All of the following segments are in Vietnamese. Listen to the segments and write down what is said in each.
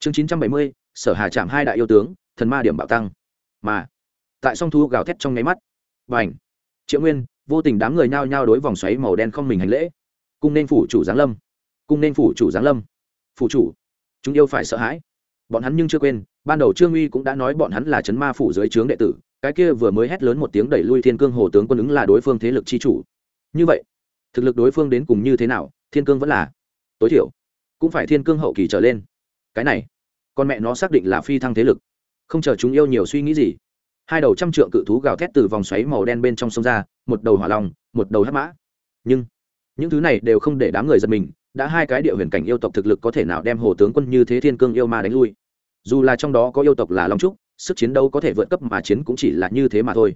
chương chín trăm bảy mươi, sở hà chạm hai đại yêu tướng, thần ma điểm bạo tăng. Mà, tại song thu gào thét trong nháy mắt và ảnh triệu nguyên, vô tình đám người nhao nhao đối vòng xoáy màu đen không mình hành lễ. Cung nên phủ chủ giáng lâm. Cung nên phủ chủ giáng lâm. Phủ chủ, chúng yêu phải sợ hãi. Bọn hắn nhưng chưa quên, ban đầu trương uy cũng đã nói bọn hắn là chấn ma phủ dưới trướng đệ tử, cái kia vừa mới hét lớn một tiếng đẩy lui thiên cương hồ tướng quân ứng là đối phương thế lực chi chủ. Như vậy, thực lực đối phương đến cùng như thế nào, thiên cương vẫn là tối thiểu, cũng phải thiên cương hậu kỳ trở lên cái này, con mẹ nó xác định là phi thăng thế lực, không chờ chúng yêu nhiều suy nghĩ gì. Hai đầu trăm trượng cự thú gào thét từ vòng xoáy màu đen bên trong sông ra, một đầu hỏa lòng một đầu hắc mã. Nhưng, những thứ này đều không để đám người giật mình, đã hai cái địa huyền cảnh yêu tộc thực lực có thể nào đem hồ tướng quân như thế thiên cương yêu ma đánh lui? Dù là trong đó có yêu tộc là long trúc, sức chiến đấu có thể vượt cấp mà chiến cũng chỉ là như thế mà thôi.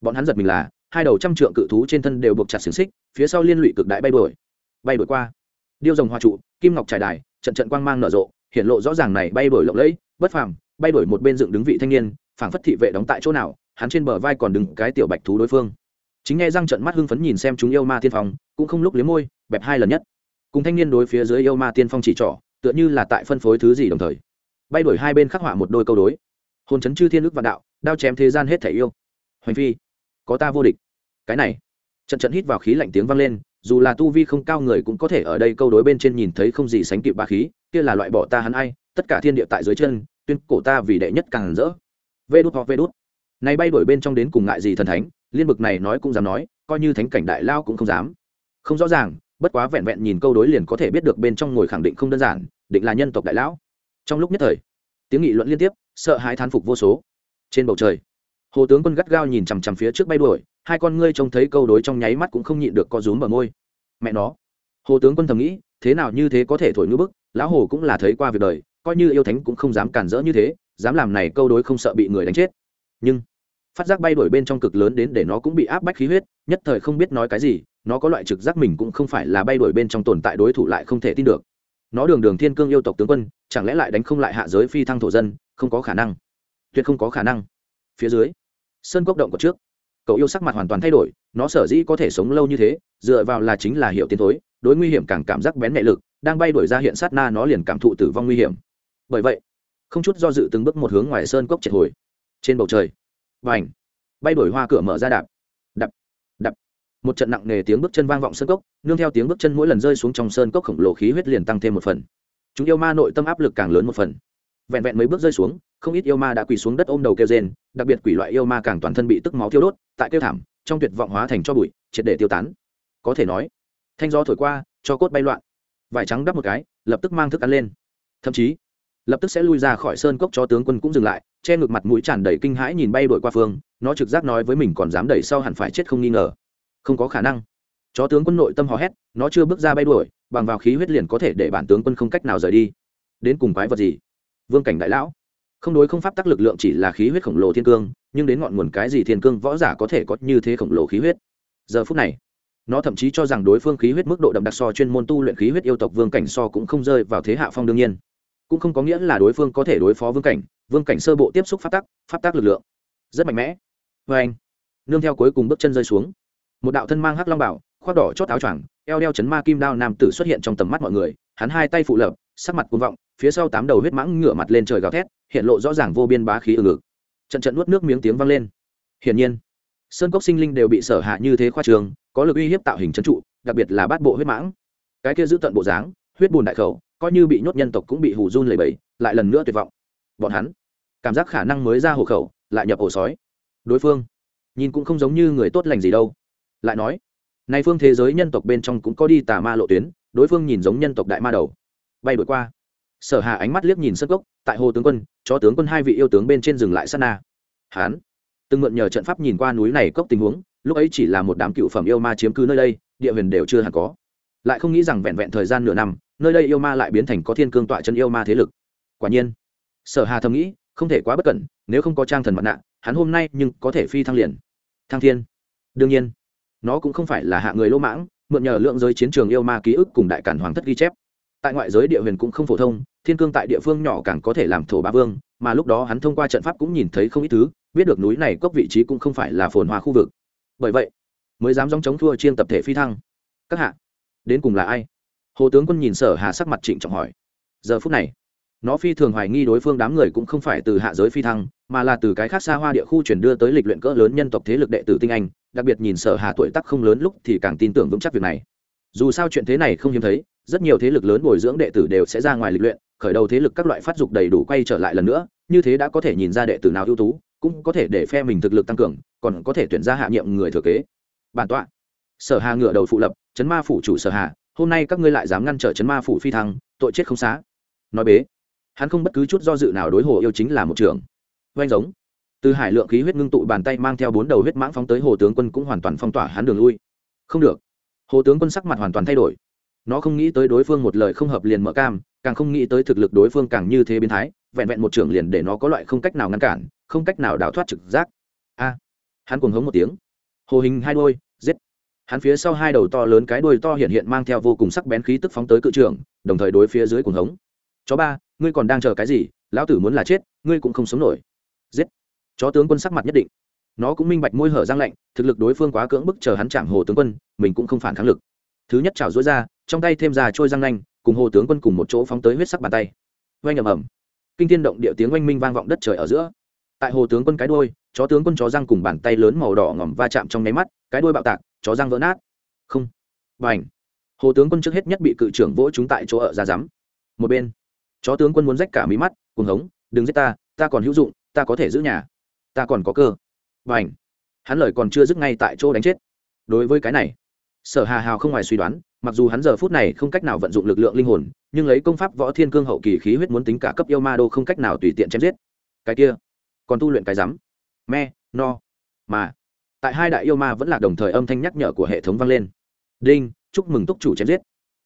Bọn hắn giật mình là, hai đầu trăm trượng cự thú trên thân đều buộc chặt xiềng xích, phía sau liên lụy cực đại bay đuổi. Bay đuổi qua. Điêu rồng hoa trụ, kim ngọc trải đài, trận trận quang mang nở rộ hiện lộ rõ ràng này bay đuổi lộng lẫy, bất phàm, bay đuổi một bên dựng đứng vị thanh niên, phảng phất thị vệ đóng tại chỗ nào, hắn trên bờ vai còn đứng cái tiểu bạch thú đối phương. Chính nghe răng trận mắt hưng phấn nhìn xem chúng yêu ma tiên phong, cũng không lúc liếm môi, bẹp hai lần nhất. Cùng thanh niên đối phía dưới yêu ma tiên phong chỉ trỏ, tựa như là tại phân phối thứ gì đồng thời. Bay đổi hai bên khắc họa một đôi câu đối. Hồn chấn chư thiên ước vạn đạo, đao chém thế gian hết thể yêu. Hoành phi, có ta vô địch. Cái này, trận trận hít vào khí lạnh tiếng vang lên, dù là tu vi không cao người cũng có thể ở đây câu đối bên trên nhìn thấy không gì sánh kịp ba khí kia là loại bỏ ta hắn ai, tất cả thiên địa tại dưới chân, tuyên cổ ta vì đệ nhất càng rỡ. Vê đút hoặc vê đút. Này bay đổi bên trong đến cùng ngại gì thần thánh, liên bực này nói cũng dám nói, coi như thánh cảnh đại lao cũng không dám. Không rõ ràng, bất quá vẹn vẹn nhìn câu đối liền có thể biết được bên trong ngồi khẳng định không đơn giản, định là nhân tộc đại lão. Trong lúc nhất thời, tiếng nghị luận liên tiếp, sợ hãi thán phục vô số. Trên bầu trời, hồ tướng quân gắt gao nhìn chằm chằm phía trước bay đuổi, hai con ngươi trông thấy câu đối trong nháy mắt cũng không nhịn được co rúm bờ môi. Mẹ nó. Hồ tướng quân thầm nghĩ, thế nào như thế có thể thổi ngữ bức lão hồ cũng là thấy qua việc đời, coi như yêu thánh cũng không dám cản rỡ như thế, dám làm này câu đối không sợ bị người đánh chết. Nhưng, phát giác bay đuổi bên trong cực lớn đến để nó cũng bị áp bách khí huyết, nhất thời không biết nói cái gì, nó có loại trực giác mình cũng không phải là bay đuổi bên trong tồn tại đối thủ lại không thể tin được. Nó đường đường thiên cương yêu tộc tướng quân, chẳng lẽ lại đánh không lại hạ giới phi thăng thổ dân, không có khả năng. Tuyệt không có khả năng. Phía dưới, sơn cốc động của trước. Cậu yêu sắc mặt hoàn toàn thay đổi, nó sở dĩ có thể sống lâu như thế, dựa vào là chính là hiệu tiến thối, đối nguy hiểm càng cảm giác bén nhẹ lực đang bay đuổi ra hiện sát na nó liền cảm thụ tử vong nguy hiểm. Bởi vậy, không chút do dự từng bước một hướng ngoài sơn cốc triệt hồi. Trên bầu trời và ảnh bay đuổi hoa cửa mở ra đạp. Đập đập một trận nặng nề tiếng bước chân vang vọng sơn cốc, nương theo tiếng bước chân mỗi lần rơi xuống trong sơn cốc khổng lồ khí huyết liền tăng thêm một phần. Chúng yêu ma nội tâm áp lực càng lớn một phần. Vẹn vẹn mấy bước rơi xuống, không ít yêu ma đã quỳ xuống đất ôm đầu kêu rên, đặc biệt quỷ loại yêu ma càng toàn thân bị tức máu thiêu đốt, tại kêu thảm, trong tuyệt vọng hóa thành cho bụi, triệt để tiêu tán. Có thể nói, thanh gió thổi qua, cho cốt bay loạn vải trắng đắp một cái, lập tức mang thức ăn lên. Thậm chí, lập tức sẽ lui ra khỏi sơn cốc cho tướng quân cũng dừng lại, che ngực mặt mũi tràn đầy kinh hãi nhìn bay đổi qua phương, nó trực giác nói với mình còn dám đẩy sau hẳn phải chết không nghi ngờ. Không có khả năng. Chó tướng quân nội tâm hò hét, nó chưa bước ra bay đuổi, bằng vào khí huyết liền có thể để bản tướng quân không cách nào rời đi. Đến cùng quái vật gì? Vương cảnh đại lão. Không đối không pháp tắc lực lượng chỉ là khí huyết khổng lồ thiên cương, nhưng đến ngọn nguồn cái gì thiên cương võ giả có thể có như thế khổng lồ khí huyết? Giờ phút này nó thậm chí cho rằng đối phương khí huyết mức độ đậm đặc so chuyên môn tu luyện khí huyết yêu tộc vương cảnh so cũng không rơi vào thế hạ phong đương nhiên. Cũng không có nghĩa là đối phương có thể đối phó vương cảnh vương cảnh sơ bộ tiếp xúc pháp tắc pháp tắc lực lượng. Rất mạnh mẽ. Vê anh, nương theo cuối cùng bước chân rơi xuống. Một đạo thân mang hắc long bảo, khoác đỏ chót áo choàng, eo đeo chấn ma kim đao nam tử xuất hiện trong tầm mắt mọi người, hắn hai tay phụ lập, sắc mặt cuồng vọng, phía sau tám đầu huyết mãng ngửa mặt lên trời gào thét, hiện lộ rõ ràng vô biên bá khí ở ngực. Trận trận nuốt nước miếng tiếng vang lên. Hiển nhiên, sơn cốc sinh linh đều bị sở hạ như thế khoa trường có lực uy hiếp tạo hình trấn trụ, đặc biệt là bát bộ huyết mãng. Cái kia giữ tận bộ dáng, huyết bùn đại khẩu, coi như bị nhốt nhân tộc cũng bị hù run lẩy bẩy lại lần nữa tuyệt vọng. Bọn hắn, cảm giác khả năng mới ra hộ khẩu, lại nhập ổ sói. Đối phương, nhìn cũng không giống như người tốt lành gì đâu. Lại nói, nay phương thế giới nhân tộc bên trong cũng có đi tà ma lộ tuyến, đối phương nhìn giống nhân tộc đại ma đầu. Bay đổi qua. Sở hà ánh mắt liếc nhìn sân gốc tại hồ tướng quân cho tướng quân hai vị yêu tướng bên trên dừng lại sát na. Hán từng mượn nhờ trận pháp nhìn qua núi này cốc tình huống lúc ấy chỉ là một đám cựu phẩm yêu ma chiếm cứ nơi đây, địa huyền đều chưa hẳn có. Lại không nghĩ rằng vẹn vẹn thời gian nửa năm, nơi đây yêu ma lại biến thành có thiên cương tọa chân yêu ma thế lực. Quả nhiên, sở hà thầm nghĩ, không thể quá bất cẩn, nếu không có trang thần mặt nạ, hắn hôm nay nhưng có thể phi thăng liền. Thăng thiên. Đương nhiên, nó cũng không phải là hạ người lỗ mãng, mượn nhờ lượng giới chiến trường yêu ma ký ức cùng đại cản hoàng thất ghi chép. Tại ngoại giới địa huyền cũng không phổ thông, thiên cương tại địa phương nhỏ càng có thể làm thổ ba vương, mà lúc đó hắn thông qua trận pháp cũng nhìn thấy không ít thứ, biết được núi này cốc vị trí cũng không phải là phồn hoa khu vực bởi vậy, mới dám dòng chống thua chiên tập thể phi thăng. Các hạ, đến cùng là ai? Hồ tướng quân nhìn sở hà sắc mặt trịnh trọng hỏi. Giờ phút này, nó phi thường hoài nghi đối phương đám người cũng không phải từ hạ giới phi thăng, mà là từ cái khác xa hoa địa khu chuyển đưa tới lịch luyện cỡ lớn nhân tộc thế lực đệ tử tinh anh, đặc biệt nhìn sở hà tuổi tác không lớn lúc thì càng tin tưởng vững chắc việc này. Dù sao chuyện thế này không hiếm thấy, rất nhiều thế lực lớn bồi dưỡng đệ tử đều sẽ ra ngoài lịch luyện, khởi đầu thế lực các loại phát dục đầy đủ quay trở lại lần nữa, như thế đã có thể nhìn ra đệ tử nào ưu tú cũng có thể để phe mình thực lực tăng cường, còn có thể tuyển ra hạ nhiệm người thừa kế. Bản tọa, sở hà ngựa đầu phụ lập, chấn ma phủ chủ sở hà, hôm nay các ngươi lại dám ngăn trở chấn ma phủ phi thăng, tội chết không xá. Nói bế, hắn không bất cứ chút do dự nào đối hồ yêu chính là một trưởng. Oanh giống. Từ hải lượng khí huyết ngưng tụ bàn tay mang theo bốn đầu huyết mãng phóng tới hồ tướng quân cũng hoàn toàn phong tỏa hắn đường lui. Không được. Hồ tướng quân sắc mặt hoàn toàn thay đổi. Nó không nghĩ tới đối phương một lời không hợp liền mở cam, càng không nghĩ tới thực lực đối phương càng như thế biến thái, vẹn vẹn một trưởng liền để nó có loại không cách nào ngăn cản không cách nào đào thoát trực giác. A, hắn cuồng hống một tiếng. Hồ hình hai đôi giết. Hắn phía sau hai đầu to lớn cái đuôi to hiện hiện mang theo vô cùng sắc bén khí tức phóng tới cự trường. đồng thời đối phía dưới cuồng hống. Chó ba, ngươi còn đang chờ cái gì? Lão tử muốn là chết, ngươi cũng không sống nổi. Giết. Chó tướng quân sắc mặt nhất định. Nó cũng minh bạch môi hở răng lạnh, thực lực đối phương quá cưỡng bức chờ hắn chạm hồ tướng quân, mình cũng không phản kháng lực. Thứ nhất chảo dối ra, trong tay thêm ra trôi răng nanh, cùng hồ tướng quân cùng một chỗ phóng tới huyết sắc bàn tay. Oanh ầm ầm. Kinh thiên động địa tiếng oanh minh vang vọng đất trời ở giữa tại hồ tướng quân cái đôi chó tướng quân chó răng cùng bàn tay lớn màu đỏ ngỏm va chạm trong nháy mắt, cái đôi bạo tạc, chó răng vỡ nát. Không. Và ảnh hồ tướng quân trước hết nhất bị cự trưởng vỗ chúng tại chỗ ở ra rắm. Một bên, chó tướng quân muốn rách cả mí mắt, cuồng hống, đừng giết ta ta còn hữu dụng, ta có thể giữ nhà, ta còn có cơ. Và ảnh hắn lời còn chưa dứt ngay tại chỗ đánh chết. Đối với cái này, sở hà hào không ngoài suy đoán, mặc dù hắn giờ phút này không cách nào vận dụng lực lượng linh hồn, nhưng lấy công pháp võ thiên cương hậu kỳ khí huyết muốn tính cả cấp yêu ma đô không cách nào tùy tiện chém giết. Cái kia còn tu luyện cái rắm. Me no mà. Tại hai đại yêu ma vẫn là đồng thời âm thanh nhắc nhở của hệ thống vang lên. Đinh chúc mừng túc chủ chém giết.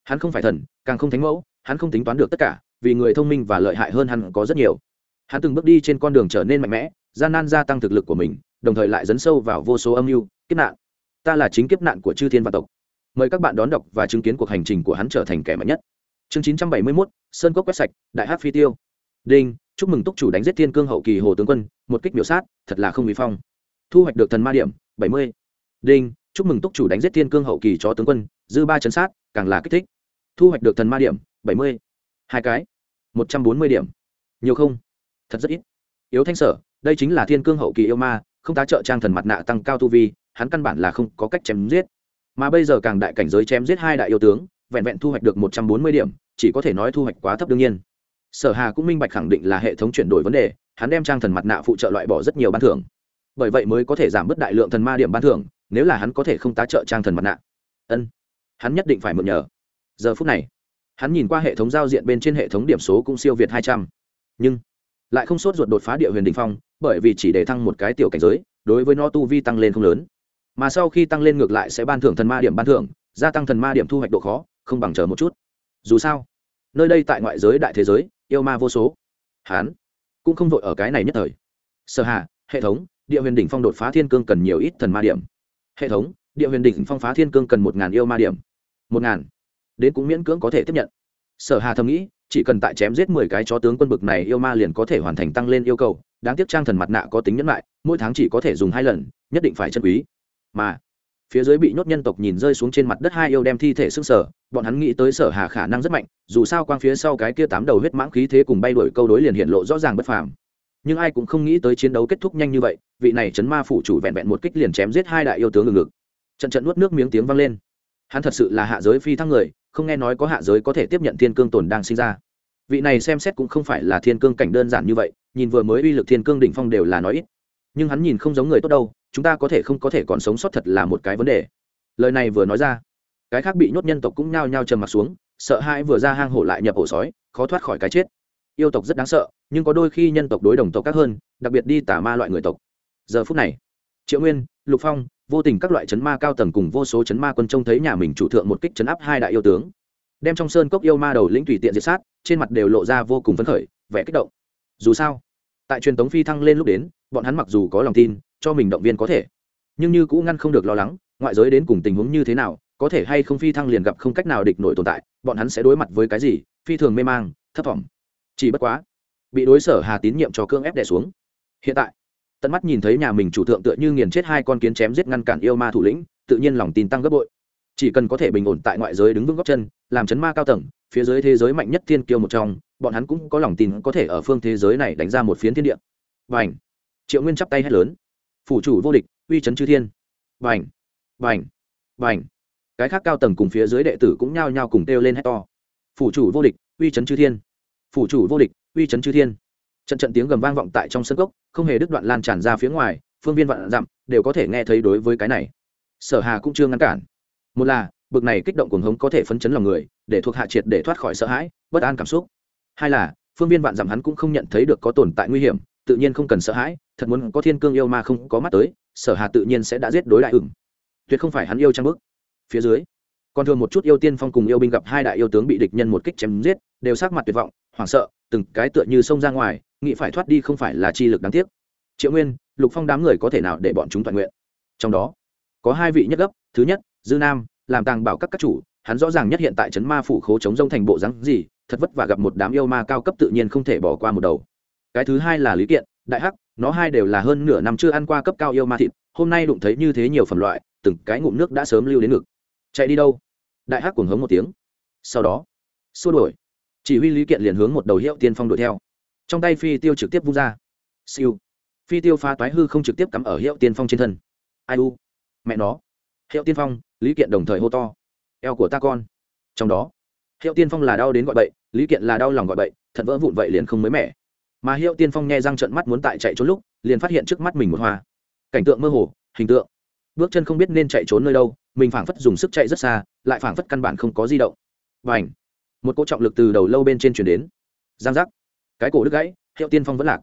Hắn không phải thần càng không thánh mẫu hắn không tính toán được tất cả vì người thông minh và lợi hại hơn hắn có rất nhiều. Hắn từng bước đi trên con đường trở nên mạnh mẽ gian nan gia tăng thực lực của mình đồng thời lại dấn sâu vào vô số âm mưu kiếp nạn. Ta là chính kiếp nạn của chư thiên văn tộc. Mời các bạn đón đọc và chứng kiến cuộc hành trình của hắn trở thành kẻ mạnh nhất. Chương chín trăm bảy mươi 971, sơn cốc quét sạch đại hát phi tiêu. Đinh chúc mừng túc chủ đánh giết thiên cương hậu kỳ hồ tướng quân, một kích biểu sát, thật là không bị phong. Thu hoạch được thần ma điểm, bảy mươi. Đinh, chúc mừng túc chủ đánh giết thiên cương hậu kỳ chó tướng quân, dư ba chấn sát, càng là kích thích. Thu hoạch được thần ma điểm, bảy mươi. Hai cái, một trăm bốn mươi điểm. Nhiều không? Thật rất ít. Yếu thanh sở, đây chính là thiên cương hậu kỳ yêu ma, không tá trợ trang thần mặt nạ tăng cao tu vi, hắn căn bản là không có cách chém giết. Mà bây giờ càng đại cảnh giới chém giết hai đại yêu tướng, vẹn vẹn thu hoạch được một trăm bốn mươi điểm, chỉ có thể nói thu hoạch quá thấp đương nhiên sở hà cũng minh bạch khẳng định là hệ thống chuyển đổi vấn đề, hắn đem trang thần mặt nạ phụ trợ loại bỏ rất nhiều ban thưởng. Bởi vậy mới có thể giảm bớt đại lượng thần ma điểm ban thưởng, nếu là hắn có thể không tá trợ trang thần mặt nạ. Ân, hắn nhất định phải mượn nhờ. Giờ phút này, hắn nhìn qua hệ thống giao diện bên trên hệ thống điểm số cũng siêu việt hai trăm. Nhưng, lại không sốt ruột đột phá địa huyền đình phong, bởi vì chỉ để thăng một cái tiểu cảnh giới, đối với nó tu vi tăng lên không lớn. Mà sau khi tăng lên ngược lại sẽ ban thưởng thần ma điểm ban thưởng, gia tăng thần ma điểm thu hoạch độ khó, không bằng chờ một chút. Dù sao, nơi đây tại ngoại giới đại thế giới yêu ma vô số. Hán cũng không vội ở cái này nhất thời. Sở hạ hệ thống, địa huyền đỉnh phong đột phá thiên cương cần nhiều ít thần ma điểm. Hệ thống, địa huyền đỉnh phong phá thiên cương cần một ngàn yêu ma điểm. Một ngàn. Đến cũng miễn cưỡng có thể tiếp nhận. Sở hà thầm nghĩ, chỉ cần tại chém giết mười cái chó tướng quân bực này yêu ma liền có thể hoàn thành tăng lên yêu cầu. Đáng tiếc trang thần mặt nạ có tính nhẫn lại, mỗi tháng chỉ có thể dùng hai lần, nhất định phải chân quý. Mà phía dưới bị nhốt nhân tộc nhìn rơi xuống trên mặt đất hai yêu đem thi thể xương sở bọn hắn nghĩ tới sở hà khả năng rất mạnh, dù sao quang phía sau cái kia tám đầu huyết mãng khí thế cùng bay đổi câu đối liền hiện lộ rõ ràng bất phàm. Nhưng ai cũng không nghĩ tới chiến đấu kết thúc nhanh như vậy, vị này chấn ma phủ chủ vẹn vẹn một kích liền chém giết hai đại yêu tướng ngừng ngực. Trận trận nuốt nước miếng tiếng vang lên. Hắn thật sự là hạ giới phi thăng người, không nghe nói có hạ giới có thể tiếp nhận thiên cương tồn đang sinh ra. Vị này xem xét cũng không phải là thiên cương cảnh đơn giản như vậy, nhìn vừa mới uy lực thiên cương đỉnh phong đều là nói ít. Nhưng hắn nhìn không giống người tốt đâu chúng ta có thể không có thể còn sống sót thật là một cái vấn đề. Lời này vừa nói ra, cái khác bị nhốt nhân tộc cũng nhao nhao trầm mặt xuống, sợ hãi vừa ra hang hổ lại nhập ổ sói, khó thoát khỏi cái chết. Yêu tộc rất đáng sợ, nhưng có đôi khi nhân tộc đối đồng tộc các hơn, đặc biệt đi tả ma loại người tộc. Giờ phút này, triệu nguyên, lục phong, vô tình các loại chấn ma cao tầng cùng vô số chấn ma quân trông thấy nhà mình chủ thượng một kích chấn áp hai đại yêu tướng. Đem trong sơn cốc yêu ma đầu lĩnh tùy tiện diệt sát, trên mặt đều lộ ra vô cùng phấn khởi, vẻ kích động. Dù sao, tại truyền tống phi thăng lên lúc đến, bọn hắn mặc dù có lòng tin cho mình động viên có thể. Nhưng như cũng ngăn không được lo lắng ngoại giới đến cùng tình huống như thế nào có thể hay không phi thăng liền gặp không cách nào địch nổi tồn tại bọn hắn sẽ đối mặt với cái gì phi thường mê mang thấp thỏm. Chỉ bất quá bị đối sở hà tín nhiệm cho cương ép đè xuống. Hiện tại tận mắt nhìn thấy nhà mình chủ thượng tựa như nghiền chết hai con kiến chém giết ngăn cản yêu ma thủ lĩnh tự nhiên lòng tin tăng gấp bội. Chỉ cần có thể bình ổn tại ngoại giới đứng vững góc chân làm chấn ma cao tầng phía dưới thế giới mạnh nhất thiên kiêu một trong bọn hắn cũng có lòng tin có thể ở phương thế giới này đánh ra một phiến thiên địa. Bành, triệu nguyên chắp tay hét lớn phủ chủ vô địch uy chấn chư thiên. Bành, Bành, Bành, cái khác cao tầng cùng phía dưới đệ tử cũng nhao nhao cùng kêu lên hét to. Phủ chủ vô địch uy chấn chư thiên. Phủ chủ vô địch uy chấn chư thiên. Trận trận tiếng gầm vang vọng tại trong sân cốc không hề đứt đoạn lan tràn ra phía ngoài phương viên vạn dặm đều có thể nghe thấy đối với cái này. Sở hà cũng chưa ngăn cản. Một là bực này kích động cuồng hống có thể phấn chấn lòng người để thuộc hạ triệt để thoát khỏi sợ hãi bất an cảm xúc. Hai là phương viên vạn dặm hắn cũng không nhận thấy được có tồn tại nguy hiểm tự nhiên không cần sợ hãi, thật muốn có thiên cương yêu ma không có mắt tới, sở hà tự nhiên sẽ đã giết đối đại ửng. Tuyệt không phải hắn yêu trang bức. Phía dưới, còn thường một chút yêu tiên phong cùng yêu binh gặp hai đại yêu tướng bị địch nhân một kích chém giết, đều sắc mặt tuyệt vọng, hoảng sợ, từng cái tựa như xông ra ngoài, nghĩ phải thoát đi không phải là chi lực đáng tiếc. Triệu nguyên, lục phong đám người có thể nào để bọn chúng toàn nguyện? Trong đó, có hai vị nhất gấp, thứ nhất, dư nam, làm tàng bảo các các chủ, hắn rõ ràng nhất hiện tại trấn ma phủ khố chống rông thành bộ rắn gì, thật vất vả gặp một đám yêu ma cao cấp tự nhiên không thể bỏ qua một đầu cái thứ hai là lý kiện, đại hắc, nó hai đều là hơn nửa năm chưa ăn qua cấp cao yêu ma thịt, hôm nay đụng thấy như thế nhiều phẩm loại, từng cái ngụm nước đã sớm lưu đến ngực. Chạy đi đâu? Đại hắc cuồng hống một tiếng. Sau đó, xua đuổi. Chỉ huy lý kiện liền hướng một đầu hiệu tiên phong đuổi theo. Trong tay phi tiêu trực tiếp vung ra. Siêu. Phi tiêu phá toái hư không trực tiếp cắm ở hiệu tiên phong trên thân. Ai u? Mẹ nó. Hiệu tiên phong, lý kiện đồng thời hô to. Eo của ta con. Trong đó, hiệu tiên phong là đau đến gọi bậy, lý kiện là đau lòng gọi bậy, thật vỡ vụn vậy liền không mới mẻ mà hiệu tiên phong nghe răng trận mắt muốn tại chạy trốn lúc, liền phát hiện trước mắt mình một hoa. Cảnh tượng mơ hồ, hình tượng. Bước chân không biết nên chạy trốn nơi đâu, mình phảng phất dùng sức chạy rất xa, lại phảng phất căn bản không có di động. Và ảnh một cỗ trọng lực từ đầu lâu bên trên chuyển đến. Giang giác. Cái cổ đứt gãy, hiệu tiên phong vẫn lạc.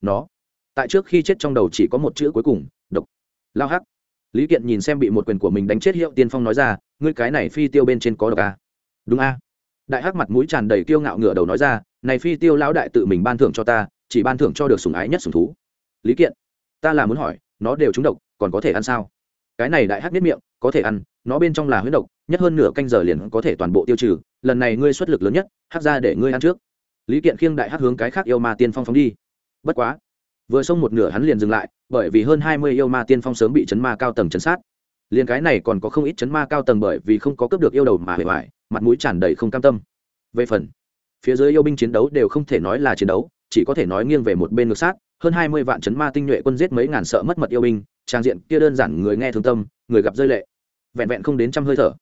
Nó. Tại trước khi chết trong đầu chỉ có một chữ cuối cùng, độc. Lao hắc. Lý kiện nhìn xem bị một quyền của mình đánh chết hiệu tiên phong nói ra, ngươi cái này phi tiêu bên trên có độc a à? đúng a đại hắc mặt mũi tràn đầy kiêu ngạo ngửa đầu nói ra, này phi tiêu lão đại tự mình ban thưởng cho ta, chỉ ban thưởng cho được sùng ái nhất sùng thú. Lý kiện, ta là muốn hỏi, nó đều trúng độc, còn có thể ăn sao? Cái này đại hắc biết miệng, có thể ăn, nó bên trong là huyết độc, nhất hơn nửa canh giờ liền có thể toàn bộ tiêu trừ, lần này ngươi xuất lực lớn nhất, hắc ra để ngươi ăn trước. Lý kiện khiêng đại hắc hướng cái khác yêu ma tiên phong phóng đi. Bất quá, vừa xông một nửa hắn liền dừng lại, bởi vì hơn hai mươi yêu ma tiên phong sớm bị chấn ma cao tầng chấn sát. Liền cái này còn có không ít chấn ma cao tầng bởi vì không có cướp được yêu đầu mà hề hoài mặt mũi tràn đầy không cam tâm. Về phần, phía dưới yêu binh chiến đấu đều không thể nói là chiến đấu, chỉ có thể nói nghiêng về một bên ngược sát. Hơn hai mươi vạn chấn ma tinh nhuệ quân giết mấy ngàn sợ mất mật yêu binh, trang diện kia đơn giản người nghe thương tâm, người gặp rơi lệ. Vẹn vẹn không đến trăm hơi thở.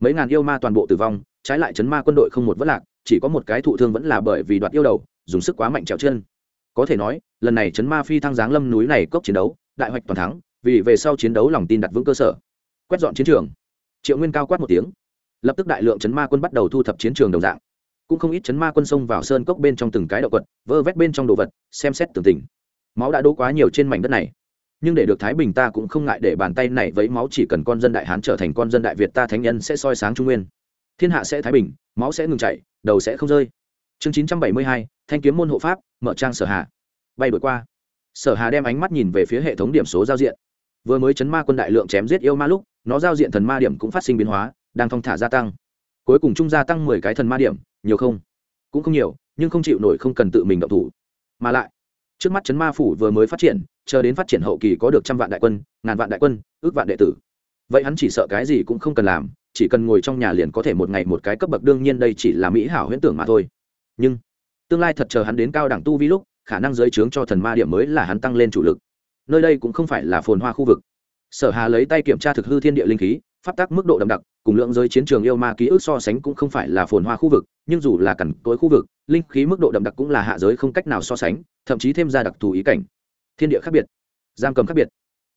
Mấy ngàn yêu ma toàn bộ tử vong, trái lại chấn ma quân đội không một vất lạc, chỉ có một cái thụ thương vẫn là bởi vì đoạt yêu đầu, dùng sức quá mạnh trèo chân. Có thể nói, lần này chấn ma phi thăng giáng lâm núi này cốc chiến đấu, đại hoạch toàn thắng, vì về sau chiến đấu lòng tin đặt vững cơ sở. Quét dọn chiến trường. Triệu nguyên cao quát một tiếng lập tức đại lượng chấn ma quân bắt đầu thu thập chiến trường đồng dạng. Cũng không ít chấn ma quân xông vào sơn cốc bên trong từng cái động quật, vơ vét bên trong đồ vật, xem xét tường tình. Máu đã đỗ quá nhiều trên mảnh đất này. Nhưng để được thái bình ta cũng không ngại để bàn tay này vấy máu chỉ cần con dân đại hán trở thành con dân đại việt ta thánh nhân sẽ soi sáng trung nguyên. Thiên hạ sẽ thái bình, máu sẽ ngừng chảy, đầu sẽ không rơi. Chương chín trăm bảy mươi hai, thanh kiếm môn hộ pháp, mở trang sở hà. Bay đổi qua. Sở hà đem ánh mắt nhìn về phía hệ thống điểm số giao diện. Vừa mới chấn ma quân đại lượng chém giết yêu ma lúc, nó giao diện thần ma điểm cũng phát sinh biến hóa đang thong thả gia tăng. Cuối cùng trung gia tăng mười cái thần ma điểm, nhiều không? Cũng không nhiều, nhưng không chịu nổi không cần tự mình động thủ. Mà lại, trước mắt chấn ma phủ vừa mới phát triển, chờ đến phát triển hậu kỳ có được trăm vạn đại quân, ngàn vạn đại quân, ước vạn đệ tử. Vậy hắn chỉ sợ cái gì cũng không cần làm, chỉ cần ngồi trong nhà liền có thể một ngày một cái cấp bậc đương nhiên đây chỉ là mỹ hảo huyễn tưởng mà thôi. Nhưng, tương lai thật chờ hắn đến cao đẳng tu vi lúc, khả năng giới trướng cho thần ma điểm mới là hắn tăng lên chủ lực. Nơi đây cũng không phải là phồn hoa khu vực. Sở hà lấy tay kiểm tra thực hư thiên địa linh khí pháp tắc mức độ đậm đặc, cùng lượng giới chiến trường yêu ma ký ức so sánh cũng không phải là phồn hoa khu vực, nhưng dù là cẩn tối khu vực, linh khí mức độ đậm đặc cũng là hạ giới không cách nào so sánh, thậm chí thêm ra đặc thù ý cảnh. Thiên địa khác biệt, giam cầm khác biệt.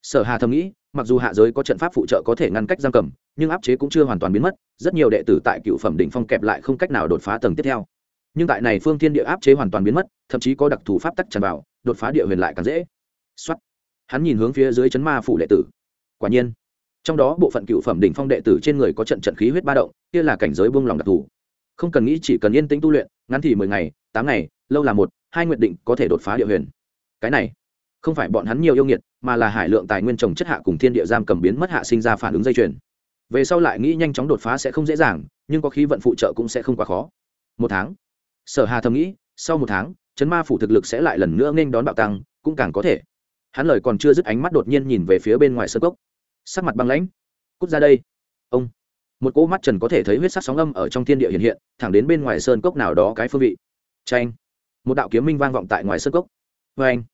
Sở hà thầm nghĩ, mặc dù hạ giới có trận pháp phụ trợ có thể ngăn cách giam cầm, nhưng áp chế cũng chưa hoàn toàn biến mất, rất nhiều đệ tử tại cựu phẩm đỉnh phong kẹp lại không cách nào đột phá tầng tiếp theo. Nhưng tại này phương thiên địa áp chế hoàn toàn biến mất, thậm chí có đặc thù pháp tắc tràn vào, đột phá địa huyền lại càng dễ. Xuất hắn nhìn hướng phía dưới chấn ma phủ đệ tử. Quả nhiên trong đó bộ phận cựu phẩm đỉnh phong đệ tử trên người có trận trận khí huyết ba động, kia là cảnh giới buông lòng đặc thù. Không cần nghĩ, chỉ cần yên tĩnh tu luyện, ngắn thì mười ngày, tám ngày, lâu là một, hai nguyện định có thể đột phá địa huyền. Cái này, không phải bọn hắn nhiều yêu nghiệt, mà là hải lượng tài nguyên trồng chất hạ cùng thiên địa giam cầm biến mất hạ sinh ra phản ứng dây chuyền. Về sau lại nghĩ nhanh chóng đột phá sẽ không dễ dàng, nhưng có khí vận phụ trợ cũng sẽ không quá khó. Một tháng. Sở hà thầm nghĩ, sau một tháng, chấn ma phủ thực lực sẽ lại lần nữa nên đón bạo tăng, cũng càng có thể. Hắn lời còn chưa dứt ánh mắt đột nhiên nhìn về phía bên ngoài sơ cốc sắc mặt băng lãnh. Cút ra đây. Ông. Một cỗ mắt trần có thể thấy huyết sắc sóng âm ở trong thiên địa hiện hiện, thẳng đến bên ngoài sơn cốc nào đó cái phương vị. Tranh một đạo kiếm minh vang vọng tại ngoài sơn cốc. Vê anh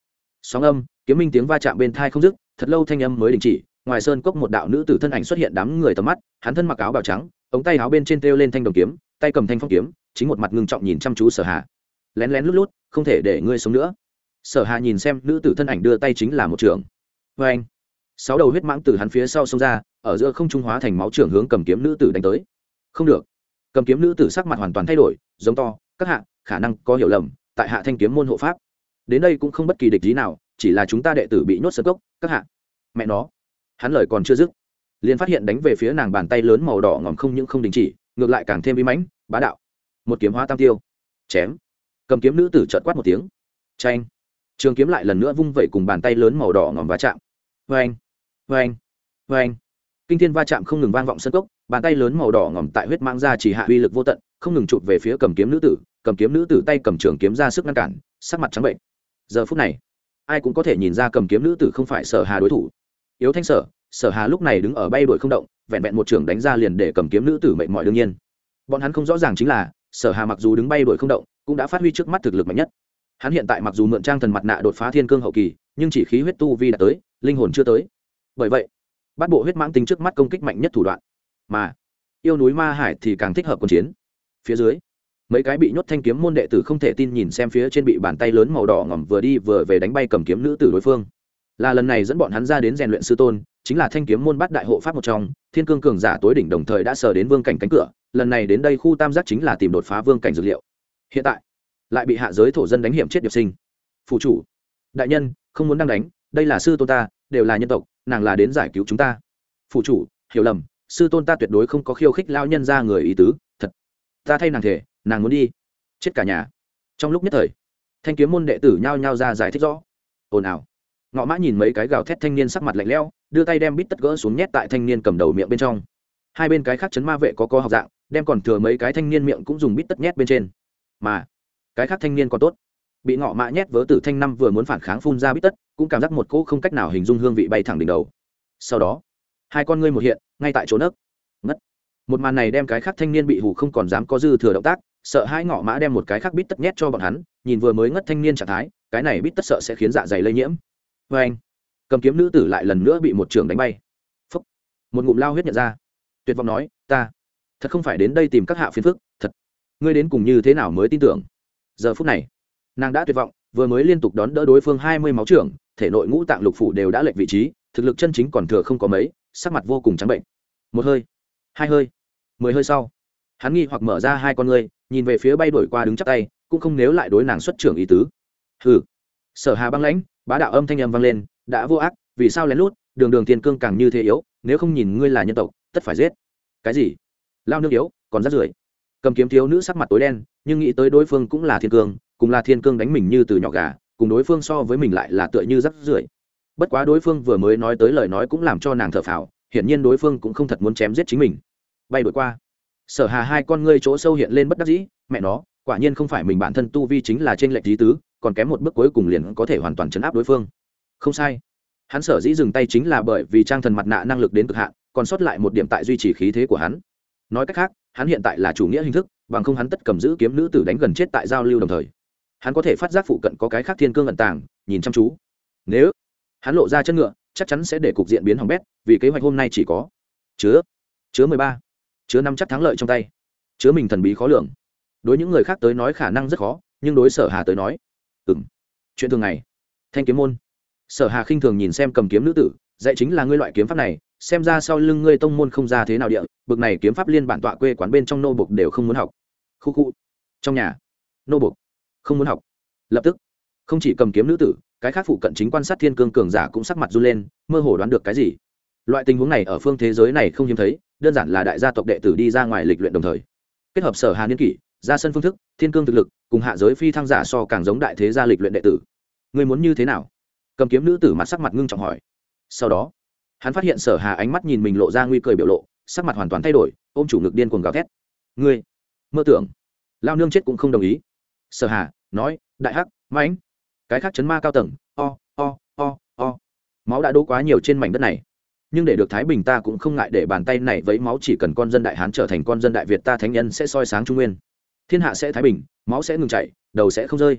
sóng âm, kiếm minh tiếng va chạm bên thai không dứt, thật lâu thanh âm mới đình chỉ. Ngoài sơn cốc một đạo nữ tử thân ảnh xuất hiện đám người tầm mắt, hắn thân mặc áo bào trắng, ống tay áo bên trên treo lên thanh đồng kiếm, tay cầm thanh phong kiếm, chính một mặt ngưng trọng nhìn chăm chú sở hà. Lén lén lút lút, không thể để ngươi sống nữa. Sở hà nhìn xem nữ tử thân ảnh đưa tay chính là một trường. Vê anh sáu đầu huyết mãng từ hắn phía sau xông ra, ở giữa không trung hóa thành máu trưởng hướng cầm kiếm nữ tử đánh tới. Không được. Cầm kiếm nữ tử sắc mặt hoàn toàn thay đổi, giống to, các hạ, khả năng có hiểu lầm, tại hạ thanh kiếm môn hộ pháp. Đến đây cũng không bất kỳ địch lý nào, chỉ là chúng ta đệ tử bị nhốt sơ cốc, các hạ. Mẹ nó. Hắn lời còn chưa dứt, liền phát hiện đánh về phía nàng bàn tay lớn màu đỏ ngòm không những không đình chỉ, ngược lại càng thêm bí mãnh, bá đạo. Một kiếm hóa tam tiêu. Chém. Cầm kiếm nữ tử trợt quát một tiếng. Tranh trường kiếm lại lần nữa vung vẩy cùng bàn tay lớn màu đỏ ngòm va chạm. Vê anh vê anh. Vê anh. Kinh thiên va chạm không ngừng vang vọng sân cốc, bàn tay lớn màu đỏ ngòm tại huyết mang ra chỉ hạ uy lực vô tận, không ngừng chụp về phía cầm kiếm nữ tử, cầm kiếm nữ tử tay cầm trường kiếm ra sức ngăn cản, sắc mặt trắng bệnh. Giờ phút này, ai cũng có thể nhìn ra cầm kiếm nữ tử không phải sở hà đối thủ. Yếu thanh sở sở hà lúc này đứng ở bay đuổi không động, vẹn vẹn một trường đánh ra liền để cầm kiếm nữ tử mệnh mọi đương nhiên. Bọn hắn không rõ ràng chính là, sở hà mặc dù đứng bay đuổi không động, cũng đã phát huy trước mắt thực lực mạnh nhất. Hắn hiện tại mặc dù mượn trang thần mặt nạ đột phá thiên cương hậu kỳ, nhưng chỉ khí huyết tu vi đã tới, linh hồn chưa tới bởi vậy, bắt bộ huyết mãng tính trước mắt công kích mạnh nhất thủ đoạn. Mà, yêu núi ma hải thì càng thích hợp quân chiến. Phía dưới, mấy cái bị nhốt thanh kiếm môn đệ tử không thể tin nhìn xem phía trên bị bàn tay lớn màu đỏ ngỏm vừa đi vừa về đánh bay cầm kiếm nữ tử đối phương. Là lần này dẫn bọn hắn ra đến rèn luyện sư tôn, chính là thanh kiếm môn bắt đại hộ pháp một trong, thiên cương cường giả tối đỉnh đồng thời đã sờ đến vương cảnh cánh cửa, lần này đến đây khu tam giác chính là tìm đột phá vương cảnh dược liệu. Hiện tại, lại bị hạ giới thổ dân đánh hiểm chết điệp sinh. Phụ chủ, đại nhân, không muốn đang đánh, đây là sư tôn ta, đều là nhân tộc nàng là đến giải cứu chúng ta. Phụ chủ, hiểu lầm, sư tôn ta tuyệt đối không có khiêu khích lao nhân ra người ý tứ, thật. Ta thay nàng thể, nàng muốn đi. Chết cả nhà. Trong lúc nhất thời, thanh kiếm môn đệ tử nhao nhao ra giải thích rõ. Ồn ào. Ngọ mã nhìn mấy cái gào thét thanh niên sắc mặt lạnh lẽo, đưa tay đem bít tất gỡ xuống nhét tại thanh niên cầm đầu miệng bên trong. Hai bên cái khác chấn ma vệ có co học dạng, đem còn thừa mấy cái thanh niên miệng cũng dùng bít tất nhét bên trên. Mà, cái khác thanh niên còn tốt. Bị ngọ mã nhét vớ tử thanh năm vừa muốn phản kháng phun ra bít tất cũng cảm giác một cỗ không cách nào hình dung hương vị bay thẳng đỉnh đầu. Sau đó, hai con ngươi một hiện, ngay tại chỗ nấc. Ngất. Một màn này đem cái khác thanh niên bị hủ không còn dám có dư thừa động tác, sợ hai ngọ mã đem một cái khác bít tất nhét cho bọn hắn, nhìn vừa mới ngất thanh niên trạng thái, cái này bít tất sợ sẽ khiến dạ dày lây nhiễm. Vê anh, cầm kiếm nữ tử lại lần nữa bị một trường đánh bay. Phúc. một ngụm lao huyết nhận ra. Tuyệt vọng nói, ta, thật không phải đến đây tìm các hạ phiền phức, thật. Ngươi đến cùng như thế nào mới tin tưởng? Giờ phút này, nàng đã tuyệt vọng, vừa mới liên tục đón đỡ đối phương hai mươi máu trưởng thể nội ngũ tạng lục phủ đều đã lệch vị trí, thực lực chân chính còn thừa không có mấy, sắc mặt vô cùng trắng bệnh. Một hơi, hai hơi, mười hơi sau, hắn nghi hoặc mở ra hai con ngươi, nhìn về phía bay đổi qua đứng chắc tay, cũng không nếu lại đối nàng xuất trưởng ý tứ. Hừ, sở hà băng lãnh, bá đạo âm thanh âm vang lên, đã vô ác, vì sao lén lút, đường đường thiên cương càng như thế yếu, nếu không nhìn ngươi là nhân tộc, tất phải giết. Cái gì? Lao nước yếu, còn rất rưởi. Cầm kiếm thiếu nữ sắc mặt tối đen, nhưng nghĩ tới đối phương cũng là thiên cương, cùng là thiên cương đánh mình như từ nhỏ gà cùng đối phương so với mình lại là tựa như rắc rưởi. Bất quá đối phương vừa mới nói tới lời nói cũng làm cho nàng thở phào, hiển nhiên đối phương cũng không thật muốn chém giết chính mình. Bay đổi qua. Sở hà hai con ngươi chỗ sâu hiện lên bất đắc dĩ, mẹ nó, quả nhiên không phải mình bản thân tu vi chính là trên lệch lý tứ, còn kém một bước cuối cùng liền có thể hoàn toàn chấn áp đối phương. Không sai. Hắn sở dĩ dừng tay chính là bởi vì trang thần mặt nạ năng lực đến cực hạn, còn sót lại một điểm tại duy trì khí thế của hắn. Nói cách khác, hắn hiện tại là chủ nghĩa hình thức, bằng không hắn tất cầm giữ kiếm nữ tử đánh gần chết tại giao lưu đồng thời hắn có thể phát giác phụ cận có cái khác thiên cương ẩn tàng, nhìn chăm chú. Nếu hắn lộ ra chân ngựa, chắc chắn sẽ để cục diện biến hỏng bét, vì kế hoạch hôm nay chỉ có chứa chứa mười ba, chứa năm chắc thắng lợi trong tay. Chứa mình thần bí khó lường. Đối những người khác tới nói khả năng rất khó, nhưng đối sở hà tới nói ừng chuyện thường ngày, thanh kiếm môn. Sở hà khinh thường nhìn xem cầm kiếm nữ tử, dạy chính là ngươi loại kiếm pháp này, xem ra sau lưng ngươi tông môn không ra thế nào địa, bực này kiếm pháp liên bản tọa quê quán bên trong nô bục đều không muốn học. Khu khu, trong nhà, nô bục không muốn học. Lập tức, không chỉ cầm kiếm nữ tử, cái khác phụ cận chính quan sát thiên cương cường giả cũng sắc mặt run lên, mơ hồ đoán được cái gì. Loại tình huống này ở phương thế giới này không hiếm thấy, đơn giản là đại gia tộc đệ tử đi ra ngoài lịch luyện đồng thời. Kết hợp sở hà niên kỷ, ra sân phương thức, thiên cương thực lực, cùng hạ giới phi thăng giả so càng giống đại thế gia lịch luyện đệ tử. Người muốn như thế nào? Cầm kiếm nữ tử mặt sắc mặt ngưng trọng hỏi. Sau đó, hắn phát hiện sở hà ánh mắt nhìn mình lộ ra nguy cười biểu lộ, sắc mặt hoàn toàn thay đổi, ôm chủ ngực điên cuồng gào thét. Ngươi, mơ tưởng. Lao nương chết cũng không đồng ý sở hà, nói, đại hắc, mãnh, cái khác chấn ma cao tầng, o o o o. Máu đã đỗ quá nhiều trên mảnh đất này. Nhưng để được thái bình ta cũng không ngại để bàn tay này vấy máu chỉ cần con dân đại hán trở thành con dân đại việt ta thánh nhân sẽ soi sáng trung nguyên. Thiên hạ sẽ thái bình, máu sẽ ngừng chảy, đầu sẽ không rơi.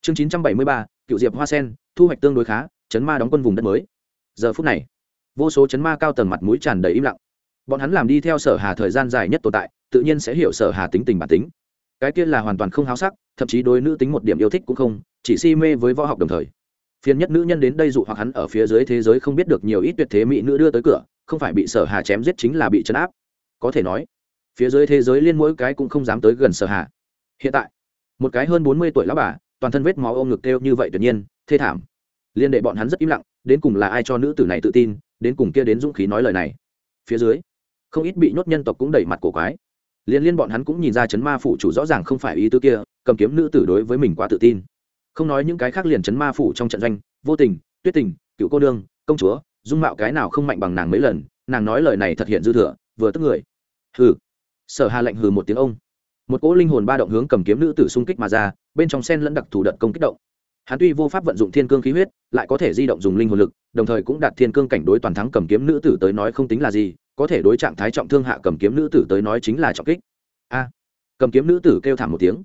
Chương chín trăm bảy mươi ba, cựu diệp hoa sen, thu hoạch tương đối khá, chấn ma đóng quân vùng đất mới. Giờ phút này, vô số chấn ma cao tầng mặt mũi tràn đầy im lặng. Bọn hắn làm đi theo sở hà thời gian dài nhất tồn tại, tự nhiên sẽ hiểu sở hà tính tình bản tính cái kia là hoàn toàn không háo sắc, thậm chí đối nữ tính một điểm yêu thích cũng không, chỉ si mê với võ học đồng thời. Phiền nhất nữ nhân đến đây dụ hoặc hắn ở phía dưới thế giới không biết được nhiều ít tuyệt thế mỹ nữ đưa tới cửa, không phải bị sở hà chém giết chính là bị chấn áp. Có thể nói, phía dưới thế giới liên mỗi cái cũng không dám tới gần sở hà. Hiện tại, một cái hơn bốn mươi tuổi lão bà, toàn thân vết máu ôm ngực kêu như vậy tuyệt nhiên, thê thảm. Liên đệ bọn hắn rất im lặng, đến cùng là ai cho nữ tử này tự tin, đến cùng kia đến dũng khí nói lời này. Phía dưới, không ít bị nhốt nhân tộc cũng đẩy mặt cổ quái liên liên bọn hắn cũng nhìn ra chấn ma phủ chủ rõ ràng không phải ý tư kia, cầm kiếm nữ tử đối với mình quá tự tin. Không nói những cái khác liền chấn ma phủ trong trận doanh, vô tình, tuyết tình, cựu cô đương công chúa, dung mạo cái nào không mạnh bằng nàng mấy lần, nàng nói lời này thật hiện dư thừa, vừa tức người. Hừ. Sở hà lệnh hừ một tiếng ông. Một cỗ linh hồn ba động hướng cầm kiếm nữ tử xung kích mà ra, bên trong sen lẫn đặc thủ đợt công kích động. Hắn tuy vô pháp vận dụng thiên cương khí huyết, lại có thể di động dùng linh hồn lực, đồng thời cũng đạt thiên cương cảnh đối toàn thắng cầm kiếm nữ tử tới nói không tính là gì có thể đối trạng thái trọng thương hạ cầm kiếm nữ tử tới nói chính là trọng kích. A, cầm kiếm nữ tử kêu thảm một tiếng.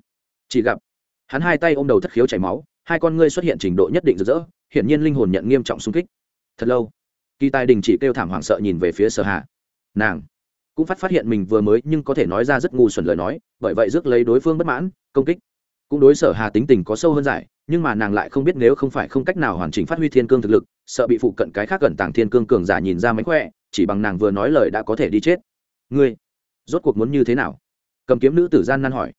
Chỉ gặp, hắn hai tay ôm đầu thất khiếu chảy máu, hai con ngươi xuất hiện trình độ nhất định rực rỡ, hiển nhiên linh hồn nhận nghiêm trọng xung kích. Thật lâu, kỳ tài đình chỉ kêu thảm hoảng sợ nhìn về phía sở hạ nàng cũng phát phát hiện mình vừa mới nhưng có thể nói ra rất ngu xuẩn lời nói, bởi vậy rước lấy đối phương bất mãn, công kích. Cũng đối sở hà tính tình có sâu hơn giải nhưng mà nàng lại không biết nếu không phải không cách nào hoàn chỉnh phát huy thiên cương thực lực, sợ bị phụ cận cái khác gần tàng thiên cương cường giả nhìn ra mánh khỏe chỉ bằng nàng vừa nói lời đã có thể đi chết. Ngươi, rốt cuộc muốn như thế nào? Cầm kiếm nữ tử gian nan hỏi.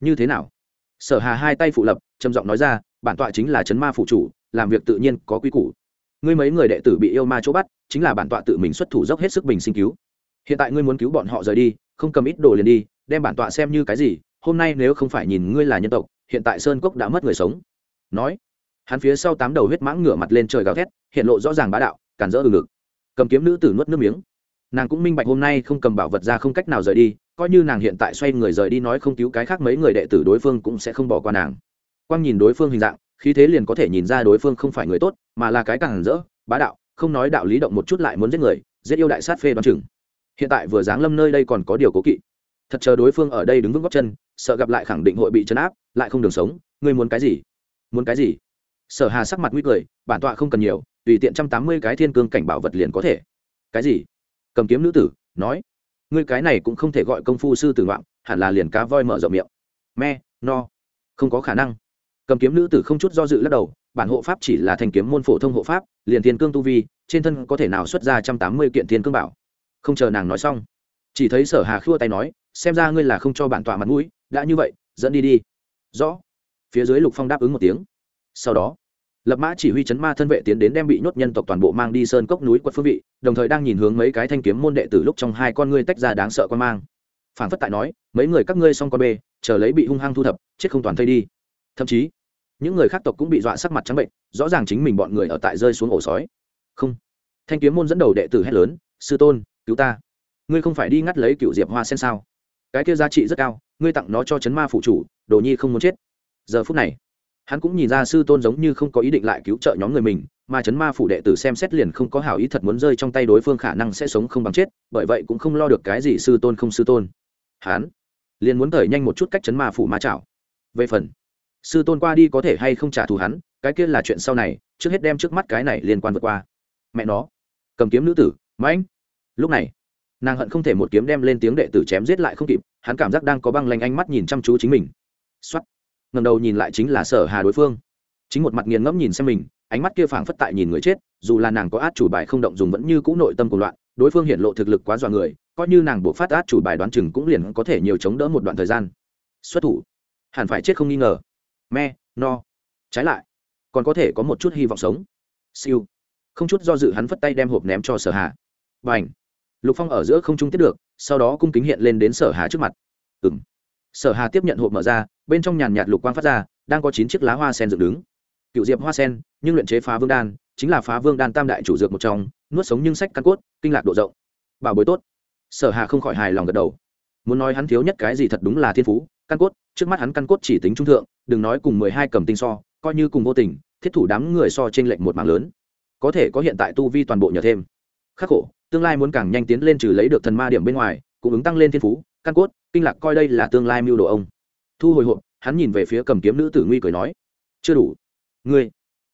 Như thế nào? Sở hà hai tay phụ lập, trầm giọng nói ra, bản tọa chính là chấn ma phụ chủ, làm việc tự nhiên có quy củ. Ngươi mấy người đệ tử bị yêu ma chỗ bắt, chính là bản tọa tự mình xuất thủ dốc hết sức bình sinh cứu. Hiện tại ngươi muốn cứu bọn họ rời đi, không cầm ít đồ liền đi, đem bản tọa xem như cái gì, hôm nay nếu không phải nhìn ngươi là nhân tộc, hiện tại sơn cốc đã mất người sống. Nói, hắn phía sau tám đầu huyết mãng ngửa mặt lên trời gào thét, hiện lộ rõ ràng bá đạo cản rỡ ừ ngực cầm kiếm nữ tử nuốt nước miếng. Nàng cũng minh bạch hôm nay không cầm bảo vật ra không cách nào rời đi, coi như nàng hiện tại xoay người rời đi nói không cứu cái khác mấy người đệ tử đối phương cũng sẽ không bỏ qua nàng. Quang nhìn đối phương hình dạng, khí thế liền có thể nhìn ra đối phương không phải người tốt, mà là cái càng rỡ, bá đạo, không nói đạo lý động một chút lại muốn giết người, giết yêu đại sát phê đoán chừng. Hiện tại vừa giáng lâm nơi đây còn có điều cố kỵ. Thật chờ đối phương ở đây đứng vững góc chân, sợ gặp lại khẳng định hội bị chấn áp, lại không đường sống, ngươi muốn cái gì? Muốn cái gì? Sở hà sắc mặt nguy cười, bản tọa không cần nhiều, tùy tiện trăm tám mươi cái thiên cương cảnh bảo vật liền có thể. Cái gì? Cầm kiếm nữ tử, nói. Ngươi cái này cũng không thể gọi công phu sư tử ngoạn, hẳn là liền cá voi mở rộng miệng. Me, no. Không có khả năng. Cầm kiếm nữ tử không chút do dự lắc đầu, bản hộ pháp chỉ là thành kiếm môn phổ thông hộ pháp, liền thiên cương tu vi, trên thân có thể nào xuất ra trăm tám mươi kiện thiên cương bảo. Không chờ nàng nói xong, chỉ thấy sở hà khua tay nói, xem ra ngươi là không cho bản tọa mặt mũi, đã như vậy, dẫn đi đi. Rõ. Phía dưới lục phong đáp ứng một tiếng sau đó, lập mã chỉ huy chấn ma thân vệ tiến đến đem bị nhốt nhân tộc toàn bộ mang đi sơn cốc núi quật phương vị, đồng thời đang nhìn hướng mấy cái thanh kiếm môn đệ từ lúc trong hai con ngươi tách ra đáng sợ quan mang. Phản phất tại nói, mấy người các ngươi xong con bê, chờ lấy bị hung hăng thu thập, chết không toàn thây đi. Thậm chí, những người khác tộc cũng bị dọa sắc mặt trắng bệnh, rõ ràng chính mình bọn người ở tại rơi xuống ổ sói. Không. Thanh kiếm môn dẫn đầu đệ tử hét lớn, sư tôn, cứu ta. Ngươi không phải đi ngắt lấy cựu diệp hoa sen sao? Cái kia giá trị rất cao, ngươi tặng nó cho chấn ma phụ chủ, đồ nhi không muốn chết. Giờ phút này hắn cũng nhìn ra sư tôn giống như không có ý định lại cứu trợ nhóm người mình, mà chấn ma phủ đệ tử xem xét liền không có hảo ý thật muốn rơi trong tay đối phương khả năng sẽ sống không bằng chết, bởi vậy cũng không lo được cái gì sư tôn không sư tôn. Hắn liền muốn thời nhanh một chút cách chấn ma phủ ma chảo. Về phần, sư tôn qua đi có thể hay không trả thù hắn, cái kia là chuyện sau này, trước hết đem trước mắt cái này liên quan vượt qua. Mẹ nó, cầm kiếm nữ tử, mãnh. Lúc này, nàng hận không thể một kiếm đem lên tiếng đệ tử chém giết lại không kịp, hắn cảm giác đang có băng lanh ánh mắt nhìn chăm chú chính mình. X ngầm đầu nhìn lại chính là sở hà đối phương. Chính một mặt nghiền ngẫm nhìn xem mình, ánh mắt kia phảng phất tại nhìn người chết, dù là nàng có át chủ bài không động dùng vẫn như cũ nội tâm của loạn, đối phương hiện lộ thực lực quá dọa người, coi như nàng buộc phát át chủ bài đoán chừng cũng liền có thể nhiều chống đỡ một đoạn thời gian. Xuất thủ. Hẳn phải chết không nghi ngờ. Me, no. Trái lại, còn có thể có một chút hy vọng sống. Siêu. Không chút do dự hắn phất tay đem hộp ném cho sở hà. Bành. Lục phong ở giữa không trung tiếp được, sau đó cung kính hiện lên đến sở hà trước mặt. Ừng sở hà tiếp nhận hộp mở ra bên trong nhàn nhạt lục quang phát ra, đang có chín chiếc lá hoa sen dựng đứng. Cựu diệp hoa sen, nhưng luyện chế phá vương đan, chính là phá vương đan tam đại chủ dược một trong, nuốt sống nhưng sách căn cốt, kinh lạc độ rộng. Bảo bối tốt. Sở hà không khỏi hài lòng gật đầu. Muốn nói hắn thiếu nhất cái gì thật đúng là thiên phú, căn cốt, trước mắt hắn căn cốt chỉ tính trung thượng, đừng nói cùng mười hai cầm tinh so, coi như cùng vô tình, thiết thủ đám người so trên lệnh một mạng lớn. Có thể có hiện tại tu vi toàn bộ nhờ thêm. Khắc khổ, tương lai muốn càng nhanh tiến lên trừ lấy được thần ma điểm bên ngoài, cũng ứng tăng lên thiên phú, căn cốt, kinh lạc coi đây là tương lai mưu đồ ông thu hồi hộp, hắn nhìn về phía cầm kiếm nữ tử nguy cười nói, chưa đủ. Ngươi.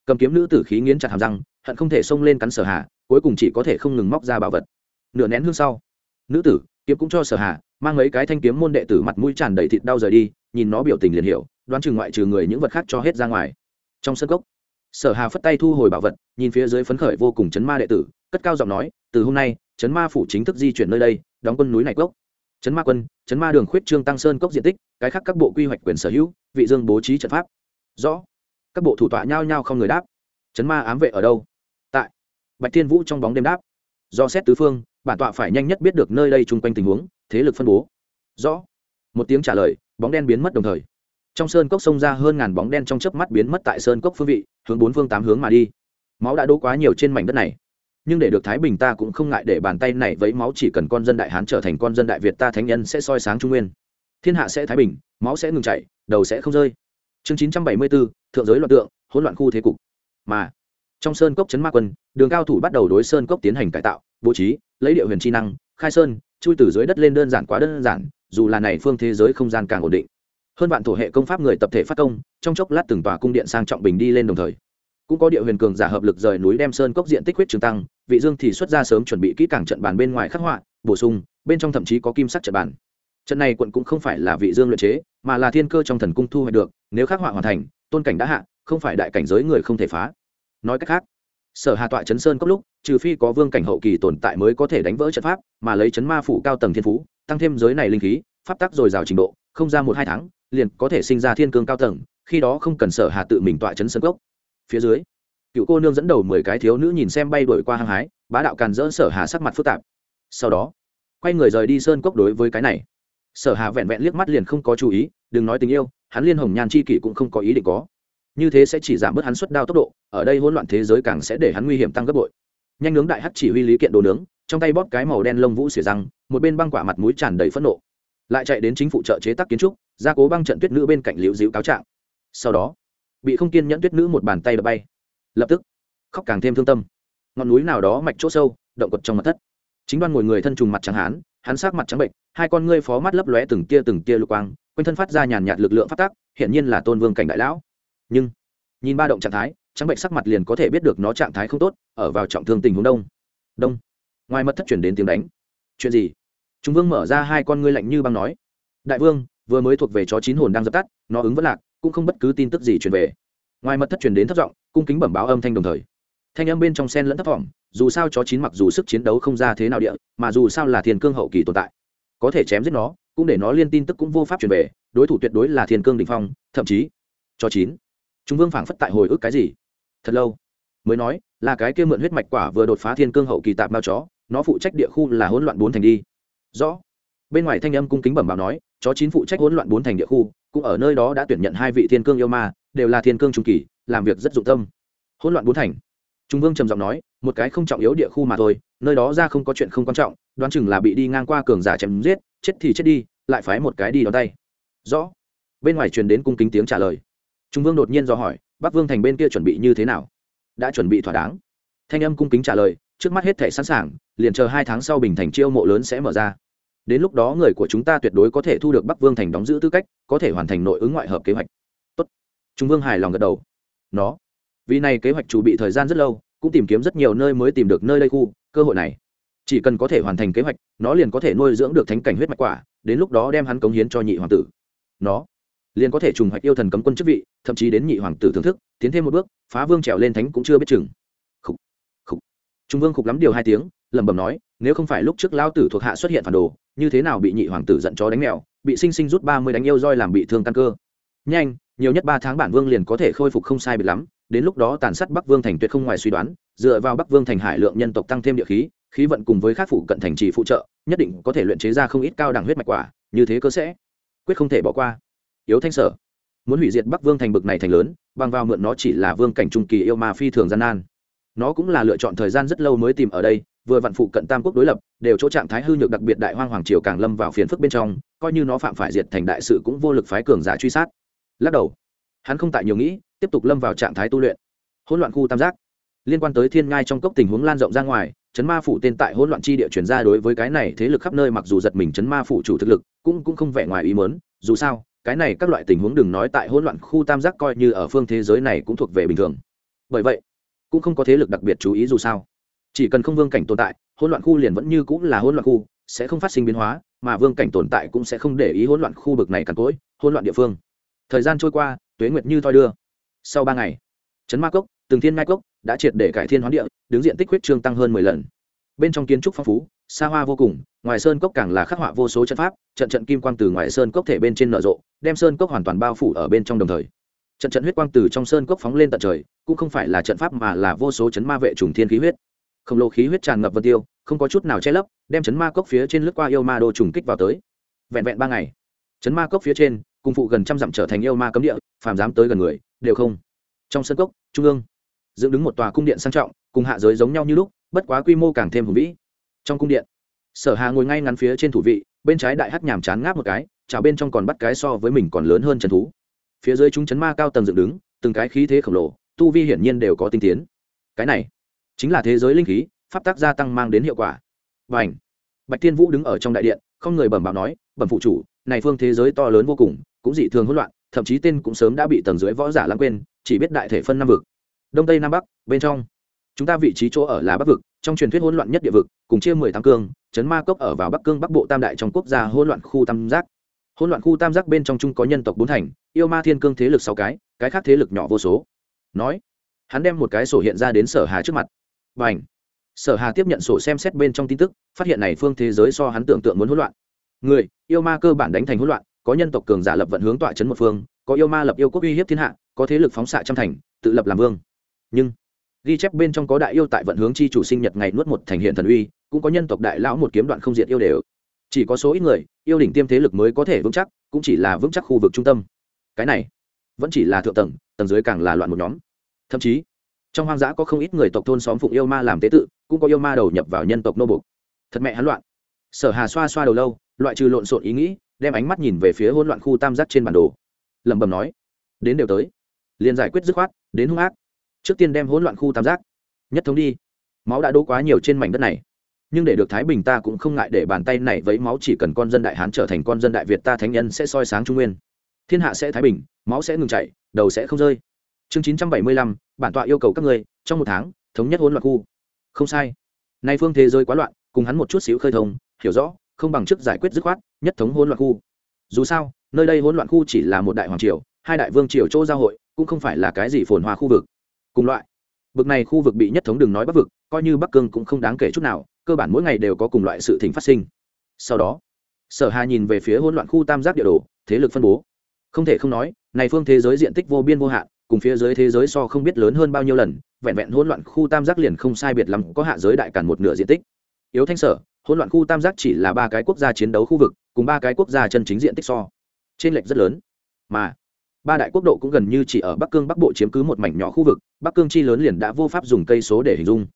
Cầm kiếm nữ tử khí nghiến chặt hàm răng, hận không thể xông lên cắn sở hà, cuối cùng chỉ có thể không ngừng móc ra bảo vật. Nửa nén hương sau, nữ tử, kiếm cũng cho sở hà, mang mấy cái thanh kiếm môn đệ tử mặt mũi tràn đầy thịt đau rời đi, nhìn nó biểu tình liền hiểu, đoán chừng ngoại trừ người những vật khác cho hết ra ngoài. Trong sân cốc, sở hà phất tay thu hồi bảo vật, nhìn phía dưới phấn khởi vô cùng chấn ma đệ tử, cất cao giọng nói, từ hôm nay, chấn ma phủ chính thức di chuyển nơi đây, đóng quân núi này cốc chấn ma quân, chấn ma đường khuyết trương tăng sơn cốc diện tích, cái khác các bộ quy hoạch quyền sở hữu, vị dương bố trí trận pháp. Rõ. Các bộ thủ tọa nhao nhao không người đáp. Chấn ma ám vệ ở đâu? Tại bạch thiên vũ trong bóng đêm đáp. Do xét tứ phương, bản tọa phải nhanh nhất biết được nơi đây chung quanh tình huống, thế lực phân bố. Rõ. Một tiếng trả lời, bóng đen biến mất đồng thời. Trong sơn cốc xông ra hơn ngàn bóng đen trong chớp mắt biến mất tại sơn cốc phương vị, hướng bốn phương tám hướng mà đi. Máu đã đỗ quá nhiều trên mảnh đất này nhưng để được thái bình ta cũng không ngại để bàn tay này vấy máu, chỉ cần con dân đại hán trở thành con dân đại việt ta thánh nhân sẽ soi sáng trung nguyên. Thiên hạ sẽ thái bình, máu sẽ ngừng chảy, đầu sẽ không rơi. Chương chín trăm bảy mươi bốn thượng giới loạn tượng, hỗn loạn khu thế cục. Mà, trong sơn cốc chấn ma quân, đường cao thủ bắt đầu đối sơn cốc tiến hành cải tạo, bố trí, lấy địa huyền chi năng, khai sơn, chui từ dưới đất lên đơn giản quá đơn giản, dù là này phương thế giới không gian càng ổn định. Hơn vạn thổ hệ công pháp người tập thể phát công, trong chốc lát từng tòa cung điện sang trọng bình đi lên đồng thời. Cũng có địa huyền cường giả hợp lực rời núi đem sơn cốc diện tích huyết trường tăng vị dương thì xuất ra sớm chuẩn bị kỹ càng trận bàn bên ngoài khắc họa, bổ sung, bên trong thậm chí có kim sắc trận bàn. Trận này quận cũng không phải là vị dương luyện chế, mà là thiên cơ trong thần cung thu hoạch được, nếu khắc họa hoàn thành, tôn cảnh đã hạ, không phải đại cảnh giới người không thể phá. Nói cách khác, sở hà tọa chấn sơn cốc lúc, trừ phi có vương cảnh hậu kỳ tồn tại mới có thể đánh vỡ trận pháp, mà lấy chấn ma phủ cao tầng thiên phú, tăng thêm giới này linh khí, pháp tắc dồi dào trình độ, không ra một hai tháng, liền có thể sinh ra thiên cương cao tầng, khi đó không cần sở hà tự mình tọa chấn sơn cốc. Phía dưới cựu cô nương dẫn đầu mười cái thiếu nữ nhìn xem bay đuổi qua hăng hái, bá đạo càn dỡ sở hà sắc mặt phức tạp. Sau đó, quay người rời đi sơn cốc đối với cái này. Sở hà vẹn vẹn liếc mắt liền không có chú ý, đừng nói tình yêu, hắn liên hồng nhan chi kỷ cũng không có ý định có. Như thế sẽ chỉ giảm bớt hắn suất đao tốc độ, ở đây hỗn loạn thế giới càng sẽ để hắn nguy hiểm tăng gấp bội. Nhanh nướng đại hắc chỉ huy lý kiện đồ nướng, trong tay bóp cái màu đen lông vũ xỉa răng, một bên băng quả mặt mũi tràn đầy phẫn nộ. Lại chạy đến chính phụ trợ chế tác kiến trúc, gia cố băng trận tuyết nữ bên cạnh liễu dịu cáo trạng. Sau đó, bị không kiên nhẫn tuyết nữ một bàn tay đập bay lập tức, khóc càng thêm thương tâm. Ngọn núi nào đó mạch chỗ sâu, động quật trong mặt thất. Chính đoan ngồi người thân trùng mặt trắng hán, hắn sát mặt trắng bệnh hai con ngươi phó mắt lấp lóe từng tia từng tia lục quang, quanh thân phát ra nhàn nhạt lực lượng phát tác hiện nhiên là tôn vương cảnh đại lão. Nhưng, nhìn ba động trạng thái, trắng bệnh sắc mặt liền có thể biết được nó trạng thái không tốt, ở vào trọng thương tình huống đông. Đông. Ngoài mật thất chuyển đến tiếng đánh. Chuyện gì? Chúng vương mở ra hai con ngươi lạnh như băng nói. Đại vương, vừa mới thuộc về chó chín hồn đang dập tắt, nó ứng vẫn lạc, cũng không bất cứ tin tức gì truyền về ngoài mật thất truyền đến thất giọng, cung kính bẩm báo âm thanh đồng thời. Thanh âm bên trong sen lẫn thất vọng, dù sao chó chín mặc dù sức chiến đấu không ra thế nào địa, mà dù sao là thiên cương hậu kỳ tồn tại. Có thể chém giết nó, cũng để nó liên tin tức cũng vô pháp truyền về, đối thủ tuyệt đối là thiên cương đình phong, thậm chí, chó chín. Chúng vương phảng phất tại hồi ức cái gì? Thật lâu, mới nói, là cái kia mượn huyết mạch quả vừa đột phá thiên cương hậu kỳ tạp bao chó, nó phụ trách địa khu là hỗn loạn bốn thành đi. Rõ. Bên ngoài thanh âm cung kính bẩm báo nói, chó chín phụ trách hỗn loạn bốn thành địa khu, cũng ở nơi đó đã tuyển nhận hai vị thiên cương yêu ma đều là thiên cương trung kỳ, làm việc rất dụng tâm. Hỗn loạn bốn thành. Trung vương trầm giọng nói, một cái không trọng yếu địa khu mà thôi, nơi đó ra không có chuyện không quan trọng, đoán chừng là bị đi ngang qua cường giả chém giết, chết thì chết đi, lại phái một cái đi đón tay. Rõ. Bên ngoài truyền đến cung kính tiếng trả lời. Trung vương đột nhiên do hỏi, bắc vương thành bên kia chuẩn bị như thế nào? Đã chuẩn bị thỏa đáng. Thanh âm cung kính trả lời, trước mắt hết thể sẵn sàng, liền chờ hai tháng sau bình thành chiêu mộ lớn sẽ mở ra. Đến lúc đó người của chúng ta tuyệt đối có thể thu được bắc vương thành đóng giữ tư cách, có thể hoàn thành nội ứng ngoại hợp kế hoạch trung vương hài lòng gật đầu. Nó, vì này kế hoạch chủ bị thời gian rất lâu, cũng tìm kiếm rất nhiều nơi mới tìm được nơi đây khu, cơ hội này. Chỉ cần có thể hoàn thành kế hoạch, nó liền có thể nuôi dưỡng được thánh cảnh huyết mạch quả, đến lúc đó đem hắn cống hiến cho nhị hoàng tử. Nó, liền có thể trùng hoạch yêu thần cấm quân chức vị, thậm chí đến nhị hoàng tử thưởng thức, tiến thêm một bước, phá vương trèo lên thánh cũng chưa biết chừng. Khục khục. Trung vương khục lắm điều hai tiếng, lẩm bẩm nói, nếu không phải lúc trước lao tử thuộc hạ xuất hiện phản đồ, như thế nào bị nhị hoàng tử giận chó đánh mèo, bị sinh sinh rút ba mươi đánh yêu roi làm bị thương căn cơ. Nhanh nhiều nhất ba tháng bản vương liền có thể khôi phục không sai biệt lắm, đến lúc đó tàn sát bắc vương thành tuyệt không ngoài suy đoán, dựa vào bắc vương thành hải lượng nhân tộc tăng thêm địa khí khí vận cùng với các phụ cận thành trì phụ trợ, nhất định có thể luyện chế ra không ít cao đẳng huyết mạch quả, như thế cơ sẽ. Quyết không thể bỏ qua. Yếu thanh sở, muốn hủy diệt bắc vương thành bực này thành lớn, bằng vào mượn nó chỉ là vương cảnh trung kỳ yêu mà phi thường gian nan. Nó cũng là lựa chọn thời gian rất lâu mới tìm ở đây, vừa vạn phụ cận tam quốc đối lập, đều chỗ trạng thái hư nhược đặc biệt đại hoang hoàng triều càng lâm vào phiền phức bên trong, coi như nó phạm phải diệt thành đại sự cũng vô lực phái cường giả truy sát lắc đầu. Hắn không tại nhiều nghĩ, tiếp tục lâm vào trạng thái tu luyện. Hỗn loạn khu tam giác. Liên quan tới thiên ngai trong cốc tình huống lan rộng ra ngoài, chấn ma phủ tên tại hỗn loạn chi địa chuyển ra đối với cái này thế lực khắp nơi mặc dù giật mình chấn ma phủ chủ thực lực, cũng cũng không vẻ ngoài ý mớn dù sao, cái này các loại tình huống đừng nói tại hỗn loạn khu tam giác coi như ở phương thế giới này cũng thuộc về bình thường. Bởi vậy, cũng không có thế lực đặc biệt chú ý dù sao. Chỉ cần không vương cảnh tồn tại, hỗn loạn khu liền vẫn như cũng là hỗn loạn khu, sẽ không phát sinh biến hóa, mà vương cảnh tồn tại cũng sẽ không để ý hỗn loạn khu vực này cằn cỗi, hỗn loạn địa phương thời gian trôi qua, tuế nguyệt như thoi đưa. Sau ba ngày, trấn ma cốc, từng thiên ngai cốc đã triệt để cải thiên hoán địa, đứng diện tích huyết trương tăng hơn mười lần. Bên trong kiến trúc phong phú, xa hoa vô cùng, ngoài sơn cốc càng là khắc họa vô số trận pháp, trận trận kim quang từ ngoài sơn cốc thể bên trên nở rộ, đem sơn cốc hoàn toàn bao phủ ở bên trong đồng thời. Trận trận huyết quang từ trong sơn cốc phóng lên tận trời, cũng không phải là trận pháp mà là vô số chấn ma vệ trùng thiên khí huyết. Khổng lồ khí huyết tràn ngập vân tiêu, không có chút nào che lấp, đem chấn ma cốc phía trên lướt qua yêu ma đồ trùng kích vào tới. Vẹn vẹn ba ngày, chấn ma cốc phía trên cùng phụ gần trăm dặm trở thành yêu ma cấm địa, phàm dám tới gần người, đều không. Trong sân cốc, trung ương, dựng đứng một tòa cung điện sang trọng, cùng hạ giới giống nhau như lúc, bất quá quy mô càng thêm hùng vĩ. Trong cung điện, sở hà ngồi ngay ngắn phía trên thủ vị, bên trái đại hắc nhàm chán ngáp một cái, chảo bên trong còn bắt cái so với mình còn lớn hơn trần thú. Phía dưới chúng chấn ma cao tầng dựng đứng, từng cái khí thế khổng lồ, tu vi hiển nhiên đều có tinh tiến. Cái này, chính là thế giới linh khí, pháp tác gia tăng mang đến hiệu quả. Và ảnh bạch tiên vũ đứng ở trong đại điện, không người bẩm báo nói, bẩm phụ chủ, này phương thế giới to lớn vô cùng cũng dị thường hỗn loạn, thậm chí tên cũng sớm đã bị tầng dưới võ giả lãng quên, chỉ biết đại thể phân năm vực. Đông tây nam bắc, bên trong. Chúng ta vị trí chỗ ở là bắc vực, trong truyền thuyết hỗn loạn nhất địa vực, cùng chia mười tám cương, chấn ma cốc ở vào bắc cương bắc bộ tam đại trong quốc gia hỗn loạn khu tam giác. Hỗn loạn khu tam giác bên trong chung có nhân tộc bốn thành, yêu ma thiên cương thế lực sáu cái cái khác thế lực nhỏ vô số. Nói, hắn đem một cái sổ hiện ra đến sở hà trước mặt. B à n h sở hà tiếp nhận sổ xem xét bên trong tin tức, phát hiện này phương thế giới so hắn tưởng tượng muốn hỗn loạn. Người, yêu ma cơ bản đánh thành hỗn loạn có nhân tộc cường giả lập vận hướng tọa chấn một phương, có yêu ma lập yêu quốc uy hiếp thiên hạ, có thế lực phóng xạ trăm thành, tự lập làm vương. Nhưng, ghi chép bên trong có đại yêu tại vận hướng chi chủ sinh nhật ngày nuốt một thành hiện thần uy, cũng có nhân tộc đại lão một kiếm đoạn không diệt yêu đều. Chỉ có số ít người, yêu đỉnh tiêm thế lực mới có thể vững chắc, cũng chỉ là vững chắc khu vực trung tâm. Cái này, vẫn chỉ là thượng tầng tầng dưới càng là loạn một nhóm. Thậm chí, trong hoang dã có không ít người tộc thôn xóm phụng yêu ma làm tế tự, cũng có yêu ma đầu nhập vào nhân tộc nô bục. Thật mẹ hắn loạn. Sở hà xoa xoa đầu lâu, loại trừ lộn xộn ý nghĩ đem ánh mắt nhìn về phía hỗn loạn khu tam giác trên bản đồ. Lẩm bẩm nói, đến đều tới. Liền giải quyết dứt khoát, đến hung ác. Trước tiên đem hỗn loạn khu tam giác nhất thống đi. Máu đã đỗ quá nhiều trên mảnh đất này. Nhưng để được thái bình ta cũng không ngại để bàn tay này vấy máu chỉ cần con dân đại hán trở thành con dân đại việt ta thánh nhân sẽ soi sáng trung nguyên. Thiên hạ sẽ thái bình, máu sẽ ngừng chảy, đầu sẽ không rơi. Chương chín trăm bảy mươi lăm, bản tọa yêu cầu các ngươi, trong một tháng, thống nhất hỗn loạn khu. Không sai. Nay phương thế giới quá loạn, cùng hắn một chút xíu khơi thông, hiểu rõ không bằng chức giải quyết dứt khoát, nhất thống hỗn loạn khu. Dù sao, nơi đây hỗn loạn khu chỉ là một đại hoàng triều, hai đại vương triều chỗ giao hội, cũng không phải là cái gì phồn hoa khu vực. Cùng loại, vực này khu vực bị nhất thống đừng nói bắc vực, coi như bắc cương cũng không đáng kể chút nào, cơ bản mỗi ngày đều có cùng loại sự thỉnh phát sinh. Sau đó, sở hà nhìn về phía hỗn loạn khu tam giác địa đồ, thế lực phân bố. Không thể không nói, này phương thế giới diện tích vô biên vô hạn, cùng phía dưới thế giới so không biết lớn hơn bao nhiêu lần, vẹn vẹn hỗn loạn khu tam giác liền không sai biệt lắm, có hạ giới đại cản một nửa diện tích. Yếu thanh sở hỗn loạn khu tam giác chỉ là ba cái quốc gia chiến đấu khu vực, cùng ba cái quốc gia chân chính diện tích so. Trên lệch rất lớn. Mà, ba đại quốc độ cũng gần như chỉ ở bắc cương bắc bộ chiếm cứ một mảnh nhỏ khu vực, bắc cương chi lớn liền đã vô pháp dùng cây số để hình dung.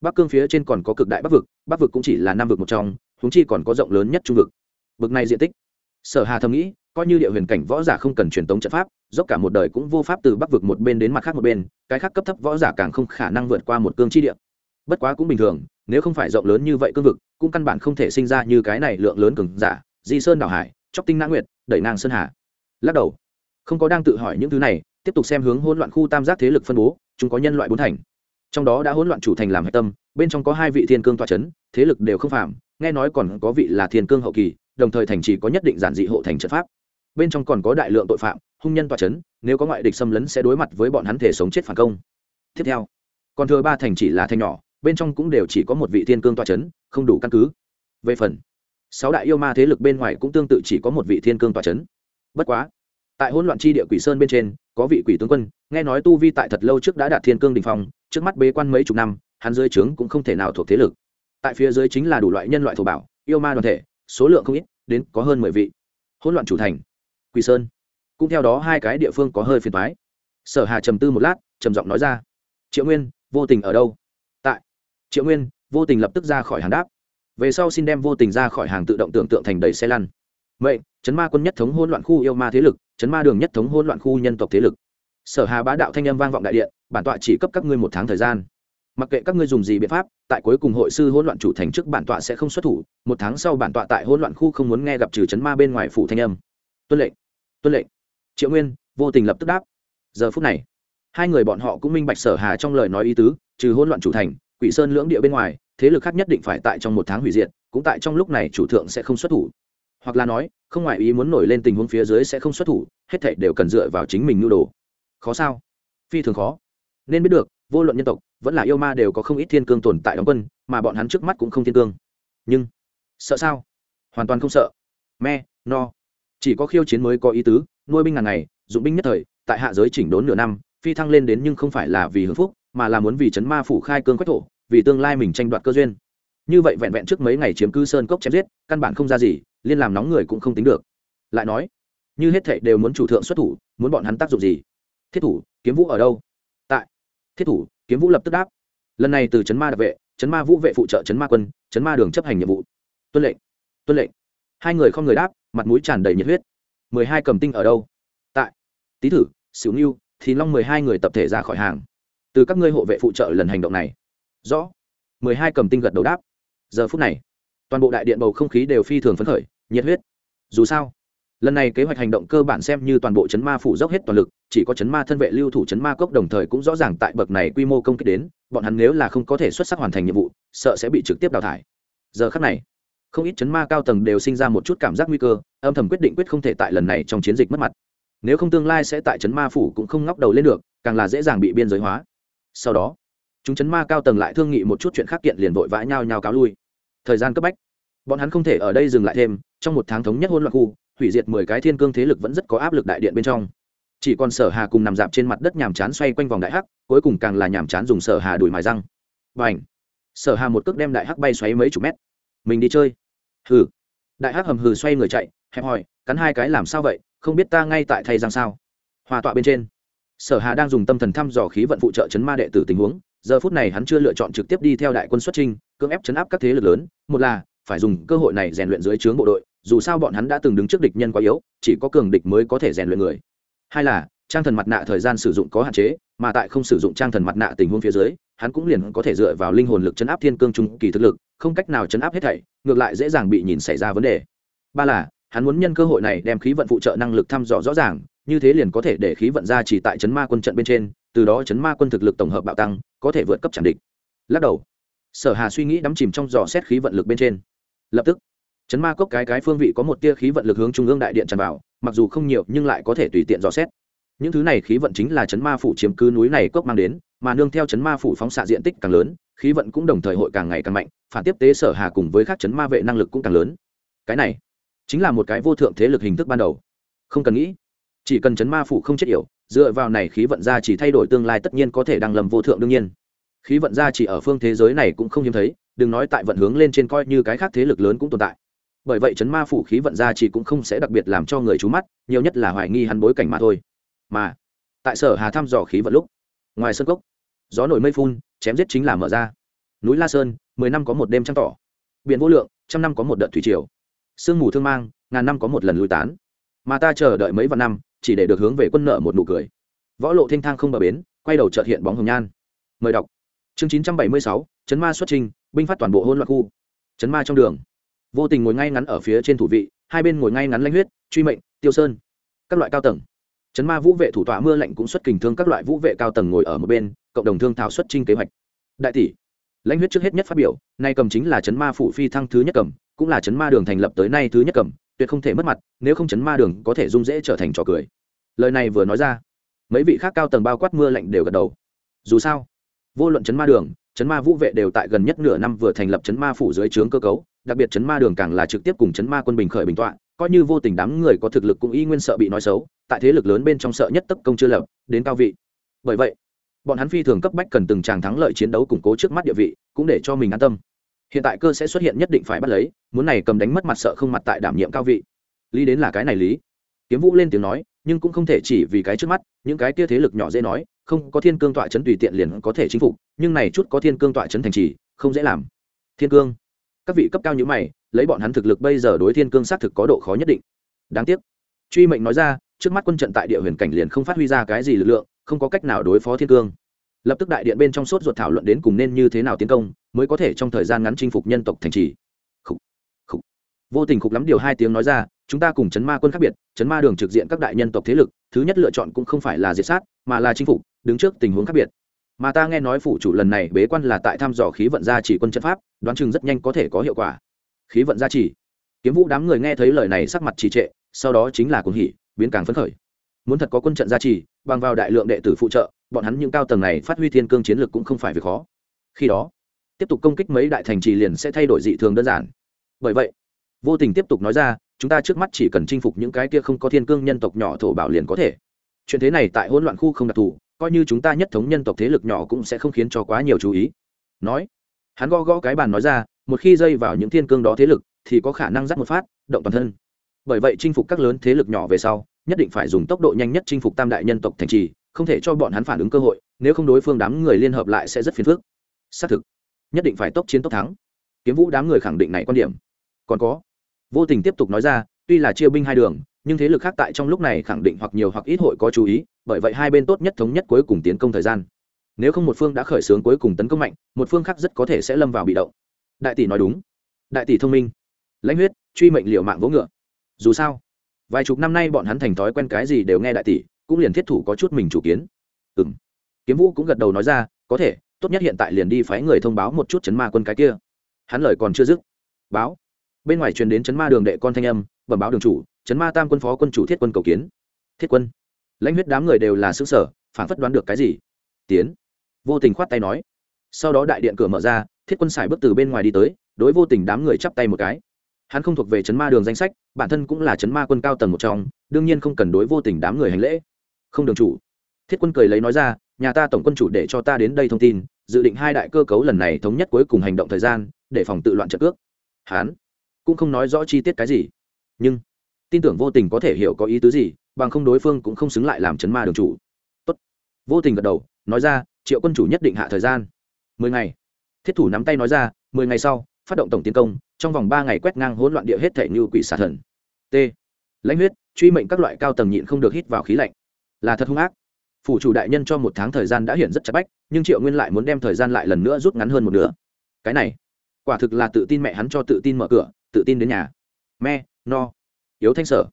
Bắc cương phía trên còn có cực đại bắc vực bắc vực cũng chỉ là nam vực một trong húng chi còn có rộng lớn nhất trung vực. Vực này diện tích, sở hà thầm nghĩ, coi như địa huyền cảnh võ giả không cần truyền tống trận pháp, dốc cả một đời cũng vô pháp từ bắc vực một bên đến mặt khác một bên, cái khác cấp thấp võ giả càng không khả năng vượt qua một cương chi địa. Bất quá cũng bình thường, nếu không phải rộng lớn như vậy cương vực cũng căn bản không thể sinh ra như cái này lượng lớn cường giả, di sơn đảo hải, chóc tinh nã nguyệt, đẩy nàng sơn hà. Lắc đầu, không có đang tự hỏi những thứ này, tiếp tục xem hướng hỗn loạn khu tam giác thế lực phân bố, chúng có nhân loại bốn thành. Trong đó đã hỗn loạn chủ thành làm hạch tâm, bên trong có hai vị thiên cương tọa c h ấ n thế lực đều không phạm, nghe nói còn có vị là thiên cương hậu kỳ, đồng thời thành chỉ có nhất định giản dị hộ thành trận pháp. Bên trong còn có đại lượng tội phạm, hung nhân tọa c h ấ n nếu có ngoại địch xâm lấn sẽ đối mặt với bọn hắn thể sống chết phản công. Tiếp theo, còn thừa ba thành chỉ là thành nhỏ bên trong cũng đều chỉ có một vị thiên cương toa c h ấ n không đủ căn cứ. Về phần, sáu đại yêu ma thế lực bên ngoài cũng tương tự chỉ có một vị thiên cương toa c h ấ n bất quá, tại hỗn loạn chi địa quỷ sơn bên trên, có vị quỷ tướng quân, nghe nói tu vi tại thật lâu trước đã đạt thiên cương đình phong, trước mắt bế quan mấy chục năm, hắn dưới trướng cũng không thể nào thuộc thế lực. Tại phía dưới chính là đủ loại nhân loại thổ bảo, yêu ma đoàn thể, số lượng không ít, đến có hơn mười vị. Hỗn loạn chủ thành, quỷ sơn. Cũng theo đó hai cái địa phương có hơi phiền thoái sở hà trầm tư một lát, trầm giọng nói ra, triệu nguyên, vô tình ở đâu? Triệu nguyên vô tình lập tức ra khỏi hàng đáp. Về sau xin đem vô tình ra khỏi hàng tự động tưởng tượng thành đầy xe lăn. Vậy, chấn ma quân nhất thống hỗn loạn khu yêu ma thế lực chấn ma đường nhất thống hỗn loạn khu nhân tộc thế lực. Sở hà bá đạo thanh âm vang vọng đại điện bản tọa chỉ cấp các ngươi một tháng thời gian. Mặc kệ các ngươi dùng gì biện pháp tại cuối cùng hội sư hỗn loạn chủ thành trước bản tọa sẽ không xuất thủ một tháng sau bản tọa tại hỗn loạn khu không muốn nghe gặp trừ chấn ma bên ngoài phủ thanh âm. Tuân lệnh tuân lệnh. Triệu nguyên vô tình lập tức đáp. Giờ phút này hai người bọn họ cũng minh bạch sở hà trong lời nói ý tứ trừ hỗn loạn chủ thành quỷ sơn lưỡng địa bên ngoài, thế lực khác nhất định phải tại trong một tháng hủy diệt, cũng tại trong lúc này chủ thượng sẽ không xuất thủ. Hoặc là nói, không ngoại ý muốn nổi lên tình huống phía dưới sẽ không xuất thủ, hết thảy đều cần dựa vào chính mình nhu đồ. Khó sao? Phi thường khó. Nên biết được, vô luận nhân tộc, vẫn là yêu ma đều có không ít thiên cương tồn tại đóng quân, mà bọn hắn trước mắt cũng không thiên cương. Nhưng, sợ sao? Hoàn toàn không sợ. Me, no. Chỉ có khiêu chiến mới có ý tứ, nuôi binh ngàn ngày, dụng binh nhất thời, tại hạ giới chỉnh đốn nửa năm, phi thăng lên đến nhưng không phải là vì hưng phúc mà là muốn vì chấn ma phủ khai cương quách thổ, vì tương lai mình tranh đoạt cơ duyên. Như vậy vẹn vẹn trước mấy ngày chiếm cư sơn cốc chém giết, căn bản không ra gì, liên làm nóng người cũng không tính được. Lại nói, như hết thệ đều muốn chủ thượng xuất thủ, muốn bọn hắn tác dụng gì? Thiết thủ, kiếm vũ ở đâu? Tại. Thiết thủ, kiếm vũ lập tức đáp. Lần này từ chấn ma đặc vệ, chấn ma vũ vệ phụ trợ chấn ma quân, chấn ma đường chấp hành nhiệm vụ. Tuân lệnh tuân lệnh. Hai người không người đáp, mặt mũi tràn đầy nhiệt huyết. Mười hai cầm tinh ở đâu? Tại. Tý thử xỉu nghiêu thì long mười hai người tập thể ra khỏi hàng từ các ngươi hộ vệ phụ trợ lần hành động này. Rõ. Mười hai cầm tinh gật đầu đáp. Giờ phút này, toàn bộ đại điện bầu không khí đều phi thường phấn khởi, nhiệt huyết. Dù sao, lần này kế hoạch hành động cơ bản xem như toàn bộ chấn ma phủ dốc hết toàn lực, chỉ có chấn ma thân vệ lưu thủ chấn ma cốc đồng thời cũng rõ ràng tại bậc này quy mô công kích đến, bọn hắn nếu là không có thể xuất sắc hoàn thành nhiệm vụ, sợ sẽ bị trực tiếp đào thải. Giờ khắc này, không ít chấn ma cao tầng đều sinh ra một chút cảm giác nguy cơ, âm thầm quyết định quyết không thể tại lần này trong chiến dịch mất mặt. Nếu không tương lai sẽ tại chấn ma phủ cũng không ngóc đầu lên được, càng là dễ dàng bị biên giới hóa sau đó, chúng chấn ma cao tầng lại thương nghị một chút chuyện khác kiện liền vội vã nhau nhau cáo lui. Thời gian cấp bách, bọn hắn không thể ở đây dừng lại thêm, trong một tháng thống nhất hôn loạn khu, hủy diệt mười cái thiên cương thế lực vẫn rất có áp lực đại điện bên trong. Chỉ còn sở hà cùng nằm dạp trên mặt đất nhàm chán xoay quanh vòng đại hắc, cuối cùng càng là nhàm chán dùng sở hà đuổi mài răng. Và ảnh sở hà một cước đem đại hắc bay xoáy mấy chục mét. Mình đi chơi. Hừ. Đại hắc hầm hừ xoay người chạy, hẹp hòi, cắn hai cái làm sao vậy, không biết ta ngay tại thay răng sao. Hòa tọa bên trên sở hà đang dùng tâm thần thăm dò khí vận phụ trợ chấn ma đệ tử tình huống, giờ phút này hắn chưa lựa chọn trực tiếp đi theo đại quân xuất trinh cưỡng ép chấn áp các thế lực lớn, một là phải dùng cơ hội này rèn luyện dưới trướng bộ đội, dù sao bọn hắn đã từng đứng trước địch nhân quá yếu, chỉ có cường địch mới có thể rèn luyện người. Hai là, trang thần mặt nạ thời gian sử dụng có hạn chế, mà tại không sử dụng trang thần mặt nạ tình huống phía dưới, hắn cũng liền có thể dựa vào linh hồn lực chấn áp thiên cương trung kỳ thực lực, không cách nào chấn áp hết thảy, ngược lại dễ dàng bị nhìn xảy ra vấn đề. Ba là, hắn muốn nhân cơ hội này đem khí vận phụ trợ năng lực thăm dò rõ ràng như thế liền có thể để khí vận ra chỉ tại chấn ma quân trận bên trên, từ đó chấn ma quân thực lực tổng hợp bạo tăng, có thể vượt cấp chẳng địch. Lắc đầu. Sở hà suy nghĩ đắm chìm trong dò xét khí vận lực bên trên. Lập tức, chấn ma cốc cái cái phương vị có một tia khí vận lực hướng trung ương đại điện tràn vào, mặc dù không nhiều nhưng lại có thể tùy tiện dò xét. Những thứ này khí vận chính là chấn ma phủ chiếm cứ núi này cốc mang đến, mà nương theo chấn ma phủ phóng xạ diện tích càng lớn, khí vận cũng đồng thời hội càng ngày càng mạnh, phản tiếp tế sở hà cùng với các chấn ma vệ năng lực cũng càng lớn. Cái này chính là một cái vô thượng thế lực hình thức ban đầu. Không cần nghĩ chỉ cần chấn ma phủ không chết yểu, dựa vào này khí vận ra chỉ thay đổi tương lai tất nhiên có thể đăng lầm vô thượng đương nhiên. Khí vận ra chỉ ở phương thế giới này cũng không hiếm thấy, đừng nói tại vận hướng lên trên coi như cái khác thế lực lớn cũng tồn tại. Bởi vậy chấn ma phủ khí vận ra chỉ cũng không sẽ đặc biệt làm cho người chú mắt, nhiều nhất là hoài nghi hắn bối cảnh mà thôi. Mà, tại sở hà thăm dò khí vận lúc, ngoài sân cốc, gió nổi mây phun, chém giết chính là mở ra. Núi la sơn, mười năm có một đêm trăng tỏ. Biển vô lượng, trăm năm có một đợt thủy triều. Sương mù thương mang, ngàn năm có một lần lùi tán. Mà ta chờ đợi mấy vạn năm chỉ để được hướng về quân nợ một nụ cười. Võ lộ thanh thang không bờ bến, quay đầu trợt hiện bóng hồng nhan. Mời đọc. Chương chín trăm bảy mươi sáu, chấn ma xuất trình, binh phát toàn bộ hôn loạn khu. Chấn ma trong đường. Vô tình ngồi ngay ngắn ở phía trên thủ vị, hai bên ngồi ngay ngắn lanh huyết, truy mệnh, tiêu sơn. Các loại cao tầng. Chấn ma vũ vệ thủ tọa mưa lạnh cũng xuất kình thương các loại vũ vệ cao tầng ngồi ở một bên, cộng đồng thương thảo xuất trình kế hoạch. Đại tỷ. Lãnh huyết trước hết nhất phát biểu, nay cầm chính là chấn ma phủ phi thăng thứ nhất cầm, cũng là chấn ma đường thành lập tới nay thứ nhất cầm tuyệt không thể mất mặt, nếu không chấn ma đường có thể dung dễ trở thành trò cười. Lời này vừa nói ra, mấy vị khác cao tầng bao quát mưa lạnh đều gật đầu. Dù sao, vô luận chấn ma đường, chấn ma vũ vệ đều tại gần nhất nửa năm vừa thành lập chấn ma phủ dưới trướng cơ cấu, đặc biệt chấn ma đường càng là trực tiếp cùng chấn ma quân bình khởi bình tọa, coi như vô tình đám người có thực lực cũng y nguyên sợ bị nói xấu, tại thế lực lớn bên trong sợ nhất tấp công chưa lập, đến cao vị. Bởi vậy, bọn hắn phi thường cấp bách cần từng tràng thắng lợi chiến đấu củng cố trước mắt địa vị, cũng để cho mình an tâm hiện tại cơ sẽ xuất hiện nhất định phải bắt lấy, muốn này cầm đánh mất mặt sợ không mặt tại đảm nhiệm cao vị. Lý đến là cái này lý. Kiếm vũ lên tiếng nói, nhưng cũng không thể chỉ vì cái trước mắt, những cái kia thế lực nhỏ dễ nói, không có thiên cương tọa chấn tùy tiện liền có thể chinh phục, nhưng này chút có thiên cương tọa chấn thành trì, không dễ làm. Thiên cương. Các vị cấp cao như mày, lấy bọn hắn thực lực bây giờ đối thiên cương xác thực có độ khó nhất định. Đáng tiếc. Truy mệnh nói ra, trước mắt quân trận tại địa huyền cảnh liền không phát huy ra cái gì lực lượng, không có cách nào đối phó thiên cương lập tức đại điện bên trong sốt ruột thảo luận đến cùng nên như thế nào tiến công mới có thể trong thời gian ngắn chinh phục nhân tộc thành trì. Khúc, khúc. vô tình khục lắm điều hai tiếng nói ra chúng ta cùng chấn ma quân khác biệt chấn ma đường trực diện các đại nhân tộc thế lực thứ nhất lựa chọn cũng không phải là diệt sát mà là chinh phục đứng trước tình huống khác biệt. Mà ta nghe nói phủ chủ lần này bế quan là tại thăm dò khí vận gia chỉ quân trận pháp đoán chừng rất nhanh có thể có hiệu quả. Khí vận gia chỉ. Kiếm vũ đám người nghe thấy lời này sắc mặt trì trệ sau đó chính là cuồng hỉ biến càng phấn khởi. Muốn thật có quân trận gia trì bằng vào đại lượng đệ tử phụ trợ bọn hắn những cao tầng này phát huy thiên cương chiến lược cũng không phải việc khó. Khi đó, tiếp tục công kích mấy đại thành trì liền sẽ thay đổi dị thường đơn giản. Bởi vậy, vô tình tiếp tục nói ra, chúng ta trước mắt chỉ cần chinh phục những cái kia không có thiên cương nhân tộc nhỏ thổ bảo liền có thể. Chuyện thế này tại hỗn loạn khu không đặc thù, coi như chúng ta nhất thống nhân tộc thế lực nhỏ cũng sẽ không khiến cho quá nhiều chú ý. Nói, hắn gõ gõ cái bàn nói ra, một khi dây vào những thiên cương đó thế lực, thì có khả năng dắt một phát, động toàn thân. Bởi vậy chinh phục các lớn thế lực nhỏ về sau, nhất định phải dùng tốc độ nhanh nhất chinh phục tam đại nhân tộc thành trì không thể cho bọn hắn phản ứng cơ hội, nếu không đối phương đám người liên hợp lại sẽ rất phiền phức. Xác thực, nhất định phải tốc chiến tốc thắng. Kiếm vũ đám người khẳng định này quan điểm. Còn có, vô tình tiếp tục nói ra, tuy là chia binh hai đường, nhưng thế lực khác tại trong lúc này khẳng định hoặc nhiều hoặc ít hội có chú ý, bởi vậy hai bên tốt nhất thống nhất cuối cùng tiến công thời gian. Nếu không một phương đã khởi xướng cuối cùng tấn công mạnh, một phương khác rất có thể sẽ lâm vào bị động. Đại tỷ nói đúng. Đại tỷ thông minh. Lãnh huyết, truy mệnh liệu mạng vỗ ngựa. Dù sao, vài chục năm nay bọn hắn thành thói quen cái gì đều nghe đại tỷ cũng liền thiết thủ có chút mình chủ kiến. Ừ m kiếm vũ cũng gật đầu nói ra, có thể, tốt nhất hiện tại liền đi phái người thông báo một chút chấn ma quân cái kia. Hắn lời còn chưa dứt, báo. Bên ngoài truyền đến chấn ma đường đệ con thanh âm, bẩm báo đường chủ, chấn ma tam quân phó quân chủ thiết quân cầu kiến. Thiết quân? Lãnh huyết đám người đều là xứ sở phản phất đoán được cái gì. Tiến. Vô tình khoát tay nói. Sau đó đại điện cửa mở ra, thiết quân xài bước từ bên ngoài đi tới, đối vô tình đám người chắp tay một cái. Hắn không thuộc về chấn ma đường danh sách, bản thân cũng là chấn ma quân cao tầng một trong, đương nhiên không cần đối vô tình đám người hành lễ không đường chủ. Thiết quân cười lấy nói ra, nhà ta tổng quân chủ để cho ta đến đây thông tin, dự định hai đại cơ cấu lần này thống nhất cuối cùng hành động thời gian, để phòng tự loạn trận cước. Hán cũng không nói rõ chi tiết cái gì, nhưng tin tưởng vô tình có thể hiểu có ý tứ gì, bằng không đối phương cũng không xứng lại làm chấn ma đường chủ. Tốt. vô tình gật đầu, nói ra, triệu quân chủ nhất định hạ thời gian. Mười ngày. Thiết thủ nắm tay nói ra, mười ngày sau, phát động tổng tiến công, trong vòng ba ngày quét ngang hỗn loạn địa hết thể như quỷ xà thần. T. Lãnh huyết, truy mệnh các loại cao tầng nhịn không được hít vào khí lạnh là thật hung ác. Phủ chủ đại nhân cho một tháng thời gian đã hiện rất chặt bách, nhưng triệu nguyên lại muốn đem thời gian lại lần nữa rút ngắn hơn một nửa. Cái này, quả thực là tự tin mẹ hắn cho tự tin mở cửa, tự tin đến nhà. Me no. Yếu thanh sở.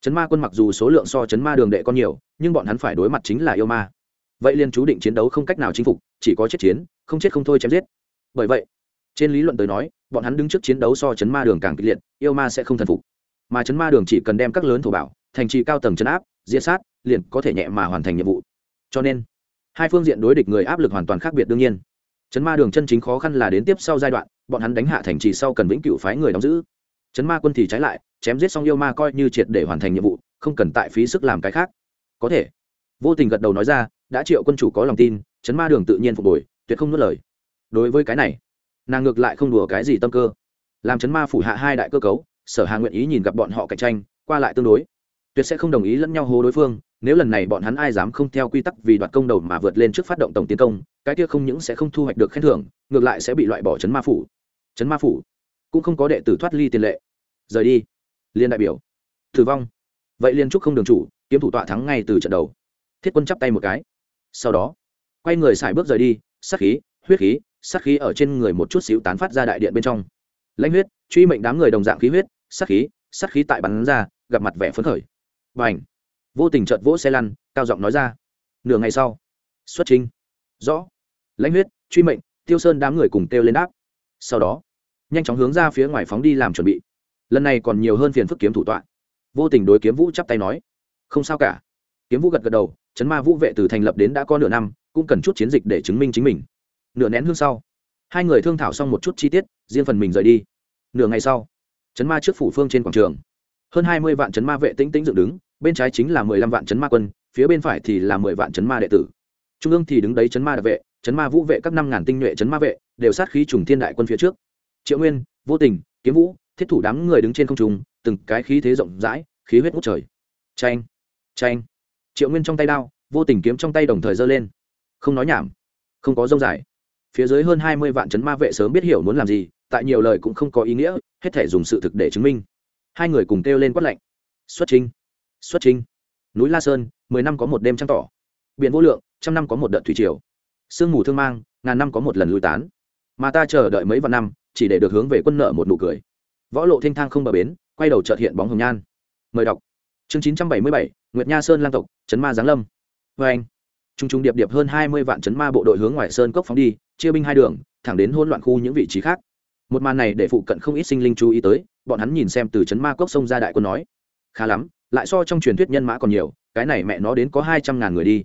Chấn ma quân mặc dù số lượng so chấn ma đường đệ con nhiều, nhưng bọn hắn phải đối mặt chính là yêu ma. Vậy liền chú định chiến đấu không cách nào chinh phục, chỉ có chết chiến, không chết không thôi chém giết. Bởi vậy, trên lý luận tới nói, bọn hắn đứng trước chiến đấu so chấn ma đường càng kịch liệt, yêu ma sẽ không thần phục. Mà chấn ma đường chỉ cần đem các lớn thổ bảo, thành trì cao tầng chấn áp diệt sát, liền có thể nhẹ mà hoàn thành nhiệm vụ. Cho nên, hai phương diện đối địch người áp lực hoàn toàn khác biệt đương nhiên. Chấn ma đường chân chính khó khăn là đến tiếp sau giai đoạn, bọn hắn đánh hạ thành trì sau cần vĩnh cửu phái người đóng giữ. Chấn ma quân thì trái lại, chém giết xong yêu ma coi như triệt để hoàn thành nhiệm vụ, không cần tại phí sức làm cái khác. Có thể, vô tình gật đầu nói ra, đã triệu quân chủ có lòng tin, chấn ma đường tự nhiên phục hồi, tuyệt không nuốt lời. Đối với cái này, nàng ngược lại không đùa cái gì tâm cơ. Làm chấn ma phủ hạ hai đại cơ cấu, sở hà nguyện ý nhìn gặp bọn họ cạnh tranh, qua lại tương đối tuyệt sẽ không đồng ý lẫn nhau hô đối phương, nếu lần này bọn hắn ai dám không theo quy tắc vì đoạt công đầu mà vượt lên trước phát động tổng tiến công, cái kia không những sẽ không thu hoạch được khen thưởng, ngược lại sẽ bị loại bỏ chấn ma phủ. Chấn ma phủ? Cũng không có đệ tử thoát ly tiền lệ. Rời đi. Liên đại biểu. Thử vong. Vậy liên trúc không đường chủ, kiếm thủ tọa thắng ngay từ trận đầu. Thiết quân chắp tay một cái. Sau đó, quay người xài bước rời đi, sát khí, huyết khí, sát khí ở trên người một chút xíu tán phát ra đại điện bên trong. Lãnh huyết, truy mệnh đám người đồng dạng khí huyết, sát khí sát khí tại bắn ra, gặp mặt vẻ phấn khởi và ảnh. Vô tình trợt vỗ xe lăn, cao giọng nói ra. Nửa ngày sau, xuất trình. Rõ. Lãnh huyết, truy mệnh, tiêu sơn đám người cùng kêu lên đáp. Sau đó, nhanh chóng hướng ra phía ngoài phóng đi làm chuẩn bị. Lần này còn nhiều hơn phiền phức kiếm thủ tọa. Vô tình đối kiếm vũ chắp tay nói. Không sao cả. Kiếm vũ gật gật đầu, chấn ma vũ vệ từ thành lập đến đã có nửa năm, cũng cần chút chiến dịch để chứng minh chính mình. Nửa nén hương sau, hai người thương thảo xong một chút chi tiết, riêng phần mình rời đi. Nửa ngày sau, chấn ma trước phủ phương trên quảng trường hơn hai mươi vạn chấn ma vệ tĩnh tĩnh dựng đứng, bên trái chính là mười lăm vạn chấn ma quân, phía bên phải thì là mười vạn chấn ma đệ tử. Trung ương thì đứng đấy chấn ma đặc vệ, chấn ma vũ vệ các năm ngàn tinh nhuệ chấn ma vệ, đều sát khí trùng thiên đại quân phía trước. Triệu nguyên, vô tình, kiếm vũ, thiết thủ đám người đứng trên không trung, từng cái khí thế rộng rãi, khí huyết ngút trời. Tranh tranh triệu nguyên trong tay đao, vô tình kiếm trong tay đồng thời giơ lên. Không nói nhảm, không có dông dài. Phía dưới hơn hai mươi vạn chấn ma vệ sớm biết hiểu muốn làm gì, tại nhiều lời cũng không có ý nghĩa, hết thể dùng sự thực để chứng minh hai người cùng kêu lên quát lạnh. Xuất trinh xuất trinh núi la sơn, mười năm có một đêm trăng tỏ. Biển vô lượng, trăm năm có một đợt thủy triều. Sương mù thương mang, ngàn năm có một lần lui tán. Mà ta chờ đợi mấy vạn năm, chỉ để được hướng về quân nợ một nụ cười. Võ lộ thanh thang không bờ bến, quay đầu trợt hiện bóng hồng nhan. Mời đọc. Chương chín trăm bảy mươi bảy, nguyệt nha sơn lang tộc trấn ma giáng lâm. Vê anh t r u n g t r u n g điệp điệp hơn hai mươi vạn trấn ma bộ đội hướng ngoài sơn cốc phóng đi, chia binh hai đường, thẳng đến hôn loạn khu những vị trí khác. Một màn này để phụ cận không ít sinh linh chú ý tới bọn hắn nhìn xem từ trấn ma cốc sông ra đại quân nói, khá lắm, lại so trong truyền thuyết nhân mã còn nhiều, cái này mẹ nó đến có hai trăm ngàn người đi.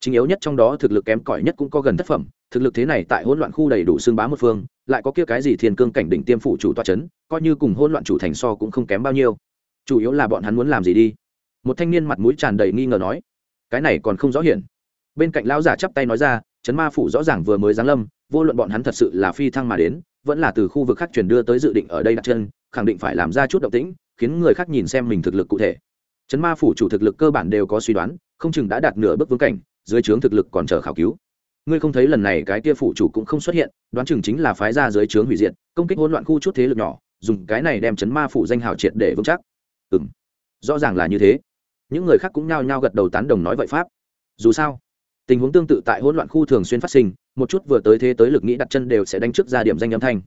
Chính yếu nhất trong đó thực lực kém cỏi nhất cũng có gần thất phẩm, thực lực thế này tại hỗn loạn khu đầy đủ xương bá một phương, lại có kia cái gì thiên cương cảnh đỉnh tiêm phụ chủ toa c h ấ n coi như cùng hỗn loạn chủ thành so cũng không kém bao nhiêu. Chủ yếu là bọn hắn muốn làm gì đi? Một thanh niên mặt mũi tràn đầy nghi ngờ nói, cái này còn không rõ hiển. Bên cạnh lão giả chắp tay nói ra, chấn ma phủ rõ ràng vừa mới giáng lâm, vô luận bọn hắn thật sự là phi thăng mà đến, vẫn là từ khu vực khác chuyển đưa tới dự định ở đây đặt chân khẳng định phải làm ra chút động tĩnh, khiến người khác nhìn xem mình thực lực cụ thể. Chấn ma phủ chủ thực lực cơ bản đều có suy đoán, không chừng đã đạt nửa bước vương cảnh, dưới trướng thực lực còn chờ khảo cứu. Ngươi không thấy lần này cái kia phụ chủ cũng không xuất hiện, đoán chừng chính là phái ra dưới trướng hủy diệt, công kích hỗn loạn khu chút thế lực nhỏ, dùng cái này đem chấn ma Phủ danh hào triệt để vững chắc. Ừ m rõ ràng là như thế. Những người khác cũng nhao nhao gật đầu tán đồng nói vậy pháp. Dù sao, tình huống tương tự tại hỗn loạn khu thường xuyên phát sinh, một chút vừa tới thế tới lực nghĩ đặt chân đều sẽ đánh trước ra điểm danh âm thanh.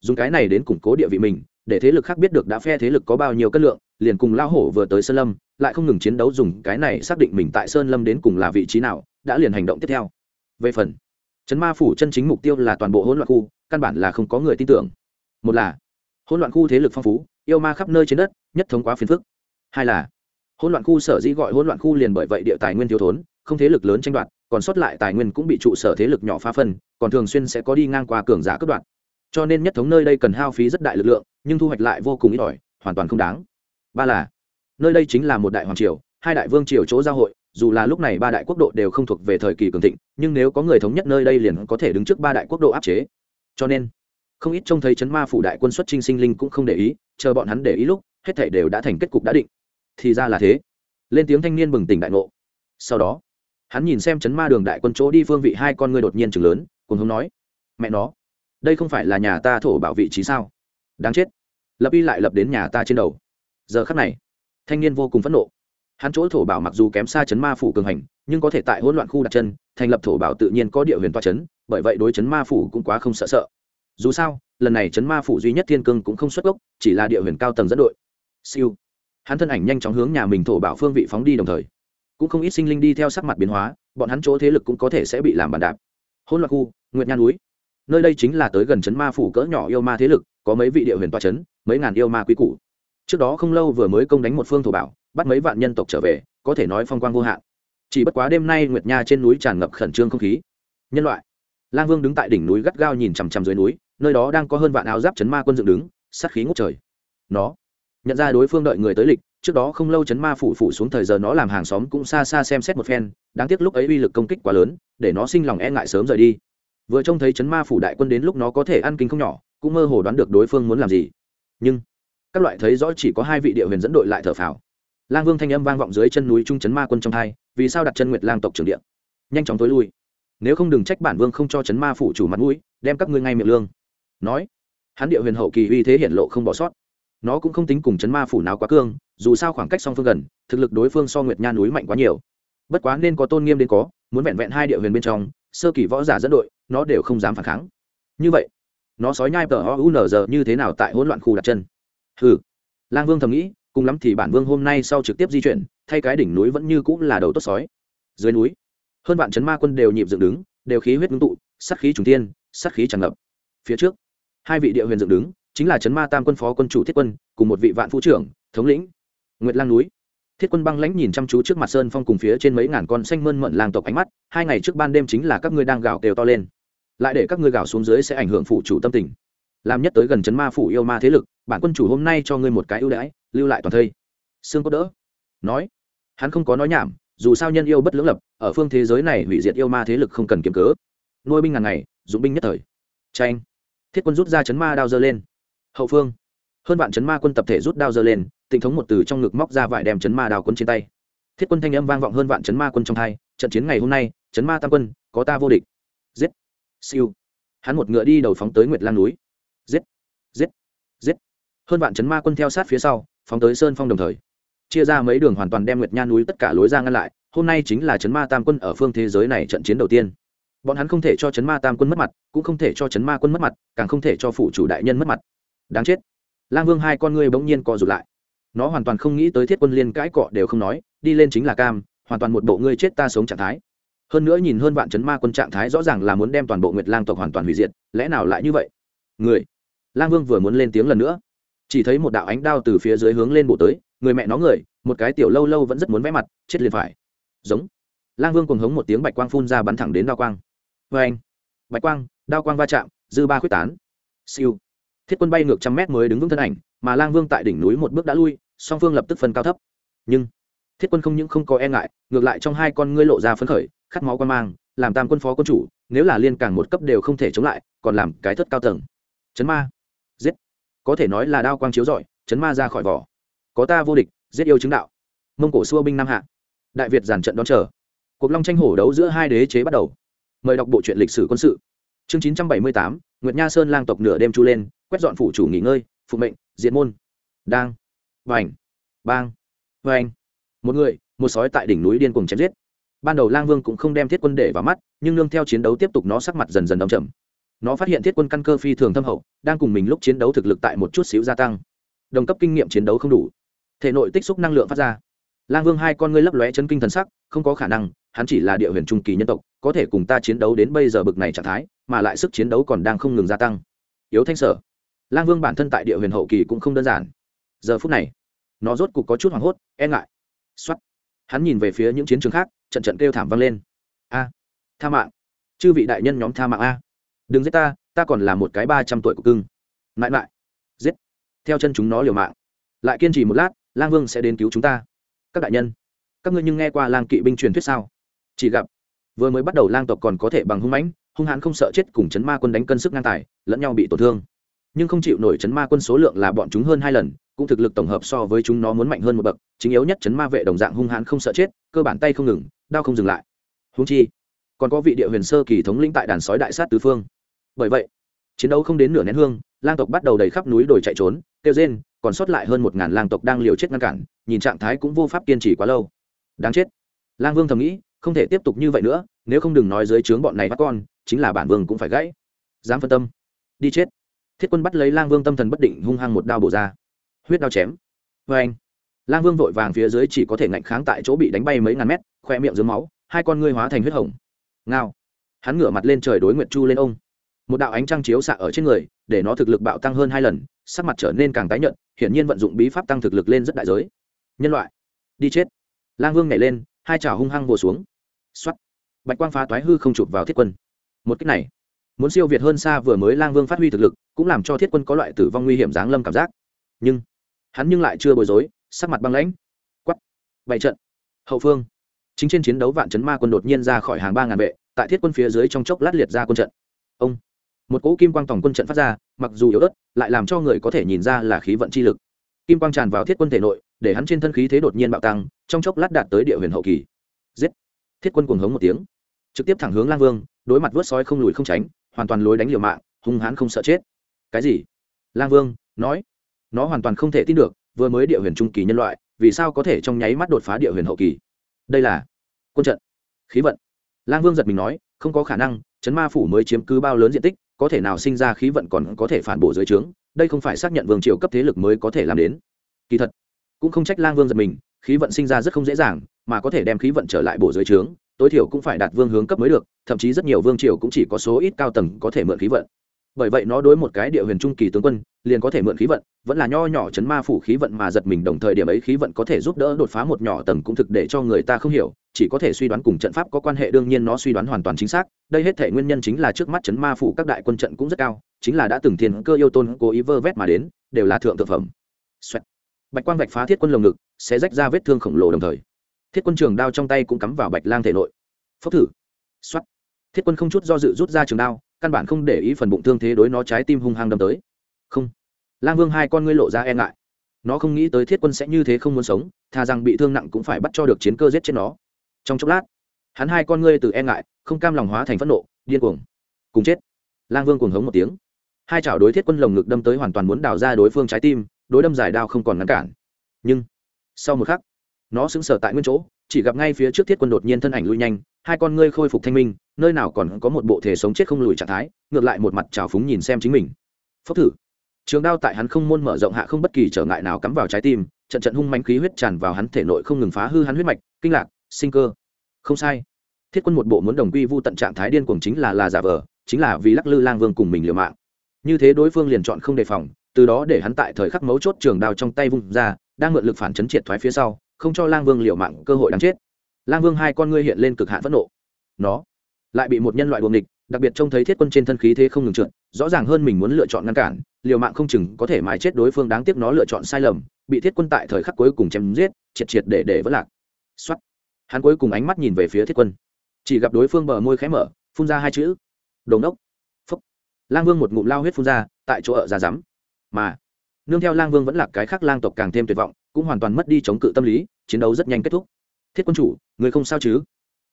Dùng cái này đến củng cố địa vị mình để thế lực khác biết được đã phe thế lực có bao nhiêu cân lượng, liền cùng lao hổ vừa tới sơn lâm, lại không ngừng chiến đấu dùng cái này xác định mình tại sơn lâm đến cùng là vị trí nào, đã liền hành động tiếp theo. Về phần chấn ma phủ chân chính mục tiêu là toàn bộ hỗn loạn khu, căn bản là không có người tin tưởng. Một là, hỗn loạn khu thế lực phong phú, yêu ma khắp nơi trên đất, nhất thống quá phiền phức. Hai là, hỗn loạn khu sở dĩ gọi hỗn loạn khu liền bởi vậy địa tài nguyên thiếu thốn, không thế lực lớn tranh đoạt, còn sót lại tài nguyên cũng bị trụ sở thế lực nhỏ phá phân, còn thường xuyên sẽ có đi ngang qua cường giả cướp đoạt cho nên nhất thống nơi đây cần hao phí rất đại lực lượng, nhưng thu hoạch lại vô cùng ít ỏi, hoàn toàn không đáng. Ba là, nơi đây chính là một đại hoàng triều, hai đại vương triều chỗ giao hội, dù là lúc này ba đại quốc độ đều không thuộc về thời kỳ cường thịnh, nhưng nếu có người thống nhất nơi đây liền có thể đứng trước ba đại quốc độ áp chế. Cho nên, không ít trông thấy chấn ma phủ đại quân xuất trinh sinh linh cũng không để ý, chờ bọn hắn để ý lúc, hết thể đều đã thành kết cục đã định. Thì ra là thế. Lên tiếng thanh niên bừng tỉnh đại ngộ. Sau đó, hắn nhìn xem chấn ma đường đại quân chỗ đi phương vị hai con ngươi đột nhiên chừng lớn cùng hống nói, mẹ nó đây không phải là nhà ta thổ bảo vị trí sao? Đáng chết. Lập y lại lập đến nhà ta trên đầu. Giờ khắc này, thanh niên vô cùng phẫn nộ. Hắn chỗ thổ bảo mặc dù kém xa chấn ma phủ cường hành, nhưng có thể tại hỗn loạn khu đặt chân, thành lập thổ bảo tự nhiên có địa huyền toa chấn, bởi vậy đối chấn ma phủ cũng quá không sợ sợ. Dù sao, lần này chấn ma phủ duy nhất thiên cương cũng không xuất gốc, chỉ là địa huyền cao tầng dẫn đội. Siêu. Hắn thân ảnh nhanh chóng hướng nhà mình thổ bảo phương vị phóng đi đồng thời. Cũng không ít sinh linh đi theo sắc mặt biến hóa, bọn hắn chỗ thế lực cũng có thể sẽ bị làm bàn đạp. Hỗn loạn khu, nguyệt nhan núi nơi đây chính là tới gần chấn ma phủ cỡ nhỏ yêu ma thế lực, có mấy vị địa huyền toa chấn, mấy ngàn yêu ma quý cũ trước đó không lâu vừa mới công đánh một phương thổ bảo, bắt mấy vạn nhân tộc trở về, có thể nói phong quang vô hạn. Chỉ bất quá đêm nay nguyệt nha trên núi tràn ngập khẩn trương không khí. Nhân loại. Lang vương đứng tại đỉnh núi gắt gao nhìn chằm chằm dưới núi, nơi đó đang có hơn vạn áo giáp chấn ma quân dựng đứng, sát khí ngút trời. Nó. Nhận ra đối phương đợi người tới lịch, trước đó không lâu chấn ma phủ phủ xuống thời giờ nó làm hàng xóm cũng xa xa xem xét một phen, đáng tiếc lúc ấy uy lực công kích quá lớn, để nó sinh lòng e ngại sớm rời đi vừa trông thấy chấn ma phủ đại quân đến lúc nó có thể ăn kinh không nhỏ, cũng mơ hồ đoán được đối phương muốn làm gì. Nhưng, các loại thấy rõ chỉ có hai vị địa huyền dẫn đội lại thở phào. Lang vương thanh âm vang vọng dưới chân núi trung chấn ma quân trong hai, vì sao đặt chân nguyệt lang tộc trưởng điện nhanh chóng tối lui. Nếu không đừng trách bản vương không cho chấn ma phủ chủ mặt mũi, đem các ngươi ngay miệng lương. Nói, hắn địa huyền hậu kỳ uy thế hiển lộ không bỏ sót. Nó cũng không tính cùng chấn ma phủ nào quá cương, dù sao khoảng cách song phương gần, thực lực đối phương so nguyệt nha núi mạnh quá nhiều. Bất quá nên có tôn nghiêm đến có, muốn vẹn vẹn hai địa huyền bên trong, sơ kỳ võ giả dẫn đội nó đều không dám phản kháng. Như vậy, nó sói nhai tờ ho u n giờ như thế nào tại hỗn loạn khu đặt chân? Hừ. Lang vương thầm nghĩ, cùng lắm thì bản vương hôm nay sau trực tiếp di chuyển, thay cái đỉnh núi vẫn như cũng là đầu tốt sói. Dưới núi, hơn vạn chấn ma quân đều nhịp dựng đứng, đều khí huyết ngưng tụ sắt khí trùng tiên sắt khí tràn ngập. Phía trước, hai vị địa huyền dựng đứng, chính là chấn ma tam quân phó quân chủ thiết quân, cùng một vị vạn phú trưởng, thống lĩnh. Nguyệt lang núi. Thiết quân băng lãnh nhìn chăm chú trước mặt sơn phong cùng phía trên mấy ngàn con xanh mơn mận lang tộc ánh mắt, hai ngày trước ban đêm chính là các ngươi đang gào kêu to lên lại để các ngươi gào xuống dưới sẽ ảnh hưởng phụ chủ tâm tình. Làm nhất tới gần chấn ma phủ yêu ma thế lực, bản quân chủ hôm nay cho ngươi một cái ưu đãi, lưu lại toàn thây. Xương có đỡ. Nói. Hắn không có nói nhảm, dù sao nhân yêu bất lưỡng lập, ở phương thế giới này hủy diệt yêu ma thế lực không cần kiếm cớ. Nuôi binh ngàn ngày, dụng binh nhất thời. Tranh thiết quân rút ra chấn ma đao dơ lên. Hậu phương. Hơn vạn chấn ma quân tập thể rút đao dơ lên tình thống một từ trong ngực móc ra vải đem chấn ma đao quân trên tay. Thiết quân thanh âm vang vọng hơn vạn chấn ma quân trong hai, trận chiến ngày hôm nay, chấn ma tam quân, có ta vô địch. Giết siêu. Hắn một ngựa đi đầu phóng tới nguyệt lan núi. Giết giết giết. Hơn vạn chấn ma quân theo sát phía sau, phóng tới sơn phong đồng thời. Chia ra mấy đường hoàn toàn đem nguyệt nha núi tất cả lối ra ngăn lại, hôm nay chính là chấn ma tam quân ở phương thế giới này trận chiến đầu tiên. Bọn hắn không thể cho chấn ma tam quân mất mặt, cũng không thể cho chấn ma quân mất mặt, càng không thể cho phủ chủ đại nhân mất mặt. Đáng chết. Lang vương hai con ngươi bỗng nhiên co rụt lại. Nó hoàn toàn không nghĩ tới thiết quân liên cãi cọ đều không nói, đi lên chính là cam, hoàn toàn một bộ ngươi chết ta sống trạng thái hơn nữa nhìn hơn vạn chấn ma quân trạng thái rõ ràng là muốn đem toàn bộ nguyệt lang tộc hoàn toàn hủy diệt, lẽ nào lại như vậy? Người, lang vương vừa muốn lên tiếng lần nữa, chỉ thấy một đạo ánh đao từ phía dưới hướng lên bộ tới, người mẹ nó người, một cái tiểu lâu lâu vẫn rất muốn vẽ mặt, chết liền phải. Giống. Lang vương cùng hống một tiếng bạch quang phun ra bắn thẳng đến đao quang. Vê anh bạch quang, đao quang va chạm, dư ba khuyết tán. Siêu. Thiết quân bay ngược trăm mét mới đứng vững thân ảnh, mà lang vương tại đỉnh núi một bước đã lui, song phương lập tức phân cao thấp. Nhưng, thiết quân không những không có e ngại, ngược lại trong hai con ngươi lộ ra phấn khởi khát máu quan mang, làm tam quân phó quân chủ, nếu là liên càng một cấp đều không thể chống lại, còn làm cái thất cao tầng. Chấn ma. Giết. Có thể nói là đao quang chiếu giỏi chấn ma ra khỏi vỏ. Có ta vô địch, giết yêu chứng đạo. Mông cổ xua binh nam hạ. Đại việt giàn trận đón chờ. Cuộc long tranh hổ đấu giữa hai đế chế bắt đầu. Mời đọc bộ truyện lịch sử quân sự. Chương chín trăm bảy mươi tám, nguyệt nha sơn lang tộc nửa đêm chu lên, quét dọn phủ chủ nghỉ ngơi phụ mệnh diện môn. Đang. Vành. Bang. Vành. Một người, một sói tại đỉnh núi điên cuồng chém giết ban đầu lang vương cũng không đem thiết quân để vào mắt, nhưng nương theo chiến đấu tiếp tục nó sắc mặt dần dần đ chậm. nó phát hiện thiết quân căn cơ phi thường thâm hậu, đang cùng mình lúc chiến đấu thực lực tại một chút xíu gia tăng. Đồng cấp kinh nghiệm chiến đấu không đủ. Thể nội tích xúc năng lượng phát ra. Lang vương hai con ngươi lấp lóe chân kinh thần sắc, không có khả năng, hắn chỉ là địa huyền trung kỳ nhân tộc, có thể cùng ta chiến đấu đến bây giờ bực này trạng thái, mà lại sức chiến đấu còn đang không ngừng gia tăng. Yếu thanh sở. Lang vương bản thân tại địa huyền hậu kỳ cũng không đơn giản. Giờ phút này, nó rốt cục có chút hoảng hốt e ngại. X hắn nhìn về phía những chiến trường khác, trận trận kêu thảm vang lên. A, tha mạng. Chư vị đại nhân nhóm tha mạng a. Đừng giết ta ta còn là một cái ba trăm tuổi của cưng. Mãi mãi. Giết. Theo chân chúng nó liều mạng. Lại kiên trì một lát, lang vương sẽ đến cứu chúng ta. Các đại nhân, các ngươi nhưng nghe qua lang kỵ binh truyền thuyết sao? Chỉ gặp, vừa mới bắt đầu lang tộc còn có thể bằng hung mãnh, hung hãn không sợ chết cùng chấn ma quân đánh cân sức ngang tài, lẫn nhau bị tổn thương nhưng không chịu nổi chấn ma quân số lượng là bọn chúng hơn hai lần, cũng thực lực tổng hợp so với chúng nó muốn mạnh hơn một bậc, chính yếu nhất chấn ma vệ đồng dạng hung hãn không sợ chết, cơ bản tay không ngừng, đao không dừng lại. Húng chi, còn có vị địa huyền sơ kỳ thống lĩnh tại đàn sói đại sát tứ phương. Bởi vậy, chiến đấu không đến nửa nén hương, lang tộc bắt đầu đầy khắp núi đồi chạy trốn, kêu rên, còn sót lại hơn một ngàn lang tộc đang liều chết ngăn cản, nhìn trạng thái cũng vô pháp kiên trì quá lâu. Đáng chết. Lang vương thầm nghĩ, không thể tiếp tục như vậy nữa, nếu không đừng nói dưới trướng bọn này bắt con, chính là bản vương cũng phải gãy. Dám phân tâm. Đi chết thiết quân bắt lấy lang vương tâm thần bất định, hung hăng một đao bổ ra. Huyết đao chém. Vê anh, lang vương vội vàng phía dưới chỉ có thể ngạnh kháng tại chỗ bị đánh bay mấy ngàn mét, khoe miệng dưới máu, hai con ngươi hóa thành huyết hồng. Ngao. Hắn ngửa mặt lên trời đối nguyệt chu lên ông. Một đạo ánh trăng chiếu xạ ở trên người, để nó thực lực bạo tăng hơn hai lần, sắc mặt trở nên càng tái nhợt, hiển nhiên vận dụng bí pháp tăng thực lực lên rất đại giới. Nhân loại. Đi chết. Lang vương nhảy lên, hai chảo hung hăng vồ xuống. Xoắt bạch quang phá toái hư không chụp vào thiết quân. Một cách này, muốn siêu việt hơn xa vừa mới lang vương phát huy thực lực cũng làm cho thiết quân có loại tử vong nguy hiểm giáng lâm cảm giác. Nhưng, hắn nhưng lại chưa bối rối, sắc mặt băng lãnh. Quắp bảy trận. Hậu phương, chính trên chiến đấu vạn chấn ma quân đột nhiên ra khỏi hàng ba ngàn vệ, tại thiết quân phía dưới trong chốc lát liệt ra quân trận. Ông, một cỗ kim quang tổng quân trận phát ra, mặc dù yếu ớt, lại làm cho người có thể nhìn ra là khí vận chi lực. Kim quang tràn vào thiết quân thể nội, để hắn trên thân khí thế đột nhiên bạo tăng, trong chốc lát đạt tới địa huyền hậu kỳ. Giết! Thiết quân cuồng hống một tiếng, trực tiếp thẳng hướng lang vương, đối mặt vớt sói không lùi không tránh, hoàn toàn lối đánh liều mạng, hung hãn không sợ chết cái gì? Lang vương, nói. Nó hoàn toàn không thể tin được, vừa mới địa huyền trung kỳ nhân loại, vì sao có thể trong nháy mắt đột phá địa huyền hậu kỳ? Đây là quân trận. Khí vận. Lang vương giật mình nói, không có khả năng, chấn ma phủ mới chiếm cứ bao lớn diện tích, có thể nào sinh ra khí vận còn có thể phản bổ dưới trướng, đây không phải xác nhận vương triều cấp thế lực mới có thể làm đến. Kỳ thật, cũng không trách lang vương giật mình, khí vận sinh ra rất không dễ dàng, mà có thể đem khí vận trở lại bổ dưới trướng, tối thiểu cũng phải đạt vương hướng cấp mới được, thậm chí rất nhiều vương triều cũng chỉ có số ít cao tầng có thể mượn khí vận bởi vậy nó đối một cái địa huyền trung kỳ tướng quân, liền có thể mượn khí vận, vẫn là nho nhỏ chấn ma phủ khí vận mà giật mình đồng thời điểm ấy khí vận có thể giúp đỡ đột phá một nhỏ tầng cũng thực để cho người ta không hiểu, chỉ có thể suy đoán cùng trận pháp có quan hệ, đương nhiên nó suy đoán hoàn toàn chính xác, đây hết thể nguyên nhân chính là trước mắt chấn ma phủ các đại quân trận cũng rất cao, chính là đã từng thiên cơ yêu tôn cố ý vơ vét mà đến, đều là thượng thực phẩm. Xoẹt. bạch quang vạch phá thiết quân lồng ngực, sẽ rách ra vết thương khổng lồ đồng thời. Thiết quân trường đao trong tay cũng cắm vào bạch lang thể nội. Phốc thử. Xoắt thiết quân không chút do dự rút ra trường đao căn bản không để ý phần bụng thương thế đối nó trái tim hung hăng đâm tới. Không. Lang vương hai con ngươi lộ ra e ngại. Nó không nghĩ tới thiết quân sẽ như thế không muốn sống thà rằng bị thương nặng cũng phải bắt cho được chiến cơ giết chết nó. Trong chốc lát, hắn hai con ngươi từ e ngại, không cam lòng hóa thành phẫn nộ, điên cuồng. Cùng chết. Lang vương cuồng hống một tiếng. Hai chảo đối thiết quân lồng ngực đâm tới hoàn toàn muốn đào ra đối phương trái tim, đối đâm giải đao không còn ngăn cản. Nhưng, sau một khắc, nó sững sờ tại nguyên chỗ chỉ gặp ngay phía trước thiết quân đột nhiên thân ảnh lui nhanh, hai con ngươi khôi phục thanh minh, nơi nào còn có một bộ thể sống chết không lùi trạng thái, ngược lại một mặt trào phúng nhìn xem chính mình. Phốc thử. Trường đao tại hắn không môn mở rộng hạ không bất kỳ trở ngại nào cắm vào trái tim, trận trận hung manh khí huyết tràn vào hắn thể nội không ngừng phá hư hắn huyết mạch, kinh lạc, sinh cơ. Không sai. Thiết quân một bộ muốn đồng quy vu tận trạng thái điên cuồng chính là là giả vờ, chính là vì lắc lư lang vương cùng mình liều mạng. Như thế đối phương liền chọn không đề phòng, từ đó để hắn tại thời khắc mấu chốt trường đao trong tay vung ra, đang mượn lực phản chấn triệt thoái phía sau không cho lang vương liều mạng, cơ hội đáng chết. Lang vương hai con ngươi hiện lên cực hạn phẫn nộ. Nó lại bị một nhân loại buồng địch đặc biệt trông thấy thiết quân trên thân khí thế không ngừng trượt, rõ ràng hơn mình muốn lựa chọn ngăn cản, liều mạng không chừng có thể mãi chết đối phương đáng tiếc nó lựa chọn sai lầm, bị thiết quân tại thời khắc cuối cùng chém giết, triệt triệt để để vỡ lạc. Xuất hắn cuối cùng ánh mắt nhìn về phía thiết quân. Chỉ gặp đối phương bờ môi khẽ mở, phun ra hai chữ. Đồ ngốc. Phúc. Lang vương một ngụm lao huyết phun ra, tại chỗ ở ra rắm mà, nương theo lang vương vẫn là cái khác lang tộc càng thêm tuyệt vọng, cũng hoàn toàn mất đi chống cự tâm lý chiến đấu rất nhanh kết thúc. Thiết quân chủ, người không sao chứ?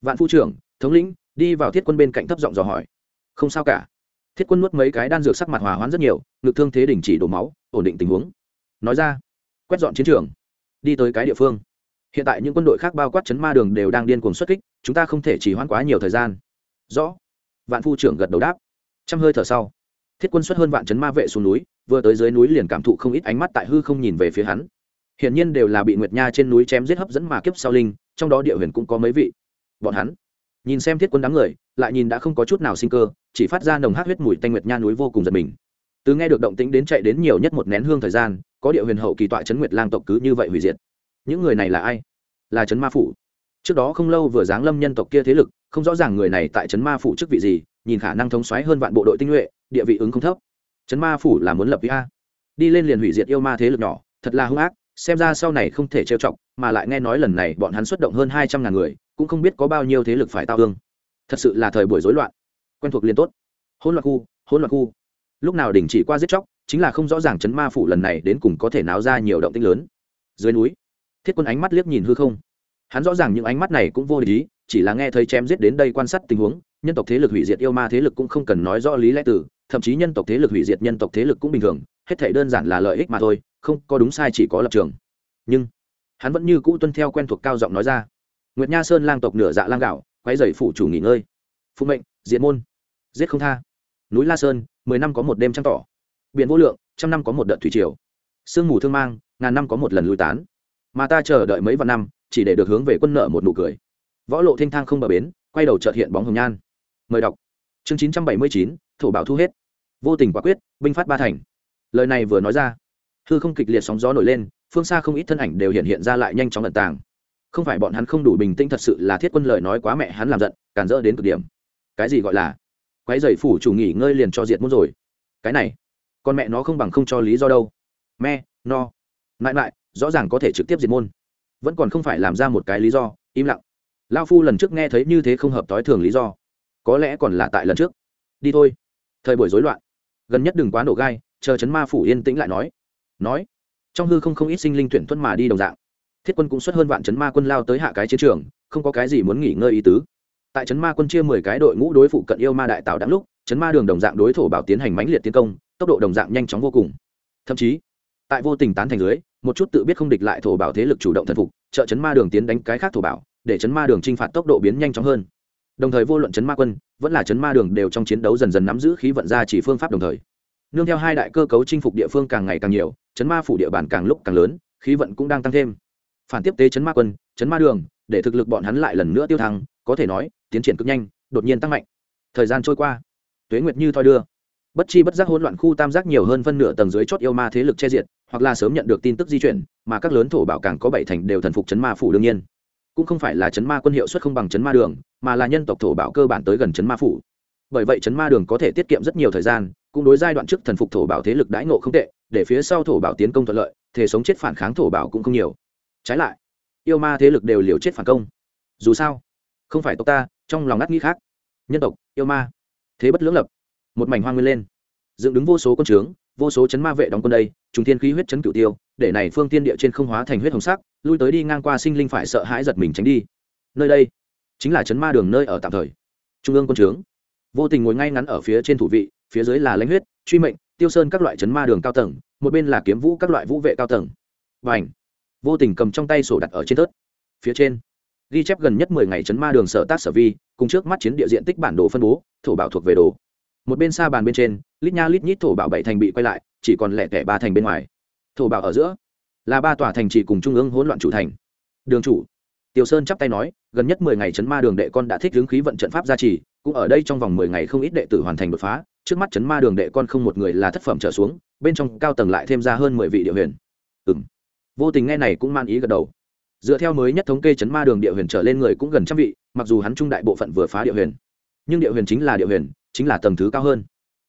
Vạn phu trưởng, thống lĩnh, đi vào thiết quân bên cạnh thấp giọng dò hỏi. Không sao cả. Thiết quân nuốt mấy cái đan dược sắc mặt hòa hoãn rất nhiều, ngực thương thế đình chỉ đổ máu, ổn định tình huống. Nói ra, quét dọn chiến trường, đi tới cái địa phương. Hiện tại những quân đội khác bao quát chấn ma đường đều đang điên cuồng xuất kích, chúng ta không thể chỉ hoãn quá nhiều thời gian. Rõ. Vạn phu trưởng gật đầu đáp. Trăm hơi thở sau, thiết quân xuất hơn vạn chấn ma vệ xuống núi, vừa tới dưới núi liền cảm thụ không ít ánh mắt tại hư không nhìn về phía hắn hiển nhiên đều là bị nguyệt nha trên núi chém giết hấp dẫn mà kiếp sau linh, trong đó địa huyền cũng có mấy vị. Bọn hắn nhìn xem thiết quân đám người, lại nhìn đã không có chút nào sinh cơ, chỉ phát ra nồng hát huyết mùi tanh nguyệt nha núi vô cùng giật mình. Từ nghe được động tĩnh đến chạy đến nhiều nhất một nén hương thời gian, có địa huyền hậu kỳ tọa chấn nguyệt lang tộc cứ như vậy hủy diệt. Những người này là ai? Là chấn ma phủ. Trước đó không lâu vừa giáng lâm nhân tộc kia thế lực, không rõ ràng người này tại chấn ma phủ chức vị gì, nhìn khả năng thống xoáy hơn vạn bộ đội tinh nhuệ, địa vị ứng không thấp. Chấn ma phủ là muốn lập vi a. Đi lên liền hủy diệt yêu ma thế lực nhỏ, thật là hung ác xem ra sau này không thể trêu chọc, mà lại nghe nói lần này bọn hắn xuất động hơn hai trăm ngàn người, cũng không biết có bao nhiêu thế lực phải tao hương thật sự là thời buổi rối loạn. Quen thuộc liền tốt. Hỗn loạn khu, hỗn loạn khu. Lúc nào đình chỉ qua giết chóc, chính là không rõ ràng chấn ma phủ lần này đến cùng có thể náo ra nhiều động tĩnh lớn. Dưới núi, thiết quân ánh mắt liếc nhìn hư không. Hắn rõ ràng những ánh mắt này cũng vô lý, chỉ là nghe thấy chém giết đến đây quan sát tình huống, nhân tộc thế lực hủy diệt yêu ma thế lực cũng không cần nói rõ lý lẽ từ, thậm chí nhân tộc thế lực hủy diệt nhân tộc thế lực cũng bình thường hết thể đơn giản là lợi ích mà thôi, không có đúng sai chỉ có lập trường. Nhưng, hắn vẫn như cũ tuân theo quen thuộc cao giọng nói ra. Nguyệt nha sơn lang tộc nửa dạ lang gạo quay dày phủ chủ nghỉ ngơi. Phụ mệnh, diệt môn. Giết không tha. Núi la sơn, mười năm có một đêm trăng tỏ. Biển vô lượng, trăm năm có một đợt thủy triều. Sương mù thương mang, ngàn năm có một lần lui tán. Mà ta chờ đợi mấy vạn năm, chỉ để được hướng về quân nợ một nụ cười. Võ lộ thanh thang không bờ bến, quay đầu trợt hiện bóng hồng nhan. Mời đọc. Chương chín trăm bảy mươi chín, thổ bảo thu hết. Vô tình quả quyết, binh phát ba thành lời này vừa nói ra, hư không kịch liệt sóng gió nổi lên, phương xa không ít thân ảnh đều hiện hiện ra lại nhanh chóng lận tàng. Không phải bọn hắn không đủ bình tĩnh thật sự là thiết quân lời nói quá mẹ hắn làm giận, càn rỡ đến cực điểm. Cái gì gọi là? Quái dày phủ chủ nghỉ ngơi liền cho diệt muốn rồi. Cái này, con mẹ nó không bằng không cho lý do đâu. Me no. Mãi mãi, rõ ràng có thể trực tiếp diệt môn. Vẫn còn không phải làm ra một cái lý do, im lặng. Lao phu lần trước nghe thấy như thế không hợp t ố i thường lý do. Có lẽ còn là tại lần trước. Đi thôi. Thời buổi rối loạn. Gần nhất đừng quá nổ gai chờ chấn ma phủ yên tĩnh lại nói. Nói, trong hư không không ít sinh linh tuyển tuân mà đi đồng dạng. Thiết quân cũng xuất hơn vạn chấn ma quân lao tới hạ cái chiến trường, không có cái gì muốn nghỉ ngơi ý tứ. Tại chấn ma quân chia mười cái đội ngũ đối phụ cận yêu ma đại tạo đáng lúc, chấn ma đường đồng dạng đối thổ bảo tiến hành mãnh liệt tiến công, tốc độ đồng dạng nhanh chóng vô cùng. Thậm chí, tại vô tình tán thành lưới một chút tự biết không địch lại thổ bảo thế lực chủ động thần phục, trợ chấn ma đường tiến đánh cái khác thổ bảo, để chấn ma đường t r i n h phạt tốc độ biến nhanh chóng hơn. Đồng thời vô luận chấn ma quân, vẫn là chấn ma đường đều trong chiến đấu dần dần nắm giữ khí vận ra chỉ phương pháp đồng thời nương theo hai đại cơ cấu chinh phục địa phương càng ngày càng nhiều, chấn ma phủ địa bàn càng lúc càng lớn, khí vận cũng đang tăng thêm. Phản tiếp tế chấn ma quân, chấn ma đường, để thực lực bọn hắn lại lần nữa tiêu thăng, có thể nói, tiến triển cực nhanh, đột nhiên tăng mạnh. Thời gian trôi qua, tuế nguyệt như thoi đưa. Bất chi bất giác hỗn loạn khu tam giác nhiều hơn phân nửa tầng dưới chót yêu ma thế lực che diệt, hoặc là sớm nhận được tin tức di chuyển, mà các lớn thổ bảo càng có bảy thành đều thần phục chấn ma phủ đương nhiên. Cũng không phải là chấn ma quân hiệu suất không bằng chấn ma đường, mà là nhân tộc thổ bảo cơ bản tới gần chấn ma phủ. Bởi vậy chấn ma đường có thể tiết kiệm rất nhiều thời gian cũng đối giai đoạn trước thần phục thổ bảo thế lực đãi ngộ không tệ, để phía sau thổ bảo tiến công thuận lợi, thể sống chết phản kháng thổ bảo cũng không nhiều. Trái lại, yêu ma thế lực đều liều chết phản công. Dù sao, không phải tộc ta, trong lòng ngắt nghĩ khác. Nhân tộc, yêu ma, thế bất lưỡng lập. Một mảnh hoang nguyên lên. Dựng đứng vô số quân trướng, vô số chấn ma vệ đóng quân đây, trùng thiên khí huyết chấn cửu tiêu, để này phương tiên địa trên không hóa thành huyết hồng sắc, lui tới đi ngang qua sinh linh phải sợ hãi giật mình tránh đi. Nơi đây, chính là chấn ma đường nơi ở tạm thời. Trung ương quân trướng. Vô tình ngồi ngay ngắn ở phía trên thủ vị phía dưới là lãnh huyết, truy mệnh, tiêu sơn các loại chấn ma đường cao tầng, một bên là kiếm vũ các loại vũ vệ cao tầng. Và ảnh vô tình cầm trong tay sổ đặt ở trên tớt phía trên, ghi chép gần nhất mười ngày chấn ma đường sở tác sở vi, cùng trước mắt chiến địa diện tích bản đồ phân bố, thổ bảo thuộc về đồ. Một bên xa bàn bên trên, lít nha lít nhít thổ bảo bảy thành bị quay lại, chỉ còn lẻ tẻ ba thành bên ngoài. Thổ bảo ở giữa, là ba tòa thành chỉ cùng trung ương hỗn loạn chủ thành. Đường chủ tiểu sơn chắp tay nói, gần nhất mười ngày chấn ma đường đệ con đã thích hướng khí vận trận pháp gia trì, cũng ở đây trong vòng mười ngày không ít đệ tử hoàn thành đột phá trước mắt chấn ma đường đệ con không một người là thất phẩm trở xuống, bên trong cao tầng lại thêm ra hơn mười vị địa huyền. Ừ m vô tình nghe này cũng man ý gật đầu. Dựa theo mới nhất thống kê chấn ma đường địa huyền trở lên người cũng gần trăm vị, mặc dù hắn trung đại bộ phận vừa phá địa huyền. Nhưng địa huyền chính là địa huyền, chính là tầng thứ cao hơn.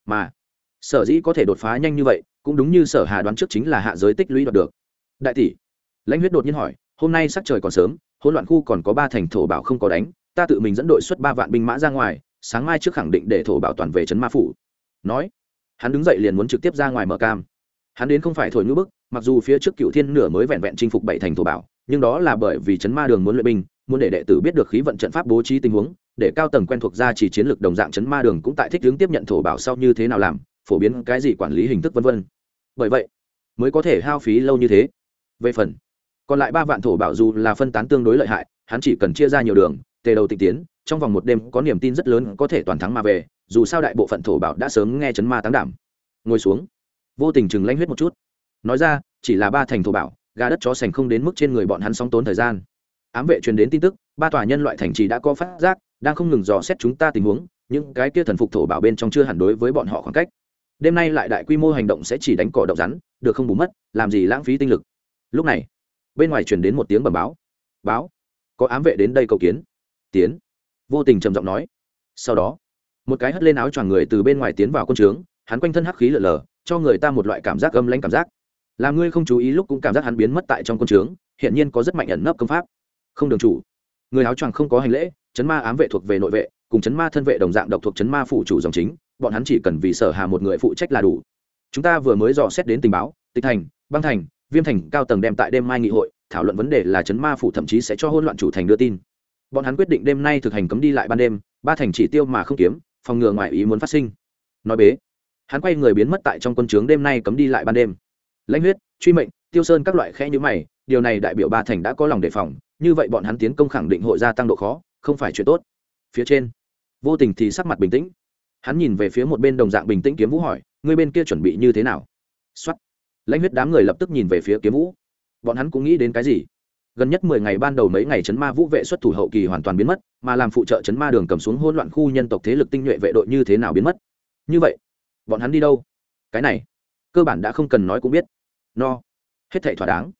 Mà, sở dĩ có thể đột phá nhanh như vậy, cũng đúng như sở hà đoán trước chính là hạ giới tích lũy đoạt được. Đại tỷ, lãnh huyết đột nhiên hỏi, hôm nay sắc trời còn sớm, hỗn loạn khu còn có ba thành thổ bảo không có đánh, ta tự mình dẫn đội xuất ba vạn binh mã ra ngoài, sáng mai trước khẳng định để thổ bảo toàn về trấn ma phủ nói, hắn đứng dậy liền muốn trực tiếp ra ngoài mở cam. Hắn đến không phải thổi ngữ bức, mặc dù phía trước cựu thiên nửa mới vẹn vẹn chinh phục bảy thành thổ bảo, nhưng đó là bởi vì chấn ma đường muốn luyện binh, muốn để đệ tử biết được khí vận trận pháp bố trí tình huống, để cao tầng quen thuộc ra chỉ chiến lược đồng dạng chấn ma đường cũng tại thích hướng tiếp nhận thổ bảo sau như thế nào làm, phổ biến cái gì quản lý hình thức vân vân. Bởi vậy, mới có thể hao phí lâu như thế. Về phần, còn lại ba vạn thổ bảo dù là phân tán tương đối lợi hại, hắn chỉ cần chia ra nhiều đường, tề đầu tịch tiến trong vòng một đêm có niềm tin rất lớn có thể toàn thắng mà về, dù sao đại bộ phận thổ bảo đã sớm nghe chấn ma táng đảm. Ngồi xuống. Vô tình chừng lanh huyết một chút. Nói ra, chỉ là ba thành thổ bảo, gà đất chó sành không đến mức trên người bọn hắn sóng tốn thời gian. Ám vệ truyền đến tin tức, ba tòa nhân loại thành trì đã có phát giác, đang không ngừng dò xét chúng ta tình huống, những cái kia thần phục thổ bảo bên trong chưa hẳn đối với bọn họ khoảng cách. Đêm nay lại đại quy mô hành động sẽ chỉ đánh cỏ động rắn, được không bù mất, làm gì lãng phí tinh lực. Lúc này, bên ngoài truyền đến một tiếng bẩm báo. Báo. Có ám vệ đến đây cầu kiến. Tiến vô tình trầm giọng nói. Sau đó, một cái hất lên áo choàng người từ bên ngoài tiến vào quân trướng, hắn quanh thân hắc khí lở lở, cho người ta một loại cảm giác âm lãnh cảm giác. Làm ngươi không chú ý lúc cũng cảm giác hắn biến mất tại trong quân trướng hiện nhiên có rất mạnh ẩn nấp công pháp. Không đường chủ. Người áo choàng không có hành lễ, chấn ma ám vệ thuộc về nội vệ, cùng chấn ma thân vệ đồng dạng độc thuộc chấn ma phụ chủ dòng chính, bọn hắn chỉ cần vì sở hà một người phụ trách là đủ. Chúng ta vừa mới dò xét đến tình báo, tịch thành, băng thành, viêm thành, cao tầng đem tại đêm mai nghị hội, thảo luận vấn đề là chấn ma phủ thậm chí sẽ cho hôn loạn chủ thành đưa tin bọn hắn quyết định đêm nay thực hành cấm đi lại ban đêm, ba thành chỉ tiêu mà không kiếm, phòng ngừa ngoài ý muốn phát sinh. Nói bế, hắn quay người biến mất tại trong quân trướng đêm nay cấm đi lại ban đêm. Lãnh huyết, truy mệnh, tiêu sơn các loại khẽ như mày, điều này đại biểu ba thành đã có lòng đề phòng, như vậy bọn hắn tiến công khẳng định hội gia tăng độ khó, không phải chuyện tốt. Phía trên, vô tình thì sắc mặt bình tĩnh. Hắn nhìn về phía một bên đồng dạng bình tĩnh kiếm vũ hỏi người bên kia chuẩn bị như thế nào? Xuất lãnh huyết đám người lập tức nhìn về phía kiếm vũ. Bọn hắn cũng nghĩ đến cái gì? Gần nhất mười ngày ban đầu mấy ngày chấn ma vũ vệ xuất thủ hậu kỳ hoàn toàn biến mất, mà làm phụ trợ chấn ma đường cầm xuống hỗn loạn khu nhân tộc thế lực tinh nhuệ vệ đội như thế nào biến mất? Như vậy, bọn hắn đi đâu? Cái này, cơ bản đã không cần nói cũng biết. No. Hết thảy thỏa đáng.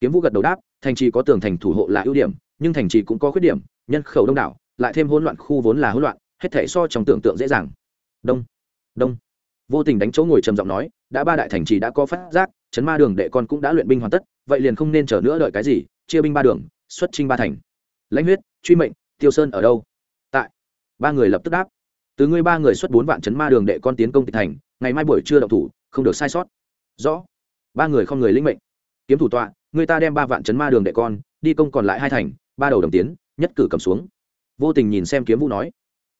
Kiếm vũ gật đầu đáp, thành trì có tường thành thủ hộ là ưu điểm, nhưng thành trì cũng có khuyết điểm, nhân khẩu đông đảo, lại thêm hỗn loạn khu vốn là hỗn loạn, hết thảy so trong tưởng tượng dễ dàng. Đông. Đông. Vô tình đánh chỗ ngồi trầm giọng nói, đã ba đại thành trì đã có phát giác chấn ma đường đệ con cũng đã luyện binh hoàn tất, vậy liền không nên chờ nữa đợi cái gì, chia binh ba đường, xuất trinh ba thành. Lãnh huyết, truy mệnh, tiêu sơn ở đâu? Tại. Ba người lập tức đáp. Từ ngươi ba người xuất bốn vạn chấn ma đường đệ con tiến công tịch thành, ngày mai buổi trưa động thủ, không được sai sót. Rõ. Ba người không người linh mệnh. Kiếm thủ tọa người ta đem ba vạn chấn ma đường đệ con, đi công còn lại hai thành, ba đầu đồng tiến, nhất cử cầm xuống. Vô tình nhìn xem kiếm vũ nói.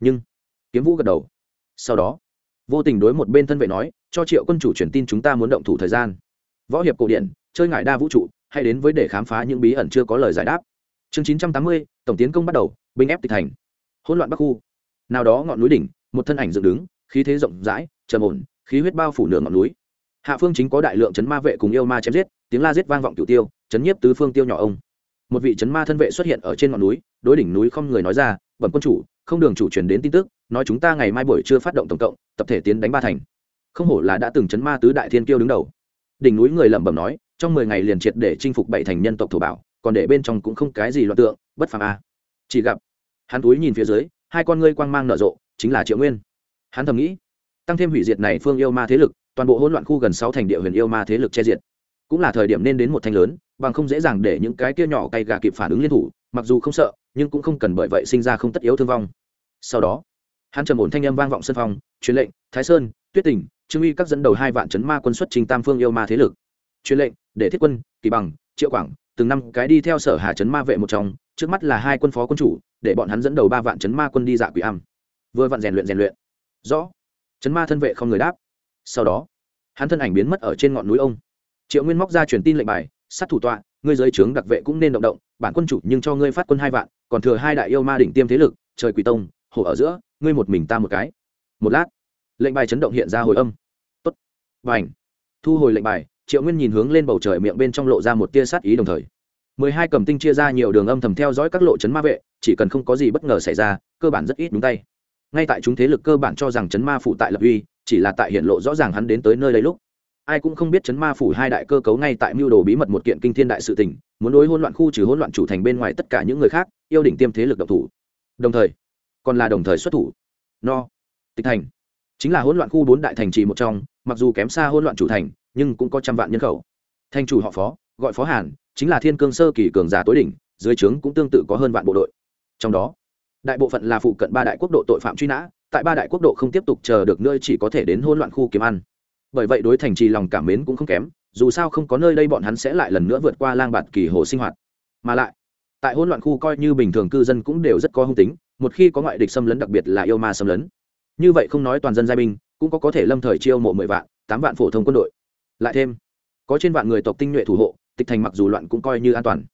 Nhưng, kiếm vũ gật đầu. Sau đó, vô tình đối một bên thân vệ nói, cho triệu quân chủ truyền tin chúng ta muốn động thủ thời gian võ hiệp cổ điển, chơi ngại đa vũ trụ, hay đến với để khám phá những bí ẩn chưa có lời giải đáp. Chương chín trăm tám mươi, tổng tiến công bắt đầu, binh ép tịch thành. Hỗn loạn bắc khu. Nào đó ngọn núi đỉnh, một thân ảnh dựng đứng, khí thế rộng rãi, trầm ổn, khí huyết bao phủ nửa ngọn núi. Hạ phương chính có đại lượng chấn ma vệ cùng yêu ma chém giết, tiếng la giết vang vọng cửu tiêu, chấn nhiếp tứ phương tiêu nhỏ ông. Một vị chấn ma thân vệ xuất hiện ở trên ngọn núi, đối đỉnh núi không người nói ra, bẩm quân chủ, không đường chủ truyền đến tin tức, nói chúng ta ngày mai buổi trưa phát động tổng cộng, tập thể tiến đánh ba thành. Không hổ là đã từng chấn ma tứ đại thiên kiêu đứng đầu đỉnh núi người lẩm bẩm nói, trong mười ngày liền triệt để chinh phục bảy thành nhân tộc thổ bảo, còn để bên trong cũng không cái gì loạn tượng, bất phàm a. Chỉ gặp, hắn túi nhìn phía dưới, hai con ngươi quang mang nở rộ, chính là triệu nguyên. Hắn thầm nghĩ, tăng thêm hủy diệt này phương yêu ma thế lực, toàn bộ hỗn loạn khu gần sáu thành địa huyền yêu ma thế lực che diệt. Cũng là thời điểm nên đến một thanh lớn, bằng không dễ dàng để những cái kia nhỏ cay gà kịp phản ứng liên thủ, mặc dù không sợ, nhưng cũng không cần bởi vậy sinh ra không tất yếu thương vong. Sau đó, hắn trầm ổn thanh âm vang vọng sân phong truyền lệnh, thái sơn, tuyết tỉnh trương uy các dẫn đầu hai vạn chấn ma quân xuất trình tam phương yêu ma thế lực. Truyền lệnh, để thiết quân, kỳ bằng, triệu quảng, từng năm cái đi theo sở hà chấn ma vệ một trong, trước mắt là hai quân phó quân chủ, để bọn hắn dẫn đầu ba vạn chấn ma quân đi dạ quỷ âm vừa vặn rèn luyện rèn luyện. Rõ. Chấn ma thân vệ không người đáp. Sau đó, hắn thân ảnh biến mất ở trên ngọn núi ông. Triệu nguyên móc ra truyền tin lệnh bài, sát thủ tọa, ngươi giới trướng đặc vệ cũng nên động động, bản quân chủ nhưng cho ngươi phát quân hai vạn, còn thừa hai đại yêu ma đỉnh tiêm thế lực, trời quỷ tông hồ ở giữa, ngươi một mình ta một cái. Một lát lệnh bài chấn động hiện ra hồi âm. Tốt. Và ảnh thu hồi lệnh bài, triệu nguyên nhìn hướng lên bầu trời miệng bên trong lộ ra một tia sát ý đồng thời. Mười hai cầm tinh chia ra nhiều đường âm thầm theo dõi các lộ chấn ma vệ, chỉ cần không có gì bất ngờ xảy ra, cơ bản rất ít đúng tay. Ngay tại chúng thế lực cơ bản cho rằng chấn ma phụ tại lập uy, chỉ là tại hiện lộ rõ ràng hắn đến tới nơi đây lúc. Ai cũng không biết chấn ma phủ hai đại cơ cấu ngay tại mưu đồ bí mật một kiện kinh thiên đại sự tình, muốn đối hỗn loạn khu trừ hỗn loạn chủ thành bên ngoài tất cả những người khác, yêu đỉnh tiêm thế lực độc thủ. Đồng thời, còn là đồng thời xuất thủ. No. Tịch thành chính là hỗn loạn khu bốn đại thành trì một trong, mặc dù kém xa hỗn loạn chủ thành, nhưng cũng có trăm vạn nhân khẩu. Thành chủ họ phó, gọi phó hàn, chính là thiên cương sơ kỳ cường giả tối đỉnh, dưới trướng cũng tương tự có hơn vạn bộ đội. Trong đó, đại bộ phận là phụ cận ba đại quốc độ tội phạm truy nã, tại ba đại quốc độ không tiếp tục chờ được nơi chỉ có thể đến hỗn loạn khu kiếm ăn. Bởi vậy đối thành trì lòng cảm mến cũng không kém, dù sao không có nơi đây bọn hắn sẽ lại lần nữa vượt qua lang bạt kỳ hồ sinh hoạt. Mà lại, tại hỗn loạn khu coi như bình thường cư dân cũng đều rất có hung tính, một khi có ngoại địch xâm lấn đặc biệt là yêu ma xâm lấn như vậy không nói toàn dân giai binh, cũng có có thể lâm thời chiêu mộ mười vạn, tám vạn phổ thông quân đội. Lại thêm, có trên vạn người tộc tinh nhuệ thủ hộ, tịch thành mặc dù loạn cũng coi như an toàn.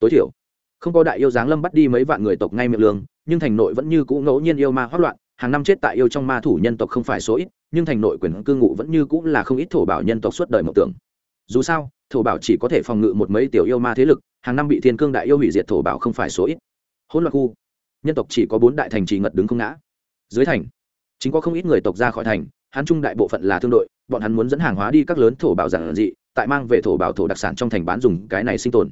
Tối thiểu, không có đại yêu giáng lâm bắt đi mấy vạn người tộc ngay miệng lương, nhưng thành nội vẫn như cũ ngẫu nhiên yêu ma hoát loạn, hàng năm chết tại yêu trong ma thủ nhân tộc không phải số ít, nhưng thành nội quyền cư ngụ vẫn như cũng là không ít thổ bảo nhân tộc suốt đời mộng tưởng. Dù sao, thổ bảo chỉ có thể phòng ngự một mấy tiểu yêu ma thế lực, hàng năm bị thiên cương đại yêu hủy diệt thổ bảo không phải số ít. Hỗn loạn khu, nhân tộc chỉ có bốn đại thành trì ngật đứng không ngã. Dưới thành chính có không ít người tộc ra khỏi thành, hắn trung đại bộ phận là thương đội, bọn hắn muốn dẫn hàng hóa đi các lớn thổ bảo giản dị, tại mang về thổ bảo thổ đặc sản trong thành bán dùng cái này sinh tồn.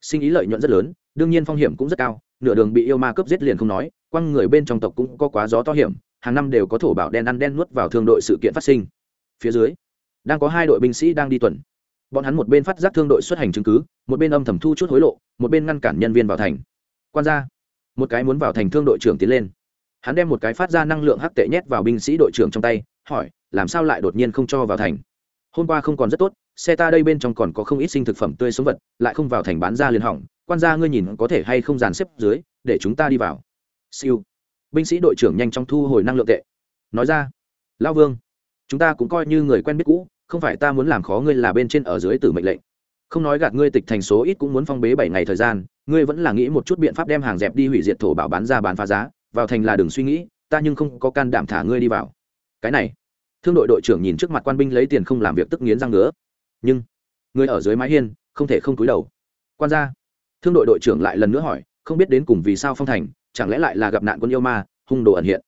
Sinh ý lợi nhuận rất lớn, đương nhiên phong hiểm cũng rất cao, nửa đường bị yêu ma cướp giết liền không nói, quăng người bên trong tộc cũng có quá gió to hiểm, hàng năm đều có thổ bảo đen ăn đen nuốt vào thương đội sự kiện phát sinh. Phía dưới, đang có hai đội binh sĩ đang đi tuần. Bọn hắn một bên phát giác thương đội xuất hành chứng cứ, một bên âm thầm thu chút hối lộ, một bên ngăn cản nhân viên vào thành. Quan ra một cái muốn vào thành thương đội trưởng tiến lên hắn đem một cái phát ra năng lượng hắc tệ nhét vào binh sĩ đội trưởng trong tay, hỏi, làm sao lại đột nhiên không cho vào thành? Hôm qua không còn rất tốt, xe ta đây bên trong còn có không ít sinh thực phẩm tươi sống vật, lại không vào thành bán ra liền hỏng, quan gia ngươi nhìn có thể hay không dàn xếp dưới, để chúng ta đi vào. Siêu. Binh sĩ đội trưởng nhanh chóng thu hồi năng lượng tệ. Nói ra, lão vương, chúng ta cũng coi như người quen biết cũ, không phải ta muốn làm khó ngươi là bên trên ở dưới tử mệnh lệnh. Không nói gạt ngươi tịch thành số ít cũng muốn phong bế bảy ngày thời gian, ngươi vẫn là nghĩ một chút biện pháp đem hàng dẹp đi hủy diệt thổ bảo bán ra bán phá giá vào thành là đừng suy nghĩ, ta nhưng không có can đảm thả ngươi đi vào. Cái này, thương đội đội trưởng nhìn trước mặt quan binh lấy tiền không làm việc tức nghiến răng ngứa. Nhưng, người ở dưới mái hiên, không thể không cúi đầu. Quan ra thương đội đội trưởng lại lần nữa hỏi, không biết đến cùng vì sao phong thành, chẳng lẽ lại là gặp nạn quân yêu ma, hung đồ ẩn hiện?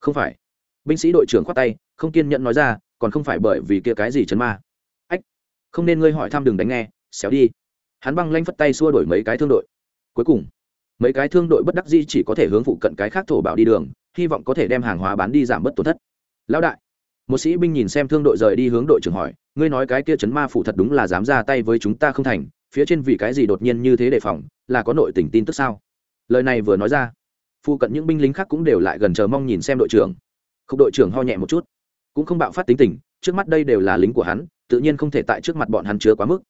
Không phải. Binh sĩ đội trưởng khoát tay, không kiên nhẫn nói ra, còn không phải bởi vì kia cái gì chấn ma. Ách, không nên ngươi hỏi thăm đừng đánh nghe, xéo đi. Hắn băng lanh phất tay xua đổi mấy cái thương đội. Cuối cùng mấy cái thương đội bất đắc dĩ chỉ có thể hướng phụ cận cái khác thổ bảo đi đường, hy vọng có thể đem hàng hóa bán đi giảm bớt tổn thất. Lão đại, một sĩ binh nhìn xem thương đội rời đi hướng đội trưởng hỏi, ngươi nói cái kia chấn ma phủ thật đúng là dám ra tay với chúng ta không thành, phía trên vì cái gì đột nhiên như thế đề phòng, là có nội tình tin tức sao? Lời này vừa nói ra, phụ cận những binh lính khác cũng đều lại gần chờ mong nhìn xem đội trưởng. Không đội trưởng ho nhẹ một chút, cũng không bạo phát tính tình, trước mắt đây đều là lính của hắn, tự nhiên không thể tại trước mặt bọn hắn chứa quá mức.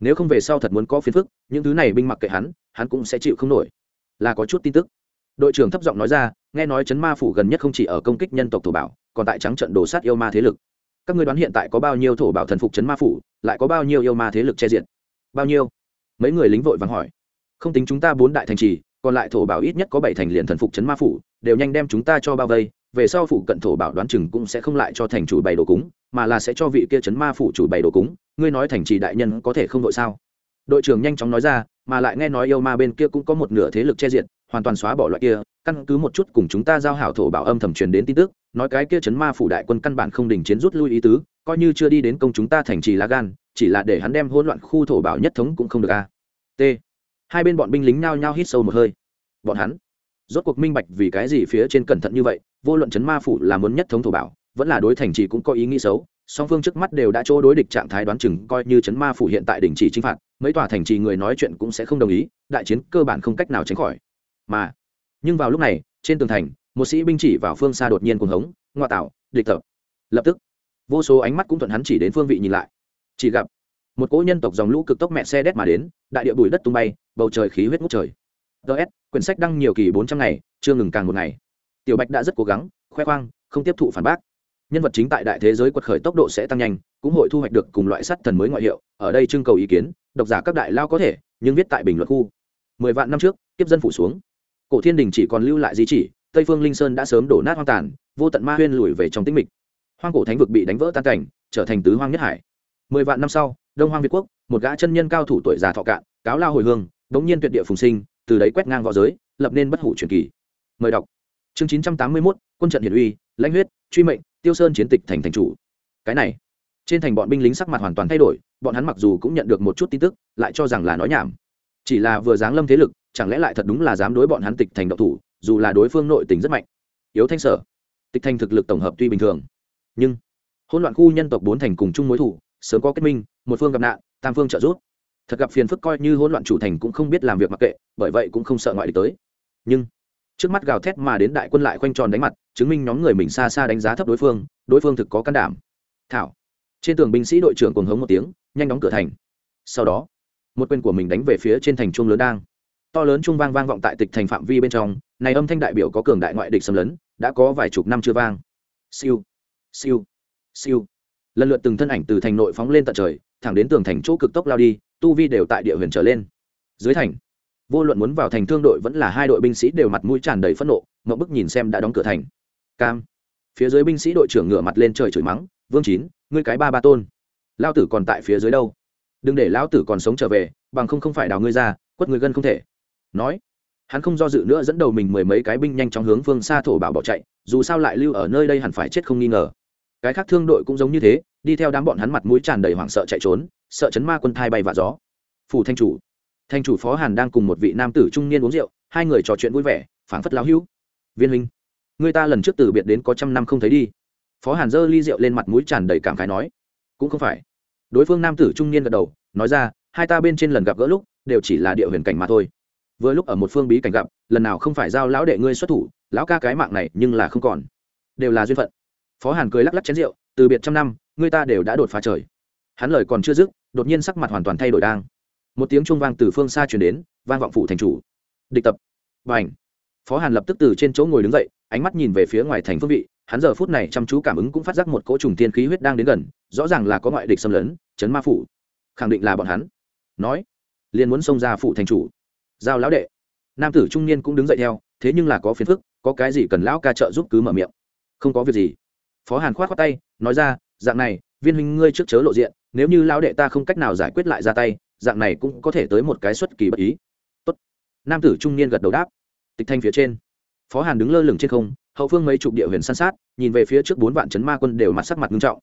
Nếu không về sau thật muốn có phiền phức, những thứ này binh mặc kệ hắn hắn cũng sẽ chịu không nổi là có chút tin tức. Đội trưởng thấp giọng nói ra, nghe nói chấn ma phủ gần nhất không chỉ ở công kích nhân tộc thổ bảo, còn tại trắng trận đồ sát yêu ma thế lực. Các ngươi đoán hiện tại có bao nhiêu thổ bảo thần phục chấn ma phủ, lại có bao nhiêu yêu ma thế lực che diện? Bao nhiêu? Mấy người lính vội vàng hỏi. Không tính chúng ta bốn đại thành trì, còn lại thổ bảo ít nhất có bảy thành liền thần phục chấn ma phủ, đều nhanh đem chúng ta cho bao vây, về sau phủ cận thổ bảo đoán chừng cũng sẽ không lại cho thành chủ bày đồ cúng, mà là sẽ cho vị kia chấn ma phủ chủ bày đồ cúng. Ngươi nói thành trì đại nhân có thể không đội sao? Đội trưởng nhanh chóng nói ra mà lại nghe nói yêu ma bên kia cũng có một nửa thế lực che diện hoàn toàn xóa bỏ loại kia. Căn cứ một chút cùng chúng ta giao hảo thổ bảo âm thầm truyền đến tin tức, nói cái kia chấn ma phủ đại quân căn bản không đình chiến rút lui ý tứ, coi như chưa đi đến công chúng ta thành trì lá gan, chỉ là để hắn đem hỗn loạn khu thổ bảo nhất thống cũng không được a. T. Hai bên bọn binh lính nhao nhao hít sâu một hơi. Bọn hắn, rốt cuộc minh bạch vì cái gì phía trên cẩn thận như vậy, vô luận chấn ma phủ là muốn nhất thống thổ bảo, vẫn là đối thành trì cũng có ý nghĩ xấu, song phương trước mắt đều đã chỗ đối địch trạng thái đoán chừng coi như chấn ma phủ hiện tại đình chỉ chinh phạt mấy tòa thành trì người nói chuyện cũng sẽ không đồng ý, đại chiến cơ bản không cách nào tránh khỏi. Mà, nhưng vào lúc này, trên tường thành, một sĩ binh chỉ vào phương xa đột nhiên cuồng hống, ngoa tạo, địch tập. Lập tức, vô số ánh mắt cũng thuận hắn chỉ đến phương vị nhìn lại. Chỉ gặp, một cỗ nhân tộc dòng lũ cực tốc mẹ xe đét mà đến, đại địa bùi đất tung bay, bầu trời khí huyết ngút trời. Ts quyển sách đăng nhiều kỳ bốn trăm ngày, chưa ngừng càng một ngày. Tiểu bạch đã rất cố gắng, khoe khoang, không tiếp thụ phản bác. Nhân vật chính tại đại thế giới quật khởi tốc độ sẽ tăng nhanh cũng hội thu hoạch được cùng loại sắt thần mới ngoại hiệu, ở đây trưng cầu ý kiến, độc giả các đại lao có thể, nhưng viết tại bình luận khu. Mười vạn năm trước tiếp dân phủ xuống. Cổ thiên đình chỉ còn lưu lại di chỉ, tây phương linh sơn đã sớm đổ nát hoang tàn, vô tận ma huyên lùi về trong tĩnh mịch. Hoang cổ thánh vực bị đánh vỡ tan cảnh, trở thành tứ hoang nhất hải. Mười vạn năm sau, đông hoang việt quốc, một gã chân nhân cao thủ tuổi già thọ cạn, cáo lao hồi hương, đống nhiên tuyệt địa phùng sinh, từ đấy quét ngang v õ giới, lập nên bất hủ truyền kỳ. Mời đọc. Chương chín trăm tám mươi mốt, quân trận hiển uy, lãnh huyết, truy mệnh, tiêu sơn chiến tịch thành thành chủ. Cái này trên thành bọn binh lính sắc mặt hoàn toàn thay đổi, bọn hắn mặc dù cũng nhận được một chút tin tức, lại cho rằng là nói nhảm. Chỉ là vừa giáng lâm thế lực, chẳng lẽ lại thật đúng là dám đối bọn hắn tịch thành độc thủ, dù là đối phương nội tình rất mạnh. Yếu thanh sở. Tịch thành thực lực tổng hợp tuy bình thường, nhưng hỗn loạn khu nhân tộc bốn thành cùng chung mối thủ, sớm có kết minh, một phương gặp nạn, tam phương trợ giúp. Thật gặp phiền phức coi như hỗn loạn chủ thành cũng không biết làm việc mặc kệ, bởi vậy cũng không sợ ngoại địch tới. Nhưng, trước mắt gào thét mà đến đại quân lại khoanh tròn đánh mặt, chứng minh nhóm người mình xa xa đánh giá thấp đối phương đối phương thực có can đảm. Thảo trên tường binh sĩ đội trưởng cùng hống một tiếng, nhanh đóng cửa thành. Sau đó, một quyền của mình đánh về phía trên thành trung lớn đang. To lớn trung vang vang vọng tại tịch thành phạm vi bên trong, này âm thanh đại biểu có cường đại ngoại địch xâm lấn, đã có vài chục năm chưa vang. Siêu siêu siêu. Lần lượt từng thân ảnh từ thành nội phóng lên tận trời, thẳng đến tường thành chỗ cực tốc lao đi, tu vi đều tại địa huyền trở lên. Dưới thành, vô luận muốn vào thành thương đội vẫn là hai đội binh sĩ đều mặt mũi tràn đầy phẫn nộ, ngậm bức nhìn xem đã đóng cửa thành. Cam, phía dưới binh sĩ đội trưởng ngửa mặt lên trời chửi mắng, vương chín ngươi cái ba ba tôn. Lao tử còn tại phía dưới đâu? Đừng để lão tử còn sống trở về, bằng không không phải đào ngươi ra, quất người gân không thể. Nói. Hắn không do dự nữa dẫn đầu mình mười mấy cái binh nhanh chóng hướng phương xa thổ bảo bỏ chạy, dù sao lại lưu ở nơi đây hẳn phải chết không nghi ngờ. Cái khác thương đội cũng giống như thế, đi theo đám bọn hắn mặt mũi tràn đầy hoảng sợ chạy trốn, sợ chấn ma quân thai bay và gió. Phủ thanh chủ. Thanh chủ phó hàn đang cùng một vị nam tử trung niên uống rượu, hai người trò chuyện vui vẻ, phảng phất lao hữu. Viên huynh, người ta lần trước từ biệt đến có trăm năm không thấy đi phó hàn dơ ly rượu lên mặt mũi tràn đầy cảm khái nói, cũng không phải. Đối phương nam tử trung niên gật đầu, nói ra, hai ta bên trên lần gặp gỡ lúc, đều chỉ là địa huyền cảnh mà thôi. Vừa lúc ở một phương bí cảnh gặp, lần nào không phải giao lão đệ ngươi xuất thủ, lão ca cái mạng này nhưng là không còn. Đều là duyên phận. Phó hàn cười lắc lắc chén rượu, từ biệt trăm năm, ngươi ta đều đã đột phá trời. Hắn lời còn chưa dứt, đột nhiên sắc mặt hoàn toàn thay đổi đang. Một tiếng trung vang từ phương xa chuyển đến, vang vọng phụ thành chủ. Địch tập. B à n h phó hàn lập tức từ trên chỗ ngồi đứng dậy, ánh mắt nhìn về phía ngoài thành phương vị hắn giờ phút này chăm chú cảm ứng cũng phát giác một cỗ trùng tiên khí huyết đang đến gần, rõ ràng là có ngoại địch xâm lấn, chấn ma phủ. Khẳng định là bọn hắn. Nói, liền muốn xông ra phụ thành chủ. Giao lão đệ. Nam tử trung niên cũng đứng dậy theo, thế nhưng là có phiền phức, có cái gì cần lão ca trợ giúp cứ mở miệng. Không có việc gì. Phó hàn khoát khoát tay, nói ra, dạng này, viên huynh ngươi trước chớ lộ diện, nếu như lão đệ ta không cách nào giải quyết lại ra tay, dạng này cũng có thể tới một cái xuất kỳ bất ý. Tốt. nam tử trung niên gật đầu đáp. Tịch thanh phía trên phó hàn đứng lơ lửng trên không, hậu phương mấy chục địa huyền san sát, nhìn về phía trước bốn vạn chấn ma quân đều mặt sắc mặt nghiêm trọng.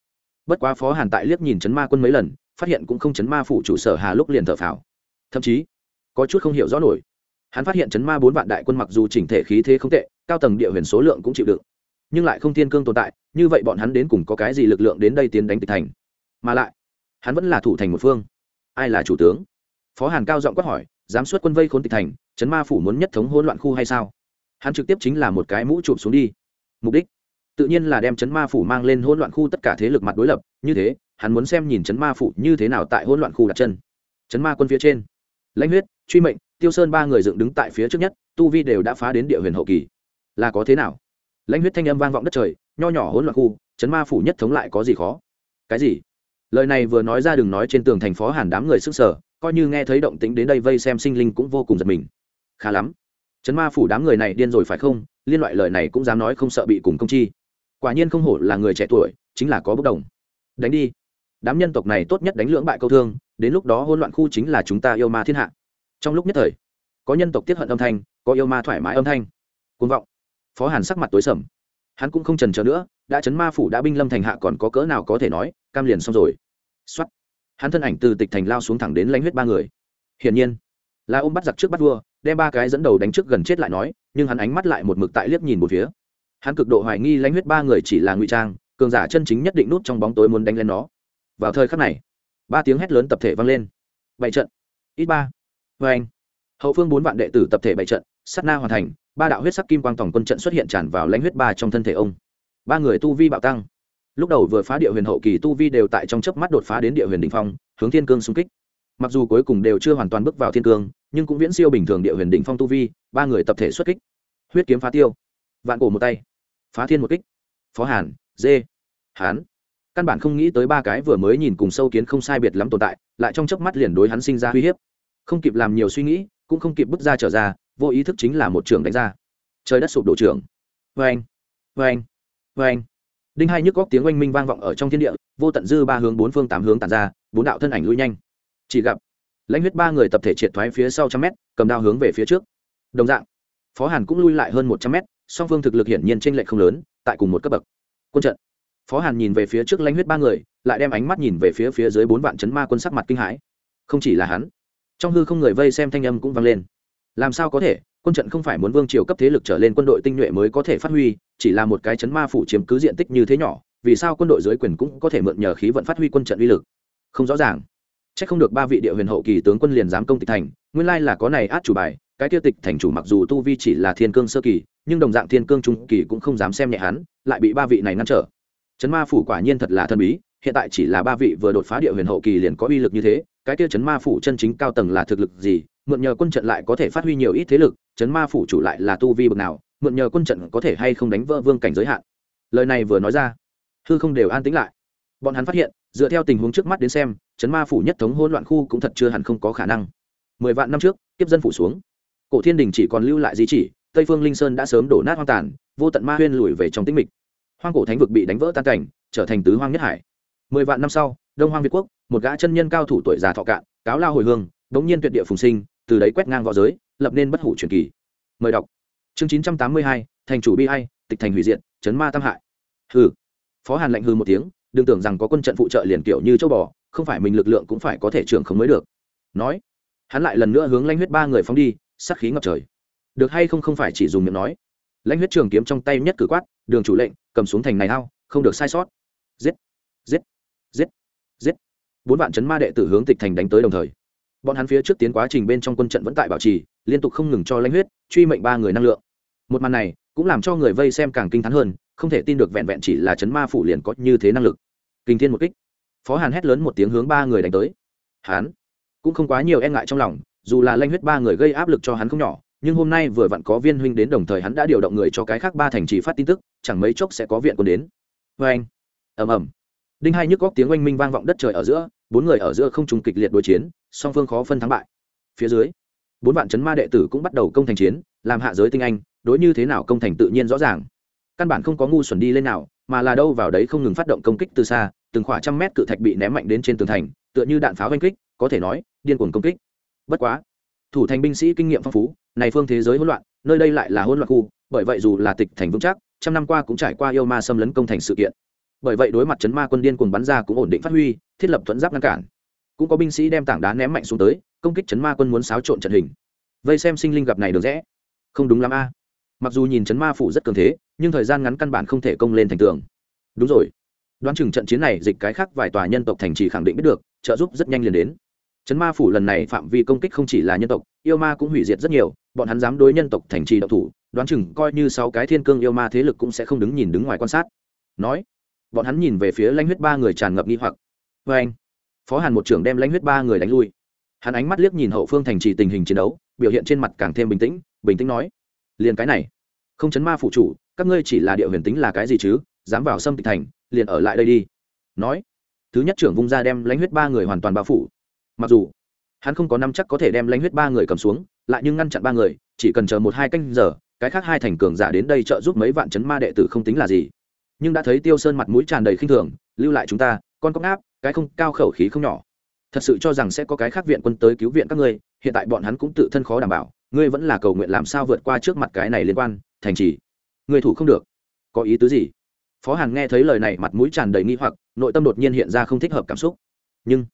Bất quá phó hàn tại liếc nhìn chấn ma quân mấy lần, phát hiện cũng không chấn ma phủ chủ sở hà lúc liền thở phào. Thậm chí, có chút không hiểu rõ nổi. Hắn phát hiện chấn ma bốn vạn đại quân mặc dù chỉnh thể khí thế không tệ, cao tầng địa huyền số lượng cũng chịu đựng, nhưng lại không thiên cương tồn tại, như vậy bọn hắn đến cùng có cái gì lực lượng đến đây tiến đánh tịch thành? Mà lại, hắn vẫn là thủ thành một phương. Ai là chủ tướng? Phó hàn cao giọng quát hỏi, dám xuất quân vây khốn tịch thành, chấn ma phủ muốn nhất thống hỗn loạn khu hay sao? Hắn trực tiếp chính là một cái mũ chụp xuống đi. Mục đích? Tự nhiên là đem chấn ma phủ mang lên hỗn loạn khu tất cả thế lực mặt đối lập, như thế, hắn muốn xem nhìn chấn ma phủ như thế nào tại hỗn loạn khu đặt chân. Chấn ma quân phía trên. Lãnh huyết, truy mệnh, tiêu sơn ba người dựng đứng tại phía trước nhất, tu vi đều đã phá đến địa huyền hậu kỳ. Là có thế nào? Lãnh huyết thanh âm vang vọng đất trời, nho nhỏ hỗn loạn khu, chấn ma phủ nhất thống lại có gì khó? Cái gì? Lời này vừa nói ra đừng nói trên tường thành phố hàn đám người sức sở coi như nghe thấy động tĩnh đến đây vây xem sinh linh cũng vô cùng giật mình. Khá lắm chấn ma phủ đám người này điên rồi phải không? Liên loại lời này cũng dám nói không sợ bị cùng công chi. Quả nhiên không hổ là người trẻ tuổi, chính là có bất đồng. Đánh đi. Đám nhân tộc này tốt nhất đánh lưỡng bại câu thương, đến lúc đó hỗn loạn khu chính là chúng ta yêu ma thiên hạ. Trong lúc nhất thời, có nhân tộc tiết hận âm thanh, có yêu ma thoải mái âm thanh. Côn vọng. Phó hàn sắc mặt tối sầm. Hắn cũng không trần trờ nữa, đã chấn ma phủ đã binh lâm thành hạ còn có cỡ nào có thể nói, cam liền xong rồi. Xuất hắn thân ảnh từ tịch thành lao xuống thẳng đến lãnh huyết ba người. Hiển nhiên là ôm bắt giặc trước bắt vua, đem ba cái dẫn đầu đánh trước gần chết lại nói, nhưng hắn ánh mắt lại một mực tại liếc nhìn một phía. Hắn cực độ hoài nghi lãnh huyết ba người chỉ là ngụy trang, cường giả chân chính nhất định nút trong bóng tối muốn đánh lên nó. Vào thời khắc này, ba tiếng hét lớn tập thể vang lên. Bảy trận. Ít ba. Vê anh. Hậu phương bốn vạn đệ tử tập thể bảy trận sắt na hoàn thành, ba đạo huyết sắc kim quang tổng quân trận xuất hiện tràn vào lãnh huyết ba trong thân thể ông. Ba người tu vi bạo tăng. Lúc đầu vừa phá địa huyền hậu kỳ tu vi đều tại trong chớp mắt đột phá đến địa huyền đ ỉ n h phong, hướng thiên cương xung kích mặc dù cuối cùng đều chưa hoàn toàn bước vào thiên cương, nhưng cũng viễn siêu bình thường địa huyền đ ỉ n h phong tu vi, ba người tập thể xuất kích. Huyết kiếm phá tiêu, vạn cổ một tay, phá thiên một kích. Phó hàn, dê, hán. Căn bản không nghĩ tới ba cái vừa mới nhìn cùng sâu kiến không sai biệt lắm tồn tại, lại trong chớp mắt liền đối hắn sinh ra uy hiếp. Không kịp làm nhiều suy nghĩ, cũng không kịp bước ra trở ra, vô ý thức chính là một trường đánh ra. Trời đất sụp đổ trường vê anh vê anh vê anh đinh hai nhức góc tiếng oanh minh vang vọng ở trong thiên địa, vô tận dư ba hướng, bốn phương tám hướng tàn ra, bốn đạo thân ảnh lui nhanh chỉ gặp, lãnh huyết ba người tập thể triệt thoái phía sau trăm mét, cầm đao hướng về phía trước. Đồng dạng, phó hàn cũng lui lại hơn một trăm mét, song phương thực lực hiển nhiên t r ê n lệch không lớn, tại cùng một cấp bậc. Quân trận. Phó hàn nhìn về phía trước lãnh huyết ba người, lại đem ánh mắt nhìn về phía phía dưới bốn vạn chấn ma quân sắc mặt kinh hãi. Không chỉ là hắn, trong hư không người vây xem thanh âm cũng vang lên. Làm sao có thể, quân trận không phải muốn vương triều cấp thế lực trở lên quân đội tinh nhuệ mới có thể phát huy, chỉ là một cái chấn ma phủ chiếm cứ diện tích như thế nhỏ, vì sao quân đội dưới quyền cũng có thể mượn nhờ khí vận phát huy quân trận uy lực? Không rõ ràng chắc không được ba vị địa huyền hậu kỳ tướng quân liền dám công tịch thành, nguyên lai là có này át chủ bài, cái tiêu tịch thành chủ mặc dù tu vi chỉ là thiên cương sơ kỳ, nhưng đồng dạng thiên cương trung kỳ cũng không dám xem nhẹ hắn, lại bị ba vị này ngăn trở. Chấn ma phủ quả nhiên thật là thần bí, hiện tại chỉ là ba vị vừa đột phá địa huyền hậu kỳ liền có uy lực như thế, cái tiêu chấn ma phủ chân chính cao tầng là thực lực gì, mượn nhờ quân trận lại có thể phát huy nhiều ít thế lực, chấn ma phủ chủ lại là tu vi bậc nào, mượn nhờ quân trận có thể hay không đánh vỡ vương cảnh giới hạn. Lời này vừa nói ra, hư không đều an tĩnh lại. Bọn hắn phát hiện, dựa theo tình huống trước mắt đến xem chấn ma phủ nhất thống hỗn loạn khu cũng thật chưa hẳn không có khả năng. Mười vạn năm trước tiếp dân phủ xuống. Cổ thiên đình chỉ còn lưu lại di chỉ, tây phương linh sơn đã sớm đổ nát hoang tàn, vô tận ma huyên lùi về trong tĩnh mịch. Hoang cổ thánh vực bị đánh vỡ tan cảnh, trở thành tứ hoang nhất hải. Mười vạn năm sau, đông hoang việt quốc, một gã chân nhân cao thủ tuổi già thọ cạn, cáo lao hồi hương, đống nhiên tuyệt địa phùng sinh, từ đấy quét ngang v õ giới, lập nên bất hủ truyền kỳ. Mời đọc. Chương chín trăm tám mươi hai, thành chủ bi hay tịch thành hủy diện chấn ma tam hại. Hừ. Phó hàn lạnh hư một tiếng đừng tưởng rằng có quân trận phụ trợ liền kiểu như châu bò, không phải mình lực lượng cũng phải có thể trưởng không mới được. Nói, hắn lại lần nữa hướng lãnh huyết ba người phóng đi, sát khí ngập trời. Được hay không không phải chỉ dùng miệng nói. Lãnh huyết trường kiếm trong tay nhất cử quát, đường chủ lệnh, cầm xuống thành này hao không được sai sót. Giết giết giết giết. Bốn vạn chấn ma đệ tử hướng tịch thành đánh tới đồng thời. Bọn hắn phía trước tiến quá trình bên trong quân trận vẫn tại bảo trì, liên tục không ngừng cho lãnh huyết truy mệnh ba người năng lượng. Một màn này cũng làm cho người vây xem càng kinh t h á n hơn không thể tin được vẹn vẹn chỉ là chấn ma phủ liền có như thế năng lực. Kinh thiên một kích. Phó hàn hét lớn một tiếng hướng ba người đánh tới. Hắn cũng không quá nhiều e ngại trong lòng, dù là lanh huyết ba người gây áp lực cho hắn không nhỏ, nhưng hôm nay vừa vặn có viên huynh đến đồng thời hắn đã điều động người cho cái khác ba thành trì phát tin tức, chẳng mấy chốc sẽ có viện quân đến. Vê anh, ầm ầm. Đinh hai nhức góc tiếng oanh minh vang vọng đất trời ở giữa, bốn người ở giữa không trùng kịch liệt đối chiến, song phương khó phân thắng bại. Phía dưới, bốn vạn chấn ma đệ tử cũng bắt đầu công thành chiến, làm hạ giới tinh anh, đối như thế nào công thành tự nhiên rõ ràng căn bản không có ngu xuẩn đi lên nào, mà là đâu vào đấy không ngừng phát động công kích từ xa, từng khoảng trăm mét cự thạch bị ném mạnh đến trên tường thành, tựa như đạn pháo oanh kích, có thể nói, điên cuồng công kích. Bất quá, thủ thành binh sĩ kinh nghiệm phong phú, này phương thế giới hỗn loạn, nơi đây lại là hỗn loạn khu, bởi vậy dù là tịch thành vững chắc, trăm năm qua cũng trải qua yêu ma xâm lấn công thành sự kiện. Bởi vậy đối mặt chấn ma quân điên cuồng bắn ra cũng ổn định phát huy, thiết lập thuẫn giáp ngăn cản. Cũng có binh sĩ đem tảng đá ném mạnh xuống tới, công kích chấn ma quân muốn xáo trộn trận hình. Vây xem sinh linh gặp này được rẽ không đúng lắm a mặc dù nhìn chấn ma phủ rất cường thế, nhưng thời gian ngắn căn bản không thể công lên thành tường. Đúng rồi. Đoán chừng trận chiến này dịch cái khác vài tòa nhân tộc thành trì khẳng định biết được, trợ giúp rất nhanh liền đến. Chấn ma phủ lần này phạm vi công kích không chỉ là nhân tộc, yêu ma cũng hủy diệt rất nhiều, bọn hắn dám đối nhân tộc thành trì độc thủ, đoán chừng coi như sáu cái thiên cương yêu ma thế lực cũng sẽ không đứng nhìn đứng ngoài quan sát. Nói, bọn hắn nhìn về phía lãnh huyết ba người tràn ngập nghi hoặc. Vê anh, phó hàn một trưởng đem lãnh huyết ba người đánh lui. Hắn ánh mắt liếc nhìn hậu phương thành trì tình hình chiến đấu, biểu hiện trên mặt càng thêm bình tĩnh bình tĩnh nói, liền cái này không chấn ma phụ chủ, các ngươi chỉ là địa huyền tính là cái gì chứ? Dám vào xâm tịch thành, liền ở lại đây đi. Nói, thứ nhất trưởng vung ra đem lãnh huyết ba người hoàn toàn bao phủ. Mặc dù, hắn không có năm chắc có thể đem lãnh huyết ba người cầm xuống, lại nhưng ngăn chặn ba người, chỉ cần chờ một hai canh giờ, cái khác hai thành cường giả đến đây trợ giúp mấy vạn chấn ma đệ tử không tính là gì. Nhưng đã thấy tiêu sơn mặt mũi tràn đầy khinh thường, lưu lại chúng ta, con cóc áp cái không, cao khẩu khí không nhỏ. Thật sự cho rằng sẽ có cái khác viện quân tới cứu viện các ngươi, hiện tại bọn hắn cũng tự thân khó đảm bảo ngươi vẫn là cầu nguyện làm sao vượt qua trước mặt cái này liên quan, thành trì. Người thủ không được. Có ý tứ gì? Phó hàn nghe thấy lời này, mặt mũi tràn đầy nghi hoặc, nội tâm đột nhiên hiện ra không thích hợp cảm xúc. Nhưng,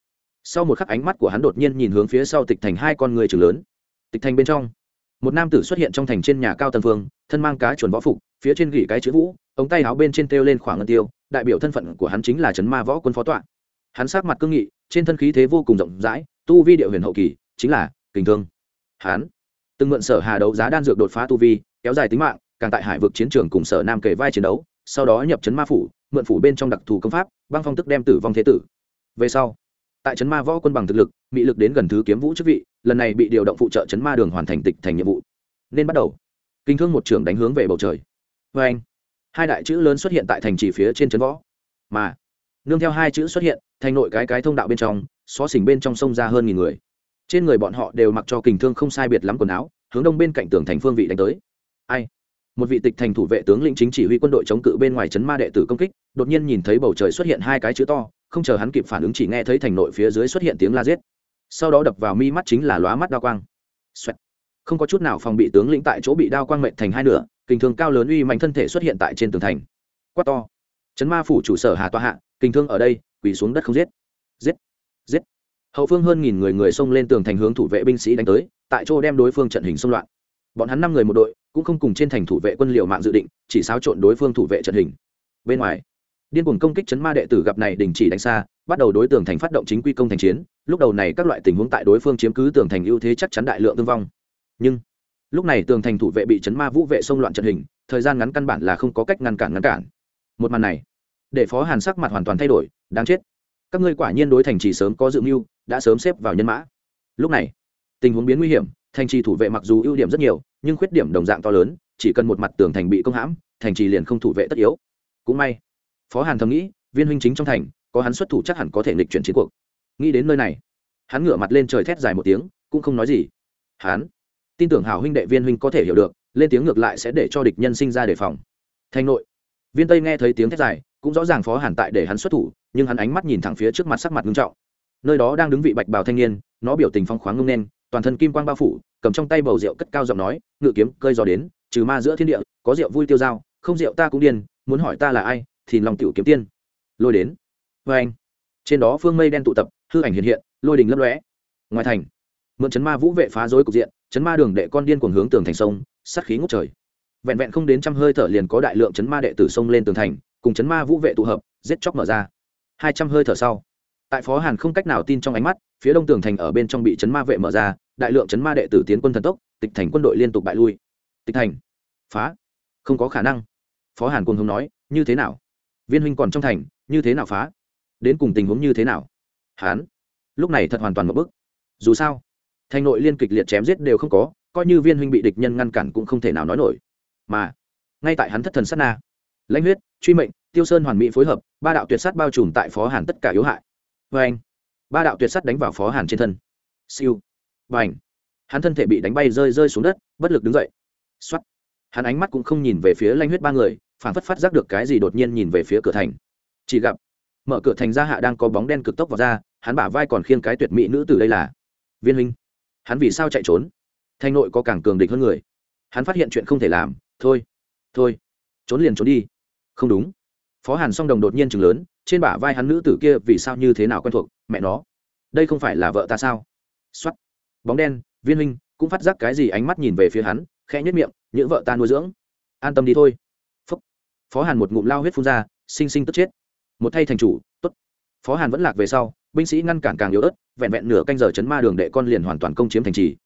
sau một khắc ánh mắt của hắn đột nhiên nhìn hướng phía sau tịch thành hai con người trường lớn. Tịch thành bên trong, một nam tử xuất hiện trong thành trên nhà cao tần phương thân mang cá chuồn võ phục, phía trên gỉ cái chữ vũ, ống tay áo bên trên treo lên khoảng ngân tiêu, đại biểu thân phận của hắn chính là trấn ma võ quân phó tọa. Hắn sát mặt cương nghị, trên thân khí thế vô cùng rộng rãi, tu vi địa huyền hậu kỳ, chính là kình thương. Hắn từng mượn sở hà đấu giá đan dược đột phá tu vi, kéo dài tính mạng, càng tại hải vực chiến trường cùng sở nam kể vai chiến đấu, sau đó nhập trấn ma phủ, mượn phủ bên trong đặc thù công pháp, băng phong tức đem tử vong thế tử. Về sau, tại trấn ma võ quân bằng thực lực bị lực đến gần thứ kiếm vũ chức vị, lần này bị điều động phụ trợ trấn ma đường hoàn thành tịch thành nhiệm vụ. Nên bắt đầu. Kinh thương một trường đánh hướng về bầu trời. Vê anh, hai đại chữ lớn xuất hiện tại thành trì phía trên trấn võ. Mà, nương theo hai chữ xuất hiện, thành nội cái cái thông đạo bên trong, xó xỉnh bên trong sông ra hơn nghìn người trên người bọn họ đều mặc cho kình thương không sai biệt lắm quần áo, hướng đông bên cạnh tường thành phương vị đánh tới. Ai? Một vị tịch thành thủ vệ tướng lĩnh chính chỉ huy quân đội chống cự bên ngoài trấn ma đệ tử công kích, đột nhiên nhìn thấy bầu trời xuất hiện hai cái chữ to, không chờ hắn kịp phản ứng chỉ nghe thấy thành nội phía dưới xuất hiện tiếng la giết. Sau đó đập vào mi mắt chính là lóa mắt đao quang. Xoẹt. không có chút nào phòng bị tướng lĩnh tại chỗ bị đao quang mệnh thành hai nửa, kình thương cao lớn uy mạnh thân thể xuất hiện tại trên tường thành. Quát to. Trấn ma phủ chủ sở hà toa hạ, kình thương ở đây, quỳ xuống đất không giết. Giết. Giết hậu phương hơn nghìn người người xông lên tường thành hướng thủ vệ binh sĩ đánh tới, tại chỗ đem đối phương trận hình xung loạn. Bọn hắn năm người một đội, cũng không cùng trên thành thủ vệ quân liệu mạng dự định, chỉ xáo trộn đối phương thủ vệ trận hình. Bên ngoài, điên cuồng công kích chấn ma đệ tử gặp này đình chỉ đánh xa, bắt đầu đối tường thành phát động chính quy công thành chiến. Lúc đầu này các loại tình huống tại đối phương chiếm cứ tường thành ưu thế chắc chắn đại lượng thương vong. Nhưng, lúc này tường thành thủ vệ bị chấn ma vũ vệ xông loạn trận hình, thời gian ngắn căn bản là không có cách ngăn cản ngăn cản. Một màn này, để phó hàn sắc mặt hoàn toàn thay đổi, đáng chết các ngươi quả nhiên đối thành trì sớm có dự mưu, đã sớm xếp vào nhân mã. Lúc này, tình huống biến nguy hiểm, thành trì thủ vệ mặc dù ưu điểm rất nhiều, nhưng khuyết điểm đồng dạng to lớn, chỉ cần một mặt tường thành bị công hãm, thành trì liền không thủ vệ tất yếu. Cũng may, phó hàn thầm nghĩ, viên huynh chính trong thành, có hắn xuất thủ chắc hẳn có thể nghịch chuyển chiến cuộc. Nghĩ đến nơi này, hắn ngửa mặt lên trời thét dài một tiếng, cũng không nói gì. Hắn, tin tưởng hảo huynh đệ viên huynh có thể hiểu được, lên tiếng ngược lại sẽ để cho địch nhân sinh ra đề phòng. Thành nội, viên tây nghe thấy tiếng thét dài cũng rõ ràng phó hàn tại để hắn xuất thủ, nhưng hắn ánh mắt nhìn thẳng phía trước mặt sắc mặt nghiêm trọng. Nơi đó đang đứng vị bạch bào thanh niên, nó biểu tình phong khoáng ngông nên, toàn thân kim quang bao phủ, cầm trong tay bầu rượu cất cao giọng nói, ngự kiếm, cơi gió đến, trừ ma giữa thiên địa, có rượu vui tiêu dao, không rượu ta cũng điên, muốn hỏi ta là ai thì lòng tiểu kiếm tiên. Lôi đến. Vê anh. Trên đó phương mây đen tụ tập, hư ảnh hiện hiện, lôi đình lấp lóe. Ngoài thành, mượn chấn ma vũ vệ phá rối cục diện, chấn ma đường đệ con điên cuồng hướng tường thành sông, sát khí ngút trời. Vẹn vẹn không đến trăm hơi thở liền có đại lượng chấn ma đệ tử sông lên tường thành cùng chấn ma vũ vệ tụ hợp, giết chóc mở ra. Hai trăm hơi thở sau, tại phó hàn không cách nào tin trong ánh mắt, phía đông tường thành ở bên trong bị chấn ma vệ mở ra, đại lượng chấn ma đệ tử tiến quân thần tốc, tịch thành quân đội liên tục bại lui. Tịch thành, phá, không có khả năng. Phó hàn quân hùng nói, như thế nào? Viên huynh còn trong thành, như thế nào phá? Đến cùng tình huống như thế nào? Hán, lúc này thật hoàn toàn một bức dù sao, thành nội liên kịch liệt chém giết đều không có, coi như viên huynh bị địch nhân ngăn cản cũng không thể nào nói nổi. Mà, ngay tại hắn thất thần sát na lãnh huyết, truy mệnh, tiêu sơn hoàn mỹ phối hợp, ba đạo tuyệt sát bao trùm tại phó hàn tất cả yếu hại. Vê anh ba đạo tuyệt sát đánh vào phó hàn trên thân. Siêu. B à n h hắn thân thể bị đánh bay rơi rơi xuống đất, bất lực đứng dậy. X o á t hắn ánh mắt cũng không nhìn về phía lanh huyết ba người phản phất phát giác được cái gì đột nhiên nhìn về phía cửa thành. Chỉ gặp, mở cửa thành ra hạ đang có bóng đen cực tốc vào ra, hắn bả vai còn khiêng cái tuyệt mỹ nữ từ đây là viên huynh. Hắn vì sao chạy trốn? Thanh nội có càng cường địch hơn người. Hắn phát hiện chuyện không thể làm, thôi thôi, trốn liền trốn đi không đúng. Phó hàn song đồng đột nhiên chừng lớn, trên bả vai hắn nữ tử kia vì sao như thế nào quen thuộc, mẹ nó. Đây không phải là vợ ta sao? X o á t bóng đen, viên huynh, cũng phát giác cái gì ánh mắt nhìn về phía hắn, khẽ nhất miệng những vợ ta nuôi dưỡng. An tâm đi thôi. Phúc. phó hàn một ngụm lao huyết phun ra, sinh sinh tức chết. Một thay thành chủ t ố t phó hàn vẫn lạc về sau, binh sĩ ngăn cản càng yếu ớt, vẹn vẹn nửa canh giờ chấn ma đường đệ con liền hoàn toàn công chiếm thành trì.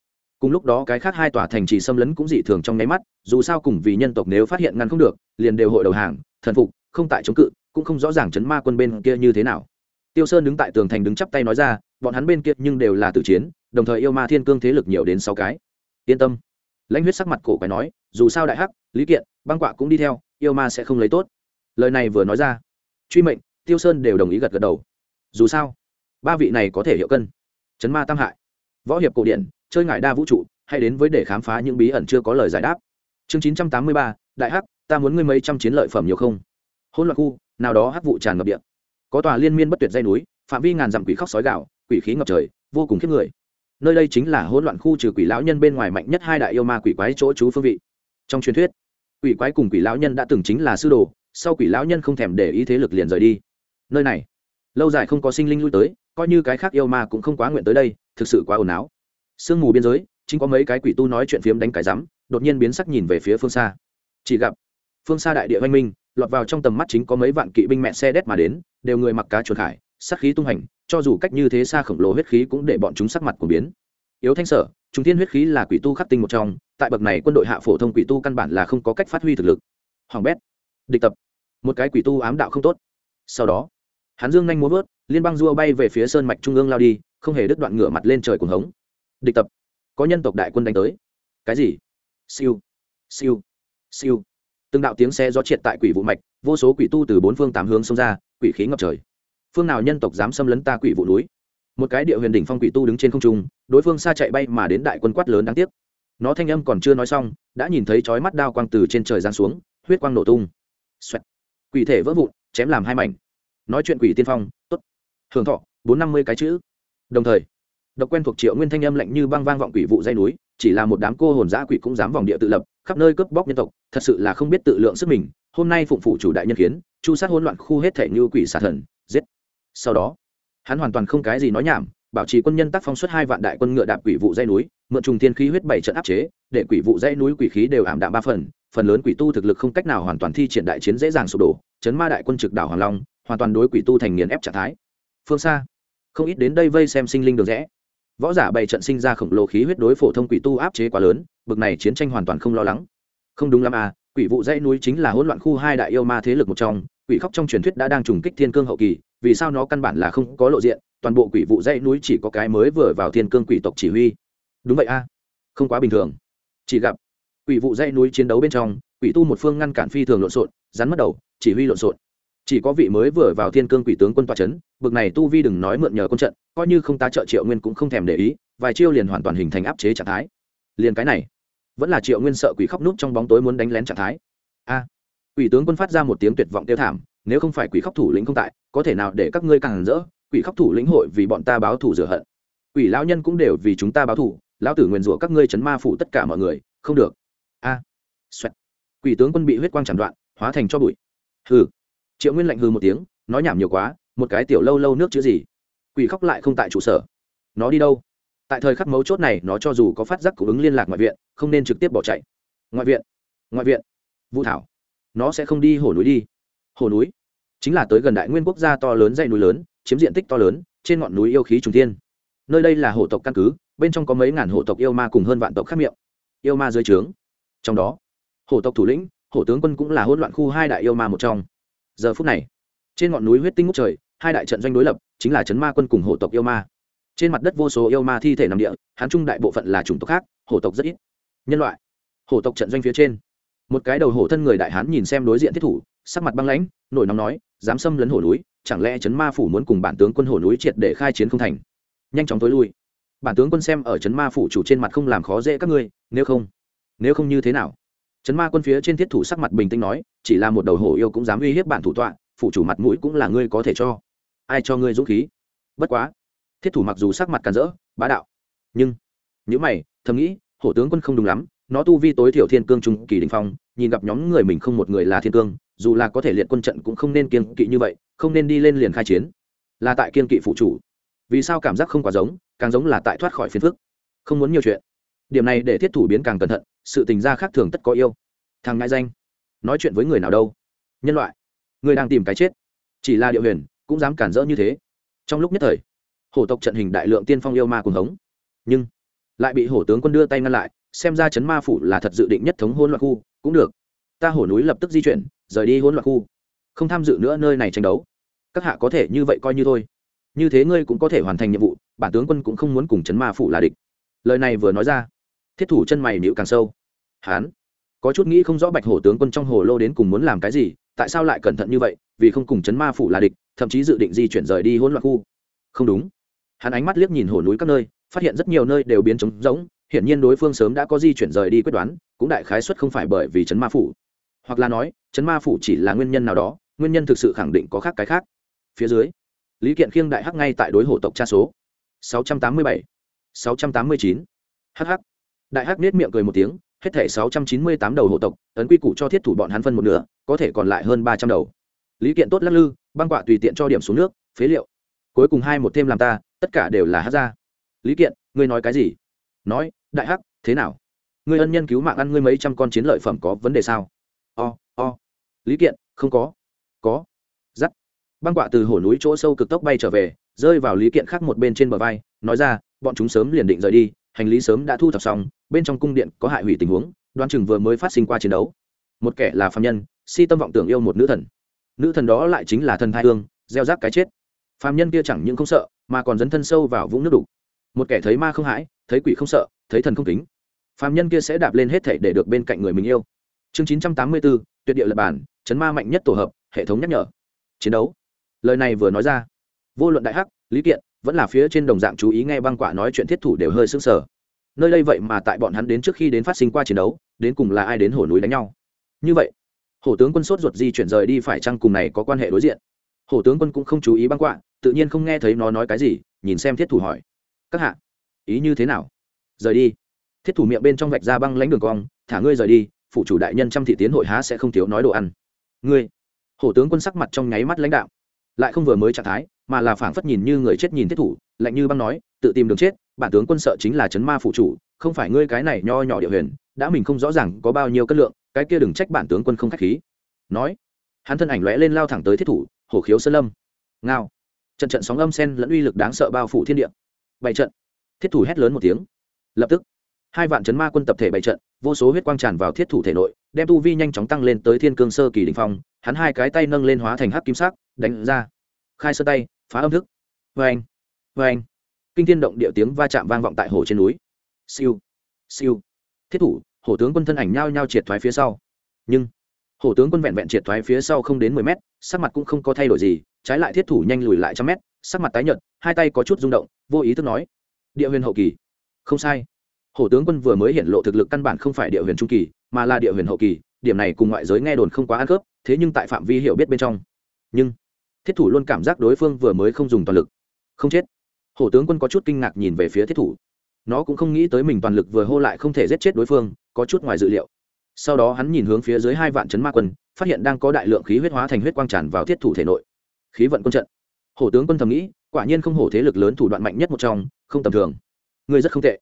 Cùng lúc đó cái khác hai tòa thành trì xâm lấn cũng dị thường trong nháy mắt, dù sao cùng vì nhân tộc nếu phát hiện ngăn không được, liền đều hội đầu hàng thần phục, không tại chống cự, cũng không rõ ràng chấn ma quân bên kia như thế nào. Tiêu sơn đứng tại tường thành đứng chắp tay nói ra, bọn hắn bên kia nhưng đều là tử chiến, đồng thời yêu ma thiên cương thế lực nhiều đến sáu cái. Yên tâm. Lãnh huyết sắc mặt cổ quái nói, dù sao đại hắc, lý kiện, băng quạ cũng đi theo, yêu ma sẽ không lấy tốt. Lời này vừa nói ra, truy mệnh, tiêu sơn đều đồng ý gật gật đầu. Dù sao, ba vị này có thể hiệu cân. Chấn ma tam hại. Võ hiệp cổ điển, chơi ngại đa vũ trụ, hay đến với để khám phá những bí ẩn chưa có lời giải đáp. Chương chín trăm tám mươi ba đại hắc, ta muốn ngươi mấy trăm chiến lợi phẩm nhiều không? Hôn loạn khu, nào đó hắc vụ tràn ngập địa. Có tòa liên miên bất tuyệt dây núi, phạm vi ngàn dặm quỷ khóc sói gạo quỷ khí ngập trời, vô cùng khiếp người. Nơi đây chính là hỗn loạn khu trừ quỷ lão nhân bên ngoài mạnh nhất hai đại yêu ma quỷ quái chỗ chú phương vị. Trong truyền thuyết, quỷ quái cùng quỷ lão nhân đã từng chính là sư đồ, sau quỷ lão nhân không thèm để ý thế lực liền rời đi. Nơi này, lâu dài không có sinh linh lui tới, coi như cái khác yêu ma cũng không quá nguyện tới đây, thực sự quá ồn áo sương mù biên giới, chính có mấy cái quỷ tu nói chuyện phiếm đánh cái rắm, đột nhiên biến sắc nhìn về phía phương xa chỉ gặp, phương xa đại địa văn minh, lọt vào trong tầm mắt chính có mấy vạn kỵ binh mẹ xe đét mà đến, đều người mặc cá chuột khải, sắc khí tung hành, cho dù cách như thế xa khổng lồ huyết khí cũng để bọn chúng sắc mặt của biến. Yếu thanh sở chúng thiên huyết khí là quỷ tu khắc tinh một trong, tại bậc này quân đội hạ phổ thông quỷ tu căn bản là không có cách phát huy thực lực. Hoàng bét, địch tập. Một cái quỷ tu ám đạo không tốt. Sau đó hắn dương nhanh muốn vớt, liên bang dua bay về phía sơn mạch trung ương lao đi, không hề đứt đoạn ngửa mặt lên trời cuồng hống. Địch tập. Có nhân tộc đại quân đánh tới. Cái gì? Siêu. Siêu siêu. Từng đạo tiếng xe gió triệt tại quỷ vụ mạch, vô số quỷ tu từ bốn phương tám hướng xông ra, quỷ khí ngập trời. Phương nào nhân tộc dám xâm lấn ta quỷ vụ núi? Một cái địa huyền đỉnh phong quỷ tu đứng trên không trung, đối phương xa chạy bay mà đến đại quân quát lớn đáng tiếc. Nó thanh âm còn chưa nói xong, đã nhìn thấy chói mắt đao quang từ trên trời giáng xuống, huyết quang nổ tung. Xoẹt. quỷ thể vỡ vụn, chém làm hai mảnh. Nói chuyện quỷ tiên phong, tốt. Hưởng thọ, bốn năm mươi cái chữ. Đồng thời, độc quen thuộc triệu nguyên thanh âm lạnh như băng vang vọng quỷ vụ dây núi chỉ là một đám cô hồn giã quỷ cũng dám vòng địa tự lập, khắp nơi cướp bóc nhân tộc, thật sự là không biết tự lượng sức mình. Hôm nay phụng phụ chủ đại nhân kiến, chu sát hỗn loạn khu hết thể như quỷ xà thần, giết. Sau đó, hắn hoàn toàn không cái gì nói nhảm, bảo trì quân nhân tác phong suất hai vạn đại quân ngựa đạp quỷ vụ dây núi, mượn trùng thiên khí huyết bảy trận áp chế, để quỷ vụ dây núi quỷ khí đều ảm đạm ba phần phần lớn quỷ tu thực lực không cách nào hoàn toàn thi triển đại chiến dễ dàng sụp đổ, chấn ma đại quân trực đảo hoàng long, hoàn toàn đối quỷ tu thành nghiền ép trạng thái. Phương xa, không ít đến đây vây xem sinh linh được rẽ võ giả bày trận sinh ra khổng lồ khí huyết đối phổ thông quỷ tu áp chế quá lớn, bực này chiến tranh hoàn toàn không lo lắng. Không đúng lắm à quỷ vụ dãy núi chính là hỗn loạn khu hai đại yêu ma thế lực một trong, quỷ khóc trong truyền thuyết đã đang trùng kích thiên cương hậu kỳ, vì sao nó căn bản là không có lộ diện, toàn bộ quỷ vụ dãy núi chỉ có cái mới vừa vào thiên cương quỷ tộc chỉ huy. Đúng vậy a à? không quá bình thường. Chỉ gặp, quỷ vụ dãy núi chiến đấu bên trong, quỷ tu một phương ngăn cản phi thường lộn xộn, rắn mất đầu, chỉ huy lộn xộn chỉ có vị mới vừa vào thiên cương quỷ tướng quân toa c h ấ n bực này tu vi đừng nói mượn nhờ quân trận, coi như không tá trợ triệu nguyên cũng không thèm để ý, vài chiêu liền hoàn toàn hình thành áp chế trạng thái. Liền cái này, vẫn là triệu nguyên sợ quỷ khóc nút trong bóng tối muốn đánh lén trạng thái. A, quỷ tướng quân phát ra một tiếng tuyệt vọng tiêu thảm, nếu không phải quỷ khóc thủ lĩnh không tại, có thể nào để các ngươi càng rỡ, quỷ khóc thủ lĩnh hội vì bọn ta báo thù rửa hận. Quỷ lão nhân cũng đều vì chúng ta báo thù, lão tử nguyền rủa các ngươi chấn ma phủ tất cả mọi người, không được. A quỷ tướng quân bị huyết quang chản đoạn, hóa thành cho bụi. Hừ triệu nguyên lạnh hư một tiếng, nói nhảm nhiều quá, một cái tiểu lâu lâu nước chữ gì? Quỷ khóc lại không tại trụ sở. Nó đi đâu? Tại thời khắc mấu chốt này, nó cho dù có phát giác cung ứng liên lạc ngoại viện, không nên trực tiếp bỏ chạy. Ngoại viện ngoại viện. Vũ thảo, nó sẽ không đi hồ núi đi. Hồ núi? Chính là tới gần đại nguyên quốc gia to lớn dãy núi lớn, chiếm diện tích to lớn, trên ngọn núi yêu khí trùng thiên. Nơi đây là hổ tộc căn cứ, bên trong có mấy ngàn hổ tộc yêu ma cùng hơn vạn tộc khác miệng. Yêu ma dưới trướng. Trong đó hổ tộc thủ lĩnh hổ tướng quân cũng là hỗn loạn khu hai đại yêu ma một trong giờ phút này, trên ngọn núi huyết tinh ngút trời, hai đại trận doanh đối lập, chính là trấn ma quân cùng hổ tộc yêu ma. Trên mặt đất vô số yêu ma thi thể nằm địa hán trung đại bộ phận là chủng tộc khác, hổ tộc rất ít. Nhân loại, hổ tộc trận doanh phía trên, một cái đầu hổ thân người đại hán nhìn xem đối diện thiết thủ, sắc mặt băng lãnh, nổi nóng nói, dám xâm lấn hổ núi, chẳng lẽ trấn ma phủ muốn cùng bản tướng quân hổ núi triệt để khai chiến không thành? Nhanh chóng tối lui. Bản tướng quân xem ở trấn ma phủ chủ trên mặt không làm khó dễ các ngươi, nếu không nếu không như thế nào? Chấn ma quân phía trên thiết thủ sắc mặt bình tĩnh nói, chỉ là một đầu hổ yêu cũng dám uy hiếp bản thủ tọa phụ chủ mặt mũi cũng là ngươi có thể cho. Ai cho ngươi dũng khí? Bất quá, thiết thủ mặc dù sắc mặt càn rỡ, bá đạo. Nhưng những mày, thầm nghĩ, hổ tướng quân không đúng lắm, nó tu vi tối thiểu thiên cương trung kỳ đình phong, nhìn gặp nhóm người mình không một người là thiên cương, dù là có thể liệt quân trận cũng không nên kiên kỵ như vậy, không nên đi lên liền khai chiến. Là tại kiên kỵ phụ chủ. Vì sao cảm giác không quá giống, càng giống là tại thoát khỏi phiền phức. Không muốn nhiều chuyện điểm này để thiết thủ biến càng cẩn thận, sự tình gia khác thường tất có yêu. Thằng ngại danh, nói chuyện với người nào đâu? Nhân loại, người đang tìm cái chết. Chỉ là địa huyền, cũng dám cản rỡ như thế. Trong lúc nhất thời, hổ tộc trận hình đại lượng tiên phong yêu ma cùng hống. Nhưng, lại bị hổ tướng quân đưa tay ngăn lại, xem ra chấn ma phủ là thật dự định nhất thống hôn loạn khu, cũng được. Ta hổ núi lập tức di chuyển, rời đi hỗn loạn khu. Không tham dự nữa nơi này tranh đấu. Các hạ có thể như vậy coi như thôi. Như thế ngươi cũng có thể hoàn thành nhiệm vụ, bản tướng quân cũng không muốn cùng chấn ma phủ là địch. Lời này vừa nói ra thiết thủ chân mày nịu càng sâu. Hán có chút nghĩ không rõ bạch hổ tướng quân trong hồ lô đến cùng muốn làm cái gì tại sao lại cẩn thận như vậy vì không cùng chấn ma phủ là địch thậm chí dự định di chuyển rời đi hỗn loạn khu. Không đúng. Hắn ánh mắt liếc nhìn hồ núi các nơi phát hiện rất nhiều nơi đều biến trống rỗng hiển nhiên đối phương sớm đã có di chuyển rời đi quyết đoán cũng đại khái xuất không phải bởi vì chấn ma phủ. Hoặc là nói chấn ma phủ chỉ là nguyên nhân nào đó nguyên nhân thực sự khẳng định có khác cái khác. Phía dưới lý kiện khiêng đại hắc ngay tại đối hổ tộc tra số. 687, 689, hh đại hắc nết miệng cười một tiếng, hết thể 698 đầu hộ tộc, ấn quy củ cho thiết thủ bọn hắn phân một nửa, có thể còn lại hơn ba trăm đầu. Lý kiện tốt lắc lư, băng quạ tùy tiện cho điểm xuống nước, phế liệu. Cuối cùng hai một thêm làm ta, tất cả đều là hát ra. Lý kiện, ngươi nói cái gì? Nói, đại hắc, thế nào? Ngươi ân nhân cứu mạng ăn ngươi mấy trăm con chiến lợi phẩm có vấn đề sao? O o. Lý kiện, không có. Có. Giắt. Băng quạ từ hổ núi chỗ sâu cực tốc bay trở về, rơi vào lý kiện khác một bên trên bờ vai, nói ra, bọn chúng sớm liền định rời đi, hành lý sớm đã thu thập xong bên trong cung điện có hại hủy tình huống đoan chừng vừa mới phát sinh qua chiến đấu. Một kẻ là phạm nhân, si tâm vọng tưởng yêu một nữ thần. Nữ thần đó lại chính là thần thai hương, gieo rác cái chết. Phạm nhân kia chẳng những không sợ, mà còn dấn thân sâu vào vũng nước đục. Một kẻ thấy ma không hãi, thấy quỷ không sợ, thấy thần không kính. Phạm nhân kia sẽ đạp lên hết thể để được bên cạnh người mình yêu. Chương chín trăm tám mươi bốn tuyệt địa lập bản, chấn ma mạnh nhất tổ hợp, hệ thống nhắc nhở. Chiến đấu. Lời này vừa nói ra, vô luận đại hắc, lý kiện, vẫn là phía trên đồng dạng chú ý nghe băng quả nói chuyện thiết thủ đều hơi sưng sờ nơi đây vậy mà tại bọn hắn đến trước khi đến phát sinh qua chiến đấu, đến cùng là ai đến hổ núi đánh nhau? Như vậy, hổ tướng quân sốt ruột di chuyển rời đi phải chăng cùng này có quan hệ đối diện? Hổ tướng quân cũng không chú ý băng quạ, tự nhiên không nghe thấy nó nói cái gì, nhìn xem thiết thủ hỏi. Các hạ, ý như thế nào? Rời đi. Thiết thủ miệng bên trong vạch ra băng lãnh đường cong, thả ngươi rời đi phụ chủ đại nhân trăm thị tiến hội há sẽ không thiếu nói đồ ăn. Ngươi. Hổ tướng quân sắc mặt trong nháy mắt lãnh đạo. Lại không vừa mới trạng thái, mà là phảng phất nhìn như người chết nhìn thiết thủ, lạnh như băng nói, tự tìm đường chết bản tướng quân sợ chính là chấn ma phụ chủ, không phải ngươi cái này nho nhỏ địa huyền, đã mình không rõ ràng có bao nhiêu cân lượng, cái kia đừng trách bản tướng quân không khách khí. Nói, hắn thân ảnh lóe lên lao thẳng tới thiết thủ, hổ khiếu sơn lâm. Ngao. Trận trận sóng âm sen lẫn uy lực đáng sợ bao phủ thiên địa. Bảy trận. Thiết thủ hét lớn một tiếng. Lập tức, hai vạn chấn ma quân tập thể bảy trận, vô số huyết quang tràn vào thiết thủ thể nội, đem tu vi nhanh chóng tăng lên tới thiên cương sơ kỳ đình phong, hắn hai cái tay nâng lên hóa thành hắc kim sắc, đánh ra. Khai sơ tay, phá âm thức. Vê anh vê anh kinh thiên động địa tiếng va chạm vang vọng tại hồ trên núi. Siêu siêu. Thiết thủ, hổ tướng quân thân ảnh nhao nhao triệt thoái phía sau. Nhưng, hổ tướng quân vẹn vẹn triệt thoái phía sau không đến mười mét, sắc mặt cũng không có thay đổi gì, trái lại thiết thủ nhanh lùi lại trăm mét, sắc mặt tái nhợt, hai tay có chút rung động, vô ý thức nói, địa huyền hậu kỳ. Không sai. Hổ tướng quân vừa mới hiện lộ thực lực căn bản không phải địa huyền trung kỳ, mà là địa huyền hậu kỳ, điểm này cùng ngoại giới nghe đồn không quá ăn khớp, thế nhưng tại phạm vi hiểu biết bên trong. Nhưng, thiết thủ luôn cảm giác đối phương vừa mới không dùng toàn lực. Không chết hổ tướng quân có chút kinh ngạc nhìn về phía thiết thủ. Nó cũng không nghĩ tới mình toàn lực vừa hô lại không thể giết chết đối phương, có chút ngoài dự liệu. Sau đó hắn nhìn hướng phía dưới hai vạn chấn ma quân, phát hiện đang có đại lượng khí huyết hóa thành huyết quang tràn vào thiết thủ thể nội. Khí vận quân trận. Hổ tướng quân thầm nghĩ, quả nhiên không hổ thế lực lớn thủ đoạn mạnh nhất một trong, không tầm thường. Người rất không tệ.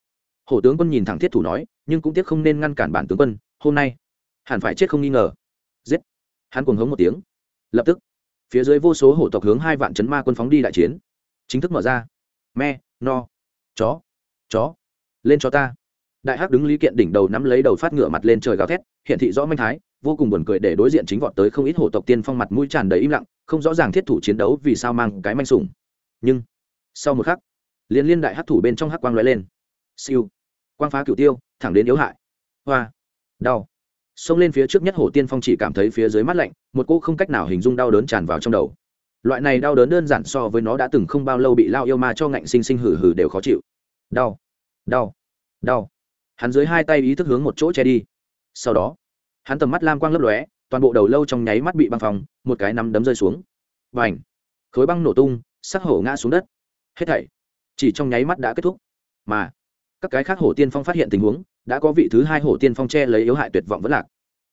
Hổ tướng quân nhìn thẳng thiết thủ nói, nhưng cũng tiếc không nên ngăn cản bản tướng quân, hôm nay. Hẳn phải chết không nghi ngờ. Giết. Hắn cuồng hống một tiếng. Lập tức, phía dưới vô số hổ tộc hướng hai vạn chấn ma quân phóng đi đại chiến. Chính thức mở ra me, no, chó chó, lên cho ta. Đại hắc đứng lý kiện đỉnh đầu nắm lấy đầu phát ngựa mặt lên trời gào thét hiện thị rõ manh thái, vô cùng buồn cười để đối diện chính vọt tới không ít hổ tộc tiên phong mặt mũi tràn đầy im lặng, không rõ ràng thiết thủ chiến đấu vì sao mang cái manh sủng. Nhưng, sau một khắc, liên liên đại hắc thủ bên trong hắc quang lóe lên. Siêu, quang phá cửu tiêu, thẳng đến yếu hại. Hoa, đau. Xông lên phía trước nhất hổ tiên phong chỉ cảm thấy phía dưới mắt lạnh, một cô không cách nào hình dung đau đớn tràn vào trong đầu loại này đau đớn đơn giản so với nó đã từng không bao lâu bị lao yêu ma cho ngạnh sinh sinh hử hử đều khó chịu. Đau đau đau. Hắn dưới hai tay ý thức hướng một chỗ che đi. Sau đó, hắn tầm mắt lam quang lấp lóe, toàn bộ đầu lâu trong nháy mắt bị băng phòng một cái nắm đấm rơi xuống. Và ảnh khối băng nổ tung, sắc hổ ngã xuống đất. Hết thảy chỉ trong nháy mắt đã kết thúc. Mà, các cái khác hổ tiên phong phát hiện tình huống, đã có vị thứ hai hổ tiên phong che lấy yếu hại tuyệt vọng vẫn lạc.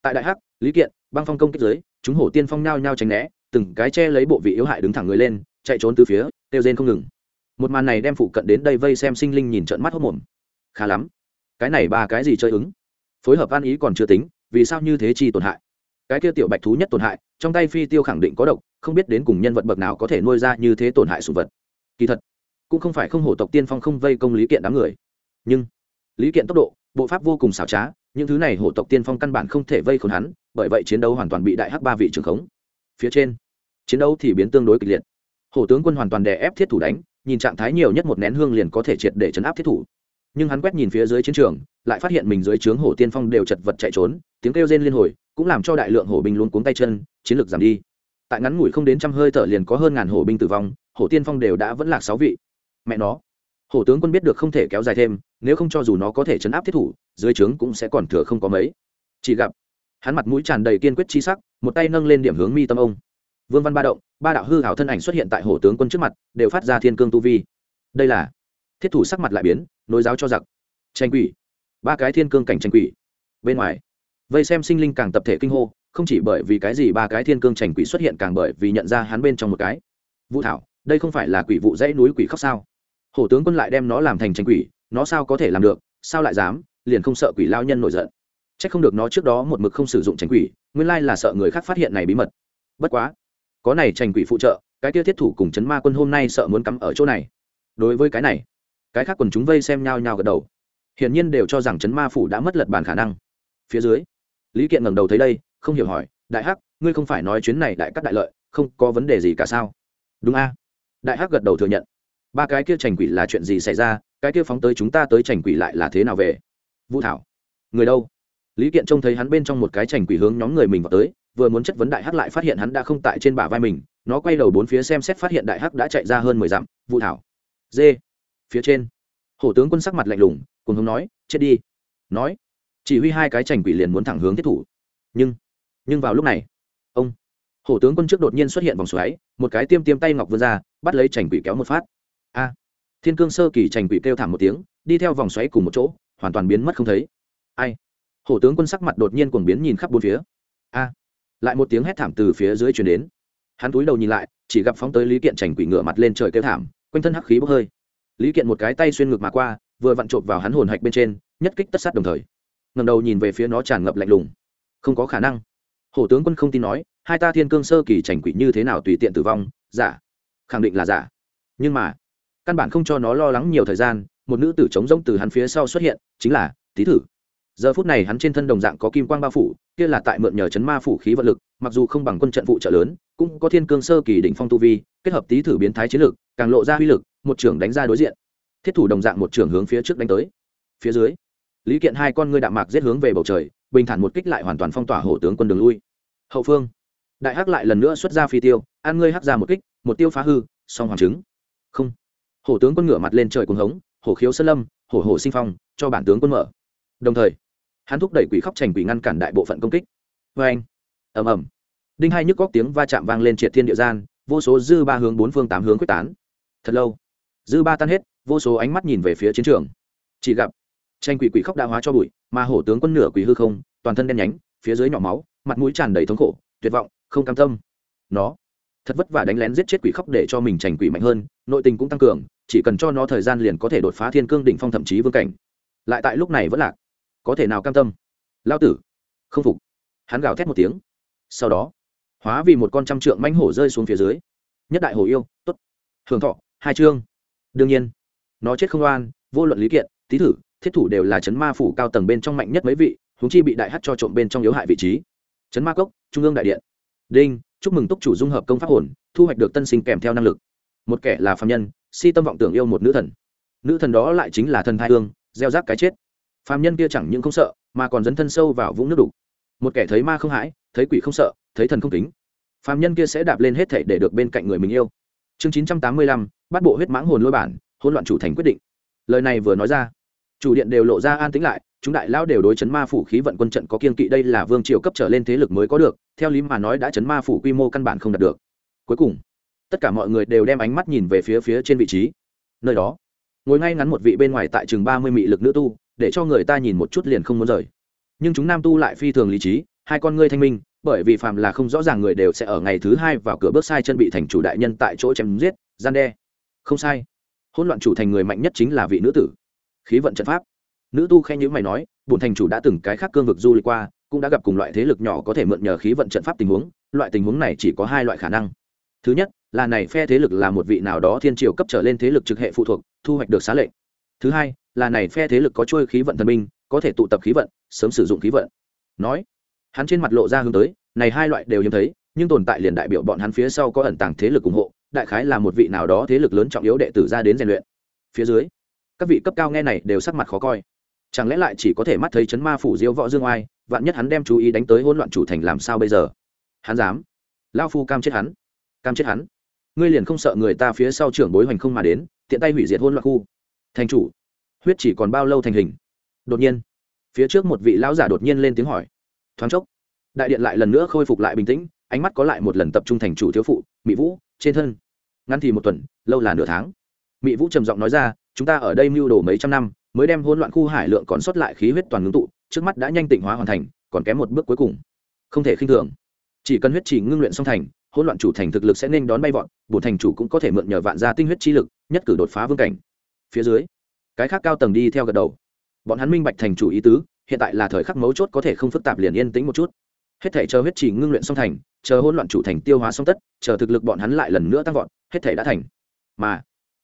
Tại đại hắc, lý kiện, băng phong công kích giới chúng hổ tiên phong nao nhau tránh né từng cái che lấy bộ vị yếu hại đứng thẳng người lên, chạy trốn từ phía, kêu rên không ngừng. Một màn này đem phụ cận đến đây vây xem sinh linh nhìn trợn mắt hốc mồm. Khá lắm. Cái này ba cái gì chơi ứng? Phối hợp an ý còn chưa tính, vì sao như thế chi tổn hại? Cái kia tiểu bạch thú nhất tổn hại, trong tay phi tiêu khẳng định có độc, không biết đến cùng nhân vật bậc nào có thể nuôi ra như thế tổn hại sùng vật. Kỳ thật, cũng không phải không hổ tộc tiên phong không vây công lý kiện đám người. Nhưng, lý kiện tốc độ, bộ pháp vô cùng xảo trá, những thứ này hổ tộc tiên phong căn bản không thể vây khốn hắn, bởi vậy chiến đấu hoàn toàn bị đại hắc ba vị trưởng khống phía trên. Chiến đấu thì biến tương đối kịch liệt. Hổ tướng quân hoàn toàn đè ép thiết thủ đánh, nhìn trạng thái nhiều nhất một nén hương liền có thể triệt để chấn áp thiết thủ. Nhưng hắn quét nhìn phía dưới chiến trường, lại phát hiện mình dưới trướng hổ tiên phong đều chật vật chạy trốn, tiếng kêu rên liên hồi, cũng làm cho đại lượng hổ binh luôn cuống tay chân, chiến lược giảm đi. Tại ngắn ngủi không đến trăm hơi thở liền có hơn ngàn hổ binh tử vong, hổ tiên phong đều đã vẫn lạc sáu vị. Mẹ nó. Hổ tướng quân biết được không thể kéo dài thêm, nếu không cho dù nó có thể chấn áp thiết thủ, dưới trướng cũng sẽ còn thừa không có mấy. Chỉ gặp, hắn mặt mũi tràn đầy kiên quyết chi sắc một tay nâng lên điểm hướng mi tâm ông. Vương văn ba động, ba đạo hư hảo thân ảnh xuất hiện tại hổ tướng quân trước mặt, đều phát ra thiên cương tu vi. Đây là, thiết thủ sắc mặt lại biến, nối giáo cho giặc. Tranh quỷ. Ba cái thiên cương cảnh tranh quỷ. Bên ngoài, vây xem sinh linh càng tập thể kinh hô, không chỉ bởi vì cái gì ba cái thiên cương tranh quỷ xuất hiện càng bởi vì nhận ra hắn bên trong một cái. Vũ thảo, đây không phải là quỷ vụ dãy núi quỷ khóc sao? Hổ tướng quân lại đem nó làm thành tranh quỷ, nó sao có thể làm được, sao lại dám, liền không sợ quỷ lao nhân nổi giận c h ắ c không được nó trước đó một mực không sử dụng tranh quỷ, nguyên lai là sợ người khác phát hiện này bí mật. Bất quá, có này tranh quỷ phụ trợ, cái kia thiết thủ cùng chấn ma quân hôm nay sợ muốn cắm ở chỗ này. Đối với cái này, cái khác quần chúng vây xem nhau nhau gật đầu. Hiển nhiên đều cho rằng chấn ma phủ đã mất lật bàn khả năng. Phía dưới, lý kiện ngẩng đầu thấy đây, không hiểu hỏi, đại hắc, ngươi không phải nói chuyến này đại cắt đại lợi, không có vấn đề gì cả sao? Đúng a. Đại hắc gật đầu thừa nhận. Ba cái kia trành quỷ là chuyện gì xảy ra, cái kia phóng tới chúng ta tới trành quỷ lại là thế nào về? Vũ thảo. Người đâu? Lý kiện trông thấy hắn bên trong một cái trành quỷ hướng nhóm người mình vào tới, vừa muốn chất vấn đại hắc lại phát hiện hắn đã không tại trên bả vai mình, nó quay đầu bốn phía xem xét phát hiện đại hắc đã chạy ra hơn mười dặm vụ thảo. Dê. Phía trên. Hổ tướng quân sắc mặt lạnh lùng, cùng hống nói, chết đi. Nói. Chỉ huy hai cái trành quỷ liền muốn thẳng hướng thiết thủ. Nhưng nhưng vào lúc này, ông hổ tướng quân trước đột nhiên xuất hiện vòng xoáy, một cái tiêm tiêm tay ngọc vươn ra, bắt lấy trành quỷ kéo một phát. A. Thiên cương sơ kỳ trành quỷ kêu thảm một tiếng, đi theo vòng xoáy cùng một chỗ, hoàn toàn biến mất không thấy. Ai? Hổ tướng quân sắc mặt đột nhiên cuồng biến nhìn khắp bốn phía. A! Lại một tiếng hét thảm từ phía dưới chuyển đến. Hắn túi đầu nhìn lại, chỉ gặp phóng tới lý kiện trành quỷ ngựa mặt lên trời kêu thảm, quanh thân hắc khí bốc hơi. Lý kiện một cái tay xuyên ngược mà qua, vừa vặn trộm vào hắn hồn hạch bên trên, nhất kích tất sát đồng thời. Ngầm đầu nhìn về phía nó tràn ngập lạnh lùng. Không có khả năng. Hổ tướng quân không tin nói, hai ta thiên cương sơ kỳ trành quỷ như thế nào tùy tiện tử vong, giả. Khẳng định là giả. Nhưng mà, căn bản không cho nó lo lắng nhiều thời gian, một nữ tử trống rỗng từ hắn phía sau xuất hiện, chính là tý thử giờ phút này hắn trên thân đồng dạng có kim quang bao phủ, kia là tại mượn nhờ chấn ma phủ khí vật lực, mặc dù không bằng quân trận phụ trợ lớn, cũng có thiên cương sơ kỳ đỉnh phong tu vi, kết hợp tý thử biến thái chiến lực, càng lộ ra uy lực, một trưởng đánh ra đối diện. Thiết thủ đồng dạng một trưởng hướng phía trước đánh tới. Phía dưới, lý kiện hai con ngươi đạm mạc giết hướng về bầu trời, bình thản một kích lại hoàn toàn phong tỏa hổ tướng quân đường lui. Hậu phương, đại hắc lại lần nữa xuất ra phi tiêu, an ngươi hắc ra một kích, một tiêu phá hư, song hoàng chứng. Không. Hổ tướng quân ngửa mặt lên trời cuồng hống, hổ khiếu sơn lâm, hổ hổ sinh phong, cho bản tướng quân mở. Đồng thời hắn thúc đẩy quỷ khóc trành quỷ ngăn cản đại bộ phận công kích. Vê anh, ầm ầm. Đinh hai nhức góc tiếng va chạm vang lên triệt thiên địa gian, vô số dư ba hướng bốn phương tám hướng quyết tán. Thật lâu, dư ba tan hết, vô số ánh mắt nhìn về phía chiến trường. Chỉ gặp tranh quỷ quỷ khóc đã hóa cho bụi, mà hổ tướng quân nửa quỷ hư không, toàn thân đen nhánh, phía dưới nhỏ máu, mặt mũi tràn đầy thống khổ, tuyệt vọng, không cam tâm. Nó, thật vất vả đánh lén giết chết quỷ khóc để cho mình trành quỷ mạnh hơn, nội tình cũng tăng cường, chỉ cần cho nó thời gian liền có thể đột phá thiên cương đỉnh phong thậm chí vương cảnh. Lại tại lúc này vẫn lạc có thể nào cam tâm? Lao tử. Không phục. Hắn gào thét một tiếng. Sau đó, hóa vì một con trăm trượng manh hổ rơi xuống phía dưới. Nhất đại hổ yêu t ố t hưởng thọ, hai chương. Đương nhiên, nó chết không oan, vô luận lý kiện tý thử, thiết thủ đều là chấn ma phủ cao tầng bên trong mạnh nhất mấy vị húng chi bị đại hát cho trộm bên trong yếu hại vị trí. Chấn ma cốc, trung ương đại điện. Đinh, chúc mừng túc chủ dung hợp công pháp hồn, thu hoạch được tân sinh kèm theo năng lực. Một kẻ là phạm nhân, si tâm vọng tưởng yêu một nữ thần. Nữ thần đó lại chính là thần thai hương gieo rác cái chết. Phàm nhân kia chẳng những không sợ, mà còn dấn thân sâu vào vũng nước đục một kẻ thấy ma không hãi, thấy quỷ không sợ, thấy thần không kính. Phàm nhân kia sẽ đạp lên hết thể để được bên cạnh người mình yêu. Chương chín trăm tám mươi lăm, bắt bộ huyết mãng hồn lôi bản hôn loạn chủ thành quyết định. Lời này vừa nói ra, chủ điện đều lộ ra an tĩnh lại, chúng đại lao đều đối chấn ma phủ khí vận quân trận có kiên kỵ, đây là vương triều cấp trở lên thế lực mới có được, theo lý mà nói đã chấn ma phủ quy mô căn bản không đạt được. Cuối cùng, tất cả mọi người đều đem ánh mắt nhìn về phía phía trên vị trí. Nơi đó, ngồi ngay ngắn một vị bên ngoài tại chừng ba mươi mị lực nữ tu để cho người ta nhìn một chút liền không muốn rời. Nhưng chúng nam tu lại phi thường lý trí, hai con ngươi thanh minh, bởi vì phàm là không rõ ràng người đều sẽ ở ngày thứ hai vào cửa bước sai chân bị thành chủ đại nhân tại chỗ chém giết, gian đe. Không sai. Hỗn loạn chủ thành người mạnh nhất chính là vị nữ tử. Khí vận trận pháp. Nữ tu khen nhữ mày nói bùn thành chủ đã từng cái khác cương vực du lịch qua, cũng đã gặp cùng loại thế lực nhỏ có thể mượn nhờ khí vận trận pháp tình huống, loại tình huống này chỉ có hai loại khả năng. Thứ nhất, là này phe thế lực là một vị nào đó thiên triều cấp trở lên thế lực trực hệ phụ thuộc, thu hoạch được xá lệnh. Thứ hai là này phe thế lực có trôi khí vận thần minh, có thể tụ tập khí vận, sớm sử dụng khí vận. Nói, hắn trên mặt lộ ra hướng tới, này hai loại đều hiếm thấy, nhưng tồn tại liền đại biểu bọn hắn phía sau có ẩn tàng thế lực ủng hộ, đại khái là một vị nào đó thế lực lớn trọng yếu đệ tử ra đến rèn luyện. Phía dưới, các vị cấp cao nghe này đều sắc mặt khó coi. Chẳng lẽ lại chỉ có thể mắt thấy chấn ma phủ diêu võ dương oai, vạn nhất hắn đem chú ý đánh tới hỗn loạn chủ thành làm sao bây giờ? Hắn dám. Lao phu cam chết hắn. Cam chết hắn. Ngươi liền không sợ người ta phía sau trưởng bối hoành không mà đến, tiện tay hủy diệt hỗn loạn khu. Thành chủ huyết chỉ còn bao lâu thành hình? Đột nhiên, phía trước một vị lão giả đột nhiên lên tiếng hỏi. Thoáng chốc, đại điện lại lần nữa khôi phục lại bình tĩnh, ánh mắt có lại một lần tập trung thành chủ thiếu phụ mỹ vũ, trên thân. Ngắn thì một tuần, lâu là nửa tháng. Mỹ vũ trầm giọng nói ra, chúng ta ở đây mưu đồ mấy trăm năm, mới đem hỗn loạn khu hải lượng còn sót lại khí huyết toàn ngưng tụ, trước mắt đã nhanh tịnh hóa hoàn thành, còn kém một bước cuối cùng. Không thể khinh thường. Chỉ cần huyết chỉ ngưng luyện xong thành, hỗn loạn chủ thành thực lực sẽ nên đón bay vọt, bổn thành chủ cũng có thể mượn nhờ vạn gia tinh huyết chi lực, nhất cử đột phá vương cảnh. Phía dưới cái khác cao tầng đi theo gật đầu. Bọn hắn minh bạch thành chủ ý tứ, hiện tại là thời khắc mấu chốt có thể không phức tạp liền yên tĩnh một chút. Hết thể chờ huyết chỉ ngưng luyện xong thành, chờ hỗn loạn chủ thành tiêu hóa xong tất, chờ thực lực bọn hắn lại lần nữa tăng vọt, hết thể đã thành. Mà,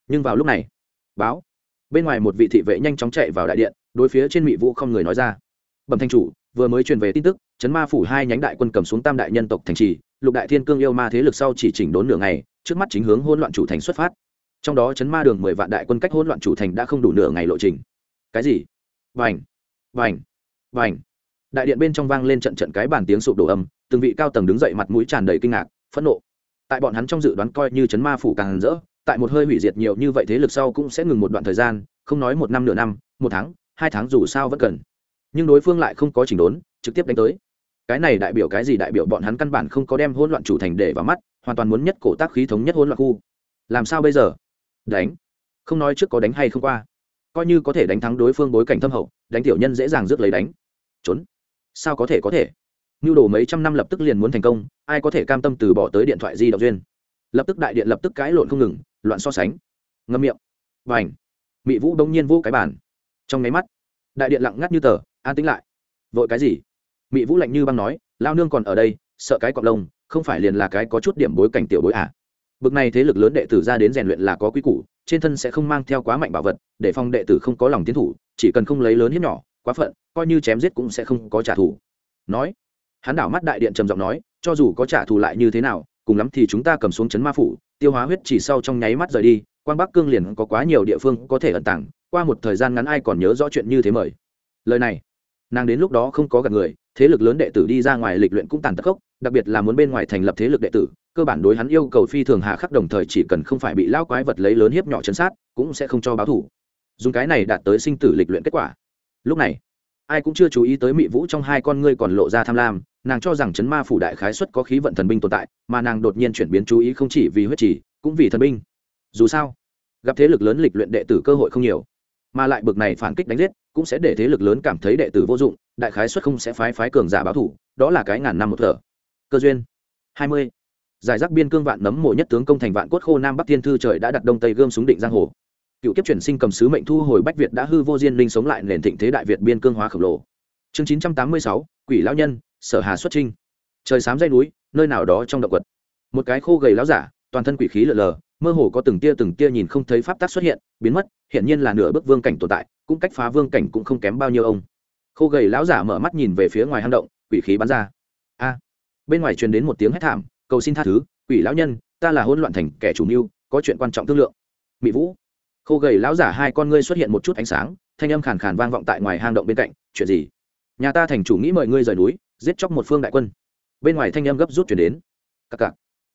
nhưng vào lúc này, báo, bên ngoài một vị thị vệ nhanh chóng chạy vào đại điện, đối phía trên mỹ vũ không người nói ra. Bẩm thanh chủ, vừa mới truyền về tin tức, chấn ma phủ hai nhánh đại quân cầm xuống tam đại nhân tộc thành trì, lục đại thiên cương yêu ma thế lực sau chỉ chỉnh đốn nửa ngày, trước mắt chính hướng hỗn loạn chủ thành xuất phát trong đó chấn ma đường mười vạn đại quân cách hỗn loạn chủ thành đã không đủ nửa ngày lộ trình. Cái gì? Vành vành vành. Đại điện bên trong vang lên trận trận cái bàn tiếng sụp đổ âm, từng vị cao tầng đứng dậy mặt mũi tràn đầy kinh ngạc, phẫn nộ. Tại bọn hắn trong dự đoán coi như chấn ma phủ càng rỡ, tại một hơi hủy diệt nhiều như vậy thế lực sau cũng sẽ ngừng một đoạn thời gian, không nói một năm nửa năm, một tháng, hai tháng dù sao vẫn cần. Nhưng đối phương lại không có chỉnh đốn, trực tiếp đánh tới. Cái này đại biểu cái gì đại biểu bọn hắn căn bản không có đem hỗn loạn chủ thành để vào mắt, hoàn toàn muốn nhất cổ tác khí thống nhất hỗn loạn khu. Làm sao bây giờ? Đánh. Không nói trước có đánh hay không qua. Coi như có thể đánh thắng đối phương bối cảnh thâm hậu, đánh tiểu nhân dễ dàng rước lấy đánh. Trốn. Sao có thể có thể? Nhu đồ mấy trăm năm lập tức liền muốn thành công, ai có thể cam tâm từ bỏ tới điện thoại di động duyên? Lập tức đại điện lập tức cãi lộn không ngừng, loạn so sánh. Ngâm miệng. Và ảnh mị vũ đông nhiên vô cái bản trong máy mắt, đại điện lặng ngắt như tờ, an tĩnh lại. Vội cái gì? Mị vũ lạnh như băng nói, lao nương còn ở đây, sợ cái cọp lông, không phải liền là cái có chút điểm bối cảnh tiểu bối à? Bực này thế lực lớn đệ tử ra đến rèn luyện là có quy củ, trên thân sẽ không mang theo quá mạnh bảo vật, để phòng đệ tử không có lòng tiến thủ, chỉ cần không lấy lớn hiếp nhỏ, quá phận, coi như chém giết cũng sẽ không có trả thù. Nói, hắn đảo mắt đại điện trầm giọng nói, cho dù có trả thù lại như thế nào, cùng lắm thì chúng ta cầm xuống chấn ma phủ, tiêu hóa huyết chỉ sau trong nháy mắt rời đi quan bắc cương liền có quá nhiều địa phương có thể ẩn tàng, qua một thời gian ngắn ai còn nhớ rõ chuyện như thế mời. Lời này, nàng đến lúc đó không có gặp người, thế lực lớn đệ tử đi ra ngoài lịch luyện cũng tàn tật khốc, đặc biệt là muốn bên ngoài thành lập thế lực đệ tử cơ bản đối hắn yêu cầu phi thường hạ khắc đồng thời chỉ cần không phải bị lao quái vật lấy lớn hiếp nhỏ chấn sát, cũng sẽ không cho báo thủ. Dùng cái này đạt tới sinh tử lịch luyện kết quả. Lúc này, ai cũng chưa chú ý tới mị vũ trong hai con ngươi còn lộ ra tham lam, nàng cho rằng chấn ma phủ đại khái xuất có khí vận thần binh tồn tại, mà nàng đột nhiên chuyển biến chú ý không chỉ vì huyết trì, cũng vì thần binh. Dù sao, gặp thế lực lớn lịch luyện đệ tử cơ hội không nhiều, mà lại bực này phản kích đánh giết, cũng sẽ để thế lực lớn cảm thấy đệ tử vô dụng, đại khái xuất không sẽ phái phái cường giả báo thủ, đó là cái ngàn năm một thở. Cơ duyên, hai mươi giải rác biên cương vạn nấm mộ nhất tướng công thành vạn cốt khô nam bắc thiên thư trời đã đặt đông tây gươm súng định giang hồ. Cựu kiếp chuyển sinh cầm sứ mệnh thu hồi bách việt đã hư vô diên linh sống lại nền thịnh thế đại việt biên cương hóa khổng lồ. Chương chín trăm tám mươi sáu, quỷ lão nhân, sở hà xuất trinh. Trời sám dây núi, nơi nào đó trong động quật. Một cái khô gầy lão giả, toàn thân quỷ khí lờ lờ, mơ hồ có từng tia từng tia nhìn không thấy pháp tác xuất hiện, biến mất hiện nhiên là nửa bước vương cảnh tồn tại, cũng cách phá vương cảnh cũng không kém bao nhiêu ông. Khô gầy lão giả mở mắt nhìn về phía ngoài hang động, quỷ khí bắn ra. A! Bên ngoài truyền đến một tiếng hét thảm cầu xin tha thứ, quỷ lão nhân, ta là hỗn loạn thành kẻ chủ mưu, có chuyện quan trọng thương lượng. Mỹ vũ, khô gầy lão giả hai con ngươi xuất hiện một chút ánh sáng, thanh âm khàn khàn vang vọng tại ngoài hang động bên cạnh, chuyện gì? Nhà ta thành chủ nghĩ mời ngươi rời núi, giết chóc một phương đại quân. Bên ngoài thanh âm gấp rút chuyển đến. Cặc cặc.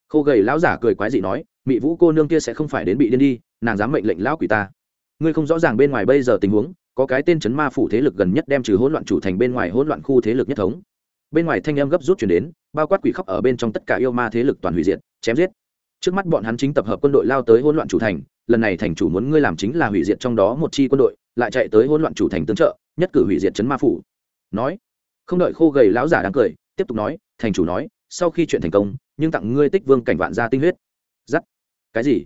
Khô gầy lão giả cười quái dị nói mỹ vũ cô nương kia sẽ không phải đến bị điên đi, nàng dám mệnh lệnh lão quỷ ta. Ngươi không rõ ràng bên ngoài bây giờ tình huống, có cái tên chấn ma phủ thế lực gần nhất đem trừ hỗn loạn chủ thành bên ngoài hỗn loạn khu thế lực nhất thống bên ngoài thanh âm gấp rút chuyển đến, bao quát quỷ khóc ở bên trong tất cả yêu ma thế lực toàn hủy diệt, chém giết. Trước mắt bọn hắn chính tập hợp quân đội lao tới hỗn loạn chủ thành, lần này thành chủ muốn ngươi làm chính là hủy diệt trong đó một chi quân đội, lại chạy tới hỗn loạn chủ thành tương trợ, nhất cử hủy diệt chấn ma phủ. Nói, không đợi khô gầy lão giả đang cười, tiếp tục nói, thành chủ nói, sau khi chuyện thành công, nhưng tặng ngươi tích vương cảnh vạn gia tinh huyết. Giắt. Cái gì?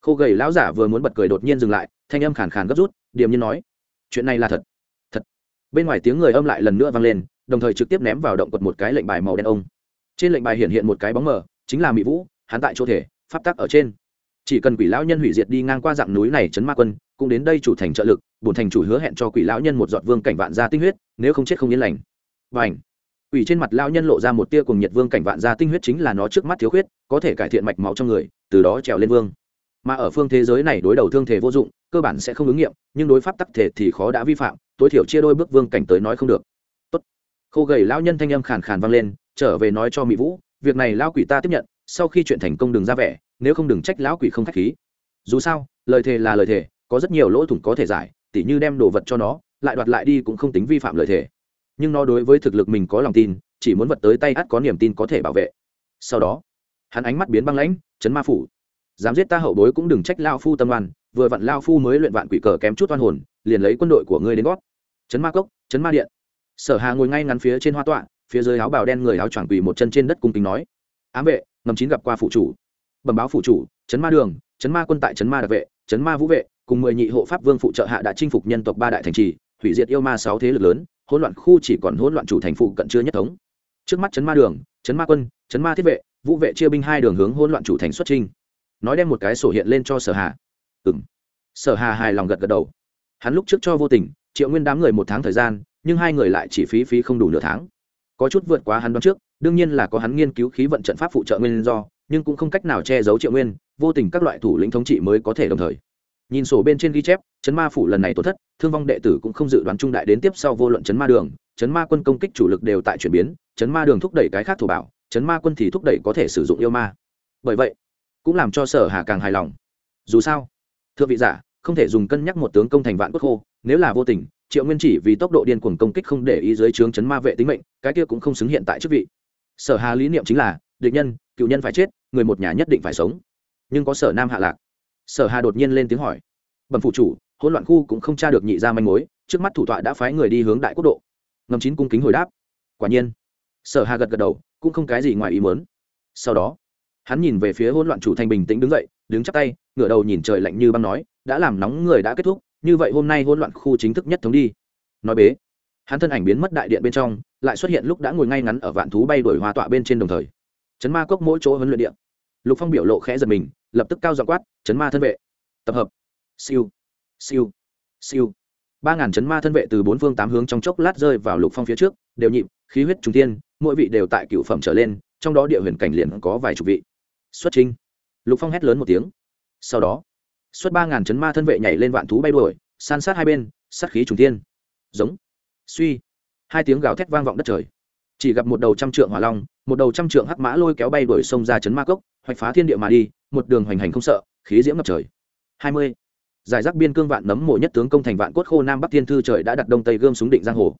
Khô gầy lão giả vừa muốn bật cười đột nhiên dừng lại, thanh âm khàn khàn gấp rút, điềm nhiên nói, chuyện này là thật. Thật. Bên ngoài tiếng người âm lại lần nữa vang lên đồng thời trực tiếp ném vào động quật một cái lệnh bài màu đen ông. Trên lệnh bài hiện hiện một cái bóng mờ, chính là mỹ vũ, hắn tại chỗ thể, pháp tắc ở trên. Chỉ cần quỷ lão nhân hủy diệt đi ngang qua dạng núi này chấn ma quân, cũng đến đây chủ thành trợ lực, bổn thành chủ hứa hẹn cho quỷ lão nhân một giọt vương cảnh vạn gia tinh huyết, nếu không chết không yên lành. Và ảnh quỷ trên mặt lão nhân lộ ra một tia cùng nhiệt vương cảnh vạn gia tinh huyết chính là nó trước mắt thiếu khuyết, có thể cải thiện mạch máu trong người, từ đó trèo lên vương. Mà ở phương thế giới này đối đầu thương thể vô dụng, cơ bản sẽ không ứng nghiệm, nhưng đối pháp tắc thể thì khó đã vi phạm, tối thiểu chia đôi bước vương cảnh tới nói không được khô gầy lão nhân thanh âm khàn khàn vang lên, trở về nói cho mỹ vũ, việc này lão quỷ ta tiếp nhận, sau khi chuyện thành công đừng ra vẻ, nếu không đừng trách lão quỷ không khách khí. Dù sao, lời thề là lời thề, có rất nhiều lỗ thủng có thể giải, tỉ như đem đồ vật cho nó, lại đoạt lại đi cũng không tính vi phạm lời thề. Nhưng nó đối với thực lực mình có lòng tin, chỉ muốn vật tới tay ắt có niềm tin có thể bảo vệ. Sau đó, hắn ánh mắt biến băng lãnh, chấn ma phủ. Dám giết ta hậu bối cũng đừng trách lao phu tâm oan, vừa vặn lao phu mới luyện vạn quỷ cờ kém chút oan hồn, liền lấy quân đội của ngươi đến gót chấn ma cốc, chấn ma điện sở hà ngồi ngay ngắn phía trên hoa tọa, phía dưới áo bào đen người áo choàng quỳ một chân trên đất cung kính nói, ám vệ, ngầm chín gặp qua phụ chủ. Bẩm báo phụ chủ, chấn ma đường, chấn ma quân tại chấn ma đặc vệ, chấn ma vũ vệ, cùng mười nhị hộ pháp vương phụ trợ hạ đã chinh phục nhân tộc ba đại thành trì, hủy diệt yêu ma sáu thế lực lớn, hỗn loạn khu chỉ còn hỗn loạn chủ thành phụ cận chưa nhất thống. Trước mắt chấn ma đường, chấn ma quân, chấn ma thiết vệ, vũ vệ chia binh hai đường hướng hỗn loạn chủ thành xuất trinh nói đem một cái sổ hiện lên cho sở hà. Ừng sở hà hài lòng gật gật đầu. Hắn lúc trước cho vô tình, triệu nguyên đám người một tháng thời gian nhưng hai người lại chỉ phí phí không đủ nửa tháng. Có chút vượt quá hắn đoán trước, đương nhiên là có hắn nghiên cứu khí vận trận pháp phụ trợ nguyên do, nhưng cũng không cách nào che giấu triệu nguyên, vô tình các loại thủ lĩnh thống trị mới có thể đồng thời. Nhìn sổ bên trên ghi chép, chấn ma phủ lần này tổn thất, thương vong đệ tử cũng không dự đoán trung đại đến tiếp sau vô luận chấn ma đường, chấn ma quân công kích chủ lực đều tại chuyển biến, chấn ma đường thúc đẩy cái khác thủ bảo, chấn ma quân thì thúc đẩy có thể sử dụng yêu ma. Bởi vậy, cũng làm cho sở hà càng hài lòng. Dù sao thượng vị giả, không thể dùng cân nhắc một tướng công thành vạn quốc khô, nếu là vô tình triệu nguyên chỉ vì tốc độ điên cuồng công kích không để ý dưới trướng chấn ma vệ tính mệnh, cái kia cũng không xứng hiện tại chức vị. Sở hà lý niệm chính là, địch nhân, cựu nhân phải chết, người một nhà nhất định phải sống. Nhưng có sở nam hạ lạc. Sở hà đột nhiên lên tiếng hỏi. Bẩm phụ chủ, hỗn loạn khu cũng không tra được nhị ra manh mối, trước mắt thủ tọa đã phái người đi hướng đại quốc độ. Ngầm chín cung kính hồi đáp. Quả nhiên. Sở hà gật gật đầu, cũng không cái gì ngoài ý muốn. Sau đó, hắn nhìn về phía hỗn loạn chủ thành bình tĩnh đứng dậy, đứng chắp tay, ngửa đầu nhìn trời lạnh như băng nói, đã làm nóng người đã kết thúc như vậy hôm nay hỗn loạn khu chính thức nhất thống đi. Nói bế, hắn thân ảnh biến mất đại điện bên trong, lại xuất hiện lúc đã ngồi ngay ngắn ở vạn thú bay đổi hoa tọa bên trên đồng thời. Chấn ma cốc mỗi chỗ huấn luyện điện lục phong biểu lộ khẽ giật mình, lập tức cao dọ quát, chấn ma thân vệ, tập hợp. Siêu siêu siêu. Ba ngàn chấn ma thân vệ từ bốn phương tám hướng trong chốc lát rơi vào lục phong phía trước, đều nhịp, khí huyết trung tiên mỗi vị đều tại cựu phẩm trở lên, trong đó địa huyền cảnh liền có vài chục vị. Xuất trinh lục phong hét lớn một tiếng. Sau đó xuất ba ngàn chấn ma thân vệ nhảy lên vạn thú bay đuổi, san sát hai bên, sát khí trùng tiên giống. Suy. Hai tiếng gào thét vang vọng đất trời. Chỉ gặp một đầu trăm trượng hỏa long, một đầu trăm trượng hắc mã lôi kéo bay đuổi sông ra chấn ma cốc, hoạch phá thiên địa mà đi, một đường hoành hành không sợ, khí diễm ngập trời. Hai mươi. Giải rác biên cương vạn nấm mộ nhất tướng công thành vạn cốt khô nam bắc thiên thư trời đã đặt đông tây gươm súng định giang hồ.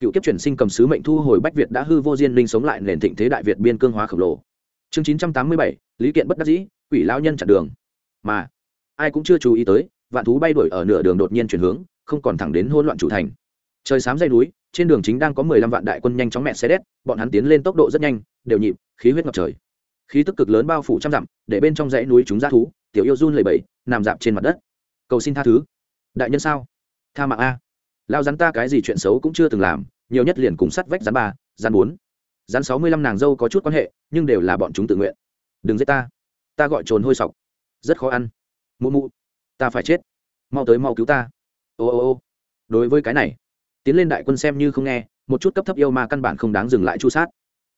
Cựu kiếp chuyển sinh cầm sứ mệnh thu hồi bách việt đã hư vô diên linh sống lại nền thịnh thế đại việt biên cương hóa khổng lồ. Chương chín trăm tám mươi bảy, lý kiện bất đắc dĩ, quỷ lao nhân chặn đường. Mà ai cũng chưa chú ý tới, vạn thú bay đuổi ở nửa đường đột nhiên chuyển hướng, không còn thẳng đến hỗn loạn chủ thành. Trời xám dây núi, trên đường chính đang có mười lăm vạn đại quân nhanh chóng mẹ xe đét, bọn hắn tiến lên tốc độ rất nhanh, đều nhịp, khí huyết ngập trời. Khí tức cực lớn bao phủ trăm dặm, để bên trong dãy núi chúng ra thú, tiểu yêu run lầy bẫy nằm dạp trên mặt đất. Cầu xin tha thứ. Đại nhân sao? Tha mạng a. Lao rắn ta cái gì chuyện xấu cũng chưa từng làm, nhiều nhất liền cùng sắt vách rắn ba, rắn bốn. Rắn sáu mươi lăm nàng dâu có chút quan hệ, nhưng đều là bọn chúng tự nguyện. Đừng giết ta. Ta gọi trồn hôi sọc. Rất khó ăn mụ mụ, ta phải chết, mau tới mau cứu ta. Ô ô ô, đối với cái này, tiến lên đại quân xem như không nghe, một chút cấp thấp yêu ma căn bản không đáng dừng lại chu sát.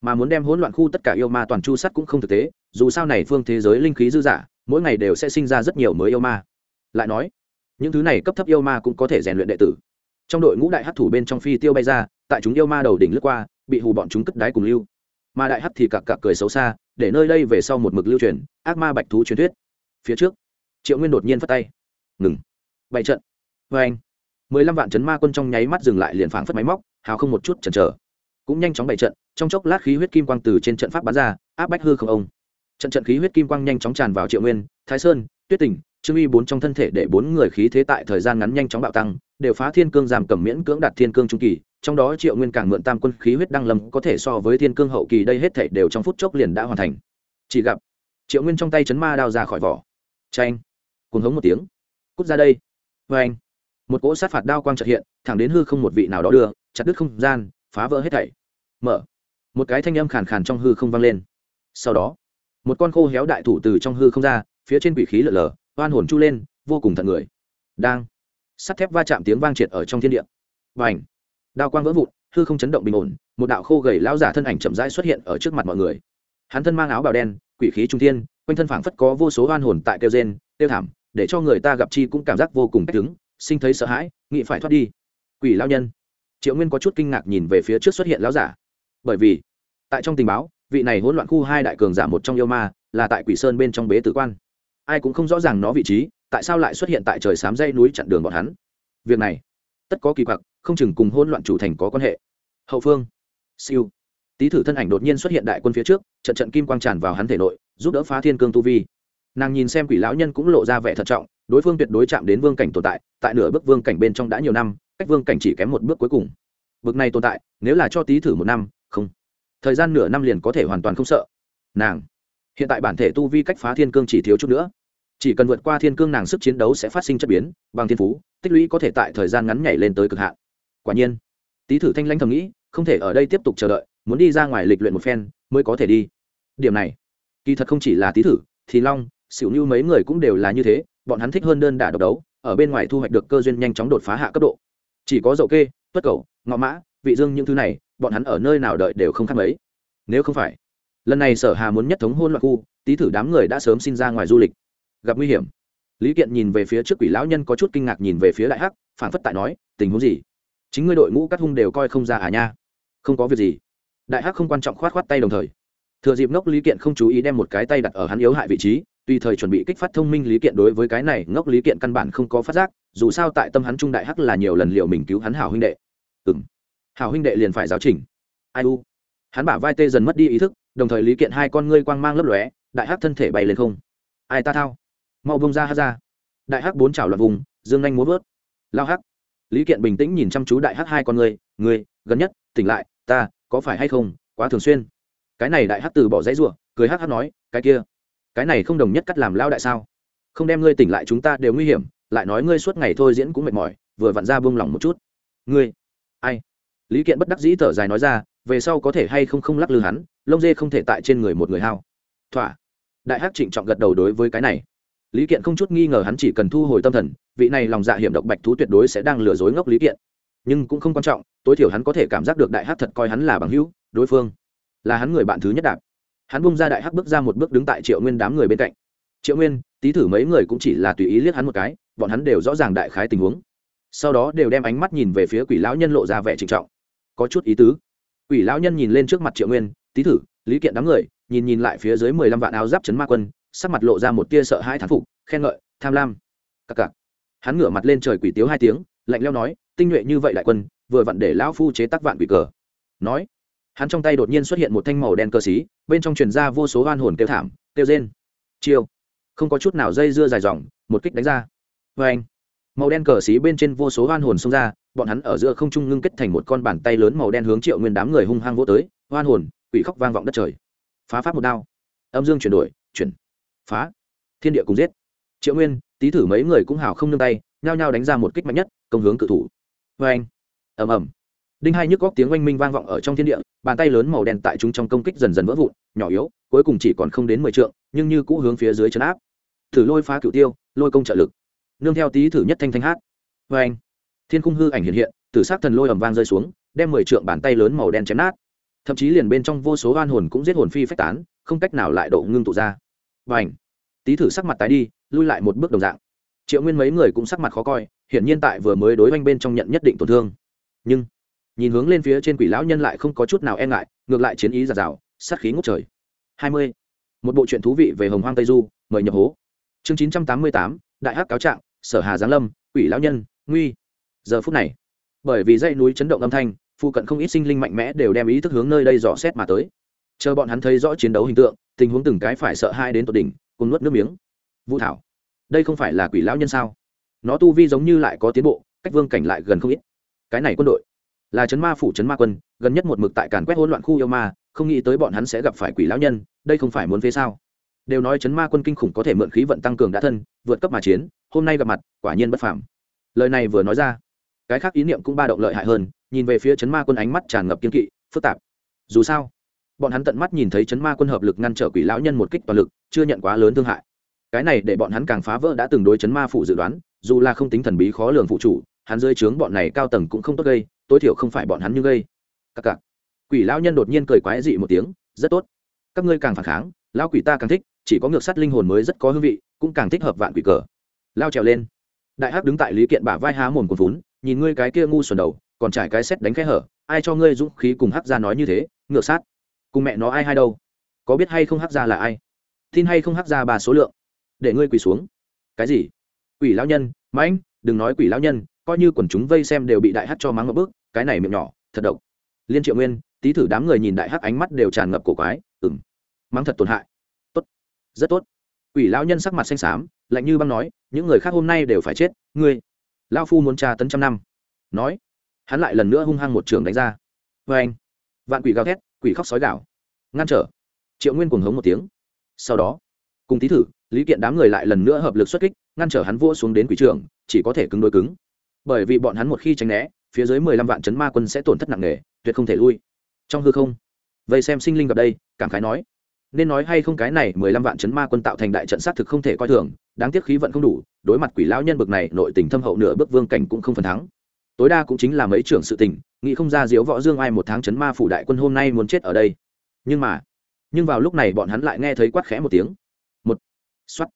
Mà muốn đem hỗn loạn khu tất cả yêu ma toàn chu sát cũng không thực tế, dù sao này phương thế giới linh khí dư dả mỗi ngày đều sẽ sinh ra rất nhiều mới yêu ma. Lại nói, những thứ này cấp thấp yêu ma cũng có thể rèn luyện đệ tử. Trong đội ngũ đại hát thủ bên trong phi tiêu bay ra, tại chúng yêu ma đầu đỉnh lướt qua, bị hù bọn chúng cất đáy cùng lưu. Mà đại hát thì cặc cặc cười xấu xa, để nơi đây về sau một mực lưu truyền, ác ma bạch thú truyền thuyết. Phía trước triệu nguyên đột nhiên phất tay. Ngừng. Bảy trận. Vê anh, mười lăm vạn chấn ma quân trong nháy mắt dừng lại liền phảng phất máy móc, hào không một chút chần chờ. Cũng nhanh chóng bảy trận, trong chốc lát khí huyết kim quang từ trên trận pháp bắn ra, áp bách hư không ông. Trận trận khí huyết kim quang nhanh chóng tràn vào triệu nguyên, thái sơn, tuyết tỉnh, trương uy bốn trong thân thể để bốn người khí thế tại thời gian ngắn nhanh chóng bạo tăng, đều phá thiên cương giảm cầm miễn cưỡng đạt thiên cương trung kỳ, trong đó triệu nguyên càng mượn tam quân khí huyết đăng lâm có thể so với thiên cương hậu kỳ đây hết thể đều trong phút chốc liền đã hoàn thành. Chỉ gặp, triệu nguyên trong tay chấn ma đao ra khỏi vỏ. Tranh cuồng hống một tiếng. Cút ra đây. Vê anh, một cỗ sát phạt đao quang trật hiện, thẳng đến hư không một vị nào đó đưa, chặt đứt không gian, phá vỡ hết thảy. Mở. Một cái thanh âm khàn khàn trong hư không vang lên. Sau đó, một con khô héo đại thủ từ trong hư không ra, phía trên quỷ khí lở lở, oan hồn chu lên, vô cùng thận người. Đang. Sắt thép va chạm tiếng vang triệt ở trong thiên địa. Và ảnh đao quang vỡ vụn, hư không chấn động bình ổn, một đạo khô gầy lão giả thân ảnh chậm rãi xuất hiện ở trước mặt mọi người. Hắn thân mang áo bào đen, quỷ khí trung thiên, quanh thân phảng phất có vô số oan hồn tại kêu gen tiêu thảm để cho người ta gặp chi cũng cảm giác vô cùng cách đứng, sinh thấy sợ hãi, nghĩ phải thoát đi. Quỷ lão nhân. Triệu nguyên có chút kinh ngạc nhìn về phía trước xuất hiện lão giả. Bởi vì, tại trong tình báo, vị này hỗn loạn khu hai đại cường giả một trong yêu ma, là tại quỷ sơn bên trong bế tử quan. Ai cũng không rõ ràng nó vị trí, tại sao lại xuất hiện tại trời xám dây núi chặn đường bọn hắn. Việc này, tất có kỳ quặc, không chừng cùng hỗn loạn chủ thành có quan hệ. Hậu phương. Siêu. Tý thử thân ảnh đột nhiên xuất hiện đại quân phía trước, trận trận kim quang tràn vào hắn thể nội, giúp đỡ phá thiên cương tu vi nàng nhìn xem quỷ lão nhân cũng lộ ra vẻ thận trọng, đối phương tuyệt đối chạm đến vương cảnh tồn tại tại nửa bước vương cảnh bên trong đã nhiều năm, cách vương cảnh chỉ kém một bước cuối cùng. Bước này tồn tại, nếu là cho tý thử một năm, không. Thời gian nửa năm liền có thể hoàn toàn không sợ. Nàng, hiện tại bản thể tu vi cách phá thiên cương chỉ thiếu chút nữa. Chỉ cần vượt qua thiên cương nàng sức chiến đấu sẽ phát sinh chất biến, bằng thiên phú, tích lũy có thể tại thời gian ngắn nhảy lên tới cực hạn. Quả nhiên tý thử thanh lãnh thầm nghĩ, không thể ở đây tiếp tục chờ đợi, muốn đi ra ngoài lịch luyện một phen, mới có thể đi. Điểm này, kỳ thật không chỉ là tý thử, thì long xỉu như mấy người cũng đều là như thế, bọn hắn thích hơn đơn đả độc đấu, ở bên ngoài thu hoạch được cơ duyên nhanh chóng đột phá hạ cấp độ. Chỉ có dậu kê, tuất cầu, ngọ mã, vị dương những thứ này, bọn hắn ở nơi nào đợi đều không khác mấy. Nếu không phải, lần này sở hà muốn nhất thống hôn loạn khu tý thử đám người đã sớm xin ra ngoài du lịch. Gặp nguy hiểm. Lý kiện nhìn về phía trước quỷ lão nhân có chút kinh ngạc nhìn về phía đại hắc phản phất tại nói, tình huống gì? Chính ngươi đội ngũ cắt hung đều coi không ra à nha. Không có việc gì. Đại hắc không quan trọng khoát khoát tay đồng thời. Thừa dịp ngốc lý kiện không chú ý đem một cái tay đặt ở hắn yếu hại vị trí tùy thời chuẩn bị kích phát thông minh lý kiện đối với cái này, ngốc lý kiện căn bản không có phát giác, dù sao tại tâm hắn trung đại hắc là nhiều lần liệu mình cứu hắn hảo huynh đệ. Ừ m hảo huynh đệ liền phải giáo trình. Ai u? Hắn bả vai tê dần mất đi ý thức, đồng thời lý kiện hai con ngươi quang mang lấp lóe, đại hắc thân thể bay lên không. Ai ta thao? Mau bông ra hát ra. Đại hắc bốn chảo loạt vùng, dương anh muốn vớt. Lao hắc. Lý kiện bình tĩnh nhìn chăm chú đại hắc hai con ngươi ngươi, gần nhất, tỉnh lại, ta có phải hay không quá thường xuyên? Cái này đại hắc từ bỏ dãy ruộng cười hắc hắc nói, cái kia cái này không đồng nhất cắt làm lao đại sao? Không đem ngươi tỉnh lại chúng ta đều nguy hiểm, lại nói ngươi suốt ngày thôi diễn cũng mệt mỏi, vừa vặn ra buông lỏng một chút. Ngươi? Ai? Lý kiện bất đắc dĩ thở dài nói ra, về sau có thể hay không không lắc lư hắn, lông dê không thể tại trên người một người hao. Thỏa. Đại hắc trịnh trọng gật đầu đối với cái này. Lý kiện không chút nghi ngờ hắn chỉ cần thu hồi tâm thần, vị này lòng dạ hiểm độc bạch thú tuyệt đối sẽ đang lừa dối ngốc lý kiện. Nhưng cũng không quan trọng, tối thiểu hắn có thể cảm giác được đại hắc thật coi hắn là bằng hữu, đối phương là hắn người bạn thứ nhất đạp hắn bung ra đại hắc bước ra một bước đứng tại triệu nguyên đám người bên cạnh. Triệu nguyên, tý thử mấy người cũng chỉ là tùy ý liếc hắn một cái, bọn hắn đều rõ ràng đại khái tình huống. Sau đó đều đem ánh mắt nhìn về phía quỷ lão nhân lộ ra vẻ trịnh trọng. Có chút ý tứ. Quỷ lão nhân nhìn lên trước mặt triệu nguyên, tý thử, lý kiện đám người, nhìn nhìn lại phía dưới mười lăm vạn áo giáp chấn ma quân, sắc mặt lộ ra một tia sợ hai thán phục, khen ngợi, tham lam. Cặc cặc. Hắn ngửa mặt lên trời quỷ tiếu hai tiếng, lạnh leo nói, tinh nhuệ như vậy đại quân, vừa vặn để lão phu chế tác vạn quỷ cờ. Nói hắn trong tay đột nhiên xuất hiện một thanh màu đen cơ xí, bên trong truyền ra vô số oan hồn kêu thảm, kêu rên. Chiêu. Không có chút nào dây dưa dài dòng, một kích đánh ra. Vê anh. Màu đen cờ xí bên trên vô số oan hồn xông ra, bọn hắn ở giữa không trung ngưng kết thành một con bàn tay lớn màu đen hướng triệu nguyên đám người hung hăng vỗ tới, oan hồn, quỷ khóc vang vọng đất trời. Phá pháp một đao. Âm dương chuyển đổi, chuyển. Phá. Thiên địa cùng giết. Triệu nguyên tý thử mấy người cũng hào không nương tay, nhao nhao đánh ra một kích mạnh nhất, công hướng cự thủ. Vê anh. Ầm ầm đinh hai nhức góc tiếng oanh minh vang vọng ở trong thiên địa, bàn tay lớn màu đen tại chúng trong công kích dần dần vỡ vụn, nhỏ yếu, cuối cùng chỉ còn không đến mười trượng, nhưng như cũ hướng phía dưới chấn áp. Thử lôi phá cựu tiêu, lôi công trợ lực. Nương theo tý thử nhất thanh thanh hát. Vê anh, thiên cung hư ảnh hiện hiện, tử s thần lôi ầm vang rơi xuống, đem mười trượng bàn tay lớn màu đen chém nát. Thậm chí liền bên trong vô số oan hồn cũng giết hồn phi phách tán, không cách nào lại độ ngưng tụ ra. Và ảnh tý thử sắc mặt tái đi, lui lại một bước đồng dạng. Triệu nguyên mấy người cũng sắc mặt khó coi, hiển nhiên tại vừa mới đối oanh bên trong nhận nhất định tổn thương. Nhưng nhìn hướng lên phía trên quỷ lão nhân lại không có chút nào e ngại, ngược lại chiến ý giạt rào, sát khí ngút trời. Hai mươi. Một bộ truyện thú vị về hồng hoang tây du, mời nhập hố. Chương chín trăm tám mươi tám, đại hắc cáo trạng, sở hà giáng lâm, quỷ lão nhân, nguy. Giờ phút này, bởi vì dãy núi chấn động âm thanh phụ cận không ít sinh linh mạnh mẽ đều đem ý thức hướng nơi đây dò xét mà tới. Chờ bọn hắn thấy rõ chiến đấu hình tượng, tình huống từng cái phải sợ hai đến tột đỉnh cùng nuốt nước miếng. Vũ thảo, đây không phải là quỷ lão nhân sao? Nó tu vi giống như lại có tiến bộ, cách vương cảnh lại gần không ít. Cái này quân đội là chấn ma phủ chấn ma quân, gần nhất một mực tại càn quét hỗn loạn khu yêu ma, không nghĩ tới bọn hắn sẽ gặp phải quỷ lão nhân, đây không phải muốn phế sao? Đều nói chấn ma quân kinh khủng có thể mượn khí vận tăng cường đã thân, vượt cấp mà chiến, hôm nay gặp mặt, quả nhiên bất phàm. Lời này vừa nói ra, cái khác ý niệm cũng ba động lợi hại hơn, nhìn về phía chấn ma quân ánh mắt tràn ngập kiên kỵ, phức tạp. Dù sao, bọn hắn tận mắt nhìn thấy chấn ma quân hợp lực ngăn trở quỷ lão nhân một kích toàn lực, chưa nhận quá lớn thương hại. Cái này để bọn hắn càng phá vỡ đã từng đối chấn ma phụ dự đoán, dù là không tính thần bí khó lường phụ chủ, hắn rơi trướng bọn này cao tầng cũng không tốt gây tối thiểu không phải bọn hắn như gây. Cặc cặc quỷ lão nhân đột nhiên cười quái dị một tiếng, rất tốt. Các ngươi càng phản kháng, lão quỷ ta càng thích, chỉ có ngược sắt linh hồn mới rất có hương vị, cũng càng thích hợp vạn quỷ cờ. Lao trèo lên. Đại hắc đứng tại lý kiện bả vai há mồm cồn vốn nhìn ngươi cái kia ngu xuẩn đầu, còn trải cái xét đánh khẽ hở, ai cho ngươi dũng khí cùng hắc ra nói như thế, ngược sát. Cùng mẹ nó ai hay đâu? Có biết hay không hắc ra là ai? Tin hay không hắc ra bà số lượng? Để ngươi quỳ xuống. Cái gì? Quỷ lão nhân, mãnh, đừng nói quỷ lão nhân coi như quần chúng vây xem đều bị đại hắc cho mắng ngập bước cái này miệng nhỏ, thật độc. Liên triệu nguyên tý thử đám người nhìn đại hắc ánh mắt đều tràn ngập cổ quái ừng mắng thật tổn hại. Tốt, rất tốt. Quỷ lão nhân sắc mặt xanh xám, lạnh như băng nói, những người khác hôm nay đều phải chết, ngươi. Lao phu muốn tra tấn trăm năm. Nói, hắn lại lần nữa hung hăng một trường đánh ra. Vê anh, vạn quỷ gào thét, quỷ khóc sói gạo ngăn trở. Triệu nguyên cuồng hống một tiếng. Sau đó, cùng tí thử, lý kiện đám người lại lần nữa hợp lực xuất kích, ngăn trở hắn vua xuống đến quỷ trường, chỉ có thể cứng đối cứng bởi vì bọn hắn một khi tránh né, phía dưới mười lăm vạn chấn ma quân sẽ tổn thất nặng nề, tuyệt không thể lui. Trong hư không vậy xem sinh linh gặp đây, cảm khái nói, nên nói hay không cái này mười lăm vạn chấn ma quân tạo thành đại trận sát thực không thể coi thường, đáng tiếc khí vận không đủ, đối mặt quỷ lão nhân bực này, nội tình thâm hậu nửa bước vương cảnh cũng không phần thắng. Tối đa cũng chính là mấy trưởng sự tình, nghĩ không ra diếu võ dương ai một tháng chấn ma phủ đại quân hôm nay muốn chết ở đây. Nhưng mà, nhưng vào lúc này bọn hắn lại nghe thấy quát khẽ một tiếng. Một xoắt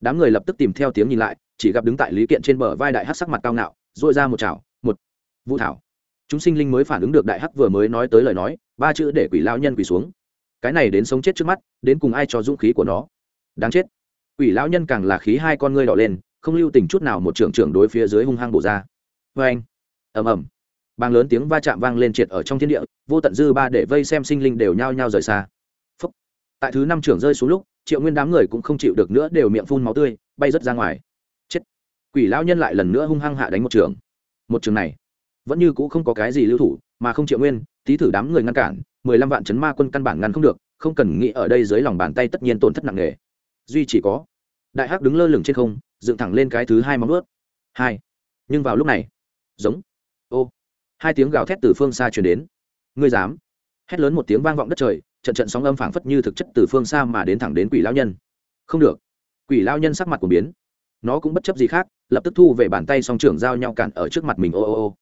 đám người lập tức tìm theo tiếng nhìn lại, chỉ gặp đứng tại lý kiện trên bờ vai đại hắc sắc mặt cao ngạo dội ra một chảo, một vũ thảo. Chúng sinh linh mới phản ứng được đại hắc vừa mới nói tới lời nói, ba chữ để quỷ lao nhân quỳ xuống. Cái này đến sống chết trước mắt, đến cùng ai cho dũng khí của nó? Đáng chết. Quỷ lão nhân càng là khí hai con ngươi đỏ lên, không lưu tình chút nào một trưởng trưởng đối phía dưới hung hăng bổ ra. Vê anh. Ầm ầm. Bang lớn tiếng va chạm vang lên triệt ở trong thiên địa, vô tận dư ba để vây xem sinh linh đều nhao nhao rời xa. Phúc. tại thứ năm trưởng rơi xuống lúc, triệu nguyên đám người cũng không chịu được nữa đều miệng phun máu tươi, bay rớt ra ngoài quỷ lão nhân lại lần nữa hung hăng hạ đánh một trường. Một trường này, vẫn như cũ không có cái gì lưu thủ, mà không triệu nguyên, tí thử đám người ngăn cản, mười lăm vạn chấn ma quân căn bản ngăn không được, không cần nghĩ ở đây dưới lòng bàn tay tất nhiên tổn thất nặng nề. Duy chỉ có, đại hắc đứng lơ lửng trên không, dựng thẳng lên cái thứ hai móng ướt hai. Nhưng vào lúc này, giống, ô. Hai tiếng gào thét từ phương xa chuyển đến. Ngươi dám? Hét lớn một tiếng vang vọng đất trời, trận trận sóng âm phảng phất như thực chất từ phương xa mà đến thẳng đến quỷ lao nhân. Không được. Quỷ lao nhân sắc mặt của biến nó cũng bất chấp gì khác, lập tức thu về bàn tay song trưởng giao nhau cản ở trước mặt mình, ô ô ô.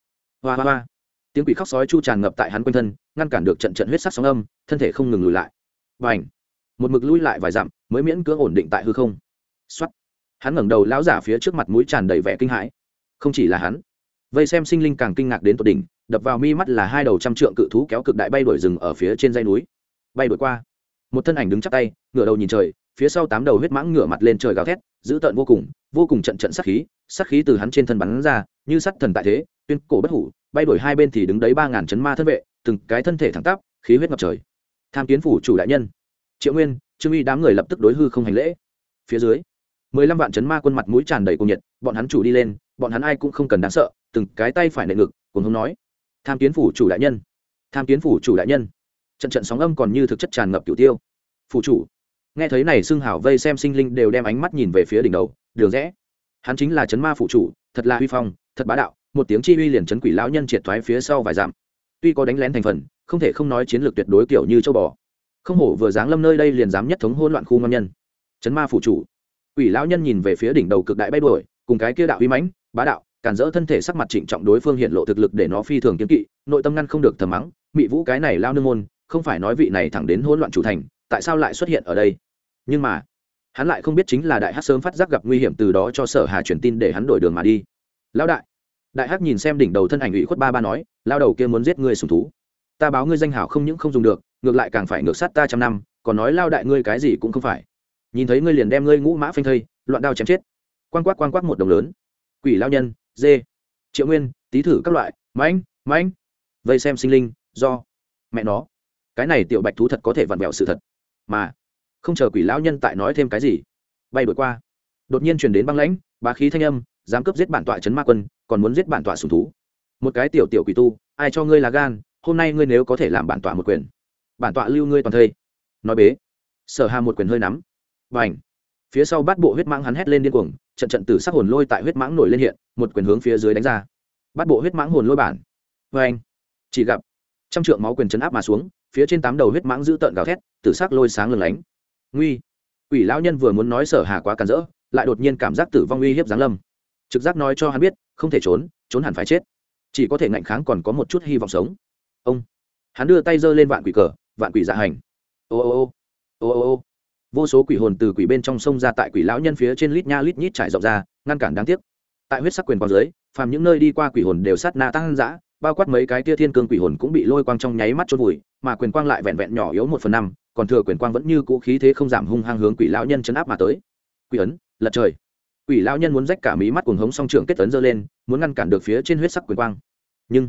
Hoa hoa hoa. Tiếng quỷ khóc sói chu tràn ngập tại hắn quanh thân, ngăn cản được trận trận huyết sắc sóng âm, thân thể không ngừng lùi lại. Và ảnh một mực lui lại vài dặm, mới miễn cưỡng ổn định tại hư không. Xuất hắn ngẩng đầu, lão giả phía trước mặt mũi tràn đầy vẻ kinh hãi. Không chỉ là hắn, vây xem sinh linh càng kinh ngạc đến tột đỉnh, đập vào mi mắt là hai đầu trăm trượng cự thú kéo cực đại bay đuổi rừng ở phía trên dây núi. Bay đuổi qua. Một thân ảnh đứng chắc tay, ngửa đầu nhìn trời, phía sau tám đầu huyết mãng ngửa mặt lên trời gào thét, dữ tợn vô cùng vô cùng trận trận sát khí sát khí từ hắn trên thân bắn ra, như sắt thần tại thế, tuyên cổ bất hủ, bay đuổi hai bên thì đứng đấy ba ngàn chấn ma thân vệ, từng cái thân thể thẳng tắp, khí huyết ngập trời. Tham kiến phủ chủ đại nhân. Triệu nguyên, trương uy đám người lập tức đối hư không hành lễ. Phía dưới, mười lăm vạn chấn ma quân mặt mũi tràn đầy cuồng nhiệt, bọn hắn chủ đi lên, bọn hắn ai cũng không cần đáng sợ, từng cái tay phải nệ ngực cùng không nói. Tham kiến phủ chủ đại nhân. Tham kiến phủ chủ đại nhân. Trận trận sóng âm còn như thực chất tràn ngập cửu tiêu. Phủ chủ nghe thấy này xưng hảo vây xem sinh linh đều đem ánh mắt nhìn về phía đỉnh đầu, đường rẽ. Hắn chính là chấn ma phụ chủ, thật là huy phong, thật bá đạo, một tiếng chi uy liền chấn quỷ lão nhân triệt thoái phía sau vài dặm. Tuy có đánh lén thành phần, không thể không nói chiến lược tuyệt đối kiểu như châu bò. Không hổ vừa dáng lâm nơi đây liền dám nhất thống hỗn loạn khu ngon nhân. Chấn ma phụ chủ. Quỷ lão nhân nhìn về phía đỉnh đầu cực đại bay đuổi, cùng cái kia đạo uy mãnh, bá đạo cản rỡ thân thể sắc mặt trịnh trọng đối phương hiện lộ thực lực để nó phi thường kiếm kỵ, nội tâm ngăn không được thầm mắng, mị vũ cái này lao nương môn, không phải nói vị này thẳng đến hỗn loạn chủ thành, tại sao lại xuất hiện ở đây? Nhưng mà, hắn lại không biết chính là đại hát sớm phát giác gặp nguy hiểm từ đó cho sở hà truyền tin để hắn đổi đường mà đi. Lão đại đại hắc nhìn xem đỉnh đầu thân ảnh ủy khuất ba ba nói lao đầu kia muốn giết ngươi sùng thú. Ta báo ngươi danh hảo không những không dùng được, ngược lại càng phải ngược sát ta trăm năm, còn nói lao đại ngươi cái gì cũng không phải. Nhìn thấy ngươi liền đem ngươi ngũ mã phanh thây, loạn đao chém chết. Quan quát quan quát một đồng lớn. Quỷ lao nhân, dê. Triệu nguyên, tý thử các loại, mãnh mãnh. Vây xem sinh linh, do. Mẹ nó. Cái này tiểu bạch thú thật có thể vặn vẹo sự thật. Mà không chờ quỷ lão nhân tại nói thêm cái gì. Bay đổi qua. Đột nhiên truyền đến băng lãnh, bá khí thanh âm, dám cướp giết bản tọa trấn ma quân, còn muốn giết bản tọa sùng thú. Một cái tiểu tiểu quỷ tu, ai cho ngươi là gan, hôm nay ngươi nếu có thể làm bản tọa một quyền. Bản tọa lưu ngươi toàn thây. Nói bế. Sở hà một quyền hơi nắm. Và ảnh phía sau bát bộ huyết mãng hắn hét lên điên cuồng, trận trận tử sắc hồn lôi tại huyết mãng nổi lên hiện, một quyền hướng phía dưới đánh ra. Bát bộ huyết mãng hồn lôi bản. Và anh chỉ gặp trăm trượng máu quyền chấn áp mà xuống, phía trên tám đầu huyết mãng giữ tợn gào thét, tử sắc lôi sáng lừng lánh nguy. Quỷ lão nhân vừa muốn nói sở hà quá cản rỡ, lại đột nhiên cảm giác tử vong uy hiếp giáng lâm. Trực giác nói cho hắn biết, không thể trốn trốn hẳn phải chết. Chỉ có thể ngạnh kháng còn có một chút hy vọng sống. Ông. Hắn đưa tay giơ lên vạn quỷ cờ, vạn quỷ dạ hành. Ô ô ô. Ô ô ô. Vô số quỷ hồn từ quỷ bên trong sông ra tại quỷ lão nhân phía trên lít nha lít nhít trải rộng ra, ngăn cản đáng tiếc. Tại huyết sắc quyền quang dưới, phàm những nơi đi qua quỷ hồn đều sát na tăng dã bao quát mấy cái tia thiên cương quỷ hồn cũng bị lôi quang trong nháy mắt chôn vùi, mà quyền quang lại vẹn vẹn nhỏ yếu một phần năm, còn thừa quyền quang vẫn như cũ khí thế không giảm hung hăng hướng quỷ lão nhân chấn áp mà tới. Quỷ ấn, lật trời. Quỷ lão nhân muốn rách cả mí mắt cuồng hống song trưởng kết tấn dơ lên, muốn ngăn cản được phía trên huyết sắc quyền quang. Nhưng,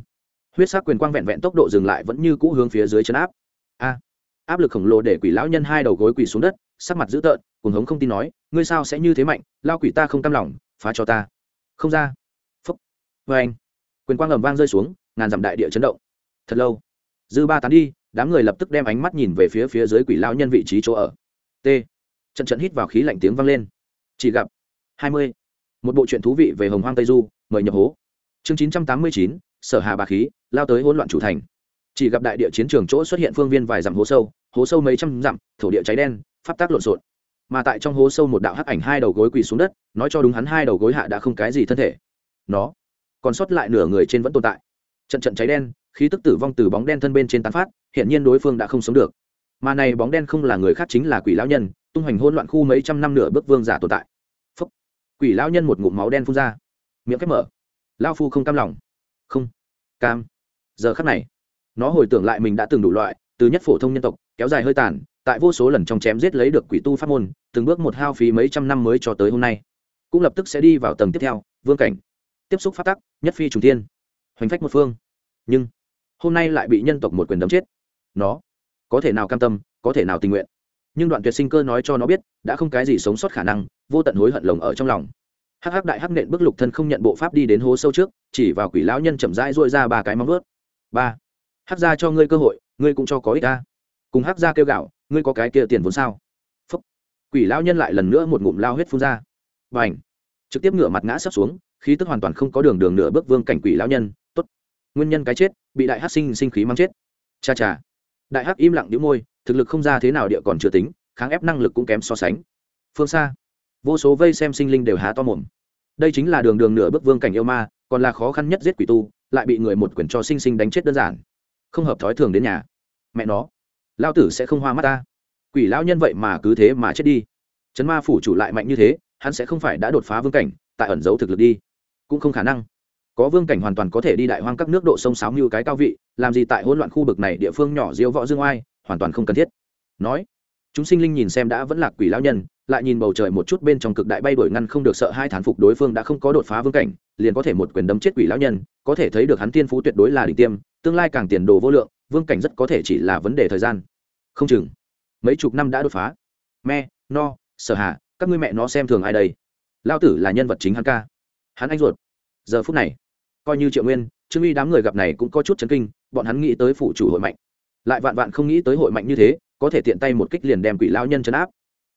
huyết sắc quyền quang vẹn vẹn tốc độ dừng lại vẫn như cũ hướng phía dưới chấn áp. A, áp lực khổng lồ để quỷ lão nhân hai đầu gối quỳ xuống đất, sắc mặt dữ tợn, cuồng hống không tin nói, ngươi sao sẽ như thế mạnh, lao quỷ ta không cam lòng, phá cho ta. Không ra. Phúc. Vê anh quyền quang ầm vang rơi xuống ngàn dặm đại địa chấn động. Thật lâu, dư ba tán đi, đám người lập tức đem ánh mắt nhìn về phía phía dưới quỷ lao nhân vị trí chỗ ở. T. Trận trận hít vào khí lạnh tiếng vang lên. Chỉ gặp hai mươi, một bộ truyện thú vị về hồng hoang tây du, mời nhập hố. Chương chín trăm tám mươi chín, sở hà bà khí, lao tới hỗn loạn chủ thành. Chỉ gặp đại địa chiến trường chỗ xuất hiện phương viên vài dặm hố sâu hố sâu mấy trăm dặm, thổ địa cháy đen, pháp tác lộn xộn. Mà tại trong hố sâu một đạo hắc ảnh hai đầu gối quỳ xuống đất, nói cho đúng hắn hai đầu gối hạ đã không cái gì thân thể. Nó còn sót lại nửa người trên vẫn tồn tại trận trận cháy đen, khí tức tử vong từ bóng đen thân bên trên tán phát hiện nhiên đối phương đã không sống được. Mà này bóng đen không là người khác chính là quỷ lão nhân, tung hoành hỗn loạn khu mấy trăm năm nửa bước vương giả tồn tại. Phúc. quỷ lão nhân một ngụm máu đen phun ra. Miệng khép mở. Lao phu không cam lòng. Không. Cam. Giờ khắc này, nó hồi tưởng lại mình đã từng đủ loại, từ nhất phổ thông nhân tộc, kéo dài hơi tàn, tại vô số lần trong chém giết lấy được quỷ tu pháp môn, từng bước một hao phí mấy trăm năm mới cho tới hôm nay. Cũng lập tức sẽ đi vào tầng tiếp theo, vương cảnh. Tiếp xúc phát tắc, nhất phi trùng tiên hoành phách một phương. Nhưng, hôm nay lại bị nhân tộc một quyền đấm chết. Nó, có thể nào cam tâm, có thể nào tình nguyện. Nhưng đoạn tuyệt sinh cơ nói cho nó biết, đã không cái gì sống sót khả năng, vô tận hối hận lồng ở trong lòng. Hắc hắc đại hắc nện bức lục thân không nhận bộ pháp đi đến hố sâu trước, chỉ vào quỷ lão nhân chậm rãi dội ra ba cái móng vớt ba, hắc ra cho ngươi cơ hội, ngươi cũng cho có ích ta cùng hắc ra kêu gạo, ngươi có cái kia tiền vốn sao? Phúc. Quỷ lão nhân lại lần nữa một ngụm lao huyết phun ra. Và ảnh trực tiếp ngửa mặt ngã sấp xuống, khí tức hoàn toàn không có đường đường nửa bước vương cảnh quỷ lão nhân nguyên nhân cái chết, bị đại hắc sinh sinh khí mang chết. Cha cha. Đại hắc im lặng đĩu môi, thực lực không ra thế nào địa còn chưa tính, kháng ép năng lực cũng kém so sánh. Phương xa, vô số vây xem sinh linh đều há to mồm. Đây chính là đường đường nửa bước vương cảnh yêu ma, còn là khó khăn nhất giết quỷ tu, lại bị người một quyền cho sinh sinh đánh chết đơn giản. Không hợp thói thường đến nhà. Mẹ nó lao tử sẽ không hoa mắt ta. Quỷ lão nhân vậy mà cứ thế mà chết đi. Chấn ma phủ chủ lại mạnh như thế, hắn sẽ không phải đã đột phá vương cảnh, tại ẩn giấu thực lực đi. Cũng không khả năng có vương cảnh hoàn toàn có thể đi đại hoang các nước độ sông sáo như cái cao vị, làm gì tại hỗn loạn khu vực này địa phương nhỏ diễu võ dương oai, hoàn toàn không cần thiết. Nói, chúng sinh linh nhìn xem đã vẫn là quỷ lão nhân, lại nhìn bầu trời một chút bên trong cực đại bay đổi ngăn không được sợ hai thán phục đối phương đã không có đột phá vương cảnh, liền có thể một quyền đấm chết quỷ lão nhân, có thể thấy được hắn tiên phú tuyệt đối là đỉnh tiêm, tương lai càng tiền đồ vô lượng, vương cảnh rất có thể chỉ là vấn đề thời gian. Không chừng, mấy chục năm đã đột phá. Me no, sở hạ các ngươi mẹ nó xem thường ai đây? Lao tử là nhân vật chính hắn ca. Hắn anh ruột. Giờ phút này coi như triệu nguyên, trương uy đám người gặp này cũng có chút chấn kinh, bọn hắn nghĩ tới phụ chủ hội mạnh. Lại vạn vạn không nghĩ tới hội mạnh như thế, có thể tiện tay một kích liền đem quỷ lao nhân chấn áp.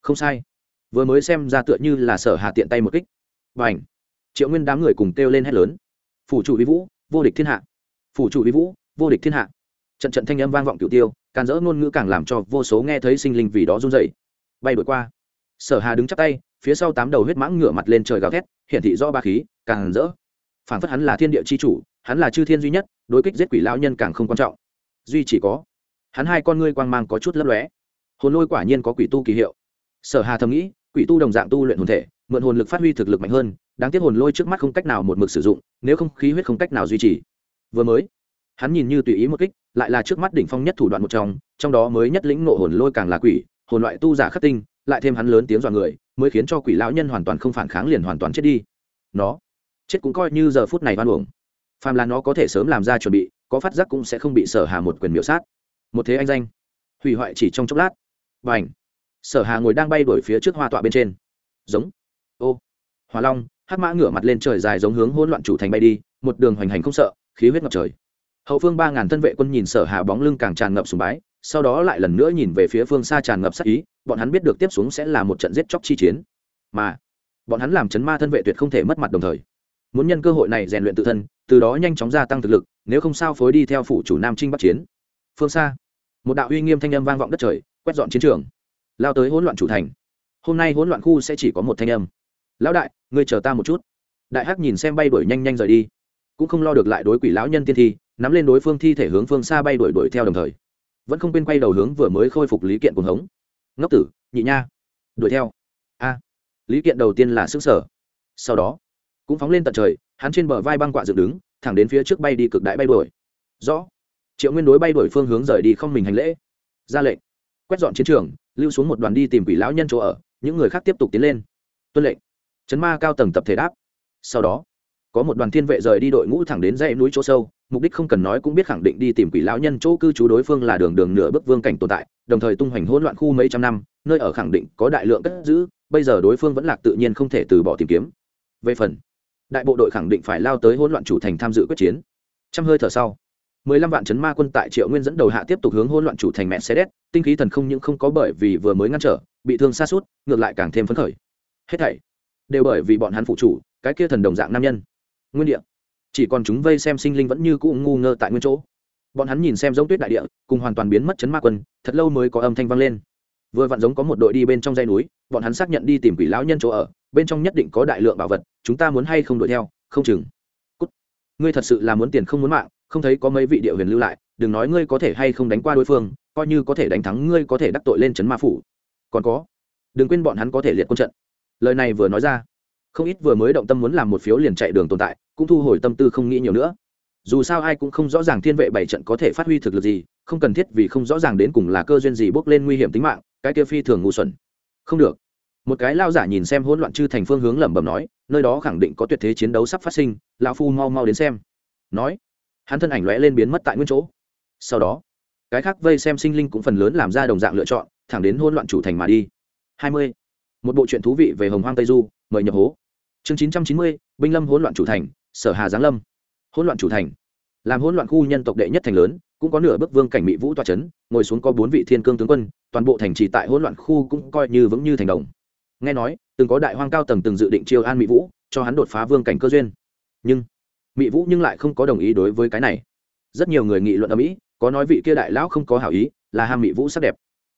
Không sai. Vừa mới xem ra tựa như là sở hà tiện tay một kích. Và ảnh triệu nguyên đám người cùng kêu lên hét lớn. Phủ chủ vi vũ, vô địch thiên hạ. Phủ chủ vi vũ, vô địch thiên hạ. Trận trận thanh âm vang vọng cửu tiêu, càn dỡ ngôn ngữ càng làm cho vô số nghe thấy sinh linh vì đó run dậy bay đổi qua. Sở hà đứng chắp tay, phía sau tám đầu huyết mãng ngửa mặt lên trời gào thét, hiển thị do ba khí càng rỡ phản phất hắn là thiên địa c h i chủ, hắn là chư thiên duy nhất, đối kích giết quỷ lao nhân càng không quan trọng. Duy chỉ có, hắn hai con ngươi quang mang có chút lấp lóe. Hồn lôi quả nhiên có quỷ tu kỳ hiệu. Sở hà thầm nghĩ, quỷ tu đồng dạng tu luyện hồn thể, mượn hồn lực phát huy thực lực mạnh hơn, đáng tiếc hồn lôi trước mắt không cách nào một mực sử dụng, nếu không khí huyết không cách nào duy trì. Vừa mới, hắn nhìn như tùy ý một kích, lại là trước mắt đỉnh phong nhất thủ đoạn một trong trong đó mới nhất lĩnh nộ hồn lôi càng là quỷ, hồn loại tu giả khắc tinh, lại thêm hắn lớn tiếng dọa người, mới khiến cho quỷ lão nhân hoàn toàn không phản kháng liền hoàn toàn chết đi. Nó chết cũng coi như giờ phút này hoan uổng. Phàm là nó có thể sớm làm ra chuẩn bị, có phát giác cũng sẽ không bị sở hà một quyền miểu sát. Một thế anh danh. Hủy hoại chỉ trong chốc lát. Và ảnh sở hà ngồi đang bay đổi phía trước hoa tọa bên trên. Giống. Ô. Hòa long, hắc mã ngửa mặt lên trời dài giống hướng hỗn loạn chủ thành bay đi, một đường hoành hành không sợ, khí huyết ngập trời. Hậu phương ba ngàn thân vệ quân nhìn sở hà bóng lưng càng tràn ngập sùng bái, sau đó lại lần nữa nhìn về phía phương xa tràn ngập sắc ý, bọn hắn biết được tiếp xuống sẽ là một trận giết chóc chi chiến. Mà, bọn hắn làm chấn ma thân vệ tuyệt không thể mất mặt đồng thời muốn nhân cơ hội này rèn luyện tự thân, từ đó nhanh chóng gia tăng thực lực, nếu không sao phối đi theo phủ chủ nam trinh bắc chiến. Phương xa, một đạo uy nghiêm thanh âm vang vọng đất trời, quét dọn chiến trường. Lao tới hỗn loạn chủ thành. Hôm nay hỗn loạn khu sẽ chỉ có một thanh âm. Lão đại, ngươi chờ ta một chút. Đại hắc nhìn xem bay đuổi nhanh nhanh rời đi. Cũng không lo được lại đối quỷ lão nhân tiên thi, nắm lên đối phương thi thể hướng phương xa bay đuổi đuổi theo đồng thời. Vẫn không quên quay đầu hướng vừa mới khôi phục lý kiện cuồng hống. Ngốc tử, nhị nha. Đuổi theo. A. Lý kiện đầu tiên là xứ sở sau đó cũng phóng lên tận trời, hắn trên bờ vai băng quạ dựng đứng, thẳng đến phía trước bay đi cực đại bay đuổi. Rõ. Triệu nguyên đối bay đuổi phương hướng rời đi không mình hành lễ. Ra lệnh. Quét dọn chiến trường, lưu xuống một đoàn đi tìm quỷ lão nhân chỗ ở, những người khác tiếp tục tiến lên. Tuân lệnh. Chấn ma cao tầng tập thể đáp. Sau đó, có một đoàn thiên vệ rời đi đội ngũ thẳng đến dãy núi chỗ sâu, mục đích không cần nói cũng biết khẳng định đi tìm quỷ lão nhân chỗ cư trú đối phương là đường đường nửa bước vương cảnh tồn tại, đồng thời tung hoành hỗn loạn khu mấy trăm năm, nơi ở khẳng định có đại lượng cất giữ, bây giờ đối phương vẫn lạc tự nhiên không thể từ bỏ tìm kiếm. Về phần đại bộ đội khẳng định phải lao tới hỗn loạn chủ thành tham dự quyết chiến. Trăm hơi thở sau, mười lăm vạn chấn ma quân tại triệu nguyên dẫn đầu hạ tiếp tục hướng hỗn loạn chủ thành mẹ xe đét tinh khí thần không những không có bởi vì vừa mới ngăn trở, bị thương xa suốt, ngược lại càng thêm phấn khởi. Hết thảy đều bởi vì bọn hắn phụ chủ, cái kia thần đồng dạng nam nhân. Nguyên địa, chỉ còn chúng vây xem sinh linh vẫn như cũ ngu ngơ tại nguyên chỗ. Bọn hắn nhìn xem giống tuyết đại địa, cùng hoàn toàn biến mất chấn ma quân, thật lâu mới có âm thanh vang lên. Vừa vặn giống có một đội đi bên trong dây núi, bọn hắn xác nhận đi tìm quỷ lão nhân chỗ ở bên trong nhất định có đại lượng bảo vật, chúng ta muốn hay không đuổi theo? Không chừng. Cút. ngươi thật sự là muốn tiền không muốn mạng, không thấy có mấy vị địa huyền lưu lại, đừng nói ngươi có thể hay không đánh qua đối phương, coi như có thể đánh thắng ngươi có thể đắc tội lên trấn ma phủ. Còn có, đừng quên bọn hắn có thể liệt quân trận. Lời này vừa nói ra, không ít vừa mới động tâm muốn làm một phiếu liền chạy đường tồn tại, cũng thu hồi tâm tư không nghĩ nhiều nữa. Dù sao ai cũng không rõ ràng thiên vệ bảy trận có thể phát huy thực lực gì, không cần thiết vì không rõ ràng đến cùng là cơ duyên gì bốc lên nguy hiểm tính mạng, cái kia phi thường ngu xuẩn. Không được một cái lao giả nhìn xem hỗn loạn chư thành phương hướng lẩm bẩm nói, nơi đó khẳng định có tuyệt thế chiến đấu sắp phát sinh, lão phu mau mau đến xem. Nói, hắn thân ảnh lóe lên biến mất tại nguyên chỗ. Sau đó, cái khác vây xem sinh linh cũng phần lớn làm ra đồng dạng lựa chọn, thẳng đến hỗn loạn chủ thành mà đi. Hai mươi, một bộ truyện thú vị về hồng hoang tây du, mời nhập hố. Chương chín trăm chín mươi, binh lâm hỗn loạn chủ thành, sở hà giáng lâm. Hỗn loạn chủ thành, làm hỗn loạn khu nhân tộc đệ nhất thành lớn, cũng có nửa bước vương cảnh mỹ vũ toa trấn ngồi xuống có bốn vị thiên cương tướng quân, toàn bộ thành trì tại hỗn loạn khu cũng coi như vững như thành đồng nghe nói, từng có đại hoang cao tầng từng dự định chiêu an mỹ vũ, cho hắn đột phá vương cảnh cơ duyên. Nhưng, mỹ vũ nhưng lại không có đồng ý đối với cái này. Rất nhiều người nghị luận ở mỹ, có nói vị kia đại lão không có hảo ý, là ham mỹ vũ sắc đẹp.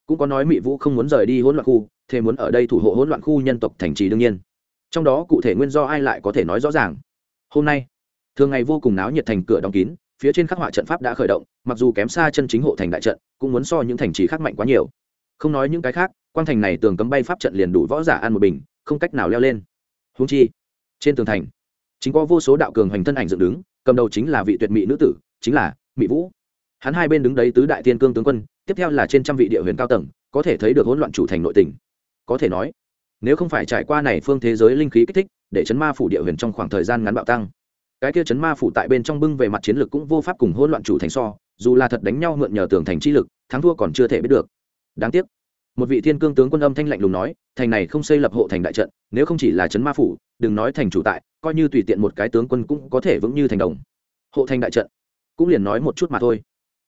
Cũng có nói mỹ vũ không muốn rời đi hỗn loạn khu thế muốn ở đây thủ hộ hỗn loạn khu nhân tộc thành trì đương nhiên. Trong đó cụ thể nguyên do ai lại có thể nói rõ ràng. Hôm nay, thường ngày vô cùng náo nhiệt thành cửa đóng kín, phía trên khắc họa trận pháp đã khởi động, mặc dù kém xa chân chính hộ thành đại trận, cũng muốn so những thành trì khác mạnh quá nhiều. Không nói những cái khác quang thành này tường cấm bay pháp trận liền đủ võ giả ăn một bình, không cách nào leo lên. Húng chi, trên tường thành, chính có vô số đạo cường hoành thân ảnh dựng đứng, cầm đầu chính là vị tuyệt mỹ nữ tử, chính là mỹ vũ. Hắn hai bên đứng đấy tứ đại tiên cương tướng quân, tiếp theo là trên trăm vị địa huyền cao tầng, có thể thấy được hỗn loạn chủ thành nội tình. Có thể nói, nếu không phải trải qua này phương thế giới linh khí kích thích, để chấn ma phủ địa huyền trong khoảng thời gian ngắn bạo tăng, cái kia chấn ma phủ tại bên trong bưng về mặt chiến lược cũng vô pháp cùng hỗn loạn chủ thành so, dù là thật đánh nhau mượn nhờ tường thành chi lực, thắng thua còn chưa thể biết được. Đáng tiếc một vị thiên cương tướng quân âm thanh lạnh lùng nói, thành này không xây lập hộ thành đại trận, nếu không chỉ là chấn ma phủ, đừng nói thành chủ tại, coi như tùy tiện một cái tướng quân cũng có thể vững như thành đồng. Hộ thành đại trận, cũng liền nói một chút mà thôi.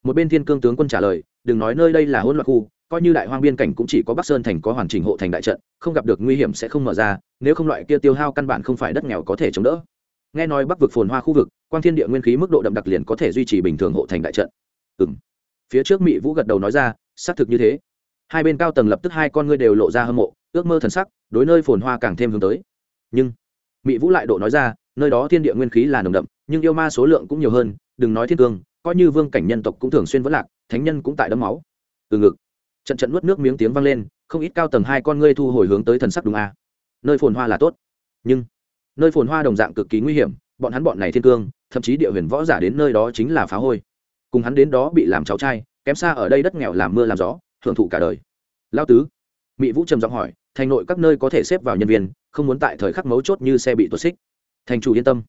Một bên thiên cương tướng quân trả lời, đừng nói nơi đây là hỗn loạn khu, coi như đại hoang biên cảnh cũng chỉ có bắc sơn thành có hoàn chỉnh hộ thành đại trận, không gặp được nguy hiểm sẽ không mở ra, nếu không loại kia tiêu hao căn bản không phải đất nghèo có thể chống đỡ. Nghe nói bắc vực phồn hoa khu vực, quang thiên địa nguyên khí mức độ đậm đặc liền có thể duy trì bình thường hộ thành đại trận. Ừ m phía trước mỹ vũ gật đầu nói ra, xác thực như thế hai bên cao tầng lập tức hai con ngươi đều lộ ra hâm mộ, ước mơ thần sắc, đối nơi phồn hoa càng thêm hướng tới. Nhưng mỹ vũ lại độ nói ra, nơi đó thiên địa nguyên khí là nồng đậm, nhưng yêu ma số lượng cũng nhiều hơn, đừng nói thiên cương, coi như vương cảnh nhân tộc cũng thường xuyên vẫn lạc, thánh nhân cũng tại đấm máu. Từ ngực, trận trận nuốt nước miếng tiếng vang lên, không ít cao tầng hai con ngươi thu hồi hướng tới thần sắc đúng a. Nơi phồn hoa là tốt, nhưng nơi phồn hoa đồng dạng cực kỳ nguy hiểm, bọn hắn bọn này thiên cương, thậm chí địa huyền võ giả đến nơi đó chính là phá hôi. Cùng hắn đến đó bị làm cháu trai, kém xa ở đây đất nghèo làm mưa làm gió hưởng thụ cả đời. Lao tứ mỹ vũ trầm giọng hỏi, thành nội các nơi có thể xếp vào nhân viên, không muốn tại thời khắc mấu chốt như xe bị tuột xích. Thành chủ yên tâm.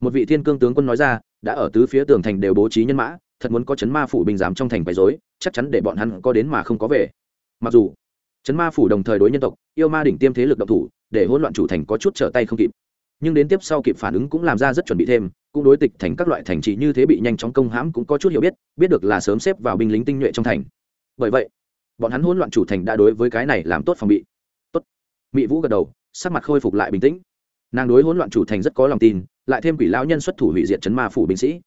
Một vị thiên cương tướng quân nói ra, đã ở tứ phía tường thành đều bố trí nhân mã, thật muốn có chấn ma phủ bình giám trong thành quấy dối chắc chắn để bọn hắn có đến mà không có về. Mặc dù, chấn ma phủ đồng thời đối nhân tộc, yêu ma đỉnh tiêm thế lực độc thủ, để hỗn loạn chủ thành có chút trở tay không kịp. Nhưng đến tiếp sau kịp phản ứng cũng làm ra rất chuẩn bị thêm, cũng đối tịch thành các loại thành trì như thế bị nhanh chóng công hãm cũng có chút hiểu biết biết được là sớm xếp vào binh lính tinh nhuệ trong thành. Bởi vậy bọn hắn hỗn loạn chủ thành đã đối với cái này làm tốt phòng bị. Tốt. Mỹ vũ gật đầu, sắc mặt khôi phục lại bình tĩnh. Nàng đối hỗn loạn chủ thành rất có lòng tin, lại thêm quỷ lão nhân xuất thủ hủy diệt chấn ma phủ binh sĩ.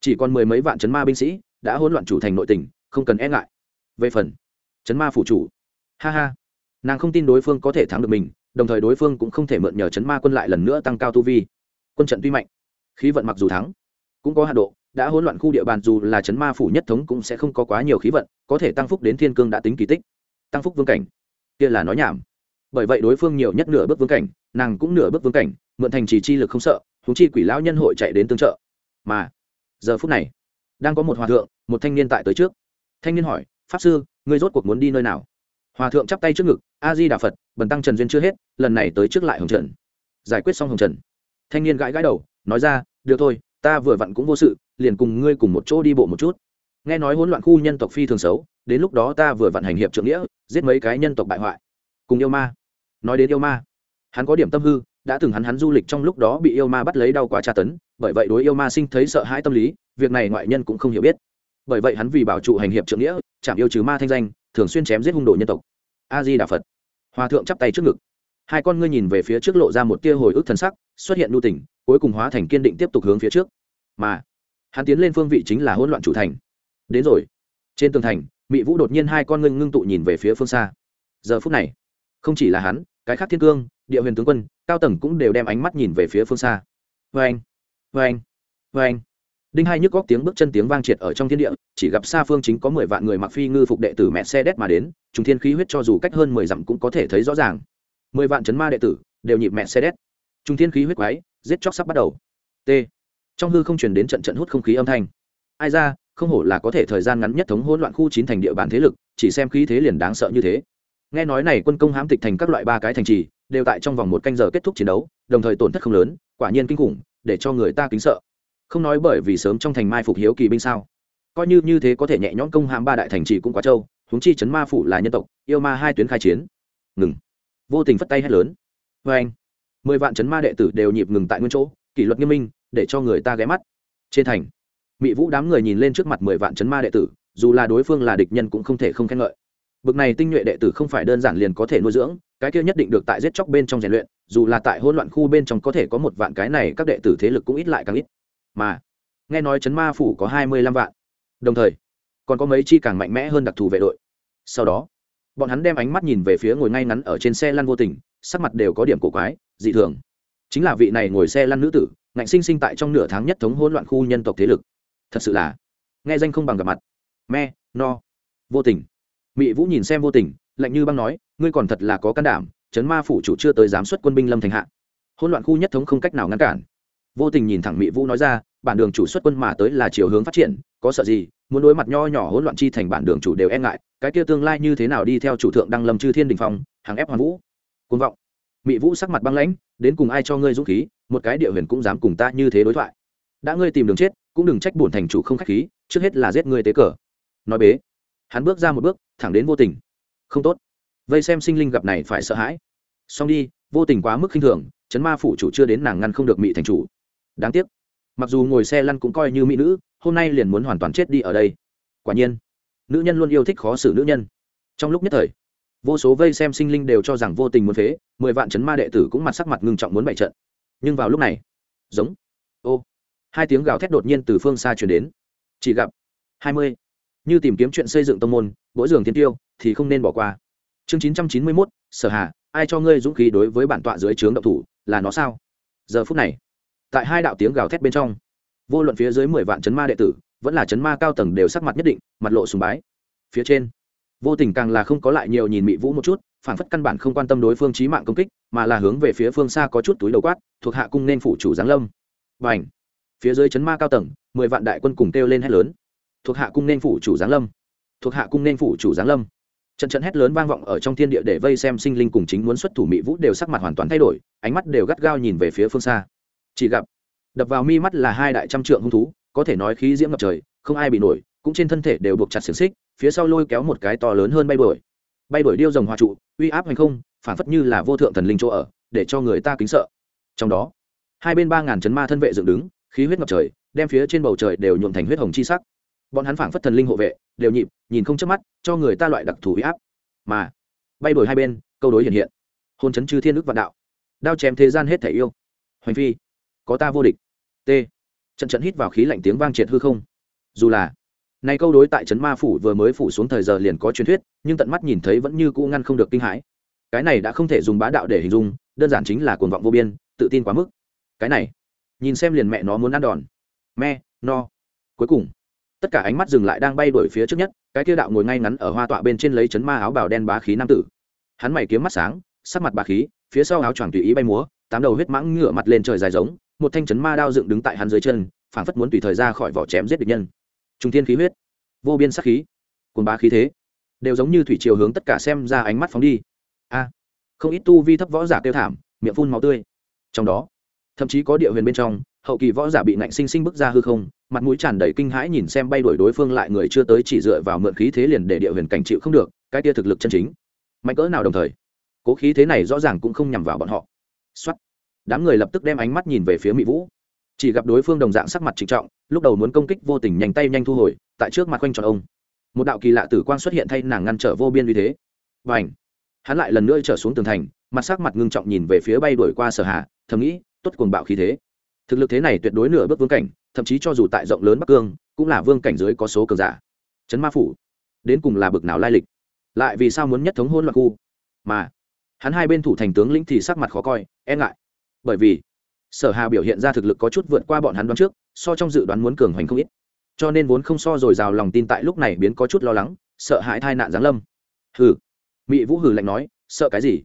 Chỉ còn mười mấy vạn chấn ma binh sĩ đã hỗn loạn chủ thành nội tình, không cần e ngại. Về phần chấn ma phủ chủ, ha ha. Nàng không tin đối phương có thể thắng được mình, đồng thời đối phương cũng không thể mượn nhờ chấn ma quân lại lần nữa tăng cao tu vi. Quân trận tuy mạnh, khí vận mặc dù thắng, cũng có hạ độ đã hỗn loạn khu địa bàn, dù là chấn ma phủ nhất thống cũng sẽ không có quá nhiều khí vận, có thể tăng phúc đến thiên cương đã tính kỳ tích. Tăng phúc vương cảnh. Kia là nói nhảm. Bởi vậy đối phương nhiều nhất nửa bước vương cảnh, nàng cũng nửa bước vương cảnh, mượn thành trì chi lực không sợ thú chi quỷ lão nhân hội chạy đến tương trợ. Mà, giờ phút này, đang có một hòa thượng, một thanh niên tại tới trước. Thanh niên hỏi, pháp sư, ngươi rốt cuộc muốn đi nơi nào? Hòa thượng chắp tay trước ngực a di đà phật, bần tăng trần duyên chưa hết, lần này tới trước lại hồng trần. Giải quyết xong hồng trần. Thanh niên gãi gãi đầu, nói ra, được thôi ta vừa vặn cũng vô sự, liền cùng ngươi cùng một chỗ đi bộ một chút. Nghe nói hỗn loạn khu nhân tộc phi thường xấu, đến lúc đó ta vừa vặn hành hiệp trượng nghĩa, giết mấy cái nhân tộc bại hoại. Cùng yêu ma. Nói đến yêu ma, hắn có điểm tâm hư, đã từng hắn hắn du lịch trong lúc đó bị yêu ma bắt lấy đau quá tra tấn, bởi vậy đối yêu ma sinh thấy sợ hãi tâm lý, việc này ngoại nhân cũng không hiểu biết. Bởi vậy hắn vì bảo trụ hành hiệp trượng nghĩa chạm yêu trừ ma thanh danh, thường xuyên chém giết hung đồ nhân tộc. A di đà phật. Hòa thượng chắp tay trước ngực. Hai con ngươi nhìn về phía trước lộ ra một tia hồi ức thần sắc, xuất hiện nu tỉnh cuối cùng hóa thành kiên định tiếp tục hướng phía trước. Mà, hắn tiến lên phương vị chính là hỗn loạn chủ thành. Đến rồi. Trên tường thành mỹ vũ đột nhiên hai con ngưng ngưng tụ nhìn về phía phương xa. Giờ phút này, không chỉ là hắn, cái khác thiên cương, địa huyền tướng quân, cao tầng cũng đều đem ánh mắt nhìn về phía phương xa. Vê anh vê anh vê anh đinh hai nhức góc tiếng bước chân tiếng vang triệt ở trong thiên địa, chỉ gặp xa phương chính có mười vạn người mặc phi ngư phục đệ tử mẹ xe đét mà đến chúng thiên khí huyết cho dù cách hơn mười dặm cũng có thể thấy rõ ràng. Mười vạn chấn ma đệ tử đều nhịp mẹ xe đét. Chúng thiên khí huyết quái giết chóc sắp bắt đầu. T. Trong hư không chuyển đến trận trận hút không khí âm thanh. Ai ra, không hổ là có thể thời gian ngắn nhất thống hỗn loạn khu chín thành địa bàn thế lực, chỉ xem khí thế liền đáng sợ như thế. Nghe nói này quân công hãm tịch thành các loại ba cái thành trì, đều tại trong vòng một canh giờ kết thúc chiến đấu, đồng thời tổn thất không lớn, quả nhiên kinh khủng, để cho người ta kính sợ. Không nói bởi vì sớm trong thành mai phục hiếu kỳ binh sao. Coi như như thế có thể nhẹ nhõm công hãm ba đại thành trì cũng quá trâu, huống chi chấn ma phủ là nhân tộc, yêu ma hai tuyến khai chiến. Ngừng. Vô tình phất tay hét lớn. Vê anh mười vạn chấn ma đệ tử đều nhịp ngừng tại nguyên chỗ, kỷ luật nghiêm minh, để cho người ta ghé mắt. Trên thành mỹ vũ đám người nhìn lên trước mặt mười vạn chấn ma đệ tử, dù là đối phương là địch nhân cũng không thể không khen ngợi. Bực này tinh nhuệ đệ tử không phải đơn giản liền có thể nuôi dưỡng, cái kia nhất định được tại giết chóc bên trong rèn luyện, dù là tại hỗn loạn khu bên trong có thể có một vạn cái này, các đệ tử thế lực cũng ít lại càng ít. Mà, nghe nói chấn ma phủ có hai mươi lăm vạn. Đồng thời, còn có mấy chi càng mạnh mẽ hơn đặc thù vệ đội. Sau đó, bọn hắn đem ánh mắt nhìn về phía ngồi ngay ngắn ở trên xe lăn vô tình, sắc mặt đều có điểm cổ quái dị thường. Chính là vị này ngồi xe lăn nữ tử, ngạnh sinh sinh tại trong nửa tháng nhất thống hỗn loạn khu nhân tộc thế lực. Thật sự là, nghe danh không bằng gặp mặt. Me, no, vô tình. Mỹ vũ nhìn xem vô tình, lạnh như băng nói, ngươi còn thật là có can đảm, chấn ma phủ chủ chưa tới giám xuất quân binh lâm thành hạ. Hỗn loạn khu nhất thống không cách nào ngăn cản. Vô tình nhìn thẳng mỹ vũ nói ra, bản đường chủ xuất quân mà tới là chiều hướng phát triển, có sợ gì, muốn đối mặt nho nhỏ hỗn loạn chi thành bản đường chủ đều e ngại, cái kia tương lai như thế nào đi theo chủ thượng đăng lâm chư thiên đình phong hàng ép hoàn vũ. Côn vọng. Mị vũ sắc mặt băng lãnh, đến cùng ai cho ngươi dũng khí, một cái địa huyền cũng dám cùng ta như thế đối thoại. Đã ngươi tìm đường chết, cũng đừng trách bổn thành chủ không khách khí, trước hết là giết ngươi tế cờ. Nói bế. Hắn bước ra một bước, thẳng đến vô tình. Không tốt. Vây xem sinh linh gặp này phải sợ hãi. Xong đi, vô tình quá mức khinh thường, chấn ma phủ chủ chưa đến nàng ngăn không được mỹ thành chủ. Đáng tiếc. Mặc dù ngồi xe lăn cũng coi như mỹ nữ, hôm nay liền muốn hoàn toàn chết đi ở đây. Quả nhiên, nữ nhân luôn yêu thích khó xử nữ nhân. Trong lúc nhất thời vô số vây xem sinh linh đều cho rằng vô tình muốn phế, mười vạn chấn ma đệ tử cũng mặt sắc mặt ngưng trọng muốn bày trận. Nhưng vào lúc này, giống, ô, hai tiếng gào thét đột nhiên từ phương xa chuyển đến. Chỉ gặp hai mươi, như tìm kiếm chuyện xây dựng tông môn, mỗi giường thiên tiêu thì không nên bỏ qua. Chương chín trăm chín mươi mốt, sở hà, ai cho ngươi dũng khí đối với bản tọa dưới trướng động thủ, là nó sao? Giờ phút này, tại hai đạo tiếng gào thét bên trong, vô luận phía dưới mười vạn chấn ma đệ tử, vẫn là chấn ma cao tầng đều sắc mặt nhất định, mặt lộ sùng bái. Phía trên vô tình càng là không có lại nhiều nhìn mỹ vũ một chút phản phất căn bản không quan tâm đối phương trí mạng công kích, mà là hướng về phía phương xa có chút túi đầu quát, thuộc hạ cung nên phủ chủ giáng lâm. Và ảnh phía dưới chấn ma cao tầng, mười vạn đại quân cùng kêu lên hét lớn. Thuộc hạ cung nên phủ chủ giáng lâm. Thuộc hạ cung nên phủ chủ giáng lâm. Trận trận hét lớn vang vọng ở trong thiên địa để vây xem sinh linh cùng chính muốn xuất thủ mỹ vũ đều sắc mặt hoàn toàn thay đổi, ánh mắt đều gắt gao nhìn về phía phương xa. Chỉ gặp, đập vào mi mắt là hai đại trăm trượng hung thú, có thể nói khí diễm ngập trời, không ai bị nổi cũng trên thân thể đều buộc chặt xiềng xích, phía sau lôi kéo một cái to lớn hơn bay bổi bay bổi điêu rồng hòa trụ, uy áp hành không, phản phất như là vô thượng thần linh chỗ ở, để cho người ta kính sợ. Trong đó, hai bên ba ngàn chấn ma thân vệ dựng đứng, khí huyết ngập trời, đem phía trên bầu trời đều nhuộm thành huyết hồng chi sắc. Bọn hắn phảng phất thần linh hộ vệ, đều nhịp, nhìn không chớp mắt, cho người ta loại đặc thù uy áp. Mà, bay đổi hai bên, câu đối hiện hiện. Hôn chấn chư thiên đức vạn đạo. Đao chém thế gian hết thể yêu. Hoành phi, có ta vô địch. T. Trận trận hít vào khí lạnh tiếng vang triệt hư không. Dù là nay câu đối tại trấn ma phủ vừa mới phủ xuống thời giờ liền có truyền thuyết, nhưng tận mắt nhìn thấy vẫn như cũ ngăn không được kinh hãi. Cái này đã không thể dùng bá đạo để hình dung, đơn giản chính là cuồng vọng vô biên, tự tin quá mức. Cái này, nhìn xem liền mẹ nó muốn ăn đòn. Me, no. Cuối cùng, tất cả ánh mắt dừng lại đang bay đổi phía trước nhất, cái kia đạo ngồi ngay ngắn ở hoa tọa bên trên lấy chấn ma áo bào đen bá khí nam tử. Hắn mày kiếm mắt sáng, sắc mặt bá khí, phía sau áo choàng tùy ý bay múa, tám đầu huyết mãng ngửa mặt lên trời dài giống, một thanh chấn ma đao dựng đứng tại hắn dưới chân, phảng phất muốn tùy thời ra khỏi vỏ chém giết địch nhân trung thiên khí huyết, vô biên sắc khí cồn bá khí thế, đều giống như thủy chiều hướng tất cả xem ra ánh mắt phóng đi. A, không ít tu vi thấp võ giả kêu thảm, miệng phun máu tươi. Trong đó, thậm chí có địa huyền bên trong, hậu kỳ võ giả bị nạnh sinh sinh bức ra hư không, mặt mũi tràn đầy kinh hãi nhìn xem bay đuổi đối phương lại người chưa tới chỉ dựa vào mượn khí thế liền để địa huyền cảnh chịu không được, cái tia thực lực chân chính. Mạnh cỡ nào đồng thời, cố khí thế này rõ ràng cũng không nhằm vào bọn họ. Xuất đám người lập tức đem ánh mắt nhìn về phía mỹ vũ chỉ gặp đối phương đồng dạng sắc mặt trịnh trọng, lúc đầu muốn công kích vô tình nhanh tay nhanh thu hồi, tại trước mặt quanh tròn ông. Một đạo kỳ lạ tử quang xuất hiện thay nàng ngăn trở vô biên uy thế. Và ảnh hắn lại lần nữa trở xuống tường thành, mặt sắc mặt ngưng trọng nhìn về phía bay đuổi qua sở hạ thầm nghĩ, tốt cuồng bạo khí thế. Thực lực thế này tuyệt đối nửa bước vương cảnh, thậm chí cho dù tại rộng lớn bắc cương, cũng là vương cảnh dưới có số cường giả. Trấn ma phủ, đến cùng là bực nào lai lịch? Lại vì sao muốn nhất thống hôn loạn khu? Mà, hắn hai bên thủ thành tướng lĩnh thì sắc mặt khó coi e ngại. Bởi vì sở hà biểu hiện ra thực lực có chút vượt qua bọn hắn đoán trước, so trong dự đoán muốn cường hoành không ít. Cho nên vốn không so rồi rào lòng tin tại lúc này biến có chút lo lắng, sợ hãi thai nạn giáng lâm. Hừ. Mỹ vũ hừ lạnh nói, sợ cái gì?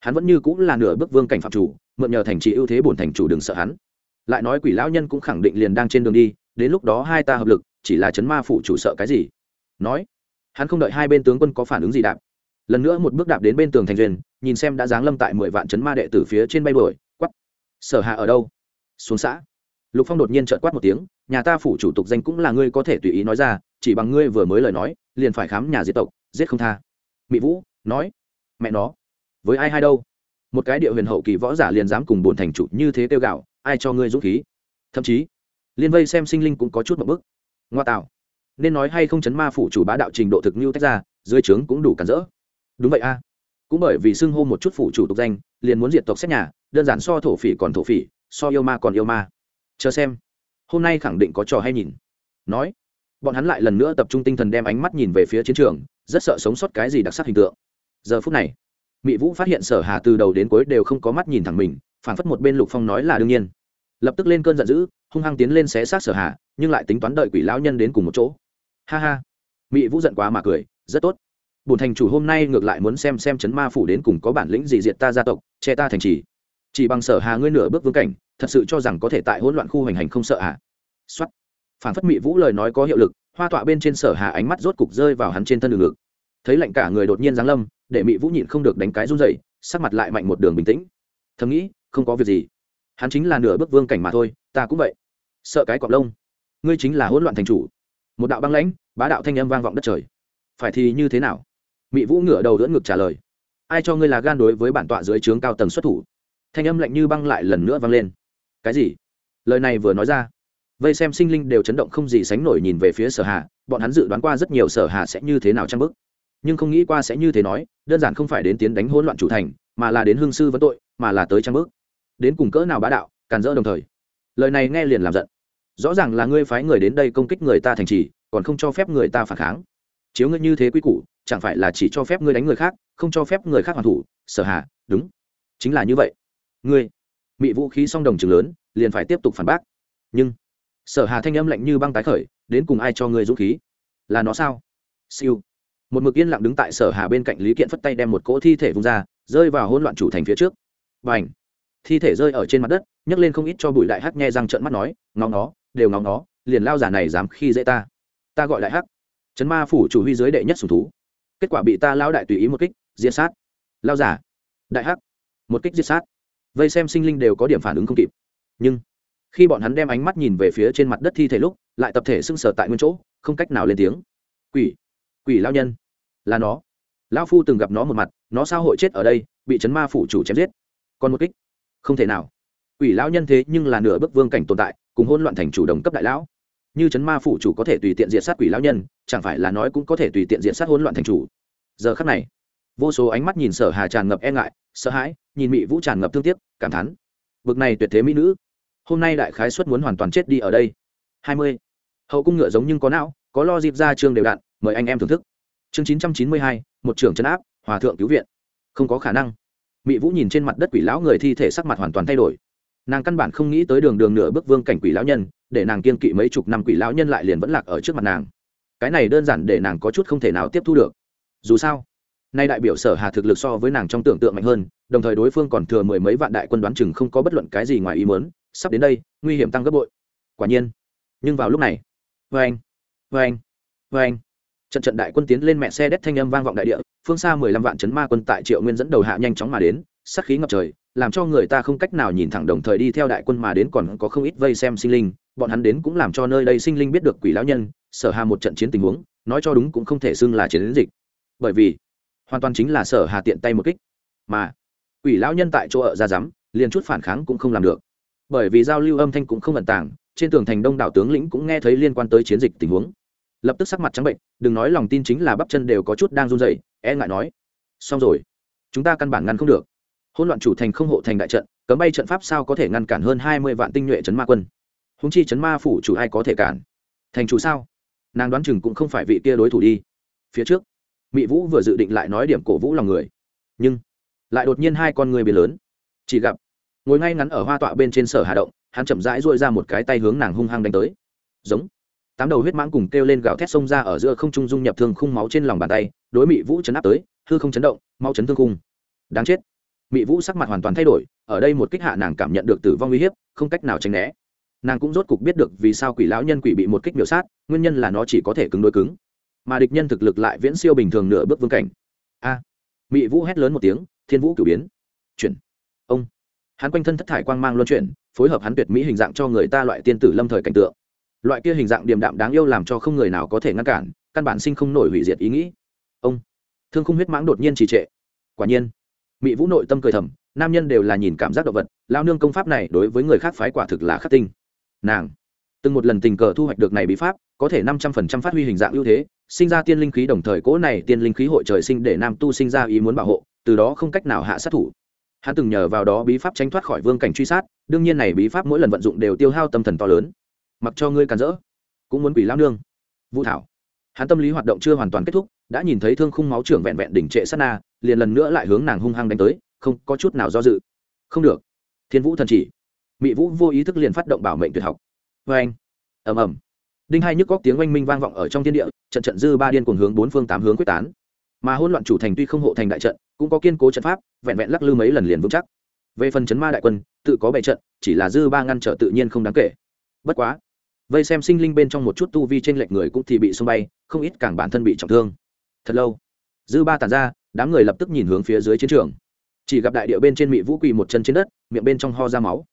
Hắn vẫn như cũng là nửa bước vương cảnh phạm chủ, mượn nhờ thành trì ưu thế bổn thành chủ đừng sợ hắn. Lại nói quỷ lão nhân cũng khẳng định liền đang trên đường đi, đến lúc đó hai ta hợp lực, chỉ là chấn ma phủ chủ sợ cái gì? Nói. Hắn không đợi hai bên tướng quân có phản ứng gì đạp. Lần nữa một bước đạp đến bên tường thành duyên, nhìn xem đã giáng lâm tại mười vạn chấn ma đệ tử phía trên bay đuổi sở hạ ở đâu? Xuống xã. Lục phong đột nhiên trợn quát một tiếng, nhà ta phủ chủ tục danh cũng là ngươi có thể tùy ý nói ra, chỉ bằng ngươi vừa mới lời nói, liền phải khám nhà diệt tộc, giết không tha. Mỹ vũ, nói. Mẹ nó. Với ai hai đâu? Một cái địa huyền hậu kỳ võ giả liền dám cùng buồn thành chủ như thế tiêu gạo, ai cho ngươi dũng khí? Thậm chí, liên vây xem sinh linh cũng có chút một bức. Ngoa tạo. Nên nói hay không chấn ma phủ chủ bá đạo trình độ thực như tách ra, dưới trướng cũng đủ cản rỡ. Đúng vậy a cũng bởi vì xưng hô một chút phủ chủ tục danh, liền muốn diệt tộc xét nhà, đơn giản so thổ phỉ còn thổ phỉ, so yêu ma còn yêu ma. Chờ xem. Hôm nay khẳng định có trò hay nhìn. Nói. Bọn hắn lại lần nữa tập trung tinh thần đem ánh mắt nhìn về phía chiến trường, rất sợ sống sót cái gì đặc sắc hình tượng. Giờ phút này mỹ vũ phát hiện sở hà từ đầu đến cuối đều không có mắt nhìn thẳng mình, phản phất một bên lục phong nói là đương nhiên. Lập tức lên cơn giận dữ, hung hăng tiến lên xé xác sở hà, nhưng lại tính toán đợi quỷ lão nhân đến cùng một chỗ. Ha ha. Mỹ vũ giận quá mà cười, rất tốt bùn thành chủ hôm nay ngược lại muốn xem xem chấn ma phủ đến cùng có bản lĩnh gì diệt ta gia tộc, che ta thành trì. Chỉ bằng sở hà ngươi nửa bước vương cảnh, thật sự cho rằng có thể tại hỗn loạn khu hành hành không sợ à? Xuất phản phất Mị vũ lời nói có hiệu lực, hoa tọa bên trên sở hà ánh mắt rốt cục rơi vào hắn trên thân đường ngực. Thấy lạnh cả người đột nhiên giáng lâm, để Mị vũ nhịn không được đánh cái run dậy sắc mặt lại mạnh một đường bình tĩnh. Thầm nghĩ, không có việc gì. Hắn chính là nửa bước vương cảnh mà thôi, ta cũng vậy. Sợ cái cọp lông. Ngươi chính là hỗn loạn thành chủ. Một đạo băng lãnh, bá đạo thanh âm vang vọng đất trời. Phải thì như thế nào? Mỹ vũ ngửa đầu đỡ ngực trả lời. Ai cho ngươi là gan đối với bản tọa dưới trướng cao tầng xuất thủ? Thanh âm lạnh như băng lại lần nữa vang lên. Cái gì? Lời này vừa nói ra, vây xem sinh linh đều chấn động không gì sánh nổi nhìn về phía sở hà. bọn hắn dự đoán qua rất nhiều sở hà sẽ như thế nào trang bức nhưng không nghĩ qua sẽ như thế nói, đơn giản không phải đến tiến đánh hỗn loạn chủ thành, mà là đến hương sư vấn tội, mà là tới trang bức đến cùng cỡ nào bá đạo, càn rỡ đồng thời. Lời này nghe liền làm giận. Rõ ràng là ngươi phái người đến đây công kích người ta thành trì, còn không cho phép người ta phản kháng chiếu ngươi như thế quy củ chẳng phải là chỉ cho phép ngươi đánh người khác không cho phép người khác hoàn thủ sở hà, đúng chính là như vậy. Ngươi mị vũ khí song đồng trường lớn liền phải tiếp tục phản bác. Nhưng sở hà thanh âm lạnh như băng tái khởi đến cùng ai cho ngươi dũng khí? Là nó sao? Siêu. Một mực yên lặng đứng tại sở hà bên cạnh lý kiện phất tay đem một cỗ thi thể vung ra rơi vào hỗn loạn chủ thành phía trước. Và ảnh thi thể rơi ở trên mặt đất nhấc lên không ít cho bụi đại hắc nghe răng trợn mắt nói ngóng nó đều ngóng nó liền lao giả này dám khi dễ ta. Ta gọi đại hắc chấn ma phủ chủ huy giới đệ nhất sùng thú. Kết quả bị ta lao đại tùy ý một kích, diệt sát. Lao giả đại hắc. Một kích diệt sát. Vây xem sinh linh đều có điểm phản ứng không kịp. Nhưng, khi bọn hắn đem ánh mắt nhìn về phía trên mặt đất thi thể lúc, lại tập thể sưng sờ tại nguyên chỗ, không cách nào lên tiếng. Quỷ. Quỷ lao nhân. Là nó. Lão phu từng gặp nó một mặt, nó sao hội chết ở đây, bị chấn ma phủ chủ chém giết. Còn một kích. Không thể nào. Quỷ lao nhân thế nhưng là nửa bức vương cảnh tồn tại, cùng hôn loạn thành chủ đồng cấp đại lão như chấn ma phủ chủ có thể tùy tiện diện sát quỷ lão nhân chẳng phải là nói cũng có thể tùy tiện diện sát hỗn loạn thành chủ. Giờ khắc này vô số ánh mắt nhìn sở hà tràn ngập e ngại sợ hãi nhìn mị vũ tràn ngập thương tiếc cảm thán. Bực này tuyệt thế mỹ nữ hôm nay đại khái xuất muốn hoàn toàn chết đi ở đây. Hai mươi. Hậu cung ngựa giống nhưng có não có lo dịp ra chương đều đạn, mời anh em thưởng thức. Chương chín trăm chín mươi hai một trưởng trấn áp hòa thượng cứu viện. Không có khả năng. Mỹ vũ nhìn trên mặt đất quỷ lão người thi thể sắc mặt hoàn toàn thay đổi. Nàng căn bản không nghĩ tới đường đường nửa bước vương cảnh quỷ lão nhân để nàng kiên kỵ mấy chục năm quỷ lão nhân lại liền vẫn lạc ở trước mặt nàng. Cái này đơn giản để nàng có chút không thể nào tiếp thu được. Dù sao, nay đại biểu sở hà thực lực so với nàng trong tưởng tượng mạnh hơn, đồng thời đối phương còn thừa mười mấy vạn đại quân đoán chừng không có bất luận cái gì ngoài ý muốn, sắp đến đây, nguy hiểm tăng gấp bội. Quả nhiên, nhưng vào lúc này vê anh vê anh vê anh trận trận đại quân tiến lên mẹ xe đét thanh âm vang vọng đại địa, phương xa mười lăm vạn chấn ma quân tại triệu nguyên dẫn đầu hạ nhanh chóng mà đến sắc khí ngập trời, làm cho người ta không cách nào nhìn thẳng đồng thời đi theo đại quân mà đến còn có không ít vây xem sinh linh bọn hắn đến cũng làm cho nơi đây sinh linh biết được quỷ lão nhân, sở hà một trận chiến tình huống, nói cho đúng cũng không thể xưng là chiến dịch. Bởi vì, hoàn toàn chính là sở hà tiện tay một kích. Mà, quỷ lão nhân tại chỗ ở ra rắm liền chút phản kháng cũng không làm được. Bởi vì giao lưu âm thanh cũng không ẩn tàng, trên tường thành đông đảo tướng lĩnh cũng nghe thấy liên quan tới chiến dịch tình huống. Lập tức sắc mặt trắng bệnh, đừng nói lòng tin chính là bắp chân đều có chút đang run rẩy e ngại nói. Xong rồi, chúng ta căn bản ngăn không được. Hỗn loạn chủ thành không hộ thành đại trận, cấm bay trận pháp sao có thể ngăn cản hơn hai mươi vạn tinh nhuệ chấn ma quân? Húng chi chấn ma phủ chủ ai có thể cản? Thành chủ sao? Nàng đoán chừng cũng không phải vị kia đối thủ đi. Phía trước mỹ vũ vừa dự định lại nói điểm cổ vũ lòng người. Nhưng, lại đột nhiên hai con người biến lớn. Chỉ gặp, ngồi ngay ngắn ở hoa tọa bên trên sở hà động, hắn chậm rãi duỗi ra một cái tay hướng nàng hung hăng đánh tới. Giống, tám đầu huyết mãng cùng kêu lên gào thét xông ra ở giữa không trung dung nhập thương khung máu trên lòng bàn tay, đối mỹ vũ chấn áp tới, hư không chấn động mau chấn thương khung. Đáng chết. Mỹ vũ sắc mặt hoàn toàn thay đổi, ở đây một kích hạ nàng cảm nhận được tử vong uy hiếp, không cách nào tránh né nàng cũng rốt cục biết được vì sao quỷ lão nhân quỷ bị một kích miểu sát nguyên nhân là nó chỉ có thể cứng đối cứng. Mà địch nhân thực lực lại viễn siêu bình thường nửa bước vương cảnh. A! À, mỹ vũ hét lớn một tiếng thiên vũ cử biến. Chuyển. Ông! Hắn quanh thân thất thải quang mang luân chuyển phối hợp hắn tuyệt mỹ hình dạng cho người ta loại tiên tử lâm thời cảnh tượng. Loại kia hình dạng điềm đạm đáng yêu làm cho không người nào có thể ngăn cản căn bản sinh không nổi hủy diệt ý nghĩ. Ông! Thương khung huyết mãng đột nhiên trì trệ. Quả nhiên mỹ vũ nội tâm cười thầm nam nhân đều là nhìn cảm giác động vật lao nương công pháp này đối với người khác phái quả thực là khắc tinh nàng. Từng một lần tình cờ thu hoạch được này bí pháp, có thể năm trăm phần trăm phát huy hình dạng ưu thế, sinh ra tiên linh khí đồng thời cỗ này tiên linh khí hội trời sinh để nam tu sinh ra ý muốn bảo hộ, từ đó không cách nào hạ sát thủ. Hắn từng nhờ vào đó bí pháp tránh thoát khỏi vương cảnh truy sát, đương nhiên này bí pháp mỗi lần vận dụng đều tiêu hao tâm thần to lớn. Mặc cho ngươi càn rỡ, cũng muốn quỷ lao nương. Vũ thảo. Hắn tâm lý hoạt động chưa hoàn toàn kết thúc, đã nhìn thấy thương khung máu trưởng vẹn vẹn đỉnh trệ sát na, liền lần nữa lại hướng nàng hung hăng đánh tới, không có chút nào do dự. Không được. Thiên vũ thần chỉ mỹ vũ vô ý thức liền phát động bảo mệnh tuyệt học. Vê anh, ầm ầm. Đinh hai nhức góc tiếng oanh minh vang vọng ở trong thiên địa, trận trận dư ba điên cuồng hướng bốn phương tám hướng quyết tán. Mà hỗn loạn chủ thành tuy không hộ thành đại trận, cũng có kiên cố trận pháp, vẹn vẹn lắc lư mấy lần liền vững chắc. Về phần chấn ma đại quân, tự có bảy trận, chỉ là dư ba ngăn trở tự nhiên không đáng kể. Bất quá, vây xem sinh linh bên trong một chút tu vi trên lệch người cũng thì bị xung bay, không ít càng bản thân bị trọng thương. Thật lâu, dư ba tàn ra, đám người lập tức nhìn hướng phía dưới chiến trường. Chỉ gặp đại địa bên trên mị vũ quỳ một chân trên đất, miệng bên trong ho ra máu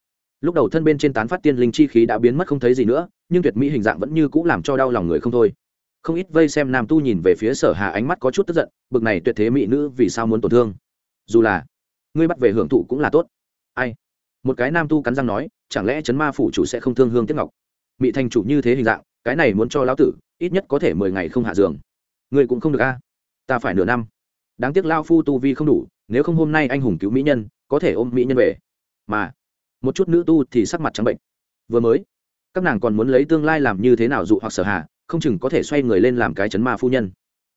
lúc đầu thân bên trên tán phát tiên linh chi khí đã biến mất không thấy gì nữa, nhưng tuyệt mỹ hình dạng vẫn như c ũ làm cho đau lòng người không thôi. Không ít vây xem nam tu nhìn về phía sở hà ánh mắt có chút tức giận, bực này tuyệt thế mỹ nữ vì sao muốn tổn thương? Dù là ngươi bắt về hưởng thụ cũng là tốt. Ai? Một cái nam tu cắn răng nói, chẳng lẽ chấn ma phủ chủ sẽ không thương hương tiết ngọc? Mỹ thành chủ như thế hình dạng, cái này muốn cho lão tử, ít nhất có thể mười ngày không hạ giường. Ngươi cũng không được a. Ta phải nửa năm. Đáng tiếc lao phu tu vi không đủ, nếu không hôm nay anh hùng cứu mỹ nhân, có thể ôm mỹ nhân về. Mà một chút nữ tu thì sắc mặt trắng bệnh. Vừa mới, các nàng còn muốn lấy tương lai làm như thế nào dụ hoặc sở hạ không chừng có thể xoay người lên làm cái chấn ma phu nhân.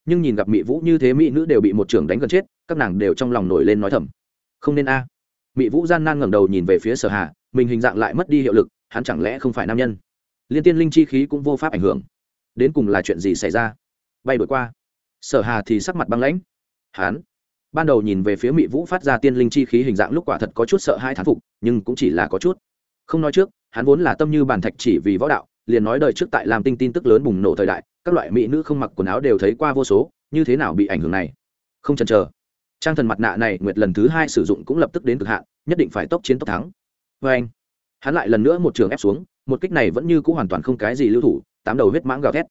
Nhưng nhìn gặp mỹ vũ như thế, mỹ nữ đều bị một trưởng đánh gần chết, các nàng đều trong lòng nổi lên nói thầm. Không nên a. Mỹ vũ gian nan ngẩng đầu nhìn về phía sở hà, mình hình dạng lại mất đi hiệu lực, hắn chẳng lẽ không phải nam nhân? Liên tiên linh chi khí cũng vô pháp ảnh hưởng. Đến cùng là chuyện gì xảy ra? Bay đổi qua. Sở hà thì sắc mặt băng lãnh. Hắn ban đầu nhìn về phía Mị vũ phát ra tiên linh chi khí hình dạng lúc quả thật có chút sợ hai thán phục, nhưng cũng chỉ là có chút. Không nói trước, hắn vốn là tâm như bàn thạch chỉ vì võ đạo, liền nói đời trước tại làm tinh tin tức lớn bùng nổ thời đại, các loại mỹ nữ không mặc quần áo đều thấy qua vô số, như thế nào bị ảnh hưởng này? Không chần chờ. Trang thần mặt nạ này nguyệt lần thứ hai sử dụng cũng lập tức đến cực hạn, nhất định phải tốc chiến tốc thắng. Vê anh, hắn lại lần nữa một trường ép xuống, một kích này vẫn như c ũ hoàn toàn không cái gì lưu thủ, tám đầu huyết mãng gào thét.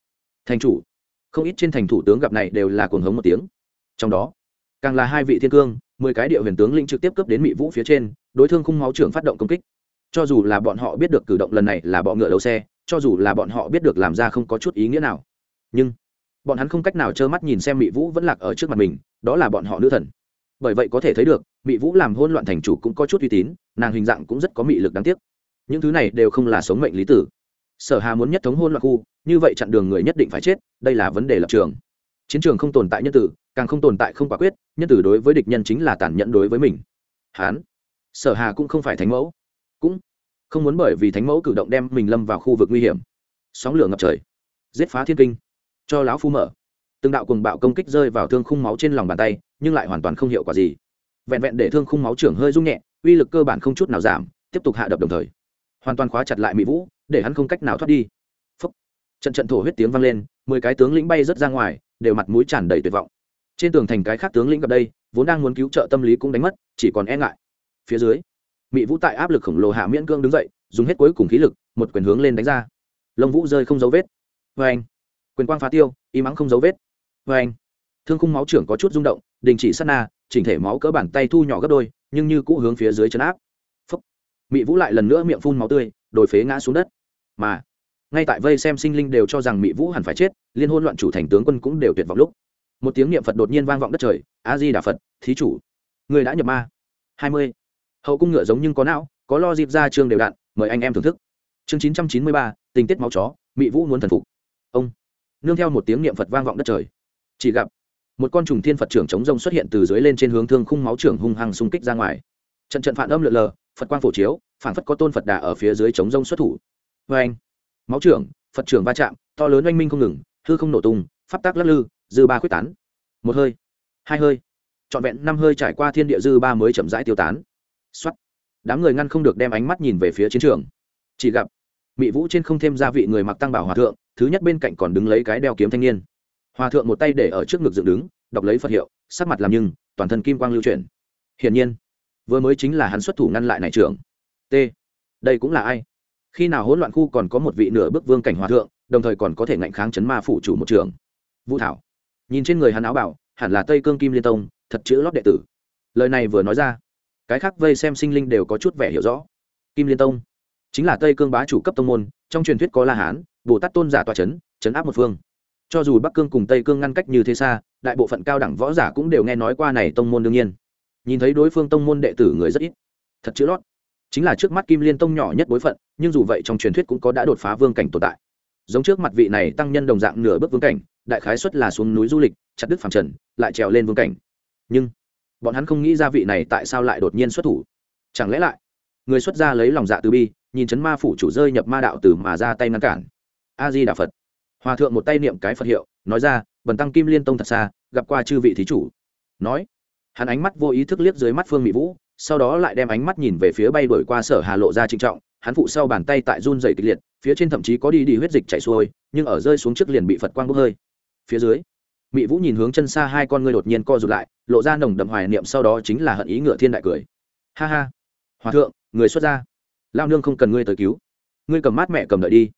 Thành chủ, không ít trên thành thủ tướng gặp này đều là cuồng hống một tiếng. Trong đó càng là hai vị thiên cương, mười cái địa huyền tướng linh trực tiếp cướp đến mỹ vũ phía trên, đối thương khung máu trưởng phát động công kích. Cho dù là bọn họ biết được cử động lần này là bọ ngựa đầu xe, cho dù là bọn họ biết được làm ra không có chút ý nghĩa nào. Nhưng, bọn hắn không cách nào trơ mắt nhìn xem mỹ vũ vẫn lạc ở trước mặt mình, đó là bọn họ nữ thần. Bởi vậy có thể thấy được mỹ vũ làm hôn loạn thành chủ cũng có chút uy tín, nàng hình dạng cũng rất có mị lực đáng tiếc. Những thứ này đều không là sống mệnh lý tử. Sở hà muốn nhất thống hôn loạn khu, như vậy chặn đường người nhất định phải chết, đây là vấn đề lập trường. Chiến trường không tồn tại nhân tử càng không tồn tại không quả quyết, nhân tử đối với địch nhân chính là tàn nhẫn đối với mình. Hán, sở hà cũng không phải thánh mẫu. Cũng không muốn bởi vì thánh mẫu cử động đem mình lâm vào khu vực nguy hiểm. Sóng lửa ngập trời, giết phá thiên kinh, cho lão phu mở. Từng đạo cùng bạo công kích rơi vào thương khung máu trên lòng bàn tay, nhưng lại hoàn toàn không hiệu quả gì. Vẹn vẹn để thương khung máu trưởng hơi rung nhẹ, uy lực cơ bản không chút nào giảm, tiếp tục hạ đập đồng thời. Hoàn toàn khóa chặt lại mỹ vũ, để hắn không cách nào thoát đi. Phúc. trận trận thổ huyết tiếng vang lên, mười cái tướng lĩnh bay rớt ra ngoài, đều mặt mũi tràn đầy tuyệt vọng trên tường thành cái khác tướng lĩnh gặp đây, vốn đang muốn cứu trợ tâm lý cũng đánh mất, chỉ còn e ngại. Phía dưới mỹ vũ tại áp lực khổng lồ hạ miễn cương đứng dậy, dùng hết cuối cùng khí lực, một quyền hướng lên đánh ra. Lông vũ rơi không dấu vết. Vê anh, quyền quang phá tiêu, y mắng không dấu vết. Vê anh, thương khung máu trưởng có chút rung động, đình chỉ sát na, chỉnh thể máu cỡ bàn tay thu nhỏ gấp đôi, nhưng như cũ hướng phía dưới chân áp. Phấp mỹ vũ lại lần nữa miệng phun máu tươi, đồi phế ngã xuống đất. Mà, ngay tại vây xem sinh linh đều cho rằng mỹ vũ hẳn phải chết, liên hôn loạn chủ thành tướng quân cũng đều tuyệt vọng lúc một tiếng niệm phật đột nhiên vang vọng đất trời a di đà phật, thí chủ, người đã nhập ma. Hai mươi. Hậu cung ngựa giống nhưng có não, có lo dịp ra trường đều đạn, mời anh em thưởng thức. Chương chín trăm chín mươi ba, tình tiết máu chó mỹ vũ muốn thần phục. Ông. Nương theo một tiếng niệm phật vang vọng đất trời. Chỉ gặp, một con trùng thiên phật trưởng chống rông xuất hiện từ dưới lên trên hướng thương khung máu trưởng hung hăng xung kích ra ngoài. Trận trận phản âm lượn lờ, phật quang phổ chiếu phản phất có tôn phật đà ở phía dưới chống rông xuất thủ. Vê anh máu trưởng, phật trưởng va chạm, to lớn oanh minh không ngừng, hư không nổ tung, pháp tác lắc lư dư ba quyết tán. Một hơi, hai hơi. Trọn vẹn năm hơi trải qua thiên địa dư ba mới chậm rãi tiêu tán. Xuất đám người ngăn không được đem ánh mắt nhìn về phía chiến trường. Chỉ gặp mỹ vũ trên không thêm gia vị người mặc tăng bảo hòa thượng, thứ nhất bên cạnh còn đứng lấy cái đeo kiếm thanh niên. Hòa thượng một tay để ở trước ngực dựng đứng, đọc lấy phật hiệu, sắc mặt làm nhưng, toàn thân kim quang lưu chuyển. Hiển nhiên, vừa mới chính là hắn xuất thủ ngăn lại này trưởng. T. Đây cũng là ai? Khi nào hỗn loạn khu còn có một vị nửa bước vương cảnh hòa thượng, đồng thời còn có thể ngạnh kháng chấn ma phủ chủ một trường vũ thảo nhìn trên người hắn áo bảo, hẳn là tây cương kim liên tông, thật chữ lót đệ tử. Lời này vừa nói ra, cái khác vây xem sinh linh đều có chút vẻ hiểu rõ. Kim liên tông chính là tây cương bá chủ cấp tông môn, trong truyền thuyết có la hán, bồ tát tôn giả tòa c h ấ n chấn áp một phương. Cho dù bắc cương cùng tây cương ngăn cách như thế xa, đại bộ phận cao đẳng võ giả cũng đều nghe nói qua này tông môn đương nhiên. Nhìn thấy đối phương tông môn đệ tử người rất ít. Thật chữ lót. Chính là trước mắt kim liên tông nhỏ nhất bối phận, nhưng dù vậy trong truyền thuyết cũng có đã đột phá vương cảnh tồn tại. Giống trước mặt vị này tăng nhân đồng dạng nửa bước vương cảnh đại khái xuất là xuống núi du lịch, chặt đứt phàm trần, lại trèo lên vương cảnh. Nhưng, bọn hắn không nghĩ ra vị này tại sao lại đột nhiên xuất thủ. Chẳng lẽ lại, người xuất gia lấy lòng dạ từ bi, nhìn chấn ma phủ chủ rơi nhập ma đạo từ mà ra tay ngăn cản. A di đà phật. Hòa thượng một tay niệm cái phật hiệu, nói ra, bần tăng kim liên tông thật xa, gặp qua chư vị thí chủ. Nói, hắn ánh mắt vô ý thức liếc dưới mắt phương mỹ vũ, sau đó lại đem ánh mắt nhìn về phía bay đổi qua sở hà lộ ra trịnh trọng, hắn phụ sau bàn tay tại run dày kịch liệt, phía trên thậm chí có đi đi huyết dịch chảy xuôi, nhưng ở rơi xuống trước liền bị phật quang bốc hơi phía dưới. Mỹ vũ nhìn hướng chân xa hai con ngươi đột nhiên co rụt lại, lộ ra nồng đậm hoài niệm, sau đó chính là hận ý ngựa thiên đại cười. Ha ha. Hòa thượng, người xuất gia. Lao nương không cần ngươi tới cứu. Ngươi cầm mát mẹ cầm đợi đi.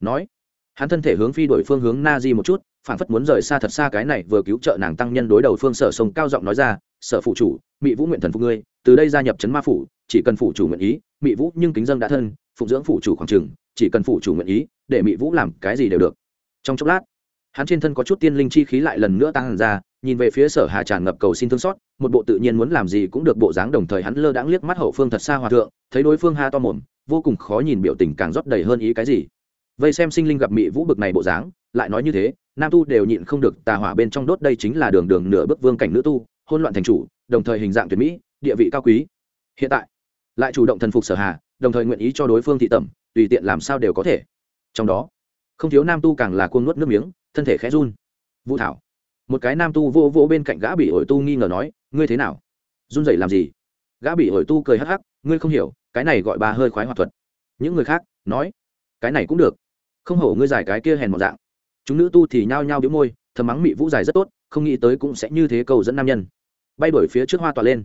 Nói. Hắn thân thể hướng phi đổi phương hướng na di một chút phản phất muốn rời xa thật xa cái này vừa cứu trợ nàng tăng nhân đối đầu phương sở sông cao giọng nói ra, sở phụ chủ mỹ vũ nguyện thần phục ngươi, từ đây gia nhập trấn ma phủ, chỉ cần phụ chủ nguyện ý mỹ vũ nhưng kính dân đã thân, phụng dưỡng phụ chủ khoảng trừng chỉ cần phụ chủ nguyện ý, để mỹ vũ làm cái gì đều được. Trong chốc lát hắn trên thân có chút tiên linh chi khí lại lần nữa tăng ra, nhìn về phía sở hà tràn ngập cầu xin thương xót, một bộ tự nhiên muốn làm gì cũng được bộ dáng đồng thời hắn lơ đãng liếc mắt hậu phương thật xa hòa thượng, thấy đối phương ha to mồm, vô cùng khó nhìn biểu tình càng rót đầy hơn ý cái gì. Vây xem sinh linh gặp mỹ vũ bực này bộ dáng, lại nói như thế, nam tu đều nhịn không được, tà hỏa bên trong đốt đây chính là đường đường nửa bước vương cảnh nữ tu hôn loạn thành chủ, đồng thời hình dạng tuyệt mỹ, địa vị cao quý. Hiện tại, lại chủ động thần phục sở hà, đồng thời nguyện ý cho đối phương thị tẩm, tùy tiện làm sao đều có thể. Trong đó, không thiếu nam tu càng là cuông nuốt nước miếng thân thể khẽ run. Vũ thảo, một cái nam tu vô vô bên cạnh gã bị ổi tu nghi ngờ nói, ngươi thế nào? Run rẩy làm gì? Gã bị ổi tu cười hắc hắc, ngươi không hiểu, cái này gọi bà hơi khoái hoạt thuật. Những người khác nói, cái này cũng được, không hổ ngươi giải cái kia hèn một dạng. Chúng nữ tu thì nhao nhao đĩu môi, thầm mắng mị vũ dài rất tốt, không nghĩ tới cũng sẽ như thế cầu dẫn nam nhân. Bay đổi phía trước hoa tỏa lên.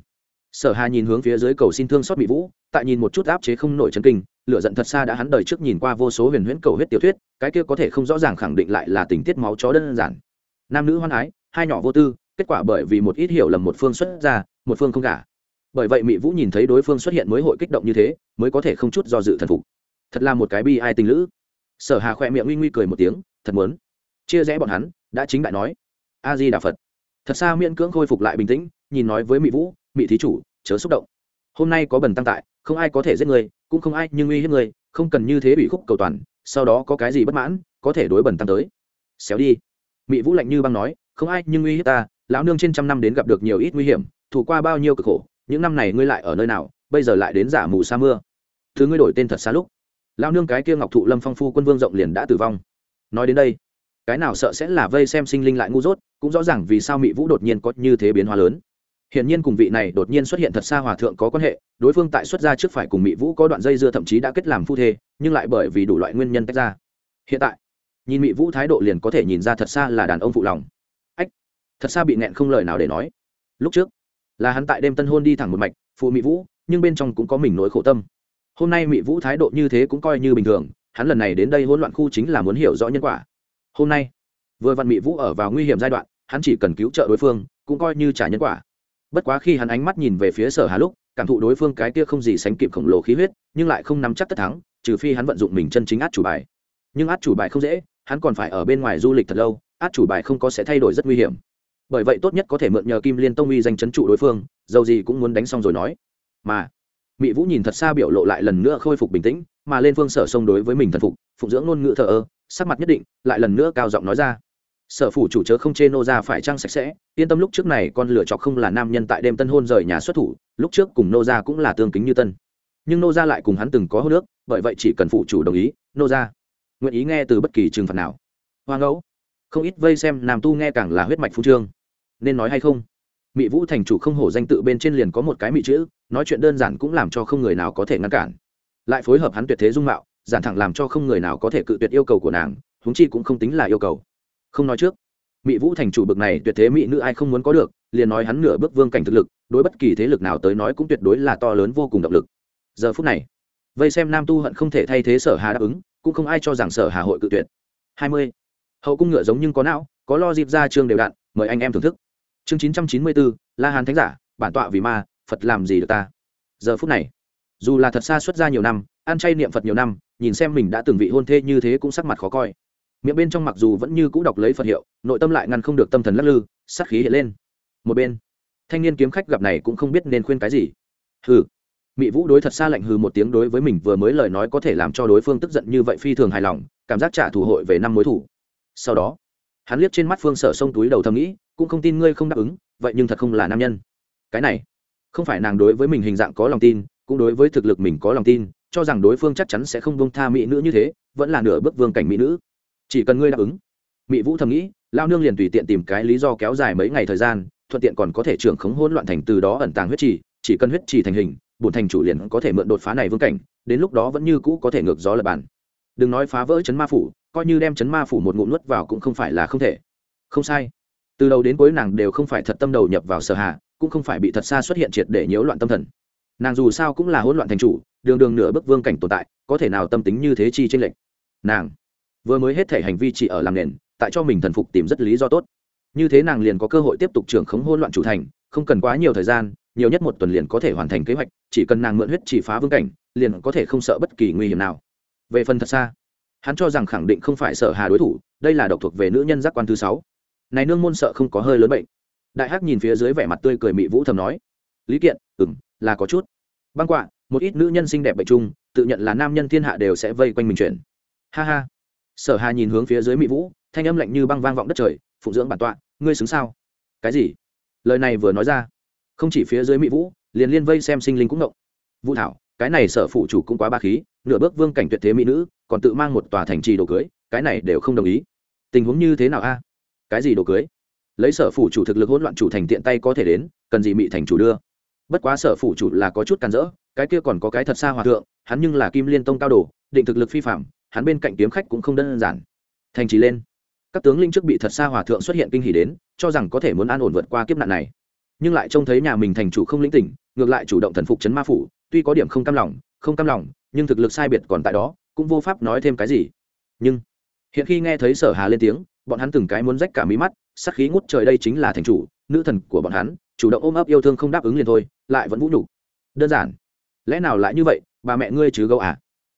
Sở hà nhìn hướng phía dưới cầu xin thương xót mị vũ, tại nhìn một chút áp chế không nổi chân kinh lửa giận thật xa đã hắn đời trước nhìn qua vô số huyền huyễn cầu huyết tiểu thuyết, cái kia có thể không rõ ràng khẳng định lại là tình tiết máu chó đơn giản. Nam nữ hoan ái, hai nhỏ vô tư, kết quả bởi vì một ít hiểu lầm một phương xuất ra, một phương không cả bởi vậy mỹ vũ nhìn thấy đối phương xuất hiện mới hội kích động như thế, mới có thể không chút do dự thần phục. Thật là một cái bi ai tình lữ. Sở hà khỏe miệng uy nguy cười một tiếng, thật muốn. Chia rẽ bọn hắn, đã chính đại nói. A di đà phật. Thật xa miễn cưỡng khôi phục lại bình tĩnh, nhìn nói với mỹ vũ mỹ thí chủ, chớ xúc động hôm nay có bần tăng tại, không ai có thể giết người cũng không ai nhưng uy hiếp người không cần như thế bị khúc cầu toàn, sau đó có cái gì bất mãn, có thể đối bần tăng tới. Xéo đi. Mỹ vũ lạnh như băng nói, không ai nhưng uy hiếp ta, lão nương trên trăm năm đến gặp được nhiều ít nguy hiểm, thủ qua bao nhiêu cực khổ, những năm này ngươi lại ở nơi nào, bây giờ lại đến giả mù sa mưa. Thứ ngươi đổi tên thật xa lúc. Lão nương cái kia ngọc thụ lâm phong phu quân vương rộng liền đã tử vong. Nói đến đây, cái nào sợ sẽ là vây xem sinh linh lại ngu dốt, cũng rõ ràng vì sao mỹ vũ đột nhiên có như thế biến hóa lớn. Hiển nhiên cùng vị này đột nhiên xuất hiện thật xa hòa thượng có quan hệ, đối phương tại xuất gia trước phải cùng Mị Vũ có đoạn dây dưa thậm chí đã kết làm phu thê, nhưng lại bởi vì đủ loại nguyên nhân tách ra. Hiện tại, nhìn Mị Vũ thái độ liền có thể nhìn ra thật xa là đàn ông phụ lòng. Ách, thật xa bị nẹn không lời nào để nói. Lúc trước, là hắn tại đêm tân hôn đi thẳng một mạch, phụ Mị Vũ, nhưng bên trong cũng có mình nỗi khổ tâm. Hôm nay Mị Vũ thái độ như thế cũng coi như bình thường, hắn lần này đến đây hỗn loạn khu chính là muốn hiểu rõ nhân quả. Hôm nay, vừa văn Mị Vũ ở vào nguy hiểm giai đoạn, hắn chỉ cần cứu trợ đối phương, cũng coi như trả nhân quả bất quá khi hắn ánh mắt nhìn về phía sở hà lúc, cảm thụ đối phương cái kia không gì sánh kịp khổng lồ khí huyết, nhưng lại không nắm chắc tất thắng, trừ phi hắn vận dụng mình chân chính át chủ bài. Nhưng át chủ bài không dễ, hắn còn phải ở bên ngoài du lịch thật lâu, át chủ bài không có sẽ thay đổi rất nguy hiểm. Bởi vậy tốt nhất có thể mượn nhờ kim liên tông uy danh chấn trụ đối phương, dầu gì cũng muốn đánh xong rồi nói. Mà mỹ vũ nhìn thật xa biểu lộ lại lần nữa khôi phục bình tĩnh, mà lên phương sở sông đối với mình thần phục, phụng dưỡng ngôn ngữ thờ ơ, sắc mặt nhất định, lại lần nữa cao giọng nói ra sở phủ chủ chớ không chê nô ra phải trăng sạch sẽ, yên tâm lúc trước này con lựa chọc không là nam nhân tại đêm tân hôn rời nhà xuất thủ, lúc trước cùng nô ra cũng là tương kính như tân. Nhưng nô ra lại cùng hắn từng có hô nước bởi vậy chỉ cần phụ chủ đồng ý, nô ra nguyện ý nghe từ bất kỳ trừng phạt nào. Hoa ngẫu, không ít vây xem nam tu nghe càng là huyết mạch phu trương. Nên nói hay không? Mỹ vũ thành chủ không hổ danh tự bên trên liền có một cái mỹ chữ, nói chuyện đơn giản cũng làm cho không người nào có thể ngăn cản. Lại phối hợp hắn tuyệt thế dung mạo, giản thẳng làm cho không người nào có thể cự tuyệt yêu cầu của nàng, huống chi cũng không tính là yêu cầu không nói trước. Mỹ vũ thành chủ bực này tuyệt thế mỹ nữ ai không muốn có được, liền nói hắn nửa bước vương cảnh thực lực, đối bất kỳ thế lực nào tới nói cũng tuyệt đối là to lớn vô cùng động lực. Giờ phút này, vây xem nam tu hận không thể thay thế sở hà đáp ứng, cũng không ai cho rằng sở hà hội cự tuyệt. Hai mươi. Hậu cung ngựa giống nhưng có não, có lo dịp ra chương đều đặn mời anh em thưởng thức. Chương chín trăm chín mươi bốn la hán thánh giả, bản tọa vì ma, phật làm gì được ta? Giờ phút này, dù là thật xa xuất ra nhiều năm, ăn chay niệm phật nhiều năm, nhìn xem mình đã từng vị hôn thê như thế cũng sắc mặt khó coi miệng bên trong mặc dù vẫn như cũ đọc lấy phật hiệu, nội tâm lại ngăn không được tâm thần lắc lư, sát khí hiện lên. Một bên, thanh niên kiếm khách gặp này cũng không biết nên khuyên cái gì. Hừ. Mỹ vũ đối thật xa lạnh hừ một tiếng đối với mình vừa mới lời nói có thể làm cho đối phương tức giận như vậy phi thường hài lòng, cảm giác trả thù hội về năm mối thủ. Sau đó, hắn liếc trên mắt phương sở sông túi đầu thầm nghĩ, cũng không tin ngươi không đáp ứng, vậy nhưng thật không là nam nhân. Cái này, không phải nàng đối với mình hình dạng có lòng tin, cũng đối với thực lực mình có lòng tin, cho rằng đối phương chắc chắn sẽ không bông tha mỹ nữ như thế, vẫn là nửa bước vương cảnh mỹ nữ chỉ cần ngươi đáp ứng. Mỹ vũ thầm nghĩ, lao nương liền tùy tiện tìm cái lý do kéo dài mấy ngày thời gian, thuận tiện còn có thể trưởng khống hỗn loạn thành từ đó ẩn tàng huyết trì, chỉ cần huyết trì thành hình, bổn thành chủ liền có thể mượn đột phá này vương cảnh, đến lúc đó vẫn như cũ có thể ngược gió lập bàn. Đừng nói phá vỡ chấn ma phủ, coi như đem chấn ma phủ một ngụm nuốt vào cũng không phải là không thể. Không sai. Từ đầu đến cuối nàng đều không phải thật tâm đầu nhập vào sở hạ, cũng không phải bị thật xa xuất hiện triệt để nhiễu loạn tâm thần. Nàng dù sao cũng là hỗn loạn thành chủ, đường đường nửa bước vương cảnh tồn tại, có thể nào tâm tính như thế chi tranh lệch? Nàng vừa mới hết thể hành vi chỉ ở làm nền, tại cho mình thần phục tìm rất lý do tốt. Như thế nàng liền có cơ hội tiếp tục trưởng khống hôn loạn chủ thành, không cần quá nhiều thời gian, nhiều nhất một tuần liền có thể hoàn thành kế hoạch, chỉ cần nàng mượn huyết chỉ phá vương cảnh, liền có thể không sợ bất kỳ nguy hiểm nào. Về phần thật xa, hắn cho rằng khẳng định không phải sợ hà đối thủ, đây là độc thuộc về nữ nhân giác quan thứ sáu. Này nương môn sợ không có hơi lớn bệnh. Đại hắc nhìn phía dưới vẻ mặt tươi cười mị vũ thầm nói, lý kiện ừng là có chút. Băng quạ, một ít nữ nhân xinh đẹp bệnh chung, tự nhận là nam nhân thiên hạ đều sẽ vây quanh mình chuyển ha ha sở hà nhìn hướng phía dưới mỹ vũ, thanh âm lạnh như băng vang vọng đất trời, phụng dưỡng bản tọa, ngươi xứng sao? Cái gì? Lời này vừa nói ra, không chỉ phía dưới mỹ vũ, liền liên vây xem sinh linh cũng ngộng. Vũ thảo, cái này sở phụ chủ cũng quá ba khí, nửa bước vương cảnh tuyệt thế mỹ nữ, còn tự mang một tòa thành trì đồ cưới, cái này đều không đồng ý. Tình huống như thế nào a? Cái gì đồ cưới? Lấy sở phủ chủ thực lực hỗn loạn chủ thành tiện tay có thể đến, cần gì mỹ thành chủ đưa. Bất quá sở phủ chủ là có chút càn rỡ, cái kia còn có cái thật xa hòa thượng, hắn nhưng là kim liên tông cao đồ, định thực lực phi phạm hắn bên cạnh kiếm khách cũng không đơn giản. Thành trì lên. Các tướng linh trước bị thật xa hòa thượng xuất hiện kinh hỉ đến, cho rằng có thể muốn an ổn vượt qua kiếp nạn này. Nhưng lại trông thấy nhà mình thành chủ không lĩnh tỉnh, ngược lại chủ động thần phục chấn ma phủ, tuy có điểm không cam lòng, không cam lòng, nhưng thực lực sai biệt còn tại đó, cũng vô pháp nói thêm cái gì. Nhưng, hiện khi nghe thấy sở hà lên tiếng, bọn hắn từng cái muốn rách cả mí mắt sắc khí ngút trời đây chính là thành chủ, nữ thần của bọn hắn, chủ động ôm ấp yêu thương không đáp ứng liền thôi, lại vẫn vũ nhục. Đơn giản. Lẽ nào lại như vậy, bà mẹ ngươi chứ gâu à?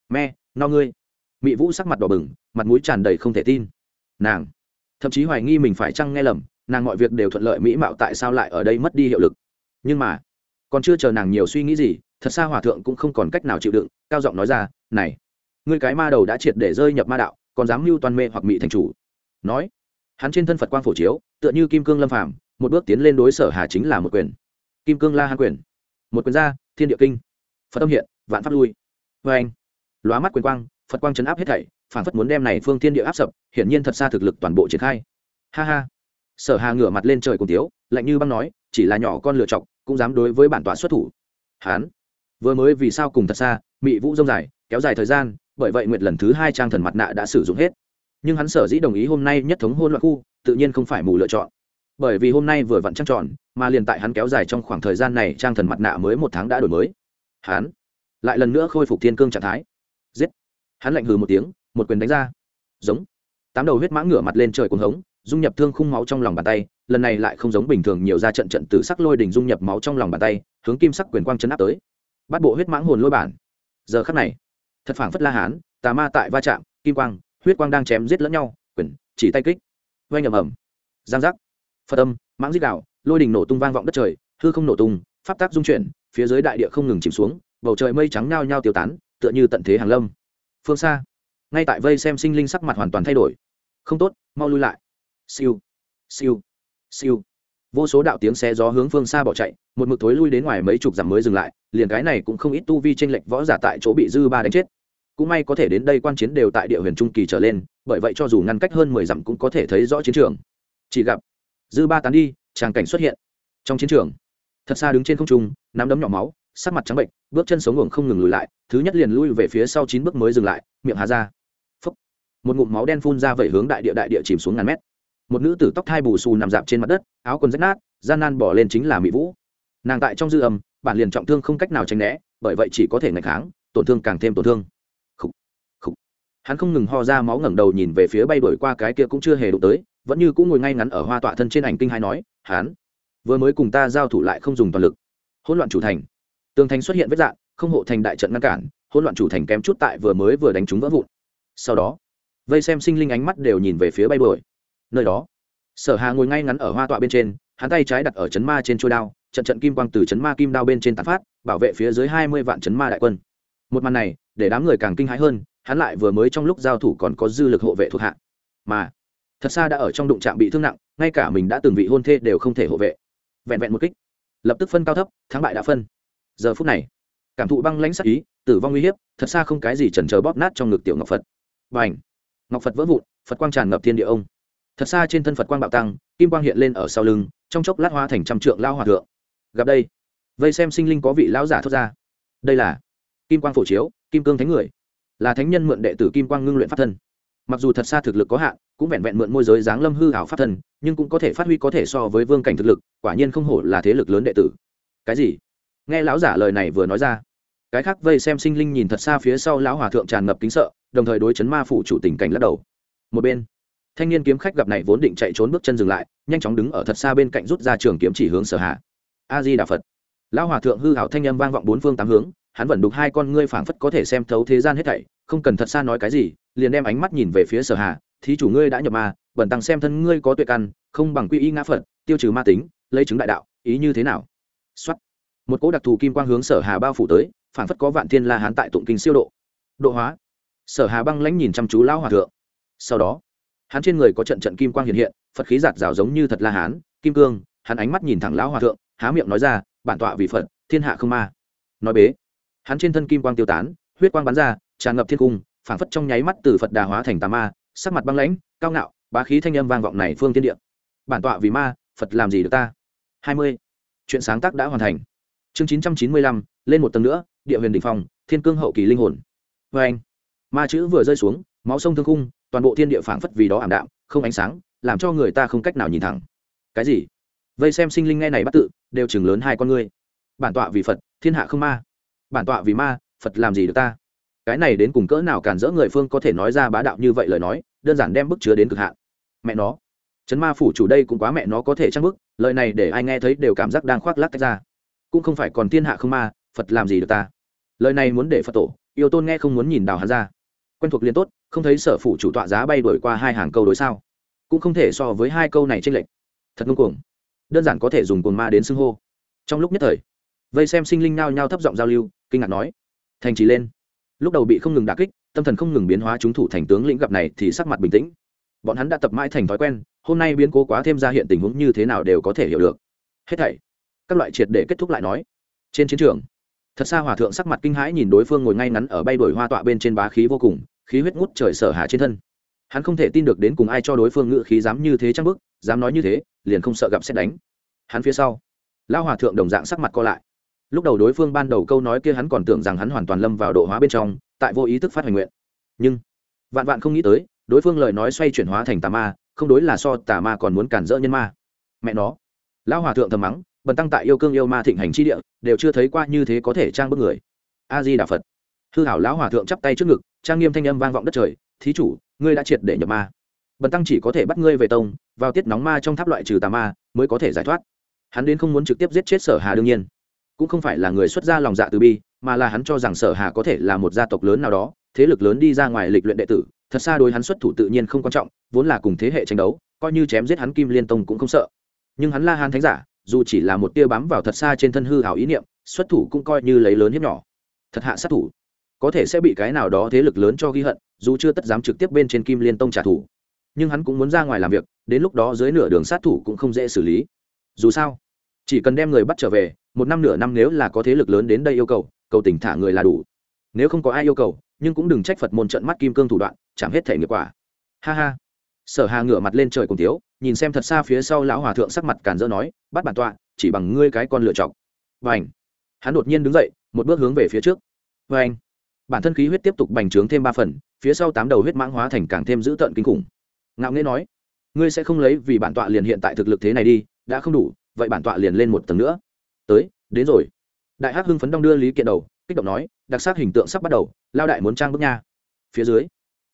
Me no ngươi mị vũ sắc mặt đỏ bừng, mặt mũi tràn đầy không thể tin. Nàng, thậm chí hoài nghi mình phải chăng nghe lầm, nàng mọi việc đều thuận lợi mỹ mạo tại sao lại ở đây mất đi hiệu lực. Nhưng mà, còn chưa chờ nàng nhiều suy nghĩ gì, thật xa hòa thượng cũng không còn cách nào chịu đựng, cao giọng nói ra, này, ngươi cái ma đầu đã triệt để rơi nhập ma đạo, còn dám mưu toàn mê hoặc mị thành chủ? Nói, hắn trên thân phật quang phổ chiếu, tựa như kim cương lâm phàm, một bước tiến lên đối sở hà chính là một quyền. Kim cương la hán quyền. Một quyền ra, thiên địa kinh. Phật tâm hiện, vạn pháp lui. Vê anh lóa mắt quyền quang phật quang chấn áp hết thảy phản phất muốn đem này phương thiên địa áp sập hiển nhiên thật xa thực lực toàn bộ triển khai ha ha sở hà ngửa mặt lên trời cùng tiếu lạnh như băng nói chỉ là nhỏ con lựa chọc cũng dám đối với bản tọa xuất thủ hán vừa mới vì sao cùng thật xa mị vũ rông dài kéo dài thời gian bởi vậy nguyệt lần thứ hai trang thần mặt nạ đã sử dụng hết nhưng hắn sở dĩ đồng ý hôm nay nhất thống hôn loạn khu tự nhiên không phải mù lựa chọn bởi vì hôm nay vừa vặn trăng tròn mà liền tại hắn kéo dài trong khoảng thời gian này trang thần mặt nạ mới một tháng đã đổi mới hắn lại lần nữa khôi phục thiên cương trạng thái giết hắn lạnh hừ một tiếng, một quyền đánh ra. Giống. Tám đầu huyết mã ngửa mặt lên trời cuồng hống, dung nhập thương khung máu trong lòng bàn tay, lần này lại không giống bình thường nhiều ra trận trận từ sắc lôi đỉnh dung nhập máu trong lòng bàn tay, hướng kim sắc quyền quang chấn áp tới. Bắt bộ huyết mãng hồn lôi bản. Giờ khắc này, thật phảng phất la hán, tà ma tại va chạm, kim quang, huyết quang đang chém giết lẫn nhau, quyền, chỉ tay kích. Oanh ầm ầm. Giang giác. Phật âm, mãng giết đạo, lôi đỉnh nổ tung vang vọng đất trời, hư không nổ tung, pháp tác dung chuyển, phía dưới đại địa không ngừng chìm xuống, bầu trời mây trắng nhao nhao tiêu tán, tựa như tận thế hàng lâm phương xa. Ngay tại vây xem sinh linh sắc mặt hoàn toàn thay đổi. Không tốt, mau lui lại. Siêu. Siêu. Siêu. Vô số đạo tiếng xe gió hướng phương xa bỏ chạy, một mực thối lui đến ngoài mấy chục dặm mới dừng lại, liền cái này cũng không ít tu vi tranh lệch võ giả tại chỗ bị dư ba đánh chết. Cũng may có thể đến đây quan chiến đều tại địa huyền trung kỳ trở lên, bởi vậy cho dù ngăn cách hơn mười dặm cũng có thể thấy rõ chiến trường. Chỉ gặp, dư ba tán đi, tràng cảnh xuất hiện. Trong chiến trường, thật xa đứng trên không trung, nắm đấm nhỏ máu sắc mặt trắng bệnh, bước chân sống ngủng không ngừng lùi lại, thứ nhất liền lui về phía sau chín bước mới dừng lại, miệng hà ra Phúc. một ngụm máu đen phun ra vẩy hướng đại địa đại địa chìm xuống ngàn mét một nữ tử tóc thai bù xù nằm dạp trên mặt đất, áo quần rách nát, gian nan bỏ lên chính là mỹ vũ nàng tại trong dư âm, bản liền trọng thương không cách nào tránh né, bởi vậy chỉ có thể ngày kháng, tổn thương càng thêm tổn thương Khủ. Khủ. hắn không ngừng ho ra máu ngẩng đầu nhìn về phía bay đổi qua cái kia cũng chưa hề đụng tới, vẫn như cũng ngồi ngay ngắn ở hoa tọa thân trên ảnh kinh hai nói, hắn, vừa mới cùng ta giao thủ lại không dùng toàn lực hỗn loạn chủ thành tường thành xuất hiện vết dạng, không hộ thành đại trận ngăn cản, hỗn loạn chủ thành kém chút tại vừa mới vừa đánh chúng vỡ vụn. Sau đó, vây xem sinh linh ánh mắt đều nhìn về phía bay bồi. nơi đó, sở hà ngồi ngay ngắn ở hoa tọa bên trên, hắn tay trái đặt ở chấn ma trên chuôi đao, trận trận kim quang từ chấn ma kim đao bên trên tán phát, bảo vệ phía dưới hai mươi vạn chấn ma đại quân. Một màn này, để đám người càng kinh hãi hơn, hắn lại vừa mới trong lúc giao thủ còn có dư lực hộ vệ thuộc hạ. Mà, thật xa đã ở trong đụng trạm bị thương nặng, ngay cả mình đã từng vị hôn thê đều không thể hộ vệ. Vẹn vẹn một kích, lập tức phân cao thấp, thắng bại đã phân giờ phút này. Cảm thụ băng lãnh sắc ý, tử vong uy hiếp, thật xa không cái gì chần trờ bóp nát trong ngực tiểu ngọc phật. B à n h ngọc phật vỡ vụn, phật quang tràn ngập thiên địa ông. Thật xa trên thân phật quang bạo tăng, kim quang hiện lên ở sau lưng, trong chốc lát hoa thành trăm trượng lao hòa thượng. Gặp đây, vây xem sinh linh có vị lão giả thốt ra. Đây là kim quang phổ chiếu, kim cương thánh người. Là thánh nhân mượn đệ tử kim quang ngưng luyện pháp thân. Mặc dù thật xa thực lực có hạn, cũng vẹn vẹn mượn môi giới dáng lâm hư hảo pháp thân, nhưng cũng có thể phát huy có thể so với vương cảnh thực lực, quả nhiên không hổ là thế lực lớn đệ tử. Cái gì? Nghe lão giả lời này vừa nói ra, cái khác vây xem sinh linh nhìn thật xa phía sau lão hòa thượng tràn ngập kính sợ, đồng thời đối chấn ma phủ chủ tình cảnh lắc đầu. Một bên, thanh niên kiếm khách gặp này vốn định chạy trốn bước chân dừng lại, nhanh chóng đứng ở thật xa bên cạnh rút ra trường kiếm chỉ hướng sở hạ. A di đà phật. Lão hòa thượng hư hảo thanh âm vang vọng bốn phương tám hướng, hắn vẫn đục hai con ngươi phảng phất có thể xem thấu thế gian hết thảy, không cần thật xa nói cái gì, liền đem ánh mắt nhìn về phía sở hạ, thí chủ ngươi đã nhập ma, bẩn tăng xem thân ngươi có tuệ căn, không bằng quy y ngã phật, tiêu trừ ma tính, lấy chứng đại đạo, ý như thế nào? Xuất một cỗ đặc thù kim quang hướng sở hà bao phủ tới, phảng phất có vạn thiên la hán tại tụng kinh siêu độ. Độ hóa. Sở hà băng lãnh nhìn chăm chú lão hòa thượng. Sau đó, hắn trên người có trận trận kim quang hiện hiện, phật khí giạt rào giống như thật la hán, kim cương, hắn ánh mắt nhìn thẳng lão hòa thượng, há miệng nói ra, bản tọa vì phật, thiên hạ không ma. Nói bế, hắn trên thân kim quang tiêu tán, huyết quang bắn ra, tràn ngập thiên cung, phảng phất trong nháy mắt từ phật đà hóa thành tà ma, sắc mặt băng lãnh, cao ngạo, bá khí thanh âm vang vọng này phương tiên địa. Bản tọa vì ma, phật làm gì được ta? Hai mươi, chuyện sáng tác đã hoàn thành chương chín trăm chín mươi lăm, lên một tầng nữa, địa huyền đỉnh phong, thiên cương hậu kỳ linh hồn. Vê anh, ma chữ vừa rơi xuống, máu sông thương khung, toàn bộ thiên địa phảng phất vì đó ảm đạm, không ánh sáng, làm cho người ta không cách nào nhìn thẳng. Cái gì? Vây xem sinh linh nghe này bắt tự, đều chừng lớn hai con ngươi. Bản tọa vì phật, thiên hạ không ma. Bản tọa vì ma, phật làm gì được ta? Cái này đến cùng cỡ nào cản rỡ người phương có thể nói ra bá đạo như vậy lời nói, đơn giản đem bức chứa đến cực hạn. Mẹ nó. Chấn ma phủ chủ đây cũng quá mẹ nó có thể trang bức, lời này để ai nghe thấy đều cảm giác đang khoác lác tách ra cũng không phải còn thiên hạ không ma, phật làm gì được ta? Lời này muốn để phật tổ, yêu tôn nghe không muốn nhìn đào hắn ra. Quen thuộc liên tốt, không thấy sở phủ chủ tọa giá bay đổi qua hai hàng câu đối sao? Cũng không thể so với hai câu này tranh lệch. Thật ngông cuồng. Đơn giản có thể dùng cuồng ma đến xưng hô. Trong lúc nhất thời, vây xem sinh linh nao nhao thấp giọng giao lưu, kinh ngạc nói, thành trí lên. Lúc đầu bị không ngừng đà kích, tâm thần không ngừng biến hóa chúng thủ thành tướng lĩnh gặp này thì sắc mặt bình tĩnh. Bọn hắn đã tập mãi thành thói quen, hôm nay biến cố quá thêm ra hiện tình huống như thế nào đều có thể hiểu được. Hết thảy các loại triệt để kết thúc lại nói. Trên chiến trường, thật xa hòa thượng sắc mặt kinh hãi nhìn đối phương ngồi ngay ngắn ở bay đổi hoa tọa bên trên bá khí vô cùng, khí huyết ngút trời sở hạ trên thân. Hắn không thể tin được đến cùng ai cho đối phương ngự khí dám như thế trăng bức dám nói như thế, liền không sợ gặp xét đánh. Hắn phía sau lao hòa thượng đồng dạng sắc mặt co lại. Lúc đầu đối phương ban đầu câu nói kia hắn còn tưởng rằng hắn hoàn toàn lâm vào độ hóa bên trong, tại vô ý thức phát hoành nguyện. Nhưng, vạn vạn không nghĩ tới, đối phương lời nói xoay chuyển hóa thành tà ma, không đối là so tà ma còn muốn cản rỡ nhân ma. Mẹ nó. Lão hòa thượng thầm mắng bần tăng tại yêu cương yêu ma thịnh hành chi địa, đều chưa thấy qua như thế có thể trang bức người. A di đà phật. Hư hảo lão hòa thượng chắp tay trước ngực, trang nghiêm thanh âm vang vọng đất trời, thí chủ, ngươi đã triệt để nhập ma. Bần tăng chỉ có thể bắt ngươi về tông, vào tiết nóng ma trong tháp loại trừ tà ma, mới có thể giải thoát. Hắn đến không muốn trực tiếp giết chết sở hà đương nhiên. Cũng không phải là người xuất gia lòng dạ từ bi, mà là hắn cho rằng sở hà có thể là một gia tộc lớn nào đó, thế lực lớn đi ra ngoài lịch luyện đệ tử, thật xa đối hắn xuất thủ tự nhiên không quan trọng, vốn là cùng thế hệ tranh đấu, coi như chém giết hắn kim liên tông cũng không sợ. Nhưng hắn la hán thánh giả dù chỉ là một tia bám vào thật xa trên thân hư hảo ý niệm, xuất thủ cũng coi như lấy lớn hiếp nhỏ. Thật hạ sát thủ. Có thể sẽ bị cái nào đó thế lực lớn cho ghi hận, dù chưa tất dám trực tiếp bên trên kim liên tông trả thù. Nhưng hắn cũng muốn ra ngoài làm việc, đến lúc đó dưới nửa đường sát thủ cũng không dễ xử lý. Dù sao, chỉ cần đem người bắt trở về, một năm nửa năm nếu là có thế lực lớn đến đây yêu cầu cầu tỉnh thả người là đủ. Nếu không có ai yêu cầu, nhưng cũng đừng trách phật môn trận mắt kim cương thủ đoạn, chẳng hết thể nghiệp quả. Ha ha. Sở hà ngửa mặt lên trời cùng thiếu nhìn xem thật xa phía sau lão hòa thượng sắc mặt càn dỡ nói, bắt bản tọa, chỉ bằng ngươi cái con lựa chọc và ảnh hắn đột nhiên đứng dậy, một bước hướng về phía trước. Vê anh bản thân khí huyết tiếp tục bành trướng thêm ba phần, phía sau tám đầu huyết mãng hóa thành càng thêm dữ tợn kinh khủng. Ngạo nghễ nói, ngươi sẽ không lấy vì bản tọa liền hiện tại thực lực thế này đi, đã không đủ, vậy bản tọa liền lên một tầng nữa. Tới, đến rồi. Đại hắc hưng phấn đong đưa lý kiện đầu, kích động nói, đặc sắc hình tượng sắp bắt đầu lao đại muốn trang bước nha. Phía dưới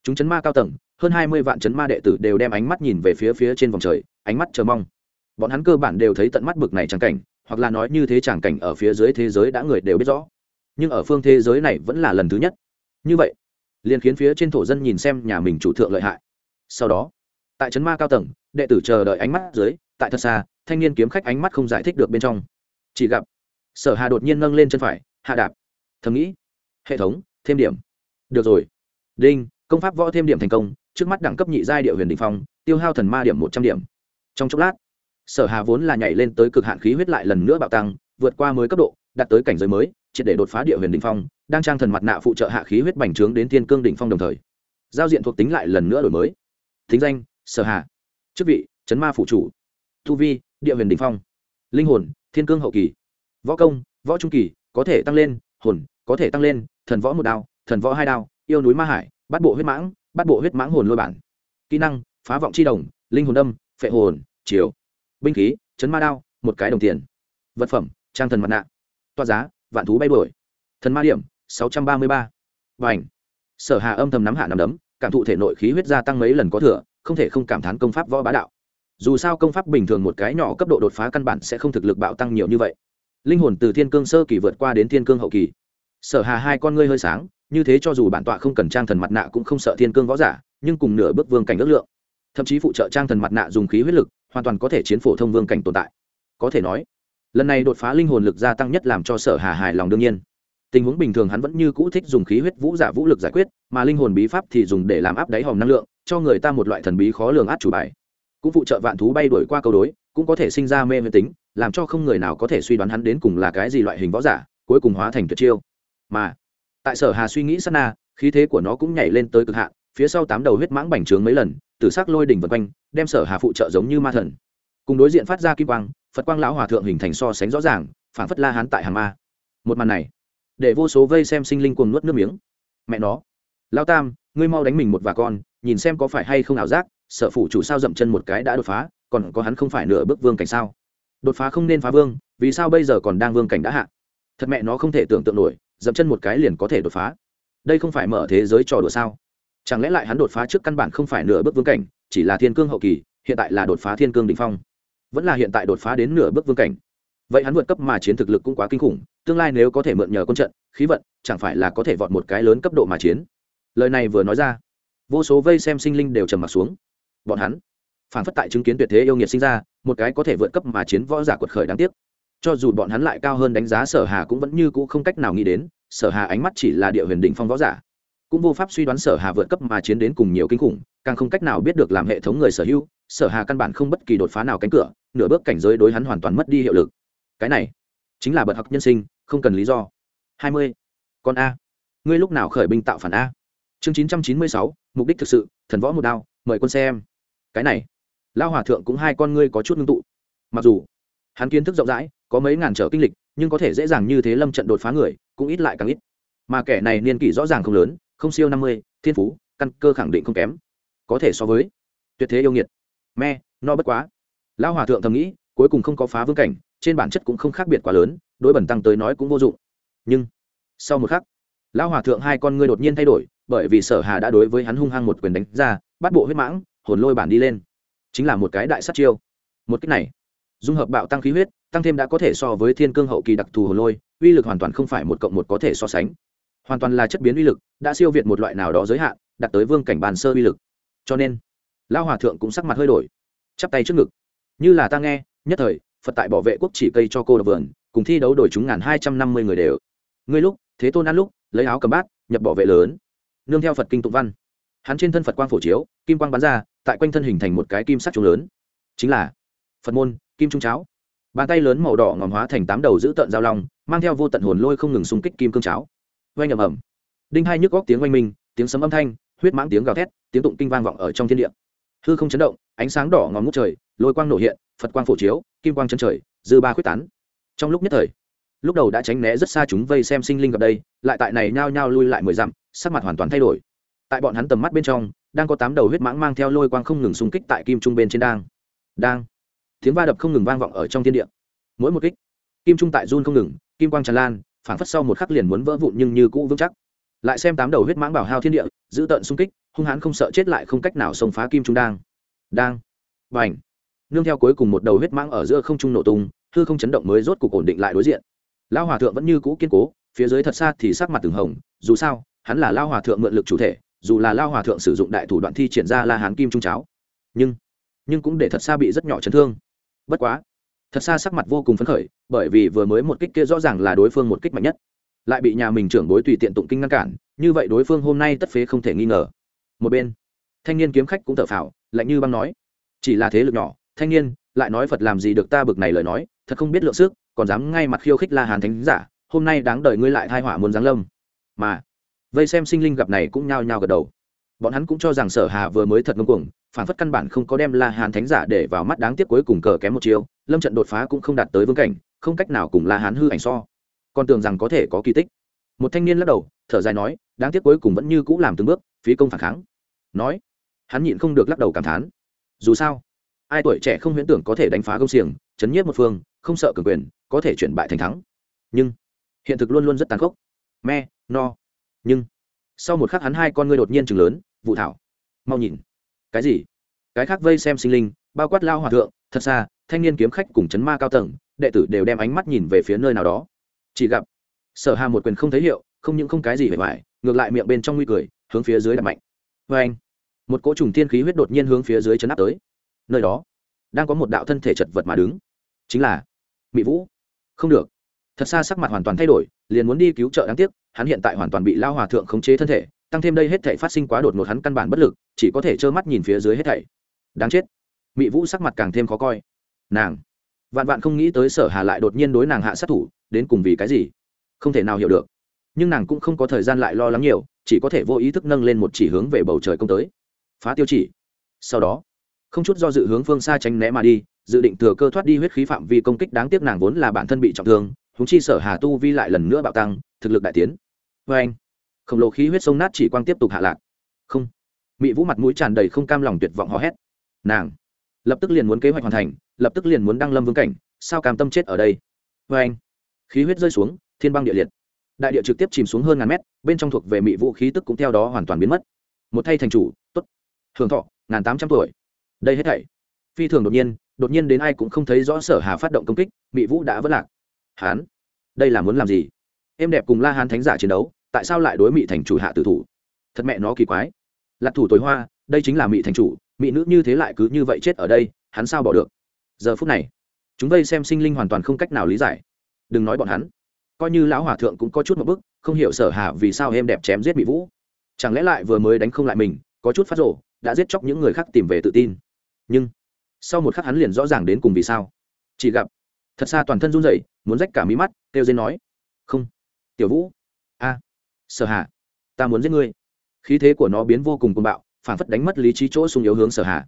chúng chấn ma cao tầng, hơn hai mươi vạn chấn ma đệ tử đều đem ánh mắt nhìn về phía phía trên vòng trời, ánh mắt chờ mong. Bọn hắn cơ bản đều thấy tận mắt bực này tràng cảnh, hoặc là nói như thế tràng cảnh ở phía dưới thế giới đã người đều biết rõ. Nhưng ở phương thế giới này vẫn là lần thứ nhất. Như vậy, liền khiến phía trên thổ dân nhìn xem nhà mình chủ thượng lợi hại. Sau đó, tại trấn ma cao tầng, đệ tử chờ đợi ánh mắt dưới, tại thật xa, thanh niên kiếm khách ánh mắt không giải thích được bên trong. Chỉ gặp, sở hà đột nhiên nâng lên chân phải, hạ đạp. Thầm nghĩ, hệ thống, thêm điểm. Được rồi. Đinh công pháp võ thêm điểm thành công, trước mắt đẳng cấp nhị giai địa huyền đình phong, tiêu hao thần ma điểm một trăm điểm. Trong chốc lát, sở hà vốn là nhảy lên tới cực hạn khí huyết lại lần nữa bạo tăng, vượt qua mới cấp độ, đạt tới cảnh giới mới, triệt để đột phá địa huyền đình phong, đang trang thần mặt nạ phụ trợ hạ khí huyết bành trướng đến thiên cương đỉnh phong đồng thời. Giao diện thuộc tính lại lần nữa đổi mới. Thính danh, sở hà. Chức vị, chấn ma phụ chủ. Thu vi, địa huyền đình phong. Linh hồn, thiên cương hậu kỳ. Võ công, võ trung kỳ, có thể tăng lên, hồn, có thể tăng lên, thần võ một đao, thần võ hai đao, yêu núi ma hải bắt bộ huyết mãng, bắt bộ huyết mãng hồn lôi bản. Kỹ năng, phá vọng c h i đồng, linh hồn đâm, phệ hồn, chiều. Binh khí, chấn ma đao, một cái đồng tiền. Vật phẩm, trang thần mặt nạ. Toa giá, vạn thú bay bổi thần ma điểm, sáu trăm ba mươi ba. Và ảnh sở hà âm thầm nắm hạ nằm đấm, cảm thụ thể nội khí huyết gia tăng mấy lần có thừa, không thể không cảm thán công pháp võ bá đạo. Dù sao công pháp bình thường một cái nhỏ cấp độ đột phá căn bản sẽ không thực lực bạo tăng nhiều như vậy. Linh hồn từ thiên cương sơ kỳ vượt qua đến thiên cương hậu kỳ. Sở hà hai con ngươi hơi sáng như thế cho dù bản tọa không cần trang thần mặt nạ cũng không sợ thiên cương võ giả, nhưng cùng nửa bước vương cảnh ước lượng. Thậm chí phụ trợ trang thần mặt nạ dùng khí huyết lực, hoàn toàn có thể chiến phổ thông vương cảnh tồn tại. Có thể nói, lần này đột phá linh hồn lực gia tăng nhất làm cho sở hà hài lòng đương nhiên. Tình huống bình thường hắn vẫn như cũ thích dùng khí huyết vũ giả vũ lực giải quyết, mà linh hồn bí pháp thì dùng để làm áp đáy hòm năng lượng, cho người ta một loại thần bí khó lường át chủ bài. Cũng phụ trợ vạn thú bay đuổi qua câu đối, cũng có thể sinh ra mê mê tính, làm cho không người nào có thể suy đoán hắn đến cùng là cái gì loại hình võ giả, cuối cùng hóa thành tuyệt chiêu. Mà tại sở hà suy nghĩ sát na, khí thế của nó cũng nhảy lên tới cực hạn, phía sau tám đầu huyết mãng bành trướng mấy lần, tử sắc lôi đỉnh vần quanh, đem sở hà phụ trợ giống như ma thần. Cùng đối diện phát ra kim quang, phật quang lão hòa thượng hình thành so sánh rõ ràng phản phất la hán tại hàng ma. Một màn này, để vô số vây xem sinh linh cuồng nuốt nước miếng. Mẹ nó. Lao tam, ngươi mau đánh mình một và con, nhìn xem có phải hay không ảo giác, sở phụ chủ sao dậm chân một cái đã đột phá, còn có hắn không phải nửa bước vương cảnh sao? Đột phá không nên phá vương, vì sao bây giờ còn đang vương cảnh đã hạ? Thật mẹ nó không thể tưởng tượng nổi dậm chân một cái liền có thể đột phá. Đây không phải mở thế giới trò đùa sao? Chẳng lẽ lại hắn đột phá trước căn bản không phải nửa bước vương cảnh, chỉ là thiên cương hậu kỳ, hiện tại là đột phá thiên cương đ ỉ n h phong. Vẫn là hiện tại đột phá đến nửa bước vương cảnh. Vậy hắn vượt cấp mà chiến thực lực cũng quá kinh khủng, tương lai nếu có thể mượn nhờ quân trận, khí vận, chẳng phải là có thể vọt một cái lớn cấp độ mà chiến? Lời này vừa nói ra, vô số vây xem sinh linh đều trầm m ặ t xuống. Bọn hắn phản phất tại chứng kiến tuyệt thế yêu nghiệt sinh ra, một cái có thể vượt cấp mà chiến võ giả quật khởi đáng tiếc cho dù bọn hắn lại cao hơn đánh giá sở hà cũng vẫn như cũ không cách nào nghĩ đến, sở hà ánh mắt chỉ là địa huyền đỉnh phong võ giả. Cũng vô pháp suy đoán sở hà vượt cấp mà chiến đến cùng nhiều kinh khủng, càng không cách nào biết được làm hệ thống người sở hữu, sở hà căn bản không bất kỳ đột phá nào cánh cửa, nửa bước cảnh giới đối hắn hoàn toàn mất đi hiệu lực. Cái này, chính là bậc học nhân sinh, không cần lý do. Hai mươi. Con a. Ngươi lúc nào khởi binh tạo phản a? Chương chín trăm chín mươi sáu, mục đích thực sự, thần võ một đao, mời quân xem. Cái này lao hòa thượng cũng hai con ngươi có chút ngưng tụ. Mặc dù hắn kiến thức rộng rãi, có mấy ngàn trở kinh lịch, nhưng có thể dễ dàng như thế lâm trận đột phá người, cũng ít lại càng ít. Mà kẻ này niên kỷ rõ ràng không lớn, không siêu năm mươi, thiên phú, căn cơ khẳng định không kém. Có thể so với tuyệt thế yêu nghiệt. Me, no bất quá. Lão hòa thượng thầm nghĩ, cuối cùng không có phá vương cảnh, trên bản chất cũng không khác biệt quá lớn, đối bẩn tăng tới nói cũng vô dụng. Nhưng, sau một khắc, lão hòa thượng hai con ngươi đột nhiên thay đổi, bởi vì sở hà đã đối với hắn hung hăng một quyền đánh ra, bắt bộ huyết mãng, hồn lôi bản đi lên. Chính là một cái đại sát chiêu. Một cách này dung hợp bạo tăng khí huyết, tăng thêm đã có thể so với thiên cương hậu kỳ đặc thù hồ lôi, uy lực hoàn toàn không phải một cộng một có thể so sánh. Hoàn toàn là chất biến uy lực, đã siêu việt một loại nào đó giới hạn, đạt tới vương cảnh bàn sơ uy lực. Cho nên, lão hòa thượng cũng sắc mặt hơi đổi, chắp tay trước ngực. Như là ta nghe, nhất thời, phật tại bảo vệ quốc chỉ cây cho cô đ vườn, cùng thi đấu đổi chúng ngàn hai trăm năm mươi người đều. Ngươi lúc, thế tôn ăn lúc, lấy áo cầm bát, nhập bảo vệ lớn. Nương theo phật kinh tụng văn. Hắn trên thân phật quang phổ chiếu, kim quang bắn ra, tại quanh thân hình thành một cái kim sắt trung lớn. Chính là phật môn, kim trung cháo. Bàn tay lớn màu đỏ ngòm hóa thành tám đầu giữ tợn giao long, mang theo vô tận hồn lôi không ngừng xung kích kim cương cháo. Oanh ầm ầm. Đinh hai nhức góc tiếng oanh minh, tiếng sấm âm thanh, huyết mãng tiếng gào thét, tiếng tụng kinh vang vọng ở trong thiên địa. Hư không chấn động, ánh sáng đỏ ngòm ngút trời, lôi quang nổ hiện, phật quang phổ chiếu, kim quang chân trời, dư ba khuyết tán. Trong lúc nhất thời, lúc đầu đã tránh né rất xa chúng vây xem sinh linh gặp đây, lại tại này nhao nhao lui lại mười dặm, sắc mặt hoàn toàn thay đổi. Tại bọn hắn tầm mắt bên trong, đang có tám đầu huyết mãng mang theo lôi quang không ngừng xung kích tại kim trung bên trên đang. Đang tiếng va đập không ngừng vang vọng ở trong thiên địa. Mỗi một kích, kim trung tại run không ngừng, kim quang tràn lan, phảng phất sau một khắc liền muốn vỡ vụn nhưng như cũ vững chắc. Lại xem tám đầu huyết mãng bảo hao thiên địa, giữ tận xung kích, hung hãn không sợ chết lại không cách nào xông phá kim trung đang. Đang. Và ảnh nương theo cuối cùng một đầu huyết mãng ở giữa không trung nổ tung, hư không chấn động mới rốt cục ổn định lại đối diện. Lao hòa thượng vẫn như cũ kiên cố, phía dưới thật xa thì sắc mặt từng hồng, dù sao, hắn là lao hòa thượng mượn lực chủ thể, dù là lao hòa thượng sử dụng đại thủ đoạn thi triển ra la hán kim trung cháo. Nhưng nhưng cũng để thật xa bị rất nhỏ chấn thương bất quá, thật xa sắc mặt vô cùng phấn khởi, bởi vì vừa mới một kích kia rõ ràng là đối phương một kích mạnh nhất. Lại bị nhà mình trưởng bối tùy tiện tụng kinh ngăn cản, như vậy đối phương hôm nay tất phế không thể nghi ngờ. Một bên, thanh niên kiếm khách cũng thở phào, lạnh như băng nói, chỉ là thế lực nhỏ, thanh niên, lại nói phật làm gì được ta bực này lời nói, thật không biết lượng sức, còn dám ngay mặt khiêu khích la hàn thánh giả, hôm nay đáng đợi ngươi lại thai hỏa muốn giáng lâm. Mà, vây xem sinh linh gặp này cũng nhao nhao gật đầu. Bọn hắn cũng cho rằng sở hà vừa mới thật ngông cuồng phản phất căn bản không có đem la hán thánh giả để vào mắt đáng tiếc cuối cùng cờ kém một chiêu, lâm trận đột phá cũng không đạt tới vương cảnh, không cách nào cùng la hán hư ảnh so. Còn tưởng rằng có thể có kỳ tích. Một thanh niên lắc đầu, thở dài nói, đáng tiếc cuối cùng vẫn như cũ làm từng bước, phí công phản kháng. Nói, hắn nhịn không được lắc đầu cảm thán. Dù sao, ai tuổi trẻ không huyễn tưởng có thể đánh phá công xiềng, chấn nhiếp một phương, không sợ cường quyền, có thể chuyển bại thành thắng. Nhưng, hiện thực luôn luôn rất tàn khốc. Me, no. Nhưng, sau một khắc hắn hai con ngươi đột nhiên chừng lớn vụ thảo, mau nhìn cái gì? Cái khác vây xem sinh linh, bao quát lao hòa thượng, thật xa thanh niên kiếm khách cùng chấn ma cao tầng, đệ tử đều đem ánh mắt nhìn về phía nơi nào đó. Chỉ gặp, sở hà một quyền không thấy hiệu, không những không cái gì hề hoài ngược lại miệng bên trong nguy cười, hướng phía dưới đặt mạnh. Vê anh, một cỗ trùng thiên khí huyết đột nhiên hướng phía dưới chấn áp tới. Nơi đó, đang có một đạo thân thể chật vật mà đứng. Chính là mỹ vũ. Không được. Thật xa sắc mặt hoàn toàn thay đổi, liền muốn đi cứu trợ đáng tiếc, hắn hiện tại hoàn toàn bị lao hòa thượng khống chế thân thể tăng thêm đây hết thảy phát sinh quá đột ngột hắn căn bản bất lực, chỉ có thể trơ mắt nhìn phía dưới hết thảy. Đáng chết. Mị vũ sắc mặt càng thêm khó coi. Nàng. Vạn vạn không nghĩ tới sở hà lại đột nhiên đối nàng hạ sát thủ, đến cùng vì cái gì? Không thể nào hiểu được. Nhưng nàng cũng không có thời gian lại lo lắng nhiều, chỉ có thể vô ý thức nâng lên một chỉ hướng về bầu trời công tới. Phá tiêu chỉ. Sau đó, không chút do dự hướng phương xa tránh né mà đi, dự định thừa cơ thoát đi huyết khí phạm vi công kích đáng tiếc nàng vốn là bản thân bị trọng thương, huống chi sở hà tu vi lại lần nữa bạo tăng, thực lực đại tiến. Và anh khổng lồ khí huyết sông nát chỉ quang tiếp tục hạ lạc. Không. Mị vũ mặt mũi tràn đầy không cam lòng tuyệt vọng hò hét. Nàng lập tức liền muốn kế hoạch hoàn thành, lập tức liền muốn đăng lâm vương cảnh, sao cam tâm chết ở đây? Vê anh, khí huyết rơi xuống, thiên băng địa liệt. Đại địa trực tiếp chìm xuống hơn ngàn mét, bên trong thuộc về mị vũ khí tức cũng theo đó hoàn toàn biến mất. Một thay thành chủ, tốt. Hưởng thọ, ngàn tám trăm tuổi. Đây hết thảy. Phi thường đột nhiên đột nhiên đến ai cũng không thấy rõ sở hà phát động công kích, mị vũ đã vất lạc. Hán, đây là muốn làm gì? Em đẹp cùng la hán thánh giả chiến đấu tại sao lại đối mỹ thành chủ hạ tử thủ? Thật mẹ nó kỳ quái. Lạc thủ tối hoa, đây chính là mỹ thành chủ, mỹ nữ như thế lại cứ như vậy chết ở đây, hắn sao bỏ được? Giờ phút này, chúng vây xem sinh linh hoàn toàn không cách nào lý giải. Đừng nói bọn hắn. Coi như lão hòa thượng cũng có chút một bức, không hiểu sở hà vì sao em đẹp chém giết mỹ vũ. Chẳng lẽ lại vừa mới đánh không lại mình, có chút phát rổ đã giết chóc những người khác tìm về tự tin. Nhưng, sau một khắc hắn liền rõ ràng đến cùng vì sao. Chỉ gặp, thật xa toàn thân run rẩy, muốn rách cả mí mắt, kêu dên nói, không, tiểu vũ. A sở hà, ta muốn giết ngươi. Khí thế của nó biến vô cùng cuồng bạo phản phất đánh mất lý trí chỗ sung yếu hướng sở hà.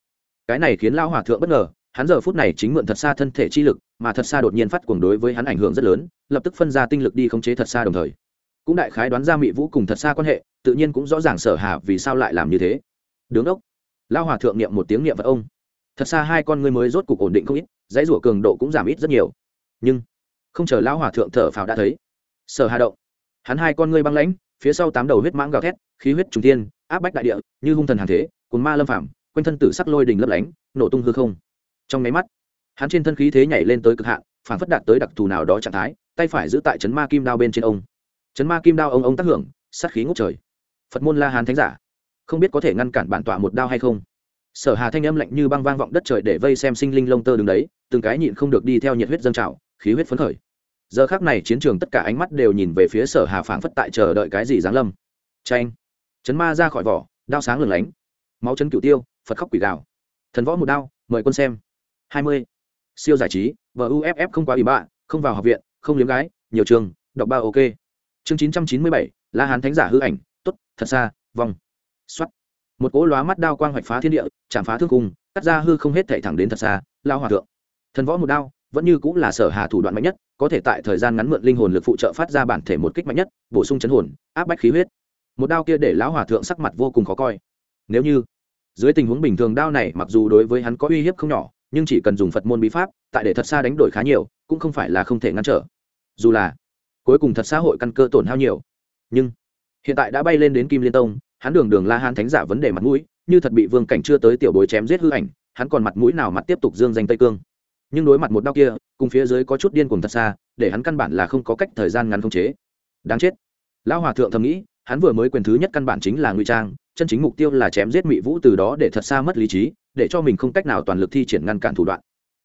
Cái này khiến lao hòa thượng bất ngờ, hắn giờ phút này chính mượn thật xa thân thể chi lực, mà thật xa đột nhiên phát cuồng đối với hắn ảnh hưởng rất lớn, lập tức phân ra tinh lực đi khống chế thật xa đồng thời. Cũng đại khái đoán ra mị vũ cùng thật xa quan hệ, tự nhiên cũng rõ ràng sở hà vì sao lại làm như thế. Đứng đốc. Lao hòa thượng niệm một tiếng niệm vật ông. Thật xa hai con ngươi mới rốt cục ổn định không ít, dãy rủa cường độ cũng giảm ít rất nhiều. Nhưng, không chờ lão hòa thượng thở phào đã thấy, sở hà động. Hắn hai con ngươi băng lãnh phía sau tám đầu huyết mãng gào thét, khí huyết trùng tiên áp bách đại địa, như hung thần hàng thế cuốn ma lâm phạm quanh thân tử sắc lôi đình lấp lánh, nổ tung hư không. Trong mấy mắt, hắn trên thân khí thế nhảy lên tới cực hạn, phản phất đạt tới đặc thù nào đó trạng thái, tay phải giữ tại chấn ma kim đao bên trên ông. Chấn ma kim đao ông ông tác hưởng, sát khí ngút trời. Phật môn la hán thánh giả, không biết có thể ngăn cản bản tọa một đao hay không. Sở hà thanh âm lạnh như băng vang vọng đất trời để vây xem sinh linh lông tơ đứng đấy, từng cái nhịn không được đi theo nhiệt huyết dâng trào, khí huyết phấn khởi giờ khác này chiến trường tất cả ánh mắt đều nhìn về phía sở hà phảng phất tại chờ đợi cái gì giáng lâm. Tranh chấn ma ra khỏi vỏ, đao sáng lừng lánh. Máu chấn cửu tiêu, phật khóc quỷ gào. Thần võ một đao, mời quân xem. Hai mươi. Siêu giải trí vợ uff không quá ủy bạ, không vào học viện, không liếm gái, nhiều trường, đọc ba ok. Chương chín trăm chín mươi bảy, la hán thánh giả hư ảnh, tốt, thật xa, vòng. Xoát một cỗ lóa mắt đao quang hoạch phá thiên địa, chạm phá thương cung cắt ra hư không hết thảy thẳng đến thật xa, lao hòa thượng. Thần võ một đao vẫn như cũng là sở hà thủ đoạn mạnh nhất, có thể tại thời gian ngắn mượn linh hồn lực phụ trợ phát ra bản thể một kích mạnh nhất, bổ sung chấn hồn, áp bách khí huyết. Một đao kia để lão hòa thượng sắc mặt vô cùng khó coi. Nếu như, dưới tình huống bình thường đao này mặc dù đối với hắn có uy hiếp không nhỏ, nhưng chỉ cần dùng phật môn bí pháp, tại để thật xa đánh đổi khá nhiều, cũng không phải là không thể ngăn trở. Dù là, cuối cùng thật xã hội căn cơ tổn hao nhiều. Nhưng, hiện tại đã bay lên đến kim liên tông, hắn đường đường la hán thánh giả vấn đề mặt mũi, như thật bị vương cảnh chưa tới tiểu bối chém giết hư ảnh, hắn còn mặt mũi nào mặt tiếp tục dương danh tây cương? Nhưng đối mặt một đau kia, cùng phía dưới có chút điên cùng thật xa, để hắn căn bản là không có cách thời gian ngắn không chế. Đáng chết. Lão hòa thượng thầm nghĩ, hắn vừa mới quyền thứ nhất căn bản chính là ngụy trang, chân chính mục tiêu là chém giết mị vũ từ đó để thật xa mất lý trí, để cho mình không cách nào toàn lực thi triển ngăn cản thủ đoạn.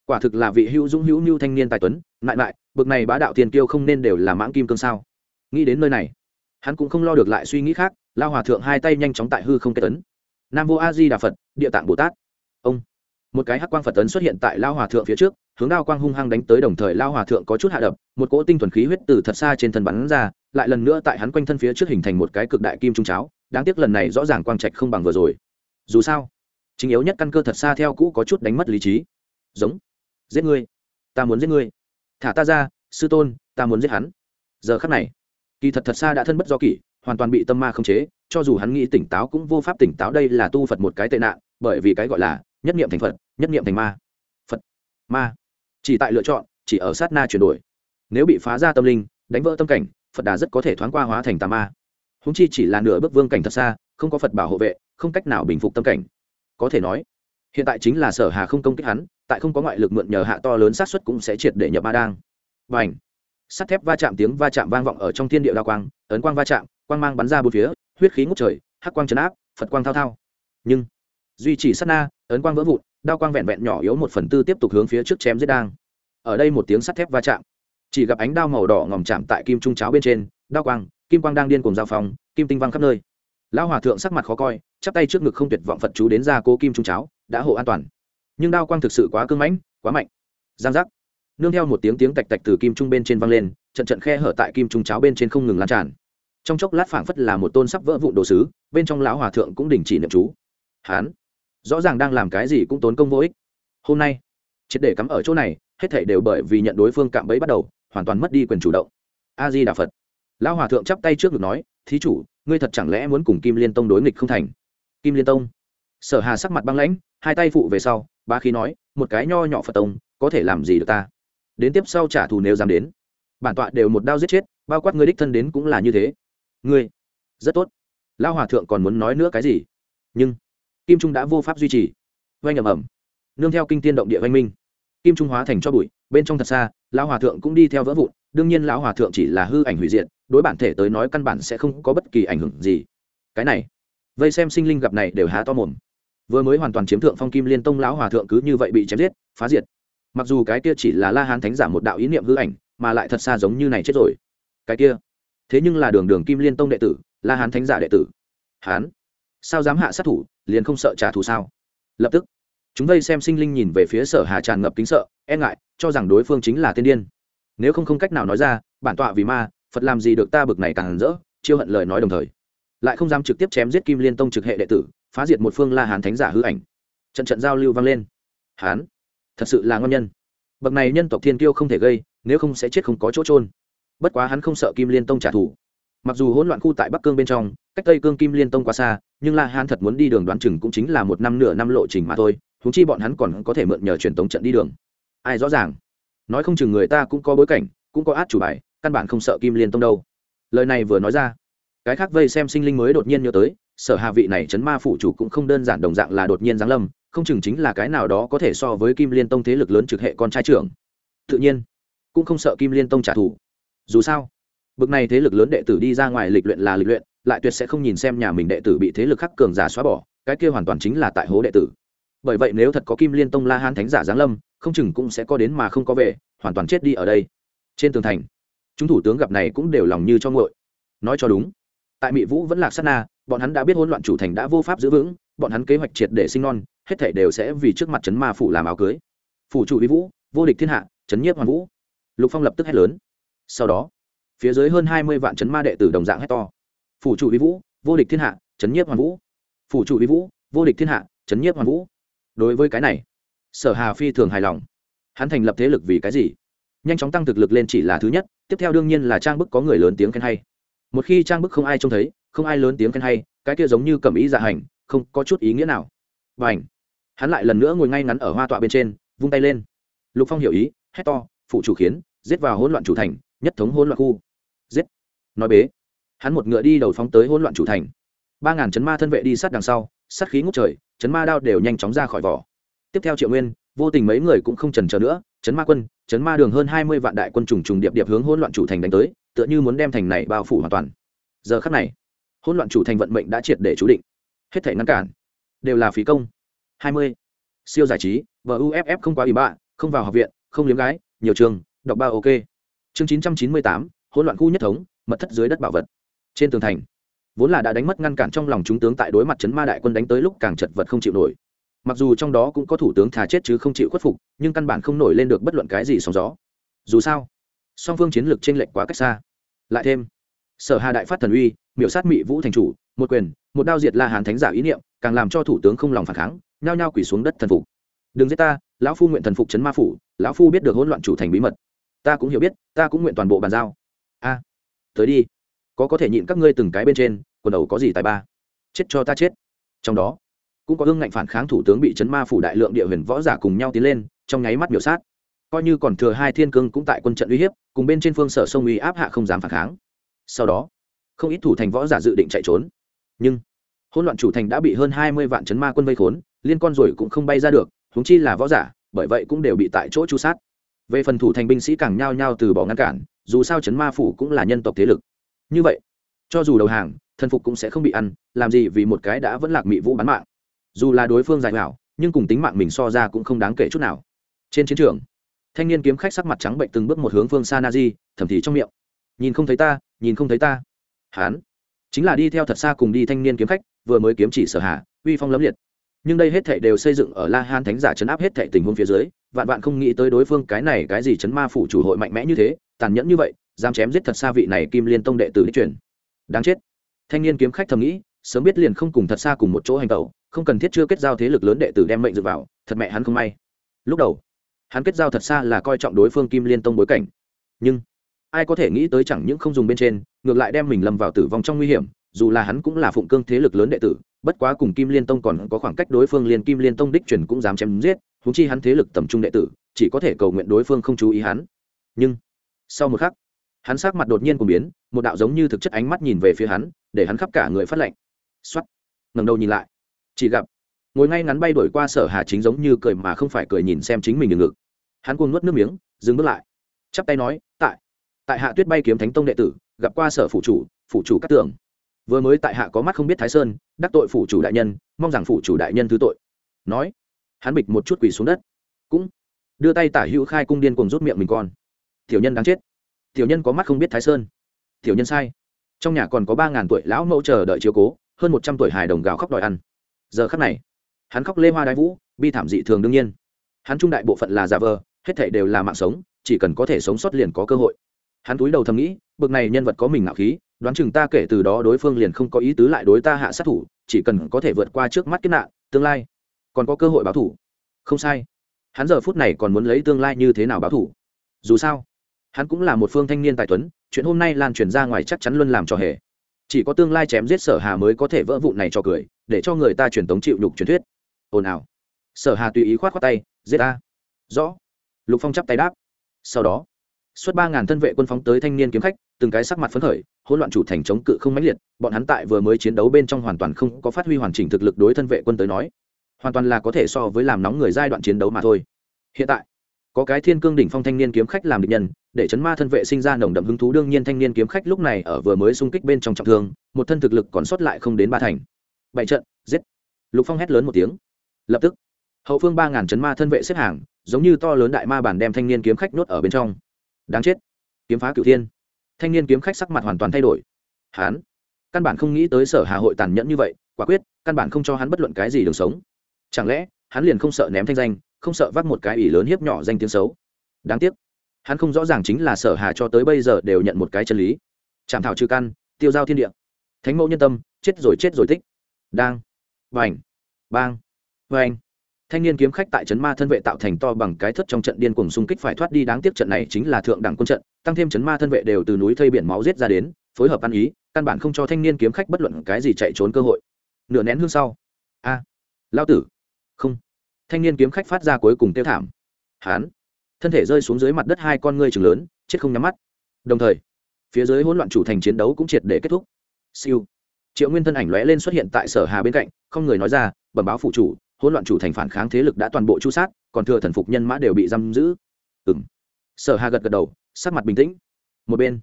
Quả thực là vị hữu dũng hữu như thanh niên tài tuấn, lại lại, bực này bá đạo tiền kiêu không nên đều là mãng kim cương sao. Nghĩ đến nơi này, hắn cũng không lo được lại suy nghĩ khác lao hòa thượng hai tay nhanh chóng tại hư không kết tấn nam vô a di đà phật, địa tạng bồ tát. Ông một cái hắc quang phật tấn xuất hiện tại lao hòa thượng phía trước, hướng đao quang hung hăng đánh tới đồng thời lao hòa thượng có chút hạ đập, một cỗ tinh thuần khí huyết từ thật xa trên thân bắn ra, lại lần nữa tại hắn quanh thân phía trước hình thành một cái cực đại kim trung cháo, đáng tiếc lần này rõ ràng quang trạch không bằng vừa rồi. Dù sao, chính yếu nhất căn cơ thật xa theo cũ có chút đánh mất lý trí. Giống. Giết ngươi. Ta muốn giết ngươi. Thả ta ra, sư tôn, ta muốn giết hắn. Giờ khắc này, kỳ thật thật xa đã thân bất do kỷ, hoàn toàn bị tâm ma khống chế, cho dù hắn nghĩ tỉnh táo cũng vô pháp tỉnh táo đây là tu phật một cái tệ nạn, bởi vì cái gọi là nhất niệm thành phật nhất niệm thành ma. Phật. Ma. Chỉ tại lựa chọn, chỉ ở sát na chuyển đổi. Nếu bị phá ra tâm linh, đánh vỡ tâm cảnh, phật đà rất có thể thoáng qua hóa thành tà ma. Húng chi chỉ là nửa bước vương cảnh thật xa, không có phật bảo hộ vệ, không cách nào bình phục tâm cảnh. Có thể nói, hiện tại chính là sở hà không công kích hắn, tại không có ngoại lực mượn nhờ hạ to lớn sát xuất cũng sẽ triệt để nhập ma đang và ảnh sắt thép va chạm tiếng va chạm vang vọng ở trong thiên địa đa quang, ấn quang va chạm, quang mang bắn ra bốn phía, huyết khí ngút trời, hắc quang chấn áp, phật quang thao thao. Nhưng, duy trì sát na, ấn quang vỡ vụn đao quang vẹn vẹn nhỏ yếu một phần tư tiếp tục hướng phía trước chém giết đang. Ở đây một tiếng sắt thép va chạm. Chỉ gặp ánh đao màu đỏ ngòm chạm tại kim trung cháo bên trên đao quang kim quang đang điên cùng giao phong, kim tinh văng khắp nơi. Lão hòa thượng sắc mặt khó coi chắp tay trước ngực không tuyệt vọng phật chú đến ra cố kim trung cháo đã hộ an toàn. Nhưng đao quang thực sự quá cưng mãnh quá mạnh. Giang giác. Nương theo một tiếng tiếng tạch tạch từ kim trung bên trên văng lên trận trận khe hở tại kim trung cháo bên trên không ngừng lan tràn. Trong chốc lát phảng phất là một tôn sắp vỡ vụn đồ sứ bên trong lão hòa thượng cũng đình chỉ niệm chú. Hán rõ ràng đang làm cái gì cũng tốn công vô ích. Hôm nay, triệt để cắm ở chỗ này, hết thảy đều bởi vì nhận đối phương cạm bẫy bắt đầu, hoàn toàn mất đi quyền chủ động. A di đà phật lão hòa thượng chắp tay trước ngực nói, thí chủ, ngươi thật chẳng lẽ muốn cùng kim liên tông đối nghịch không thành? Kim liên tông. Sở hà sắc mặt băng lãnh, hai tay phụ về sau ba khí nói, một cái nho nhỏ phật tông, có thể làm gì được ta? Đến tiếp sau trả thù nếu dám đến. Bản tọa đều một đao giết chết, bao quát ngươi đích thân đến cũng là như thế. Ngươi, rất tốt. Lão hòa thượng còn muốn nói nữa cái gì? Nhưng kim trung đã vô pháp duy trì. Oanh ầm ầm. Nương theo kinh tiên động địa oanh minh, kim trung hóa thành cho bụi, bên trong thật xa, lão hòa thượng cũng đi theo vỡ vụn, đương nhiên lão hòa thượng chỉ là hư ảnh hủy diện đối bản thể tới nói căn bản sẽ không có bất kỳ ảnh hưởng gì. Cái này, vây xem sinh linh gặp này đều há to mồm. Vừa mới hoàn toàn chiếm thượng phong kim liên tông lão hòa thượng cứ như vậy bị chém giết, phá diệt. Mặc dù cái kia chỉ là la hán thánh giả một đạo ý niệm hư ảnh, mà lại thật xa giống như này chết rồi. Cái kia, thế nhưng là đường đường kim liên tông đệ tử, la hán thánh giả đệ tử. Hán, sao dám hạ sát thủ liền không sợ trả thù sao? Lập tức, chúng vây xem sinh linh nhìn về phía sở hà tràn ngập kính sợ e ngại, cho rằng đối phương chính là tiên điên. Nếu không không cách nào nói ra, bản tọa vì ma, phật làm gì được ta bực này càng rỡ, chiêu hận lời nói đồng thời. Lại không dám trực tiếp chém giết kim liên tông trực hệ đệ tử, phá diệt một phương la hán thánh giả hư ảnh. Trận trận giao lưu vang lên. Hán, thật sự là ngon nhân. Bậc này nhân tộc thiên kiêu không thể gây, nếu không sẽ chết không có chỗ trôn bất quá hắn không sợ kim liên tông trả thù mặc dù hỗn loạn khu tại bắc cương bên trong, cách tây cương kim liên tông quá xa, nhưng la hán thật muốn đi đường đoán chừng cũng chính là một năm nửa năm lộ trình mà thôi thú chi bọn hắn còn có thể mượn nhờ truyền tống trận đi đường. Ai rõ ràng? Nói không chừng người ta cũng có bối cảnh, cũng có át chủ bài, căn bản không sợ kim liên tông đâu. Lời này vừa nói ra, cái khác vây xem sinh linh mới đột nhiên nhớ tới, sở hạ vị này chấn ma phụ chủ cũng không đơn giản đồng dạng là đột nhiên giáng lâm, không chừng chính là cái nào đó có thể so với kim liên tông thế lực lớn trực hệ con trai trưởng. Tự nhiên, cũng không sợ kim liên tông trả thù. Dù sao bực này thế lực lớn đệ tử đi ra ngoài lịch luyện là lịch luyện, lại tuyệt sẽ không nhìn xem nhà mình đệ tử bị thế lực khắc cường giả xóa bỏ, cái kia hoàn toàn chính là tại hố đệ tử. Bởi vậy nếu thật có kim liên tông la hán thánh giả giáng lâm, không chừng cũng sẽ có đến mà không có về, hoàn toàn chết đi ở đây. Trên tường thành, chúng thủ tướng gặp này cũng đều lòng như cho ngội nói cho đúng, tại mỹ vũ vẫn lạc sát na, bọn hắn đã biết hỗn loạn chủ thành đã vô pháp giữ vững, bọn hắn kế hoạch triệt để sinh non, hết thể đều sẽ vì trước mặt trấn ma phủ làm áo cưới. Phủ chủ vi vũ, vô địch thiên hạ trấn nhiếp hoàn vũ. Lục phong lập tức hét lớn. Sau đó phía dưới hơn hai mươi vạn chấn ma đệ tử đồng dạng hét to. Phủ chủ vi vũ, vô địch thiên hạ, chấn nhiếp hoàn vũ. Phủ chủ vi vũ, vô địch thiên hạ, chấn nhiếp hoàn vũ. Đối với cái này, sở hà phi thường hài lòng. Hắn thành lập thế lực vì cái gì? Nhanh chóng tăng thực lực lên chỉ là thứ nhất, tiếp theo đương nhiên là trang bức có người lớn tiếng khen hay. Một khi trang bức không ai trông thấy, không ai lớn tiếng khen hay, cái kia giống như cầm ý dạ hành, không có chút ý nghĩa nào. Và ảnh hắn lại lần nữa ngồi ngay ngắn ở hoa tọa bên trên, vung tay lên. Lục phong hiểu ý, hét to phụ chủ khiến, giết vào hỗn loạn chủ thành nhất thống hỗn loạn khu. Giết. Nói bế. Hắn một ngựa đi đầu phóng tới hỗn loạn chủ thành. Ba ngàn chấn ma thân vệ đi sát đằng sau, sát khí ngút trời, chấn ma đao đều nhanh chóng ra khỏi vỏ. Tiếp theo triệu nguyên, vô tình mấy người cũng không trần chờ nữa, chấn ma quân, chấn ma đường hơn hai mươi vạn đại quân trùng trùng điệp điệp hướng hỗn loạn chủ thành đánh tới, tựa như muốn đem thành này bao phủ hoàn toàn. Giờ khắc này, hỗn loạn chủ thành vận mệnh đã triệt để chú định. Hết thể ngăn cản. Đều là phí công. Hai mươi. Siêu giải trí và uff không quá ủy bạ, không vào học viện, không liếm gái, nhiều trường, đọc ba ok chương chín trăm chín mươi tám, hỗn loạn khu nhất thống, mật thất dưới đất bảo vật. Trên tường thành, vốn là đã đánh mất ngăn cản trong lòng chúng tướng tại đối mặt chấn ma đại quân đánh tới lúc càng chật vật không chịu nổi. Mặc dù trong đó cũng có thủ tướng thà chết chứ không chịu khuất phục, nhưng căn bản không nổi lên được bất luận cái gì sóng gió. Dù sao, song phương chiến lược t r ê n lệch quá cách xa. Lại thêm, sở hà đại phát thần uy, miểu sát mị vũ thành chủ, một quyền, một đao diệt la hàn thánh giả ý niệm, càng làm cho thủ tướng không lòng phản kháng, nhao nhao quỷ xuống đất thần phục. Đừng giết ta, lão phu nguyện thần phục chấn ma phủ, lão phu biết được hỗn loạn chủ thành bí mật ta cũng hiểu biết, ta cũng nguyện toàn bộ bàn giao. A, tới đi. Có có thể nhịn các ngươi từng cái bên trên, quần đầu có gì tài ba? Chết cho ta chết. Trong đó, cũng có hương ngạnh phản kháng thủ tướng bị chấn ma phủ đại lượng địa huyền võ giả cùng nhau tiến lên, trong nháy mắt biểu sát. Coi như còn thừa hai thiên cương cũng tại quân trận uy hiếp, cùng bên trên phương sở sông uy áp hạ không dám phản kháng. Sau đó, không ít thủ thành võ giả dự định chạy trốn. Nhưng, hỗn loạn chủ thành đã bị hơn hai mươi vạn chấn ma quân vây khốn, liên con rồi cũng không bay ra được húng chi là võ giả, bởi vậy cũng đều bị tại chỗ chu sát về phần thủ thành binh sĩ càng nhao nhao từ bỏ ngăn cản, dù sao chấn ma phủ cũng là nhân tộc thế lực. Như vậy, cho dù đầu hàng, thần phục cũng sẽ không bị ăn, làm gì vì một cái đã vẫn lạc mị vũ bán mạng. Dù là đối phương dài hảo nhưng cùng tính mạng mình so ra cũng không đáng kể chút nào. Trên chiến trường, thanh niên kiếm khách sắc mặt trắng bệnh từng bước một hướng phương xa na di thầm thì trong miệng. Nhìn không thấy ta, nhìn không thấy ta. Hán, chính là đi theo thật xa cùng đi thanh niên kiếm khách, vừa mới kiếm chỉ sở hạ, uy phong lấm liệt nhưng đây hết thảy đều xây dựng ở la han thánh giả chấn áp hết thảy tình huống phía dưới, vạn vạn không nghĩ tới đối phương cái này cái gì chấn ma phủ chủ hội mạnh mẽ như thế, tàn nhẫn như vậy, dám chém giết thật xa vị này kim liên tông đệ tử đích truyền. Đáng chết. Thanh niên kiếm khách thầm nghĩ, sớm biết liền không cùng thật xa cùng một chỗ hành tẩu, không cần thiết chưa kết giao thế lực lớn đệ tử đem mệnh dựa vào, thật mẹ hắn không may. Lúc đầu, hắn kết giao thật xa là coi trọng đối phương kim liên tông bối cảnh. Nhưng, ai có thể nghĩ tới chẳng những không dùng bên trên, ngược lại đem mình lâm vào tử vong trong nguy hiểm, dù là hắn cũng là phụng cương thế lực lớn đệ tử bất quá cùng kim liên tông còn có khoảng cách đối phương liên kim liên tông đích truyền cũng dám chém giết húng chi hắn thế lực tầm trung đệ tử, chỉ có thể cầu nguyện đối phương không chú ý hắn. Nhưng, sau một khắc, hắn sắc mặt đột nhiên cùng biến, một đạo giống như thực chất ánh mắt nhìn về phía hắn, để hắn khắp cả người phát lệnh x o á t ngầm đầu nhìn lại, chỉ gặp, ngồi ngay ngắn bay đổi qua sở hà chính giống như cười mà không phải cười nhìn xem chính mình ngừng ngực. Hắn cuồng nuốt nước miếng, dừng bước lại, chắp tay nói, tại tại hạ tuyết bay kiếm thánh tông đệ tử, gặp qua sở phụ chủ phụ chủ các tưởng vừa mới tại hạ có mắt không biết thái sơn, đắc tội phủ chủ đại nhân, mong rằng phủ chủ đại nhân thứ tội. Nói, hắn bịch một chút quỳ xuống đất. Cũng đưa tay tả hữu khai cung điên cùng rút miệng mình con. Tiểu nhân đáng chết. Tiểu nhân có mắt không biết thái sơn. Tiểu nhân sai. Trong nhà còn có ba ngàn tuổi lão mẫu chờ đợi chiếu cố, hơn một trăm tuổi hài đồng gào khóc đòi ăn. Giờ khắc này, hắn khóc lê hoa đái vũ, bi thảm dị thường đương nhiên. Hắn trung đại bộ phận là giả vờ, hết thể đều là mạng sống, chỉ cần có thể sống sót liền có cơ hội. Hắn túi đầu thầm nghĩ, bực này nhân vật có mình ngạo khí đoán chừng ta kể từ đó đối phương liền không có ý tứ lại đối ta hạ sát thủ, chỉ cần có thể vượt qua trước mắt kiếp nạn, tương lai. Còn có cơ hội báo thủ. Không sai. Hắn giờ phút này còn muốn lấy tương lai như thế nào báo thủ? Dù sao, hắn cũng là một phương thanh niên tài tuấn, chuyện hôm nay lan truyền ra ngoài chắc chắn luôn làm cho hề. Chỉ có tương lai chém giết sở hà mới có thể vỡ vụn này cho cười, để cho người ta truyền tống chịu đục truyền thuyết. Ồn ào. Sở hà tùy ý khoát khoát tay, giết ta. Rõ. Lục phong chắp tay đáp. Sau đó, xuất ba ngàn thân vệ quân phóng tới thanh niên kiếm khách từng cái sắc mặt phấn khởi, hỗn loạn chủ thành chống cự không mãnh liệt, bọn hắn tại vừa mới chiến đấu bên trong hoàn toàn không có phát huy hoàn chỉnh thực lực đối thân vệ quân tới nói, hoàn toàn là có thể so với làm nóng người giai đoạn chiến đấu mà thôi. Hiện tại, có cái thiên cương đỉnh phong thanh niên kiếm khách làm địch nhân, để chấn ma thân vệ sinh ra nồng đậm hứng thú đương nhiên thanh niên kiếm khách lúc này ở vừa mới xung kích bên trong trọng thương, một thân thực lực còn sót lại không đến ba thành. Bảy trận, giết. Lục phong hét lớn một tiếng. Lập tức, hậu phương ba ngàn chấn ma thân vệ xếp hàng, giống như to lớn đại ma bản đem thanh niên kiếm khách nuốt ở bên trong. Đáng chết. Kiếm phá cửu thiên thanh niên kiếm khách sắc mặt hoàn toàn thay đổi. Hán căn bản không nghĩ tới sở hà hội tàn nhẫn như vậy, quả quyết, căn bản không cho hắn bất luận cái gì đường sống. Chẳng lẽ, hắn liền không sợ ném thanh danh, không sợ vác một cái ủy lớn hiếp nhỏ danh tiếng xấu? Đáng tiếc, hắn không rõ ràng chính là sở hà cho tới bây giờ đều nhận một cái chân lý. Chạm thảo trừ căn, tiêu giao thiên địa. Thánh mẫu nhân tâm, chết rồi chết rồi tích. Đang. Vành. Bang. Vành thanh niên kiếm khách tại trấn ma thân vệ tạo thành to bằng cái thất trong trận điên cuồng xung kích phải thoát đi đáng tiếc trận này chính là thượng đẳng quân trận tăng thêm trấn ma thân vệ đều từ núi thây biển máu giết ra đến phối hợp ăn ý căn bản không cho thanh niên kiếm khách bất luận cái gì chạy trốn cơ hội. Nửa nén hương sau a à, lao tử không. Thanh niên kiếm khách phát ra cuối cùng tiêu thảm. Hán thân thể rơi xuống dưới mặt đất hai con ngươi chừng lớn chết không nhắm mắt. Đồng thời phía dưới hỗn loạn chủ thành chiến đấu cũng triệt để kết thúc. Siêu. Triệu nguyên thân ảnh lóe lên xuất hiện tại sở hà bên cạnh không người nói ra bẩm báo phụ chủ hỗn loạn chủ thành phản kháng thế lực đã toàn bộ chu sát, còn thừa thần phục nhân mã đều bị giam giữ. Ừng sở hà gật gật đầu, sắc mặt bình tĩnh. Một bên,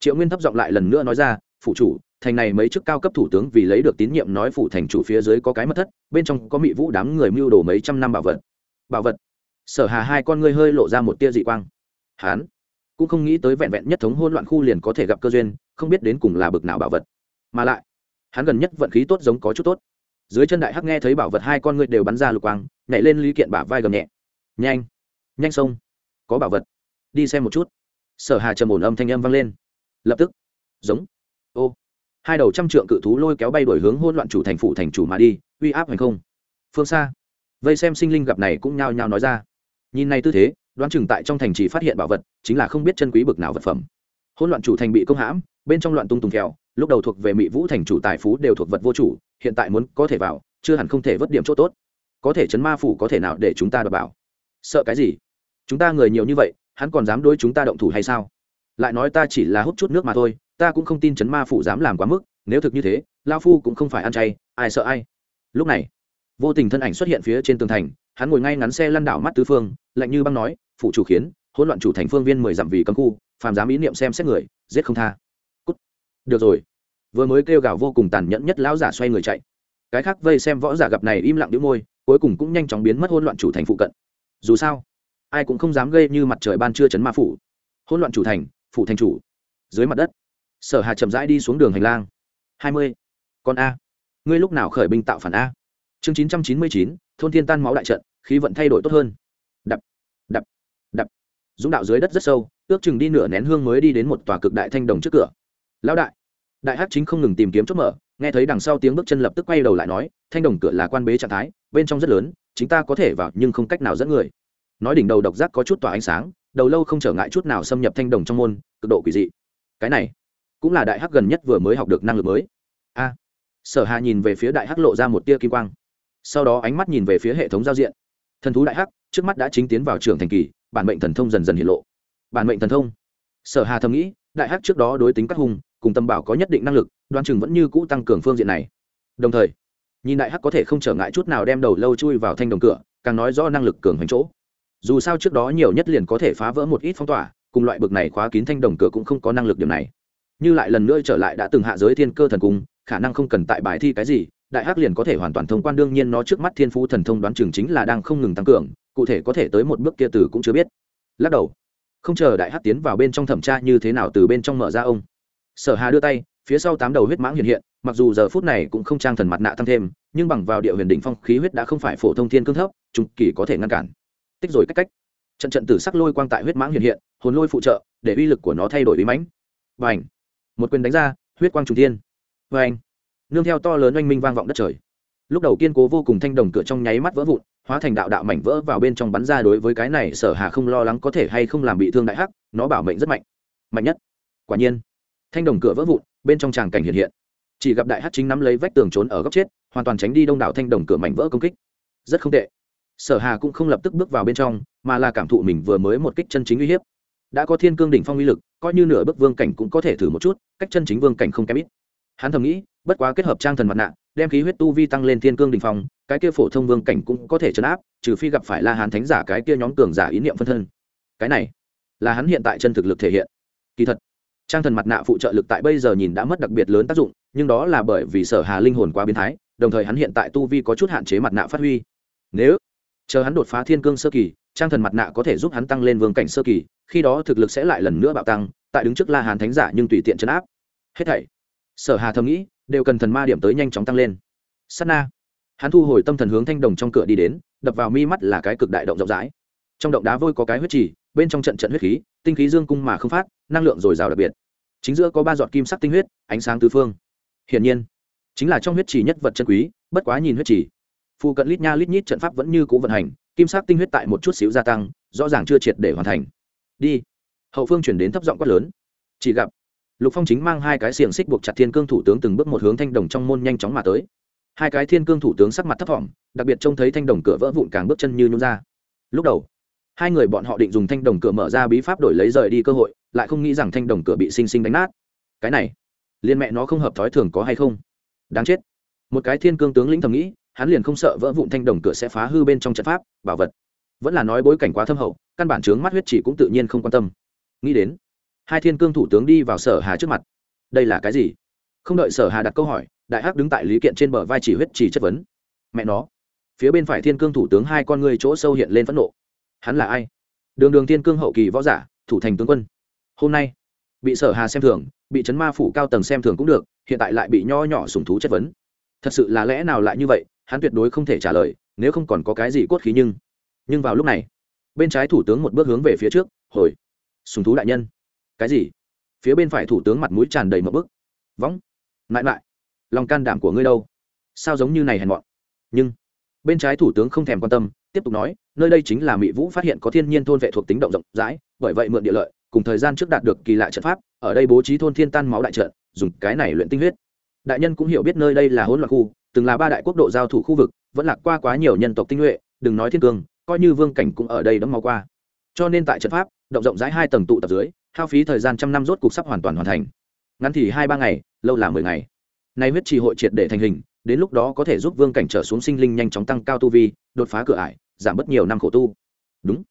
triệu nguyên thấp giọng lại lần nữa nói ra phụ chủ, thành này mấy chức cao cấp thủ tướng vì lấy được tín nhiệm nói phụ thành chủ phía dưới có cái mất thất, bên trong có mị vũ đám người mưu đồ mấy trăm năm bảo vật. Bảo vật. Sở hà hai con ngươi hơi lộ ra một tia dị quang. Hán cũng không nghĩ tới vẹn vẹn nhất thống hôn loạn khu liền có thể gặp cơ duyên, không biết đến cùng là bực nào bảo vật. Mà lại, hắn gần nhất vận khí tốt giống có chút tốt dưới chân đại hắc nghe thấy bảo vật hai con ngươi đều bắn ra lục quang, nhảy lên lý kiện bả vai gầm nhẹ. Nhanh nhanh sông. Có bảo vật. Đi xem một chút. Sở hà trầm ổn âm thanh âm vang lên. Lập tức. Giống. Ô. Hai đầu trăm trượng cự thú lôi kéo bay đổi hướng hôn loạn chủ thành phụ thành chủ mà đi, uy áp hành không. Phương xa. Vây xem sinh linh gặp này cũng nhao nhao nói ra. Nhìn này tư thế, đoán chừng tại trong thành chỉ phát hiện bảo vật, chính là không biết chân quý bực nào vật phẩm. Hôn loạn chủ thành bị công hãm, bên trong loạn tung tùng kẹo, lúc đầu thuộc về mỹ vũ thành chủ tài phú đều thuộc vật vô chủ hiện tại muốn có thể vào, chưa hẳn không thể vớt điểm chỗ tốt. Có thể chấn ma phủ có thể nào để chúng ta đ bảo? Sợ cái gì? Chúng ta người nhiều như vậy, hắn còn dám đối chúng ta động thủ hay sao? Lại nói ta chỉ là hút chút nước mà thôi, ta cũng không tin chấn ma phủ dám làm quá mức, nếu thực như thế lao phu cũng không phải ăn chay, ai sợ ai? Lúc này, vô tình thân ảnh xuất hiện phía trên tường thành, hắn ngồi ngay ngắn xe lăn đảo mắt tứ phương, lạnh như băng nói phụ chủ khiến, hỗn loạn chủ thành phương viên mười dặm vì cấm khu, phàm dám ý niệm xem xét người, giết không tha. Cút. được rồi vừa mới kêu gào vô cùng tàn nhẫn nhất lão giả xoay người chạy. Cái khác vây xem võ giả gặp này im lặng đĩu môi, cuối cùng cũng nhanh chóng biến mất hỗn loạn chủ thành phụ cận. Dù sao, ai cũng không dám gây như mặt trời ban trưa chấn ma phủ. Hỗn loạn chủ thành, phủ thành chủ. Dưới mặt đất, sở hà chậm rãi đi xuống đường hành lang. Hai mươi. Con a. Ngươi lúc nào khởi binh tạo phản a? Chương chín trăm chín mươi chín, thôn thiên tan máu đại trận, khí vận thay đổi tốt hơn. Đập đập đập. Dũng đạo dưới đất rất sâu, ước chừng đi nửa nén hương mới đi đến một tòa cực đại thanh đồng trước cửa. Lão đại đại hắc chính không ngừng tìm kiếm chốt mở, nghe thấy đằng sau tiếng bước chân lập tức quay đầu lại nói, thanh đồng cửa là quan bế trạng thái, bên trong rất lớn chúng ta có thể vào nhưng không cách nào dẫn người. Nói đỉnh đầu độc giác có chút tỏa ánh sáng, đầu lâu không trở ngại chút nào xâm nhập thanh đồng trong môn, cực độ quỷ dị. Cái này cũng là đại hắc gần nhất vừa mới học được năng lực mới. A. Sở hà nhìn về phía đại hắc lộ ra một tia kim quang. Sau đó ánh mắt nhìn về phía hệ thống giao diện. Thần thú đại hắc, trước mắt đã chính tiến vào trường thành kỳ, bản mệnh thần thông dần dần hiện lộ. Bản mệnh thần thông. Sở hà thầm nghĩ, đại hắc trước đó đối tính các hùng cùng tâm bảo có nhất định năng lực đoan chừng vẫn như cũ tăng cường phương diện này. Đồng thời, nhìn đại hắc có thể không trở ngại chút nào đem đầu lâu chui vào thanh đồng cửa, càng nói rõ năng lực cường hành chỗ. Dù sao trước đó nhiều nhất liền có thể phá vỡ một ít phong tỏa, cùng loại bực này khóa kín thanh đồng cửa cũng không có năng lực điểm này. Như lại lần nữa trở lại đã từng hạ giới thiên cơ thần cung, khả năng không cần tại bài thi cái gì, đại hắc liền có thể hoàn toàn thông quan, đương nhiên nó trước mắt thiên phú thần thông đoán chừng chính là đang không ngừng tăng cường, cụ thể có thể tới một bước kia từ cũng chưa biết. Lắc đầu, không chờ đại hắc tiến vào bên trong thẩm tra như thế nào từ bên trong mở ra ông sở hà đưa tay, phía sau tám đầu huyết mãng hiện hiện, mặc dù giờ phút này cũng không trang thần mặt nạ tăng thêm, nhưng bằng vào địa huyền đỉnh phong khí huyết đã không phải phổ thông thiên cương thấp trung kỳ có thể ngăn cản. Tích rồi cách cách. Trận trận tử sắc lôi quang tại huyết mãng hiện hiện, hồn lôi phụ trợ, để uy lực của nó thay đổi bí mãnh. Và ảnh một quyền đánh ra, huyết quang trùng thiên. Và ảnh nương theo to lớn oanh minh vang vọng đất trời. Lúc đầu kiên cố vô cùng thanh đồng cửa trong nháy mắt vỡ vụn, hóa thành đạo đạo mảnh vỡ vào bên trong bắn ra đối với cái này sở hà không lo lắng có thể hay không làm bị thương đại hắc, nó bảo mệnh rất mạnh. Mạnh nhất. Quả nhiên thanh đồng cửa vỡ vụn, bên trong tràng cảnh hiện hiện. Chỉ gặp đại hắc chính nắm lấy vách tường trốn ở góc chết, hoàn toàn tránh đi đông đảo thanh đồng cửa mảnh vỡ công kích. Rất không tệ. Sở hà cũng không lập tức bước vào bên trong, mà là cảm thụ mình vừa mới một kích chân chính uy hiếp. Đã có thiên cương đỉnh phong uy lực, coi như nửa bước vương cảnh cũng có thể thử một chút, cách chân chính vương cảnh không kém ít. Hắn thầm nghĩ, bất quá kết hợp trang thần mặt nạ, đem khí huyết tu vi tăng lên thiên cương đỉnh phong, cái kia phổ thông vương cảnh cũng có thể chấn áp, trừ phi gặp phải la hán thánh giả cái kia nhóm cường giả ý niệm phân thân. Cái này là hắn hiện tại chân thực lực thể hiện. Kỳ thật trang thần mặt nạ phụ trợ lực tại bây giờ nhìn đã mất đặc biệt lớn tác dụng, nhưng đó là bởi vì sở hà linh hồn quá biến thái, đồng thời hắn hiện tại tu vi có chút hạn chế mặt nạ phát huy. Nếu chờ hắn đột phá thiên cương sơ kỳ, trang thần mặt nạ có thể giúp hắn tăng lên vương cảnh sơ kỳ, khi đó thực lực sẽ lại lần nữa bạo tăng, tại đứng trước la hàn thánh giả nhưng tùy tiện chấn áp. Hết thảy, sở hà thầm nghĩ, đều cần thần ma điểm tới nhanh chóng tăng lên. Sát na, hắn thu hồi tâm thần hướng thanh đồng trong cửa đi đến, đập vào mi mắt là cái cực đại động rộng rãi. Trong động đá vôi có cái huyết trì bên trong trận trận huyết khí, tinh khí dương cung mà không phát, năng lượng dồi dào đặc biệt. Chính giữa có ba giọt kim sắc tinh huyết, ánh sáng tứ phương. Hiển nhiên, chính là trong huyết trì nhất vật chân quý, bất quá nhìn huyết trì. Phụ cận lít nha lít nhít trận pháp vẫn như cũ vận hành, kim sắc tinh huyết tại một chút xíu gia tăng, rõ ràng chưa triệt để hoàn thành. Đi. Hậu phương chuyển đến thấp giọng quát lớn. Chỉ gặp, lục phong chính mang hai cái xiềng xích buộc chặt thiên cương thủ tướng từng bước một hướng thanh đồng trong môn nhanh chóng mà tới. Hai cái thiên cương thủ tướng sắc mặt thấp thỏm, đặc biệt trông thấy thanh đồng cửa vỡ vụn càng bước chân như nhún ra. Lúc đầu hai người bọn họ định dùng thanh đồng cửa mở ra bí pháp đổi lấy rời đi cơ hội, lại không nghĩ rằng thanh đồng cửa bị sinh sinh đánh nát. Cái này, liên mẹ nó không hợp thói thường có hay không? Đáng chết. Một cái thiên cương tướng lĩnh thầm nghĩ, hắn liền không sợ vỡ vụn thanh đồng cửa sẽ phá hư bên trong trận pháp, bảo vật. Vẫn là nói bối cảnh quá thâm hậu, căn bản chướng mắt huyết chỉ cũng tự nhiên không quan tâm. Nghĩ đến, hai thiên cương thủ tướng đi vào sở hà trước mặt. Đây là cái gì? Không đợi sở hà đặt câu hỏi, đại hắc đứng tại lý kiện trên bờ vai chỉ huyết chỉ chất vấn. Mẹ nó, phía bên phải thiên cương thủ tướng hai con người chỗ sâu hiện lên phẫn nộ hắn là ai? Đường đường thiên cương hậu kỳ võ giả, thủ thành tướng quân. Hôm nay, bị sở hà xem thường, bị chấn ma phủ cao tầng xem thường cũng được, hiện tại lại bị nho nhỏ sùng thú chất vấn. Thật sự là lẽ nào lại như vậy? Hắn tuyệt đối không thể trả lời, nếu không còn có cái gì cốt khí nhưng. Nhưng vào lúc này, bên trái thủ tướng một bước hướng về phía trước, hồi sùng thú đại nhân. Cái gì? Phía bên phải thủ tướng mặt mũi tràn đầy một bức. Võng mãi mãi lòng can đảm của ngươi đâu? Sao giống như này hèn mọn? Nhưng, bên trái thủ tướng không thèm quan tâm tiếp tục nói, nơi đây chính là mỹ vũ phát hiện có thiên nhiên thôn vệ thuộc tính động rộng rãi, bởi vậy mượn địa lợi, cùng thời gian trước đạt được kỳ lạ trận pháp, ở đây bố trí thôn thiên tan máu đại trận, dùng cái này luyện tinh huyết. Đại nhân cũng hiểu biết nơi đây là hỗn loạn khu, từng là ba đại quốc độ giao thủ khu vực, vẫn lạc qua quá nhiều nhân tộc tinh nhuệ, đừng nói thiên cương, coi như vương cảnh cũng ở đây đấm máu qua. Cho nên tại trận pháp, động rộng rãi hai tầng tụ tập dưới, hao phí thời gian trăm năm rốt cục sắp hoàn toàn hoàn thành. Ngắn thì hai ba ngày, lâu là mười ngày. Nay huyết trì hội triệt để thành hình, đến lúc đó có thể giúp vương cảnh trở xuống sinh linh nhanh chóng tăng cao tu vi, đột phá cửa ải giảm bớt nhiều năm khổ tu. Đúng.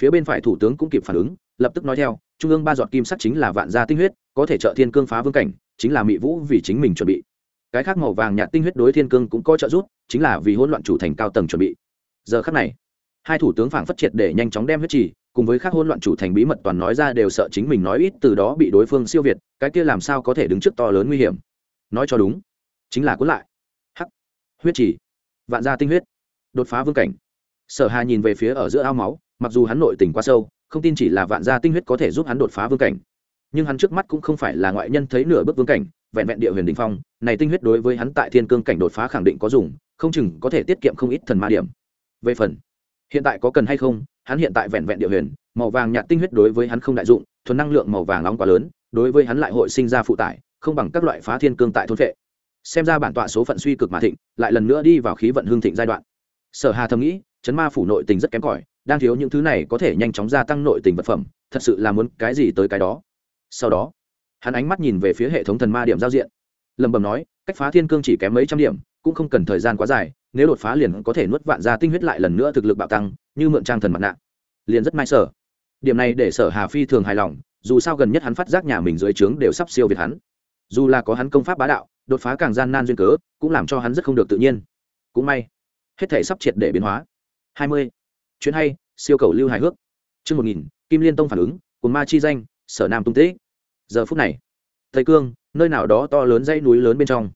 Phía bên phải thủ tướng cũng kịp phản ứng, lập tức nói theo, trung ương ba giọt kim sắc chính là vạn gia tinh huyết, có thể trợ thiên cương phá vương cảnh, chính là mỹ vũ vì chính mình chuẩn bị. Cái khác màu vàng nhạt tinh huyết đối thiên cương cũng có trợ giúp, chính là vì hỗn loạn chủ thành cao tầng chuẩn bị. Giờ khắc này, hai thủ tướng phảng phất triệt để nhanh chóng đem huyết trì, cùng với các hỗn loạn chủ thành bí mật toàn nói ra đều sợ chính mình nói ít từ đó bị đối phương siêu việt, cái kia làm sao có thể đứng trước to lớn nguy hiểm. Nói cho đúng, chính là cuốn lại. Hắc. Huyết trì. Vạn gia tinh huyết. Đột phá vương cảnh sở hà nhìn về phía ở giữa ao máu, mặc dù hắn nội tình quá sâu, không tin chỉ là vạn gia tinh huyết có thể giúp hắn đột phá vương cảnh. Nhưng hắn trước mắt cũng không phải là ngoại nhân thấy nửa bước vương cảnh, vẹn vẹn địa huyền đình phong, này tinh huyết đối với hắn tại thiên cương cảnh đột phá khẳng định có dùng, không chừng có thể tiết kiệm không ít thần ma điểm. Về phần, hiện tại có cần hay không, hắn hiện tại vẹn vẹn địa huyền, màu vàng nhạt tinh huyết đối với hắn không đại dụng, thuần năng lượng màu vàng nóng quá lớn, đối với hắn lại hội sinh ra phụ tải, không bằng các loại phá thiên cương tại thôn vệ xem ra bản tọa số phận suy cực mà thịnh, lại lần nữa đi vào khí vận hương thịnh giai đoạn. Sở hà thầm nghĩ chấn ma phủ nội tình rất kém cỏi, đang thiếu những thứ này có thể nhanh chóng gia tăng nội tình vật phẩm, thật sự là muốn cái gì tới cái đó. Sau đó, hắn ánh mắt nhìn về phía hệ thống thần ma điểm giao diện. Lầm bầm nói, cách phá thiên cương chỉ kém mấy trăm điểm, cũng không cần thời gian quá dài, nếu đột phá liền có thể nuốt vạn ra tinh huyết lại lần nữa thực lực bạo tăng, như mượn trang thần mặt nạ. Liền rất may sở điểm này để sở hà phi thường hài lòng, dù sao gần nhất hắn phát giác nhà mình dưới trướng đều sắp siêu việt hắn. Dù là có hắn công pháp bá đạo, đột phá càng gian nan duyên cớ, cũng làm cho hắn rất không được tự nhiên. Cũng may, hết thể sắp triệt để biến hóa hai mươi. Chuyến hay, siêu cầu lưu hài hước. Chương một nghìn, kim liên tông phản ứng, cùng ma chi danh, sở nam tung thế giờ phút này, tây cương, nơi nào đó to lớn dãy núi lớn bên trong.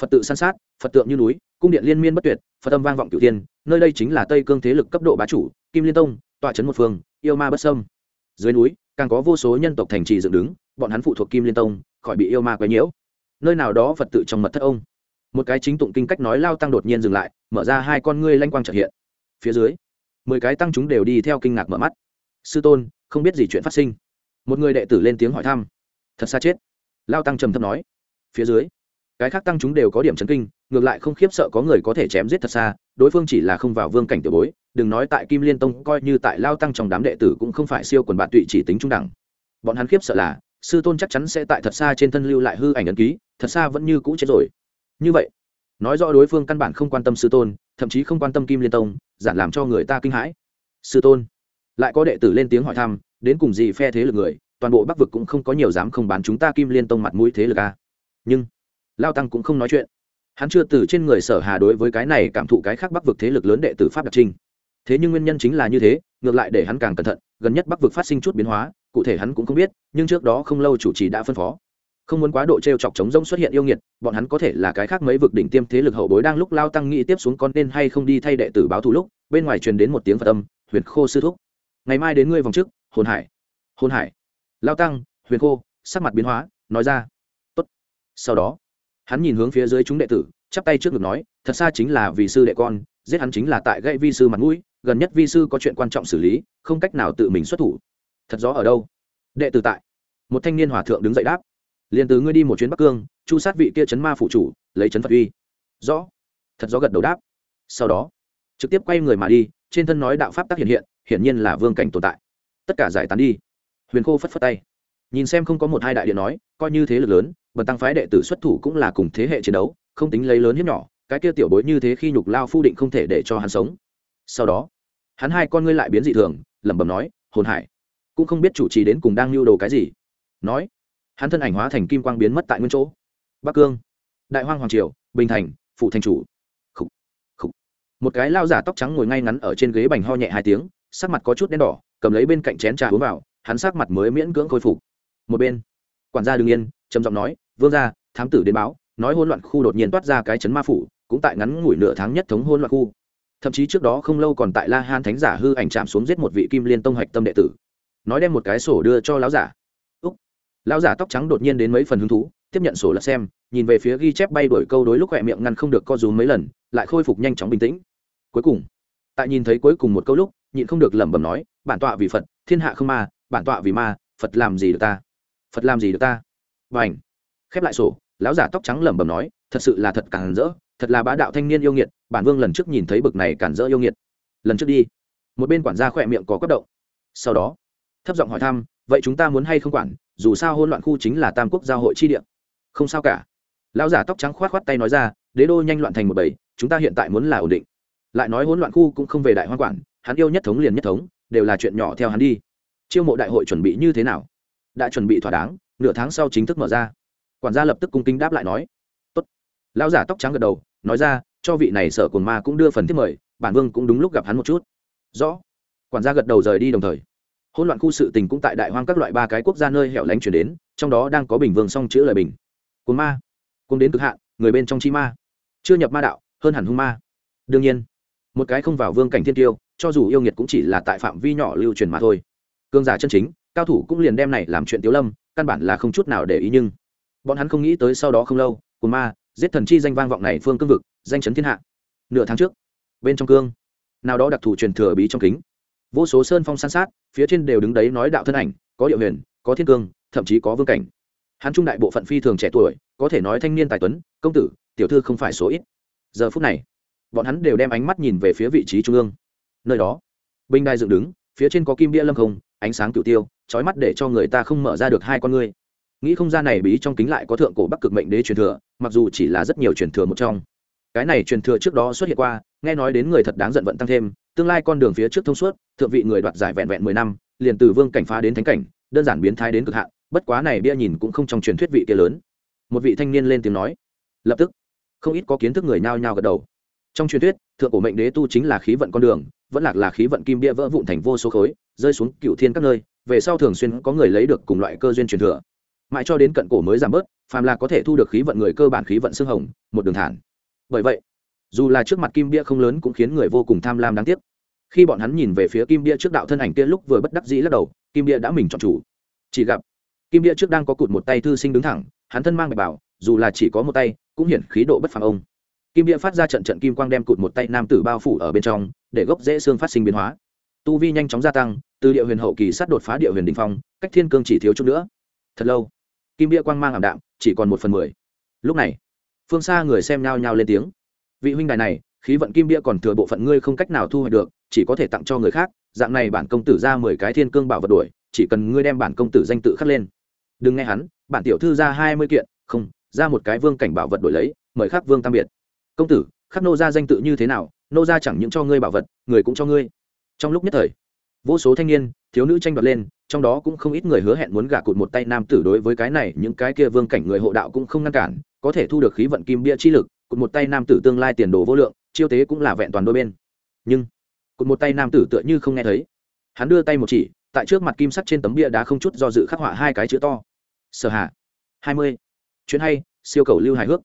Phật tự san sát, phật tượng như núi, cung điện liên miên bất tuyệt, phật âm vang vọng cửu thiên, nơi đây chính là tây cương thế lực cấp độ bá chủ, kim liên tông, tọa trấn một phương, yêu ma bất sâm dưới núi, càng có vô số nhân tộc thành trì dựng đứng, bọn hắn phụ thuộc kim liên tông, khỏi bị yêu ma quấy nhiễu. Nơi nào đó phật tự trong mật thất ông. Một cái chính tụng kinh cách nói lao tăng đột nhiên dừng lại, mở ra hai con ngươi lanh quang chợt hiện phía dưới. Mười cái tăng chúng đều đi theo kinh ngạc mở mắt. Sư tôn, không biết gì chuyện phát sinh. Một người đệ tử lên tiếng hỏi thăm. Thật xa chết. Lao tăng trầm thấp nói. Phía dưới, cái khác tăng chúng đều có điểm chấn kinh, ngược lại không khiếp sợ có người có thể chém giết thật xa, đối phương chỉ là không vào vương cảnh tiểu bối, đừng nói tại kim liên tông, coi như tại lao tăng trong đám đệ tử cũng không phải siêu quần bạn tụy chỉ tính trung đẳng. Bọn hắn khiếp sợ là, sư tôn chắc chắn sẽ tại thật xa trên thân lưu lại hư ảnh ấn ký, thật xa vẫn như cũ chết rồi. Như vậy, nói rõ đối phương căn bản không quan tâm sư tôn thậm chí không quan tâm kim liên tông, giản làm cho người ta kinh hãi. Sư tôn, lại có đệ tử lên tiếng hỏi thăm, đến cùng gì phe thế lực người, toàn bộ bắc vực cũng không có nhiều dám không bán chúng ta kim liên tông mặt mũi thế lực a à. nhưng, lao tăng cũng không nói chuyện. Hắn chưa từ trên người sở hà đối với cái này cảm thụ cái khác bắc vực thế lực lớn đệ tử pháp đặc trinh. Thế nhưng nguyên nhân chính là như thế, ngược lại để hắn càng cẩn thận, gần nhất bắc vực phát sinh chút biến hóa, cụ thể hắn cũng không biết, nhưng trước đó không lâu chủ trì đã phân phó không muốn quá độ t r e o chọc chống rông xuất hiện yêu nghiệt, bọn hắn có thể là cái khác mấy vực đỉnh tiêm thế lực hậu bối đang lúc lao tăng nghĩ tiếp xuống con nên hay không đi thay đệ tử báo thù lúc, bên ngoài truyền đến một tiếng phật âm, huyền khô sư thúc, ngày mai đến ngươi vòng trước, hồn hải hồn hải. Lao tăng, huyền khô, sắc mặt biến hóa, nói ra, Tốt. sau đó, hắn nhìn hướng phía dưới chúng đệ tử, chắp tay trước ngực nói, thật xa chính là vì sư đệ con, giết hắn chính là tại gãy vi sư mặt mũi, gần nhất vi sư có chuyện quan trọng xử lý, không cách nào tự mình xuất thủ. Thật rõ ở đâu? Đệ tử tại, một thanh niên hòa thượng đứng dậy đáp liền từ ngươi đi một chuyến bắc cương chu sát vị kia chấn ma phụ chủ lấy chấn phật uy rõ thật rõ gật đầu đáp sau đó trực tiếp quay người mà đi trên thân nói đạo pháp tác hiện hiện hiển nhiên là vương cảnh tồn tại tất cả giải tán đi huyền khô phất phất tay nhìn xem không có một hai đại điện nói coi như thế lực lớn bần tăng phái đệ tử xuất thủ cũng là cùng thế hệ chiến đấu không tính lấy lớn hiếp nhỏ cái kia tiểu bối như thế khi nhục lao phu định không thể để cho hắn sống sau đó hắn hai con ngươi lại biến dị thường lẩm bẩm nói hồn hải cũng không biết chủ trì đến cùng đang lưu đồ cái gì nói hắn thân ảnh hóa thành kim quang biến mất tại nguyên chỗ. Bắc cương đại hoang hoàng triều bình thành phụ thành chủ. Khủ, khủ. một cái lao giả tóc trắng ngồi ngay ngắn ở trên ghế bành ho nhẹ hai tiếng sắc mặt có chút đen đỏ cầm lấy bên cạnh chén trà uống vào hắn sắc mặt mới miễn cưỡng khôi phục. Một bên quản gia đương yên trầm giọng nói vương gia thám tử đến báo nói hôn loạn khu đột nhiên toát ra cái chấn ma phủ cũng tại ngắn ngủi nửa tháng nhất thống hôn loạn khu. Thậm chí trước đó không lâu còn tại la han thánh giả hư ảnh chạm xuống giết một vị kim liên tông hạch tâm đệ tử. Nói đem một cái sổ đưa cho lão giả lão giả tóc trắng đột nhiên đến mấy phần hứng thú, tiếp nhận sổ lật xem, nhìn về phía ghi chép bay đổi câu đối lúc khỏe miệng ngăn không được co rúm mấy lần, lại khôi phục nhanh chóng bình tĩnh. Cuối cùng, tại nhìn thấy cuối cùng một câu lúc, nhịn không được lẩm bẩm nói, bản tọa vì phật, thiên hạ không ma, bản tọa vì ma, phật làm gì được ta? Phật làm gì được ta? Và ảnh khép lại sổ, lão giả tóc trắng lẩm bẩm nói, thật sự là thật cản rỡ, thật là bá đạo thanh niên yêu nghiệt, bản vương lần trước nhìn thấy bực này cản rỡ yêu nghiệt. Lần trước đi. Một bên quản gia khỏe miệng có quất động. Sau đó, thấp giọng hỏi thăm, vậy chúng ta muốn hay không quản? Dù sao hỗn loạn khu chính là tam quốc giao hội chi địa. Không sao cả. Lão giả tóc trắng khoát khoát tay nói ra, đế đô nhanh loạn thành một bầy, chúng ta hiện tại muốn là ổn định. Lại nói hỗn loạn khu cũng không về đại hoa quản, hắn yêu nhất thống liền nhất thống, đều là chuyện nhỏ theo hắn đi. Chiêu mộ đại hội chuẩn bị như thế nào? Đã chuẩn bị thỏa đáng, nửa tháng sau chính thức mở ra. Quản gia lập tức cung kính đáp lại nói. Tốt. Lão giả tóc trắng gật đầu, nói ra, cho vị này sở cồn ma cũng đưa phần tiếp mời, bản vương cũng đúng lúc gặp hắn một chút. Rõ. Quản gia gật đầu rời đi đồng thời hỗn loạn khu sự tình cũng tại đại hoang các loại ba cái quốc gia nơi hẻo lánh chuyển đến, trong đó đang có bình vương song chữ lời bình. Cồn ma. Cồn đến cực hạn, người bên trong chi ma. Chưa nhập ma đạo, hơn hẳn hung ma. Đương nhiên, một cái không vào vương cảnh thiên tiêu, cho dù yêu nghiệt cũng chỉ là tại phạm vi nhỏ lưu truyền mà thôi. Cương giả chân chính, cao thủ cũng liền đem này làm chuyện tiếu lâm, căn bản là không chút nào để ý nhưng bọn hắn không nghĩ tới sau đó không lâu cồn ma, giết thần chi danh vang vọng này phương cương vực, danh chấn thiên hạ. Nửa tháng trước, bên trong cương, nào đó đặc thù truyền thừa bí trong kính vô số sơn phong san sát, phía trên đều đứng đấy nói đạo thân ảnh, có địa huyền, có thiên cương, thậm chí có vương cảnh. Hắn trung đại bộ phận phi thường trẻ tuổi, có thể nói thanh niên tài tuấn, công tử, tiểu thư không phải số ít. Giờ phút này, bọn hắn đều đem ánh mắt nhìn về phía vị trí trung ương. Nơi đó, bình đài dựng đứng, phía trên có kim bia lâm không, ánh sáng cựu tiêu trói mắt để cho người ta không mở ra được hai con ngươi. Nghĩ không gian này bí trong kính lại có thượng cổ bắc cực mệnh đế truyền thừa, mặc dù chỉ là rất nhiều truyền thừa một trong. Cái này truyền thừa trước đó xuất hiện qua, nghe nói đến người thật đáng giận vận tăng thêm tương lai con đường phía trước thông suốt, thượng vị người đoạt giải vẹn vẹn mười năm, liền từ vương cảnh phá đến thánh cảnh, đơn giản biến thái đến cực hạn, bất quá này bia nhìn cũng không trong truyền thuyết vị kia lớn. Một vị thanh niên lên tiếng nói. Lập tức, không ít có kiến thức người nhao nhao gật đầu. Trong truyền thuyết, thượng cổ mệnh đế tu chính là khí vận con đường, vẫn lạc là khí vận kim bia vỡ vụn thành vô số khối, rơi xuống cựu thiên các nơi, về sau thường xuyên có người lấy được cùng loại cơ duyên truyền thừa. Mãi cho đến cận cổ mới giảm bớt, phàm là có thể thu được khí vận người cơ bản khí vận xương hồng, một đường thản. Bởi vậy, dù là trước mặt kim bia không lớn cũng khiến người vô cùng tham lam đáng tiếc khi bọn hắn nhìn về phía kim bia trước đạo thân ảnh kia lúc vừa bất đắc dĩ lắc đầu, kim bia đã mình chọn chủ. Chỉ gặp, kim bia trước đang có cụt một tay thư sinh đứng thẳng, hắn thân mang bạch bảo, dù là chỉ có một tay, cũng hiển khí độ bất phàm ông. Kim bia phát ra trận trận kim quang đem cụt một tay nam tử bao phủ ở bên trong, để gốc dễ xương phát sinh biến hóa. Tu vi nhanh chóng gia tăng, từ địa huyền hậu kỳ sát đột phá địa huyền đình phong, cách thiên cương chỉ thiếu chút nữa. Thật lâu, kim bia quang mang ảm đạm, chỉ còn một phần mười. Lúc này, phương xa người xem nhao nhao lên tiếng. Vị huynh đài này khí vận kim bia còn thừa bộ phận ngươi không cách nào thu hoạch được, chỉ có thể tặng cho người khác, dạng này bản công tử ra mười cái thiên cương bảo vật đuổi, chỉ cần ngươi đem bản công tử danh tự khắc lên. Đừng nghe hắn, bản tiểu thư ra hai mươi kiện, không, ra một cái vương cảnh bảo vật đổi lấy, mời khắc vương tam biệt. Công tử, khắc nô ra danh tự như thế nào, nô ra chẳng những cho ngươi bảo vật, người cũng cho ngươi. Trong lúc nhất thời, vô số thanh niên, thiếu nữ tranh đoạt lên, trong đó cũng không ít người hứa hẹn muốn gả cụt một tay nam tử đối với cái này, những cái kia vương cảnh người hộ đạo cũng không ngăn cản, có thể thu được khí vận kim bia chi lực, cụt một tay nam tử tương lai tiền đồ vô lượng chiêu tế cũng là vẹn toàn đôi bên nhưng cụt một tay nam tử tựa như không nghe thấy hắn đưa tay một chỉ tại trước mặt kim sắt trên tấm bia đá không chút do dự khắc họa hai cái chữ to sở hạ hai mươi chuyến hay siêu cầu lưu hài hước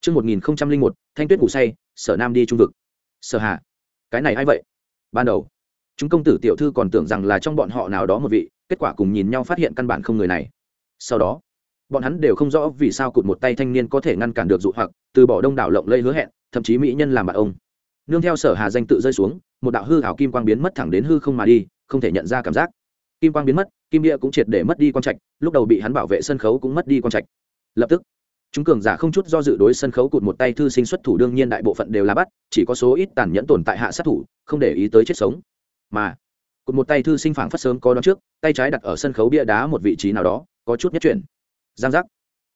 chương một nghìn một Thanh Tuyết ngủ say, Sở Nam đi trung vực. Sở Hạ. Cái này ai vậy? Ban đầu, chúng công tử tiểu thư còn tưởng rằng là trong bọn họ nào đó một vị, kết quả cùng nhìn nhau phát hiện căn bản không người này. Sau đó, bọn hắn đều không rõ vì sao cụt một tay thanh niên có thể ngăn cản được dụ hoặc, từ bỏ đông đảo lộng lây hứa hẹn, thậm chí mỹ nhân làm bạn ông. nương theo sở hà danh tự rơi xuống, một đạo hư hảo kim quang biến mất thẳng đến hư không mà đi, không thể nhận ra cảm giác. Kim quang biến mất, kim địa cũng triệt để mất đi quan trạch, lúc đầu bị hắn bảo vệ sân khấu cũng mất đi quan trạch. Lập tức, chúng cường giả không chút do dự đối sân khấu cụt một tay thư sinh xuất thủ đương nhiên đại bộ phận đều là bắt, chỉ có số ít tàn nhẫn tồn tại hạ sát thủ, không để ý tới chết sống. Mà, cụt một tay thư sinh phảng phất sớm có đón trước, tay trái đặt ở sân khấu bia đá một vị trí nào đó, có chút nhất chuyển. Giang giác.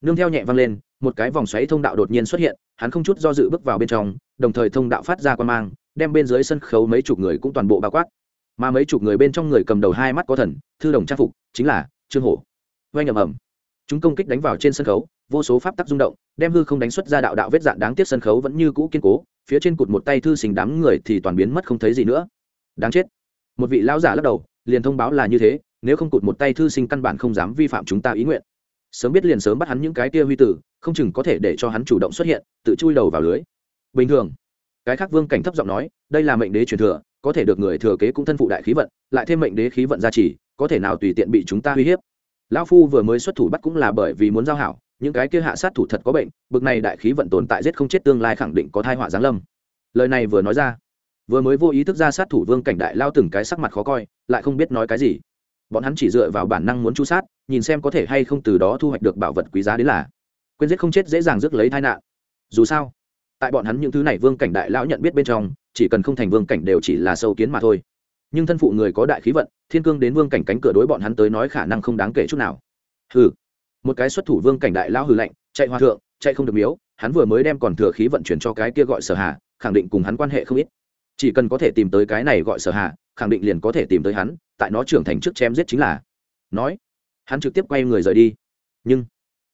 Nương theo nhẹ vang lên một cái vòng xoáy thông đạo đột nhiên xuất hiện, hắn không chút do dự bước vào bên trong, đồng thời thông đạo phát ra quan mang, đem bên dưới sân khấu mấy chục người cũng toàn bộ bao quát. Mà mấy chục người bên trong người cầm đầu hai mắt có thần, thư đồng trang phục, chính là trương hổ. Oanh ầm ầm. Chúng công kích đánh vào trên sân khấu, vô số pháp tắc rung động, đem hư không đánh xuất ra đạo đạo vết dạn đáng tiếc sân khấu vẫn như cũ kiên cố, phía trên cụt một tay thư sinh đám người thì toàn biến mất không thấy gì nữa. Đáng chết. Một vị lão giả lắc đầu, liền thông báo là như thế, nếu không cụt một tay thư sinh căn bản không dám vi phạm chúng ta ý nguyện. Sớm biết liền sớm bắt hắn những cái kia huy tử không chừng có thể để cho hắn chủ động xuất hiện, tự chui đầu vào lưới. Bình thường, cái khác vương cảnh thấp giọng nói, đây là mệnh đế truyền thừa, có thể được người thừa kế cũng thân phụ đại khí vận, lại thêm mệnh đế khí vận gia trì, có thể nào tùy tiện bị chúng ta uy hiếp. Lão phu vừa mới xuất thủ bắt cũng là bởi vì muốn giao hảo, những cái kia hạ sát thủ thật có bệnh, bực này đại khí vận tồn tại giết không chết tương lai khẳng định có thai họa giáng lâm. Lời này vừa nói ra, vừa mới vô ý thức ra sát thủ vương cảnh đại lao từng cái sắc mặt khó coi, lại không biết nói cái gì. Bọn hắn chỉ dựa vào bản năng muốn chu sát, nhìn xem có thể hay không từ đó thu hoạch được bảo vật quý giá đến là quên giết không chết dễ dàng rước lấy tai nạn. Dù sao, tại bọn hắn những thứ này vương cảnh đại lão nhận biết bên trong, chỉ cần không thành vương cảnh đều chỉ là sâu kiến mà thôi. Nhưng thân phụ người có đại khí vận, thiên cương đến vương cảnh cánh cửa đối bọn hắn tới nói khả năng không đáng kể chút nào. Hừ. Một cái xuất thủ vương cảnh đại lão hừ lạnh, chạy hoa thượng, chạy không được miếu, hắn vừa mới đem còn thừa khí vận chuyển cho cái kia gọi sở hà, khẳng định cùng hắn quan hệ không ít. Chỉ cần có thể tìm tới cái này gọi sở hà, khẳng định liền có thể tìm tới hắn, tại nó trưởng thành trước chém giết chính là. Nói, hắn trực tiếp quay người rời đi. Nhưng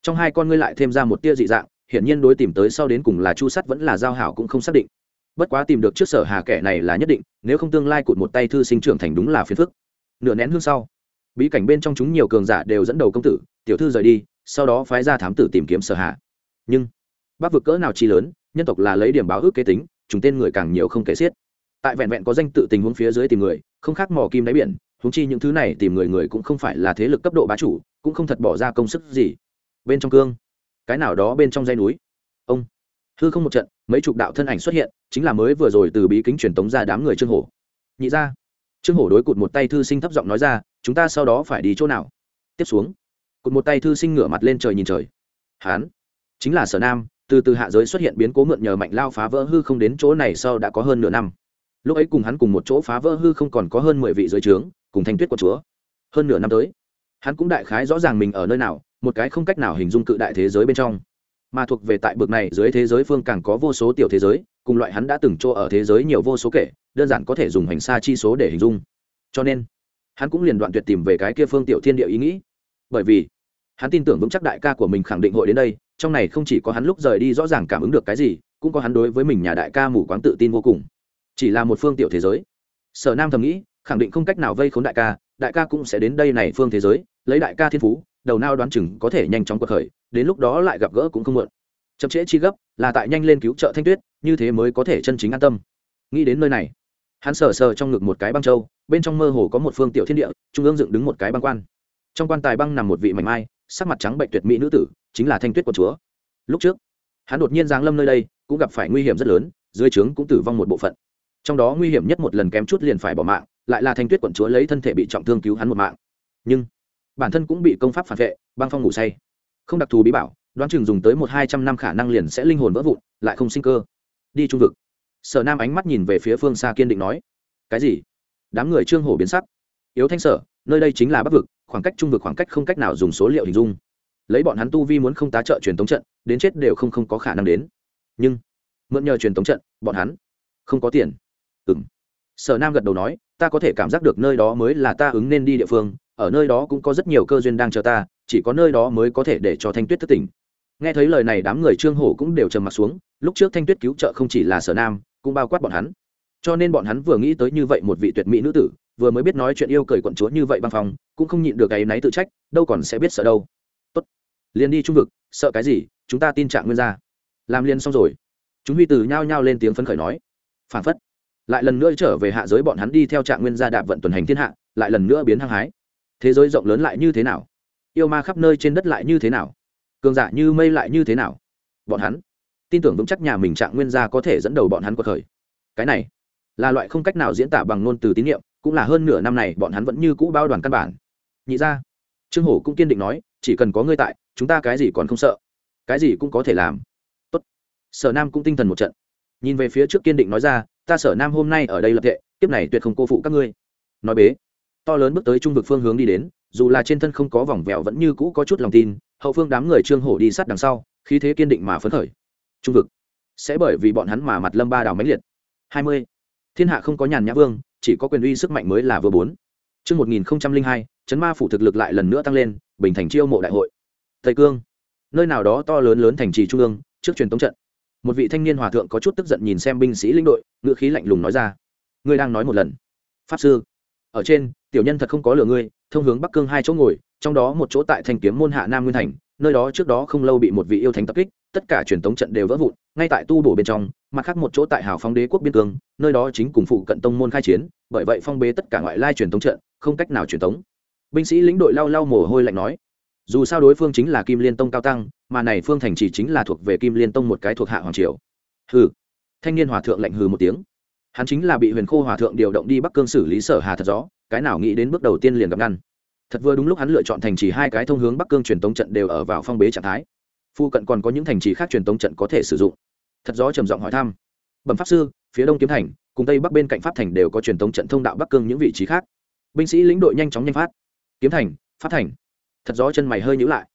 trong hai con ngươi lại thêm ra một tia dị dạng, hiển nhiên đối tìm tới sau đến cùng là chu sắt vẫn là giao hảo cũng không xác định. Bất quá tìm được trước sở hà kẻ này là nhất định, nếu không tương lai cụt một tay thư sinh trưởng thành đúng là phiền phức. Nửa nén hương sau, bí cảnh bên trong chúng nhiều cường giả đều dẫn đầu công tử, tiểu thư rời đi, sau đó phái ra thám tử tìm kiếm sở hà. Nhưng, bác vực cỡ nào chi lớn, nhân tộc là lấy điểm báo ước kế tính, chúng tên người càng nhiều không kể xiết. Tại vẹn vẹn có danh tự tình huống phía dưới tìm người, không khác mò kim đáy biển, huống chi những thứ này tìm người người cũng không phải là thế lực cấp độ bá chủ, cũng không thật bỏ ra công sức gì bên trong cương, cái nào đó bên trong dây núi. Ông, hư không một trận, mấy chục đạo thân ảnh xuất hiện, chính là mới vừa rồi từ bí kính truyền tống ra đám người trương hổ. Nhị ra trương hổ đối cụt một tay thư sinh thấp giọng nói ra, chúng ta sau đó phải đi chỗ nào? Tiếp xuống, cụt một tay thư sinh ngửa mặt lên trời nhìn trời. Hán, chính là sở nam, từ từ hạ giới xuất hiện biến cố mượn nhờ mạnh lao phá vỡ hư không đến chỗ này sau đã có hơn nửa năm. Lúc ấy cùng hắn cùng một chỗ phá vỡ hư không còn có hơn mười vị giới trướng, cùng thanh tuyết của chúa. Hơn nửa năm tới, hắn cũng đại khái rõ ràng mình ở nơi nào một cái không cách nào hình dung cự đại thế giới bên trong. Mà thuộc về tại bực này dưới thế giới phương càng có vô số tiểu thế giới, cùng loại hắn đã từng chỗ ở thế giới nhiều vô số kể, đơn giản có thể dùng hành xa chi số để hình dung. Cho nên, hắn cũng liền đoạn tuyệt tìm về cái kia phương tiểu thiên địa ý nghĩ. Bởi vì, hắn tin tưởng vững chắc đại ca của mình khẳng định hội đến đây, trong này không chỉ có hắn lúc rời đi rõ ràng cảm ứng được cái gì, cũng có hắn đối với mình nhà đại ca mù quáng tự tin vô cùng. Chỉ là một phương tiểu thế giới. Sở nam thầm nghĩ, khẳng định không cách nào vây khốn đại ca đại ca cũng sẽ đến đây này phương thế giới, lấy đại ca thiên phú đầu nao đoán chừng có thể nhanh chóng cuộc khởi, đến lúc đó lại gặp gỡ cũng không muộn. Chậm trễ chi gấp, là tại nhanh lên cứu trợ thanh tuyết, như thế mới có thể chân chính an tâm. Nghĩ đến nơi này, hắn sờ sờ trong ngực một cái băng châu, bên trong mơ hồ có một phương tiểu thiên địa, trung ương dựng đứng một cái băng quan. Trong quan tài băng nằm một vị mảnh mai, sắc mặt trắng bệnh tuyệt mỹ nữ tử, chính là thanh tuyết của chúa. Lúc trước, hắn đột nhiên giáng lâm nơi đây, cũng gặp phải nguy hiểm rất lớn, dưới trướng cũng tử vong một bộ phận. Trong đó nguy hiểm nhất một lần kém chút liền phải bỏ mạng, lại là thanh tuyết quận chúa lấy thân thể bị trọng thương cứu hắn một mạng. Nhưng bản thân cũng bị công pháp phản vệ, băng phong ngủ say. Không đặc thù bí bảo, đoán chừng dùng tới một hai trăm năm khả năng liền sẽ linh hồn vỡ vụn, lại không sinh cơ. Đi trung vực. Sở nam ánh mắt nhìn về phía phương xa kiên định nói, cái gì? Đám người trương hổ biến sắc. Yếu thanh sở, nơi đây chính là bắc vực, khoảng cách trung vực khoảng cách không cách nào dùng số liệu hình dung. Lấy bọn hắn tu vi muốn không tá trợ truyền tống trận, đến chết đều không không có khả năng đến. Nhưng, mượn nhờ truyền tống trận, bọn hắn không có tiền. Ừ m sở nam gật đầu nói, ta có thể cảm giác được nơi đó mới là ta ứng nên đi địa phương ở nơi đó cũng có rất nhiều cơ duyên đang chờ ta, chỉ có nơi đó mới có thể để cho thanh tuyết thất tỉnh. Nghe thấy lời này, đám người trương hổ cũng đều trầm m ặ t xuống, lúc trước thanh tuyết cứu trợ không chỉ là sở nam, cũng bao quát bọn hắn. Cho nên bọn hắn vừa nghĩ tới như vậy một vị tuyệt mỹ nữ tử, vừa mới biết nói chuyện yêu cười quận chúa như vậy băng phòng cũng không nhịn được cái náy tự trách, đâu còn sẽ biết sợ đâu. Tốt. Liền đi trung vực, sợ cái gì, chúng ta tin trạng nguyên ra làm liền xong rồi. Chúng huy từ nhao nhao lên tiếng phấn khởi nói. Phản phất. Lại lần nữa trở về hạ giới bọn hắn đi theo trạng nguyên gia đạp vận tuần hành thiên hạ, lại lần nữa biến hăng hái thế giới rộng lớn lại như thế nào? Yêu ma khắp nơi trên đất lại như thế nào? Cường giả như mây lại như thế nào? Bọn hắn, tin tưởng vững chắc nhà mình trạng nguyên gia có thể dẫn đầu bọn hắn qua khởi cái này, là loại không cách nào diễn tả bằng ngôn từ tín nhiệm cũng là hơn nửa năm này bọn hắn vẫn như cũ bao đoàn căn bản. Nhị ra trương hổ cũng kiên định nói, chỉ cần có ngươi tại, chúng ta cái gì còn không sợ. Cái gì cũng có thể làm. Tốt. sở nam cũng tinh thần một trận. Nhìn về phía trước kiên định nói ra, ta sở nam hôm nay ở đây lập tệ tiếp này tuyệt không cô phụ các ngươi. Nói bế to lớn bước tới trung vực phương hướng đi đến dù là trên thân không có vòng vẹo vẫn như cũ có chút lòng tin hậu phương đám người trương hổ đi sát đằng sau khí thế kiên định mà phấn khởi trung vực sẽ bởi vì bọn hắn mà mặt lâm ba đào mãnh liệt hai mươi thiên hạ không có nhàn nhã vương chỉ có quyền uy sức mạnh mới là vừa bốn Trước 1002, chấn ma phủ thực lực lại lần nữa tăng lên, bình thành chiêu mộ đại hội. Tây Cương, nơi nào đó to lớn lớn thành trì trung ương, trước truyền tống trận. Một vị thanh niên hòa thượng có chút tức giận nhìn xem binh sĩ linh đội, ngựa khí lạnh lùng nói ra: "Ngươi đang nói một lần." Pháp sư, ở trên, tiểu nhân thật không có lừa ngươi, thông hướng Bắc Cương hai chỗ ngồi, trong đó một chỗ tại Thanh Kiếm môn hạ Nam Nguyên thành, nơi đó trước đó không lâu bị một vị yêu thánh tập kích, tất cả truyền tống trận đều vỡ vụn, ngay tại tu bổ bên trong, mặt khác một chỗ tại Hào Phong Đế quốc biên cương, nơi đó chính cùng phụ cận tông môn khai chiến, bởi vậy phong bế tất cả ngoại lai truyền tống trận, không cách nào truyền tống. Binh sĩ lĩnh đội lau lau mồ hôi lạnh nói dù sao đối phương chính là kim liên tông cao tăng mà này phương thành chỉ chính là thuộc về kim liên tông một cái thuộc hạ hoàng triều. Hừ. Thanh niên hòa thượng lạnh hừ một tiếng hắn chính là bị huyền khô hòa thượng điều động đi bắc cương xử lý sở hà thật rõ, cái nào nghĩ đến bước đầu tiên liền gặp ngăn. Thật vừa đúng lúc hắn lựa chọn thành trì hai cái thông hướng bắc cương truyền tống trận đều ở vào phong bế trạng thái. Phu cận còn có những thành trì khác truyền tống trận có thể sử dụng. Thật gió trầm giọng hỏi thăm. Bẩm pháp sư, phía đông kiếm thành, cùng tây bắc bên cạnh pháp thành đều có truyền tống trận thông đạo bắc cương những vị trí khác. Binh sĩ lĩnh đội nhanh chóng nhanh phát. Kiếm thành phát thành. Thật gió chân mày hơi nhữ lại.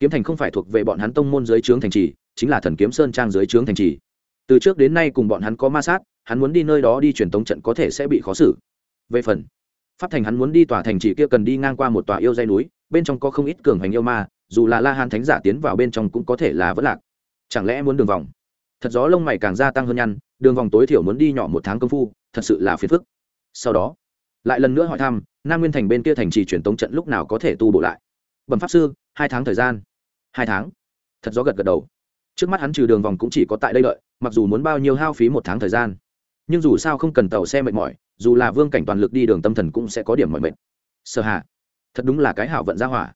Kiếm thành không phải thuộc về bọn hắn tông môn dưới trướng thành trì, chính là thần kiếm sơn trang dưới trướng thành trì từ trước đến nay cùng bọn hắn có ma sát, hắn muốn đi nơi đó đi truyền tống trận có thể sẽ bị khó xử. Về phần, pháp thành hắn muốn đi tòa thành chỉ kia cần đi ngang qua một tòa yêu dây núi, bên trong có không ít cường hành yêu ma, dù là la hàn thánh giả tiến vào bên trong cũng có thể là vất lạc. Chẳng lẽ muốn đường vòng? Thật gió lông mày càng gia tăng hơn nhăn, đường vòng tối thiểu muốn đi nhỏ một tháng công phu, thật sự là phiền phức. Sau đó, lại lần nữa hỏi thăm, nam nguyên thành bên kia thành trì truyền tống trận lúc nào có thể tu bổ lại? Bẩm pháp sư, hai tháng thời gian. Hai tháng. Thật gió gật gật đầu. Trước mắt hắn trừ đường vòng cũng chỉ có tại đây lợi mặc dù muốn bao nhiêu hao phí một tháng thời gian, nhưng dù sao không cần tàu xe mệt mỏi, dù là vương cảnh toàn lực đi đường tâm thần cũng sẽ có điểm mọi mệt. Sở hạ thật đúng là cái hảo vận ra hỏa.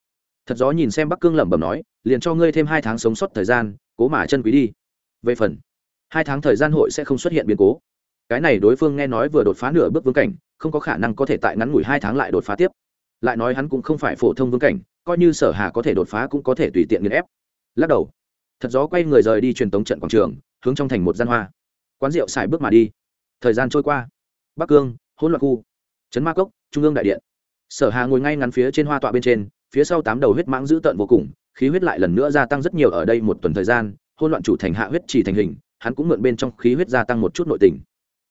Thật gió nhìn xem bắc cương lẩm bẩm nói, liền cho ngươi thêm hai tháng sống sót thời gian, cố mà chân quý đi. Về phần, hai tháng thời gian hội sẽ không xuất hiện biến cố. Cái này đối phương nghe nói vừa đột phá nửa bước vương cảnh, không có khả năng có thể tại ngắn ngủi hai tháng lại đột phá tiếp. Lại nói hắn cũng không phải phổ thông vương cảnh, coi như sở hà có thể đột phá cũng có thể tùy tiện nghiền ép. Lắc đầu, thật gió quay người rời đi truyền tống trận quảng trường hướng trong thành một gian hoa. Quán rượu xài bước mà đi. Thời gian trôi qua. Bắc cương, hỗn loạn khu, trấn ma cốc, trung ương đại điện. Sở hà ngồi ngay ngắn phía trên hoa tọa bên trên, phía sau tám đầu huyết mãng dữ tợn vô cùng, khí huyết lại lần nữa gia tăng rất nhiều ở đây một tuần thời gian, hỗn loạn chủ thành hạ huyết chỉ thành hình, hắn cũng mượn bên trong khí huyết gia tăng một chút nội tình.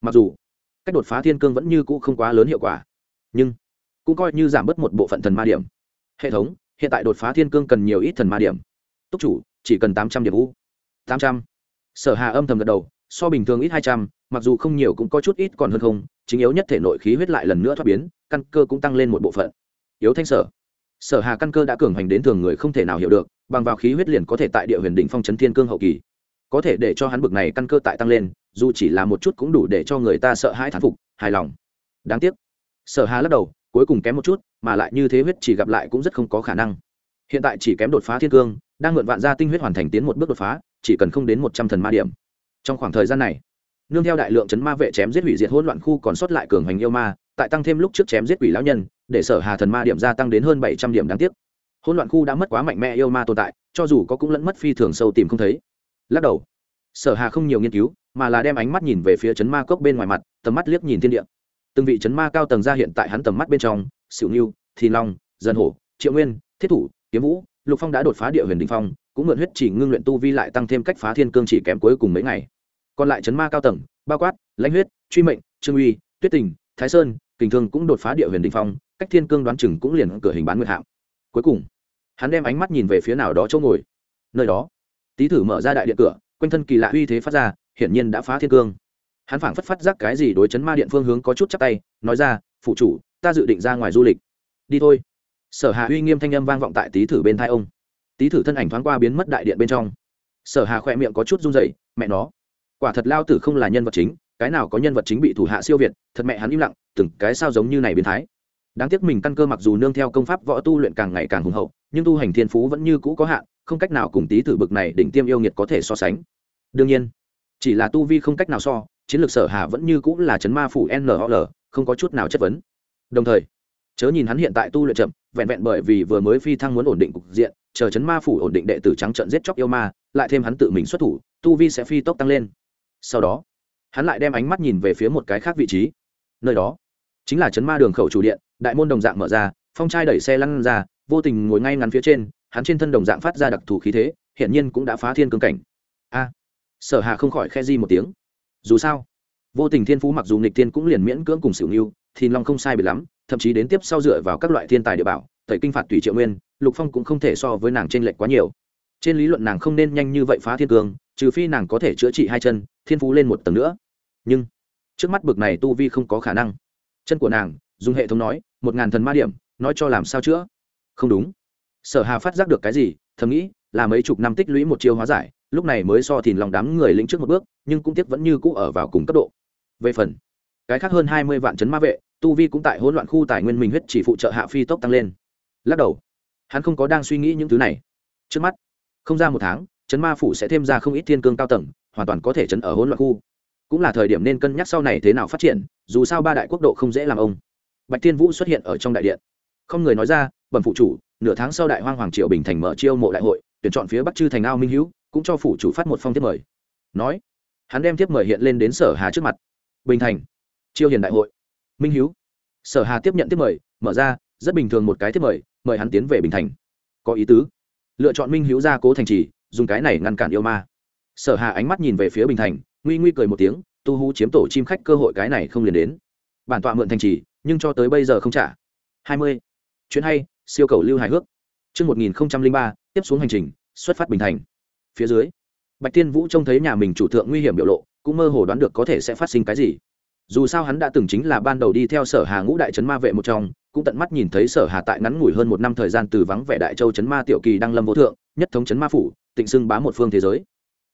Mặc dù, cách đột phá thiên cương vẫn như cũ không quá lớn hiệu quả, nhưng cũng coi như giảm bớt một bộ phận thần ma điểm. Hệ thống, hiện tại đột phá thiên cương cần nhiều ít thần ma điểm. Túc chủ, chỉ cần tám trăm điểm u. Tám trăm sở hà âm thầm gật đầu, so bình thường ít hai trăm, mặc dù không nhiều cũng có chút ít còn hơn không, chính yếu nhất thể nội khí huyết lại lần nữa thoát biến, căn cơ cũng tăng lên một bộ phận. Yếu thanh sở. Sở hà căn cơ đã cường hành đến thường người không thể nào hiểu được, bằng vào khí huyết liền có thể tại địa huyền đỉnh phong trấn thiên cương hậu kỳ. Có thể để cho hắn bực này căn cơ tại tăng lên, dù chỉ là một chút cũng đủ để cho người ta sợ hãi thán phục, hài lòng. Đáng tiếc. Sở hà lắc đầu, cuối cùng kém một chút, mà lại như thế huyết chỉ gặp lại cũng rất không có khả năng. Hiện tại chỉ kém đột phá thiên cương, đang mượn vạn gia tinh huyết hoàn thành tiến một bước đột phá chỉ cần không đến một trăm thần ma điểm. Trong khoảng thời gian này, nương theo đại lượng chấn ma vệ chém giết hủy diệt hỗn loạn khu còn sót lại cường hành yêu ma, tại tăng thêm lúc trước chém giết quỷ lão nhân, để sở hà thần ma điểm gia tăng đến hơn bảy trăm điểm đáng tiếc. Hỗn loạn khu đã mất quá mạnh mẽ yêu ma tồn tại, cho dù có cũng lẫn mất phi thường sâu tìm không thấy. Lắc đầu, sở hà không nhiều nghiên cứu, mà là đem ánh mắt nhìn về phía chấn ma cốc bên ngoài mặt, tầm mắt liếc nhìn thiên địa. Từng vị chấn ma cao tầng ra hiện tại hắn tầm mắt bên trong xỉu nghiêu thì long, dân hổ, triệu nguyên, thiết thủ, kiếm vũ, lục phong đã đột phá địa huyền đình phong cũng mượn huyết chỉ ngưng luyện tu vi lại tăng thêm cách phá thiên cương chỉ kém cuối cùng mấy ngày. Còn lại chấn ma cao tầng bao quát, lãnh huyết, truy mệnh, trương uy, tuyết tình, thái sơn, kình thương cũng đột phá địa huyền đình phong, cách thiên cương đoán chừng cũng liền cửa hình bán nguyệt hạng cuối cùng, hắn đem ánh mắt nhìn về phía nào đó chỗ ngồi. Nơi đó, tý thử mở ra đại điện cửa, quanh thân kỳ lạ uy thế phát ra, hiển nhiên đã phá thiên cương. Hắn phảng phất phát giác cái gì đối chấn ma điện phương hướng có chút chắc tay, nói ra, phụ chủ, ta dự định ra ngoài du lịch. Đi thôi. Sở hà uy nghiêm thanh âm vang vọng tại tý thử bên thai ông tý thử thân ảnh thoáng qua biến mất đại điện bên trong. Sở hà khỏe miệng có chút run rẩy, mẹ nó, quả thật lao tử không là nhân vật chính, cái nào có nhân vật chính bị thủ hạ siêu việt, thật mẹ hắn im lặng, từng cái sao giống như này biến thái. Đáng tiếc mình căn cơ mặc dù nương theo công pháp võ tu luyện càng ngày càng hùng hậu, nhưng tu hành thiên phú vẫn như cũ có hạn, không cách nào cùng tý thử bực này đỉnh tiêm yêu nghiệt có thể so sánh. Đương nhiên, chỉ là tu vi không cách nào so, chiến lược sở hà vẫn như cũ là chấn ma phủ nol không có chút nào chất vấn. Đồng thời chớ nhìn hắn hiện tại tu luyện chậm, vẹn vẹn bởi vì vừa mới phi thăng muốn ổn định cục diện, chờ chấn ma phủ ổn định đệ tử trắng trận giết chóc yêu ma, lại thêm hắn tự mình xuất thủ, tu vi sẽ phi tốc tăng lên. Sau đó, hắn lại đem ánh mắt nhìn về phía một cái khác vị trí. Nơi đó, chính là chấn ma đường khẩu chủ điện, đại môn đồng dạng mở ra, phong trai đẩy xe lăn ra, vô tình ngồi ngay ngắn phía trên, hắn trên thân đồng dạng phát ra đặc thù khí thế hiện nhiên cũng đã phá thiên cương cảnh. A, sở hà không khỏi khe di một tiếng. Dù sao, vô tình thiên phú mặc dù nghịch thiên cũng liền miễn cưỡng cùng xỉu nghiêu thì long không sai bị lắm thậm chí đến tiếp sau dựa vào các loại thiên tài địa bảo, tẩy kinh phạt tùy triệu nguyên, lục phong cũng không thể so với nàng trên lệch quá nhiều. Trên lý luận nàng không nên nhanh như vậy phá thiên cương, trừ phi nàng có thể chữa trị hai chân, thiên phú lên một tầng nữa. Nhưng, trước mắt bực này tu vi không có khả năng. Chân của nàng, dùng hệ thống nói, một ngàn thần ma điểm, nói cho làm sao chữa? Không đúng. Sở hà phát giác được cái gì, thầm nghĩ, là mấy chục năm tích lũy một chiêu hóa giải, lúc này mới so thìn lòng đám người lĩnh trước một bước, nhưng cũng tiếc vẫn như cũ ở vào cùng cấp độ. Về phần, cái khác hơn hai mươi vạn chấn ma vệ tu vi cũng tại hỗn loạn khu tài nguyên mình huyết chỉ phụ trợ hạ phi tốc tăng lên. Lắc đầu. Hắn không có đang suy nghĩ những thứ này. Trước mắt, không ra một tháng, chấn ma phủ sẽ thêm ra không ít thiên cương cao tầng, hoàn toàn có thể chấn ở hỗn loạn khu. Cũng là thời điểm nên cân nhắc sau này thế nào phát triển, dù sao ba đại quốc độ không dễ làm ông. Bạch thiên vũ xuất hiện ở trong đại điện. Không người nói ra, bẩm phụ chủ, nửa tháng sau đại hoang hoàng triều bình thành mở chiêu mộ đại hội, tuyển chọn phía bắc chư thành ao minh hữu, cũng cho phủ chủ phát một phong tiếp mời. Nói, hắn đem tiếp mời hiện lên đến sở hà trước mặt. Bình thành, chiêu hiền đại hội minh Hiếu, sở hà tiếp nhận tiếp mời mở ra rất bình thường một cái tiếp mời mời hắn tiến về bình thành. Có ý tứ. Lựa chọn minh Hiếu ra cố thành trì dùng cái này ngăn cản yêu ma. Sở hà ánh mắt nhìn về phía bình thành nguy nguy cười một tiếng tu hú chiếm tổ chim khách cơ hội cái này không liền đến. Bản tọa mượn thành trì nhưng cho tới bây giờ không trả. Hai mươi. Chuyến hay siêu cầu lưu hài hước. Chương một nghìn ba tiếp xuống hành trình xuất phát bình thành. Phía dưới bạch tiên vũ trông thấy nhà mình chủ thượng nguy hiểm biểu lộ cũng mơ hồ đoán được có thể sẽ phát sinh cái gì dù sao hắn đã từng chính là ban đầu đi theo sở hà ngũ đại trấn ma vệ một trong, cũng tận mắt nhìn thấy sở hà tại ngắn ngủi hơn một năm thời gian từ vắng vẻ đại châu trấn ma tiểu kỳ đăng lâm vô thượng, nhất thống trấn ma phủ, tịnh xưng bá một phương thế giới.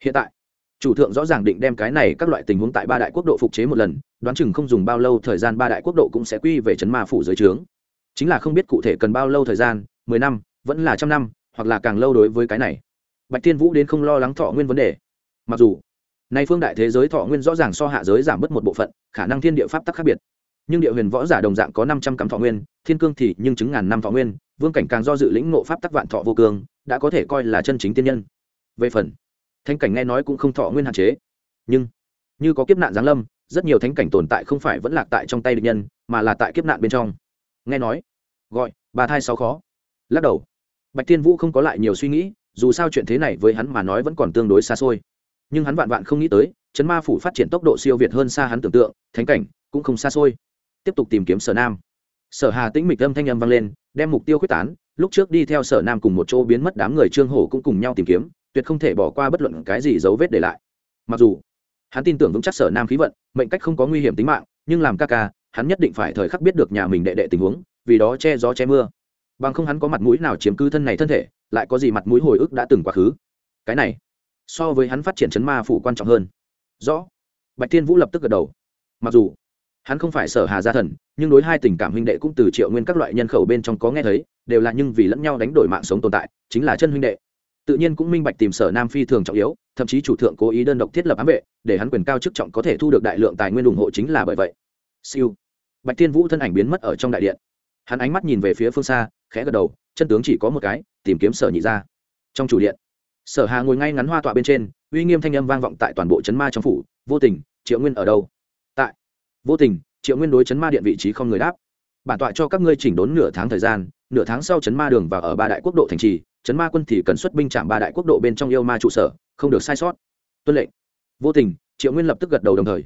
Hiện tại, chủ thượng rõ ràng định đem cái này các loại tình huống tại ba đại quốc độ phục chế một lần, đoán chừng không dùng bao lâu thời gian ba đại quốc độ cũng sẽ quy về trấn ma phủ dưới trướng. Chính là không biết cụ thể cần bao lâu thời gian, mười năm, vẫn là trăm năm, hoặc là càng lâu đối với cái này. Bạch thiên vũ đến không lo lắng thọ nguyên vấn đề. Mặc dù nay phương đại thế giới thọ nguyên rõ ràng so hạ giới giảm bớt một bộ phận, khả năng thiên địa pháp tắc khác biệt. Nhưng địa huyền võ giả đồng dạng có năm trăm cắm thọ nguyên, thiên cương thì nhưng chứng ngàn năm thọ nguyên, vương cảnh càng do dự lĩnh ngộ pháp tắc vạn thọ vô cương, đã có thể coi là chân chính tiên nhân. Về phần thanh cảnh nghe nói cũng không thọ nguyên hạn chế. Nhưng, như có kiếp nạn giáng lâm, rất nhiều thánh cảnh tồn tại không phải vẫn lạc tại trong tay địch nhân, mà là tại kiếp nạn bên trong. Nghe nói, gọi ba thai sáu khó. Lắc đầu. Bạch tiên vũ không có lại nhiều suy nghĩ, dù sao chuyện thế này với hắn mà nói vẫn còn tương đối xa xôi nhưng hắn vạn vạn không nghĩ tới, chấn ma phủ phát triển tốc độ siêu việt hơn xa hắn tưởng tượng, thánh cảnh cũng không xa xôi. Tiếp tục tìm kiếm sở nam. Sở hà tĩnh mịch âm thanh âm vang lên, đem mục tiêu quyết tán, lúc trước đi theo sở nam cùng một chỗ biến mất đám người trương hổ cũng cùng nhau tìm kiếm, tuyệt không thể bỏ qua bất luận cái gì dấu vết để lại. Mặc dù, hắn tin tưởng vững chắc sở nam khí vận, mệnh cách không có nguy hiểm tính mạng, nhưng làm ca ca, hắn nhất định phải thời khắc biết được nhà mình đệ đệ tình huống, vì đó che gió che mưa. Bằng không hắn có mặt mũi nào chiếm cứ thân này thân thể, lại có gì mặt mũi hồi ức đã từng quá khứ. Cái này so với hắn phát triển chấn ma phủ quan trọng hơn. Rõ. Bạch thiên vũ lập tức gật đầu. Mặc dù, hắn không phải sở hà gia thần, nhưng đối hai tình cảm huynh đệ cũng từ triệu nguyên các loại nhân khẩu bên trong có nghe thấy, đều là nhưng vì lẫn nhau đánh đổi mạng sống tồn tại, chính là chân huynh đệ. Tự nhiên cũng minh bạch tìm sở nam phi thường trọng yếu, thậm chí chủ thượng cố ý đơn độc thiết lập ám vệ, để hắn quyền cao chức trọng có thể thu được đại lượng tài nguyên ủng hộ chính là bởi vậy. Siêu. Bạch thiên vũ thân ảnh biến mất ở trong đại điện. Hắn ánh mắt nhìn về phía phương xa, khẽ gật đầu, chân tướng chỉ có một cái, tìm kiếm sở nhị ra trong chủ điện sở hà ngồi ngay ngắn hoa tọa bên trên, uy nghiêm thanh âm vang vọng tại toàn bộ chấn ma trong phủ. Vô tình, triệu nguyên ở đâu? Tại. Vô tình, triệu nguyên đối chấn ma điện vị trí không người đáp. Bản tọa cho các ngươi chỉnh đốn nửa tháng thời gian, nửa tháng sau chấn ma đường và ở ba đại quốc độ thành trì, chấn ma quân thì cần xuất binh chạm ba đại quốc độ bên trong yêu ma trụ sở, không được sai sót. Tuân lệnh. Vô tình, triệu nguyên lập tức gật đầu đồng thời.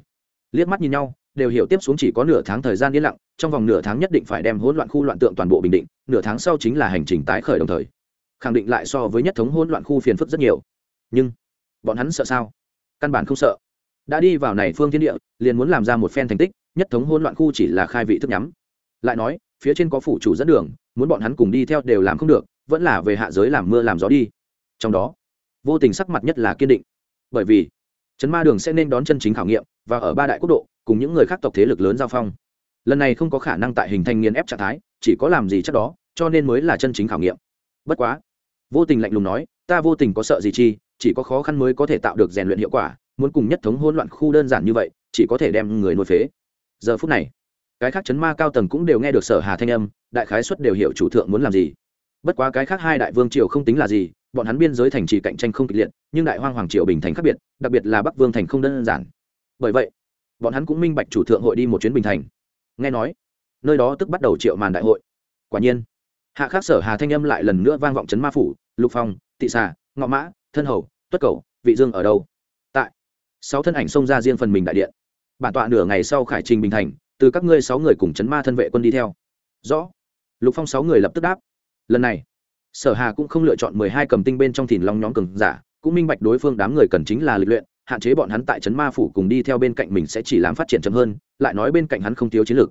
Liếc mắt nhìn nhau, đều hiểu tiếp xuống chỉ có nửa tháng thời gian yên lặng, trong vòng nửa tháng nhất định phải đem hỗn loạn khu loạn tượng toàn bộ bình định, nửa tháng sau chính là hành trình tái khởi đồng thời khẳng định lại so với nhất thống hỗn loạn khu phiền phức rất nhiều. Nhưng, bọn hắn sợ sao? Căn bản không sợ. Đã đi vào này phương thiên địa, liền muốn làm ra một phen thành tích, nhất thống hỗn loạn khu chỉ là khai vị thức nhắm. Lại nói, phía trên có phủ chủ dẫn đường, muốn bọn hắn cùng đi theo đều làm không được, vẫn là về hạ giới làm mưa làm gió đi. Trong đó, vô tình sắc mặt nhất là kiên định. Bởi vì, trấn ma đường sẽ nên đón chân chính khảo nghiệm, và ở ba đại quốc độ, cùng những người khác tộc thế lực lớn giao phong. Lần này không có khả năng tại hình thành nghiền ép trạng thái, chỉ có làm gì chắc đó, cho nên mới là chân chính khảo nghiệm. Bất quá vô tình lạnh lùng nói, ta vô tình có sợ gì chi, chỉ có khó khăn mới có thể tạo được rèn luyện hiệu quả, muốn cùng nhất thống hỗn loạn khu đơn giản như vậy, chỉ có thể đem người nuôi phế. Giờ phút này, cái khác chấn ma cao tầng cũng đều nghe được sở hà thanh âm, đại khái xuất đều hiểu chủ thượng muốn làm gì. Bất quá cái khác hai đại vương triều không tính là gì, bọn hắn biên giới thành trì cạnh tranh không kịch liệt, nhưng đại hoang hoàng triều bình thành khác biệt, đặc biệt là bắc vương thành không đơn giản. Bởi vậy, bọn hắn cũng minh bạch chủ thượng hội đi một chuyến bình thành. Nghe nói, nơi đó tức bắt đầu triệu màn đại hội. Quả nhiên hạ khắc sở hà thanh âm lại lần nữa vang vọng chấn ma phủ, lục phong, tị xà, ngọ mã, thân hầu, tuất cầu, vị dương ở đâu? Tại. Sáu thân ảnh xông ra riêng phần mình đại điện. Bản tọa nửa ngày sau khải trình bình thành, từ các ngươi sáu người cùng chấn ma thân vệ quân đi theo. Rõ. Lục phong sáu người lập tức đáp. Lần này, sở hà cũng không lựa chọn mười hai cầm tinh bên trong thìn long nhóm cường giả, cũng minh bạch đối phương đám người cần chính là lịch luyện, hạn chế bọn hắn tại trấn ma phủ cùng đi theo bên cạnh mình sẽ chỉ làm phát triển chậm hơn, lại nói bên cạnh hắn không thiếu chiến lược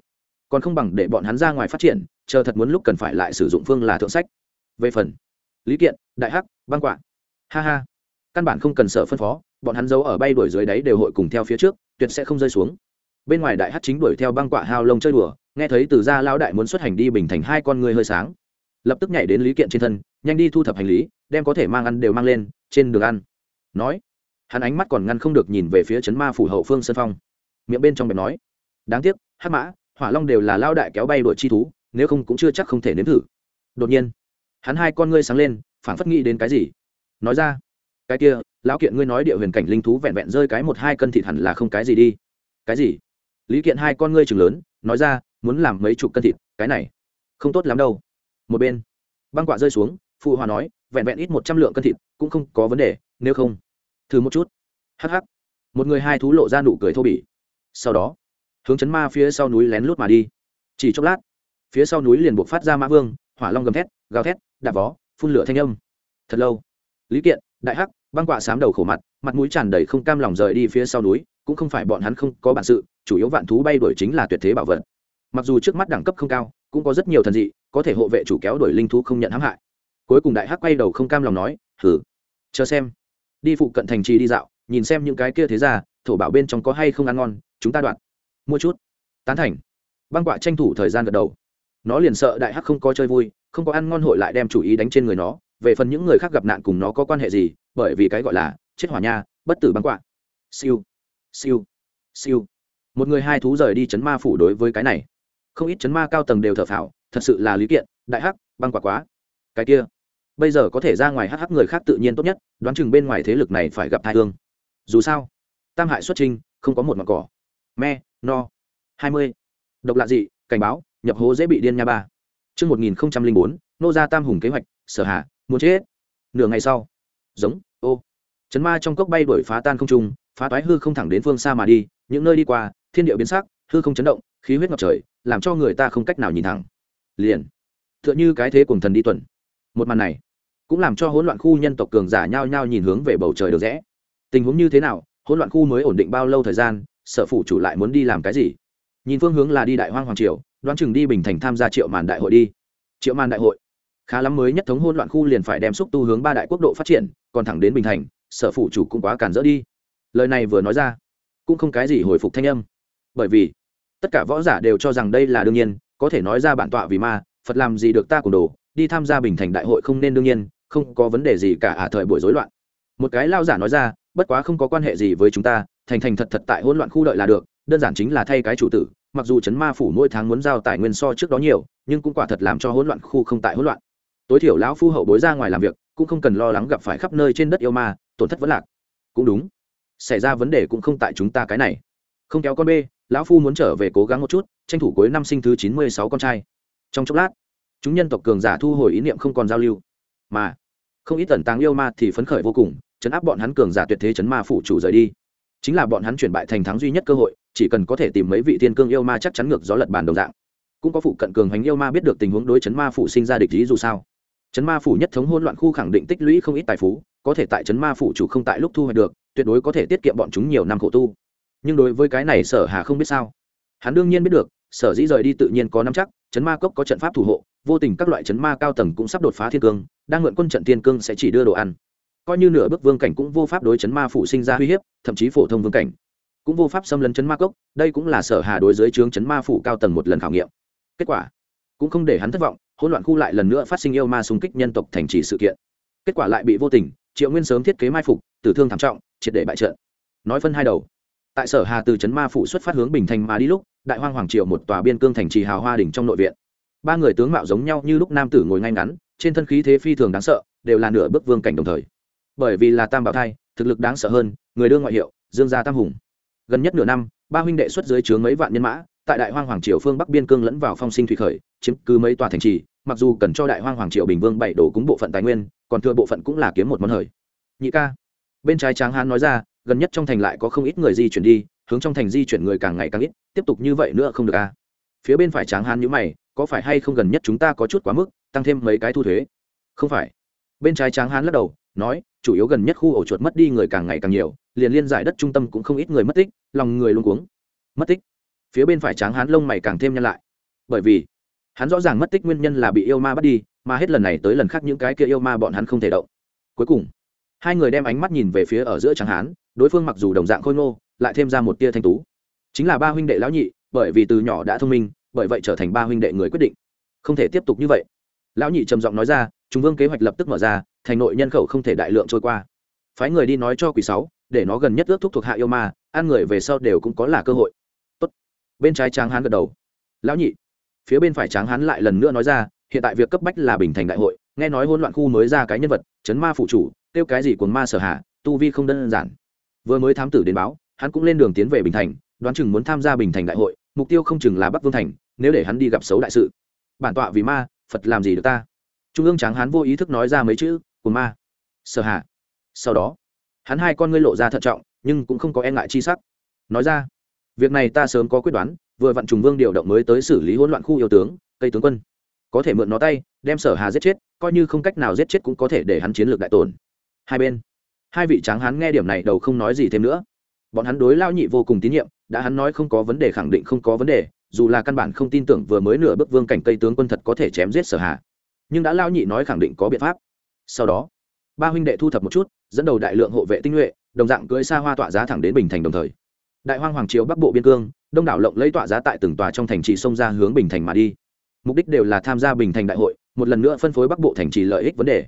còn không bằng để bọn hắn ra ngoài phát triển, chờ thật muốn lúc cần phải lại sử dụng phương là thượng sách. Về phần, lý kiện, đại hắc, băng quạ. Ha ha, căn bản không cần sợ phân phó, bọn hắn giấu ở bay đuổi dưới đáy đều hội cùng theo phía trước, tuyệt sẽ không rơi xuống. Bên ngoài đại hắc chính đuổi theo băng quạ hao lông chơi đùa, nghe thấy từ gia lao đại muốn xuất hành đi bình thành hai con người hơi sáng. Lập tức nhảy đến lý kiện trên thân, nhanh đi thu thập hành lý, đem có thể mang ăn đều mang lên, trên đường ăn. Nói, hắn ánh mắt còn ngăn không được nhìn về phía trấn ma phủ hậu phương sân phong. Miệng bên trong bẹp nói, đáng tiếc, hắc mã hỏa long đều là lao đại kéo bay đội chi thú, nếu không cũng chưa chắc không thể nếm thử. Đột nhiên, hắn hai con ngươi sáng lên, phảng phất nghĩ đến cái gì. Nói ra, cái kia, lão kiện ngươi nói địa huyền cảnh linh thú vẹn vẹn rơi cái một hai cân thịt hẳn là không cái gì đi. Cái gì? Lý kiện hai con ngươi chừng lớn, nói ra, muốn làm mấy chục cân thịt, cái này, không tốt lắm đâu. Một bên, băng quạ rơi xuống, phụ hòa nói, vẹn vẹn ít một trăm lượng cân thịt, cũng không có vấn đề, nếu không, thử một chút. Hh một người hai thú lộ ra nụ cười thô bỉ. Sau đó hướng chấn ma phía sau núi lén lút mà đi. Chỉ chốc lát, phía sau núi liền buộc phát ra mã vương, hỏa long gầm thét, gào thét, đạp vó, phun lửa thanh âm. Thật lâu, lý kiện, đại hắc, băng quạ sám đầu khổ mặt mặt mũi tràn đầy không cam lòng rời đi phía sau núi, cũng không phải bọn hắn không có bản sự, chủ yếu vạn thú bay đuổi chính là tuyệt thế bảo vật. Mặc dù trước mắt đẳng cấp không cao, cũng có rất nhiều thần dị, có thể hộ vệ chủ kéo đuổi linh thú không nhận hãm hại. Cuối cùng đại hắc quay đầu không cam lòng nói thử chờ xem. Đi phụ cận thành trì đi dạo, nhìn xem những cái kia thế ra thổ bảo bên trong có hay không ăn ngon, chúng ta đoạn mua chút. Tán thành. Băng quạ tranh thủ thời gian gật đầu. Nó liền sợ đại hắc không có chơi vui, không có ăn ngon hội lại đem chủ ý đánh trên người nó. Về phần những người khác gặp nạn cùng nó có quan hệ gì, bởi vì cái gọi là chết hỏa nha, bất tử băng quạ. Siêu. Siêu. Siêu. Một người hai thú rời đi chấn ma phủ đối với cái này. Không ít chấn ma cao tầng đều thở phào, thật sự là lý kiện, đại hắc, băng quả quá. Cái kia, bây giờ có thể ra ngoài hắc hắc người khác tự nhiên tốt nhất, đoán chừng bên ngoài thế lực này phải gặp thai thương. dù sao, tam hại xuất trình, không có một mặt cỏ me, no. Hai mươi. Độc lạ dị cảnh báo, nhập hố dễ bị điên nha ba. Chương một nghìn bốn, nô gia tam hùng kế hoạch, sở hạ, muốn chết. Nửa ngày sau. Giống, ô. Chấn ma trong cốc bay đuổi phá tan không trung, phá toái hư không thẳng đến phương xa mà đi, những nơi đi qua, thiên địa biến sắc, hư không chấn động, khí huyết ngập trời, làm cho người ta không cách nào nhìn thẳng. Liền. Tựa như cái thế cùng thần đi tuần. Một màn này, cũng làm cho hỗn loạn khu nhân tộc cường giả nhao nhao nhìn hướng về bầu trời được rẽ. Tình huống như thế nào? Hỗn loạn khu mới ổn định bao lâu thời gian? Sở phủ chủ lại muốn đi làm cái gì? Nhìn phương hướng là đi đại hoang hoàng triều, đoán chừng đi bình thành tham gia triệu màn đại hội đi. Triệu màn đại hội? Khá lắm mới nhất thống hôn loạn khu liền phải đem xúc tu hướng ba đại quốc độ phát triển, còn thẳng đến bình thành, sở phủ chủ cũng quá cản rỡ đi. Lời này vừa nói ra, cũng không cái gì hồi phục thanh âm. Bởi vì, tất cả võ giả đều cho rằng đây là đương nhiên, có thể nói ra bản tọa vì ma, phật làm gì được ta cùng đồ, đi tham gia bình thành đại hội không nên đương nhiên, không có vấn đề gì cả à thời buổi rối loạn. Một cái lao giả nói ra, bất quá không có quan hệ gì với chúng ta thành thành thật thật tại hỗn loạn khu đợi là được, đơn giản chính là thay cái chủ tử, mặc dù chấn ma phủ mỗi tháng muốn giao tài nguyên so trước đó nhiều, nhưng cũng quả thật làm cho hỗn loạn khu không tại hỗn loạn. Tối thiểu lão phu hậu bối ra ngoài làm việc, cũng không cần lo lắng gặp phải khắp nơi trên đất yêu ma, tổn thất vẫn lạc. Cũng đúng. Xảy ra vấn đề cũng không tại chúng ta cái này. Không kéo con bê, lão phu muốn trở về cố gắng một chút, tranh thủ cuối năm sinh thứ chín mươi sáu con trai. Trong chốc lát, chúng nhân tộc cường giả thu hồi ý niệm không còn giao lưu. Mà, không ít tần tàng yêu ma thì phấn khởi vô cùng, chấn áp bọn hắn cường giả tuyệt thế chấn ma phủ chủ rời đi chính là bọn hắn chuyển bại thành thắng duy nhất cơ hội, chỉ cần có thể tìm mấy vị thiên cương yêu ma chắc chắn ngược gió lật bàn đồng dạng. Cũng có phụ cận cường hành yêu ma biết được tình huống đối chấn ma phủ sinh ra địch lý dù sao. Chấn ma phủ nhất thống hỗn loạn khu khẳng định tích lũy không ít tài phú, có thể tại chấn ma phủ chủ không tại lúc thu hoạch được, tuyệt đối có thể tiết kiệm bọn chúng nhiều năm khổ tu. Nhưng đối với cái này sở hà không biết sao. Hắn đương nhiên biết được, sở dĩ rời đi tự nhiên có năm chắc, chấn ma cốc có trận pháp thủ hộ, vô tình các loại chấn ma cao tầng cũng sắp đột phá thiên cương, đang mượn quân trận thiên cương sẽ chỉ đưa đồ ăn coi như nửa bước vương cảnh cũng vô pháp đối chấn ma phụ sinh ra uy hiếp, thậm chí phổ thông vương cảnh cũng vô pháp xâm lấn chấn ma cốc, đây cũng là sở hà đối dưới trướng chấn ma phủ cao tầng một lần khảo nghiệm. Kết quả cũng không để hắn thất vọng, hỗn loạn khu lại lần nữa phát sinh yêu ma xung kích nhân tộc thành trì sự kiện. Kết quả lại bị vô tình, triệu nguyên sớm thiết kế mai phục, tử thương thảm trọng, triệt để bại trận. Nói phân hai đầu, tại sở hà từ trấn ma phủ xuất phát hướng bình thành mà đi lúc, đại hoang hoàng triều một tòa biên cương thành trì hào hoa đỉnh trong nội viện. Ba người tướng mạo giống nhau như lúc nam tử ngồi ngay ngắn, trên thân khí thế phi thường đáng sợ, đều là nửa bước vương cảnh đồng thời bởi vì là tam bảo thai, thực lực đáng sợ hơn, người đương ngoại hiệu, dương gia tam hùng. Gần nhất nửa năm, ba huynh đệ xuất dưới chướng mấy vạn nhân mã, tại đại hoang hoàng triều phương bắc biên cương lẫn vào phong sinh thủy khởi, chiếm cứ mấy tòa thành trì, mặc dù cần cho đại hoang hoàng triều bình vương bảy đổ cúng bộ phận tài nguyên, còn thừa bộ phận cũng là kiếm một món hời. Nhị ca, bên trái tráng hán nói ra, gần nhất trong thành lại có không ít người di chuyển đi, hướng trong thành di chuyển người càng ngày càng ít, tiếp tục như vậy nữa không được a phía bên phải tráng hán nhữ mày, có phải hay không gần nhất chúng ta có chút quá mức, tăng thêm mấy cái thu thuế? Không phải. Bên trái tráng hán lắc đầu nói, chủ yếu gần nhất khu ổ chuột mất đi người càng ngày càng nhiều, liền liên giải đất trung tâm cũng không ít người mất tích, lòng người luôn cuống. Mất tích? Phía bên phải tráng hán lông mày càng thêm nhân lại. Bởi vì, hắn rõ ràng mất tích nguyên nhân là bị yêu ma bắt đi, mà hết lần này tới lần khác những cái kia yêu ma bọn hắn không thể động. Cuối cùng, hai người đem ánh mắt nhìn về phía ở giữa tráng hán, đối phương mặc dù đồng dạng khôi ngô, lại thêm ra một tia thanh tú. Chính là ba huynh đệ lão nhị, bởi vì từ nhỏ đã thông minh, bởi vậy trở thành ba huynh đệ người quyết định. Không thể tiếp tục như vậy. Lão nhị trầm giọng nói ra Trung vương kế hoạch lập tức mở ra, thành nội nhân khẩu không thể đại lượng trôi qua. Phái người đi nói cho quỷ sáu, để nó gần nhất ước thúc thuộc hạ yêu ma, ăn người về sau đều cũng có là cơ hội. Tốt. bên trái tráng hán gật đầu. Lão nhị. Phía bên phải tráng hán lại lần nữa nói ra, hiện tại việc cấp bách là bình thành đại hội, nghe nói hỗn loạn khu mới ra cái nhân vật, chấn ma phụ chủ, tiêu cái gì cuồng ma sở hạ, tu vi không đơn giản. Vừa mới thám tử đến báo, hắn cũng lên đường tiến về bình thành, đoán chừng muốn tham gia bình thành đại hội, mục tiêu không chừng là bắc vương thành, nếu để hắn đi gặp xấu đại sự. Bản tọa vì ma, phật làm gì được ta? Trung ương tráng hán vô ý thức nói ra mấy chữ, của ma. Sở hạ. Sau đó, hắn hai con ngươi lộ ra thận trọng, nhưng cũng không có e ngại chi sắc. Nói ra, việc này ta sớm có quyết đoán, vừa vặn trùng vương điều động mới tới xử lý hỗn loạn khu yêu tướng, cây tướng quân. Có thể mượn nó tay, đem sở hà giết chết, coi như không cách nào giết chết cũng có thể để hắn chiến lược đại tổn. Hai bên, hai vị tráng hắn nghe điểm này đầu không nói gì thêm nữa. Bọn hắn đối lao nhị vô cùng tín nhiệm, đã hắn nói không có vấn đề khẳng định không có vấn đề, dù là căn bản không tin tưởng vừa mới nửa bước vương cảnh cây tướng quân thật có thể chém giết sở hà nhưng đã lao nhị nói khẳng định có biện pháp. Sau đó, ba huynh đệ thu thập một chút, dẫn đầu đại lượng hộ vệ tinh nhuệ, đồng dạng cưỡi xa hoa tọa giá thẳng đến bình thành đồng thời. Đại hoang hoàng triều bắc bộ biên cương, đông đảo lộng lấy tọa giá tại từng tòa trong thành trì sông ra hướng bình thành mà đi. Mục đích đều là tham gia bình thành đại hội, một lần nữa phân phối bắc bộ thành trì lợi ích vấn đề.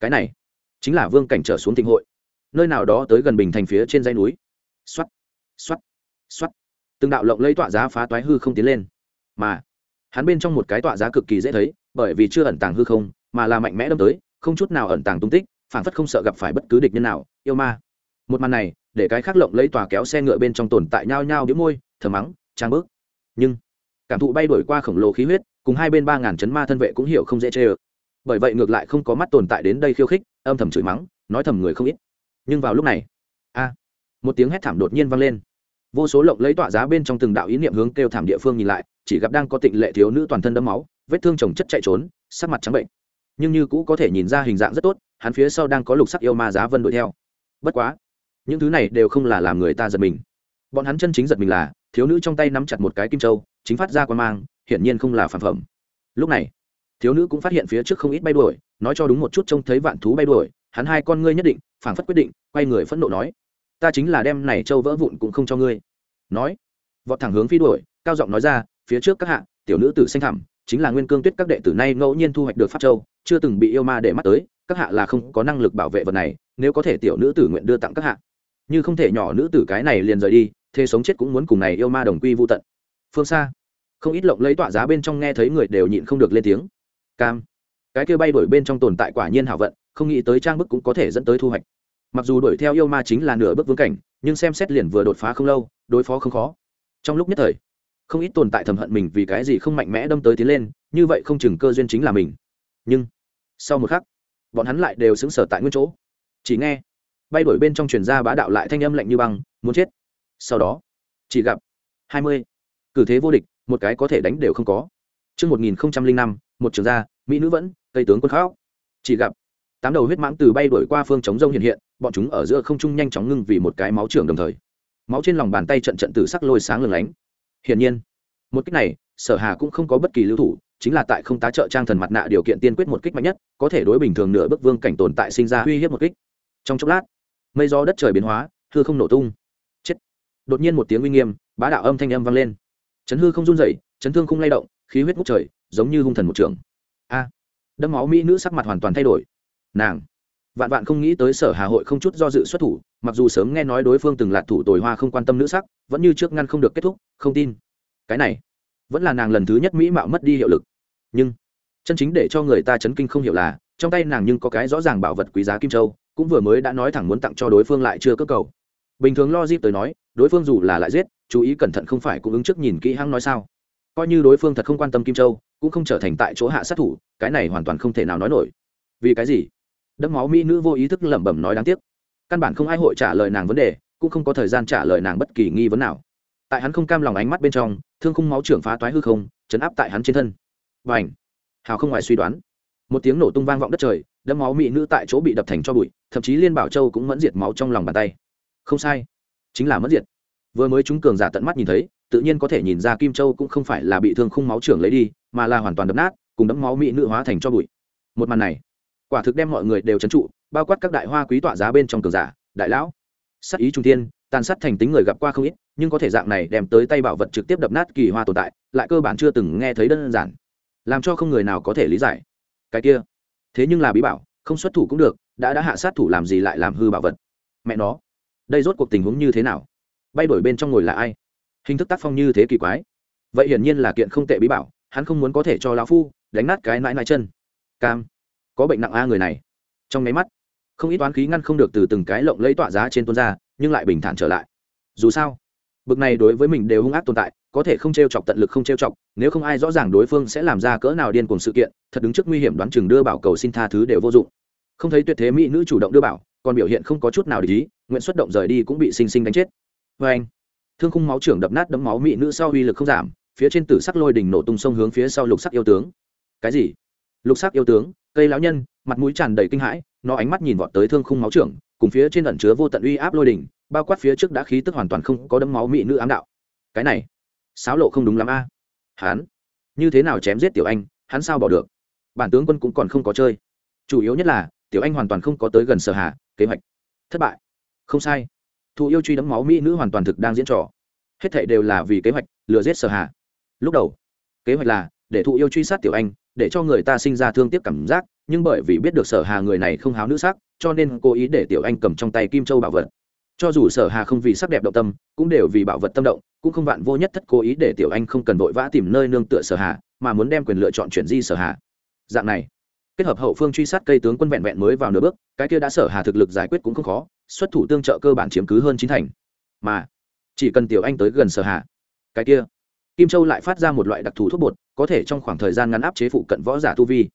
Cái này, chính là vương cảnh trở xuống thịnh hội. Nơi nào đó tới gần bình thành phía trên dãy núi. Xoắt xoắt xoắt từng đạo lộng lấy tọa giá phá toái hư không tiến lên. Mà, hắn bên trong một cái tọa giá cực kỳ dễ thấy bởi vì chưa ẩn tàng hư không, mà là mạnh mẽ đâm tới, không chút nào ẩn tàng tung tích, phản phất không sợ gặp phải bất cứ địch nhân nào, yêu ma. Một màn này, để cái khác lộng lấy tòa kéo xe ngựa bên trong tồn tại nhao nhao đĩu môi thở mắng, trang bước nhưng, cảm thụ bay đổi qua khổng lồ khí huyết, cùng hai bên ba ngàn chấn ma thân vệ cũng hiểu không dễ chê ơ. Bởi vậy ngược lại không có mắt tồn tại đến đây khiêu khích, âm thầm chửi mắng, nói thầm người không ít. Nhưng vào lúc này, a, một tiếng hét thảm đột nhiên vang lên. Vô số lộng lấy tỏa giá bên trong từng đạo ý niệm hướng kêu thảm địa phương nhìn lại, chỉ gặp đang có tịnh lệ thiếu nữ toàn thân đẫm máu vết thương chồng chất chạy trốn, sắc mặt trắng bệnh. Nhưng như cũ có thể nhìn ra hình dạng rất tốt, hắn phía sau đang có lục sắc yêu ma giá vân đuổi theo. Bất quá, những thứ này đều không là làm người ta giật mình. Bọn hắn chân chính giật mình là, thiếu nữ trong tay nắm chặt một cái kim châu, chính phát ra quan mang, hiển nhiên không là phản phẩm. Lúc này, thiếu nữ cũng phát hiện phía trước không ít bay đuổi, nói cho đúng một chút trông thấy vạn thú bay đuổi, hắn hai con ngươi nhất định phản phất quyết định, quay người phẫn nộ nói, ta chính là đem này châu vỡ vụn cũng không cho ngươi. Nói, vọt thẳng hướng phi đuổi, cao giọng nói ra, phía trước các hạ, tiểu nữ tử xanh thẳm chính là nguyên cương tuyết các đệ tử nay ngẫu nhiên thu hoạch được pháp châu, chưa từng bị yêu ma để mắt tới, các hạ là không có năng lực bảo vệ vật này, nếu có thể tiểu nữ tử nguyện đưa tặng các hạ. Như không thể nhỏ nữ tử cái này liền rời đi, thế sống chết cũng muốn cùng này yêu ma đồng quy vô tận. Phương xa, không ít lộng lấy tọa giá bên trong nghe thấy người đều nhịn không được lên tiếng. Cam, cái kia bay đổi bên trong tồn tại quả nhiên hảo vận, không nghĩ tới trang bức cũng có thể dẫn tới thu hoạch. Mặc dù đuổi theo yêu ma chính là nửa bước vương cảnh, nhưng xem xét liền vừa đột phá không lâu, đối phó không khó. Trong lúc nhất thời không ít tồn tại thầm hận mình vì cái gì không mạnh mẽ đâm tới tiến lên như vậy không chừng cơ duyên chính là mình nhưng sau một khắc bọn hắn lại đều xứng sở tại nguyên chỗ chỉ nghe bay đổi bên trong truyền ra bá đạo lại thanh âm lạnh như băng muốn chết sau đó chỉ gặp hai mươi cử thế vô địch một cái có thể đánh đều không có Trước 1005, một trường gia, Mỹ nữ vẫn, Tây tướng quân khóc. Chỉ gặp tám đầu huyết mãng từ bay đổi qua phương chống rông hiện hiện, bọn chúng ở giữa không trung nhanh chóng ngưng vì một cái máu trường đồng thời. Máu trên lòng bàn tay trận trận tử sắc lôi sáng lừng lánh. Hiển nhiên, một kích này, Sở Hà cũng không có bất kỳ lưu thủ, chính là tại không tá trợ trang thần mặt nạ điều kiện tiên quyết một kích mạnh nhất, có thể đối bình thường nửa bước vương cảnh tồn tại sinh ra uy hiếp một kích. Trong chốc lát, mây gió đất trời biến hóa, hư không nổ tung. Chết. Đột nhiên một tiếng uy nghiêm, bá đạo âm thanh âm vang lên chấn hư không run rẩy chấn thương không lay động khí huyết ngút trời giống như hung thần một trường a đâm máu mỹ nữ sắc mặt hoàn toàn thay đổi nàng vạn vạn không nghĩ tới sở hà hội không chút do dự xuất thủ, mặc dù sớm nghe nói đối phương từng lạt thủ tồi hoa không quan tâm nữ sắc, vẫn như trước ngăn không được kết thúc, không tin. Cái này, vẫn là nàng lần thứ nhất mỹ mạo mất đi hiệu lực. Nhưng, chân chính để cho người ta chấn kinh không hiểu là, trong tay nàng nhưng có cái rõ ràng bảo vật quý giá kim châu, cũng vừa mới đã nói thẳng muốn tặng cho đối phương lại chưa cơ cầu. Bình thường lo dip tới nói, đối phương dù là lại giết, chú ý cẩn thận không phải cũng ứng trước nhìn kỹ hăng nói sao. Coi như đối phương thật không quan tâm kim châu, cũng không trở thành tại chỗ hạ sát thủ, cái này hoàn toàn không thể nào nói nổi. Vì cái gì? Đẫm máu mỹ nữ vô ý thức lẩm bẩm nói đáng tiếc. Căn bản không ai hội trả lời nàng vấn đề, cũng không có thời gian trả lời nàng bất kỳ nghi vấn nào. Tại hắn không cam lòng ánh mắt bên trong, thương khung máu trưởng phá toái hư không, chấn áp tại hắn trên thân. Và ảnh hào không ngoài suy đoán. Một tiếng nổ tung vang vọng đất trời đẫm máu mỹ nữ tại chỗ bị đập thành cho bụi, thậm chí liên bảo châu cũng mẫn diệt máu trong lòng bàn tay. Không sai. Chính là mẫn diệt. Vừa mới chúng cường giả tận mắt nhìn thấy, tự nhiên có thể nhìn ra kim châu cũng không phải là bị thương khung máu trưởng lấy đi, mà là hoàn toàn đập nát, cùng đẫm máu mỹ nữ hóa thành cho bụi. Một màn này quả thực đem mọi người đều trấn trụ, bao quát các đại hoa quý tọa giá bên trong cường giả, đại lão. Sát ý trung tiên tàn sát thành tính người gặp qua không ít, nhưng có thể dạng này đem tới tay bảo vật trực tiếp đập nát kỳ hoa tồn tại, lại cơ bản chưa từng nghe thấy đơn giản. Làm cho không người nào có thể lý giải. Cái kia, thế nhưng là bí bảo, không xuất thủ cũng được, đã đã hạ sát thủ làm gì lại làm hư bảo vật? Mẹ nó, đây rốt cuộc tình huống như thế nào? Bay đổi bên trong ngồi là ai? Hình thức tác phong như thế kỳ quái. Vậy hiển nhiên là kiện không tệ bí bảo, hắn không muốn có thể cho lão phu đánh nát cái nãi nãi chân. Cam có bệnh nặng a người này. Trong nháy mắt, không ít toán khí ngăn không được từ từng cái lộng lấy tọa giá trên tuôn ra, nhưng lại bình thản trở lại. Dù sao, bực này đối với mình đều hung ác tồn tại, có thể không t r e o chọc tận lực không t r e o chọc, nếu không ai rõ ràng đối phương sẽ làm ra cỡ nào điên cùng sự kiện, thật đứng trước nguy hiểm đoán chừng đưa bảo cầu xin tha thứ đều vô dụng. Không thấy tuyệt thế mỹ nữ chủ động đưa bảo, còn biểu hiện không có chút nào để ý nguyện xuất động rời đi cũng bị sinh sinh đánh chết. Vê anh, thương khung máu trưởng đập nát đấm máu mỹ nữ sau uy lực không giảm, phía trên tử sắc lôi đỉnh nổ tung sông hướng phía sau lục sắc yêu tướng. Cái gì? Lục sắc yêu tướng? Cây lão nhân, mặt mũi tràn đầy kinh hãi, nó ánh mắt nhìn vọt tới thương khung máu trưởng, cùng phía trên ẩn chứa vô tận uy áp lôi đỉnh, bao quát phía trước đã khí tức hoàn toàn không có đấm máu mỹ nữ ám đạo. Cái này, sáo lộ không đúng lắm a. À? hắn, như thế nào chém giết tiểu anh, hắn sao bỏ được? Bản tướng quân cũng còn không có chơi. Chủ yếu nhất là, tiểu anh hoàn toàn không có tới gần sở hà kế hoạch thất bại. Không sai. Thụ yêu truy đấm máu mỹ nữ hoàn toàn thực đang diễn trò. Hết thảy đều là vì kế hoạch lừa giết sở hà lúc đầu, kế hoạch là để thụ yêu truy sát tiểu anh để cho người ta sinh ra thương tiếc cảm giác, nhưng bởi vì biết được sở hà người này không háo nữ sắc, cho nên cố ý để tiểu anh cầm trong tay kim châu bảo vật. Cho dù sở hà không vì sắc đẹp động tâm, cũng đều vì bảo vật tâm động, cũng không vạn vô nhất thất cố ý để tiểu anh không cần vội vã tìm nơi nương tựa sở hà, mà muốn đem quyền lựa chọn chuyển di sở hà. Dạng này, kết hợp hậu phương truy sát cây tướng quân vẹn vẹn mới vào nửa bước, cái kia đã sở hà thực lực giải quyết cũng không khó, xuất thủ tương trợ cơ bản chiếm cứ hơn chín thành. Mà, chỉ cần tiểu anh tới gần sở hà, cái kia kim châu lại phát ra một loại đặc thù thuốc bột, có thể trong khoảng thời gian ngắn áp chế phụ cận võ giả tu vi.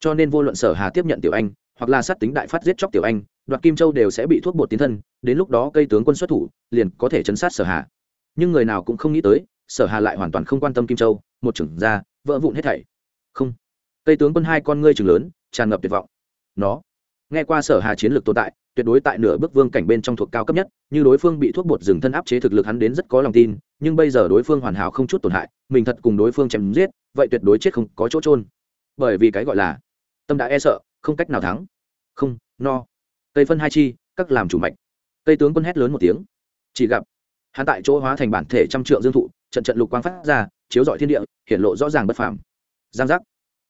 Cho nên vô luận sở hà tiếp nhận tiểu anh, hoặc là sát tính đại phát giết chóc tiểu anh, đoạt kim châu đều sẽ bị thuốc bột tiến thân, đến lúc đó cây tướng quân xuất thủ, liền có thể chấn sát sở hà. Nhưng người nào cũng không nghĩ tới, sở hà lại hoàn toàn không quan tâm kim châu, một trưởng ra, vỡ vụn hết thảy. Không. Cây tướng quân hai con ngươi trường lớn, tràn ngập tuyệt vọng. Nó. Nghe qua sở hà chiến lược tồn tại tuyệt đối tại nửa bước vương cảnh bên trong thuộc cao cấp nhất, như đối phương bị thuốc bột dừng thân áp chế thực lực hắn đến rất có lòng tin, nhưng bây giờ đối phương hoàn hảo không chút tổn hại, mình thật cùng đối phương chém giết, vậy tuyệt đối chết không có chỗ trôn bởi vì cái gọi là, tâm đã e sợ, không cách nào thắng. Không, no. Tây phân hai chi, các làm chủ mạch. Tây tướng quân hét lớn một tiếng. Chỉ gặp, hắn tại chỗ hóa thành bản thể trăm trượng dương thụ, trận trận lục quang phát ra, chiếu dọi thiên địa, hiện lộ rõ ràng bất phàm. Giang giác.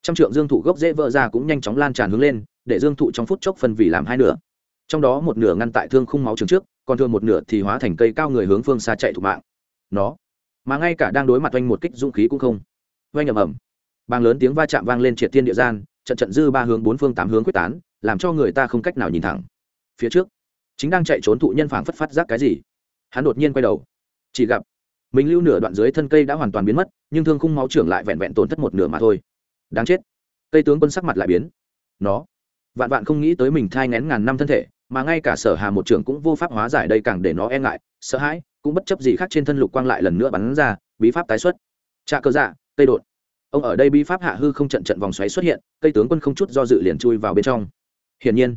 Trăm trượng dương thụ gốc dễ vỡ ra cũng nhanh chóng lan tràn hướng lên, để dương thụ trong phút chốc phân vì làm hai nửa trong đó một nửa ngăn tại thương khung máu trường trước, còn thường một nửa thì hóa thành cây cao người hướng phương xa chạy thủ mạng. Nó, mà ngay cả đang đối mặt oanh một kích dũng khí cũng không. Oanh ầm ầm. Bang lớn tiếng va chạm vang lên triệt thiên địa gian, trận trận dư ba hướng bốn phương tám hướng quyết tán, làm cho người ta không cách nào nhìn thẳng. Phía trước, chính đang chạy trốn thụ nhân phảng phất phát giác cái gì. Hắn đột nhiên quay đầu. Chỉ gặp, mình lưu nửa đoạn dưới thân cây đã hoàn toàn biến mất, nhưng thương khung máu trưởng lại vẹn vẹn tổn thất một nửa mà thôi. Đáng chết. Cây tướng quân sắc mặt lại biến. Nó, vạn vạn không nghĩ tới mình thai ngén ngàn năm thân thể mà ngay cả sở hà một trưởng cũng vô pháp hóa giải đây càng để nó e ngại, sợ hãi, cũng bất chấp gì khác trên thân lục quang lại lần nữa bắn ra, bí pháp tái xuất. Trạ cơ dạ cây đột. Ông ở đây bí pháp hạ hư không trận trận vòng xoáy xuất hiện, cây tướng quân không chút do dự liền chui vào bên trong. Hiển nhiên,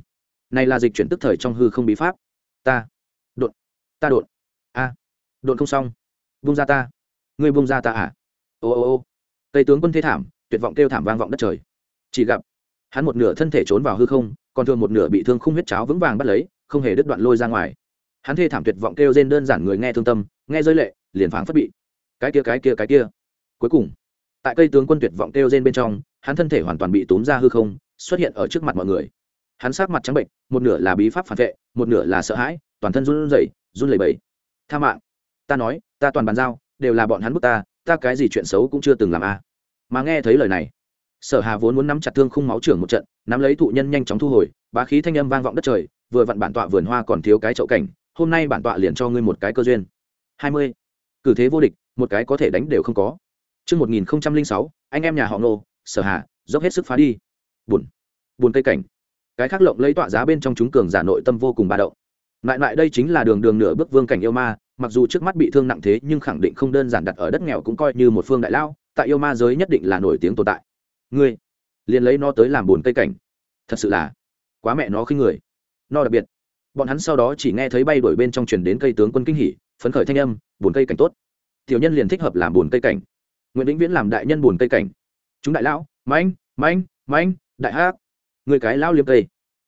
này là dịch chuyển tức thời trong hư không bí pháp. Ta. Đột. Ta đột. A. Đột không xong. Bung ra ta. Ngươi bung ra ta à? Ô ô ô. Cây tướng quân thế thảm, tuyệt vọng kêu thảm vang vọng đất trời. Chỉ gặp, hắn một nửa thân thể trốn vào hư không còn thường một nửa bị thương không huyết cháo vững vàng bắt lấy, không hề đứt đoạn lôi ra ngoài. Hắn thê thảm tuyệt vọng kêu rên đơn giản người nghe thương tâm, nghe rơi lệ, liền phảng phất bị cái kia cái kia cái kia. Cuối cùng, tại cây tướng quân tuyệt vọng kêu rên bên trong, hắn thân thể hoàn toàn bị tốn ra hư không, xuất hiện ở trước mặt mọi người. Hắn sát mặt trắng bệnh, một nửa là bí pháp phản vệ, một nửa là sợ hãi, toàn thân run rẩy, run lẩy bẩy. Tha mạng, ta nói, ta toàn bàn giao, đều là bọn hắn bức ta ta cái gì chuyện xấu cũng chưa từng làm a. Mà nghe thấy lời này, sở hà vốn muốn nắm chặt thương khung máu trưởng một trận nắm lấy thụ nhân nhanh chóng thu hồi bá khí thanh âm vang vọng đất trời vừa vặn bản tọa vườn hoa còn thiếu cái chậu cảnh hôm nay bản tọa liền cho ngươi một cái cơ duyên hai mươi cử thế vô địch một cái có thể đánh đều không có Trước 1006, anh em nhà họ ngô sở hà, dốc hết sức phá đi. Buồn. Buồn cây cảnh. Cái khác lộng lấy tọa giá bên trong chúng cường giả nội tâm vô cùng ba động. Lại lại đây chính là đường đường nửa bước vương cảnh yêu ma, mặc dù trước mắt bị thương nặng thế nhưng khẳng định không đơn giản đặt ở đất nghèo cũng coi như một phương đại lao, tại yêu ma giới nhất định là nổi tiếng tồn tại. Ngươi, liền lấy nó tới làm buồn cây cảnh. Thật sự là quá mẹ nó khinh người. No đặc biệt. Bọn hắn sau đó chỉ nghe thấy bay đuổi bên trong truyền đến cây tướng quân kinh hỉ, phấn khởi thanh âm, buồn cây cảnh tốt. Tiểu nhân liền thích hợp làm buồn cây cảnh. Nguyễn vĩnh viễn làm đại nhân buồn cây cảnh. Chúng đại lão mãnh mãnh mãnh đại hát người cái lão liêm cây.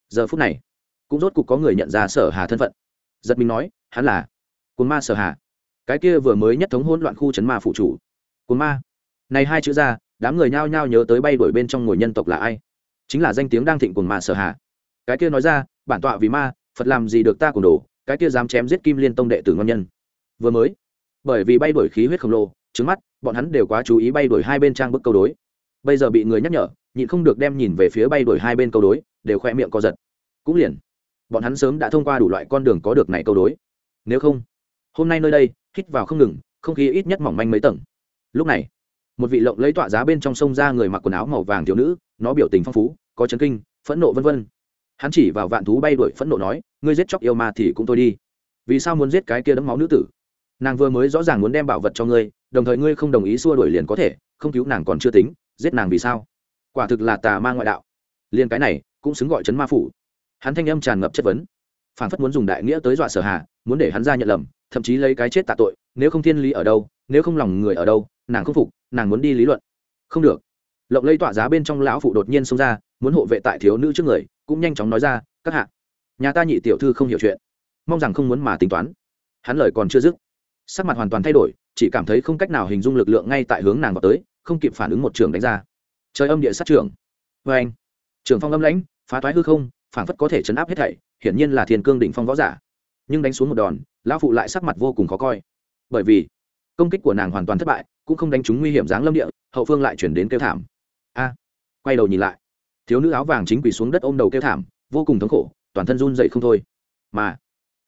Giờ phút này cũng rốt cục có người nhận ra sở hà thân phận. Giật mình nói hắn là cồn ma sở hà. Cái kia vừa mới nhất thống hỗn loạn khu trấn ma phụ chủ. Cồn ma. Này hai chữ ra đám người nhao nhao nhớ tới bay đuổi bên trong ngồi nhân tộc là ai. Chính là danh tiếng đang thịnh cùng mà sở hạ cái kia nói ra, bản tọa vì ma, phật làm gì được ta cùng đồ, cái kia dám chém giết kim liên tông đệ tử ngon nhân. Vừa mới, bởi vì bay đuổi khí huyết khổng lồ, trứng mắt, bọn hắn đều quá chú ý bay đuổi hai bên trang bức câu đối. Bây giờ bị người nhắc nhở, nhịn không được đem nhìn về phía bay đuổi hai bên câu đối, đều khoe miệng co giật. Cũng liền, bọn hắn sớm đã thông qua đủ loại con đường có được này câu đối. Nếu không, hôm nay nơi đây, hít vào không ngừng, không khí ít nhất mỏng manh mấy tầng. Lúc này một vị lộng lấy tọa giá bên trong sông ra người mặc quần áo màu vàng thiếu nữ, nó biểu tình phong phú, có chấn kinh, phẫn nộ vân vân. Hắn chỉ vào vạn thú bay đuổi phẫn nộ nói, ngươi giết chóc yêu ma thì cũng thôi đi. Vì sao muốn giết cái kia đấm máu nữ tử? Nàng vừa mới rõ ràng muốn đem bảo vật cho ngươi, đồng thời ngươi không đồng ý xua đuổi liền có thể, không cứu nàng còn chưa tính, giết nàng vì sao? Quả thực là tà ma ngoại đạo. Liền cái này, cũng xứng gọi chấn ma phủ. Hắn thanh âm tràn ngập chất vấn. Phản phất muốn dùng đại nghĩa tới dọa sở hà, muốn để hắn ra nhận lầm, thậm chí lấy cái chết tạ tội, nếu không thiên lý ở đâu, nếu không lòng người ở đâu, nàng không phục nàng muốn đi lý luận. Không được. Lộng lây tỏa giá bên trong lão phụ đột nhiên xông ra, muốn hộ vệ tại thiếu nữ trước người, cũng nhanh chóng nói ra, các hạ, nhà ta nhị tiểu thư không hiểu chuyện, mong rằng không muốn mà tính toán. Hắn lời còn chưa dứt, sắc mặt hoàn toàn thay đổi, chỉ cảm thấy không cách nào hình dung lực lượng ngay tại hướng nàng vào tới, không kịp phản ứng một trường đánh ra. Trời âm địa sát trường vê anh, trường phong âm lãnh, phá toái hư không phản phất có thể chấn áp hết thảy, hiển nhiên là thiên cương đỉnh phong võ giả. Nhưng đánh xuống một đòn, lão phụ lại sắc mặt vô cùng khó coi. Bởi vì công kích của nàng hoàn toàn thất bại, cũng không đánh trúng nguy hiểm dáng lâm địa, hậu phương lại chuyển đến kêu thảm. A, quay đầu nhìn lại, thiếu nữ áo vàng chính quỳ xuống đất ôm đầu kêu thảm, vô cùng thống khổ, toàn thân run dậy không thôi. Mà,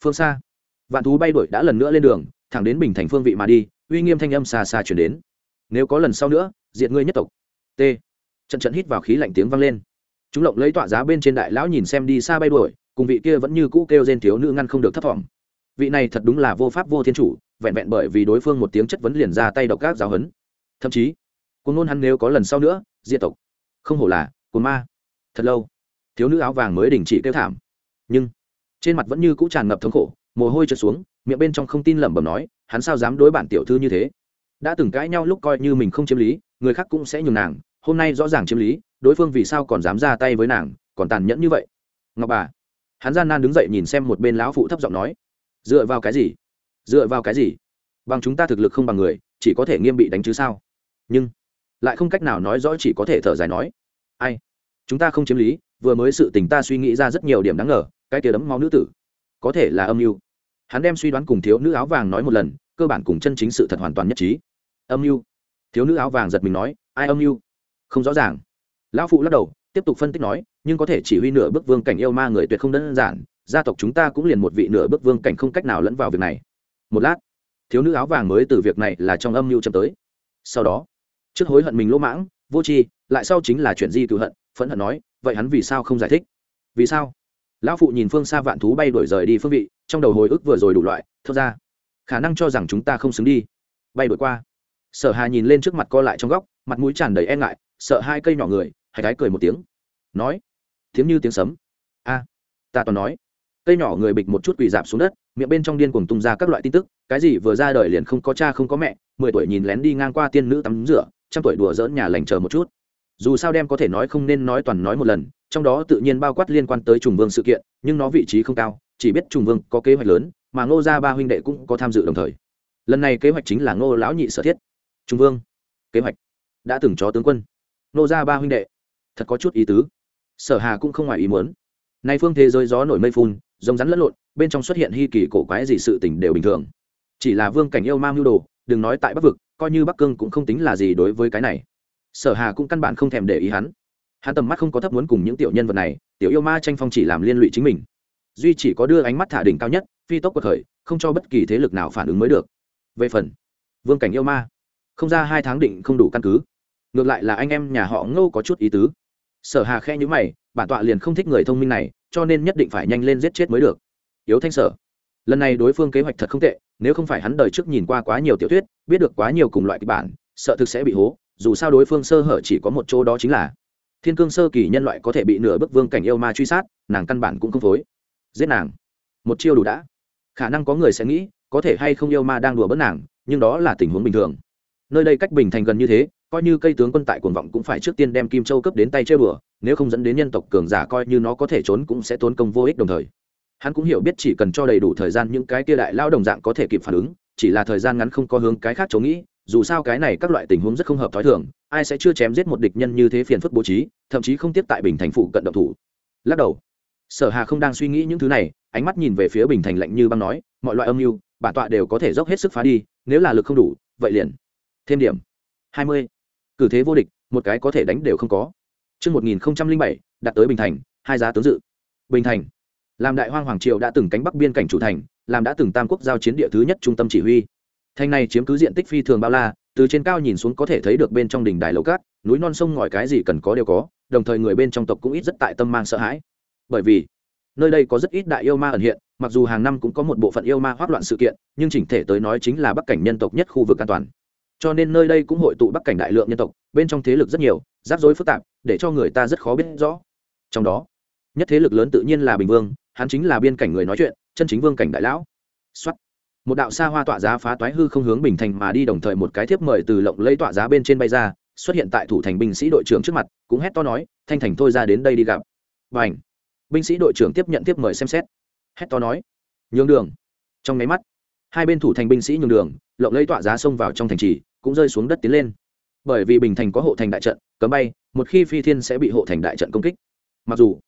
phương xa, vạn thú bay đuổi đã lần nữa lên đường, thẳng đến bình thành phương vị mà đi, uy nghiêm thanh âm xa xa chuyển đến. Nếu có lần sau nữa, diệt ngươi nhất tộc. T, trận trận hít vào khí lạnh tiếng vang lên. Chúng lộng lấy tọa giá bên trên đại lão nhìn xem đi xa bay đuổi, cùng vị kia vẫn như cũ kêu trên thiếu nữ ngăn không được thấp thỏm. Vị này thật đúng là vô pháp vô thiên chủ vẹn vẹn bởi vì đối phương một tiếng chất vấn liền ra tay độc các giáo hấn thậm chí, cuồng nôn hắn nếu có lần sau nữa, diệt tộc. Không hổ là, cuồng ma. Thật lâu, thiếu nữ áo vàng mới đình chỉ kêu thảm. Nhưng, trên mặt vẫn như cũ tràn ngập thống khổ, mồ hôi trượt xuống, miệng bên trong không tin lẩm bẩm nói, hắn sao dám đối bản tiểu thư như thế? Đã từng cãi nhau lúc coi như mình không chiếm lý, người khác cũng sẽ nhường nàng, hôm nay rõ ràng chiếm lý, đối phương vì sao còn dám ra tay với nàng, còn tàn nhẫn như vậy? Ngọc bà, hắn gian nan đứng dậy nhìn xem một bên lão phụ thấp giọng nói, dựa vào cái gì? Dựa vào cái gì? Bằng chúng ta thực lực không bằng người, chỉ có thể nghiêm bị đánh chứ sao? Nhưng, lại không cách nào nói rõ chỉ có thể thở dài nói. Ai? Chúng ta không chiếm lý, vừa mới sự tình ta suy nghĩ ra rất nhiều điểm đáng ngờ, cái tia đấm máu nữ tử. Có thể là âm mưu. Hắn đem suy đoán cùng thiếu nữ áo vàng nói một lần, cơ bản cùng chân chính sự thật hoàn toàn nhất trí. Âm mưu. Thiếu nữ áo vàng giật mình nói, ai âm mưu? Không rõ ràng. Lão phụ lắc đầu, tiếp tục phân tích nói, nhưng có thể chỉ huy nửa bước vương cảnh yêu ma người tuyệt không đơn giản, gia tộc chúng ta cũng liền một vị nửa bước vương cảnh không cách nào lẫn vào việc này một lát, thiếu nữ áo vàng mới từ việc này là trong âm mưu chậm tới. Sau đó, trước hối hận mình lỗ mãng, vô tri, lại sau chính là chuyện di cựu hận, phẫn hận nói, vậy hắn vì sao không giải thích? Vì sao? Lão phụ nhìn phương xa vạn thú bay đổi rời đi phương vị, trong đầu hồi ức vừa rồi đủ loại thật ra. Khả năng cho rằng chúng ta không xứng đi. Bay đổi qua. Sở hà nhìn lên trước mặt co lại trong góc, mặt mũi tràn đầy e ngại, sợ hai cây nhỏ người hay cái cười một tiếng. Nói, tiếng như tiếng sấm. A, ta toàn nói. Cây nhỏ người bịch một chút quỳ dạp xuống đất miệng bên trong điên cuồng tung ra các loại tin tức, cái gì vừa ra đời liền không có cha không có mẹ, mười tuổi nhìn lén đi ngang qua tiên nữ tắm rửa, trăm tuổi đùa dỡn nhà lành chờ một chút. Dù sao đem có thể nói không nên nói toàn nói một lần, trong đó tự nhiên bao quát liên quan tới trùng vương sự kiện, nhưng nó vị trí không cao, chỉ biết trùng vương có kế hoạch lớn, mà ngô gia ba huynh đệ cũng có tham dự đồng thời. Lần này kế hoạch chính là ngô lão nhị sở thiết. Trung vương, kế hoạch. Đã từng cho tướng quân. Ngô gia ba huynh đệ. Thật có chút ý tứ. Sở hà cũng không ngoài ý muốn. Nay phương thế giới gió nổi mây phun rồng rắn lẫn lộn, bên trong xuất hiện hy kỳ cổ quái gì sự tình đều bình thường. Chỉ là vương cảnh yêu ma mưu đồ, đừng nói tại bắc vực, coi như bắc cương cũng không tính là gì đối với cái này. Sở hà cũng căn bản không thèm để ý hắn. Hắn tầm mắt không có thấp muốn cùng những tiểu nhân vật này, tiểu yêu ma tranh phong chỉ làm liên lụy chính mình. Duy chỉ có đưa ánh mắt thả đỉnh cao nhất, phi tốc cuộc khởi, không cho bất kỳ thế lực nào phản ứng mới được. Về phần, vương cảnh yêu ma, không ra hai tháng định không đủ căn cứ. Ngược lại là anh em nhà họ ngô có chút ý tứ. Sở hà khe nhữ mày, bản tọa liền không thích người thông minh này cho nên nhất định phải nhanh lên giết chết mới được. Yếu thanh sở. Lần này đối phương kế hoạch thật không tệ, nếu không phải hắn đời trước nhìn qua quá nhiều tiểu thuyết, biết được quá nhiều cùng loại kịch bản, sợ thực sẽ bị hố, dù sao đối phương sơ hở chỉ có một chỗ đó chính là thiên cương sơ kỳ nhân loại có thể bị nửa bức vương cảnh yêu ma truy sát, nàng căn bản cũng không phối. Giết nàng. Một chiêu đủ đã. Khả năng có người sẽ nghĩ, có thể hay không yêu ma đang đùa bớt nàng, nhưng đó là tình huống bình thường. Nơi đây cách bình thành gần như thế, coi như cây tướng quân tại cuồng vọng cũng phải trước tiên đem kim châu cấp đến tay chơi bừa nếu không dẫn đến nhân tộc cường giả coi như nó có thể trốn cũng sẽ tốn công vô ích đồng thời. Hắn cũng hiểu biết chỉ cần cho đầy đủ thời gian những cái kia đại lao đồng dạng có thể kịp phản ứng, chỉ là thời gian ngắn không có hướng cái khác chống nghĩ, dù sao cái này các loại tình huống rất không hợp t h ó i thường, ai sẽ chưa chém giết một địch nhân như thế phiền phức bố trí, thậm chí không tiếp tại bình thành phụ cận động thủ. Lắc đầu. Sở hà không đang suy nghĩ những thứ này, ánh mắt nhìn về phía bình thành lạnh như băng nói, mọi loại âm mưu, bản tọa đều có thể dốc hết sức phá đi, nếu là lực không đủ, vậy liền thêm điểm. Hai mươi. Cử thế vô địch, một cái có thể đánh đều không có. Trước 1007, đặt tới Bình Thành, hai giá tướng dự. Bình Thành. Làm đại hoang hoàng triều đã từng cánh bắc biên cảnh chủ thành, làm đã từng tam quốc giao chiến địa thứ nhất trung tâm chỉ huy. Thành này chiếm cứ diện tích phi thường bao la, từ trên cao nhìn xuống có thể thấy được bên trong đỉnh đài lầu cát, núi non sông ngòi cái gì cần có đều có, đồng thời người bên trong tộc cũng ít rất tại tâm mang sợ hãi. Bởi vì, nơi đây có rất ít đại yêu ma ẩn hiện, mặc dù hàng năm cũng có một bộ phận yêu ma hoắc loạn sự kiện, nhưng chỉnh thể tới nói chính là bắc cảnh nhân tộc nhất khu vực an toàn cho nên nơi đây cũng hội tụ bắc cảnh đại lượng nhân tộc bên trong thế lực rất nhiều rắc rối phức tạp, để cho người ta rất khó biết rõ. Trong đó, nhất thế lực lớn tự nhiên là bình vương, hắn chính là biên cảnh người nói chuyện, chân chính vương cảnh đại lão. Xuất một đạo xa hoa tọa giá phá toái hư không hướng bình thành mà đi đồng thời một cái thiếp mời từ lộng lấy tọa giá bên trên bay ra, xuất hiện tại thủ thành binh sĩ đội trưởng trước mặt, cũng hét to nói, thanh thành thôi ra đến đây đi gặp. Và ảnh binh sĩ đội trưởng tiếp nhận tiếp mời xem xét. Hét to nói, nhường đường. Trong máy mắt, hai bên thủ thành binh sĩ nhường đường, lộng lấy tọa giá xông vào trong thành trì, cũng rơi xuống đất tiến lên bởi vì bình thành có hộ thành đại trận, cấm bay, một khi phi thiên sẽ bị hộ thành đại trận công kích. Mặc dù,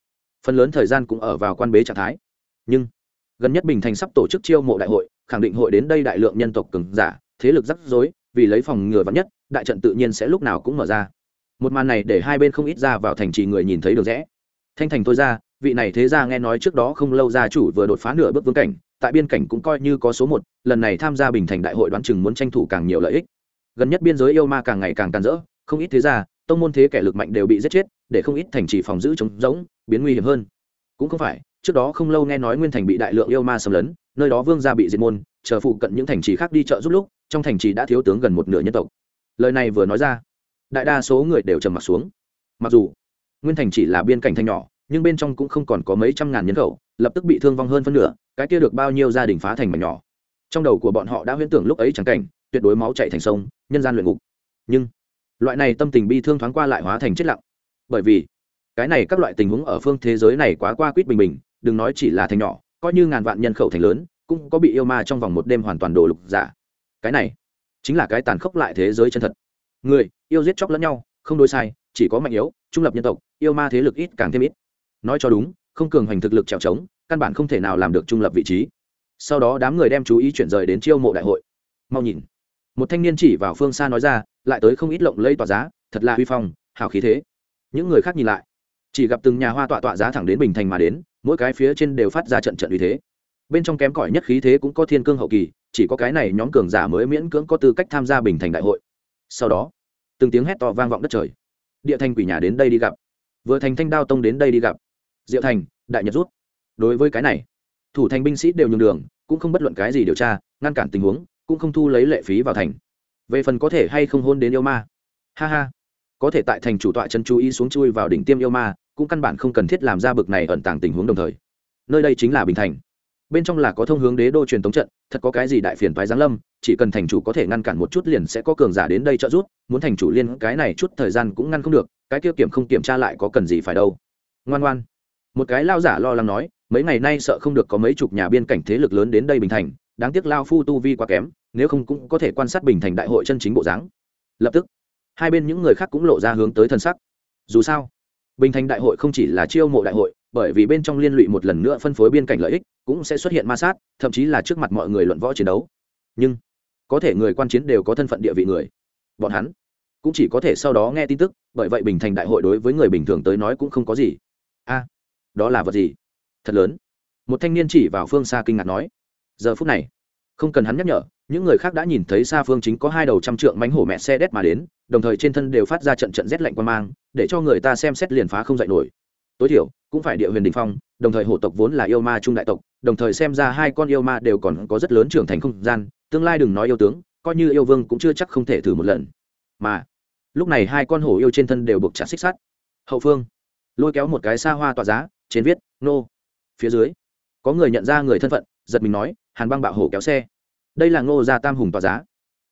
phần lớn thời gian cũng ở vào quan bế trạng thái. Nhưng, gần nhất bình thành sắp tổ chức chiêu mộ đại hội, khẳng định hội đến đây đại lượng nhân tộc cường giả, thế lực rắc rối, vì lấy phòng ngừa vắn nhất, đại trận tự nhiên sẽ lúc nào cũng mở ra. Một màn này để hai bên không ít ra vào thành trì người nhìn thấy được rẽ. Thanh thành tôi ra, vị này thế ra nghe nói trước đó không lâu gia chủ vừa đột phá nửa bước vương cảnh, tại biên cảnh cũng coi như có số một, lần này tham gia bình thành đại hội đoán chừng muốn tranh thủ càng nhiều lợi ích gần nhất biên giới yêu ma càng ngày càng tàn rỡ, không ít thế gia, tông môn thế kẻ lực mạnh đều bị giết chết, để không ít thành trì phòng giữ chống rỗng, biến nguy hiểm hơn. Cũng không phải, trước đó không lâu nghe nói nguyên thành bị đại lượng yêu ma xâm lấn, nơi đó vương gia bị diệt môn, chờ phụ cận những thành trì khác đi chợ giúp lúc, trong thành trì đã thiếu tướng gần một nửa nhân tộc. Lời này vừa nói ra, đại đa số người đều trầm m ặ t xuống. Mặc dù, nguyên thành chỉ là biên cảnh thanh nhỏ, nhưng bên trong cũng không còn có mấy trăm ngàn nhân khẩu, lập tức bị thương vong hơn phân nửa, cái kia được bao nhiêu gia đình phá thành mảnh nhỏ. Trong đầu của bọn họ đã huyễn tưởng lúc ấy chẳng cảnh, tuyệt đối máu chạy thành sông nhân gian luyện ngục. Nhưng, loại này tâm tình bi thương thoáng qua lại hóa thành chết lặng. Bởi vì, cái này các loại tình huống ở phương thế giới này quá qua quýt bình bình, đừng nói chỉ là thành nhỏ, coi như ngàn vạn nhân khẩu thành lớn, cũng có bị yêu ma trong vòng một đêm hoàn toàn đổ lục giả. Cái này, chính là cái tàn khốc lại thế giới chân thật. Người, yêu giết chóc lẫn nhau, không đối sai, chỉ có mạnh yếu, trung lập nhân tộc, yêu ma thế lực ít càng thêm ít. Nói cho đúng, không cường hoành thực lực trèo trống, căn bản không thể nào làm được trung lập vị trí. Sau đó đám người đem chú ý chuyển rời đến chiêu mộ đại hội. Mau nhìn một thanh niên chỉ vào phương xa nói ra, lại tới không ít lộng lây tỏa giá, thật là huy phong, hào khí thế. Những người khác nhìn lại, chỉ gặp từng nhà hoa tọa tọa giá thẳng đến bình thành mà đến, mỗi cái phía trên đều phát ra trận trận uy thế. Bên trong kém cỏi nhất khí thế cũng có thiên cương hậu kỳ, chỉ có cái này nhóm cường giả mới miễn cưỡng có tư cách tham gia bình thành đại hội. Sau đó, từng tiếng hét to vang vọng đất trời. Địa thành quỷ nhà đến đây đi gặp. Vừa thành thanh đao tông đến đây đi gặp. Diệu thành, đại nhật rút. Đối với cái này, thủ thành binh sĩ đều nhường đường, cũng không bất luận cái gì điều tra, ngăn cản tình huống cũng không thu lấy lệ phí vào thành. Về phần có thể hay không hôn đến yêu ma. Ha ha. Có thể tại thành chủ tọa chân chú ý xuống chui vào đỉnh tiêm yêu ma, cũng căn bản không cần thiết làm ra bực này ẩn tàng tình huống đồng thời. Nơi đây chính là bình thành. Bên trong là có thông hướng đế đô truyền tống trận, thật có cái gì đại phiền toái giáng lâm, chỉ cần thành chủ có thể ngăn cản một chút liền sẽ có cường giả đến đây trợ giúp, muốn thành chủ liên cái này chút thời gian cũng ngăn không được, cái kia kiểm không kiểm tra lại có cần gì phải đâu. Ngoan ngoan. Một cái lao giả lo lắng nói, mấy ngày nay sợ không được có mấy chục nhà biên cảnh thế lực lớn đến đây bình thành, đáng tiếc lao phu tu vi quá kém nếu không cũng có thể quan sát bình thành đại hội chân chính bộ dáng. Lập tức, hai bên những người khác cũng lộ ra hướng tới thân sắc. Dù sao, bình thành đại hội không chỉ là chiêu mộ đại hội, bởi vì bên trong liên lụy một lần nữa phân phối biên cảnh lợi ích, cũng sẽ xuất hiện ma sát, thậm chí là trước mặt mọi người luận võ chiến đấu. Nhưng, có thể người quan chiến đều có thân phận địa vị người. Bọn hắn cũng chỉ có thể sau đó nghe tin tức, bởi vậy bình thành đại hội đối với người bình thường tới nói cũng không có gì. A, đó là vật gì? Thật lớn. Một thanh niên chỉ vào phương xa kinh ngạc nói. Giờ phút này, không cần hắn nhắc nhở những người khác đã nhìn thấy xa phương chính có hai đầu trăm trượng mánh hổ mẹ xe đét mà đến, đồng thời trên thân đều phát ra trận trận rét lạnh quan mang, để cho người ta xem xét liền phá không dạy nổi. Tối thiểu, cũng phải địa huyền đình phong, đồng thời hổ tộc vốn là yêu ma trung đại tộc, đồng thời xem ra hai con yêu ma đều còn có rất lớn trưởng thành không gian, tương lai đừng nói yêu tướng, coi như yêu vương cũng chưa chắc không thể thử một lần. Mà, lúc này hai con hổ yêu trên thân đều buộc chặt xích sắt. Hậu phương, lôi kéo một cái xa hoa tọa giá, trên viết, nô. Phía dưới, có người nhận ra người thân phận, giật mình nói, hàn băng bạo hổ kéo xe đây là ngô gia tam hùng tọa giá.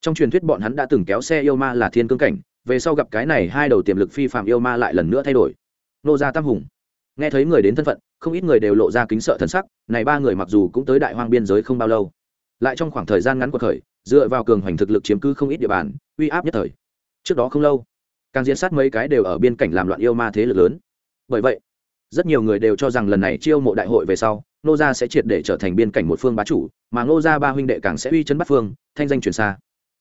Trong truyền thuyết bọn hắn đã từng kéo xe yêu ma là thiên cương cảnh, về sau gặp cái này hai đầu tiềm lực phi phạm yêu ma lại lần nữa thay đổi. Ngô gia tam hùng. Nghe thấy người đến thân phận, không ít người đều lộ ra kính sợ thân sắc, này ba người mặc dù cũng tới đại hoang biên giới không bao lâu. Lại trong khoảng thời gian ngắn của thời, dựa vào cường hoành thực lực chiếm cứ không ít địa bàn, uy áp nhất thời. Trước đó không lâu, càng diễn sát mấy cái đều ở biên cảnh làm loạn yêu ma thế lực lớn. Bởi vậy, rất nhiều người đều cho rằng lần này chiêu mộ đại hội về sau nô gia sẽ triệt để trở thành biên cảnh một phương bá chủ, mà nô gia ba huynh đệ càng sẽ uy chấn bắc phương, thanh danh truyền xa.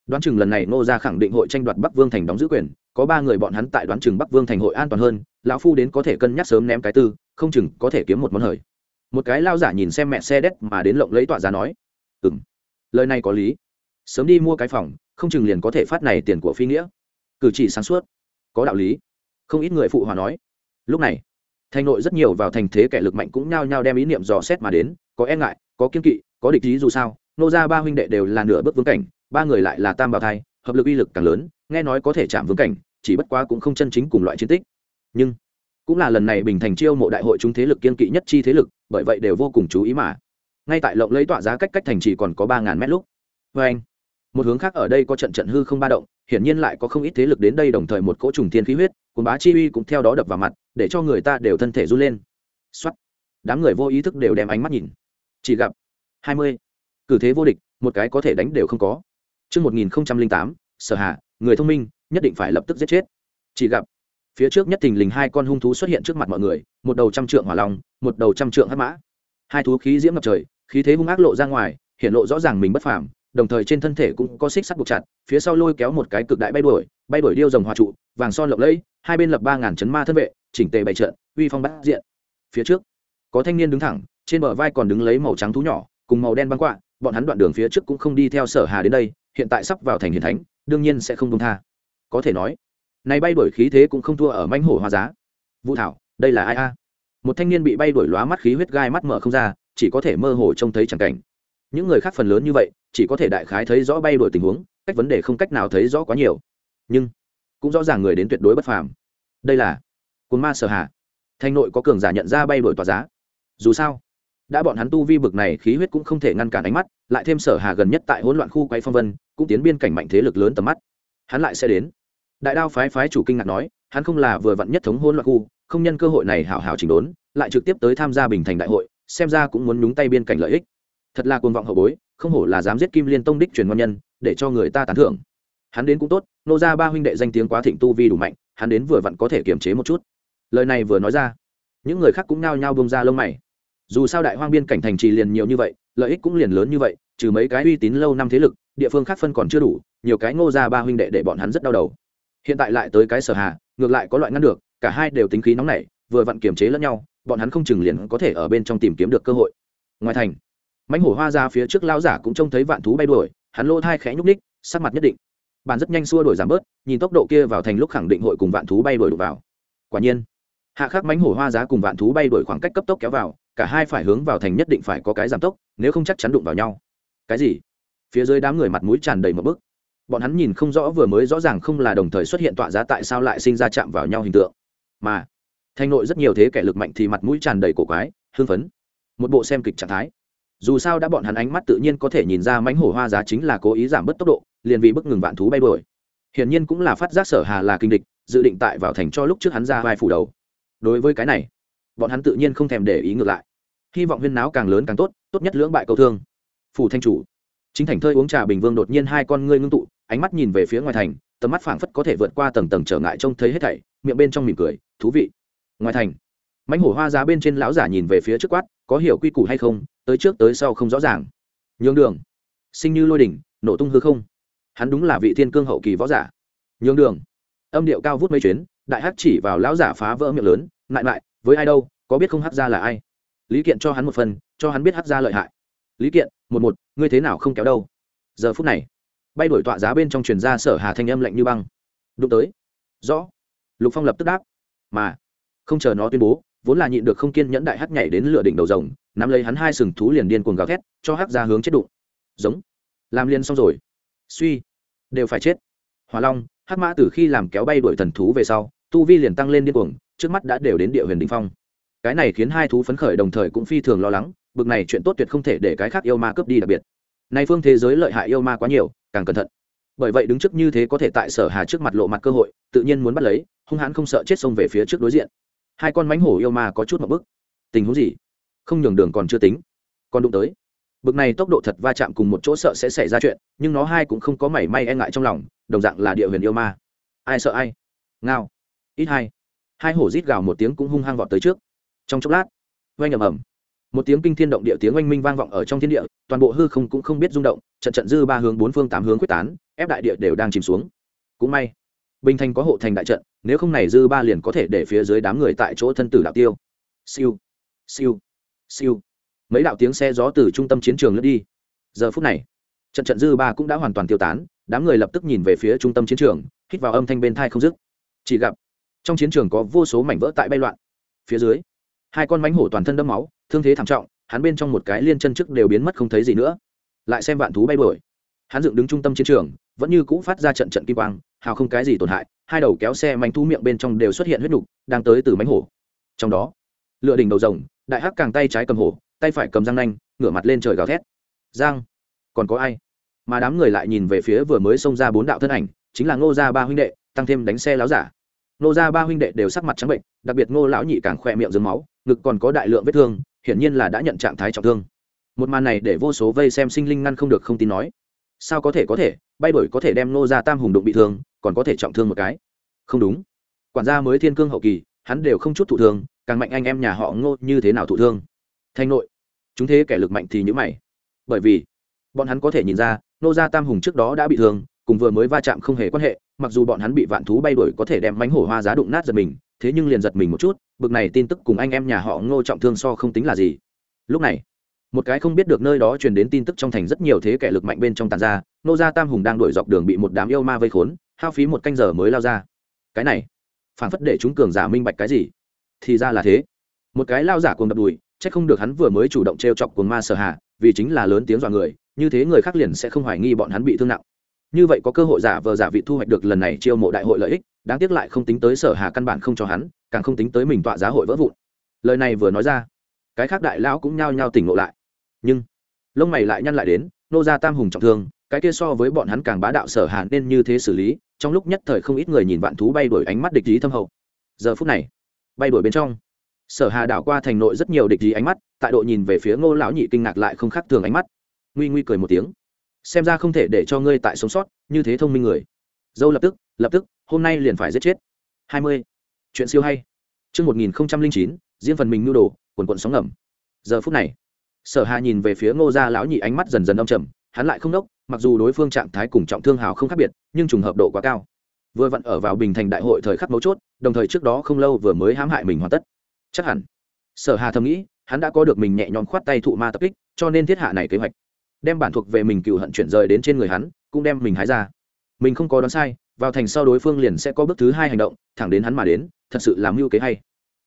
Đoán chừng lần này nô gia khẳng định hội tranh đoạt bắc vương thành đóng giữ quyền, có ba người bọn hắn tại đoán chừng bắc vương thành hội an toàn hơn, lão phu đến có thể cân nhắc sớm ném cái tư, không chừng có thể kiếm một món hời. Một cái lao giả nhìn xem mẹ xe đét mà đến lộng lấy tọa giá nói ừ m lời này có lý. Sớm đi mua cái phòng, không chừng liền có thể phát này tiền của phi nghĩa. Cử chỉ sáng suốt. Có đạo lý. Không ít người phụ hòa nói. Lúc này thành nội rất nhiều vào thành thế kẻ lực mạnh cũng nhao nhao đem ý niệm dò xét mà đến, có e ngại, có kiên kỵ, có địch ý dù sao, nô ra ba huynh đệ đều là nửa bước vương cảnh, ba người lại là tam bảo thai, hợp lực uy lực càng lớn, nghe nói có thể chạm vương cảnh, chỉ bất quá cũng không chân chính cùng loại chiến tích. Nhưng, cũng là lần này bình thành chiêu mộ đại hội chúng thế lực kiên kỵ nhất chi thế lực, bởi vậy đều vô cùng chú ý mà. Ngay tại lộng lấy tọa giá cách cách thành chỉ còn có ba ngàn mét lúc. Vê anh, một hướng khác ở đây có trận trận hư không ba động, hiển nhiên lại có không ít thế lực đến đây đồng thời một cỗ trùng thiên khí huyết cùng bá chi uy cũng theo đó đập vào mặt để cho người ta đều thân thể run lên. Xuất đám người vô ý thức đều đem ánh mắt nhìn. Chỉ gặp hai mươi. Cử thế vô địch một cái có thể đánh đều không có. Trước 1008, sở hạ, người thông minh, nhất định phải lập tức giết chết. Chỉ gặp, phía trước nhất thình lình hai con hung thú xuất hiện trước mặt mọi người, một đầu trăm trượng hỏa long, một đầu trăm trượng hắc mã. Hai thú khí diễm ngập trời, khí thế hung ác lộ ra ngoài, hiện lộ rõ ràng mình bất phàm, đồng thời trên thân thể cũng có xích sắt buộc chặt, phía sau lôi kéo một cái cực đại bay đuổi, bay đuổi điêu rồng hòa trụ, vàng son lộng lẫy, hai bên lập ba ngàn chấn ma thân vệ, chỉnh tề bày trận, uy phong bát diện. Phía trước, có thanh niên đứng thẳng, trên bờ vai còn đứng lấy màu trắng thú nhỏ, cùng màu đen băng quạ, bọn hắn đoạn đường phía trước cũng không đi theo Sở Hà đến đây, hiện tại sắp vào thành hiền thánh, đương nhiên sẽ không buông tha. Có thể nói, này bay đuổi khí thế cũng không thua ở manh hổ hoa giá. Vũ Thảo, đây là ai a? Một thanh niên bị bay đuổi lóa mắt khí huyết gai mắt mở không ra, chỉ có thể mơ hồ trông thấy chẳng cảnh những người khác phần lớn như vậy, chỉ có thể đại khái thấy rõ bay đuổi tình huống, cách vấn đề không cách nào thấy rõ quá nhiều. Nhưng, cũng rõ ràng người đến tuyệt đối bất phàm. Đây là cồn ma sở hạ thanh nội có cường giả nhận ra bay đuổi tỏa giá. Dù sao, đã bọn hắn tu vi bực này, khí huyết cũng không thể ngăn cản ánh mắt, lại thêm sở hà gần nhất tại hỗn loạn khu quay phong vân, cũng tiến biên cảnh mạnh thế lực lớn tầm mắt. Hắn lại sẽ đến. Đại đao phái phái chủ kinh ngạc nói, hắn không là vừa vặn nhất thống hỗn loạn khu, không nhân cơ hội này hảo hảo chỉnh đốn, lại trực tiếp tới tham gia bình thành đại hội, xem ra cũng muốn nhúng tay biên cảnh lợi ích thật là cuồng vọng hậu bối, không hổ là dám giết kim liên tông đích truyền ngon nhân, để cho người ta tán thưởng. Hắn đến cũng tốt, nô ra ba huynh đệ danh tiếng quá thịnh tu vi đủ mạnh, hắn đến vừa vặn có thể kiềm chế một chút. Lời này vừa nói ra, những người khác cũng nao nhao bông ra lông mày. Dù sao đại hoang biên cảnh thành trì liền nhiều như vậy, lợi ích cũng liền lớn như vậy, trừ mấy cái uy tín lâu năm thế lực, địa phương khác phân còn chưa đủ, nhiều cái ngô ra ba huynh đệ để bọn hắn rất đau đầu. Hiện tại lại tới cái sở hà, ngược lại có loại ngăn được, cả hai đều tính khí nóng nảy, vừa vặn kiềm chế lẫn nhau, bọn hắn không chừng liền có thể ở bên trong tìm kiếm được cơ hội. Ngoài thành mãnh hổ hoa ra phía trước lao giả cũng trông thấy vạn thú bay đuổi, hắn lô thai khẽ nhúc ních sắc mặt nhất định. Bàn rất nhanh xua đuổi giảm bớt, nhìn tốc độ kia vào thành lúc khẳng định hội cùng vạn thú bay đuổi đục vào. Quả nhiên, hạ khắc mãnh hổ hoa giá cùng vạn thú bay đuổi khoảng cách cấp tốc kéo vào, cả hai phải hướng vào thành nhất định phải có cái giảm tốc, nếu không chắc chắn đụng vào nhau. Cái gì? Phía dưới đám người mặt mũi tràn đầy một bức. Bọn hắn nhìn không rõ vừa mới rõ ràng không là đồng thời xuất hiện tọa giá tại sao lại sinh ra chạm vào nhau hình tượng. Mà, thành nội rất nhiều thế kẻ lực mạnh thì mặt mũi tràn đầy cổ quái, hưng phấn. Một bộ xem kịch trạng thái dù sao đã bọn hắn ánh mắt tự nhiên có thể nhìn ra mánh hổ hoa giá chính là cố ý giảm bớt tốc độ, liền vì bức ngừng vạn thú bay đuổi. Hiển nhiên cũng là phát giác sở hà là kinh địch, dự định tại vào thành cho lúc trước hắn ra vai phủ đầu. Đối với cái này, bọn hắn tự nhiên không thèm để ý ngược lại. Hy vọng huyên náo càng lớn càng tốt tốt nhất lưỡng bại cầu thương. Phủ thanh chủ, chính thành thơi uống trà bình vương đột nhiên hai con ngươi ngưng tụ, ánh mắt nhìn về phía ngoài thành, tầm mắt phảng phất có thể vượt qua tầng tầng trở ngại trông thấy hết thảy, miệng bên trong mỉm cười, thú vị. Ngoài thành, mãnh hổ hoa giá bên trên lão giả nhìn về phía trước quát, có hiểu quy củ hay không? Tới trước tới sau không rõ ràng. Nhường đường. Sinh như lôi đỉnh, nổ tung hư không. Hắn đúng là vị thiên cương hậu kỳ võ giả. Nhường đường. Âm điệu cao vút mấy chuyến, đại hắc chỉ vào lão giả phá vỡ miệng lớn lại lại với ai đâu, có biết không hắc ra là ai? Lý kiện cho hắn một phần, cho hắn biết hắc ra lợi hại. Lý kiện, một một, ngươi thế nào không kéo đâu? Giờ phút này, bay đổi tọa giá bên trong truyền ra sở hà thanh âm lạnh như băng. Đụng tới. Rõ. Lục phong lập tức đáp. Mà, không chờ nó tuyên bố, vốn là nhịn được không kiên nhẫn đại hắc nhảy đến lửa đỉnh đầu rồng nắm lấy hắn hai sừng thú liền điên cuồng gào thét, cho hắc ra hướng chết đụng. Giống. Làm liền xong rồi. Suy. Đều phải chết. Hỏa long, hắc mã từ khi làm kéo bay đuổi thần thú về sau, tu vi liền tăng lên điên cuồng, trước mắt đã đều đến địa huyền đình phong. Cái này khiến hai thú phấn khởi đồng thời cũng phi thường lo lắng, bực này chuyện tốt tuyệt không thể để cái khác yêu ma cướp đi đặc biệt. Nay phương thế giới lợi hại yêu ma quá nhiều, càng cẩn thận. Bởi vậy đứng trước như thế có thể tại sở hà trước mặt lộ mặt cơ hội, tự nhiên muốn bắt lấy, hung hãn không sợ chết xông về phía trước đối diện. Hai con mánh hổ yêu ma có chút một bức. Tình huống gì? Không nhường đường còn chưa tính. Còn đụng tới. Bực này tốc độ thật va chạm cùng một chỗ sợ sẽ xảy ra chuyện, nhưng nó hai cũng không có mảy may e ngại trong lòng, đồng dạng là địa huyền yêu ma. Ai sợ ai? Ngao. Ít hai. Hai hổ rít gào một tiếng cũng hung hăng vọt tới trước. Trong chốc lát, oanh ầm ầm. Một tiếng kinh thiên động địa tiếng oanh minh vang vọng ở trong thiên địa, toàn bộ hư không cũng không biết rung động, trận trận dư ba hướng bốn phương tám hướng quyết tán, ép đại địa đều đang chìm xuống. Cũng may, bình thành có hộ thành đại trận, nếu không này dư ba liền có thể để phía dưới đám người tại chỗ thân tử đạo tiêu. Siêu. Siêu siêu. Mấy đạo tiếng xe gió từ trung tâm chiến trường lướt đi. Giờ phút này, trận trận dư ba cũng đã hoàn toàn tiêu tán, đám người lập tức nhìn về phía trung tâm chiến trường, hít vào âm thanh bên thai không dứt. Chỉ gặp, trong chiến trường có vô số mảnh vỡ tại bay loạn. Phía dưới, hai con mánh hổ toàn thân đẫm máu, thương thế thảm trọng, hắn bên trong một cái liên chân trước đều biến mất không thấy gì nữa. Lại xem vạn thú bay đuổi. Hắn dựng đứng trung tâm chiến trường, vẫn như cũ phát ra trận trận kim quang, hào không cái gì tổn hại, hai đầu kéo xe mánh thú miệng bên trong đều xuất hiện huyết nục, đang tới từ mánh hổ. Trong đó lựa đỉnh đầu rồng, đại hắc càng tay trái cầm hổ, tay phải cầm răng nanh, ngửa mặt lên trời gào thét. Giang, còn có ai? Mà đám người lại nhìn về phía vừa mới xông ra bốn đạo thân ảnh, chính là ngô gia ba huynh đệ, tăng thêm đánh xe láo giả. Ngô gia ba huynh đệ đều sắc mặt trắng bệnh, đặc biệt ngô lão nhị càng khoe miệng dướng máu, ngực còn có đại lượng vết thương, hiển nhiên là đã nhận trạng thái trọng thương. Một màn này để vô số vây xem sinh linh ngăn không được không tin nói. Sao có thể có thể, bay đổi có thể đem ngô gia tam hùng đụng bị thương, còn có thể trọng thương một cái. Không đúng. Quản gia mới thiên cương hậu kỳ, hắn đều không chút thụ thương càng mạnh anh em nhà họ ngô như thế nào thụ thương? Thanh nội, chúng thế kẻ lực mạnh thì nhữ mày. Bởi vì, bọn hắn có thể nhìn ra nô gia tam hùng trước đó đã bị thương, cùng vừa mới va chạm không hề quan hệ, mặc dù bọn hắn bị vạn thú bay đuổi có thể đem mánh hổ hoa giá đụng nát giật mình, thế nhưng liền giật mình một chút, bực này tin tức cùng anh em nhà họ ngô trọng thương so không tính là gì. Lúc này, một cái không biết được nơi đó truyền đến tin tức trong thành rất nhiều thế kẻ lực mạnh bên trong tàn ra nô gia tam hùng đang đuổi dọc đường bị một đám yêu ma vây khốn, hao phí một canh giờ mới lao ra. Cái này, phản phất để chúng cường giả minh bạch cái gì? Thì ra là thế. Một cái lao giả cuồng đập đùi, chắc không được hắn vừa mới chủ động t r e o chọc cuồng ma sở hạ, vì chính là lớn tiếng dọa người, như thế người khác liền sẽ không hoài nghi bọn hắn bị thương nặng. Như vậy có cơ hội giả vờ giả vị thu hoạch được lần này chiêu mộ đại hội lợi ích, đáng tiếc lại không tính tới sở hà căn bản không cho hắn, càng không tính tới mình tọa giá hội vỡ vụn. Lời này vừa nói ra, cái khác đại lão cũng nhao nhao tỉnh ngộ lại. Nhưng, lông mày lại nhăn lại đến, nô gia tam hùng trọng thương, cái kia so với bọn hắn càng bá đạo sở hà nên như thế xử lý, trong lúc nhất thời không ít người nhìn vạn thú bay đổi ánh mắt địch ý thâm hậu. Giờ phút này bay đổi bên trong. Sở hà đảo qua thành nội rất nhiều địch gì ánh mắt, tại độ nhìn về phía ngô lão nhị kinh ngạc lại không khác thường ánh mắt. Nguy nguy cười một tiếng. Xem ra không thể để cho ngươi tại sống sót, như thế thông minh người. Dâu lập tức lập tức, hôm nay liền phải giết chết. Hai mươi. Chuyện siêu hay. Chương một nghìn chín, riêng phần mình nhu đồ, quần quần sóng ngầm. Giờ phút này, sở hà nhìn về phía ngô gia lão nhị ánh mắt dần dần âm trầm, hắn lại không đốc, mặc dù đối phương trạng thái cùng trọng thương hào không khác biệt, nhưng trùng hợp độ quá cao vừa vặn ở vào bình thành đại hội thời khắc mấu chốt, đồng thời trước đó không lâu vừa mới hãm hại mình hoàn tất. Chắc hẳn. Sở hà thầm nghĩ, hắn đã có được mình nhẹ nhõm khoát tay thụ ma tập kích, cho nên thiết hạ này kế hoạch. Đem bản thuộc về mình cựu hận chuyển rời đến trên người hắn, cũng đem mình hái ra. Mình không có đoán sai, vào thành sau đối phương liền sẽ có bước thứ hai hành động, thẳng đến hắn mà đến, thật sự làm mưu kế hay.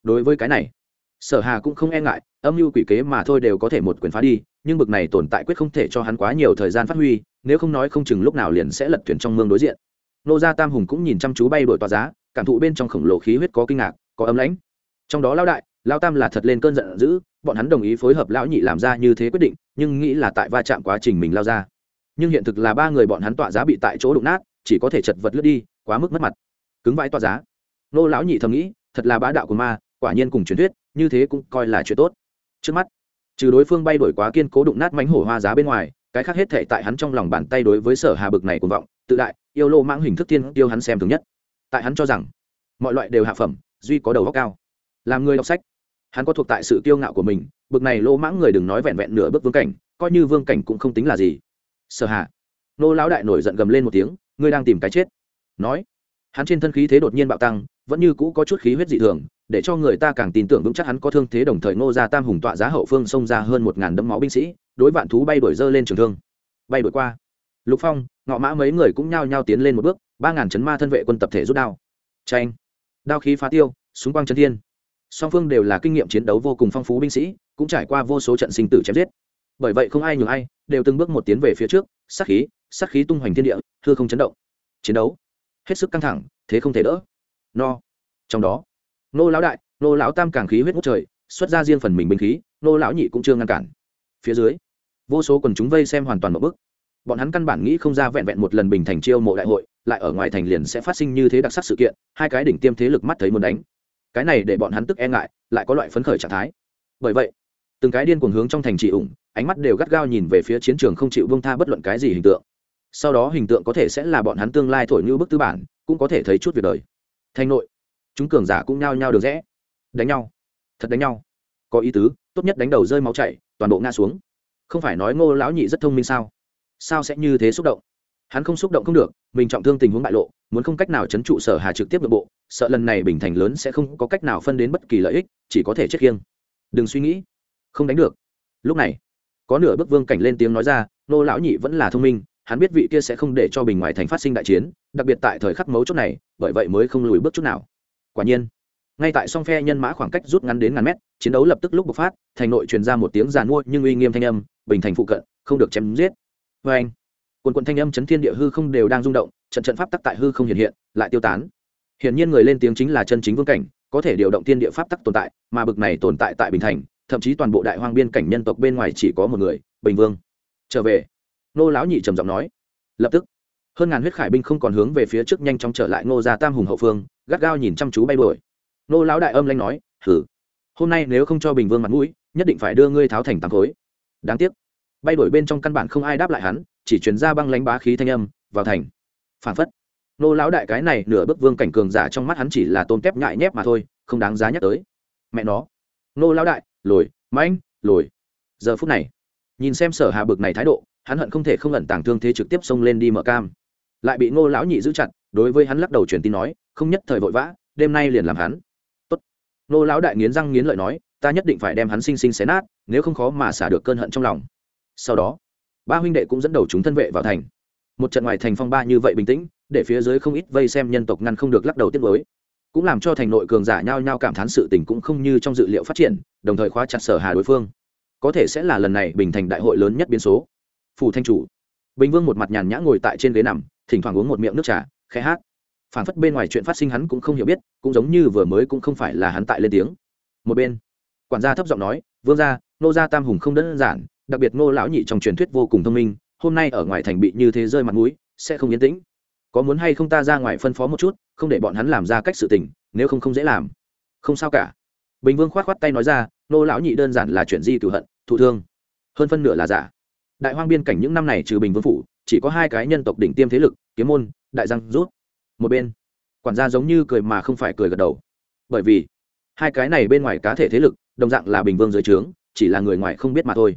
Đối với cái này, sở hà cũng không e ngại, âm mưu quỷ kế mà thôi đều có thể một quyền phá đi, nhưng bực này tồn tại quyết không thể cho hắn quá nhiều thời gian phát huy, nếu không nói không chừng lúc nào liền sẽ lật thuyền trong mương đối diện nô gia tam hùng cũng nhìn chăm chú bay đổi tòa giá, cảm thụ bên trong khổng lồ khí huyết có kinh ngạc, có ấm lãnh. Trong đó lao đại lao tam là thật lên cơn giận dữ, bọn hắn đồng ý phối hợp lão nhị làm ra như thế quyết định, nhưng nghĩ là tại va chạm quá trình mình lao ra. Nhưng hiện thực là ba người bọn hắn tọa giá bị tại chỗ đụng nát, chỉ có thể chật vật lướt đi, quá mức mất mặt. Cứng vãi tọa giá. Nô lão nhị thầm nghĩ, thật là bá đạo của ma, quả nhiên cùng truyền thuyết, như thế cũng coi là chuyện tốt. Trước mắt, trừ đối phương bay đổi quá kiên cố đụng nát mánh hổ hoa giá bên ngoài cái khác hết thể tại hắn trong lòng bàn tay đối với sở hà bực này cuồng vọng, tự đại, yêu lô mãng hình thức tiên tiêu hắn xem thường nhất. Tại hắn cho rằng, mọi loại đều hạ phẩm, duy có đầu góc cao. Làm người đọc sách, hắn có thuộc tại sự kiêu ngạo của mình, bực này lô mãng người đừng nói vẹn vẹn nửa bước vương cảnh, coi như vương cảnh cũng không tính là gì. Sở hạ nô lão đại nổi giận gầm lên một tiếng, ngươi đang tìm cái chết. Nói, hắn trên thân khí thế đột nhiên bạo tăng, vẫn như cũ có chút khí huyết dị thường để cho người ta càng tin tưởng vững chắc hắn có thương thế đồng thời ngô ra tam hùng tọa giá hậu phương xông ra hơn một ngàn đấm máu binh sĩ, đối vạn thú bay đổi dơ lên trường thương. Bay đổi qua. Lục phong, ngọ mã mấy người cũng nhao nhao tiến lên một bước, ba ngàn chấn ma thân vệ quân tập thể rút đao. Tranh đao khí phá tiêu, súng quang chân thiên. Song phương đều là kinh nghiệm chiến đấu vô cùng phong phú binh sĩ, cũng trải qua vô số trận sinh tử chém giết. Bởi vậy không ai nhường ai, đều từng bước một tiến về phía trước, sát khí sát khí tung hoành thiên địa, thưa không chấn động. Chiến đấu. Hết sức căng thẳng, thế không thể đỡ. No. Trong đó nô lão đại, nô lão tam càng khí huyết ngút trời, xuất ra riêng phần mình binh khí, nô lão nhị cũng chưa ngăn cản. Phía dưới, vô số quần chúng vây xem hoàn toàn một bức. Bọn hắn căn bản nghĩ không ra vẹn vẹn một lần bình thành chiêu mộ đại hội, lại ở ngoài thành liền sẽ phát sinh như thế đặc sắc sự kiện, hai cái đỉnh tiêm thế lực mắt thấy muốn đánh. Cái này để bọn hắn tức e ngại, lại có loại phấn khởi trạng thái. Bởi vậy, từng cái điên cuồng hướng trong thành trì ủng, ánh mắt đều gắt gao nhìn về phía chiến trường không chịu bông tha bất luận cái gì hình tượng. Sau đó hình tượng có thể sẽ là bọn hắn tương lai thổi như bức tư bản, cũng có thể thấy chút việc đời. Thành nội chúng cường giả cũng nhao nhao được rẽ. Đánh nhau. Thật đánh nhau. Có ý tứ, tốt nhất đánh đầu rơi máu chảy, toàn bộ ngã xuống. Không phải nói ngô lão nhị rất thông minh sao? Sao sẽ như thế xúc động? Hắn không xúc động không được, mình trọng thương tình huống bại lộ, muốn không cách nào chấn trụ sở hà trực tiếp nội bộ, sợ lần này bình thành lớn sẽ không có cách nào phân đến bất kỳ lợi ích, chỉ có thể chết khiêng. Đừng suy nghĩ. Không đánh được. Lúc này, có nửa bước vương cảnh lên tiếng nói ra nô lão nhị vẫn là thông minh, hắn biết vị kia sẽ không để cho bình ngoài thành phát sinh đại chiến, đặc biệt tại thời khắc mấu chốt này, bởi vậy mới không lùi bước chút nào quả nhiên, ngay tại song phe nhân mã khoảng cách rút ngắn đến ngàn mét, chiến đấu lập tức lúc bộc phát, thành nội truyền ra một tiếng giàn mua nhưng uy nghiêm thanh âm, bình thành phụ cận, không được chém giết. Vê anh, quần quần thanh âm chấn thiên địa hư không đều đang rung động, trận trận pháp tắc tại hư không hiện hiện, lại tiêu tán. Hiển nhiên người lên tiếng chính là chân chính vương cảnh, có thể điều động tiên địa pháp tắc tồn tại, mà bực này tồn tại tại bình thành, thậm chí toàn bộ đại hoang biên cảnh nhân tộc bên ngoài chỉ có một người, bình vương. Trở về nô lão nhị trầm giọng nói. Lập tức, hơn ngàn huyết khải binh không còn hướng về phía trước nhanh chóng trở lại ngô gia tam hùng hậu phương gắt gao nhìn chăm chú bay đuổi. Nô lão đại âm lanh nói hử hôm nay nếu không cho bình vương mặt mũi, nhất định phải đưa ngươi tháo thành tám khối. Đáng tiếc, bay đuổi bên trong căn bản không ai đáp lại hắn, chỉ chuyển ra băng lánh bá khí thanh âm, vào thành. Phản phất, nô lão đại cái này nửa bước vương cảnh cường giả trong mắt hắn chỉ là tôn kép nhại nhép mà thôi, không đáng giá nhắc tới. Mẹ nó, nô lão đại, lồi, mãnh, lồi. Giờ phút này, nhìn xem sở hà bực này thái độ, hắn hận không thể không ẩn tàng thương thế trực tiếp xông lên đi mở cam. Lại bị ngô lão nhị giữ chặt, đối với hắn lắc đầu truyền tin nói không nhất thời vội vã, đêm nay liền làm hắn. Tốt. Nô lão đại nghiến răng nghiến lợi nói, ta nhất định phải đem hắn sinh sinh xé nát, nếu không khó mà xả được cơn hận trong lòng. Sau đó, ba huynh đệ cũng dẫn đầu chúng thân vệ vào thành. Một trận ngoài thành phong ba như vậy bình tĩnh, để phía dưới không ít vây xem nhân tộc ngăn không được lắc đầu tiết mới cũng làm cho thành nội cường giả nhao nhao cảm thán sự tình cũng không như trong dự liệu phát triển, đồng thời khóa chặt sở hà đối phương. Có thể sẽ là lần này bình thành đại hội lớn nhất biến số. Phủ thanh chủ. Bình vương một mặt nhàn nhã ngồi tại trên ghế nằm, thỉnh thoảng uống một miệng nước trà, khẽ hát phản phất bên ngoài chuyện phát sinh hắn cũng không hiểu biết, cũng giống như vừa mới cũng không phải là hắn tại lên tiếng. Một bên, quản gia thấp giọng nói, vương gia, nô gia tam hùng không đơn giản, đặc biệt nô lão nhị trong truyền thuyết vô cùng thông minh, hôm nay ở ngoài thành bị như thế rơi mặt mũi, sẽ không yên tĩnh. Có muốn hay không ta ra ngoài phân phó một chút, không để bọn hắn làm ra cách sự tình, nếu không không dễ làm. Không sao cả. Bình vương khoát khoát tay nói ra, nô lão nhị đơn giản là chuyện di cửu hận, thụ thương. Hơn phân nửa là giả. Đại hoang biên cảnh những năm này trừ bình vương phủ, chỉ có hai cái nhân tộc đỉnh tiêm thế lực, kiếm môn, đại giang rút một bên. Quản gia giống như cười mà không phải cười gật đầu. Bởi vì, hai cái này bên ngoài cá thể thế lực, đồng dạng là bình vương dưới trướng, chỉ là người ngoài không biết mà thôi.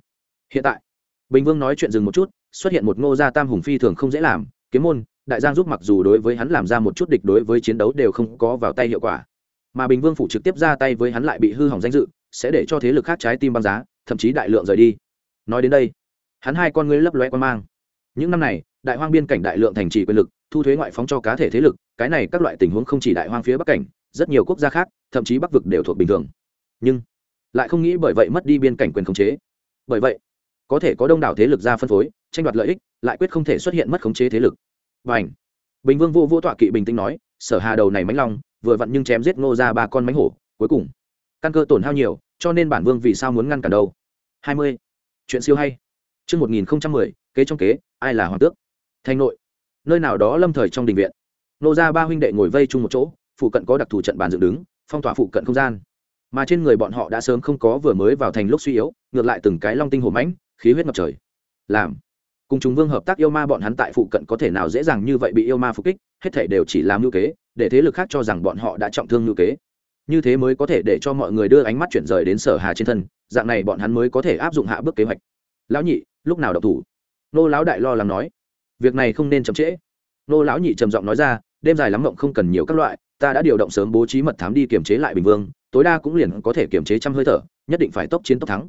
Hiện tại, bình vương nói chuyện dừng một chút, xuất hiện một ngô gia tam hùng phi thường không dễ làm, kiếm môn, đại giang giúp mặc dù đối với hắn làm ra một chút địch đối với chiến đấu đều không có vào tay hiệu quả. Mà bình vương phủ trực tiếp ra tay với hắn lại bị hư hỏng danh dự, sẽ để cho thế lực khác trái tim băng giá, thậm chí đại lượng rời đi. Nói đến đây, hắn hai con ngươi lấp loe quan mang. Những năm này đại hoang biên cảnh đại lượng thành trì quyền lực thu thuế ngoại phóng cho cá thể thế lực cái này các loại tình huống không chỉ đại hoang phía bắc cảnh rất nhiều quốc gia khác thậm chí bắc vực đều thuộc bình thường. Nhưng lại không nghĩ bởi vậy mất đi biên cảnh quyền khống chế. Bởi vậy có thể có đông đảo thế lực ra phân phối tranh đoạt lợi ích lại quyết không thể xuất hiện mất khống chế thế lực. Và ảnh bình vương vô vô tọa kỵ bình tĩnh nói sở hà đầu này mánh long vừa vặn nhưng chém giết ngô ra ba con mánh hổ cuối cùng căn cơ tổn hao nhiều cho nên bản vương vì sao muốn ngăn cản đâu? Hai mươi. Chuyện siêu hay. Trước 1010, kế trong kế, ai là hoàng tước? Thành nội, nơi nào đó lâm thời trong đình viện. Nô gia ba huynh đệ ngồi vây chung một chỗ, phụ cận có đặc thù trận bàn dựng đứng, phong tỏa phụ cận không gian. Mà trên người bọn họ đã sớm không có vừa mới vào thành lúc suy yếu, ngược lại từng cái long tinh hổ mãnh, khí huyết ngập trời. Làm cùng chúng vương hợp tác yêu ma bọn hắn tại phụ cận có thể nào dễ dàng như vậy bị yêu ma phục kích hết thể đều chỉ làm ngữ kế để thế lực khác cho rằng bọn họ đã trọng thương ngữ kế như thế mới có thể để cho mọi người đưa ánh mắt chuyển rời đến sở hà trên thân dạng này bọn hắn mới có thể áp dụng hạ bước kế hoạch lão nhị lúc nào độc thủ nô lão đại lo lắng nói việc này không nên chậm trễ. Nô lão nhị trầm giọng nói ra, đêm dài lắm mộng không cần nhiều các loại, ta đã điều động sớm bố trí mật thám đi kiềm chế lại bình vương, tối đa cũng liền có thể kiềm chế trăm hơi thở, nhất định phải tốc chiến tốc thắng.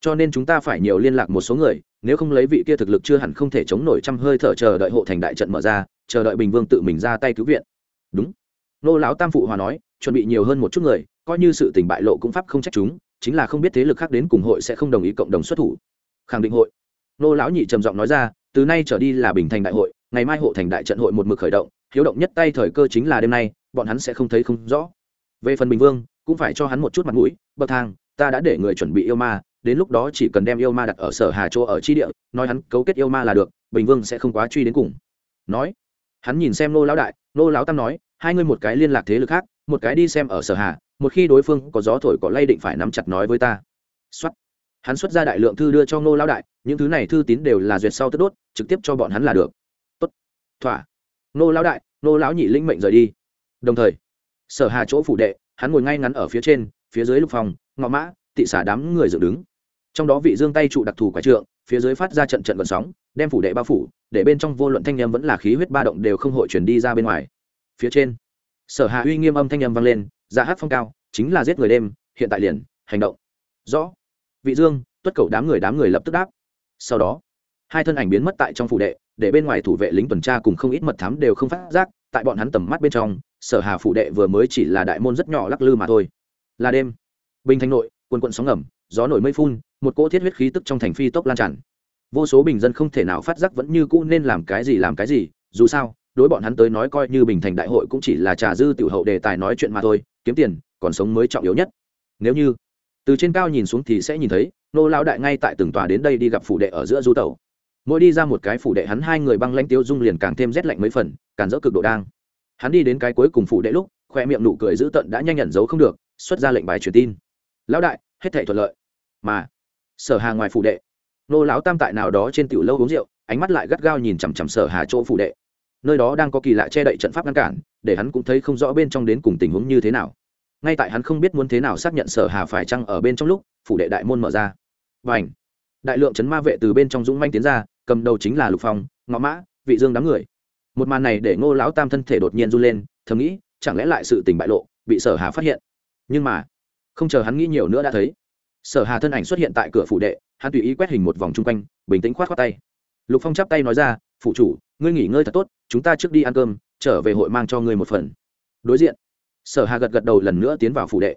Cho nên chúng ta phải nhiều liên lạc một số người, nếu không lấy vị kia thực lực chưa hẳn không thể chống nổi trăm hơi thở chờ đợi hộ thành đại trận mở ra, chờ đợi bình vương tự mình ra tay cứu viện. Đúng. Nô lão tam phụ hòa nói, chuẩn bị nhiều hơn một chút người, coi như sự tình bại lộ cũng pháp không trách chúng, chính là không biết thế lực khác đến cùng hội sẽ không đồng ý cộng đồng xuất thủ. Khẳng định hội. Nô lão nhị trầm giọng nói ra từ nay trở đi là bình thành đại hội, ngày mai hộ thành đại trận hội một mực khởi động, hiếu động nhất tay thời cơ chính là đêm nay, bọn hắn sẽ không thấy không rõ. Về phần bình vương, cũng phải cho hắn một chút mặt mũi, bậc thang, ta đã để người chuẩn bị yêu ma, đến lúc đó chỉ cần đem yêu ma đặt ở sở hà chỗ ở chi địa, nói hắn cấu kết yêu ma là được, bình vương sẽ không quá truy đến cùng. Nói, hắn nhìn xem nô lão đại, nô lão tam nói, hai ngươi một cái liên lạc thế lực khác, một cái đi xem ở sở hà, một khi đối phương có gió thổi có lay định phải nắm chặt nói với ta. Xuất hắn xuất ra đại lượng thư đưa cho Ngô lão đại, những thứ này thư tín đều là duyệt sau tức đốt, trực tiếp cho bọn hắn là được. Tốt. Thỏa. Ngô lão đại, Ngô lão nhị linh mệnh rời đi. Đồng thời, sở hà chỗ phủ đệ, hắn ngồi ngay ngắn ở phía trên, phía dưới lục phòng, ngọ mã, tị xả đám người dựng đứng. Trong đó vị dương tay trụ đặc thù quả trượng, phía dưới phát ra trận trận vận sóng, đem phủ đệ bao phủ, để bên trong vô luận thanh â vẫn là khí huyết ba động đều không hội chuyển đi ra bên ngoài. Phía trên, sở hạ uy nghiêm âm thanh â vang lên ra hát phong cao, chính là giết người đêm, hiện tại liền, hành động. Rõ vị dương, tuất cầu đám người đám người lập tức đáp. Sau đó, hai thân ảnh biến mất tại trong phủ đệ, để bên ngoài thủ vệ lính tuần tra cùng không ít mật thám đều không phát giác, tại bọn hắn tầm mắt bên trong, sở hà phủ đệ vừa mới chỉ là đại môn rất nhỏ lắc lư mà thôi. Là đêm, bình thành nội, quần quận sóng ngầm, gió nổi mây phun, một cỗ thiết huyết khí tức trong thành phi tốc lan tràn. Vô số bình dân không thể nào phát giác vẫn như cũ nên làm cái gì làm cái gì, dù sao, đối bọn hắn tới nói coi như bình thành đại hội cũng chỉ là trà dư tiểu hậu đề tài nói chuyện mà thôi, kiếm tiền, còn sống mới trọng yếu nhất. Nếu như từ trên cao nhìn xuống thì sẽ nhìn thấy, nô lão đại ngay tại từng tòa đến đây đi gặp phủ đệ ở giữa du tàu mỗi đi ra một cái phủ đệ, hắn hai người băng lãnh tiêu dung liền càng thêm rét lạnh mấy phần càng dỡ cực độ đang. Hắn đi đến cái cuối cùng phủ đệ lúc, khoe miệng nụ cười dữ tận đã nhanh nhận giấu không được, xuất ra lệnh bài truyền tin. Lão đại, hết thể thuận lợi. Mà, sở hà ngoài phủ đệ, nô lão tam tại nào đó trên tiểu lâu uống rượu, ánh mắt lại gắt gao nhìn chằm chằm sở hà chỗ phủ đệ. Nơi đó đang có kỳ lạ che đậy trận pháp ngăn cản, để hắn cũng thấy không rõ bên trong đến cùng tình huống như thế nào ngay tại hắn không biết muốn thế nào xác nhận sở hà phải chăng ở bên trong lúc, phủ đệ đại môn mở ra. Và ảnh đại lượng chấn ma vệ từ bên trong dũng manh tiến ra, cầm đầu chính là lục phong ngõ mã, vị dương đám người. Một màn này để ngô lão tam thân thể đột nhiên run lên, thầm nghĩ, chẳng lẽ lại sự tình bại lộ, bị sở hà phát hiện? Nhưng mà, không chờ hắn nghĩ nhiều nữa đã thấy, sở hà thân ảnh xuất hiện tại cửa phủ đệ, hắn tùy ý quét hình một vòng chung quanh, bình tĩnh khoát khoát tay. Lục phong chắp tay nói ra phụ chủ, ngươi nghỉ ngơi thật tốt, chúng ta trước đi ăn cơm, trở về hội mang cho ngươi một phần. Đối diện sở hà gật gật đầu lần nữa tiến vào phủ đệ.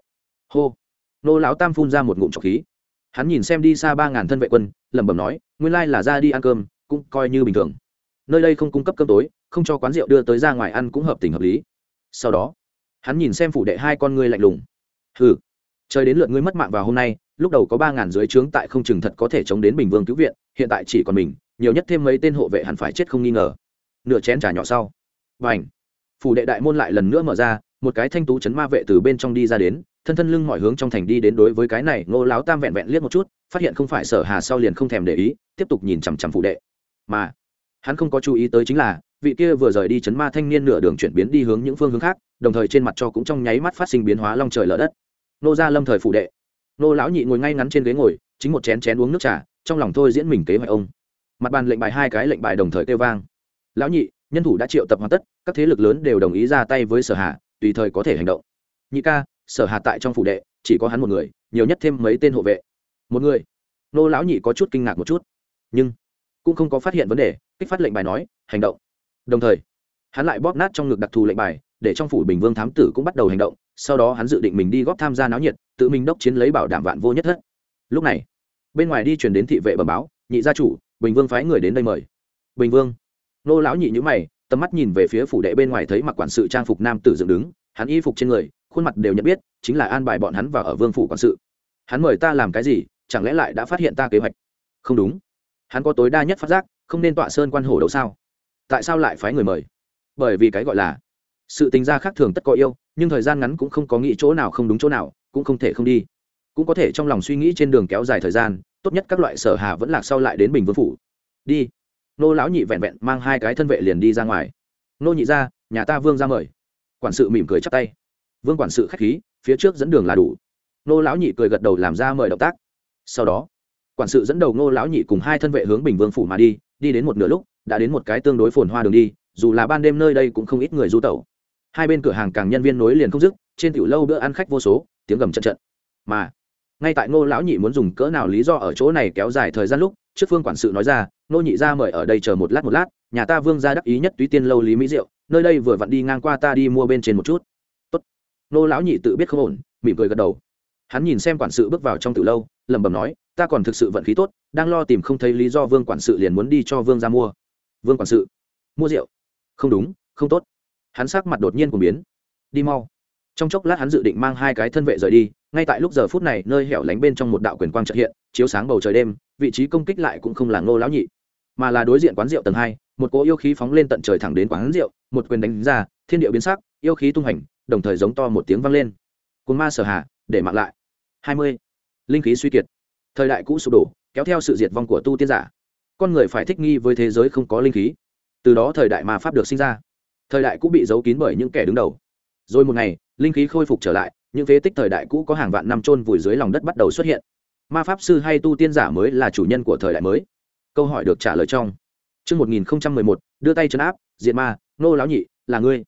Hô. Nô lão tam phun ra một ngụm trọc khí. Hắn nhìn xem đi xa ba ngàn thân vệ quân, lẩm bẩm nói, nguyên lai là ra đi ăn cơm, cũng coi như bình thường. Nơi đây không cung cấp cơm tối, không cho quán rượu đưa tới ra ngoài ăn cũng hợp tình hợp lý. Sau đó, hắn nhìn xem phủ đệ hai con ngươi lạnh lùng. Hừ, trời đến lượt ngươi mất mạng vào hôm nay, lúc đầu có ba ngàn dưới trướng tại không chừng thật có thể chống đến bình vương cứu viện, hiện tại chỉ còn mình, nhiều nhất thêm mấy tên hộ vệ hẳn phải chết không nghi ngờ. Nửa chén trà nhỏ sau. Và ảnh phủ đệ đại môn lại lần nữa mở ra một cái thanh tú chấn ma vệ từ bên trong đi ra đến, thân thân lưng mọi hướng trong thành đi đến đối với cái này, ngô láo tam vẹn vẹn liếc một chút, phát hiện không phải sở hà sau liền không thèm để ý, tiếp tục nhìn chằm chằm phụ đệ. Mà, hắn không có chú ý tới chính là, vị kia vừa rời đi chấn ma thanh niên nửa đường chuyển biến đi hướng những phương hướng khác, đồng thời trên mặt cho cũng trong nháy mắt phát sinh biến hóa long trời lở đất. Nô gia lâm thời phụ đệ. Nô lão nhị ngồi ngay ngắn trên ghế ngồi, chính một chén chén uống nước trà, trong lòng thôi diễn mình kế hoạch ông. Mặt bàn lệnh bài hai cái lệnh bài đồng thời kêu vang. Lão nhị, nhân thủ đã triệu tập hoàn tất, các thế lực lớn đều đồng ý ra tay với sở hà tùy thời có thể hành động. Nhị ca, sở hà tại trong phủ đệ, chỉ có hắn một người, nhiều nhất thêm mấy tên hộ vệ. Một người? Nô lão nhị có chút kinh ngạc một chút. Nhưng, cũng không có phát hiện vấn đề, kích phát lệnh bài nói, hành động. Đồng thời, hắn lại bóp nát trong ngực đặc thù lệnh bài, để trong phủ bình vương thám tử cũng bắt đầu hành động, sau đó hắn dự định mình đi góp tham gia náo nhiệt, tự mình đốc chiến lấy bảo đảm vạn vô nhất thất. Lúc này, bên ngoài đi chuyển đến thị vệ bẩm báo, nhị gia chủ, bình vương phái người đến đây mời. Bình vương? Nô lão nhị nhữ mày tầm mắt nhìn về phía phủ đệ bên ngoài thấy mặc quản sự trang phục nam tử dựng đứng, hắn y phục trên người, khuôn mặt đều nhận biết, chính là an bài bọn hắn vào ở vương phủ quản sự. Hắn mời ta làm cái gì, chẳng lẽ lại đã phát hiện ta kế hoạch? Không đúng. Hắn có tối đa nhất phát giác, không nên tọa sơn quan hổ đâu sao? Tại sao lại phái người mời? Bởi vì cái gọi là sự tình gia khác thường tất có yêu, nhưng thời gian ngắn cũng không có nghĩ chỗ nào không đúng chỗ nào, cũng không thể không đi. Cũng có thể trong lòng suy nghĩ trên đường kéo dài thời gian, tốt nhất các loại sở hà vẫn lạc sau lại đến bình vương phủ. Đi nô lão nhị vẹn vẹn mang hai cái thân vệ liền đi ra ngoài. Nô nhị ra, nhà ta vương ra mời. Quản sự mỉm cười chắp tay. Vương quản sự khách khí, phía trước dẫn đường là đủ. Nô lão nhị cười gật đầu làm ra mời động tác. Sau đó, quản sự dẫn đầu nô lão nhị cùng hai thân vệ hướng bình vương phủ mà đi đi đến một nửa lúc, đã đến một cái tương đối phồn hoa đường đi, dù là ban đêm nơi đây cũng không ít người du tẩu. Hai bên cửa hàng càng nhân viên nối liền không dứt, trên tiểu lâu bữa ăn khách vô số, tiếng gầm trận trận mà, ngay tại ngô lão nhị muốn dùng cỡ nào lý do ở chỗ này kéo dài thời gian lúc trước phương quản sự nói ra, nô nhị ra mời ở đây chờ một lát một lát, nhà ta vương gia đắc ý nhất túy tiên lâu lý mỹ diệu, nơi đây vừa vặn đi ngang qua ta đi mua bên trên một chút. Tốt. Nô lão nhị tự biết không ổn, mỉm cười gật đầu. Hắn nhìn xem quản sự bước vào trong từ lâu, lẩm bẩm nói, ta còn thực sự vận khí tốt, đang lo tìm không thấy lý do vương quản sự liền muốn đi cho vương ra mua. Vương quản sự? Mua rượu? Không đúng, không tốt. Hắn sắc mặt đột nhiên của biến. Đi mau. Trong chốc lát hắn dự định mang hai cái thân vệ rời đi ngay tại lúc giờ phút này, nơi hẻo lánh bên trong một đạo quyền quang trợ hiện, chiếu sáng bầu trời đêm, vị trí công kích lại cũng không là ngô lão nhị, mà là đối diện quán rượu tầng hai, một cỗ yêu khí phóng lên tận trời thẳng đến quán rượu, một quyền đánh ra, thiên địa biến sắc, yêu khí tung hành đồng thời giống to một tiếng vang lên. Cồn ma sở hạ, để mạng lại. Hai mươi. Linh khí suy kiệt. Thời đại cũ sụp đổ, kéo theo sự diệt vong của tu tiên giả. Con người phải thích nghi với thế giới không có linh khí. Từ đó thời đại ma pháp được sinh ra. Thời đại cũ bị giấu kín bởi những kẻ đứng đầu. Rồi một ngày, linh khí khôi phục trở lại những phế tích thời đại cũ có hàng vạn năm trôn vùi dưới lòng đất bắt đầu xuất hiện ma pháp sư hay tu tiên giả mới là chủ nhân của thời đại mới câu hỏi được trả lời trong Trước 1011, đưa tay chân áp, diệt ma, nô lão nhị, là ngươi.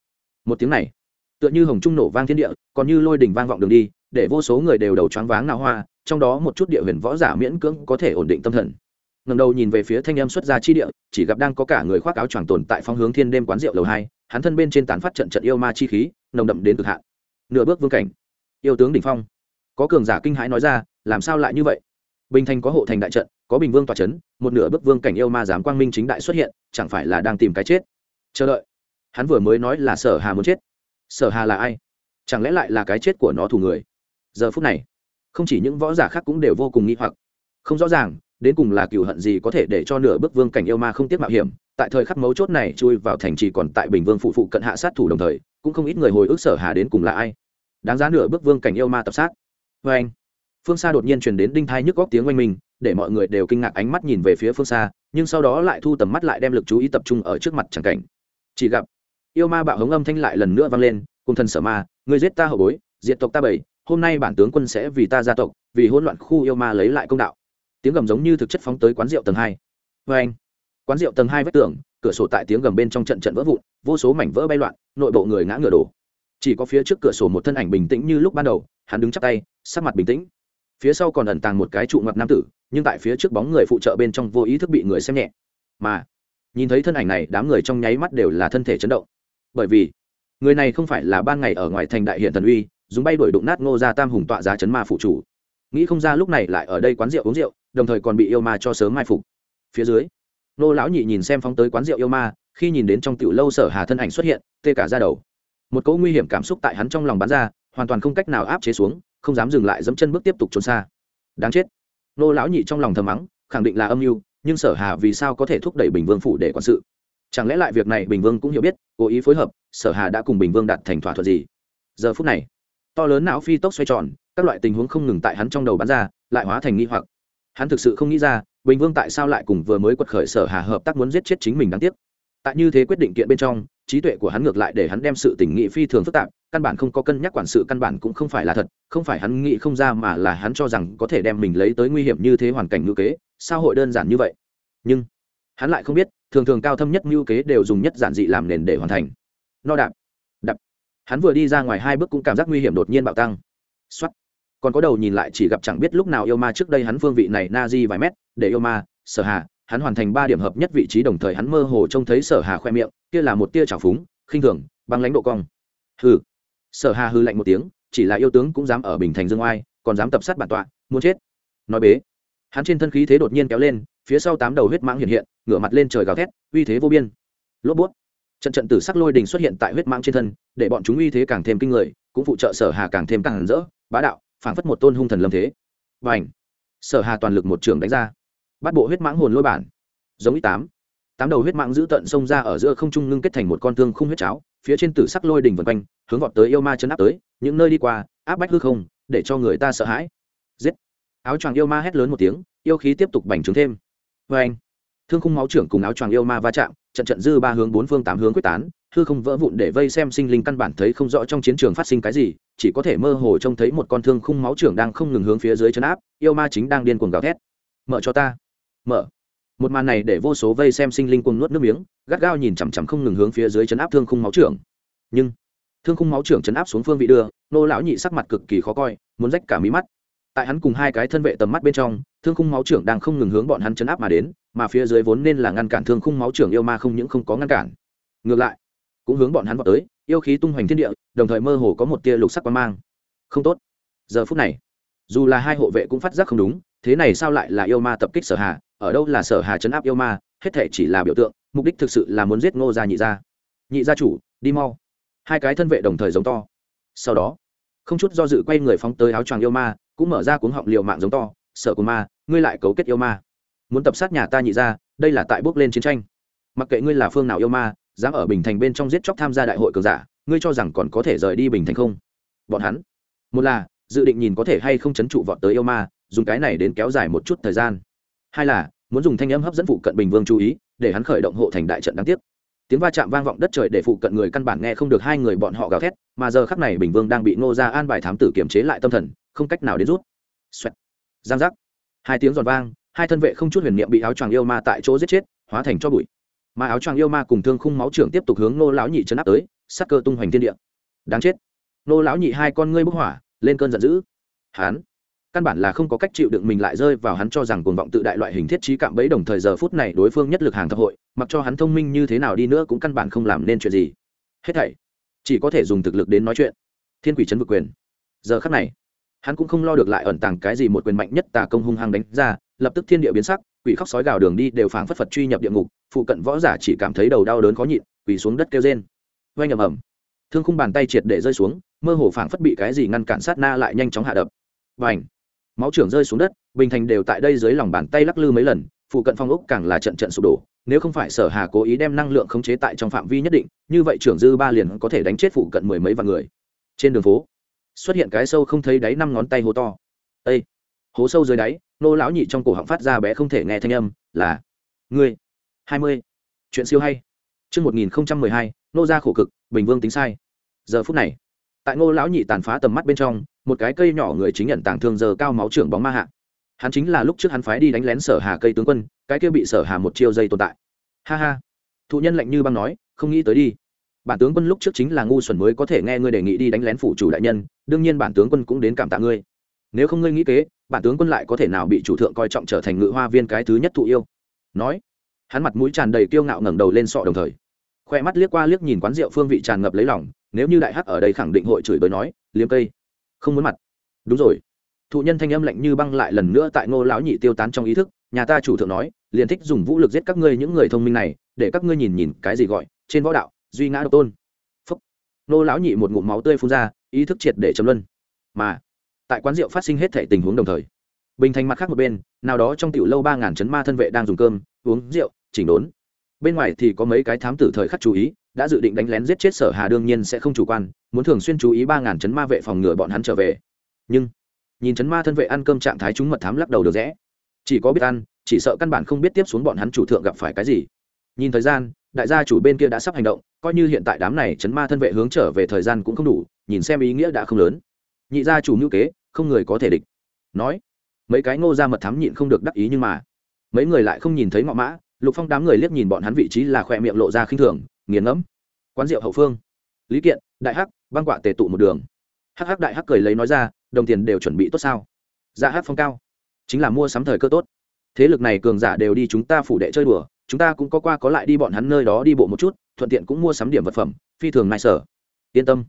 Một tiếng này, tựa như hồng trung nổ vang thiên địa, còn như lôi đỉnh vang vọng đường đi, để vô số người đều đầu choáng váng nào hoa, trong đó một chút địa huyền võ giả miễn cưỡng có thể ổn định tâm thần. Ngẩng đầu nhìn về phía thanh âm xuất ra chi địa, chỉ gặp đang có cả người khoác áo choàng tồn tại phong hướng thiên đêm quán rượu lầu hai, hắn thân bên trên tán phát trận trận yêu ma chi khí, nồng đậm đến cực hạn. Nửa bước vương cảnh, yêu tướng đỉnh phong. Có cường giả kinh hãi nói ra, làm sao lại như vậy? Bình thành có hộ thành đại trận, có bình vương tọa chấn một nửa bức vương cảnh yêu ma dám quang minh chính đại xuất hiện chẳng phải là đang tìm cái chết? Chờ đợi. Hắn vừa mới nói là sở hà muốn chết. Sở hà là ai? Chẳng lẽ lại là cái chết của nó thủ người? Giờ phút này không chỉ những võ giả khác cũng đều vô cùng nghi hoặc. Không rõ ràng đến cùng là cựu hận gì có thể để cho nửa bức vương cảnh yêu ma không tiếc mạo hiểm tại thời khắc mấu chốt này chui vào thành trì còn tại bình vương phụ phụ cận hạ sát thủ đồng thời cũng không ít người hồi ức sở hà đến cùng là ai đáng giá nửa bước vương cảnh yêu ma tập sát. Vê anh. Phương xa đột nhiên truyền đến đinh thai nhức góc tiếng oanh mình, để mọi người đều kinh ngạc ánh mắt nhìn về phía phương xa nhưng sau đó lại thu tầm mắt lại đem lực chú ý tập trung ở trước mặt chẳng cảnh. Chỉ gặp yêu ma bạo hống âm thanh lại lần nữa vang lên cùng thần sở ma người giết ta hậu bối diệt tộc ta bảy hôm nay bản tướng quân sẽ vì ta gia tộc vì hỗn loạn khu yêu ma lấy lại công đạo. Tiếng gầm giống như thực chất phóng tới quán rượu tầng hai. Vê anh. Quán rượu tầng hai vách tường cửa sổ tại tiếng gầm bên trong trận trận vỡ vụn vô số mảnh vỡ bay loạn nội bộ người ngã ngựa đổ chỉ có phía trước cửa sổ một thân ảnh bình tĩnh như lúc ban đầu, hắn đứng chắc tay, sắc mặt bình tĩnh. Phía sau còn ẩn tàng một cái trụ ngập nam tử, nhưng tại phía trước bóng người phụ trợ bên trong vô ý thức bị người xem nhẹ. Mà, nhìn thấy thân ảnh này, đám người trong nháy mắt đều là thân thể chấn động. Bởi vì, người này không phải là ban ngày ở ngoài thành đại hiện thần uy, dùng bay đuổi đụng nát ngô ra tam hùng tọa giá chấn ma phụ chủ. Nghĩ không ra lúc này lại ở đây quán rượu uống rượu, đồng thời còn bị yêu ma cho sớm mai phục. Phía dưới nô lão nhị nhìn xem phóng tới quán rượu yêu ma, khi nhìn đến trong tiểu lâu sở hà thân ảnh xuất hiện, tê cả ra đầu một cỗ nguy hiểm cảm xúc tại hắn trong lòng bắn ra, hoàn toàn không cách nào áp chế xuống, không dám dừng lại dẫm chân bước tiếp tục trốn xa. Đáng chết. Nô lão nhị trong lòng thầm mắng, khẳng định là âm mưu, nhưng sở hà vì sao có thể thúc đẩy bình vương phủ để quản sự? Chẳng lẽ lại việc này bình vương cũng hiểu biết, cố ý phối hợp, sở hà đã cùng bình vương đạt thành thỏa thuận gì? Giờ phút này, to lớn não phi tốc xoay tròn, các loại tình huống không ngừng tại hắn trong đầu bắn ra, lại hóa thành nghi hoặc. Hắn thực sự không nghĩ ra, bình vương tại sao lại cùng vừa mới quật khởi sở hà hợp tác muốn giết chết chính mình đáng tiếc tại như thế quyết định kiện bên trong, trí tuệ của hắn ngược lại để hắn đem sự tình nghị phi thường phức tạp, căn bản không có cân nhắc quản sự căn bản cũng không phải là thật, không phải hắn nghĩ không ra mà là hắn cho rằng có thể đem mình lấy tới nguy hiểm như thế hoàn cảnh ngữ kế sao hội đơn giản như vậy. Nhưng, hắn lại không biết, thường thường cao thâm nhất ngữ kế đều dùng nhất giản dị làm nền để hoàn thành. No đạp đập hắn vừa đi ra ngoài hai bước cũng cảm giác nguy hiểm đột nhiên bạo tăng. Xuất còn có đầu nhìn lại chỉ gặp chẳng biết lúc nào yêu ma trước đây hắn phương vị này na di vài mét, để yêu ma, sở hà hắn hoàn thành ba điểm hợp nhất vị trí đồng thời hắn mơ hồ trông thấy sở hà khoe miệng, kia là một tia trào phúng, khinh thường, băng lãnh độ cong. Hừ. Sở hà hư lạnh một tiếng, chỉ là yêu tướng cũng dám ở bình thành dương oai, còn dám tập sát bản tọa, muốn chết. Nói bế. Hắn trên thân khí thế đột nhiên kéo lên, phía sau tám đầu huyết mãng hiện hiện, ngửa mặt lên trời gào thét, uy thế vô biên. Lốp bút. Trận trận tử sắc lôi đình xuất hiện tại huyết mãng trên thân, để bọn chúng uy thế càng thêm kinh người, cũng phụ trợ sở hà càng thêm càng rỡ, bá đạo, phảng phất một tôn hung thần lâm thế. Và ảnh sở hà toàn lực một trường đánh ra bắt bộ huyết mãng hồn lôi bản. Giống ít tám. Tám đầu huyết mãng giữ tận xông ra ở giữa không trung ngưng kết thành một con thương không huyết cháo, phía trên tử sắc lôi đỉnh vần quanh, hướng vọt tới yêu ma chấn áp tới, những nơi đi qua, áp bách hư không, để cho người ta sợ hãi. Giết. Áo choàng yêu ma hét lớn một tiếng, yêu khí tiếp tục bành trướng thêm. Vê anh thương khung máu trưởng cùng áo choàng yêu ma va chạm, trận trận dư ba hướng bốn phương tám hướng quyết tán, hư không vỡ vụn để vây xem sinh linh căn bản thấy không rõ trong chiến trường phát sinh cái gì, chỉ có thể mơ hồ trông thấy một con thương khung máu trưởng đang không ngừng hướng phía dưới chấn áp, yêu ma chính đang điên cuồng gào thét. Mở cho ta mở. Một màn này để vô số vây xem sinh linh cuồng nuốt nước miếng, gắt gao nhìn chằm chằm không ngừng hướng phía dưới chấn áp thương khung máu trưởng. Nhưng, thương khung máu trưởng chấn áp xuống phương vị đưa, nô lão nhị sắc mặt cực kỳ khó coi, muốn rách cả mí mắt. Tại hắn cùng hai cái thân vệ tầm mắt bên trong, thương khung máu trưởng đang không ngừng hướng bọn hắn chấn áp mà đến, mà phía dưới vốn nên là ngăn cản thương khung máu trưởng yêu ma không những không có ngăn cản. Ngược lại, cũng hướng bọn hắn vào tới, yêu khí tung hoành thiên địa, đồng thời mơ hồ có một tia lục sắc quan mang. Không tốt. Giờ phút này, dù là hai hộ vệ cũng phát giác không đúng, thế này sao lại là yêu ma tập kích sở hà ở đâu là sở hà chấn áp yêu ma, hết thể chỉ là biểu tượng, mục đích thực sự là muốn giết ngô gia nhị gia. Nhị gia chủ, đi mau. Hai cái thân vệ đồng thời giống to. Sau đó, không chút do dự quay người phóng tới áo choàng yêu ma, cũng mở ra cuống họng liều mạng giống to sợ của ma, ngươi lại cấu kết yêu ma. Muốn tập sát nhà ta nhị ra đây là tại bước lên chiến tranh. Mặc kệ ngươi là phương nào yêu ma, dám ở bình thành bên trong giết chóc tham gia đại hội cường giả, ngươi cho rằng còn có thể rời đi bình thành không? Bọn hắn, một là, dự định nhìn có thể hay không chấn trụ vọt tới yêu ma, dùng cái này đến kéo dài một chút thời gian hai là, muốn dùng thanh âm hấp dẫn phụ cận bình vương chú ý, để hắn khởi động hộ thành đại trận đáng tiếc. Tiếng va chạm vang vọng đất trời để phụ cận người căn bản nghe không được hai người bọn họ gào thét, mà giờ khắc này bình vương đang bị ngô ra an bài thám tử kiểm chế lại tâm thần, không cách nào đến rút. Xoẹt. giang giác. Hai tiếng giòn vang, hai thân vệ không chút huyền niệm bị áo choàng yêu ma tại chỗ giết chết, hóa thành cho bụi. Mà áo choàng yêu ma cùng thương khung máu trưởng tiếp tục hướng nô lão nhị chấn áp tới, sắc cơ tung hoành thiên địa. Đáng chết. Nô lão nhị hai con ngươi bốc hỏa, lên cơn giận dữ. Hán căn bản là không có cách chịu đựng mình lại rơi vào hắn cho rằng cuồng vọng tự đại loại hình thiết trí cạm bẫy đồng thời giờ phút này đối phương nhất lực hàng thập hội, mặc cho hắn thông minh như thế nào đi nữa cũng căn bản không làm nên chuyện gì. Hết thảy, chỉ có thể dùng thực lực đến nói chuyện. Thiên quỷ chấn vực quyền. Giờ khắc này, hắn cũng không lo được lại ẩn tàng cái gì một quyền mạnh nhất tà công hung hăng đánh ra, lập tức thiên địa biến sắc, quỷ khóc sói gào đường đi đều phảng phất phật truy nhập địa ngục, phụ cận võ giả chỉ cảm thấy đầu đau đớn khó nhịn, quỳ xuống đất kêu rên. Vay ầm ầm. Thương khung bàn tay triệt để rơi xuống, mơ hồ phảng phất bị cái gì ngăn cản sát na lại nhanh chóng hạ đập. Và ảnh máu trưởng rơi xuống đất, bình thành đều tại đây dưới lòng bàn tay lắc lư mấy lần, phụ cận phong ốc càng là trận trận sụp đổ, nếu không phải sở hà cố ý đem năng lượng khống chế tại trong phạm vi nhất định, như vậy trưởng dư ba liền có thể đánh chết phụ cận mười mấy vạn người. Trên đường phố, xuất hiện cái sâu không thấy đáy năm ngón tay hố to. Ây hố sâu dưới đáy, nô lão nhị trong cổ họng phát ra bé không thể nghe thanh âm, là người hai mươi, chuyện siêu hay. Chương một nghìn mười hai, nô ra khổ cực, bình vương tính sai. Giờ phút này, tại ngô lão nhị tàn phá tầm mắt bên trong một cái cây nhỏ người chính nhận tàng thương giờ cao máu trưởng bóng ma hạ. Hắn chính là lúc trước hắn phái đi đánh lén sở hà cây tướng quân, cái kia bị sở hà một chiêu dây tồn tại. Ha ha. Thụ nhân lạnh như băng nói, không nghĩ tới đi. Bản tướng quân lúc trước chính là ngu xuẩn mới có thể nghe ngươi đề nghị đi đánh lén phủ chủ đại nhân, đương nhiên bản tướng quân cũng đến cảm tạ ngươi. Nếu không ngươi nghĩ kế, bản tướng quân lại có thể nào bị chủ thượng coi trọng trở thành ngự hoa viên cái thứ nhất thụ yêu? Nói. Hắn mặt mũi tràn đầy kiêu ngạo ngẩng đầu lên sọ đồng thời. Khoe mắt liếc qua liếc nhìn quán rượu phương vị tràn ngập lấy lòng, nếu như đại hắc ở đây khẳng định hội chửi bới nói liếm cây không muốn mặt. Đúng rồi. Thụ nhân thanh âm lạnh như băng lại lần nữa tại ngô lão nhị tiêu tán trong ý thức, nhà ta chủ thượng nói, liền thích dùng vũ lực giết các ngươi những người thông minh này, để các ngươi nhìn nhìn cái gì gọi, trên võ đạo, duy ngã độc tôn. Phúc. Ngô lão nhị một ngụm máu tươi phun ra, ý thức triệt để chấm luân. Mà, tại quán rượu phát sinh hết thể tình huống đồng thời, bình thành mặt khác một bên, nào đó trong tiểu lâu ba ngàn chấn ma thân vệ đang dùng cơm, uống rượu, chỉnh đốn. Bên ngoài thì có mấy cái thám tử thời khắc chú ý đã dự định đánh lén giết chết sở hà đương nhiên sẽ không chủ quan, muốn thường xuyên chú ý ba ngàn chấn ma vệ phòng ngừa bọn hắn trở về. Nhưng, nhìn chấn ma thân vệ ăn cơm trạng thái chúng mật thám lắc đầu được rẽ. Chỉ có biết ăn, chỉ sợ căn bản không biết tiếp xuống bọn hắn chủ thượng gặp phải cái gì. Nhìn thời gian, đại gia chủ bên kia đã sắp hành động, coi như hiện tại đám này chấn ma thân vệ hướng trở về thời gian cũng không đủ, nhìn xem ý nghĩa đã không lớn. Nhị gia chủ ngữ kế, không người có thể địch. Nói, mấy cái ngô ra mật thám nhịn không được đắc ý nhưng mà, mấy người lại không nhìn thấy ngọ mã, lục phong đám người liếc nhìn bọn hắn vị trí là khỏe miệng lộ ra khinh thường nghiền ngẫm. Quán rượu hậu phương. Lý kiện, đại hắc, băng quạ tề tụ một đường. Hắc hắc đại hắc cười lấy nói ra, đồng tiền đều chuẩn bị tốt sao? Dạ hắc phong cao. Chính là mua sắm thời cơ tốt. Thế lực này cường giả đều đi chúng ta phủ đệ chơi đùa, chúng ta cũng có qua có lại đi bọn hắn nơi đó đi bộ một chút, thuận tiện cũng mua sắm điểm vật phẩm, phi thường nại sở. Yên tâm.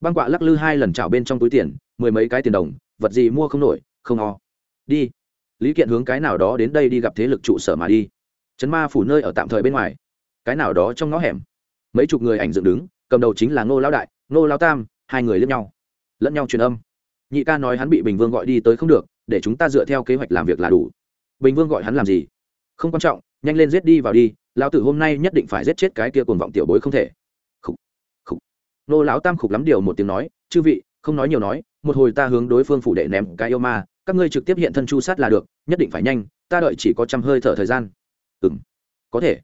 Băng quạ lắc lư hai lần chảo bên trong túi tiền, mười mấy cái tiền đồng, vật gì mua không nổi, không o đi. Lý kiện hướng cái nào đó đến đây đi gặp thế lực trụ sở mà đi. Chấn ma phủ nơi ở tạm thời bên ngoài. Cái nào đó trong ngõ hẻm mấy chục người ảnh dựng đứng, cầm đầu chính là ngô lão đại, ngô lão tam, hai người lẫn nhau. Lẫn nhau truyền âm. Nhị ca nói hắn bị bình vương gọi đi tới không được, để chúng ta dựa theo kế hoạch làm việc là đủ. Bình vương gọi hắn làm gì? Không quan trọng, nhanh lên giết đi vào đi, lão tử hôm nay nhất định phải giết chết cái kia cuồng vọng tiểu bối không thể. Khục khục. Nô lão tam khục lắm điều một tiếng nói, chư vị, không nói nhiều nói, một hồi ta hướng đối phương phủ đệ ném cái yêu ma, các ngươi trực tiếp hiện thân chu sát là được, nhất định phải nhanh, ta đợi chỉ có trăm hơi thở thời gian. Ừ m có thể.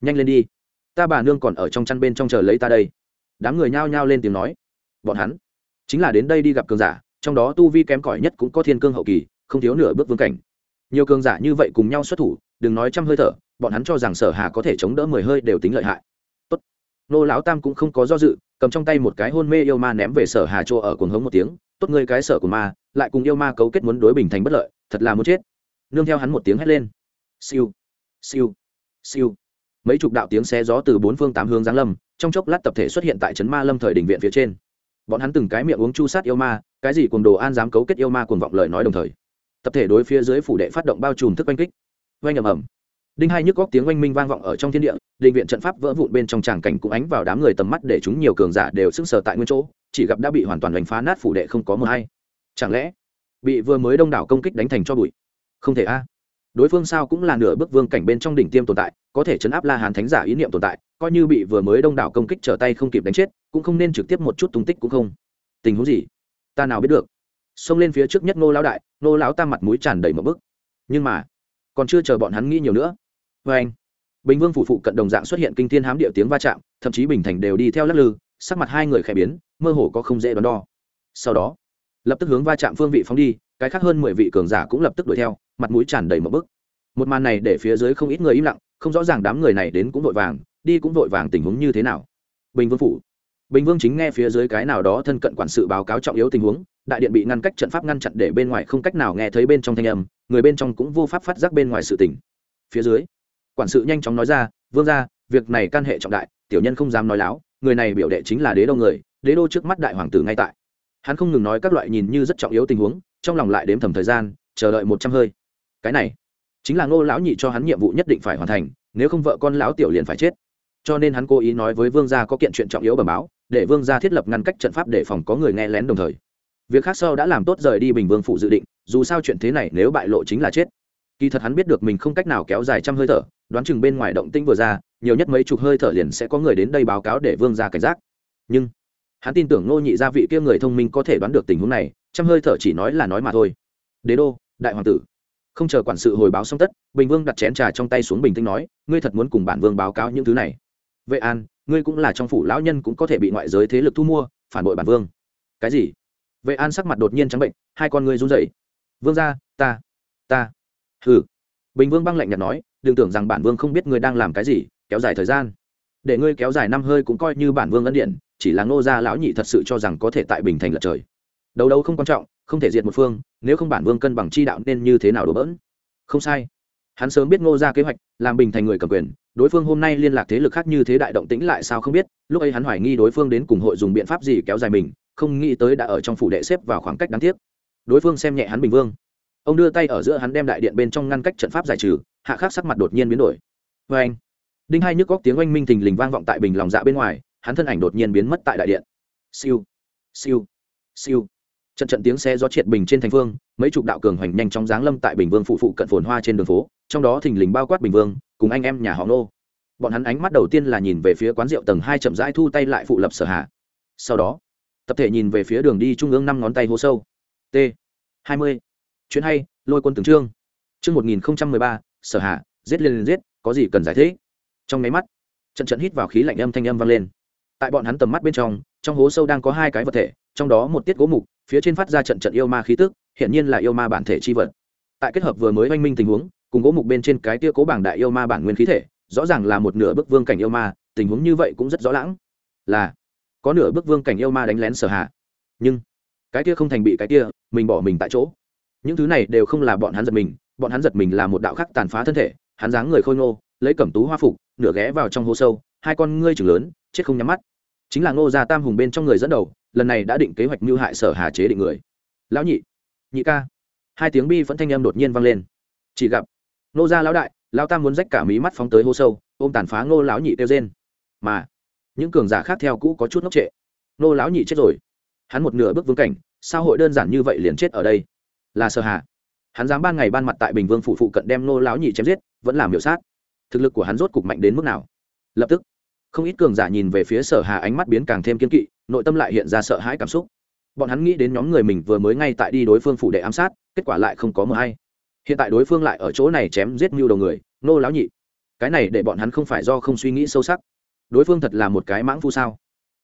Nhanh lên đi ta bà nương còn ở trong chăn bên trong chờ lấy ta đây. Đám người nhao nhao lên tiếng nói. Bọn hắn chính là đến đây đi gặp cường giả, trong đó tu vi kém cỏi nhất cũng có thiên cương hậu kỳ, không thiếu nửa bước vương cảnh. Nhiều cường giả như vậy cùng nhau xuất thủ, đừng nói trăm hơi thở, bọn hắn cho rằng sở hà có thể chống đỡ mười hơi đều tính lợi hại. Tốt. Nô lão tam cũng không có do dự, cầm trong tay một cái hôn mê yêu ma ném về sở hà chỗ ở cuồng hống một tiếng. Tốt ngươi cái sở của ma, lại cùng yêu ma cấu kết muốn đối bình thành bất lợi, thật là muốn chết. Nương theo hắn một tiếng hét lên. Siêu. Siêu. Siêu mấy chục đạo tiếng xé gió từ bốn phương tám hướng giáng lâm, trong chốc lát tập thể xuất hiện tại trấn ma lâm thời đình viện phía trên. Bọn hắn từng cái miệng uống chu sát yêu ma, cái gì cùng đồ an dám cấu kết yêu ma cùng vọng lời nói đồng thời. Tập thể đối phía dưới phủ đệ phát động bao trùm thức oanh kích. Oanh ầm ầm. Đinh hai nhức góc tiếng oanh minh vang vọng ở trong thiên địa định viện trận pháp vỡ vụn bên trong tràng cảnh cũng ánh vào đám người tầm mắt để chúng nhiều cường giả đều sững sờ tại nguyên chỗ, chỉ gặp đã bị hoàn toàn đánh phá nát phủ đệ không có mờ hay. Chẳng lẽ bị vừa mới đông đảo công kích đánh thành cho bụi? Không thể a đối phương sao cũng là nửa bước vương cảnh bên trong đỉnh tiêm tồn tại, có thể chấn áp la hàn thánh giả ý niệm tồn tại, coi như bị vừa mới đông đảo công kích trở tay không kịp đánh chết, cũng không nên trực tiếp một chút tung tích cũng không. Tình huống gì? Ta nào biết được. Xông lên phía trước nhất nô lão đại nô lão tam mặt mũi tràn đầy một bức. Nhưng mà, còn chưa chờ bọn hắn nghĩ nhiều nữa. Vê anh. Bình vương phủ phụ cận đồng dạng xuất hiện kinh thiên hám địa tiếng va chạm, thậm chí bình thành đều đi theo lắc lư, sắc mặt hai người khẽ biến, mơ hồ có không dễ đoán đo. Sau đó, lập tức hướng va chạm phương vị phóng đi cái khác hơn mười vị cường giả cũng lập tức đuổi theo, mặt mũi tràn đầy một bức. Một màn này để phía dưới không ít người im lặng, không rõ ràng đám người này đến cũng vội vàng, đi cũng vội vàng tình huống như thế nào. Bình vương phủ. Bình vương chính nghe phía dưới cái nào đó thân cận quản sự báo cáo trọng yếu tình huống, đại điện bị ngăn cách trận pháp ngăn chặn để bên ngoài không cách nào nghe thấy bên trong thanh âm, người bên trong cũng vô pháp phát giác bên ngoài sự tình. Phía dưới, quản sự nhanh chóng nói ra, vương ra việc này can hệ trọng đại, tiểu nhân không dám nói láo, người này biểu đệ chính là đế đô người, đế đô trước mắt đại hoàng tử ngay tại. Hắn không ngừng nói các loại nhìn như rất trọng yếu tình huống trong lòng lại đếm thầm thời gian, chờ đợi một trăm hơi. Cái này, chính là ngô lão nhị cho hắn nhiệm vụ nhất định phải hoàn thành, nếu không vợ con lão tiểu liền phải chết. Cho nên hắn cố ý nói với vương gia có kiện chuyện trọng yếu bẩm báo, để vương gia thiết lập ngăn cách trận pháp để phòng có người nghe lén đồng thời. Việc khác sau đã làm tốt rời đi bình vương phụ dự định, dù sao chuyện thế này nếu bại lộ chính là chết. Kỳ thật hắn biết được mình không cách nào kéo dài trăm hơi thở, đoán chừng bên ngoài động tĩnh vừa ra, nhiều nhất mấy chục hơi thở liền sẽ có người đến đây báo cáo để vương gia cảnh giác. Nhưng, hắn tin tưởng ngô nhị gia vị kia người thông minh có thể đoán được tình huống này trăm hơi thở chỉ nói là nói mà thôi. Đế đô, đại hoàng tử. Không chờ quản sự hồi báo xong tất, bình vương đặt chén trà trong tay xuống bình tĩnh nói, ngươi thật muốn cùng bản vương báo cáo những thứ này. Vệ an, ngươi cũng là trong phủ lão nhân cũng có thể bị ngoại giới thế lực thu mua, phản bội bản vương. Cái gì? Vệ an sắc mặt đột nhiên trắng bệnh, hai con ngươi run rẩy. Vương ra ta ta. Hừ. Bình vương băng lạnh nhạt nói, đừng tưởng rằng bản vương không biết ngươi đang làm cái gì, kéo dài thời gian. Để ngươi kéo dài năm hơi cũng coi như bản vương ân điện chỉ là ngô gia lão nhị thật sự cho rằng có thể tại bình thành lật trời đầu đấu không quan trọng, không thể diệt một phương, nếu không bản vương cân bằng chi đạo nên như thế nào đổ bỡn? Không sai. Hắn sớm biết ngô ra kế hoạch, làm bình thành người cầm quyền, đối phương hôm nay liên lạc thế lực khác như thế đại động tĩnh lại sao không biết, lúc ấy hắn hoài nghi đối phương đến cùng hội dùng biện pháp gì kéo dài mình, không nghĩ tới đã ở trong phủ đệ xếp vào khoảng cách đáng tiếc. Đối phương xem nhẹ hắn bình vương. Ông đưa tay ở giữa hắn đem đại điện bên trong ngăn cách trận pháp giải trừ, hạ khắc sắc mặt đột nhiên biến đổi. Vê anh, đinh hai nhức góc tiếng oanh minh thình lình vang vọng tại bình lòng dạ bên ngoài, hắn thân ảnh đột nhiên biến mất tại đại điện. Siêu siêu siêu trận trận tiếng xe gió triệt bình trên thành phương, mấy chục đạo cường hoành nhanh chóng giáng lâm tại bình vương phụ phụ cận phồn hoa trên đường phố, trong đó thình lình bao quát bình vương, cùng anh em nhà họ nô bọn hắn ánh mắt đầu tiên là nhìn về phía quán rượu tầng hai chậm rãi thu tay lại phụ lập sở hạ. Sau đó, tập thể nhìn về phía đường đi trung ương năm ngón tay hô sâu. T, hai mươi. Chuyến hay, lôi quân từng trương chương một nghìn không trăm mười ba, sở hạ, giết liền giết, có gì cần giải thích? Trong máy mắt, trận trận hít vào khí lạnh âm thanh âm vang lên. Tại bọn hắn tầm mắt bên trong trong hố sâu đang có hai cái vật thể, trong đó một tiết gỗ mục, phía trên phát ra trận trận yêu ma khí tức hiện nhiên là yêu ma bản thể chi vật. Tại kết hợp vừa mới oanh minh tình huống, cùng gỗ mục bên trên cái tia cố bảng đại yêu ma bản nguyên khí thể, rõ ràng là một nửa bức vương cảnh yêu ma, tình huống như vậy cũng rất rõ lãng là, có nửa bức vương cảnh yêu ma đánh lén sở hạ. Nhưng, cái tia không thành bị cái tia, mình bỏ mình tại chỗ. Những thứ này đều không là bọn hắn giật mình, bọn hắn giật mình là một đạo khắc tàn phá thân thể, hắn dáng người khôi ngô, lấy cẩm tú hoa phục, nửa ghé vào trong hố sâu, hai con ngươi chừng lớn, chết không nhắm mắt chính là ngô gia tam hùng bên trong người dẫn đầu, lần này đã định kế hoạch mưu hại sở hà chế định người. Lão nhị nhị ca. Hai tiếng bi vẫn thanh âm đột nhiên vang lên. Chỉ gặp, ngô gia lão đại, lão tam muốn rách cả mí mắt phóng tới hô sâu, ôm tàn phá ngô lão nhị tiêu rên. Mà, những cường giả khác theo cũ có chút ngốc trệ. Ngô lão nhị chết rồi. Hắn một nửa bước vương cảnh, sao hội đơn giản như vậy liền chết ở đây? Là sở hà. Hắn dám ban ngày ban mặt tại bình vương phụ phụ cận đem ngô lão nhị chém giết, vẫn làm hiệu sát. Thực lực của hắn rốt cục mạnh đến mức nào? Lập tức không ít cường giả nhìn về phía sở hà ánh mắt biến càng thêm kiên kỵ, nội tâm lại hiện ra sợ hãi cảm xúc. Bọn hắn nghĩ đến nhóm người mình vừa mới ngay tại đi đối phương phủ để ám sát, kết quả lại không có mờ hay. Hiện tại đối phương lại ở chỗ này chém giết mưu đầu người, nô lão nhị. Cái này để bọn hắn không phải do không suy nghĩ sâu sắc. Đối phương thật là một cái mãng phu sao?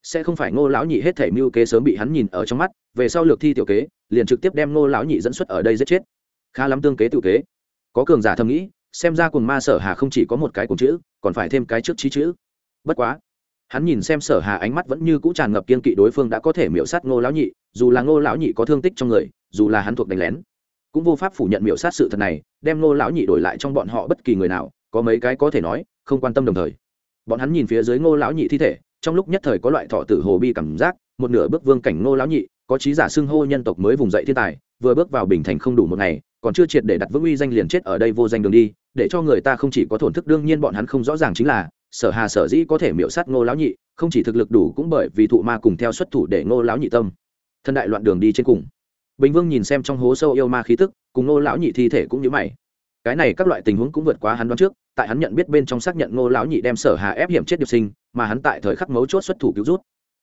Sẽ không phải ngô lão nhị hết thể mưu kế sớm bị hắn nhìn ở trong mắt, về sau lược thi tiểu kế, liền trực tiếp đem ngô lão nhị dẫn xuất ở đây giết chết. Khá lắm tương kế tự kế. Có cường giả thầm nghĩ, xem ra cùng ma sở hà không chỉ có một cái cùng chữ, còn phải thêm cái trước trí chữ bất quá, hắn nhìn xem sở hà ánh mắt vẫn như cũ tràn ngập kiên kỵ đối phương đã có thể miễu sát ngô lão nhị, dù là ngô lão nhị có thương tích trong người, dù là hắn thuộc đánh lén, cũng vô pháp phủ nhận miễu sát sự thật này, đem ngô lão nhị đổi lại trong bọn họ bất kỳ người nào, có mấy cái có thể nói, không quan tâm đồng thời. Bọn hắn nhìn phía dưới ngô lão nhị thi thể, trong lúc nhất thời có loại thọ tử hồ bi cảm giác, một nửa bước vương cảnh ngô lão nhị, có trí giả xưng hô nhân tộc mới vùng dậy thiên tài, vừa bước vào bình thành không đủ một ngày, còn chưa triệt để đặt vững uy danh liền chết ở đây vô danh đường đi, để cho người ta không chỉ có thổn thức, đương nhiên bọn hắn không rõ ràng chính là sở hà sở dĩ có thể miễu sát ngô lão nhị, không chỉ thực lực đủ cũng bởi vì thụ ma cùng theo xuất thủ để ngô lão nhị tâm. Thân đại loạn đường đi trên cùng. Bình vương nhìn xem trong hố sâu yêu ma khí tức, cùng ngô lão nhị thi thể cũng như mày. Cái này các loại tình huống cũng vượt quá hắn đoán trước, tại hắn nhận biết bên trong xác nhận ngô lão nhị đem sở hà ép hiểm chết điệp sinh, mà hắn tại thời khắc mấu chốt xuất thủ cứu rút.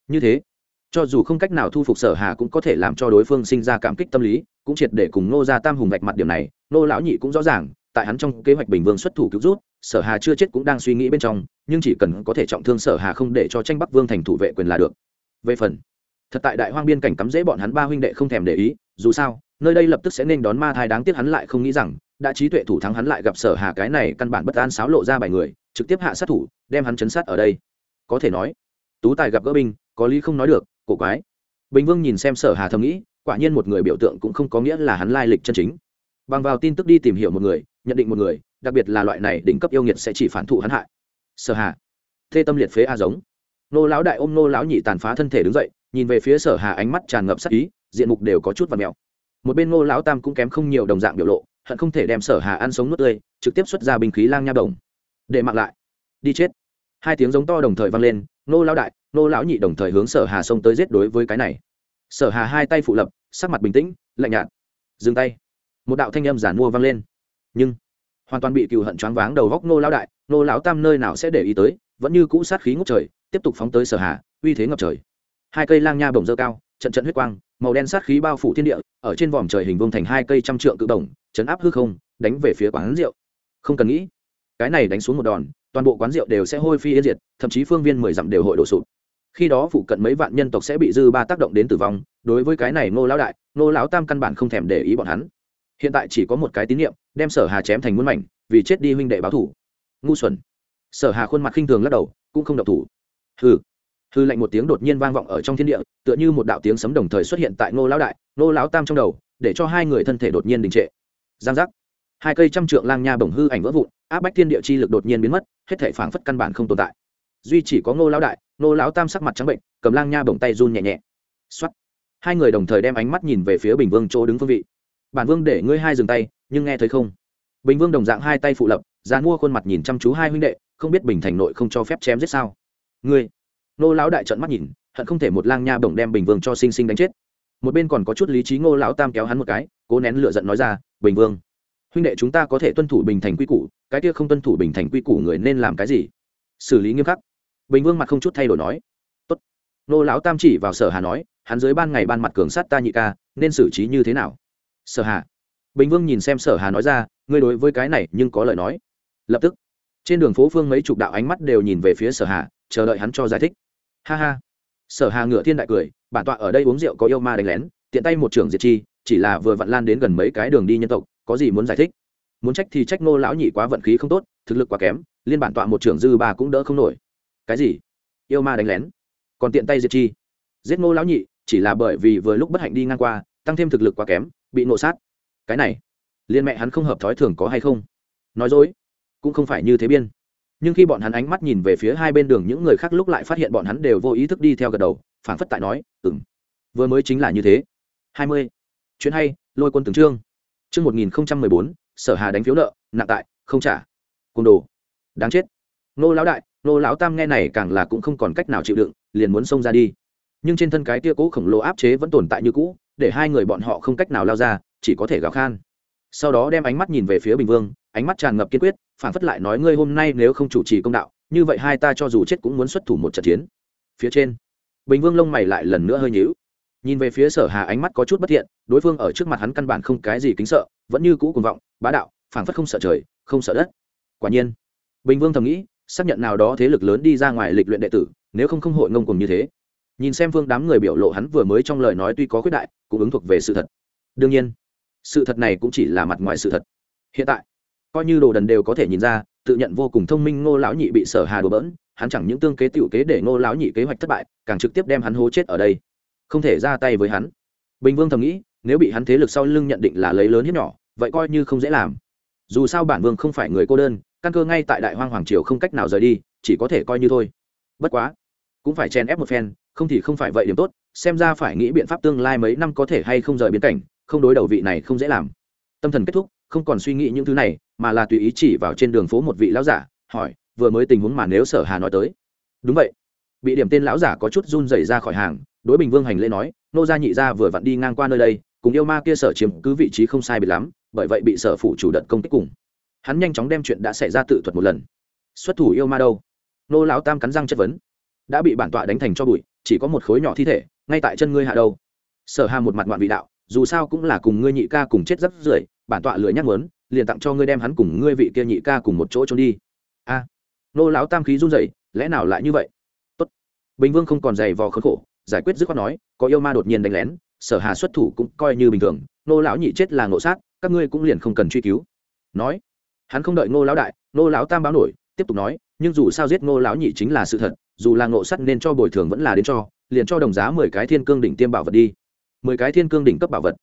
Như thế, cho dù không cách nào thu phục sở hà cũng có thể làm cho đối phương sinh ra cảm kích tâm lý, cũng triệt để cùng ngô ra tam hùng vạch mặt điểm này, ngô lão nhị cũng rõ ràng, tại hắn trong kế hoạch bình vương xuất thủ cứu rút sở hà chưa chết cũng đang suy nghĩ bên trong, nhưng chỉ cần có thể trọng thương sở hà không để cho tranh bắc vương thành thủ vệ quyền là được. Về phần, thật tại đại hoang biên cảnh cắm dễ bọn hắn ba huynh đệ không thèm để ý, dù sao, nơi đây lập tức sẽ nên đón ma thai đáng tiếc hắn lại không nghĩ rằng, đã trí tuệ thủ thắng hắn lại gặp sở hà cái này căn bản bất an xáo lộ ra bài người, trực tiếp hạ sát thủ, đem hắn chấn sát ở đây. Có thể nói, tú tài gặp gỡ binh, có lý không nói được, cổ quái. Bình vương nhìn xem sở hà thầm nghĩ, quả nhiên một người biểu tượng cũng không có nghĩa là hắn lai lịch chân chính. Bằng vào tin tức đi tìm hiểu một người, nhận định một người đặc biệt là loại này đỉnh cấp yêu nghiệt sẽ chỉ phản thụ hắn hại. Sở hà, thê tâm liệt phế a giống. Nô lão đại ôm nô lão nhị tàn phá thân thể đứng dậy, nhìn về phía sở hà ánh mắt tràn ngập sắc ý, diện mục đều có chút và mèo. Một bên nô lão tam cũng kém không nhiều đồng dạng biểu lộ, hận không thể đem sở hà ăn sống nuốt tươi, trực tiếp xuất ra binh khí lang nha đồng. Để mặc lại. Đi chết. Hai tiếng giống to đồng thời vang lên, nô lão đại, nô lão nhị đồng thời hướng sở hà xông tới giết đối với cái này. Sở hà hai tay phụ lập, sắc mặt bình tĩnh, lạnh nhạt. Dừng tay. Một đạo thanh âm giản mua vang lên. Nhưng hoàn toàn bị cừu hận choáng váng đầu góc nô lão đại nô lão tam nơi nào sẽ để ý tới, vẫn như cũ sát khí ngút trời, tiếp tục phóng tới sở hà, uy thế ngập trời. Hai cây lang nha bổng dơ cao, trận trận huyết quang, màu đen sát khí bao phủ thiên địa, ở trên vòm trời hình vuông thành hai cây trăm trượng cự đồng chấn áp hư không, đánh về phía quán rượu. Không cần nghĩ, cái này đánh xuống một đòn, toàn bộ quán rượu đều sẽ hôi phi yên diệt, thậm chí phương viên mười dặm đều hội đổ sụp. Khi đó phụ cận mấy vạn nhân tộc sẽ bị dư ba tác động đến tử vong, đối với cái này ngô lão đại, ngô lão tam căn bản không thèm để ý bọn hắn hiện tại chỉ có một cái tín nhiệm đem sở hà chém thành muôn mảnh, vì chết đi huynh đệ báo thủ. Ngu xuẩn. Sở hà khuôn mặt khinh thường lắc đầu, cũng không độc thủ. Hừ. Hư lạnh một tiếng đột nhiên vang vọng ở trong thiên địa, tựa như một đạo tiếng sấm đồng thời xuất hiện tại ngô lão đại, ngô lão tam trong đầu, để cho hai người thân thể đột nhiên đình trệ. Giang giác. Hai cây trăm trượng lang nha bổng hư ảnh vỡ vụn, áp bách thiên địa chi lực đột nhiên biến mất, hết thể phảng phất căn bản không tồn tại. Duy chỉ có ngô lão đại, ngô lão tam sắc mặt trắng bệnh, cầm lang nha bổng tay run nhẹ nhẹ. Xuất hai người đồng thời đem ánh mắt nhìn về phía bình vương chỗ đứng phương vị bản vương để ngươi hai dừng tay, nhưng nghe thấy không? Bình vương đồng dạng hai tay phụ lập ra mua khuôn mặt nhìn chăm chú hai huynh đệ, không biết bình thành nội không cho phép chém giết sao? Ngươi! Nô lão đại trợn mắt nhìn, hận không thể một lang nha bổng đem bình vương cho sinh sinh đánh chết. Một bên còn có chút lý trí ngô lão tam kéo hắn một cái, cố nén lựa giận nói ra, bình vương, huynh đệ chúng ta có thể tuân thủ bình thành quy củ, cái kia không tuân thủ bình thành quy củ người nên làm cái gì? Xử lý nghiêm khắc. Bình vương mặt không chút thay đổi nói, tốt. Nô lão tam chỉ vào sở hà nói, hắn dưới ban ngày ban mặt cường sát ta nhị ca, nên xử trí như thế nào? Sở hà bình vương nhìn xem sở hà nói ra ngươi đối với cái này nhưng có lời nói lập tức trên đường phố phương mấy chục đạo ánh mắt đều nhìn về phía sở hà chờ đợi hắn cho giải thích ha ha sở hà ngựa thiên đại cười bản tọa ở đây uống rượu có yêu ma đánh lén tiện tay một trưởng diệt chi chỉ là vừa vặn lan đến gần mấy cái đường đi nhân tộc có gì muốn giải thích muốn trách thì trách ngô lão nhị quá vận khí không tốt thực lực quá kém liên bản tọa một trưởng dư bà cũng đỡ không nổi cái gì yêu ma đánh lén còn tiện tay diệt chi giết ngô lão nhị chỉ là bởi vì vừa lúc bất hạnh đi ngang qua tăng thêm thực lực quá kém bị nộ sát. Cái này, liên mẹ hắn không hợp thói thường có hay không? Nói dối, cũng không phải như thế biên. Nhưng khi bọn hắn ánh mắt nhìn về phía hai bên đường, những người khác lúc lại phát hiện bọn hắn đều vô ý thức đi theo gật đầu phản phất tại nói ừng vừa mới chính là như thế. Hai mươi. Chuyện hay, lôi quân từng trương chương một nghìn mười bốn, sở hà đánh phiếu nợ, nặng tại, không trả. Côn đồ. Đáng chết. Nô lão đại, nô lão tam nghe này càng là cũng không còn cách nào chịu đựng, liền muốn xông ra đi. Nhưng trên thân cái tia cũ khổng lồ áp chế vẫn tồn tại như cũ để hai người bọn họ không cách nào lao ra, chỉ có thể gào khan. Sau đó đem ánh mắt nhìn về phía bình vương, ánh mắt tràn ngập kiên quyết, phản phất lại nói ngươi hôm nay nếu không chủ trì công đạo, như vậy hai ta cho dù chết cũng muốn xuất thủ một trận chiến. Phía trên, bình vương lông mày lại lần nữa hơi nhíu. Nhìn về phía sở hà ánh mắt có chút bất thiện, đối phương ở trước mặt hắn căn bản không cái gì kính sợ, vẫn như cũ cuồng vọng, bá đạo, phản phất không sợ trời, không sợ đất. Quả nhiên, bình vương thầm nghĩ, xác nhận nào đó thế lực lớn đi ra ngoài lịch luyện đệ tử, nếu không không hội ngông cùng như thế nhìn xem phương đám người biểu lộ hắn vừa mới trong lời nói tuy có khuyết đại, cũng ứng thuộc về sự thật. Đương nhiên, sự thật này cũng chỉ là mặt ngoài sự thật. Hiện tại, coi như đồ đần đều có thể nhìn ra, tự nhận vô cùng thông minh ngô lão nhị bị sở hà đổ bỡn, hắn chẳng những tương kế tiểu kế để ngô lão nhị kế hoạch thất bại, càng trực tiếp đem hắn hố chết ở đây. Không thể ra tay với hắn. Bình vương thầm nghĩ, nếu bị hắn thế lực sau lưng nhận định là lấy lớn hiếp nhỏ, vậy coi như không dễ làm. Dù sao bản vương không phải người cô đơn, căn cơ ngay tại đại hoang hoàng triều không cách nào rời đi, chỉ có thể coi như thôi. Bất quá, cũng phải chen ép một phen không thì không phải vậy điểm tốt, xem ra phải nghĩ biện pháp tương lai mấy năm có thể hay không rời biến cảnh, không đối đầu vị này không dễ làm. Tâm thần kết thúc, không còn suy nghĩ những thứ này, mà là tùy ý chỉ vào trên đường phố một vị lão giả, hỏi, vừa mới tình huống mà nếu sở hà nói tới? Đúng vậy. Bị điểm tên lão giả có chút run rẩy ra khỏi hàng, đối bình vương hành lễ nói, nô gia nhị gia vừa vặn đi ngang qua nơi đây, cùng yêu ma kia sở chiếm cứ vị trí không sai biệt lắm, bởi vậy bị sở phủ chủ đợt công kích cùng. Hắn nhanh chóng đem chuyện đã xảy ra tự thuật một lần. Xuất thủ yêu ma đâu? Nô lão tam cắn răng chất vấn. Đã bị bản tọa đánh thành cho bụi chỉ có một khối nhỏ thi thể, ngay tại chân ngươi hạ đâu. Sở hà một mặt ngoạn vị đạo, dù sao cũng là cùng ngươi nhị ca cùng chết rất rưởi, bản tọa lười nhắc mớn liền tặng cho ngươi đem hắn cùng ngươi vị kia nhị ca cùng một chỗ trốn đi. A. Nô lão tam khí run rẩy, lẽ nào lại như vậy? Tốt. Bình vương không còn dày vò khốn khổ, giải quyết dứt khoát nói, có yêu ma đột nhiên đánh lén, sở hà xuất thủ cũng coi như bình thường, nô lão nhị chết là ngộ sát, các ngươi cũng liền không cần truy cứu. Nói. Hắn không đợi nô lão đại, nô lão tam báo nổi, tiếp tục nói nhưng dù sao giết ngô lão nhị chính là sự thật, dù là ngộ sắt nên cho bồi thường vẫn là đến cho, liền cho đồng giá mười cái thiên cương đỉnh tiêm bảo vật đi. Mười cái thiên cương đỉnh cấp bảo vật.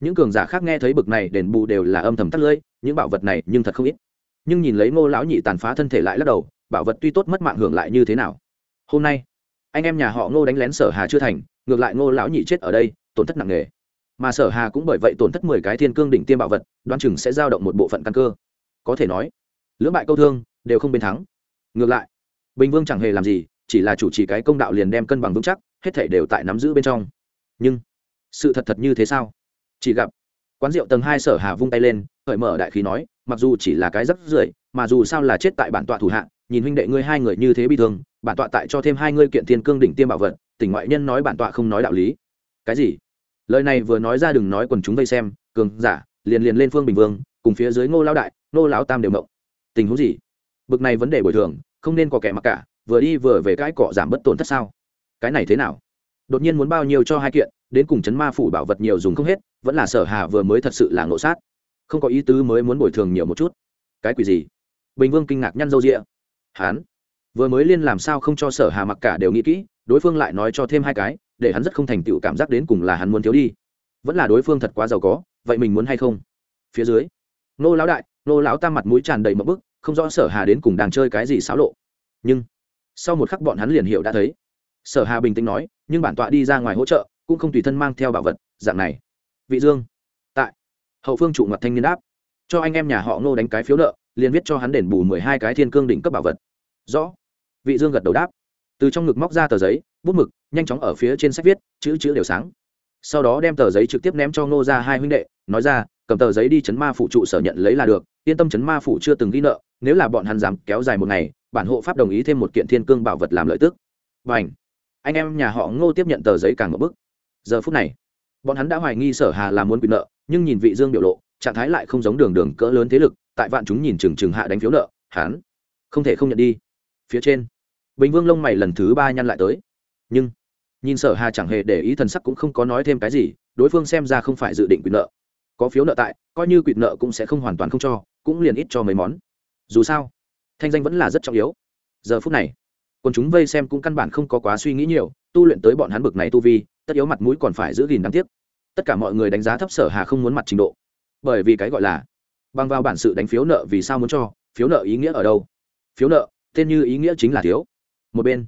Những cường giả khác nghe thấy bực này đền bù đều là âm thầm tắt lưỡi, những bảo vật này nhưng thật không ít. Nhưng nhìn lấy ngô lão nhị tàn phá thân thể lại lắc đầu, bảo vật tuy tốt mất mạng hưởng lại như thế nào? Hôm nay, anh em nhà họ ngô đánh lén sở hà chưa thành, ngược lại ngô lão nhị chết ở đây, tổn thất nặng nề. Mà sở hà cũng bởi vậy tổn thất mười cái thiên cương đỉnh tiêm bảo vật đoan chừng sẽ giao động một bộ phận căn cơ. Có thể nói, lưỡng bại câu thương, đều không bên thắng ngược lại, bình vương chẳng hề làm gì, chỉ là chủ trì cái công đạo liền đem cân bằng vững chắc, hết thể đều tại nắm giữ bên trong. Nhưng, sự thật thật như thế sao? Chỉ gặp, quán rượu tầng hai sở hà vung tay lên, khởi mở đại khí nói, mặc dù chỉ là cái rất rưởi, mà dù sao là chết tại bản tọa thủ hạ, nhìn huynh đệ ngươi hai người như thế bi thương, bản tọa tại cho thêm hai ngươi kiện thiên cương đỉnh tiêm bảo vật, tỉnh ngoại nhân nói bản tọa không nói đạo lý. Cái gì? Lời này vừa nói ra đừng nói quần chúng vây xem, cường giả, liền liền lên phương bình vương, cùng phía dưới ngô lao đại, ngô lão tam đều mộng. Tình huống gì? Bực này vấn đề bồi thường, không nên có kẻ mặc cả, vừa đi vừa về cái cọ giảm bất tổn thất sao? Cái này thế nào? Đột nhiên muốn bao nhiêu cho hai kiện, đến cùng chấn ma phủ bảo vật nhiều dùng không hết, vẫn là sở hà vừa mới thật sự là ngộ sát. Không có ý tứ mới muốn bồi thường nhiều một chút. Cái quỷ gì? Bình vương kinh ngạc nhăn râu rịa. Hán? Vừa mới liên làm sao không cho sở hà mặc cả đều nghĩ kỹ, đối phương lại nói cho thêm hai cái, để hắn rất không thành tựu cảm giác đến cùng là hắn muốn thiếu đi. Vẫn là đối phương thật quá giàu có, vậy mình muốn hay không? Phía dưới. Nô lão đại, nô lão tam mặt mũi tràn đầy mậm bức không rõ sở hà đến cùng đang chơi cái gì xáo lộ. Nhưng, sau một khắc bọn hắn liền hiểu đã thấy. Sở hà bình tĩnh nói, nhưng bản tọa đi ra ngoài hỗ trợ, cũng không tùy thân mang theo bảo vật, dạng này. Vị dương, tại. Hậu phương trụ mặt thanh niên đáp. Cho anh em nhà họ ngô đánh cái phiếu nợ, liền viết cho hắn đền bù mười hai cái thiên cương đỉnh cấp bảo vật. Rõ. Vị dương gật đầu đáp. Từ trong ngực móc ra tờ giấy, bút mực, nhanh chóng ở phía trên sách viết, chữ chữ đều sáng. Sau đó đem tờ giấy trực tiếp ném cho ngô ra hai huynh đệ, nói ra cầm tờ giấy đi chấn ma phụ trụ sở nhận lấy là được, yên tâm chấn ma phụ chưa từng ghi nợ, nếu là bọn hắn dám kéo dài một ngày, bản hộ pháp đồng ý thêm một kiện thiên cương bảo vật làm lợi tức. Và ảnh anh em nhà họ ngô tiếp nhận tờ giấy càng một bức giờ phút này, bọn hắn đã hoài nghi sở hà là muốn quyền nợ, nhưng nhìn vị dương biểu lộ, trạng thái lại không giống đường đường cỡ lớn thế lực, tại vạn chúng nhìn chừng chừng hạ đánh phiếu nợ, hắn không thể không nhận đi. Phía trên, bình vương lông mày lần thứ ba nhăn lại tới. Nhưng, nhìn sở hà chẳng hề để ý thần sắc cũng không có nói thêm cái gì, đối phương xem ra không phải dự định quyền nợ có phiếu nợ tại, coi như quỵt nợ cũng sẽ không hoàn toàn không cho, cũng liền ít cho mấy món. Dù sao, thanh danh vẫn là rất trọng yếu. Giờ phút này còn chúng vây xem cũng căn bản không có quá suy nghĩ nhiều, tu luyện tới bọn hắn bực này tu vi, tất yếu mặt mũi còn phải giữ gìn đáng tiếc. Tất cả mọi người đánh giá thấp sở hà không muốn mặt trình độ. Bởi vì cái gọi là, bằng vào bản sự đánh phiếu nợ vì sao muốn cho, phiếu nợ ý nghĩa ở đâu? Phiếu nợ, tên như ý nghĩa chính là thiếu. Một bên,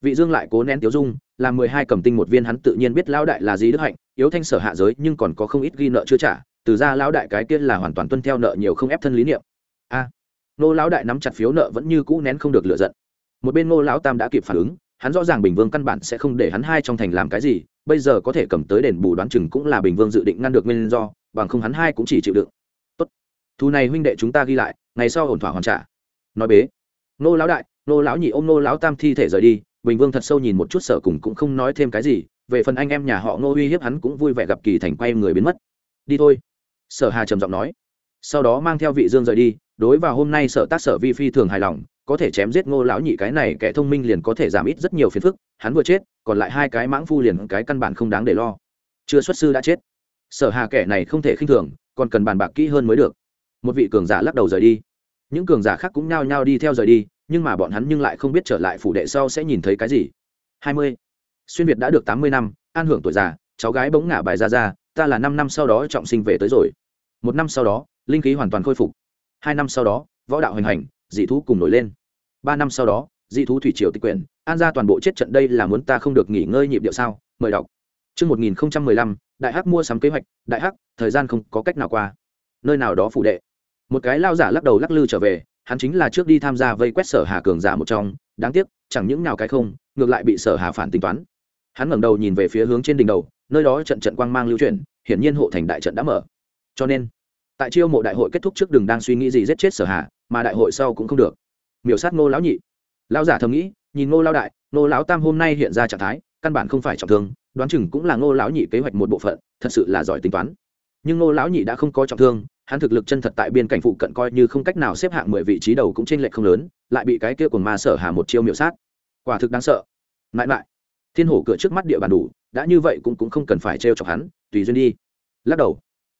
vị dương lại cố nén tiếu dung, làm mười hai cầm tinh một viên hắn tự nhiên biết lao đại là gì đức hạnh, yếu thanh sở hạ giới nhưng còn có không ít ghi nợ chưa trả từ ra lão đại cái kia là hoàn toàn tuân theo nợ nhiều không ép thân lý niệm. A. Nô lão đại nắm chặt phiếu nợ vẫn như cũ nén không được lựa giận. Một bên nô lão tam đã kịp phản ứng, hắn rõ ràng bình vương căn bản sẽ không để hắn hai trong thành làm cái gì, bây giờ có thể cầm tới đền bù đoán chừng cũng là bình vương dự định ngăn được nguyên do, bằng không hắn hai cũng chỉ chịu đựng. Tốt. Thu này huynh đệ chúng ta ghi lại, ngày sau ổn thỏa hoàn trả. Nói bế. Nô lão đại nô lão nhị ôm nô lão tam thi thể rời đi, bình vương thật sâu nhìn một chút sở cùng cũng không nói thêm cái gì, về phần anh em nhà họ nô uy hiếp hắn cũng vui vẻ gặp kỳ thành quay người biến mất. Đi thôi sở hà trầm giọng nói. Sau đó mang theo vị dương rời đi, đối vào hôm nay sở tác sở vi phi thường hài lòng, có thể chém giết ngô lão nhị cái này kẻ thông minh liền có thể giảm ít rất nhiều phiền phức, hắn vừa chết, còn lại hai cái mãng phu liền cái căn bản không đáng để lo. Chưa xuất sư đã chết. Sở hà kẻ này không thể khinh thường, còn cần bàn bạc kỹ hơn mới được. Một vị cường giả lắc đầu rời đi. Những cường giả khác cũng nhao nhao đi theo rời đi, nhưng mà bọn hắn nhưng lại không biết trở lại phủ đệ sau sẽ nhìn thấy cái gì. Hai mươi. Xuyên việt đã được tám mươi năm, an hưởng tuổi già, cháu gái bỗng ngả bài ra ra ta là năm năm sau đó trọng sinh về tới rồi. Một năm sau đó linh khí hoàn toàn khôi phục. Hai năm sau đó võ đạo hoành hành dị thú cùng nổi lên. Ba năm sau đó dị thú thủy triều tịch quyển an ra toàn bộ chết trận đây là muốn ta không được nghỉ ngơi nhịp điệu sao? Mời đọc. Trước 1015, Đại Hắc mua sắm kế hoạch, Đại Hắc, thời gian không có cách nào qua. Nơi nào đó phủ đệ. Một cái lao giả lắc đầu lắc lư trở về, hắn chính là trước đi tham gia vây quét sở hà cường giả một trong, đáng tiếc, chẳng những nào cái không, ngược lại bị sở hà phản tính toán. Hắn ngẩng đầu nhìn về phía hướng trên đỉnh đầu, nơi đó trận trận quang mang lưu chuyển, hiển nhiên hộ thành đại trận đã mở. Cho nên, tại chiêu mộ đại hội kết thúc trước đừng đang suy nghĩ gì giết chết sở hà, mà đại hội sau cũng không được. Miểu sát Ngô lão nhị. Lão giả thầm nghĩ, nhìn Ngô lão đại, Ngô lão tam hôm nay hiện ra trạng thái, căn bản không phải trọng thương, đoán chừng cũng là ngô lão nhị kế hoạch một bộ phận thật sự là giỏi tính toán nhưng ngô lão nhị đã không có trọng thương hắn thực lực chân thật tại biên cảnh phụ cận coi như không cách nào xếp hạng mười vị trí đầu cũng t r ê n lệch không lớn lại bị cái kia của ma sở hà một chiêu miểu sát quả thực đáng sợ mãi mãi thiên hổ cửa trước mắt địa bàn đủ đã như vậy cũng, cũng không cần phải t r e o chọc hắn tùy duyên đi. Lắc đầu.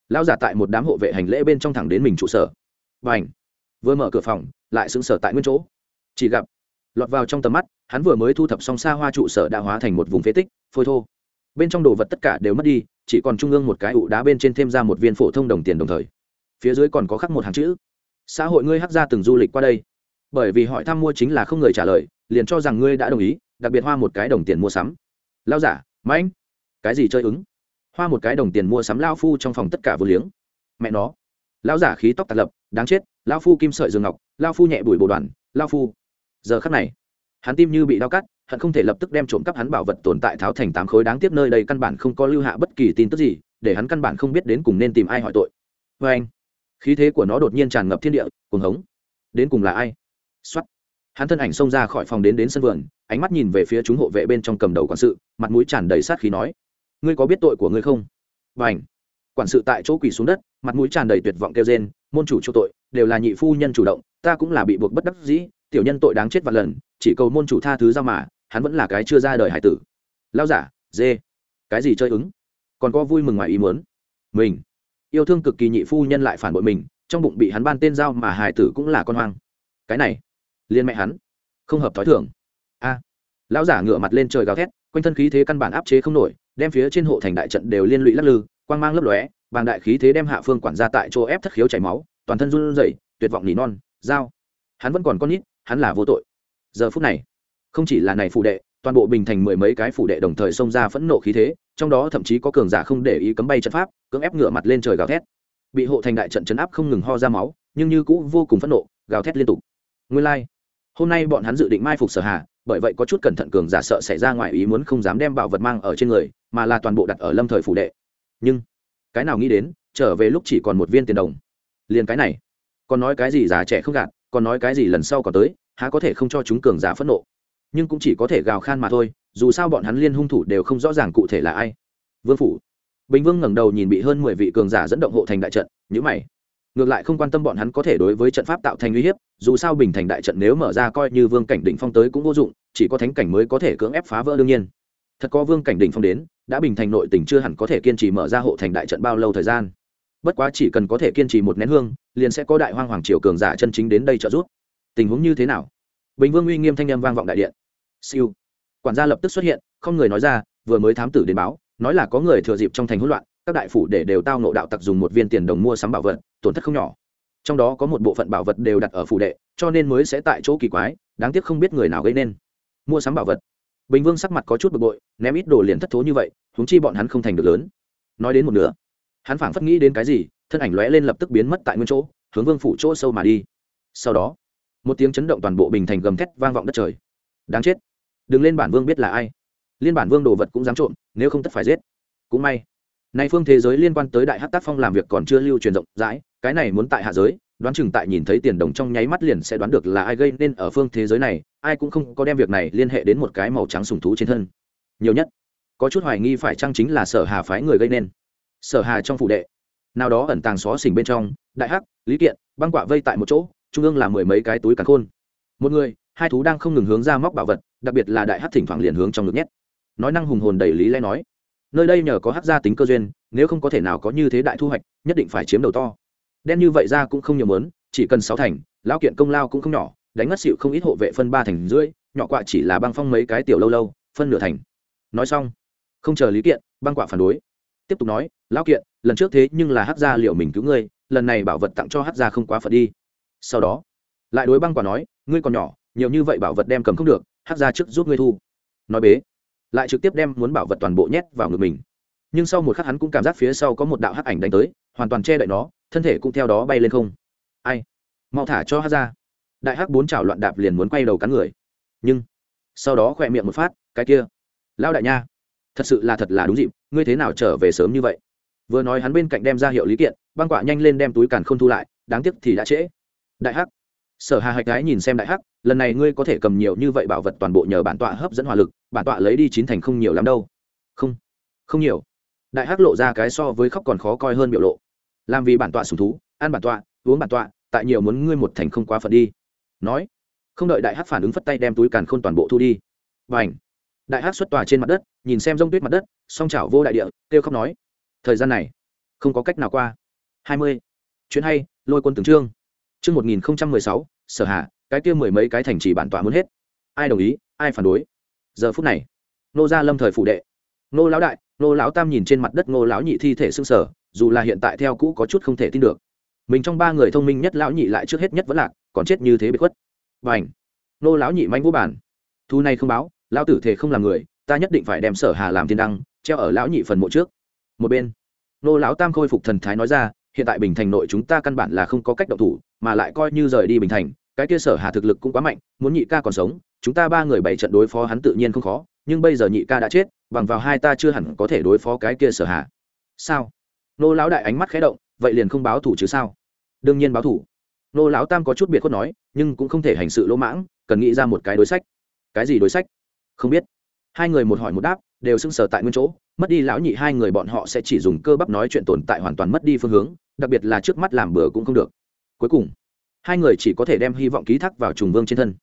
Lão giả tại một đám hộ vệ hành lễ bên trong thẳng đến mình trụ sở. Và ảnh vừa mở cửa phòng lại xứng sở tại nguyên chỗ. Chỉ gặp lọt vào trong tầm mắt hắn vừa mới thu thập xong xa hoa trụ sở đã hóa thành một vùng phế tích phôi thô. Bên trong đồ vật tất cả đều mất đi chỉ còn trung ương một cái ụ đá bên trên thêm ra một viên phổ thông đồng tiền đồng thời. Phía dưới còn có khắc một hàng chữ. Xã hội ngươi hắc ra từng du lịch qua đây. Bởi vì hỏi thăm mua chính là không người trả lời liền cho rằng ngươi đã đồng ý đặc biệt hoa một cái đồng tiền mua sắm. Lao giả, mãnh, cái gì chơi ứng? Hoa một cái đồng tiền mua sắm lao phu trong phòng tất cả vô liếng. Mẹ nó. Lao giả khí tóc tạt lập, đáng chết lao phu kim sợi dương ngọc lao phu nhẹ bụi bồ đoàn lao phu. Giờ khắc này, hắn tim như bị đau cắt hận không thể lập tức đem trộm cắp hắn bảo vật tồn tại tháo thành tám khối đáng tiếc nơi đây căn bản không có lưu hạ bất kỳ tin tức gì, để hắn căn bản không biết đến cùng nên tìm ai hỏi tội. Vê anh khí thế của nó đột nhiên tràn ngập thiên địa, cuồng hống. Đến cùng là ai? Xuất hắn thân ảnh xông ra khỏi phòng đến đến sân vườn, ánh mắt nhìn về phía chúng hộ vệ bên trong cầm đầu quản sự, mặt mũi tràn đầy sát khí nói, ngươi có biết tội của ngươi không? Và ảnh quản sự tại chỗ quỳ xuống đất, mặt mũi tràn đầy tuyệt vọng kêu rên, môn chủ chỗ tội, đều là nhị phu nhân chủ động, ta cũng là bị buộc bất đắc dĩ, tiểu nhân tội đáng chết vạn lần, chỉ cầu môn chủ tha thứ ra mà, hắn vẫn là cái chưa ra đời hải tử. Lao giả, dê. Cái gì chơi ứng? Còn có vui mừng ngoài ý muốn. Mình. Yêu thương cực kỳ nhị phu nhân lại phản bội mình, trong bụng bị hắn ban tên giao mà hải tử cũng là con hoang. Cái này liên mẹ hắn. Không hợp thói thường. A. Lão giả ngửa mặt lên trời gào thét, quanh thân khí thế căn bản áp chế không nổi, đem phía trên hộ thành đại trận đều liên lụy lắc lư, quang mang lấp lóe bằng đại khí thế đem hạ phương quản ra tại chỗ ép thất khiếu chảy máu, toàn thân run rẩy, tuyệt vọng nỉ non dao hắn vẫn còn con nít, hắn là vô tội. Giờ phút này, không chỉ là này phụ đệ, toàn bộ bình thành mười mấy cái phủ đệ đồng thời xông ra phẫn nộ khí thế, trong đó thậm chí có cường giả không để ý cấm bay trận pháp, cưỡng ép ngửa mặt lên trời gào thét. Bị hộ thành đại trận chấn áp không ngừng ho ra máu, nhưng như cũ vô cùng phẫn nộ, gào thét liên tục. Nguyên lai、like hôm nay bọn hắn dự định mai phục sở hà, bởi vậy có chút cẩn thận cường giả sợ xảy ra ngoài ý muốn không dám đem bảo vật mang ở trên người, mà là toàn bộ đặt ở lâm thời phủ đệ. Nhưng, cái nào nghĩ đến, trở về lúc chỉ còn một viên tiền đồng. Liền cái này, còn nói cái gì già trẻ không gạt, còn nói cái gì lần sau còn tới, há có thể không cho chúng cường giả phẫn nộ. Nhưng cũng chỉ có thể gào khan mà thôi, dù sao bọn hắn liên hung thủ đều không rõ ràng cụ thể là ai. Vương phủ. Bình vương ngẩng đầu nhìn bị hơn mười vị cường giả dẫn động hộ thành đại trận nhữ mày ngược lại không quan tâm bọn hắn có thể đối với trận pháp tạo thành uy hiếp, dù sao bình thành đại trận nếu mở ra coi như vương cảnh đỉnh phong tới cũng vô dụng, chỉ có thánh cảnh mới có thể cưỡng ép phá vỡ đương nhiên. Thật có vương cảnh đỉnh phong đến, đã bình thành nội tỉnh chưa hẳn có thể kiên trì mở ra hộ thành đại trận bao lâu thời gian. Bất quá chỉ cần có thể kiên trì một nén hương, liền sẽ có đại hoang hoàng triều cường giả chân chính đến đây trợ giúp. Tình huống như thế nào? Bình vương uy nghiêm thanh â m vang vọng đại điện. Siêu. Quản gia lập tức xuất hiện, không người nói ra, vừa mới thám tử đến báo, nói là có người thừa dịp trong thành hỗn loạn các đại phủ để đều tao nộ đạo tặc dùng một viên tiền đồng mua sắm bảo vật, tổn thất không nhỏ. Trong đó có một bộ phận bảo vật đều đặt ở phủ đệ, cho nên mới sẽ tại chỗ kỳ quái, đáng tiếc không biết người nào gây nên. Mua sắm bảo vật. Bình vương sắc mặt có chút bực bội, ném ít đồ liền thất thố như vậy húng chi bọn hắn không thành được lớn. Nói đến một nửa, hắn phảng phất nghĩ đến cái gì, thân ảnh lóe lên lập tức biến mất tại nguyên chỗ, hướng vương phủ chỗ sâu mà đi. Sau đó, một tiếng chấn động toàn bộ bình thành gầm thét vang vọng đất trời. Đáng chết. Đừng lên bản vương biết là ai. Liên bản vương đồ vật cũng dám trộm, nếu không tất phải giết. Cũng may nay phương thế giới liên quan tới đại hát tác phong làm việc còn chưa lưu truyền rộng rãi, cái này muốn tại hạ giới, đoán chừng tại nhìn thấy tiền đồng trong nháy mắt liền sẽ đoán được là ai gây nên ở phương thế giới này, ai cũng không có đem việc này liên hệ đến một cái màu trắng sùng thú trên thân. Nhiều nhất, có chút hoài nghi phải chăng chính là sở hà phái người gây nên. Sở hà trong phủ đệ, nào đó ẩn tàng xó xỉnh bên trong, đại hắc, lý kiện, băng quạ vây tại một chỗ, trung ương là mười mấy cái túi cả khôn. Một người, hai thú đang không ngừng hướng ra móc bảo vật, đặc biệt là đại hắc thỉnh thoảng liền hướng trong ngực nhét. Nói năng hùng hồn đầy lý lẽ nói nơi đây nhờ có hát gia tính cơ duyên, nếu không có thể nào có như thế đại thu hoạch, nhất định phải chiếm đầu to. Đen như vậy ra cũng không nhiều mớn chỉ cần sáu thành, lão kiện công lao cũng không nhỏ, đánh ngất xịu không ít hộ vệ phân ba thành rưỡi, nhỏ quạ chỉ là băng phong mấy cái tiểu lâu lâu, phân nửa thành. Nói xong, không chờ lý kiện, băng quạ phản đối. Tiếp tục nói, lão kiện, lần trước thế nhưng là hát gia liệu mình cứu ngươi, lần này bảo vật tặng cho hát gia không quá phật đi. Sau đó, lại đối băng quả nói, ngươi còn nhỏ, nhiều như vậy bảo vật đem cầm không được hát gia trước giúp ngươi thu. Nói bế lại trực tiếp đem muốn bảo vật toàn bộ nhét vào ngực mình. Nhưng sau một khắc hắn cũng cảm giác phía sau có một đạo hắc ảnh đánh tới, hoàn toàn che đậy nó, thân thể cũng theo đó bay lên không. Ai? Mau thả cho hát ra. Đại hắc bốn chảo loạn đạp liền muốn quay đầu cắn người. Nhưng, sau đó khỏe miệng một phát, cái kia. Lao đại nha, thật sự là thật là đúng dịp, ngươi thế nào trở về sớm như vậy? Vừa nói hắn bên cạnh đem ra hiệu lý kiện, băng quạ nhanh lên đem túi càn không thu lại, đáng tiếc thì đã trễ. Đại hắc. Sở hà hạch gái nhìn xem đại hắc lần này ngươi có thể cầm nhiều như vậy bảo vật toàn bộ nhờ bản tọa hấp dẫn hỏa lực, bản tọa lấy đi chín thành không nhiều lắm đâu. Không không nhiều. Đại hắc lộ ra cái so với khóc còn khó coi hơn biểu lộ. Làm vì bản tọa sùng thú, ăn bản tọa, uống bản tọa, tại nhiều muốn ngươi một thành không quá phận đi. Nói, không đợi đại hắc phản ứng phất tay đem túi càn khôn toàn bộ thu đi. Và ảnh đại hắc xuất tòa trên mặt đất, nhìn xem rông tuyết mặt đất, song chảo vô đại địa, kêu khóc nói, thời gian này, không có cách nào qua. Hai mươi. Chuyện hay, lôi quân từng trương chương một nghìn sáu, sở hạ cái kia mười mấy cái thành trì bản tọa muốn hết. Ai đồng ý, ai phản đối? Giờ phút này nô gia lâm thời phụ đệ. Nô lão đại nô lão tam nhìn trên mặt đất nô lão nhị thi thể xương sở dù là hiện tại theo cũ có chút không thể tin được. Mình trong ba người thông minh nhất lão nhị lại trước hết nhất vẫn lạc, còn chết như thế bị khuất. Và ảnh nô lão nhị manh vô bản thu này không báo, lão tử thể không làm người, ta nhất định phải đem sở hà làm thiên đăng, treo ở lão nhị phần mộ trước. Một bên nô lão tam khôi phục thần thái nói ra, hiện tại bình thành nội chúng ta căn bản là không có cách động thủ, mà lại coi như rời đi bình thành cái kia sở hà thực lực cũng quá mạnh, muốn nhị ca còn sống, chúng ta ba người bảy trận đối phó hắn tự nhiên không khó, nhưng bây giờ nhị ca đã chết, bằng vào hai ta chưa hẳn có thể đối phó cái kia sở hà. Sao? Nô lão đại ánh mắt khẽ động, vậy liền không báo thủ chứ sao? Đương nhiên báo thủ. Nô lão tam có chút biệt khuất nói, nhưng cũng không thể hành sự lỗ mãng, cần nghĩ ra một cái đối sách. Cái gì đối sách? Không biết. Hai người một hỏi một đáp, đều sưng sờ tại nguyên chỗ, mất đi lão nhị hai người bọn họ sẽ chỉ dùng cơ bắp nói chuyện tồn tại hoàn toàn mất đi phương hướng, đặc biệt là trước mắt làm bừa cũng không được. Cuối cùng hai người chỉ có thể đem hy vọng ký thác vào trùng vương trên thân.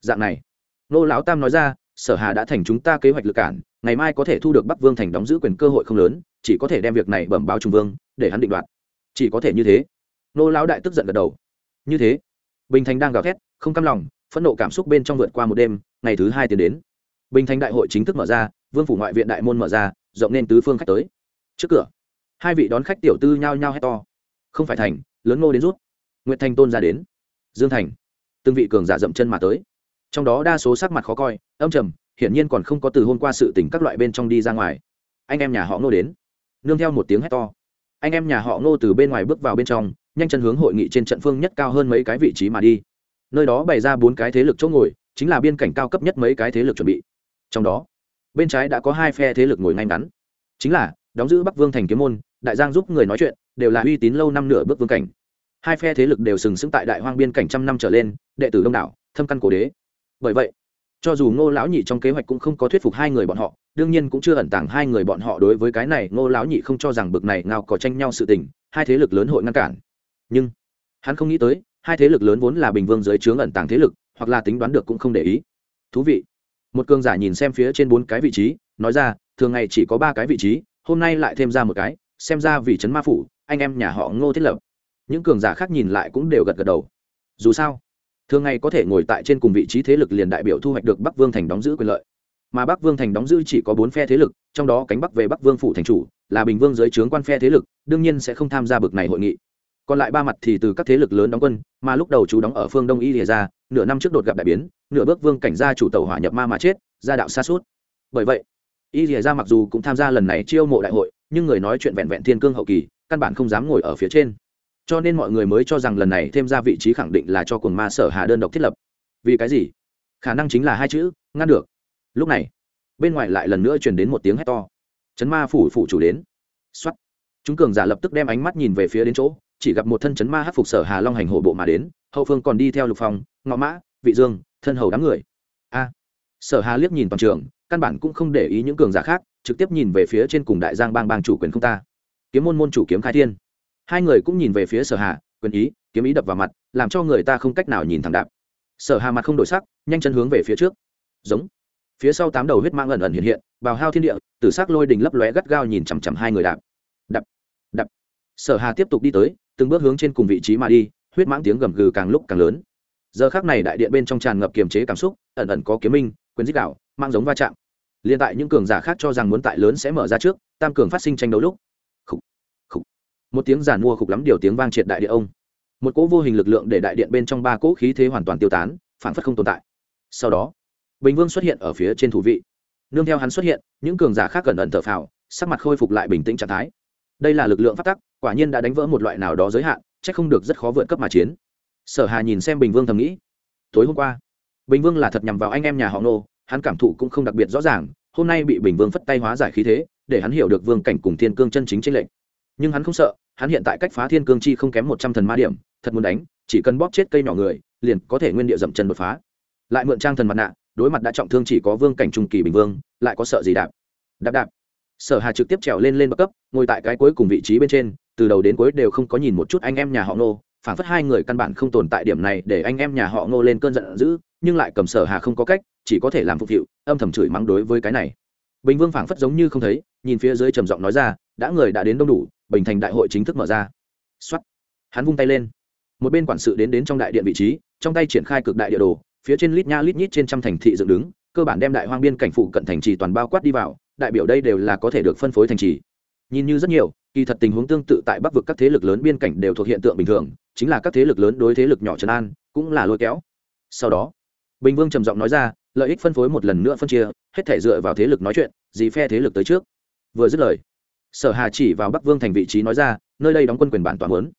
Dạng này nô lão tam nói ra, sở hà đã thành chúng ta kế hoạch lực cản, ngày mai có thể thu được bắc vương thành đóng giữ quyền cơ hội không lớn, chỉ có thể đem việc này bẩm báo trùng vương, để hắn định đoạt. Chỉ có thể như thế. Nô lão đại tức giận gật đầu. Như thế, bình thành đang gào thét, không cam lòng, phẫn nộ cảm xúc bên trong vượt qua một đêm, ngày thứ hai tiến đến. Bình thành đại hội chính thức mở ra, vương phủ ngoại viện đại môn mở ra, rộng nên tứ phương khách tới. Trước cửa, hai vị đón khách tiểu tư nhao nhao hét to. Không phải thành, lớn ngô đến rút. Nguyệt thành tôn ra đến dương thành. Từng vị cường giả dậm chân mà tới. Trong đó đa số sắc mặt khó coi, âm trầm, hiển nhiên còn không có từ hôm qua sự tình các loại bên trong đi ra ngoài. Anh em nhà họ ngô đến. Nương theo một tiếng hét to. Anh em nhà họ ngô từ bên ngoài bước vào bên trong, nhanh chân hướng hội nghị trên trận phương nhất cao hơn mấy cái vị trí mà đi. Nơi đó bày ra bốn cái thế lực chỗ ngồi, chính là biên cảnh cao cấp nhất mấy cái thế lực chuẩn bị. Trong đó, bên trái đã có hai phe thế lực ngồi ngay ngắn. Chính là, đóng giữ bắc vương thành kiếm môn, đại giang giúp người nói chuyện, đều là uy tín lâu năm nửa bước vương cảnh hai phe thế lực đều sừng sững tại đại hoang biên cảnh trăm năm trở lên, đệ tử đông đảo, thâm căn cổ đế. Bởi vậy, cho dù ngô lão nhị trong kế hoạch cũng không có thuyết phục hai người bọn họ, đương nhiên cũng chưa ẩn tàng hai người bọn họ đối với cái này, ngô lão nhị không cho rằng bực này nào có tranh nhau sự tình, hai thế lực lớn hội ngăn cản. Nhưng, hắn không nghĩ tới, hai thế lực lớn vốn là bình vương dưới trướng ẩn tàng thế lực, hoặc là tính đoán được cũng không để ý. Thú vị. Một cường giả nhìn xem phía trên bốn cái vị trí, nói ra, thường ngày chỉ có ba cái vị trí, hôm nay lại thêm ra một cái, xem ra vì trấn ma phủ, anh em nhà họ ngô thiết lập những cường giả khác nhìn lại cũng đều gật gật đầu. Dù sao, thường ngày có thể ngồi tại trên cùng vị trí thế lực liền đại biểu thu hoạch được bắc vương thành đóng giữ quyền lợi. Mà bắc vương thành đóng giữ chỉ có bốn phe thế lực, trong đó cánh bắc về bắc vương phủ thành chủ, là bình vương dưới trướng quan phe thế lực, đương nhiên sẽ không tham gia bực này hội nghị. Còn lại ba mặt thì từ các thế lực lớn đóng quân, mà lúc đầu chú đóng ở phương đông y lìa ra, nửa năm trước đột gặp đại biến, nửa bước vương cảnh gia chủ tàu hỏa nhập ma mà chết, gia đạo xa suốt. Bởi vậy, y lìa ra mặc dù cũng tham gia lần này chiêu mộ đại hội, nhưng người nói chuyện vẹn vẹn thiên cương hậu kỳ, căn bản không dám ngồi ở phía trên cho nên mọi người mới cho rằng lần này thêm ra vị trí khẳng định là cho cuồng ma sở hà đơn độc thiết lập. Vì cái gì? Khả năng chính là hai chữ, ngăn được. Lúc này, bên ngoài lại lần nữa truyền đến một tiếng hét to. Chấn ma phủ phủ chủ đến. Xuất chúng cường giả lập tức đem ánh mắt nhìn về phía đến chỗ, chỉ gặp một thân chấn ma hát phục sở hà long hành hổ bộ mà đến, hậu phương còn đi theo lục phong, ngọ mã, vị dương, thân hầu đám người. A. Sở hà liếc nhìn toàn trường, căn bản cũng không để ý những cường giả khác, trực tiếp nhìn về phía trên cùng đại giang bang bang chủ quyền không ta. Kiếm môn môn chủ kiếm khai thiên hai người cũng nhìn về phía sở hà, quyền ý, kiếm ý đập vào mặt, làm cho người ta không cách nào nhìn thẳng đạp. Sở hà mặt không đổi sắc, nhanh chân hướng về phía trước. Giống. Phía sau tám đầu huyết mang ẩn ẩn hiện hiện vào hao thiên địa, tử sắc lôi đình lấp lóe gắt gao nhìn chằm chằm hai người đạp. Đập. Đập. Sở hà tiếp tục đi tới, từng bước hướng trên cùng vị trí mà đi, huyết mãng tiếng gầm gừ càng lúc càng lớn. Giờ khác này đại điện bên trong tràn ngập kiềm chế cảm xúc, ẩn ẩn có kiếm minh, quyền dích đạo mang giống va chạm. Liên tại những cường giả khác cho rằng muốn tại lớn sẽ mở ra trước, tam cường phát sinh tranh đấu lúc một tiếng giản mua khục lắm điều tiếng vang triệt đại địa ông. Một cỗ vô hình lực lượng để đại điện bên trong ba cỗ khí thế hoàn toàn tiêu tán, phản phất không tồn tại. Sau đó, bình vương xuất hiện ở phía trên thủ vị. Nương theo hắn xuất hiện, những cường giả khác cẩn ẩn thở phào, sắc mặt khôi phục lại bình tĩnh trạng thái. Đây là lực lượng phát tắc, quả nhiên đã đánh vỡ một loại nào đó giới hạn c h ắ c không được rất khó vượt cấp mà chiến. Sở hà nhìn xem bình vương thầm nghĩ, tối hôm qua, bình vương là thật nhằm vào anh em nhà họ nô hắn cảm thụ cũng không đặc biệt rõ ràng, hôm nay bị bình vương phất tay hóa giải khí thế, để hắn hiểu được vương cảnh cùng thiên cương chân chính tranh lệnh nhưng hắn không sợ hắn hiện tại cách phá thiên cương chi không kém một trăm thần ma điểm thật muốn đánh chỉ cần bóp chết cây nhỏ người liền có thể nguyên địa dậm chân đột phá. Lại mượn trang thần mặt nạ đối mặt đã trọng thương chỉ có vương cảnh trung kỳ bình vương lại có sợ gì đạp? Đạp đạp. Sở hà trực tiếp trèo lên lên bậc cấp ngồi tại cái cuối cùng vị trí bên trên từ đầu đến cuối đều không có nhìn một chút anh em nhà họ Ngô, phản phất hai người căn bản không tồn tại điểm này để anh em nhà họ Ngô lên cơn giận dữ nhưng lại cầm sở hà không có cách chỉ có thể làm phục vụ âm thầm chửi mắng đối với cái này. Bình vương phảng phất giống như không thấy nhìn phía dưới trầm giọng nói ra đã người đã đến đông đủ bình thành đại hội chính thức mở ra. Xuất hắn vung tay lên. Một bên quản sự đến đến trong đại điện vị trí, trong tay triển khai cực đại địa đồ, phía trên lít nha lít nhít trên trăm thành thị dựng đứng, cơ bản đem đại hoang biên cảnh phụ cận thành trì toàn bao quát đi vào, đại biểu đây đều là có thể được phân phối thành trì. Nhìn như rất nhiều, kỳ thật tình huống tương tự tại bắc vực các thế lực lớn biên cảnh đều thuộc hiện tượng bình thường, chính là các thế lực lớn đối thế lực nhỏ trấn an cũng là lôi kéo. Sau đó, bình vương trầm giọng nói ra, lợi ích phân phối một lần nữa phân chia, hết thể dựa vào thế lực nói chuyện gì phe thế lực tới trước. Vừa dứt lời sở hà chỉ vào bắc vương thành vị trí nói ra, nơi đây đóng quân quyền bản toàn muốn.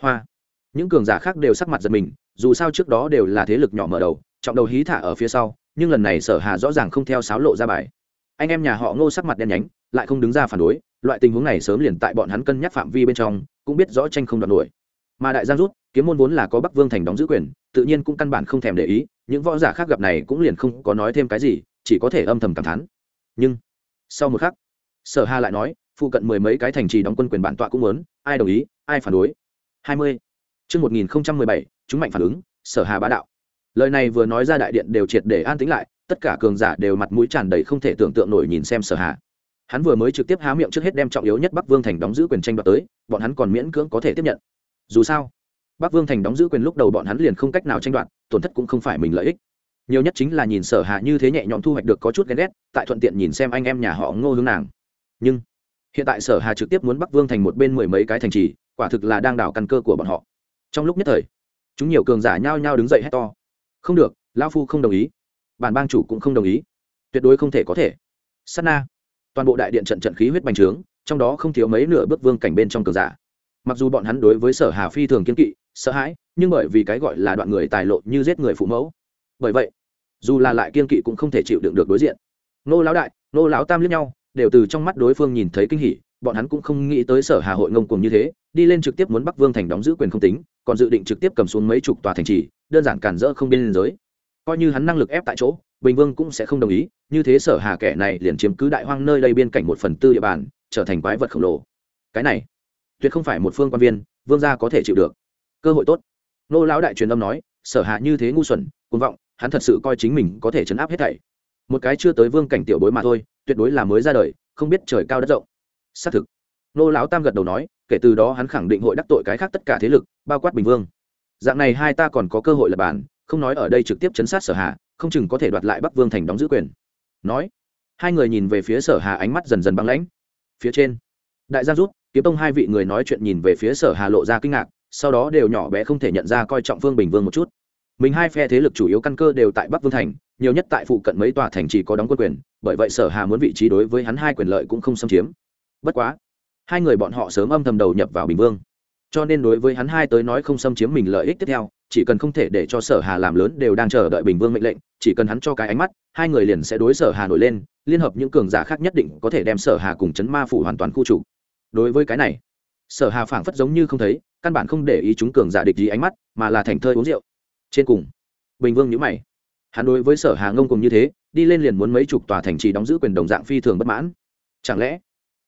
hoa. Những cường giả khác đều sắc mặt giật mình, dù sao trước đó đều là thế lực nhỏ mở đầu, trọng đầu hí thả ở phía sau, nhưng lần này sở hà rõ ràng không theo sáo lộ ra bài. Anh em nhà họ ngô sắc mặt đen nhánh, lại không đứng ra phản đối, loại tình huống này sớm liền tại bọn hắn cân nhắc phạm vi bên trong, cũng biết rõ tranh không đoạt nổi. Mà đại giang rút, kiếm môn vốn là có bắc vương thành đóng giữ quyền, tự nhiên cũng căn bản không thèm để ý, những võ giả khác gặp này cũng liền không có nói thêm cái gì, chỉ có thể âm thầm cảm thán. Nhưng, sau một khắc, sở hà lại nói phụ cận mười mấy cái thành trì đóng quân quyền bản tọa cũng muốn, ai đồng ý, ai phản đối? Hai mươi. Chương một nghìn mười bảy, chúng mạnh phản ứng, sở hà bá đạo. Lời này vừa nói ra đại điện đều triệt để an tĩnh lại, tất cả cường giả đều mặt mũi tràn đầy không thể tưởng tượng nổi nhìn xem sở hà. Hắn vừa mới trực tiếp há miệng trước hết đem trọng yếu nhất bắc vương thành đóng giữ quyền tranh đoạt tới, bọn hắn còn miễn cưỡng có thể tiếp nhận. Dù sao, bắc vương thành đóng giữ quyền lúc đầu bọn hắn liền không cách nào tranh đoạt, tổn thất cũng không phải mình lợi ích. Nhiều nhất chính là nhìn sở hạ như thế nhẹ nhõm thu hoạch được có chút ghen ghét, tại thuận tiện nhìn xem anh em nhà họ ngô hướng nàng. Nhưng hiện tại sở hà trực tiếp muốn bắc vương thành một bên mười mấy cái thành trì, quả thực là đang đảo căn cơ của bọn họ. Trong lúc nhất thời, chúng nhiều cường giả nhao nhao đứng dậy hét to. Không được lao phu không đồng ý. Bản bang chủ cũng không đồng ý. Tuyệt đối không thể có thể. Sát na. Toàn bộ đại điện trận trận khí huyết bành trướng, trong đó không thiếu mấy nửa bước vương cảnh bên trong cường giả. Mặc dù bọn hắn đối với sở hà phi thường kiên kỵ, sợ hãi, nhưng bởi vì cái gọi là đoạn người tài lộ như giết người phụ mẫu. Bởi vậy, dù là lại kiên kỵ cũng không thể chịu đựng được đối diện. Nô lão đại, nô lão tam liếc nhau đều từ trong mắt đối phương nhìn thấy kinh hỉ, bọn hắn cũng không nghĩ tới sở hà hội ngông cuồng như thế, đi lên trực tiếp muốn bắc vương thành đóng giữ quyền không tính, còn dự định trực tiếp cầm xuống mấy chục tòa thành trì, đơn giản cản rỡ không biên giới. Coi như hắn năng lực ép tại chỗ, bình vương cũng sẽ không đồng ý, như thế sở hà kẻ này liền chiếm cứ đại hoang nơi đây biên cảnh một phần tư địa bàn, trở thành quái vật khổng lồ. Cái này, tuyệt không phải một phương quan viên, vương gia có thể chịu được. Cơ hội tốt. Nô lão đại truyền âm nói, sở hạ như thế ngu xuẩn, cuồng vọng, hắn thật sự coi chính mình có thể chấn áp hết thảy. Một cái chưa tới vương cảnh tiểu bối mà thôi tuyệt đối là mới ra đời, không biết trời cao đất rộng. Xác thực. Nô lão tam gật đầu nói, kể từ đó hắn khẳng định hội đắc tội cái khác tất cả thế lực, bao quát bình vương. Dạng này hai ta còn có cơ hội lập bản không nói ở đây trực tiếp chấn sát sở hạ không chừng có thể đoạt lại bắc vương thành đóng giữ quyền. Nói. Hai người nhìn về phía sở hà ánh mắt dần dần băng lãnh. Phía trên. Đại gia rút, kiếm tông hai vị người nói chuyện nhìn về phía sở hà lộ ra kinh ngạc, sau đó đều nhỏ bé không thể nhận ra coi trọng phương bình vương một chút mình hai phe thế lực chủ yếu căn cơ đều tại bắc vương thành, nhiều nhất tại phụ cận mấy tòa thành chỉ có đóng quân quyền, bởi vậy sở hà muốn vị trí đối với hắn hai quyền lợi cũng không xâm chiếm. Bất quá, hai người bọn họ sớm âm thầm đầu nhập vào bình vương. Cho nên đối với hắn hai tới nói không xâm chiếm mình lợi ích tiếp theo, chỉ cần không thể để cho sở hà làm lớn đều đang chờ đợi bình vương mệnh lệnh, chỉ cần hắn cho cái ánh mắt, hai người liền sẽ đối sở hà nổi lên, liên hợp những cường giả khác nhất định có thể đem sở hà cùng chấn ma phủ hoàn toàn khu trục. Đối với cái này, sở hà phảng phất giống như không thấy, căn bản không để ý chúng cường giả địch gì ánh mắt, mà là thành thơi uống rượu trên cùng, bình vương nhữ mày. Hắn đối với sở hà ngông cùng như thế, đi lên liền muốn mấy chục tòa thành trì đóng giữ quyền đồng dạng phi thường bất mãn. Chẳng lẽ,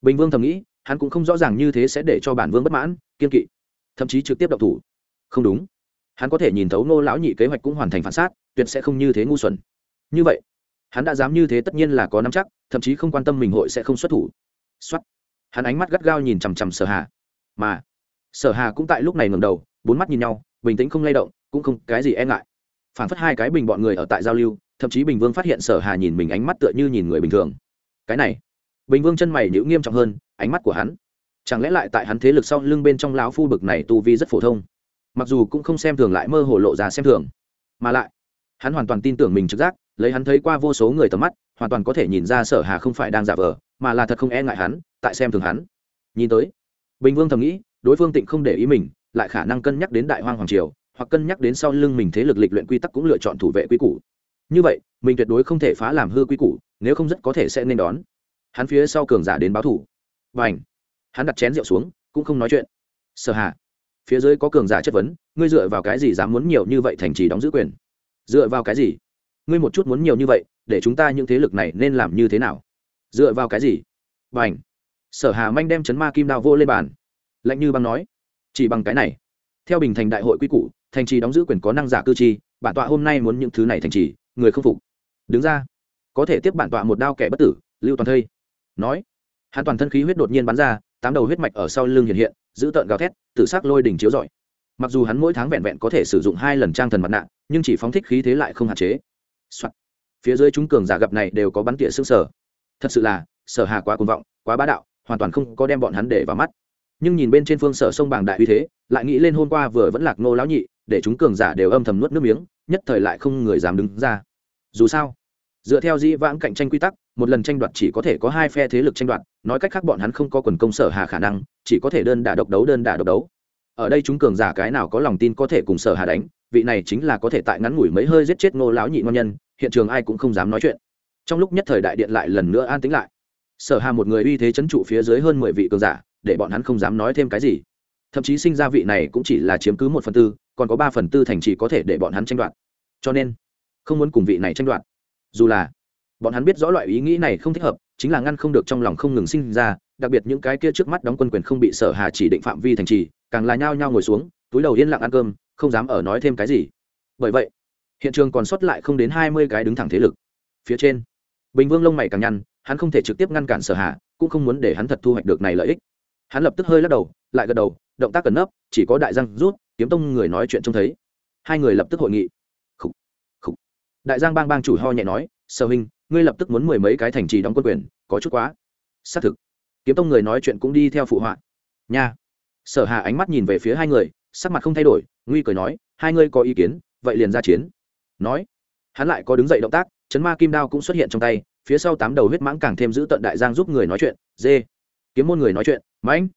bình vương thầm nghĩ, hắn cũng không rõ ràng như thế sẽ để cho bản vương bất mãn, kiên kỵ, thậm chí trực tiếp độc thủ. Không đúng. Hắn có thể nhìn thấu nô lão nhị kế hoạch cũng hoàn thành phản sát, tuyệt sẽ không như thế ngu xuẩn. Như vậy, hắn đã dám như thế tất nhiên là có nắm chắc, thậm chí không quan tâm mình hội sẽ không xuất thủ. Xuất hắn ánh mắt gắt gao nhìn chằm chằm sở hà. Mà, sở hà cũng tại lúc này ngẩng đầu, bốn mắt nhìn nhau, bình tĩnh không lay động cũng không cái gì e ngại. Phản phất hai cái bình bọn người ở tại giao lưu, thậm chí bình vương phát hiện sở hà nhìn mình ánh mắt tựa như nhìn người bình thường. Cái này, bình vương chân mày nhữ nghiêm trọng hơn, ánh mắt của hắn, chẳng lẽ lại tại hắn thế lực sau lưng bên trong lão phu bực này tu vi rất phổ thông? Mặc dù cũng không xem thường lại mơ hồ lộ ra xem thường, mà lại, hắn hoàn toàn tin tưởng mình trực giác, lấy hắn thấy qua vô số người tầm mắt, hoàn toàn có thể nhìn ra sở hà không phải đang giả vờ, mà là thật không e ngại hắn, tại xem thường hắn. Nhìn tới, bình vương thầm nghĩ, đối phương tịnh không để ý mình, lại khả năng cân nhắc đến đại hoang hoàng triều hoặc cân nhắc đến sau lưng mình thế lực lịch luyện quy tắc cũng lựa chọn thủ vệ quy củ. Như vậy, mình tuyệt đối không thể phá làm hư quy củ, nếu không rất có thể sẽ nên đón. Hắn phía sau cường giả đến báo thủ. Và ảnh hắn đặt chén rượu xuống, cũng không nói chuyện. Sở hạ phía dưới có cường giả chất vấn, ngươi dựa vào cái gì dám muốn nhiều như vậy thành trì đóng giữ quyền? Dựa vào cái gì? Ngươi một chút muốn nhiều như vậy, để chúng ta những thế lực này nên làm như thế nào? Dựa vào cái gì? B à n h sở hà manh đem chấn ma kim đao vô lên bàn. Lạnh như băng nói. Chỉ bằng cái này. Theo bình thành đại hội quy củ thành trì đóng giữ quyền có năng giả cư chi, bản tọa hôm nay muốn những thứ này thành trì, người không phục. Đứng ra. Có thể tiếp bản tọa một đao kẻ bất tử, lưu toàn thây. Nói. Hắn toàn thân khí huyết đột nhiên bắn ra, tám đầu huyết mạch ở sau lưng hiện hiện, giữ tợn gào thét tự xác lôi đỉnh chiếu rọi. Mặc dù hắn mỗi tháng vẹn vẹn có thể sử dụng hai lần trang thần mặt nạ, nhưng chỉ phóng thích khí thế lại không hạn chế、Soạn. phía dưới chúng cường giả gặp này đều có bắn tỉa xương sở thật sự là, sở hà quá cuồng vọng, quá bá đạo, hoàn toàn không có đem bọn hắn để vào mắt. Nhưng nhìn bên trên phương sở sông bảng đại uy thế, lại nghĩ lên hôm qua vừa vẫn lạc nô lão nhị để chúng cường giả đều âm thầm nuốt nước miếng, nhất thời lại không người dám đứng ra. Dù sao, dựa theo dĩ vãng cạnh tranh quy tắc, một lần tranh đoạt chỉ có thể có hai phe thế lực tranh đoạt, nói cách khác bọn hắn không có quần công sở hà khả năng, chỉ có thể đơn đả độc đấu, đơn đả độc đấu. Ở đây chúng cường giả cái nào có lòng tin có thể cùng sở hà đánh, vị này chính là có thể tại ngắn ngủi mấy hơi giết chết ngô lão nhị ngon nhân, hiện trường ai cũng không dám nói chuyện. Trong lúc nhất thời đại điện lại lần nữa an tĩnh lại. Sở hà một người uy thế chấn trụ phía dưới hơn mười vị cường giả, để bọn hắn không dám nói thêm cái gì. Thậm chí sinh ra vị này cũng chỉ là chiếm cứ một phần tư còn có ba phần tư thành trì có thể để bọn hắn tranh đoạt. Cho nên, không muốn cùng vị này tranh đoạt. Dù là, bọn hắn biết rõ loại ý nghĩ này không thích hợp, chính là ngăn không được trong lòng không ngừng sinh ra, đặc biệt những cái kia trước mắt đóng quân quyền không bị sở hà chỉ định phạm vi thành trì, càng là nhao nhao ngồi xuống, túi đầu yên lặng ăn cơm, không dám ở nói thêm cái gì. Bởi vậy, hiện trường còn sót lại không đến hai mươi cái đứng thẳng thế lực. Phía trên, bình vương lông mày càng nhăn, hắn không thể trực tiếp ngăn cản sở hà, cũng không muốn để hắn thật thu hoạch được này lợi ích. Hắn lập tức hơi lắc đầu, lại gật đầu động tác cẩn nấp, chỉ có đại giang rút, kiếm tông người nói chuyện trông thấy. Hai người lập tức hội nghị. Khủ. Khủ. đại giang bang bang chủ ho nhẹ nói, sở huynh, ngươi lập tức muốn mười mấy cái thành trì đóng quân quyền, có chút quá. Xác thực. Kiếm tông người nói chuyện cũng đi theo phụ họa. Nha. Sở hà ánh mắt nhìn về phía hai người, sắc mặt không thay đổi, nguy cười nói, hai ngươi có ý kiến, vậy liền ra chiến. Nói. Hắn lại có đứng dậy động tác, chấn ma kim đao cũng xuất hiện trong tay, phía sau tám đầu huyết mãng càng thêm giữ tận đại giang giúp người nói chuyện. Dê. Kiếm môn người nói chuyện, mãnh.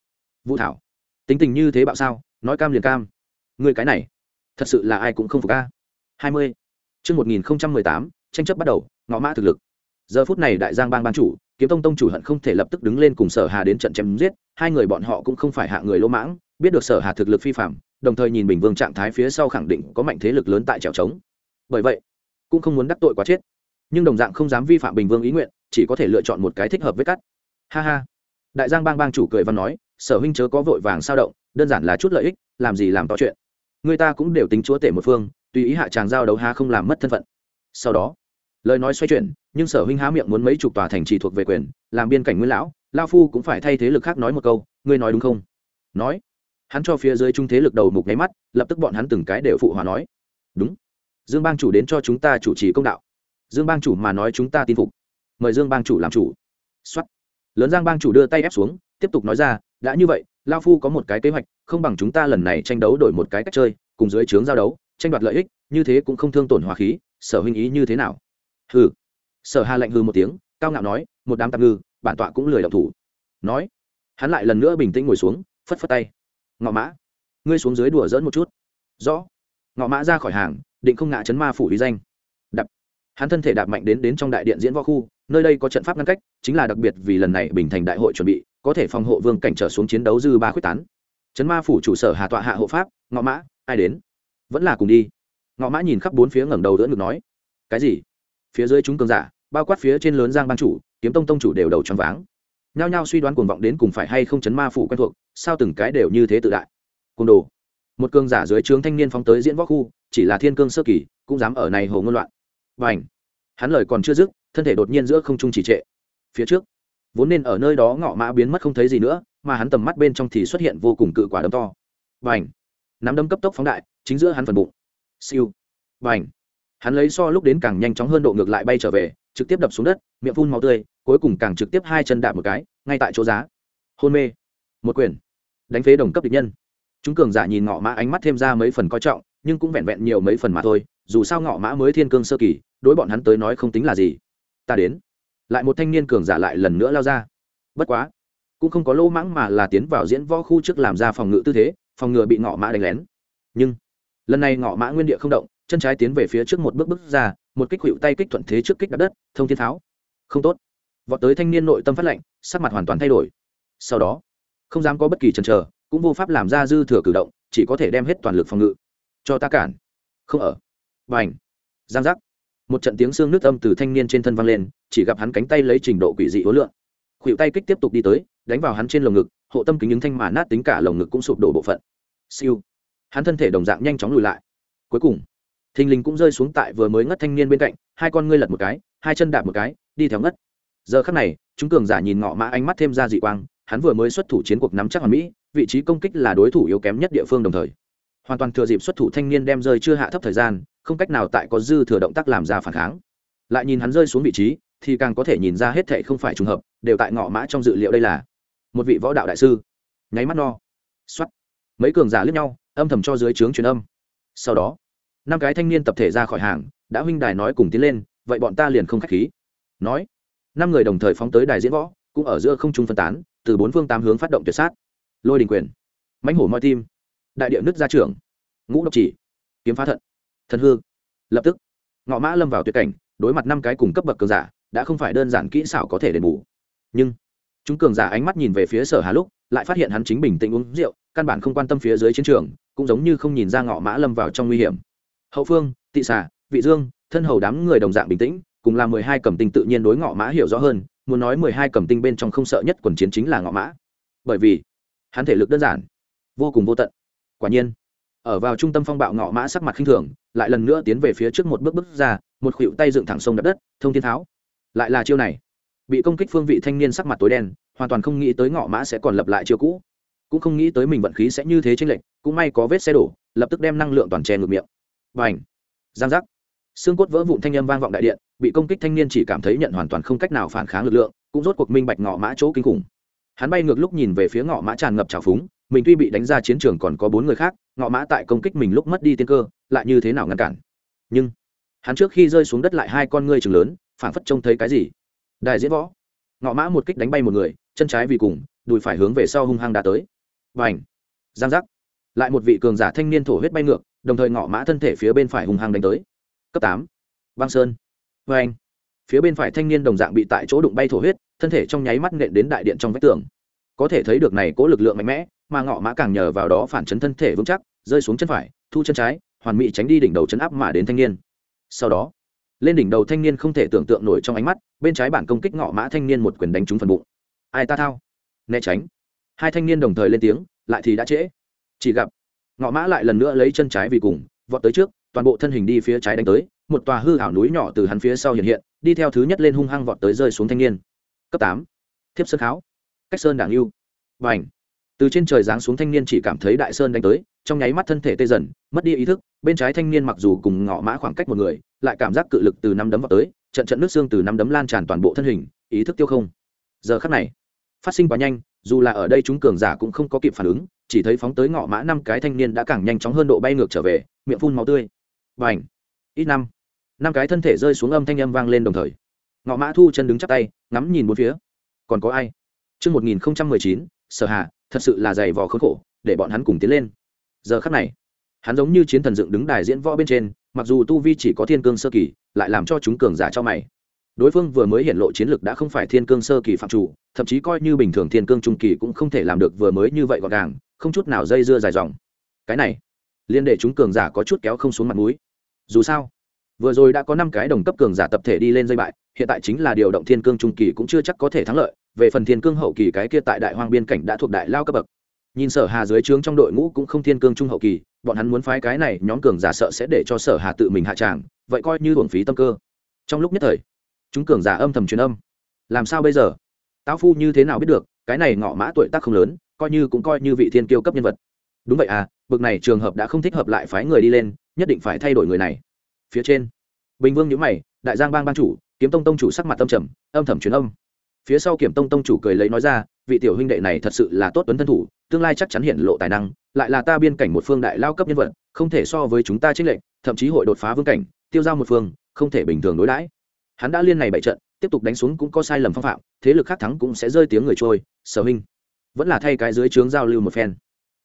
Vũ thảo tính tình như thế bạo sao, nói cam liền cam. Người cái này, thật sự là ai cũng không phục ca hai mươi. Chương một nghìn mười tám, tranh chấp bắt đầu ngõ mã thực lực. Giờ phút này đại giang bang ban chủ, kiếm tông tông chủ hận không thể lập tức đứng lên cùng sở hà đến trận chém giết, hai người bọn họ cũng không phải hạ người lỗ mãng, biết được sở hà thực lực phi phạm, đồng thời nhìn bình vương trạng thái phía sau khẳng định có mạnh thế lực lớn tại trèo trống. Bởi vậy, cũng không muốn đắc tội quá chết. Nhưng đồng dạng không dám vi phạm bình vương ý nguyện, chỉ có thể lựa chọn một cái thích hợp với cắt. Ha ha đại giang bang bang chủ cười văn nói, sở huynh chớ có vội vàng sao động, đơn giản là chút lợi ích, làm gì làm to chuyện. Người ta cũng đều tính chúa tể một phương, tùy ý hạ tràng giao đấu ha không làm mất thân phận. Sau đó, lời nói xoay chuyển, nhưng sở huynh há miệng muốn mấy chục tòa thành trì thuộc về quyền, làm biên cảnh nguyên lão lao phu cũng phải thay thế lực khác nói một câu, ngươi nói đúng không? Nói, hắn cho phía dưới trung thế lực đầu mục nháy mắt, lập tức bọn hắn từng cái đều phụ hòa nói, đúng. Dương bang chủ đến cho chúng ta chủ trì công đạo. Dương bang chủ mà nói chúng ta tin phục. Mời dương bang chủ làm chủ. Xuất lớn giang bang chủ đưa tay ép xuống, tiếp tục nói ra, đã như vậy, lao phu có một cái kế hoạch, không bằng chúng ta lần này tranh đấu đổi một cái cách chơi, cùng dưới trướng giao đấu, tranh đoạt lợi ích, như thế cũng không thương tổn hòa khí, sở huynh ý như thế nào? Hừ. Sở hà lạnh hư một tiếng, cao ngạo nói, một đám tạm ngư, bản tọa cũng lười động thủ. Nói, hắn lại lần nữa bình tĩnh ngồi xuống, phất phất tay. Ngọ mã, ngươi xuống dưới đùa dỡn một chút. Rõ. Ngọ mã ra khỏi hàng, định không ngã chấn ma phủ lý danh hắn thân thể đạp mạnh đến đến trong đại điện diễn võ khu, nơi đây có trận pháp ngăn cách, chính là đặc biệt vì lần này bình thành đại hội chuẩn bị, có thể phòng hộ vương cảnh trở xuống chiến đấu dư ba quyết tán. Trấn ma phủ chủ sở hà tọa hạ hộ pháp, ngọ mã, ai đến? Vẫn là cùng đi. Ngọ mã nhìn khắp bốn phía ngẩng đầu đỡ ngực nói, cái gì? Phía dưới chúng cường giả, bao quát phía trên lớn giang ban chủ, kiếm tông tông chủ đều đầu choáng váng. Nhao nhao suy đoán cuồng vọng đến cùng phải hay không chấn ma phủ quen thuộc, sao từng cái đều như thế tự đại. Côn đồ. Một cương giả dưới trướng thanh niên phóng tới diễn võ khu, chỉ là thiên cương sơ kỳ, cũng dám ở này hồ ngôn loạn và ảnh. Hắn lời còn chưa dứt, thân thể đột nhiên giữa không trung chỉ trệ. Phía trước, vốn nên ở nơi đó ngọ mã biến mất không thấy gì nữa, mà hắn tầm mắt bên trong thì xuất hiện vô cùng cự quả đấm to. Và ảnh. Nắm đấm cấp tốc phóng đại, chính giữa hắn phần bụng. Siêu. Và ảnh. Hắn lấy so lúc đến càng nhanh chóng hơn độ ngược lại bay trở về, trực tiếp đập xuống đất, miệng phun màu tươi, cuối cùng càng trực tiếp hai chân đạp một cái, ngay tại chỗ giá. Hôn mê. Một quyền. Đánh phế đồng cấp địch nhân. Chúng cường giả nhìn ngọ mã ánh mắt thêm ra mấy phần coi trọng nhưng cũng vẹn vẹn nhiều mấy phần mà thôi, dù sao ngọ mã mới thiên cương sơ kỳ, đối bọn hắn tới nói không tính là gì. Ta đến. Lại một thanh niên cường giả lại lần nữa lao ra. Bất quá, cũng không có lô mãng mà là tiến vào diễn võ khu trước làm ra phòng ngự tư thế, phòng ngừa bị ngọ mã đánh lén. Nhưng, lần này ngọ mã nguyên địa không động, chân trái tiến về phía trước một bước bước ra, một kích hữu tay kích thuận thế trước kích đập đất, thông thiên tháo không tốt. Vọt tới thanh niên nội tâm phát lệnh, sắc mặt hoàn toàn thay đổi. Sau đó, không dám có bất kỳ chần chờ, cũng vô pháp làm ra dư thừa cử động, chỉ có thể đem hết toàn lực phòng ngự cho ta cản. Không ở. Và ảnh giang giác. Một trận tiếng xương nước âm từ thanh niên trên thân vang lên, chỉ gặp hắn cánh tay lấy trình độ quỷ dị hối lượng khuỵu tay kích tiếp tục đi tới, đánh vào hắn trên lồng ngực, hộ tâm kính những thanh mà nát tính cả lồng ngực cũng sụp đổ bộ phận. Siêu. Hắn thân thể đồng dạng nhanh chóng lùi lại. Cuối cùng, thình lình cũng rơi xuống tại vừa mới ngất thanh niên bên cạnh, hai con ngươi lật một cái, hai chân đạp một cái, đi theo ngất. Giờ khắc này, chúng cường giả nhìn ngọ mã ánh mắt thêm ra dị quang, hắn vừa mới xuất thủ chiến cuộc nắm chắc hoàn mỹ, vị trí công kích là đối thủ yếu kém nhất địa phương đồng thời hoàn toàn thừa dịp xuất thủ thanh niên đem rơi chưa hạ thấp thời gian, không cách nào tại có dư thừa động tác làm ra phản kháng. Lại nhìn hắn rơi xuống vị trí, thì càng có thể nhìn ra hết thệ không phải trùng hợp, đều tại ngõ mã trong dự liệu đây là một vị võ đạo đại sư. Nháy mắt no. Xuất mấy cường giả lướt nhau, âm thầm cho dưới trướng truyền âm. Sau đó, năm cái thanh niên tập thể ra khỏi hàng, đã huynh đài nói cùng tiến lên, vậy bọn ta liền không khách khí. Nói, năm người đồng thời phóng tới đài diễn võ, cũng ở giữa không trung phân tán, từ bốn phương tám hướng phát động tuyệt sát. Lôi đình quyền, mãnh hổ moi tim đại địa nứt ra trưởng ngũ độc chỉ. Kiếm phá thận. Thần hư. Lập tức, ngọ mã lâm vào tuyệt cảnh, đối mặt năm cái cùng cấp bậc cường giả, đã không phải đơn giản kỹ xảo có thể đền bù. Nhưng, chúng cường giả ánh mắt nhìn về phía sở hà lúc, lại phát hiện hắn chính bình tĩnh uống rượu, căn bản không quan tâm phía dưới chiến trường, cũng giống như không nhìn ra ngọ mã lâm vào trong nguy hiểm. Hậu phương, tị xà, vị dương, thân hầu đám người đồng dạng bình tĩnh, cùng là mười hai cầm tinh tự nhiên đối ngọ mã hiểu rõ hơn, muốn nói mười hai cầm tinh bên trong không sợ nhất quần chiến chính là ngọ mã. Bởi vì, hắn thể lực đơn giản, vô cùng vô tận quả nhiên. Ở vào trung tâm phong bạo ngọ mã sắc mặt khinh thường, lại lần nữa tiến về phía trước một bước bước ra, một khuỷu tay dựng thẳng sông đập đất, thông thiên tháo. Lại là chiêu này. Bị công kích phương vị thanh niên sắc mặt tối đen, hoàn toàn không nghĩ tới ngọ mã sẽ còn lập lại chiêu cũ. Cũng không nghĩ tới mình vận khí sẽ như thế trên lệnh cũng may có vết xe đổ, lập tức đem năng lượng toàn che ngược miệng. Và ảnh giang giác! Xương cốt vỡ vụn thanh âm vang vọng đại điện, bị công kích thanh niên chỉ cảm thấy nhận hoàn toàn không cách nào phản kháng lực lượng, cũng rốt cuộc minh bạch ngọ mã chỗ kinh khủng. Hắn bay ngược lúc nhìn về phía ngọ mã tràn ngập trào phúng mình tuy bị đánh ra chiến trường còn có bốn người khác, ngọ mã tại công kích mình lúc mất đi tiên cơ, lại như thế nào ngăn cản? Nhưng, hắn trước khi rơi xuống đất lại hai con ngươi trường lớn, phảng phất trông thấy cái gì? Đại diễn võ. Ngọ mã một kích đánh bay một người, chân trái vì cùng, đùi phải hướng về sau hung hăng đã tới. Và ảnh giang giác. Lại một vị cường giả thanh niên thổ huyết bay ngược, đồng thời ngọ mã thân thể phía bên phải hung hăng đánh tới. Cấp tám. Băng sơn. Vê anh phía bên phải thanh niên đồng dạng bị tại chỗ đụng bay thổ huyết, thân thể trong nháy mắt nện đến đại điện trong vách tường. Có thể thấy được này cố lực lượng mạnh mẽ mà ngọ mã càng nhờ vào đó phản chấn thân thể vững chắc, rơi xuống chân phải, thu chân trái, hoàn mỹ tránh đi đỉnh đầu chấn áp mà đến thanh niên. Sau đó, lên đỉnh đầu thanh niên không thể tưởng tượng nổi trong ánh mắt, bên trái bản công kích ngọ mã thanh niên một quyền đánh trúng phần bụng. Ai ta thao? Né tránh. Hai thanh niên đồng thời lên tiếng, lại thì đã trễ. Chỉ gặp, ngọ mã lại lần nữa lấy chân trái vì cùng, vọt tới trước, toàn bộ thân hình đi phía trái đánh tới, một tòa hư hảo núi nhỏ từ hắn phía sau hiện hiện, đi theo thứ nhất lên hung hăng vọt tới rơi xuống thanh niên. Cấp tám. Thiếp sơn kháo. Cách sơn đảng lưu và ảnh từ trên trời giáng xuống thanh niên chỉ cảm thấy đại sơn đánh tới trong nháy mắt thân thể tê dần mất đi ý thức bên trái thanh niên mặc dù cùng ngọ mã khoảng cách một người lại cảm giác cự lực từ năm đấm vào tới trận trận nước xương từ năm đấm lan tràn toàn bộ thân hình ý thức tiêu không. Giờ khắc này phát sinh quá nhanh dù là ở đây chúng cường giả cũng không có kịp phản ứng chỉ thấy phóng tới ngọ mã năm cái thanh niên đã càng nhanh chóng hơn độ bay ngược trở về miệng phun máu tươi. Và ảnh ít năm. Năm cái thân thể rơi xuống âm thanh âm vang lên đồng thời. Ngọ mã thu chân đứng chắp tay ngắm nhìn bốn phía. Còn có ai? Trước 1019, sở hạ, thật sự là dày vò khốn khổ, để bọn hắn cùng tiến lên. Giờ khắc này, hắn giống như chiến thần dựng đứng đài diễn võ bên trên, mặc dù tu vi chỉ có thiên cương sơ kỳ, lại làm cho chúng cường giả cho mày. Đối phương vừa mới hiện lộ chiến lực đã không phải thiên cương sơ kỳ phạm chủ, thậm chí coi như bình thường thiên cương trung kỳ cũng không thể làm được vừa mới như vậy gọn gàng, không chút nào dây dưa dài dòng. Cái này, liên để chúng cường giả có chút kéo không xuống mặt mũi. Dù sao, vừa rồi đã có năm cái đồng cấp cường giả tập thể đi lên dây bại hiện tại chính là điều động thiên cương trung kỳ cũng chưa chắc có thể thắng lợi về phần thiên cương hậu kỳ cái kia tại đại hoang biên cảnh đã thuộc đại lao cấp bậc. Nhìn sở hà dưới trướng trong đội ngũ cũng không thiên cương trung hậu kỳ, bọn hắn muốn phái cái này nhóm cường giả sợ sẽ để cho sở hà tự mình hạ tràng, vậy coi như hưởng phí tâm cơ. Trong lúc nhất thời, chúng cường giả âm thầm truyền âm. Làm sao bây giờ? Táo phu như thế nào biết được, cái này ngọ mã tuổi tác không lớn, coi như cũng coi như vị thiên kiêu cấp nhân vật. Đúng vậy à bực này trường hợp đã không thích hợp lại phái người đi lên, nhất định phải thay đổi người này. Phía trên, bình vương nhữ mày, đại giang bang ban chủ, kiếm tông tông chủ sắc mặt tâm trầm, âm thầm truyền âm phía sau kiểm tông tông chủ cười lấy nói ra, vị tiểu huynh đệ này thật sự là tốt tuấn thân thủ, tương lai chắc chắn hiện lộ tài năng, lại là ta biên cảnh một phương đại lao cấp nhân vật, không thể so với chúng ta trích lệnh thậm chí hội đột phá vương cảnh, tiêu giao một phương, không thể bình thường đối đãi. Hắn đã liên này bại trận, tiếp tục đánh xuống cũng có sai lầm phong phạm, thế lực khác thắng cũng sẽ rơi tiếng người trôi, sở huynh. Vẫn là thay cái dưới trướng giao lưu một phen.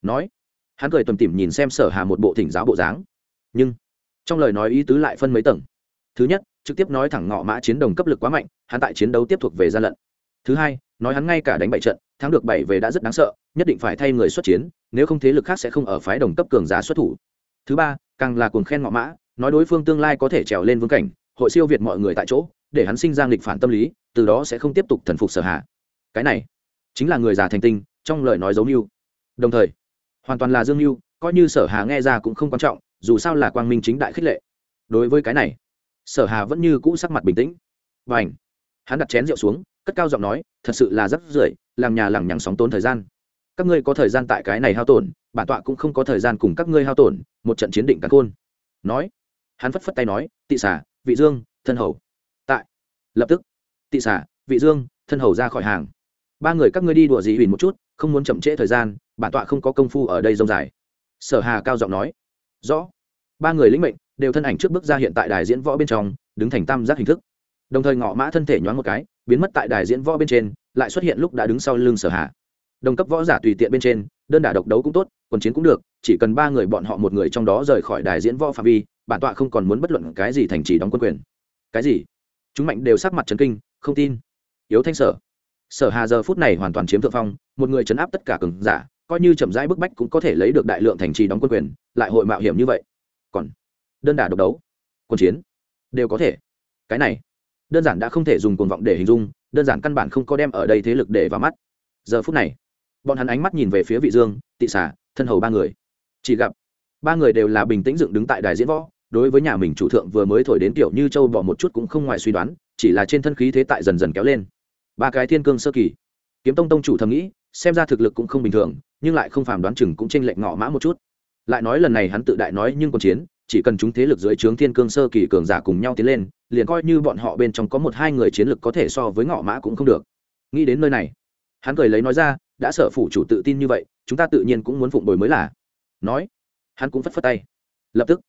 Nói, hắn cười tuần tìm nhìn xem sở hà một bộ thỉnh giáo bộ dáng. Nhưng, trong lời nói ý tứ lại phân mấy tầng. Thứ nhất, trực tiếp nói thẳng ngọ mã chiến đồng cấp lực quá mạnh, hắn tại chiến đấu tiếp thuộc về gian lận thứ hai, nói hắn ngay cả đánh bảy trận, thắng được bảy về đã rất đáng sợ, nhất định phải thay người xuất chiến, nếu không thế lực khác sẽ không ở phái đồng cấp cường giá xuất thủ. Thứ ba, càng là cuồng khen ngọ mã, nói đối phương tương lai có thể trèo lên vương cảnh, hội siêu việt mọi người tại chỗ, để hắn sinh ra nghịch phản tâm lý, từ đó sẽ không tiếp tục thần phục sở hạ. Cái này, chính là người già thành tinh, trong lời nói giấu mưu. Đồng thời, hoàn toàn là dương mưu, coi như sở hà nghe ra cũng không quan trọng, dù sao là quang minh chính đại khích lệ. Đối với cái này, sở hà vẫn như cũ sắc mặt bình tĩnh. Và ảnh hắn đặt chén rượu xuống cất cao giọng nói, thật sự là rất rưởi làm nhà lằng nhằng sóng tốn thời gian. Các ngươi có thời gian tại cái này hao tổn, bản tọa cũng không có thời gian cùng các ngươi hao tổn, một trận chiến định cắn khôn. Nói, hắn phất phất tay nói, tị xả vị dương, thân hầu. Tại, lập tức, tị xả vị dương, thân hầu ra khỏi hàng. Ba người các ngươi đi đùa gì huỳnh một chút, không muốn chậm trễ thời gian, bản tọa không có công phu ở đây rông dài. Sở hà cao giọng nói, rõ. Ba người lĩnh mệnh, đều thân ảnh trước bước ra hiện tại đài diễn võ bên trong, đứng thành tam giác hình thức. Đồng thời ngọ mã thân thể nhoáng một cái biến mất tại đài diễn võ bên trên, lại xuất hiện lúc đã đứng sau lưng sở hà. Đồng cấp võ giả tùy tiện bên trên, đơn đả độc đấu cũng tốt, quần chiến cũng được, chỉ cần ba người bọn họ một người trong đó rời khỏi đài diễn võ phạm vi, bản tọa không còn muốn bất luận cái gì thành trì đóng quân quyền. Cái gì? Chúng mạnh đều sắc mặt trấn kinh, không tin. Yếu thanh sở. Sở hà giờ phút này hoàn toàn chiếm thượng phong, một người chấn áp tất cả cường giả, coi như chậm rãi bức bách cũng có thể lấy được đại lượng thành trì đóng quân quyền, lại hội mạo hiểm như vậy. Còn đơn đả độc đấu quân chiến, đều có thể. Cái này đơn giản đã không thể dùng cuồng vọng để hình dung, đơn giản căn bản không có đem ở đây thế lực để vào mắt. Giờ phút này, bọn hắn ánh mắt nhìn về phía vị dương, tị xả thân hầu ba người. Chỉ gặp, ba người đều là bình tĩnh dựng đứng tại đài diễn võ, đối với nhà mình chủ thượng vừa mới thổi đến tiểu như châu bỏ một chút cũng không ngoài suy đoán, chỉ là trên thân khí thế tại dần dần kéo lên. Ba cái thiên cương sơ kỳ. Kiếm tông tông chủ thầm nghĩ, xem ra thực lực cũng không bình thường, nhưng lại không phàm đoán chừng cũng tranh lệch ngọ mã một chút. Lại nói lần này hắn tự đại nói nhưng còn chiến chỉ cần chúng thế lực dưới trướng thiên cương sơ kỳ cường giả cùng nhau tiến lên, liền coi như bọn họ bên trong có một hai người chiến lực có thể so với ngọ mã cũng không được. Nghĩ đến nơi này, hắn cười lấy nói ra, đã sở phủ chủ tự tin như vậy, chúng ta tự nhiên cũng muốn phụng bồi mới là. Nói, hắn cũng phất phất tay. Lập tức,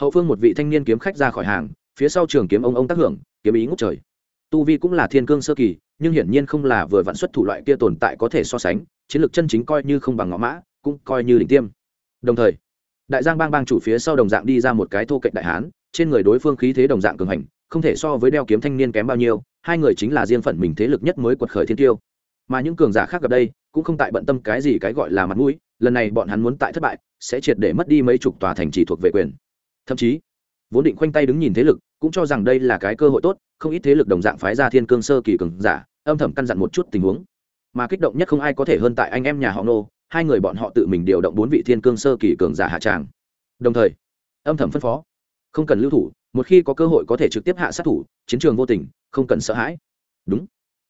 hậu phương một vị thanh niên kiếm khách ra khỏi hàng, phía sau trường kiếm ông ông tác hưởng, kiếm ý ngút trời. Tu vi cũng là thiên cương sơ kỳ, nhưng hiển nhiên không là vừa vặn xuất thủ loại kia tồn tại có thể so sánh, chiến lược chân chính coi như không bằng ngõ mã, cũng coi như đỉnh tiêm. Đồng thời đại giang bang bang chủ phía sau đồng dạng đi ra một cái thô cạnh đại hán, trên người đối phương khí thế đồng dạng cường hành, không thể so với đeo kiếm thanh niên kém bao nhiêu, hai người chính là riêng phận mình thế lực nhất mới quật khởi thiên tiêu. Mà những cường giả khác gặp đây, cũng không tại bận tâm cái gì cái gọi là mặt mũi, lần này bọn hắn muốn tại thất bại, sẽ triệt để mất đi mấy chục tòa thành chỉ thuộc về quyền. Thậm chí, vốn định khoanh tay đứng nhìn thế lực, cũng cho rằng đây là cái cơ hội tốt, không ít thế lực đồng dạng phái ra thiên cương sơ kỳ cường giả, âm thầm căn dặn một chút tình huống. Mà kích động nhất không ai có thể hơn tại anh em nhà họ nô hai người bọn họ tự mình điều động bốn vị thiên cương sơ kỳ cường giả hạ tràng. Đồng thời, âm thầm phân phó, không cần lưu thủ, một khi có cơ hội có thể trực tiếp hạ sát thủ, chiến trường vô tình, không cần sợ hãi. Đúng.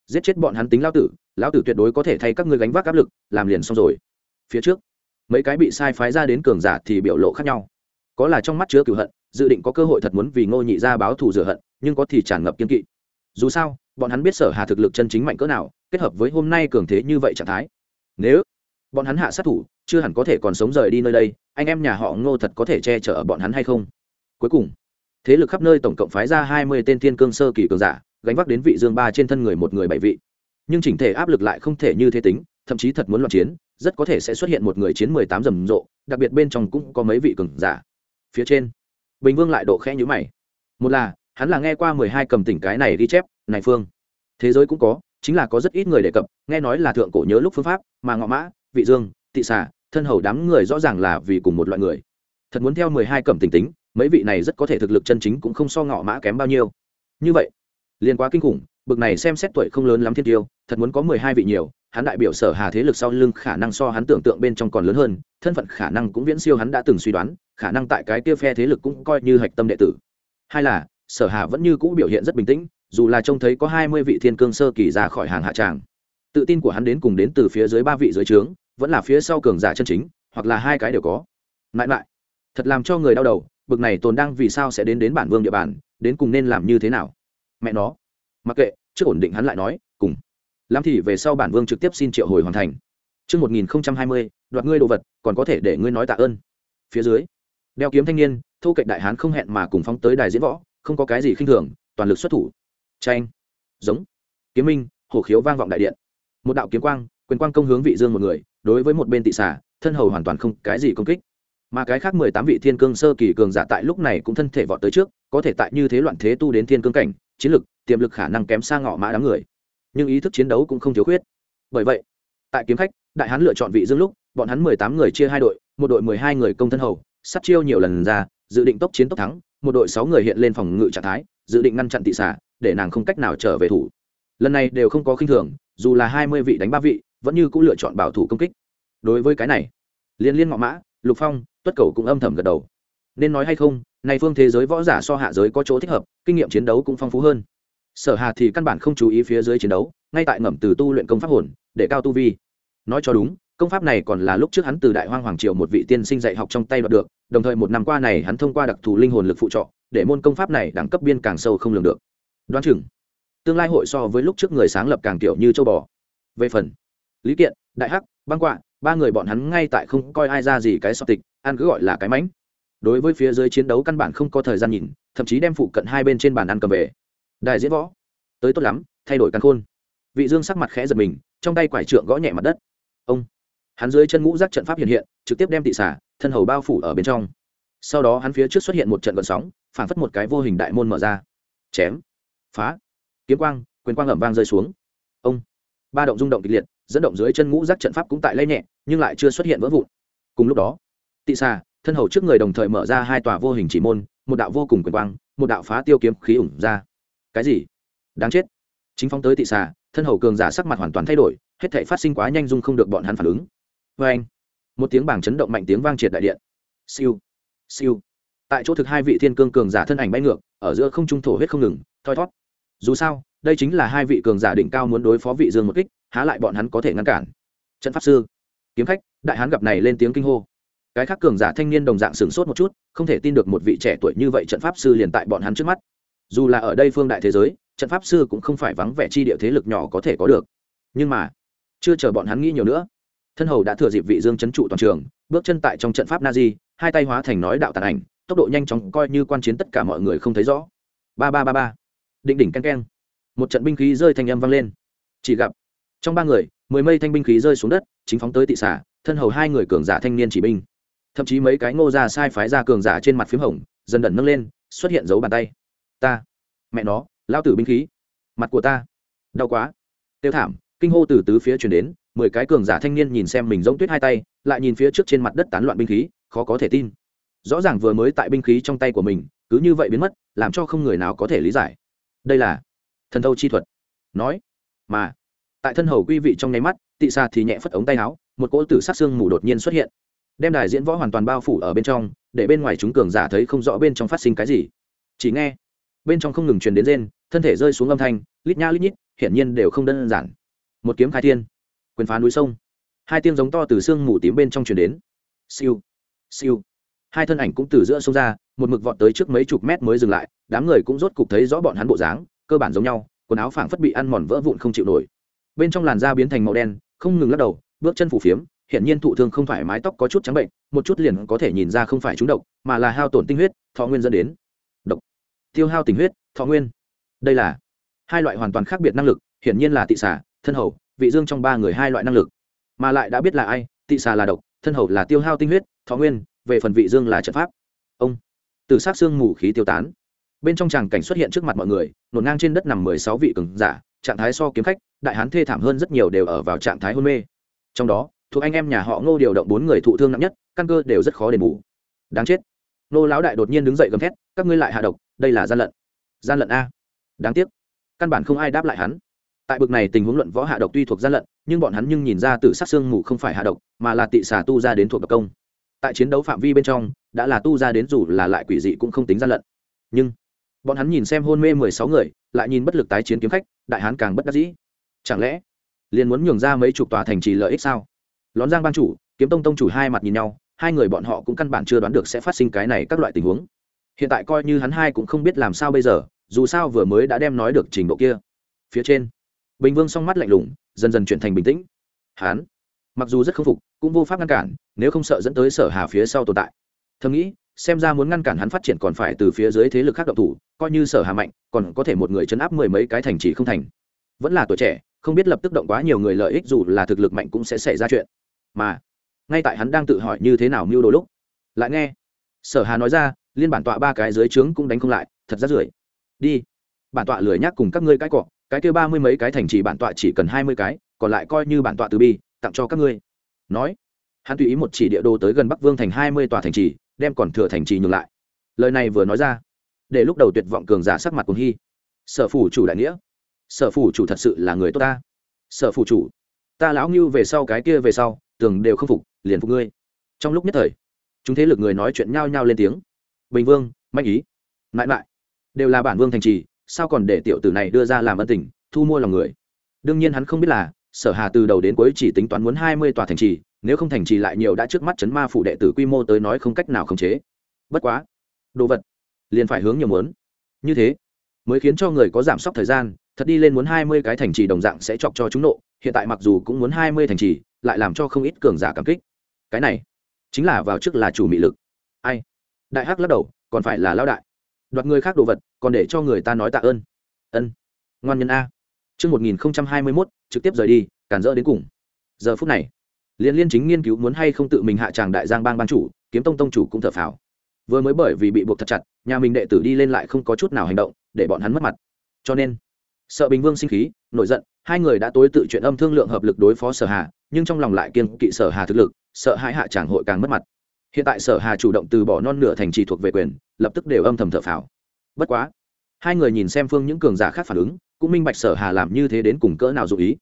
Giết chết bọn hắn tính lao tử lao tử tuyệt đối có thể thay các ngươi gánh vác áp lực, làm liền xong rồi. Phía trước, mấy cái bị sai phái ra đến cường giả thì biểu lộ khác nhau. Có là trong mắt chứa cửu hận, dự định có cơ hội thật muốn vì ngô nhị ra báo thù rửa hận, nhưng có thì tràn ngập kiên kỵ. Dù sao, bọn hắn biết sở hà thực lực chân chính mạnh cỡ nào, kết hợp với hôm nay cường thế như vậy trạng thái. Nếu bọn hắn hạ sát thủ, chưa hẳn có thể còn sống rời đi nơi đây, anh em nhà họ ngô thật có thể che chở bọn hắn hay không? Cuối cùng, thế lực khắp nơi tổng cộng phái ra hai mươi tên thiên cương sơ kỳ cường giả, gánh vác đến vị dương ba trên thân người một người bảy vị. Nhưng chỉnh thể áp lực lại không thể như thế tính, thậm chí thật muốn loạn chiến, rất có thể sẽ xuất hiện một người chiến mười tám rầm rộ, đặc biệt bên trong cũng có mấy vị cường giả. Phía trên, bình vương lại độ khẽ nhữ mày. Một là, hắn là nghe qua mười hai cầm tỉnh cái này ghi chép, này phương. Thế giới cũng có, chính là có rất ít người đề cập, nghe nói là thượng cổ nhớ lúc phương pháp, mà ngọ mã vị dương, tị xà, thân hầu đám người rõ ràng là vì cùng một loại người. Thật muốn theo mười hai cẩm tình tính, mấy vị này rất có thể thực lực chân chính cũng không so ngọ mã kém bao nhiêu. Như vậy, liền quá kinh khủng, bực này xem xét tuổi không lớn lắm thiên tiêu, thật muốn có mười hai vị nhiều, hắn đại biểu sở hà thế lực sau lưng khả năng so hắn tưởng tượng bên trong còn lớn hơn, thân phận khả năng cũng viễn siêu hắn đã từng suy đoán, khả năng tại cái kia phe thế lực cũng coi như hạch tâm đệ tử. Hai là, sở hà vẫn như cũ biểu hiện rất bình tĩnh, dù là trông thấy có hai mươi vị thiên cương sơ kỳ ra khỏi hàng hạ tràng. Tự tin của hắn đến cùng đến từ phía dưới ba vị dưới trướng vẫn là phía sau cường giả chân chính hoặc là hai cái đều có. Mãi mãi thật làm cho người đau đầu bực này tồn đang vì sao sẽ đến đến bản vương địa bàn đến cùng nên làm như thế nào? Mẹ nó. Mặc kệ trước ổn định hắn lại nói cùng. Lắm thì về sau bản vương trực tiếp xin triệu hồi hoàn thành. Trước 1020, đoạt ngươi đồ vật, còn có thể để ngươi nói tạ ơn. Phía dưới, đeo kiếm thanh niên, thu cạnh đại hán không hẹn mà cùng phóng tới đài diễn võ, không có cái gì khinh thường, toàn lực xuất thủ. Tranh, giống, kiếm minh, hổ khiếu vang vọng đại điện. Một đạo kiếm quang, quyền quang công hướng vị dương một người, đối với một bên tị xà, thân hầu hoàn toàn không cái gì công kích. Mà cái khác mười tám vị thiên cương sơ kỳ cường giả tại lúc này cũng thân thể vọt tới trước, có thể tại như thế loạn thế tu đến thiên cương cảnh, chiến lực, tiềm lực khả năng kém xa ngọ mã đám người. Nhưng ý thức chiến đấu cũng không thiếu khuyết. Bởi vậy tại kiếm khách đại hán lựa chọn vị dương lúc bọn hắn mười tám người chia hai đội một đội mười hai người công thân hầu sát chiêu nhiều lần ra dự định tốc chiến tốc thắng một đội sáu người hiện lên phòng ngự trạng thái dự định ngăn chặn tị xả để nàng không cách nào trở về thủ. Lần này đều không có khinh thường dù là hai mươi vị đánh ba vị vẫn như cũng lựa chọn bảo thủ công kích. Đối với cái này, liên liên ngọ mã, lục phong, tuất cầu cũng âm thầm gật đầu. Nên nói hay không, này phương thế giới võ giả so hạ giới có chỗ thích hợp, kinh nghiệm chiến đấu cũng phong phú hơn. Sở hà thì căn bản không chú ý phía dưới chiến đấu, ngay tại ngẩm từ tu luyện công pháp hồn, để cao tu vi. Nói cho đúng, công pháp này còn là lúc trước hắn từ đại hoang hoàng triều một vị tiên sinh dạy học trong tay đoạt được, đồng thời một năm qua này hắn thông qua đặc thù linh hồn lực phụ trọ để môn công pháp này đẳng cấp biên càng sâu không lường được. Đoán chừng, tương lai hội so với lúc trước người sáng lập càng tiểu như châu bò. Về phần lý kiện, đại hắc, băng quạ, ba người bọn hắn ngay tại không coi ai ra gì cái sọt tịch, ăn cứ gọi là cái mánh. Đối với phía dưới chiến đấu căn bản không có thời gian nhìn, thậm chí đem phụ cận hai bên trên bàn ăn cầm về. Đại diễn võ, tới tốt lắm, thay đổi căn khôn. Vị dương sắc mặt khẽ giật mình, trong tay quải trượng gõ nhẹ mặt đất. Ông, hắn dưới chân ngũ giác trận pháp hiện hiện, trực tiếp đem tị xả, thân hầu bao phủ ở bên trong. Sau đó hắn phía trước xuất hiện một trận vận sóng, phản phất một cái vô hình đại môn mở ra. Chém, phá, kiếm quang, quyền quang ẩm vang rơi xuống. Ông, ba động rung động kịch liệt dẫn động dưới chân ngũ giác trận pháp cũng tại lay nhẹ, nhưng lại chưa xuất hiện vỡ vụn. Cùng lúc đó, tị xà, thân hầu trước người đồng thời mở ra hai tòa vô hình chỉ môn, một đạo vô cùng quyền quang, một đạo phá tiêu kiếm khí ủng ra. Cái gì? Đáng chết. Chính phóng tới tị xà, thân hầu cường giả sắc mặt hoàn toàn thay đổi, hết thể phát sinh quá nhanh dung không được bọn hắn phản ứng. Vê anh, một tiếng bảng chấn động mạnh tiếng vang triệt đại điện. Siêu siêu. Tại chỗ thực hai vị thiên cương cường giả thân ảnh bay ngược, ở giữa không trung thổ huyết không ngừng, thoi thót. Dù sao, đây chính là hai vị cường giả đỉnh cao muốn đối phó vị dương một kích há lại bọn hắn có thể ngăn cản. Trận pháp sư, kiếm khách, đại hán gặp này lên tiếng kinh hô. Cái khác cường giả thanh niên đồng dạng sửng sốt một chút, không thể tin được một vị trẻ tuổi như vậy trận pháp sư liền tại bọn hắn trước mắt. Dù là ở đây phương đại thế giới, trận pháp sư cũng không phải vắng vẻ chi địa thế lực nhỏ có thể có được. Nhưng mà, chưa chờ bọn hắn nghĩ nhiều nữa, thân hầu đã thừa dịp vị dương c h ấ n trụ toàn trường, bước chân tại trong trận pháp na di hai tay hóa thành nói đạo tàn ảnh, tốc độ nhanh chóng coi như quan chiến tất cả mọi người không thấy rõ. Ba ba ba ba. Định đỉnh k e n k e n một trận binh khí rơi thành âm vang lên. Chỉ gặp trong ba người, mười mây thanh binh khí rơi xuống đất, chính phóng tới tị xả thân hầu hai người cường giả thanh niên chỉ binh. Thậm chí mấy cái ngô ra sai phái ra cường giả trên mặt p h í m hồng, dần đẩn nâng lên, xuất hiện dấu bàn tay. Ta, mẹ nó lao tử binh khí. Mặt của ta, đau quá. Tiêu thảm, kinh hô từ tứ phía chuyển đến, mười cái cường giả thanh niên nhìn xem mình giống tuyết hai tay, lại nhìn phía trước trên mặt đất tán loạn binh khí, khó có thể tin. Rõ ràng vừa mới tại binh khí trong tay của mình, cứ như vậy biến mất, làm cho không người nào có thể lý giải. Đây là thần thâu chi thuật. Nói, mà tại thân hầu quy vị trong nháy mắt, tị xà thì nhẹ phất ống tay áo, một cỗ tử sát xương mù đột nhiên xuất hiện. Đem đài diễn võ hoàn toàn bao phủ ở bên trong, để bên ngoài chúng cường giả thấy không rõ bên trong phát sinh cái gì. Chỉ nghe, bên trong không ngừng truyền đến rên, thân thể rơi xuống âm thanh, lít nha lít nhít, hiển nhiên đều không đơn giản. Một kiếm khai thiên, quyền phá núi sông. Hai tiếng giống to từ xương mù tím bên trong truyền đến. Siêu siêu. Hai thân ảnh cũng từ giữa sông ra, một mực vọt tới trước mấy chục mét mới dừng lại, đám người cũng rốt cục thấy rõ bọn hắn bộ dáng, cơ bản giống nhau, quần áo phảng phất bị ăn mòn vỡ vụn không chịu nổi bên trong làn da biến thành màu đen không ngừng lắc đầu bước chân phủ phiếm Hiện nhiên thụ thương không phải mái tóc có chút trắng bệnh một chút liền có thể nhìn ra không phải trúng độc mà là hao tổn tinh huyết thọ nguyên dẫn đến độc, tiêu hao tình huyết thọ nguyên. Đây là hai loại hoàn toàn khác biệt năng lực hiển nhiên là tị xả thân hầu vị dương trong ba người hai loại năng lực. Mà lại đã biết là ai tị xà là độc thân hầu là tiêu hao tinh huyết thọ nguyên về phần vị dương là trận pháp. Ông từ sát xương mù khí tiêu tán. Bên trong tràng cảnh xuất hiện trước mặt mọi người nổ ngang trên đất nằm mười sáu vị cường giả trạng thái so kiếm khách, đại hán thê thảm hơn rất nhiều đều ở vào trạng thái hôn mê. Trong đó, thuộc anh em nhà họ ngô điều động bốn người thụ thương nặng nhất, căn cơ đều rất khó đền bù. Đáng chết. Nô lão đại đột nhiên đứng dậy gầm thét, các ngươi lại hạ độc, đây là gian lận. Gian lận a. Đáng tiếc. Căn bản không ai đáp lại hắn. Tại bực này tình huống luận võ hạ độc tuy thuộc gian lận, nhưng bọn hắn nhưng nhìn ra từ sát xương mù không phải hạ độc, mà là tị xà tu ra đến thuộc độc công. Tại chiến đấu phạm vi bên trong, đã là tu ra đến dù là lại quỷ dị cũng không tính gian lận. Nhưng bọn hắn nhìn xem hôn mê mười sáu người, lại nhìn bất lực tái chiến kiếm khách, đại hán càng bất đắc dĩ. Chẳng lẽ, liền muốn nhường ra mấy chục tòa thành trì lợi ích sao? Lón giang ban chủ, kiếm tông tông chủ hai mặt nhìn nhau, hai người bọn họ cũng căn bản chưa đoán được sẽ phát sinh cái này các loại tình huống. Hiện tại coi như hắn hai cũng không biết làm sao bây giờ, dù sao vừa mới đã đem nói được trình độ kia. Phía trên, bình vương song mắt lạnh lùng, dần dần chuyển thành bình tĩnh. Hắn mặc dù rất k phục, cũng vô pháp ngăn cản, nếu không sợ dẫn tới sở hà phía sau tồn tại. Thầm nghĩ xem ra muốn ngăn cản hắn phát triển còn phải từ phía dưới thế lực khác động thủ, coi như sở hà mạnh, còn có thể một người chấn áp mười mấy cái thành trì không thành. Vẫn là tuổi trẻ, không biết lập tức động quá nhiều người lợi ích dù là thực lực mạnh cũng sẽ xảy ra chuyện. Mà, ngay tại hắn đang tự hỏi như thế nào mưu đồ lúc, lại nghe, sở hà nói ra, liên bản tọa ba cái dưới trướng cũng đánh không lại, thật rất rưởi. Đi, bản tọa lười nhắc cùng các ngươi cái cọ, cái kia ba mươi mấy cái thành trì bản tọa chỉ cần hai mươi cái, còn lại coi như bản tọa từ bi, tặng cho các ngươi. Nói, hắn tùy ý một chỉ địa đồ tới gần bắc vương thành hai mươi tòa thành trì đem còn thừa thành trì nhường lại. Lời này vừa nói ra, để lúc đầu tuyệt vọng cường giả sắc mặt cùng hy. Sở phủ chủ đại nghĩa. Sở phủ chủ thật sự là người tốt ta. Sở phủ chủ, ta lão ngưu về sau cái kia về sau tường đều không phục, liền phục ngươi. Trong lúc nhất thời, chúng thế lực người nói chuyện nhao nhao lên tiếng. Bình vương, mạnh ý mãi mãi đều là bản vương thành trì, sao còn để tiểu tử này đưa ra làm ân tình, thu mua lòng người? Đương nhiên hắn không biết là, sở hà từ đầu đến cuối chỉ tính toán muốn hai mươi tòa thành trì nếu không thành trì lại nhiều đã trước mắt chấn ma phủ đệ tử quy mô tới nói không cách nào khống chế. Bất quá đồ vật liền phải hướng nhiều muốn. Như thế mới khiến cho người có giảm sốc thời gian thật đi lên muốn hai mươi cái thành trì đồng dạng sẽ chọc cho chúng nộ hiện tại mặc dù cũng muốn hai mươi thành trì lại làm cho không ít cường giả cảm kích. Cái này chính là vào trước là chủ mị lực. Ai? Đại hắc lắc đầu còn phải là lao đại. Đoạt người khác đồ vật còn để cho người ta nói tạ ơn. Ân. Ngoan nhân a. Trước 1021, trực tiếp rời đi, cản rỡ đến cùng. Giờ phút này, Liên Liên chính nghiên cứu muốn hay không tự mình hạ tràng đại giang bang ban chủ, kiếm tông tông chủ cũng thở phào. Vừa mới bởi vì bị buộc thật chặt, nhà mình đệ tử đi lên lại không có chút nào hành động, để bọn hắn mất mặt. Cho nên, sợ Bình Vương sinh khí, nổi giận, hai người đã tối tự chuyện âm thương lượng hợp lực đối phó Sở Hà, nhưng trong lòng lại kiên kỵ Sở Hà thực lực, sợ hãi hạ tràng hội càng mất mặt. Hiện tại Sở Hà chủ động từ bỏ non nửa thành trì thuộc về quyền, lập tức đều âm thầm thở phào. Bất quá, hai người nhìn xem phương những cường giả khác phản ứng, cũng minh bạch sở hà làm như thế đến cùng cỡ nào dụ ý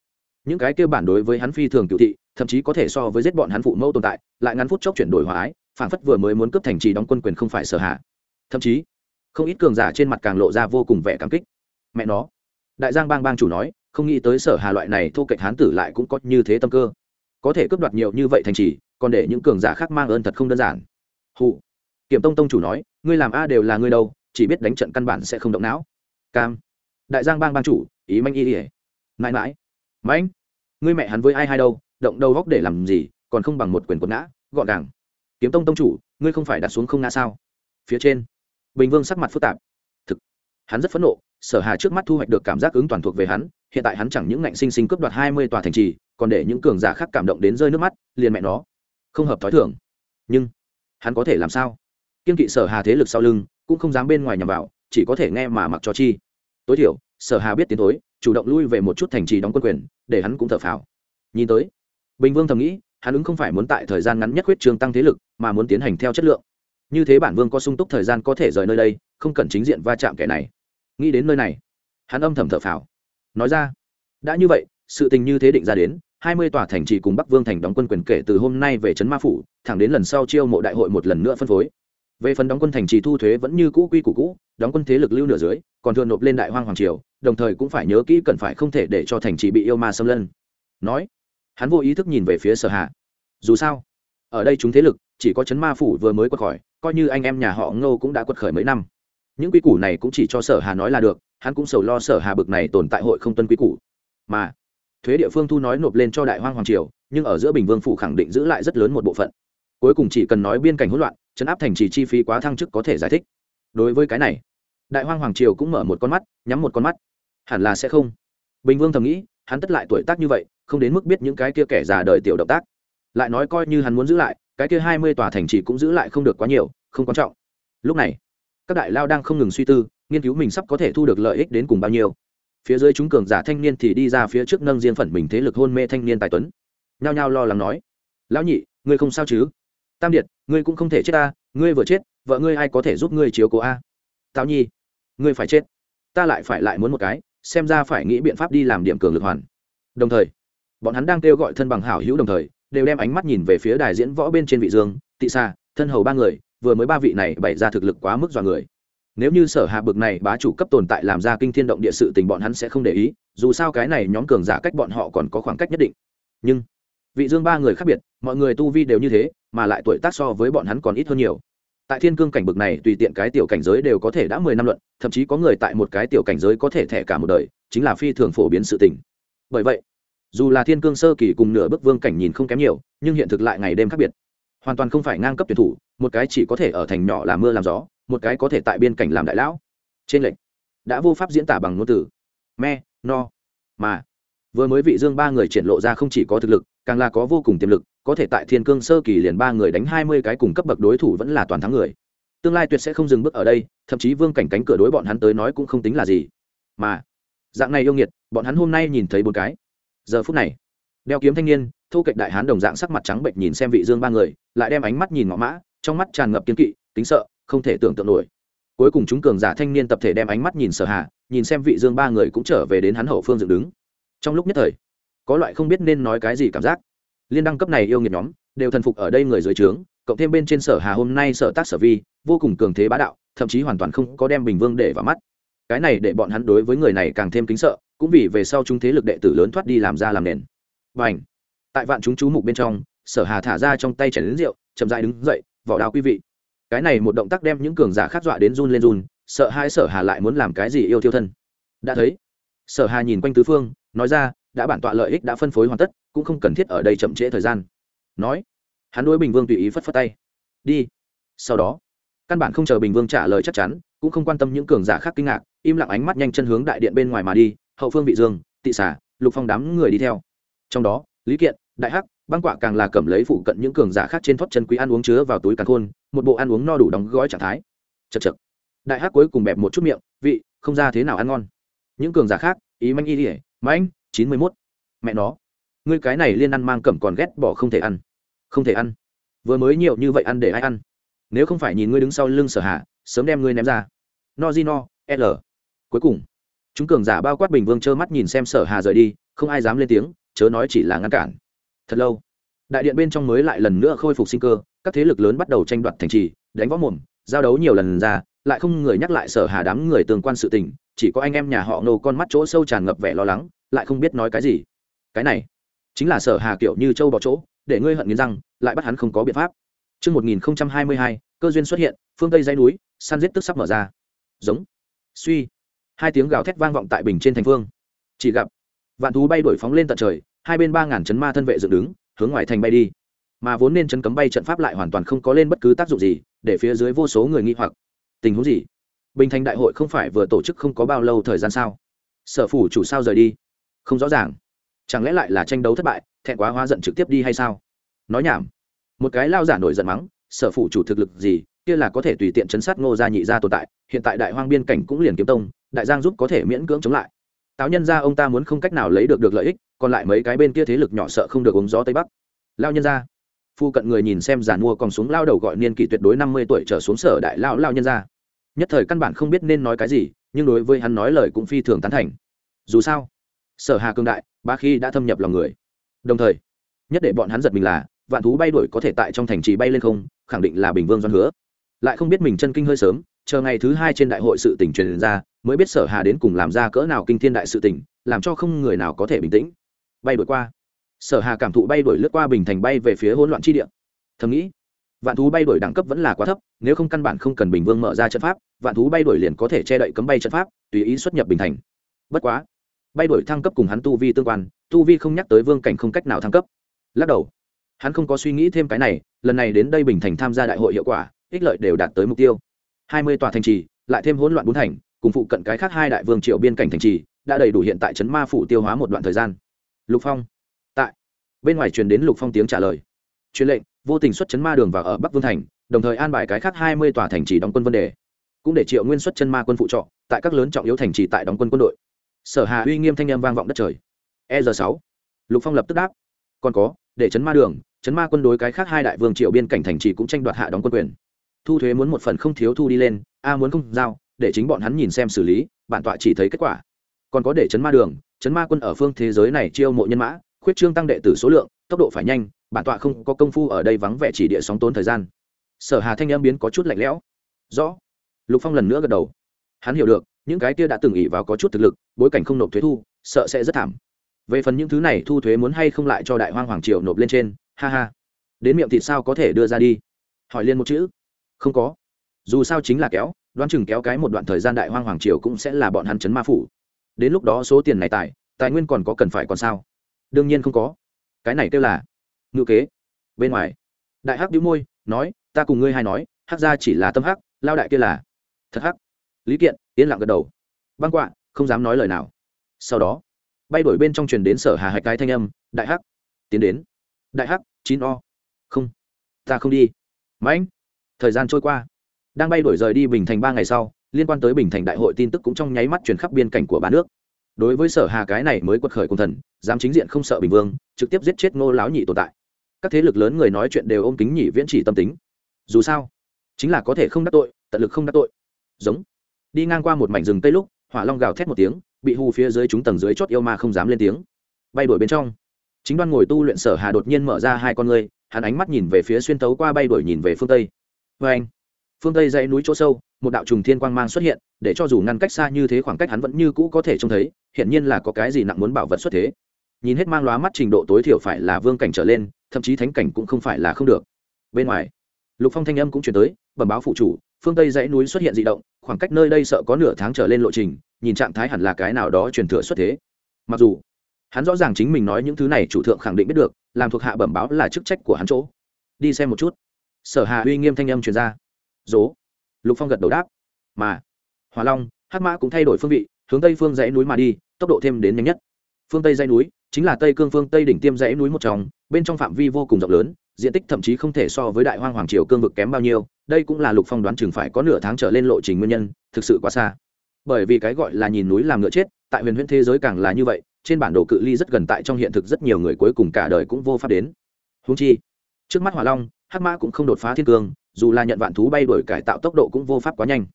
những cái kêu bản đối với hắn phi thường cựu thị thậm chí có thể so với giết bọn hắn phụ mẫu tồn tại, lại ngắn phút chốc chuyển đổi hòa ái phản phất vừa mới muốn cướp thành trì đóng quân quyền không phải sở hạ. thậm chí, không ít cường giả trên mặt càng lộ ra vô cùng vẻ cảm kích. Mẹ nó. Đại giang bang bang chủ nói, không nghĩ tới sở hà loại này thô kệch hán tử lại cũng có như thế tâm cơ. Có thể cướp đoạt nhiều như vậy thành trì, còn để những cường giả khác mang ơn thật không đơn giản. Hụ kiểm tông tông chủ nói, ngươi làm a đều là ngươi đâu, chỉ biết đánh trận căn bản sẽ không động não. Cam. Đại giang bang Bang chủ, ý manh y ỉa mãi mãi. Mãnh. Ngươi mẹ hắn với ai hai đâu động đầu góc để làm gì, còn không bằng một quyền quần ngã, gọn gàng. Kiếm tông tông chủ, ngươi không phải đặt xuống không ngã sao? Phía trên, bình vương sắc mặt phức tạp. Thực, hắn rất phẫn nộ, sở hà trước mắt thu hoạch được cảm giác ứng toàn thuộc về hắn, hiện tại hắn chẳng những ngạnh sinh sinh cướp đoạt hai mươi tòa thành trì, còn để những cường giả khác cảm động đến rơi nước mắt, liền mẹ nó. Không hợp thói thường. Nhưng, hắn có thể làm sao? Kiên kỵ sở hà thế lực sau lưng, cũng không dám bên ngoài nhằm vào, chỉ có thể nghe mà mặc cho chi. Tối thiểu, sở hà biết tiến tối chủ động lui về một chút thành trì đóng quân quyền, để hắn cũng thở phào. Nhìn tới bình vương thầm nghĩ, hắn ứng không phải muốn tại thời gian ngắn nhất huyết trường tăng thế lực, mà muốn tiến hành theo chất lượng. Như thế bản vương có sung túc thời gian có thể rời nơi đây, không cần chính diện va chạm kẻ này. Nghĩ đến nơi này, hắn âm thầm thở phào. Nói ra, đã như vậy, sự tình như thế định ra đến, hai mươi tòa thành trì cùng bắc vương thành đóng quân quyền kể từ hôm nay về trấn ma phủ, thẳng đến lần sau chiêu mộ đại hội một lần nữa phân phối. Về phần đóng quân thành trì thu thuế vẫn như cũ quy củ cũ, đóng quân thế lực lưu nửa dưới, còn thường nộp lên đại hoang hoàng triều, đồng thời cũng phải nhớ kỹ cần phải không thể để cho thành trì bị yêu ma xâm lân nói hắn vô ý thức nhìn về phía sở hạ dù sao, ở đây chúng thế lực, chỉ có chấn ma phủ vừa mới quật khỏi coi như anh em nhà họ ngô cũng đã quật khởi mấy năm. Những quy củ này cũng chỉ cho sở hà nói là được, hắn cũng sầu lo sở hà bực này tồn tại hội không tuân quy củ. Mà, thuế địa phương thu nói nộp lên cho đại hoang hoàng triều, nhưng ở giữa bình vương phủ khẳng định giữ lại rất lớn một bộ phận. Cuối cùng chỉ cần nói biên cảnh hỗn loạn chấn áp thành trì chi phí quá thăng chức có thể giải thích. Đối với cái này, đại hoang hoàng triều cũng mở một con mắt, nhắm một con mắt. Hẳn là sẽ không. Bình vương thầm nghĩ hắn tất lại tuổi tác như vậy, không đến mức biết những cái kia kẻ già đời tiểu động tác. Lại nói coi như hắn muốn giữ lại, cái kia hai mươi tòa thành trì cũng giữ lại không được quá nhiều, không quan trọng. Lúc này, các đại lao đang không ngừng suy tư, nghiên cứu mình sắp có thể thu được lợi ích đến cùng bao nhiêu. Phía dưới chúng cường giả thanh niên thì đi ra phía trước nâng diên phần mình thế lực hôn mê thanh niên tài tuấn. Nhao nhao lo lắng nói, lão nhị, ngươi không sao chứ? Tam điệt, ngươi cũng không thể chết ta, ngươi vừa chết, vợ ngươi ai có thể giúp ngươi chiếu cố a? Tào nhi, ngươi phải chết, ta lại phải lại muốn một cái xem ra phải nghĩ biện pháp đi làm điểm cường lực hoàn. Đồng thời, bọn hắn đang kêu gọi thân bằng hảo hữu đồng thời, đều đem ánh mắt nhìn về phía đài diễn võ bên trên vị dương, tị xa thân hầu ba người, vừa mới ba vị này bày ra thực lực quá mức dọa người. Nếu như sở hạ bực này bá chủ cấp tồn tại làm ra kinh thiên động địa sự tình bọn hắn sẽ không để ý, dù sao cái này nhóm cường giả cách bọn họ còn có khoảng cách nhất định. Nhưng, vị dương ba người khác biệt, mọi người tu vi đều như thế, mà lại tuổi tác so với bọn hắn còn ít hơn nhiều tại thiên cương cảnh bực này, tùy tiện cái tiểu cảnh giới đều có thể đã mười năm luận, thậm chí có người tại một cái tiểu cảnh giới có thể thẻ cả một đời, chính là phi thường phổ biến sự tình. Bởi vậy, dù là thiên cương sơ kỳ cùng nửa bước vương cảnh nhìn không kém nhiều, nhưng hiện thực lại ngày đêm khác biệt. Hoàn toàn không phải ngang cấp tuyển thủ, một cái chỉ có thể ở thành nhỏ làm mưa làm gió, một cái có thể tại biên cảnh làm đại lão. Trên lệnh, đã vô pháp diễn tả bằng ngôn từ. Me, no, mà. Vừa mới vị dương ba người triển lộ ra không chỉ có thực lực, càng là có vô cùng tiềm lực có thể tại thiên cương sơ kỳ liền ba người đánh hai mươi cái cùng cấp bậc đối thủ vẫn là toàn thắng người. Tương lai tuyệt sẽ không dừng bước ở đây, thậm chí vương cảnh cánh cửa đối bọn hắn tới nói cũng không tính là gì. Mà, dạng này yêu nghiệt, bọn hắn hôm nay nhìn thấy bốn cái. Giờ phút này, đeo kiếm thanh niên, thu kệch đại hán đồng dạng sắc mặt trắng bệnh nhìn xem vị dương ba người, lại đem ánh mắt nhìn ngõ mã, trong mắt tràn ngập kiên kỵ tính sợ, không thể tưởng tượng nổi. Cuối cùng chúng cường giả thanh niên tập thể đem ánh mắt nhìn sở hạ, nhìn xem vị dương ba người cũng trở về đến hắn hậu phương dựng đứng. Trong lúc nhất thời, có loại không biết nên nói cái gì cảm giác liên đăng cấp này yêu nghiệt nhóm, đều thần phục ở đây người dưới trướng, cộng thêm bên trên sở hà hôm nay sở tác sở vi, vô cùng cường thế bá đạo, thậm chí hoàn toàn không có đem bình vương để vào mắt. Cái này để bọn hắn đối với người này càng thêm kính sợ, cũng vì về sau chúng thế lực đệ tử lớn thoát đi làm ra làm nền. Và ảnh tại vạn chúng chú mục bên trong, sở hà thả ra trong tay chảy đến rượu, chậm dại đứng dậy vỏ đào quý vị. Cái này một động tác đem những cường giả khát dọa đến run lên run, sợ hai sở hà lại muốn làm cái gì yêu thiêu thân. Đã thấy, sở hà nhìn quanh tứ phương, nói ra, đã bản tọa lợi ích đã phân phối hoàn tất cũng không cần thiết ở đây chậm trễ thời gian. Nói, hắn đối bình vương tùy ý phất phất tay. Đi. Sau đó, căn bản không chờ bình vương trả lời chắc chắn, cũng không quan tâm những cường giả khác kinh ngạc, im lặng ánh mắt nhanh chân hướng đại điện bên ngoài mà đi, hậu phương vị dương, tị xả lục phong đám người đi theo. Trong đó, lý kiện, đại hắc, băng quạ càng là cầm lấy phụ cận những cường giả khác trên thoát chân quý ăn uống chứa vào túi càn khôn, một bộ ăn uống no đủ đóng gói trạng thái. Chật chật đại hắc cuối cùng bẹp một chút miệng, vị, không ra thế nào ăn ngon. Những cường giả khác, ý manh y ỉa manh chín mươi mốt. Mẹ nó ngươi cái này liên ăn mang cẩm còn ghét bỏ không thể ăn. Không thể ăn. Vừa mới nhiều như vậy ăn để ai ăn? Nếu không phải nhìn ngươi đứng sau lưng sở hạ sớm đem ngươi ném ra. No di no, l. Cuối cùng, chúng cường giả bao quát bình vương trơ mắt nhìn xem sở hà rời đi, không ai dám lên tiếng, chớ nói chỉ là ngăn cản. Thật lâu, đại điện bên trong mới lại lần nữa khôi phục sinh cơ, các thế lực lớn bắt đầu tranh đoạt thành trì, đánh võ mồm, giao đấu nhiều lần ra, lại không người nhắc lại sở hà đám người tương quan sự tình, chỉ có anh em nhà họ nô con mắt chỗ sâu tràn ngập vẻ lo lắng, lại không biết nói cái gì. Cái này chính là sở hà kiểu như châu bỏ chỗ để ngươi hận nghiến răng lại bắt hắn không có biện pháp Trước 1022, cơ duyên xuất hiện, phương tây dãy núi, săn giết tức sắp mở ra. Giống. Suy. Hai tiếng gào thét vang vọng tại bình trên thành phương. Chỉ gặp vạn thú bay đuổi phóng lên tận trời, hai bên ba ngàn chấn ma thân vệ dựng đứng, hướng ngoài thành bay đi. Mà vốn nên chấn cấm bay trận pháp lại hoàn toàn không có lên bất cứ tác dụng gì, để phía dưới vô số người nghi hoặc. Tình huống gì? Bình thành đại hội không phải vừa tổ chức không có bao lâu thời gian sao? Sở phủ chủ sao rời đi? Không rõ ràng. Chẳng lẽ lại là tranh đấu thất bại, thẹn quá hóa giận trực tiếp đi hay sao? Nói nhảm. Một cái lao giả nổi giận mắng sở phụ chủ thực lực gì kia là có thể tùy tiện chấn sát ngô gia nhị gia tồn tại hiện tại đại hoang biên cảnh cũng liền kiếm tông đại giang giúp có thể miễn cưỡng chống lại. Táo nhân ra ông ta muốn không cách nào lấy được được lợi ích còn lại mấy cái bên kia thế lực nhỏ sợ không được uống gió tây bắc. Lao nhân ra phu cận người nhìn xem giàn mua còn xuống lao đầu gọi niên kỷ tuyệt đối năm mươi tuổi trở xuống sở đại lao lao nhân ra nhất thời căn bản không biết nên nói cái gì nhưng đối với hắn nói lời cũng phi thường tán thành. Dù sao sở hà cương đại ba khi đã thâm nhập lòng người. Đồng thời, nhất để bọn hắn giật mình là, vạn thú bay đuổi có thể tại trong thành trì bay lên không, khẳng định là bình vương doan hứa. Lại không biết mình chân kinh hơi sớm, chờ ngày thứ hai trên đại hội sự tỉnh truyền ra, mới biết sở hà đến cùng làm ra cỡ nào kinh thiên đại sự tỉnh làm cho không người nào có thể bình tĩnh. Bay đuổi qua. Sở hà cảm thụ bay đuổi lướt qua bình thành bay về phía hỗn loạn chi địa. Thầm nghĩ, vạn thú bay đuổi đẳng cấp vẫn là quá thấp, nếu không căn bản không cần bình vương mở ra trận pháp, vạn thú bay đuổi liền có thể che đậy cấm bay trận pháp, tùy ý xuất nhập bình thành. Bất quá bay đổi thăng cấp cùng hắn tu vi tương quan, tu vi không nhắc tới vương cảnh không cách nào thăng cấp. Lắc đầu. Hắn không có suy nghĩ thêm cái này, lần này đến đây bình thành tham gia đại hội hiệu quả, ích lợi đều đạt tới mục tiêu. Hai mươi tòa thành trì, lại thêm hỗn loạn bốn thành, cùng phụ cận cái khác hai đại vương triệu biên cảnh thành trì, đã đầy đủ hiện tại trấn ma phủ tiêu hóa một đoạn thời gian. Lục phong. Tại. Bên ngoài truyền đến lục phong tiếng trả lời. Truyền lệnh, vô tình xuất chấn ma đường vào ở bắc vương thành, đồng thời an bài cái khác hai mươi tòa thành trì đóng quân vấn đề. Cũng để triệu nguyên xuất chân ma quân phụ trọ, tại các lớn trọng yếu thành trì tại đóng quân quân đội sở hà uy nghiêm thanh âm vang vọng đất trời. E r sáu. Lục phong lập tức đáp. Còn có, để chấn ma đường, chấn ma quân đối cái khác hai đại vương triệu biên cảnh thành trì cũng tranh đoạt hạ đóng quân quyền. Thu thuế muốn một phần không thiếu thu đi lên, a muốn không giao, để chính bọn hắn nhìn xem xử lý, bản tọa chỉ thấy kết quả. Còn có để chấn ma đường, chấn ma quân ở phương thế giới này chiêu mộ nhân mã, khuyết trương tăng đệ tử số lượng, tốc độ phải nhanh, bản tọa không có công phu ở đây vắng vẻ chỉ địa sóng tốn thời gian. Sở hà thanh âm biến có chút lạnh lẽo. Rõ. Lục phong lần nữa gật đầu. Hắn hiểu được những cái kia đã từng ỉ vào có chút thực lực, bối cảnh không nộp thuế thu, sợ sẽ rất thảm. Về phần những thứ này thu thuế muốn hay không lại cho đại hoang hoàng triều nộp lên trên, ha ha. Đến miệng thịt sao có thể đưa ra đi? Hỏi liên một chữ. Không có. Dù sao chính là kéo, đoán chừng kéo cái một đoạn thời gian đại hoang hoàng triều cũng sẽ là bọn hắn chấn ma phủ. Đến lúc đó số tiền này tài tài nguyên còn có cần phải còn sao? Đương nhiên không có. Cái này kêu là ngữ kế. Bên ngoài, đại hắc đĩu môi, nói, ta cùng ngươi hay nói, hắc ra chỉ là tâm hắc, lao đại kia là thật hắc lý kiện yên lặng gật đầu băng quạ không dám nói lời nào sau đó bay đổi bên trong truyền đến sở hà hạch cái thanh âm đại hắc tiến đến đại hắc chín o không ta không đi mãnh thời gian trôi qua đang bay đổi rời đi bình thành ba ngày sau liên quan tới bình thành đại hội tin tức cũng trong nháy mắt truyền khắp biên cảnh của ba nước đối với sở hà cái này mới quật khởi cùng thần dám chính diện không sợ bình vương trực tiếp giết chết ngô láo nhị tồn tại các thế lực lớn người nói chuyện đều ôm kính nhị viễn chỉ tâm tính dù sao chính là có thể không đắc tội tận lực không đắc tội giống đi ngang qua một mảnh rừng tây lúc, hỏa long gào thét một tiếng, bị hù phía dưới chúng tầng dưới chót yêu ma không dám lên tiếng. Bay đuổi bên trong. Chính đoan ngồi tu luyện sở hà đột nhiên mở ra hai con ngươi, hắn ánh mắt nhìn về phía xuyên tấu qua bay đuổi nhìn về phương tây. Vê anh, phương tây dãy núi chỗ sâu, một đạo trùng thiên quang mang xuất hiện, để cho dù ngăn cách xa như thế khoảng cách hắn vẫn như cũ có thể trông thấy, hiển nhiên là có cái gì nặng muốn bảo vật xuất thế. Nhìn hết mang lóa mắt trình độ tối thiểu phải là vương cảnh trở lên, thậm chí thánh cảnh cũng không phải là không được. Bên ngoài, lục phong thanh âm cũng chuyển tới, bẩm báo phụ chủ phương tây dãy núi xuất hiện dị động, khoảng cách nơi đây sợ có nửa tháng trở lên lộ trình, nhìn trạng thái hẳn là cái nào đó truyền thừa xuất thế. Mặc dù, hắn rõ ràng chính mình nói những thứ này chủ thượng khẳng định biết được, làm thuộc hạ bẩm báo là chức trách của hắn chỗ. Đi xem một chút. Sở hà uy nghiêm thanh âm truyền ra. Dố lục phong gật đầu đáp. Mà hòa long, hắc mã cũng thay đổi phương vị, hướng tây phương dãy núi mà đi, tốc độ thêm đến nhanh nhất. Phương tây dãy núi chính là tây cương phương tây đỉnh tiêm dãy núi một trong, bên trong phạm vi vô cùng rộng lớn diện tích thậm chí không thể so với đại hoang hoàng triều cương vực kém bao nhiêu, đây cũng là lục phong đoán chừng phải có nửa tháng trở lên lộ trình nguyên nhân, thực sự quá xa. Bởi vì cái gọi là nhìn núi làm ngựa chết, tại huyền huyễn thế giới càng là như vậy, trên bản đồ cự ly rất gần tại trong hiện thực rất nhiều người cuối cùng cả đời cũng vô pháp đến. Húng chi, trước mắt hỏa long, hắc mã cũng không đột phá thiên cương, dù là nhận vạn thú bay đổi cải tạo tốc độ cũng vô pháp quá nhanh.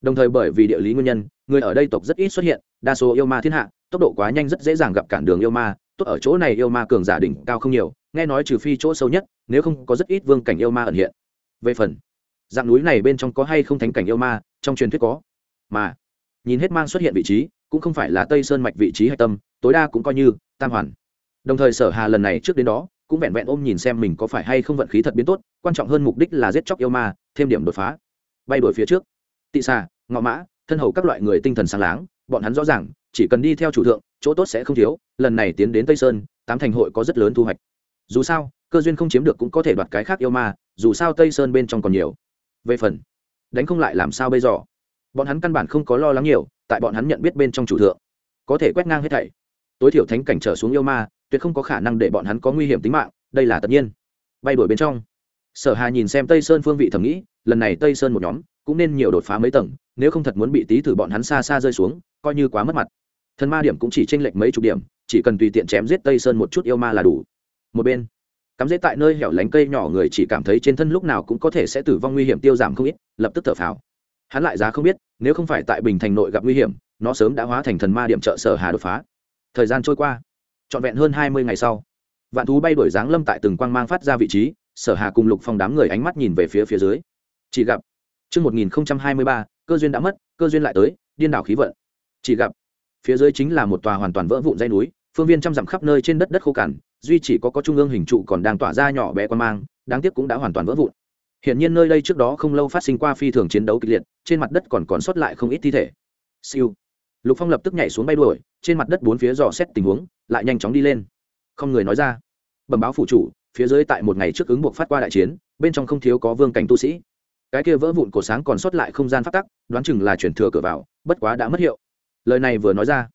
Đồng thời bởi vì địa lý nguyên nhân, người ở đây tộc rất ít xuất hiện, đa số yêu ma thiên hạ, tốc độ quá nhanh rất dễ dàng gặp cản đường yêu ma, tốt ở chỗ này yêu ma cường giả đỉnh cao không nhiều nghe nói trừ phi chỗ sâu nhất, nếu không có rất ít vương cảnh yêu ma ẩn hiện. Về phần, dạng núi này bên trong có hay không thánh cảnh yêu ma, trong truyền thuyết có. Mà, nhìn hết mang xuất hiện vị trí, cũng không phải là tây sơn mạch vị trí hạch tâm, tối đa cũng coi như tam hoàn. Đồng thời sở hà lần này trước đến đó, cũng vẹn vẹn ôm nhìn xem mình có phải hay không vận khí thật biến tốt, quan trọng hơn mục đích là giết chóc yêu ma, thêm điểm đột phá. Bay đuổi phía trước. Tị xà ngọ mã, thân hầu các loại người tinh thần sáng láng, bọn hắn rõ ràng, chỉ cần đi theo chủ thượng, chỗ tốt sẽ không thiếu, lần này tiến đến tây sơn, tám thành hội có rất lớn thu hoạch dù sao, cơ duyên không chiếm được cũng có thể đoạt cái khác yêu ma, dù sao tây sơn bên trong còn nhiều. Về phần, đánh không lại làm sao bây giờ? Bọn hắn căn bản không có lo lắng nhiều, tại bọn hắn nhận biết bên trong chủ thượng. Có thể quét ngang hết thảy. Tối thiểu thánh cảnh trở xuống yêu ma, tuyệt không có khả năng để bọn hắn có nguy hiểm tính mạng, đây là tất nhiên. Bay đuổi bên trong. Sở hà nhìn xem tây sơn phương vị thầm nghĩ, lần này tây sơn một nhóm, cũng nên nhiều đột phá mấy tầng, nếu không thật muốn bị tí thử bọn hắn xa xa rơi xuống, coi như quá mất mặt. Thần ma điểm cũng chỉ tranh lệch mấy chục điểm, chỉ cần tùy tiện chém giết tây sơn một chút yêu ma là đủ một bên. Cắm dễ tại nơi hẻo lánh cây nhỏ người chỉ cảm thấy trên thân lúc nào cũng có thể sẽ tử vong nguy hiểm tiêu giảm không ít, lập tức thở phào. Hắn lại giá không biết, nếu không phải tại bình thành nội gặp nguy hiểm, nó sớm đã hóa thành thần ma điểm trợ sở hà đột phá. Thời gian trôi qua, trọn vẹn hơn hai mươi ngày sau, vạn thú bay đổi dáng lâm tại từng quang mang phát ra vị trí, sở hà cùng lục phong đám người ánh mắt nhìn về phía phía dưới. Chỉ gặp, chương một nghìn hai mươi ba, cơ duyên đã mất, cơ duyên lại tới, điên đảo khí vận. Chỉ gặp, phía dưới chính là một tòa hoàn toàn vỡ vụn dây núi, phương viên trăm dặm khắp nơi trên đất đất khô cằn duy chỉ có có trung ương hình trụ còn đang tỏa ra nhỏ bé quan mang, đáng tiếc cũng đã hoàn toàn vỡ vụn. Hiện nhiên nơi đây trước đó không lâu phát sinh qua phi thường chiến đấu kịch liệt, trên mặt đất còn còn sót lại không ít thi thể. Siêu. Lục phong lập tức nhảy xuống bay đuổi, trên mặt đất bốn phía dò xét tình huống, lại nhanh chóng đi lên. Không người nói ra. Bẩm báo phủ chủ, phía dưới tại một ngày trước ứng buộc phát qua đại chiến, bên trong không thiếu có vương cảnh tu sĩ. Cái kia vỡ vụn cổ sáng còn sót lại không gian phát tắc, đoán chừng là chuyển thừa cửa vào, bất quá đã mất hiệu. Lời này vừa nói ra.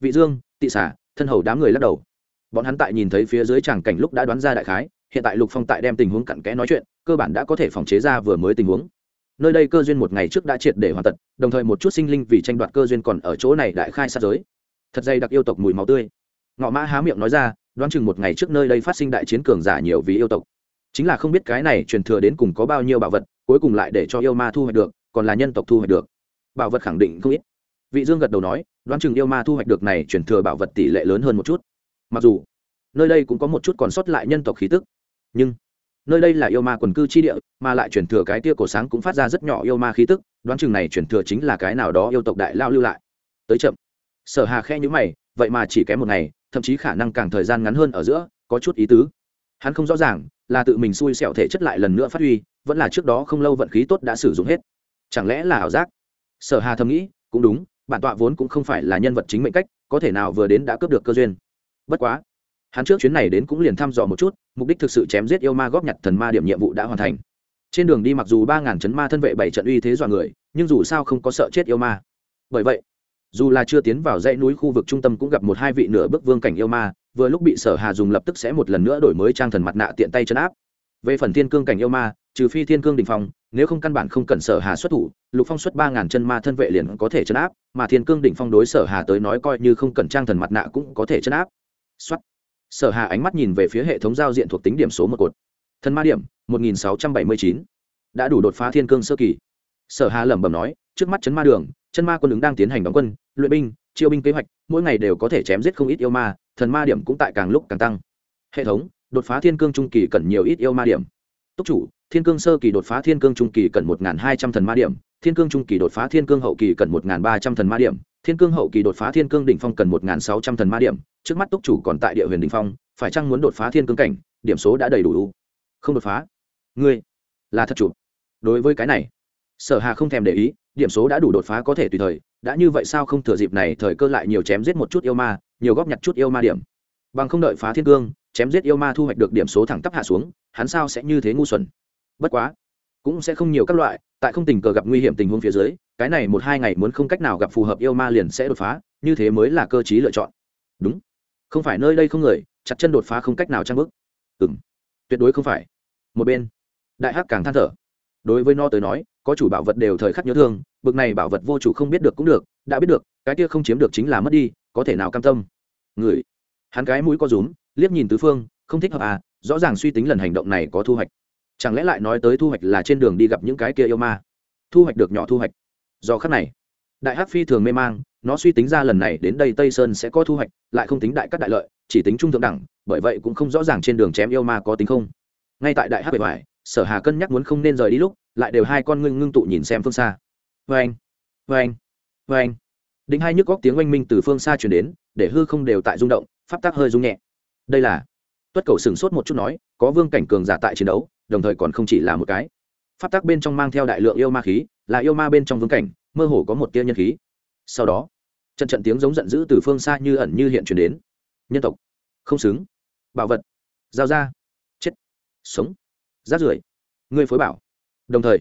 Vị dương, tị xả thân hầu đám người lắc đầu bọn hắn tại nhìn thấy phía dưới tràng cảnh lúc đã đoán ra đại khái, hiện tại lục phong tại đem tình huống cặn kẽ nói chuyện, cơ bản đã có thể phòng chế ra vừa mới tình huống. Nơi đây cơ duyên một ngày trước đã triệt để hoàn tật, đồng thời một chút sinh linh vì tranh đoạt cơ duyên còn ở chỗ này đại khai sát giới. Thật dây đặc yêu tộc mùi máu tươi. Ngọ mã há miệng nói ra, đoán chừng một ngày trước nơi đây phát sinh đại chiến cường giả nhiều vì yêu tộc. Chính là không biết cái này truyền thừa đến cùng có bao nhiêu bảo vật, cuối cùng lại để cho yêu ma thu hoạch được, còn là nhân tộc thu hoạch được. Bảo vật khẳng định không ít. Vị dương gật đầu nói, đoán chừng yêu ma thu hoạch được này truyền thừa bảo vật tỷ lệ lớn hơn một chút mặc dù, nơi đây cũng có một chút còn sót lại nhân tộc khí tức, nhưng nơi đây là yêu ma quần cư chi địa, mà lại chuyển thừa cái tia cổ sáng cũng phát ra rất nhỏ yêu ma khí tức, đoán chừng này chuyển thừa chính là cái nào đó yêu tộc đại lao lưu lại. Tới chậm. Sở hà khe nhữ mày, vậy mà chỉ kém một ngày, thậm chí khả năng càng thời gian ngắn hơn ở giữa, có chút ý tứ. Hắn không rõ ràng, là tự mình xui xẻo thể chất lại lần nữa phát huy, vẫn là trước đó không lâu vận khí tốt đã sử dụng hết. Chẳng lẽ là ảo giác? Sở hà thầm nghĩ, cũng đúng, bản tọa vốn cũng không phải là nhân vật chính mệnh cách, có thể nào vừa đến đã cướp được cơ duyên bất quá, hắn trước chuyến này đến cũng liền thăm dò một chút, mục đích thực sự chém giết yêu ma góp nhặt thần ma điểm nhiệm vụ đã hoàn thành. Trên đường đi mặc dù ba ngàn chấn ma thân vệ bảy trận uy thế dọa người, nhưng dù sao không có sợ chết yêu ma. Bởi vậy, dù là chưa tiến vào dãy núi khu vực trung tâm cũng gặp một hai vị nửa bước vương cảnh yêu ma, vừa lúc bị sở hà dùng lập tức sẽ một lần nữa đổi mới trang thần mặt nạ tiện tay chấn áp. Về phần thiên cương cảnh yêu ma, trừ phi thiên cương đình phong, nếu không căn bản không cần sở hà xuất thủ, lục phong xuất ba ngàn chân ma thân vệ liền có thể chấn áp, mà thiên cương đỉnh phong đối sở hà tới nói coi như không cần trang thần mặt nạ cũng có thể chấn áp xuất sở hà ánh mắt nhìn về phía hệ thống giao diện thuộc tính điểm số một cột. Thần ma điểm, một nghìn sáu trăm bảy mươi chín. Đã đủ đột phá thiên cương sơ kỳ. Sở hà lẩm bẩm nói, trước mắt chấn ma đường, chân ma quân ứng đang tiến hành đóng quân, luyện binh, chiêu binh kế hoạch, mỗi ngày đều có thể chém giết không ít yêu ma, thần ma điểm cũng tại càng lúc càng tăng. Hệ thống, đột phá thiên cương trung kỳ cần nhiều ít yêu ma điểm. Túc chủ, thiên cương sơ kỳ đột phá thiên cương trung kỳ cần một hai trăm thần ma điểm, thiên cương trung kỳ đột phá thiên cương hậu kỳ cần một ba trăm thần ma điểm thiên cương hậu kỳ đột phá thiên cương đỉnh phong cần một sáu trăm thần ma điểm, trước mắt túc chủ còn tại địa huyền đỉnh phong, phải chăng muốn đột phá thiên cương cảnh, điểm số đã đầy đủ không đột phá. Ngươi là thật chủ. Đối với cái này, sở hà không thèm để ý, điểm số đã đủ đột phá có thể tùy thời, đã như vậy sao không thừa dịp này thời cơ lại nhiều chém giết một chút yêu ma, nhiều góp nhặt chút yêu ma điểm. Bằng không đợi phá thiên cương, chém giết yêu ma thu hoạch được điểm số thẳng tắp hạ xuống, hắn sao sẽ như thế ngu xuẩn? Bất quá cũng sẽ không nhiều các loại, tại không tình cờ gặp nguy hiểm tình huống phía dưới, cái này một hai ngày muốn không cách nào gặp phù hợp yêu ma liền sẽ đột phá, như thế mới là cơ chí lựa chọn. Đúng. Không phải nơi đây không người, chặt chân đột phá không cách nào trang bức ừ m tuyệt đối không phải. Một bên, đại hắc càng than thở. Đối với no tới nói, có chủ bảo vật đều thời khắc nhớ thương, bực này bảo vật vô chủ không biết được cũng được, đã biết được, cái kia không chiếm được chính là mất đi, có thể nào cam tâm. Người. Hắn cái mũi có rúm, liếc nhìn tứ phương, không thích hợp à rõ ràng suy tính lần hành động này có thu hoạch chẳng lẽ lại nói tới thu hoạch là trên đường đi gặp những cái kia yêu ma? Thu hoạch được nhỏ thu hoạch. Do khắc này, đại hắc phi thường mê mang, nó suy tính ra lần này đến đây tây sơn sẽ có thu hoạch, lại không tính đại các đại lợi, chỉ tính trung thượng đẳng, bởi vậy cũng không rõ ràng trên đường chém yêu ma có tính không. Ngay tại đại hắc bề ngoài, sở hà cân nhắc muốn không nên rời đi lúc, lại đều hai con ngưng ngưng tụ nhìn xem phương xa. Vê anh vê anh vê anh hai nhức góc tiếng oanh minh từ phương xa chuyển đến, để hư không đều tại rung động, pháp tác hơi rung nhẹ. Đây là, tuất cầu sửng sốt một chút nói, có vương cảnh cường giả tại chiến đấu đồng thời còn không chỉ là một cái. Pháp tác bên trong mang theo đại lượng yêu ma khí, là yêu ma bên trong vương cảnh, mơ hồ có một tia nhân khí. Sau đó, trận trận tiếng giống giận dữ từ phương xa như ẩn như hiện chuyển đến. Nhân tộc, không xứng. Bảo vật, giao ra. Chết. Sống. Rát rưởi. Ngươi phối bảo. Đồng thời,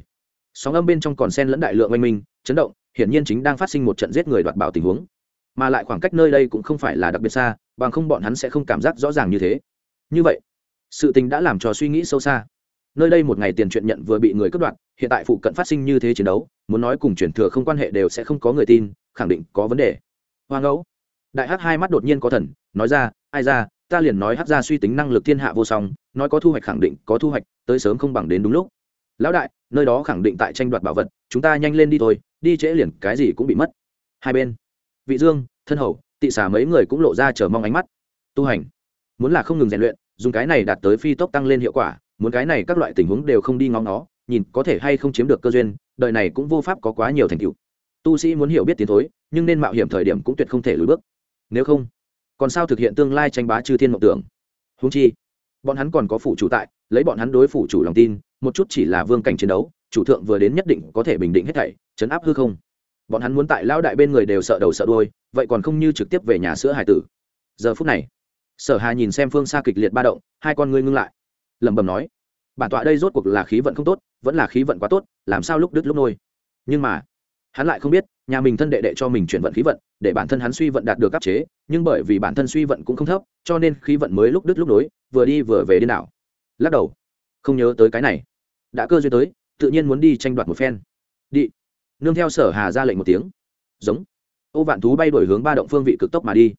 sóng âm bên trong còn sen lẫn đại lượng oanh minh, chấn động, hiển nhiên chính đang phát sinh một trận giết người đoạt bảo tình huống. Mà lại khoảng cách nơi đây cũng không phải là đặc biệt xa, bằng không bọn hắn sẽ không cảm giác rõ ràng như thế. Như vậy, sự tình đã làm cho suy nghĩ sâu xa nơi đây một ngày tiền chuyện nhận vừa bị người cướp đoạt, hiện tại phụ cận phát sinh như thế chiến đấu, muốn nói cùng chuyển thừa không quan hệ đều sẽ không có người tin, khẳng định có vấn đề. Hoa ngẫu, đại hắc hai mắt đột nhiên có thần, nói ra, ai ra, ta liền nói hắc ra suy tính năng lực thiên hạ vô song, nói có thu hoạch khẳng định, có thu hoạch, tới sớm không bằng đến đúng lúc. Lão đại, nơi đó khẳng định tại tranh đoạt bảo vật, chúng ta nhanh lên đi thôi, đi trễ liền, cái gì cũng bị mất. Hai bên, vị dương, thân hầu, tị xả mấy người cũng lộ ra chờ mong ánh mắt. Tu hành, muốn là không ngừng rèn luyện, dùng cái này đạt tới phi tốc tăng lên hiệu quả muốn cái này các loại tình huống đều không đi ngóng nó nhìn có thể hay không chiếm được cơ duyên, đời này cũng vô pháp có quá nhiều thành tựu. Tu sĩ muốn hiểu biết tiến thối, nhưng nên mạo hiểm thời điểm cũng tuyệt không thể lùi bước. Nếu không, còn sao thực hiện tương lai tranh bá chư thiên mộng tưởng? Húng chi, bọn hắn còn có phủ chủ tại, lấy bọn hắn đối phủ chủ lòng tin, một chút chỉ là vương cảnh chiến đấu, chủ thượng vừa đến nhất định có thể bình định hết thảy, chấn áp hư không. Bọn hắn muốn tại lao đại bên người đều sợ đầu sợ đôi vậy còn không như trực tiếp về nhà sữa hải tử. Giờ phút này, sở hà nhìn xem phương xa kịch liệt ba động, hai con ngươi ngưng lại lẩm bẩm nói, bản tọa đây rốt cuộc là khí vận không tốt, vẫn là khí vận quá tốt, làm sao lúc đứt lúc nôi? Nhưng mà, hắn lại không biết, nhà mình thân đệ đệ cho mình chuyển vận khí vận, để bản thân hắn suy vận đạt được áp chế, nhưng bởi vì bản thân suy vận cũng không thấp, cho nên khí vận mới lúc đứt lúc nối, vừa đi vừa về đi nào lắc đầu, không nhớ tới cái này. Đã cơ duyên tới, tự nhiên muốn đi tranh đoạt một phen. Đi. Nương theo sở hà ra lệnh một tiếng. Giống. Ô vạn thú bay đổi hướng ba động phương vị cực tốc mà đi.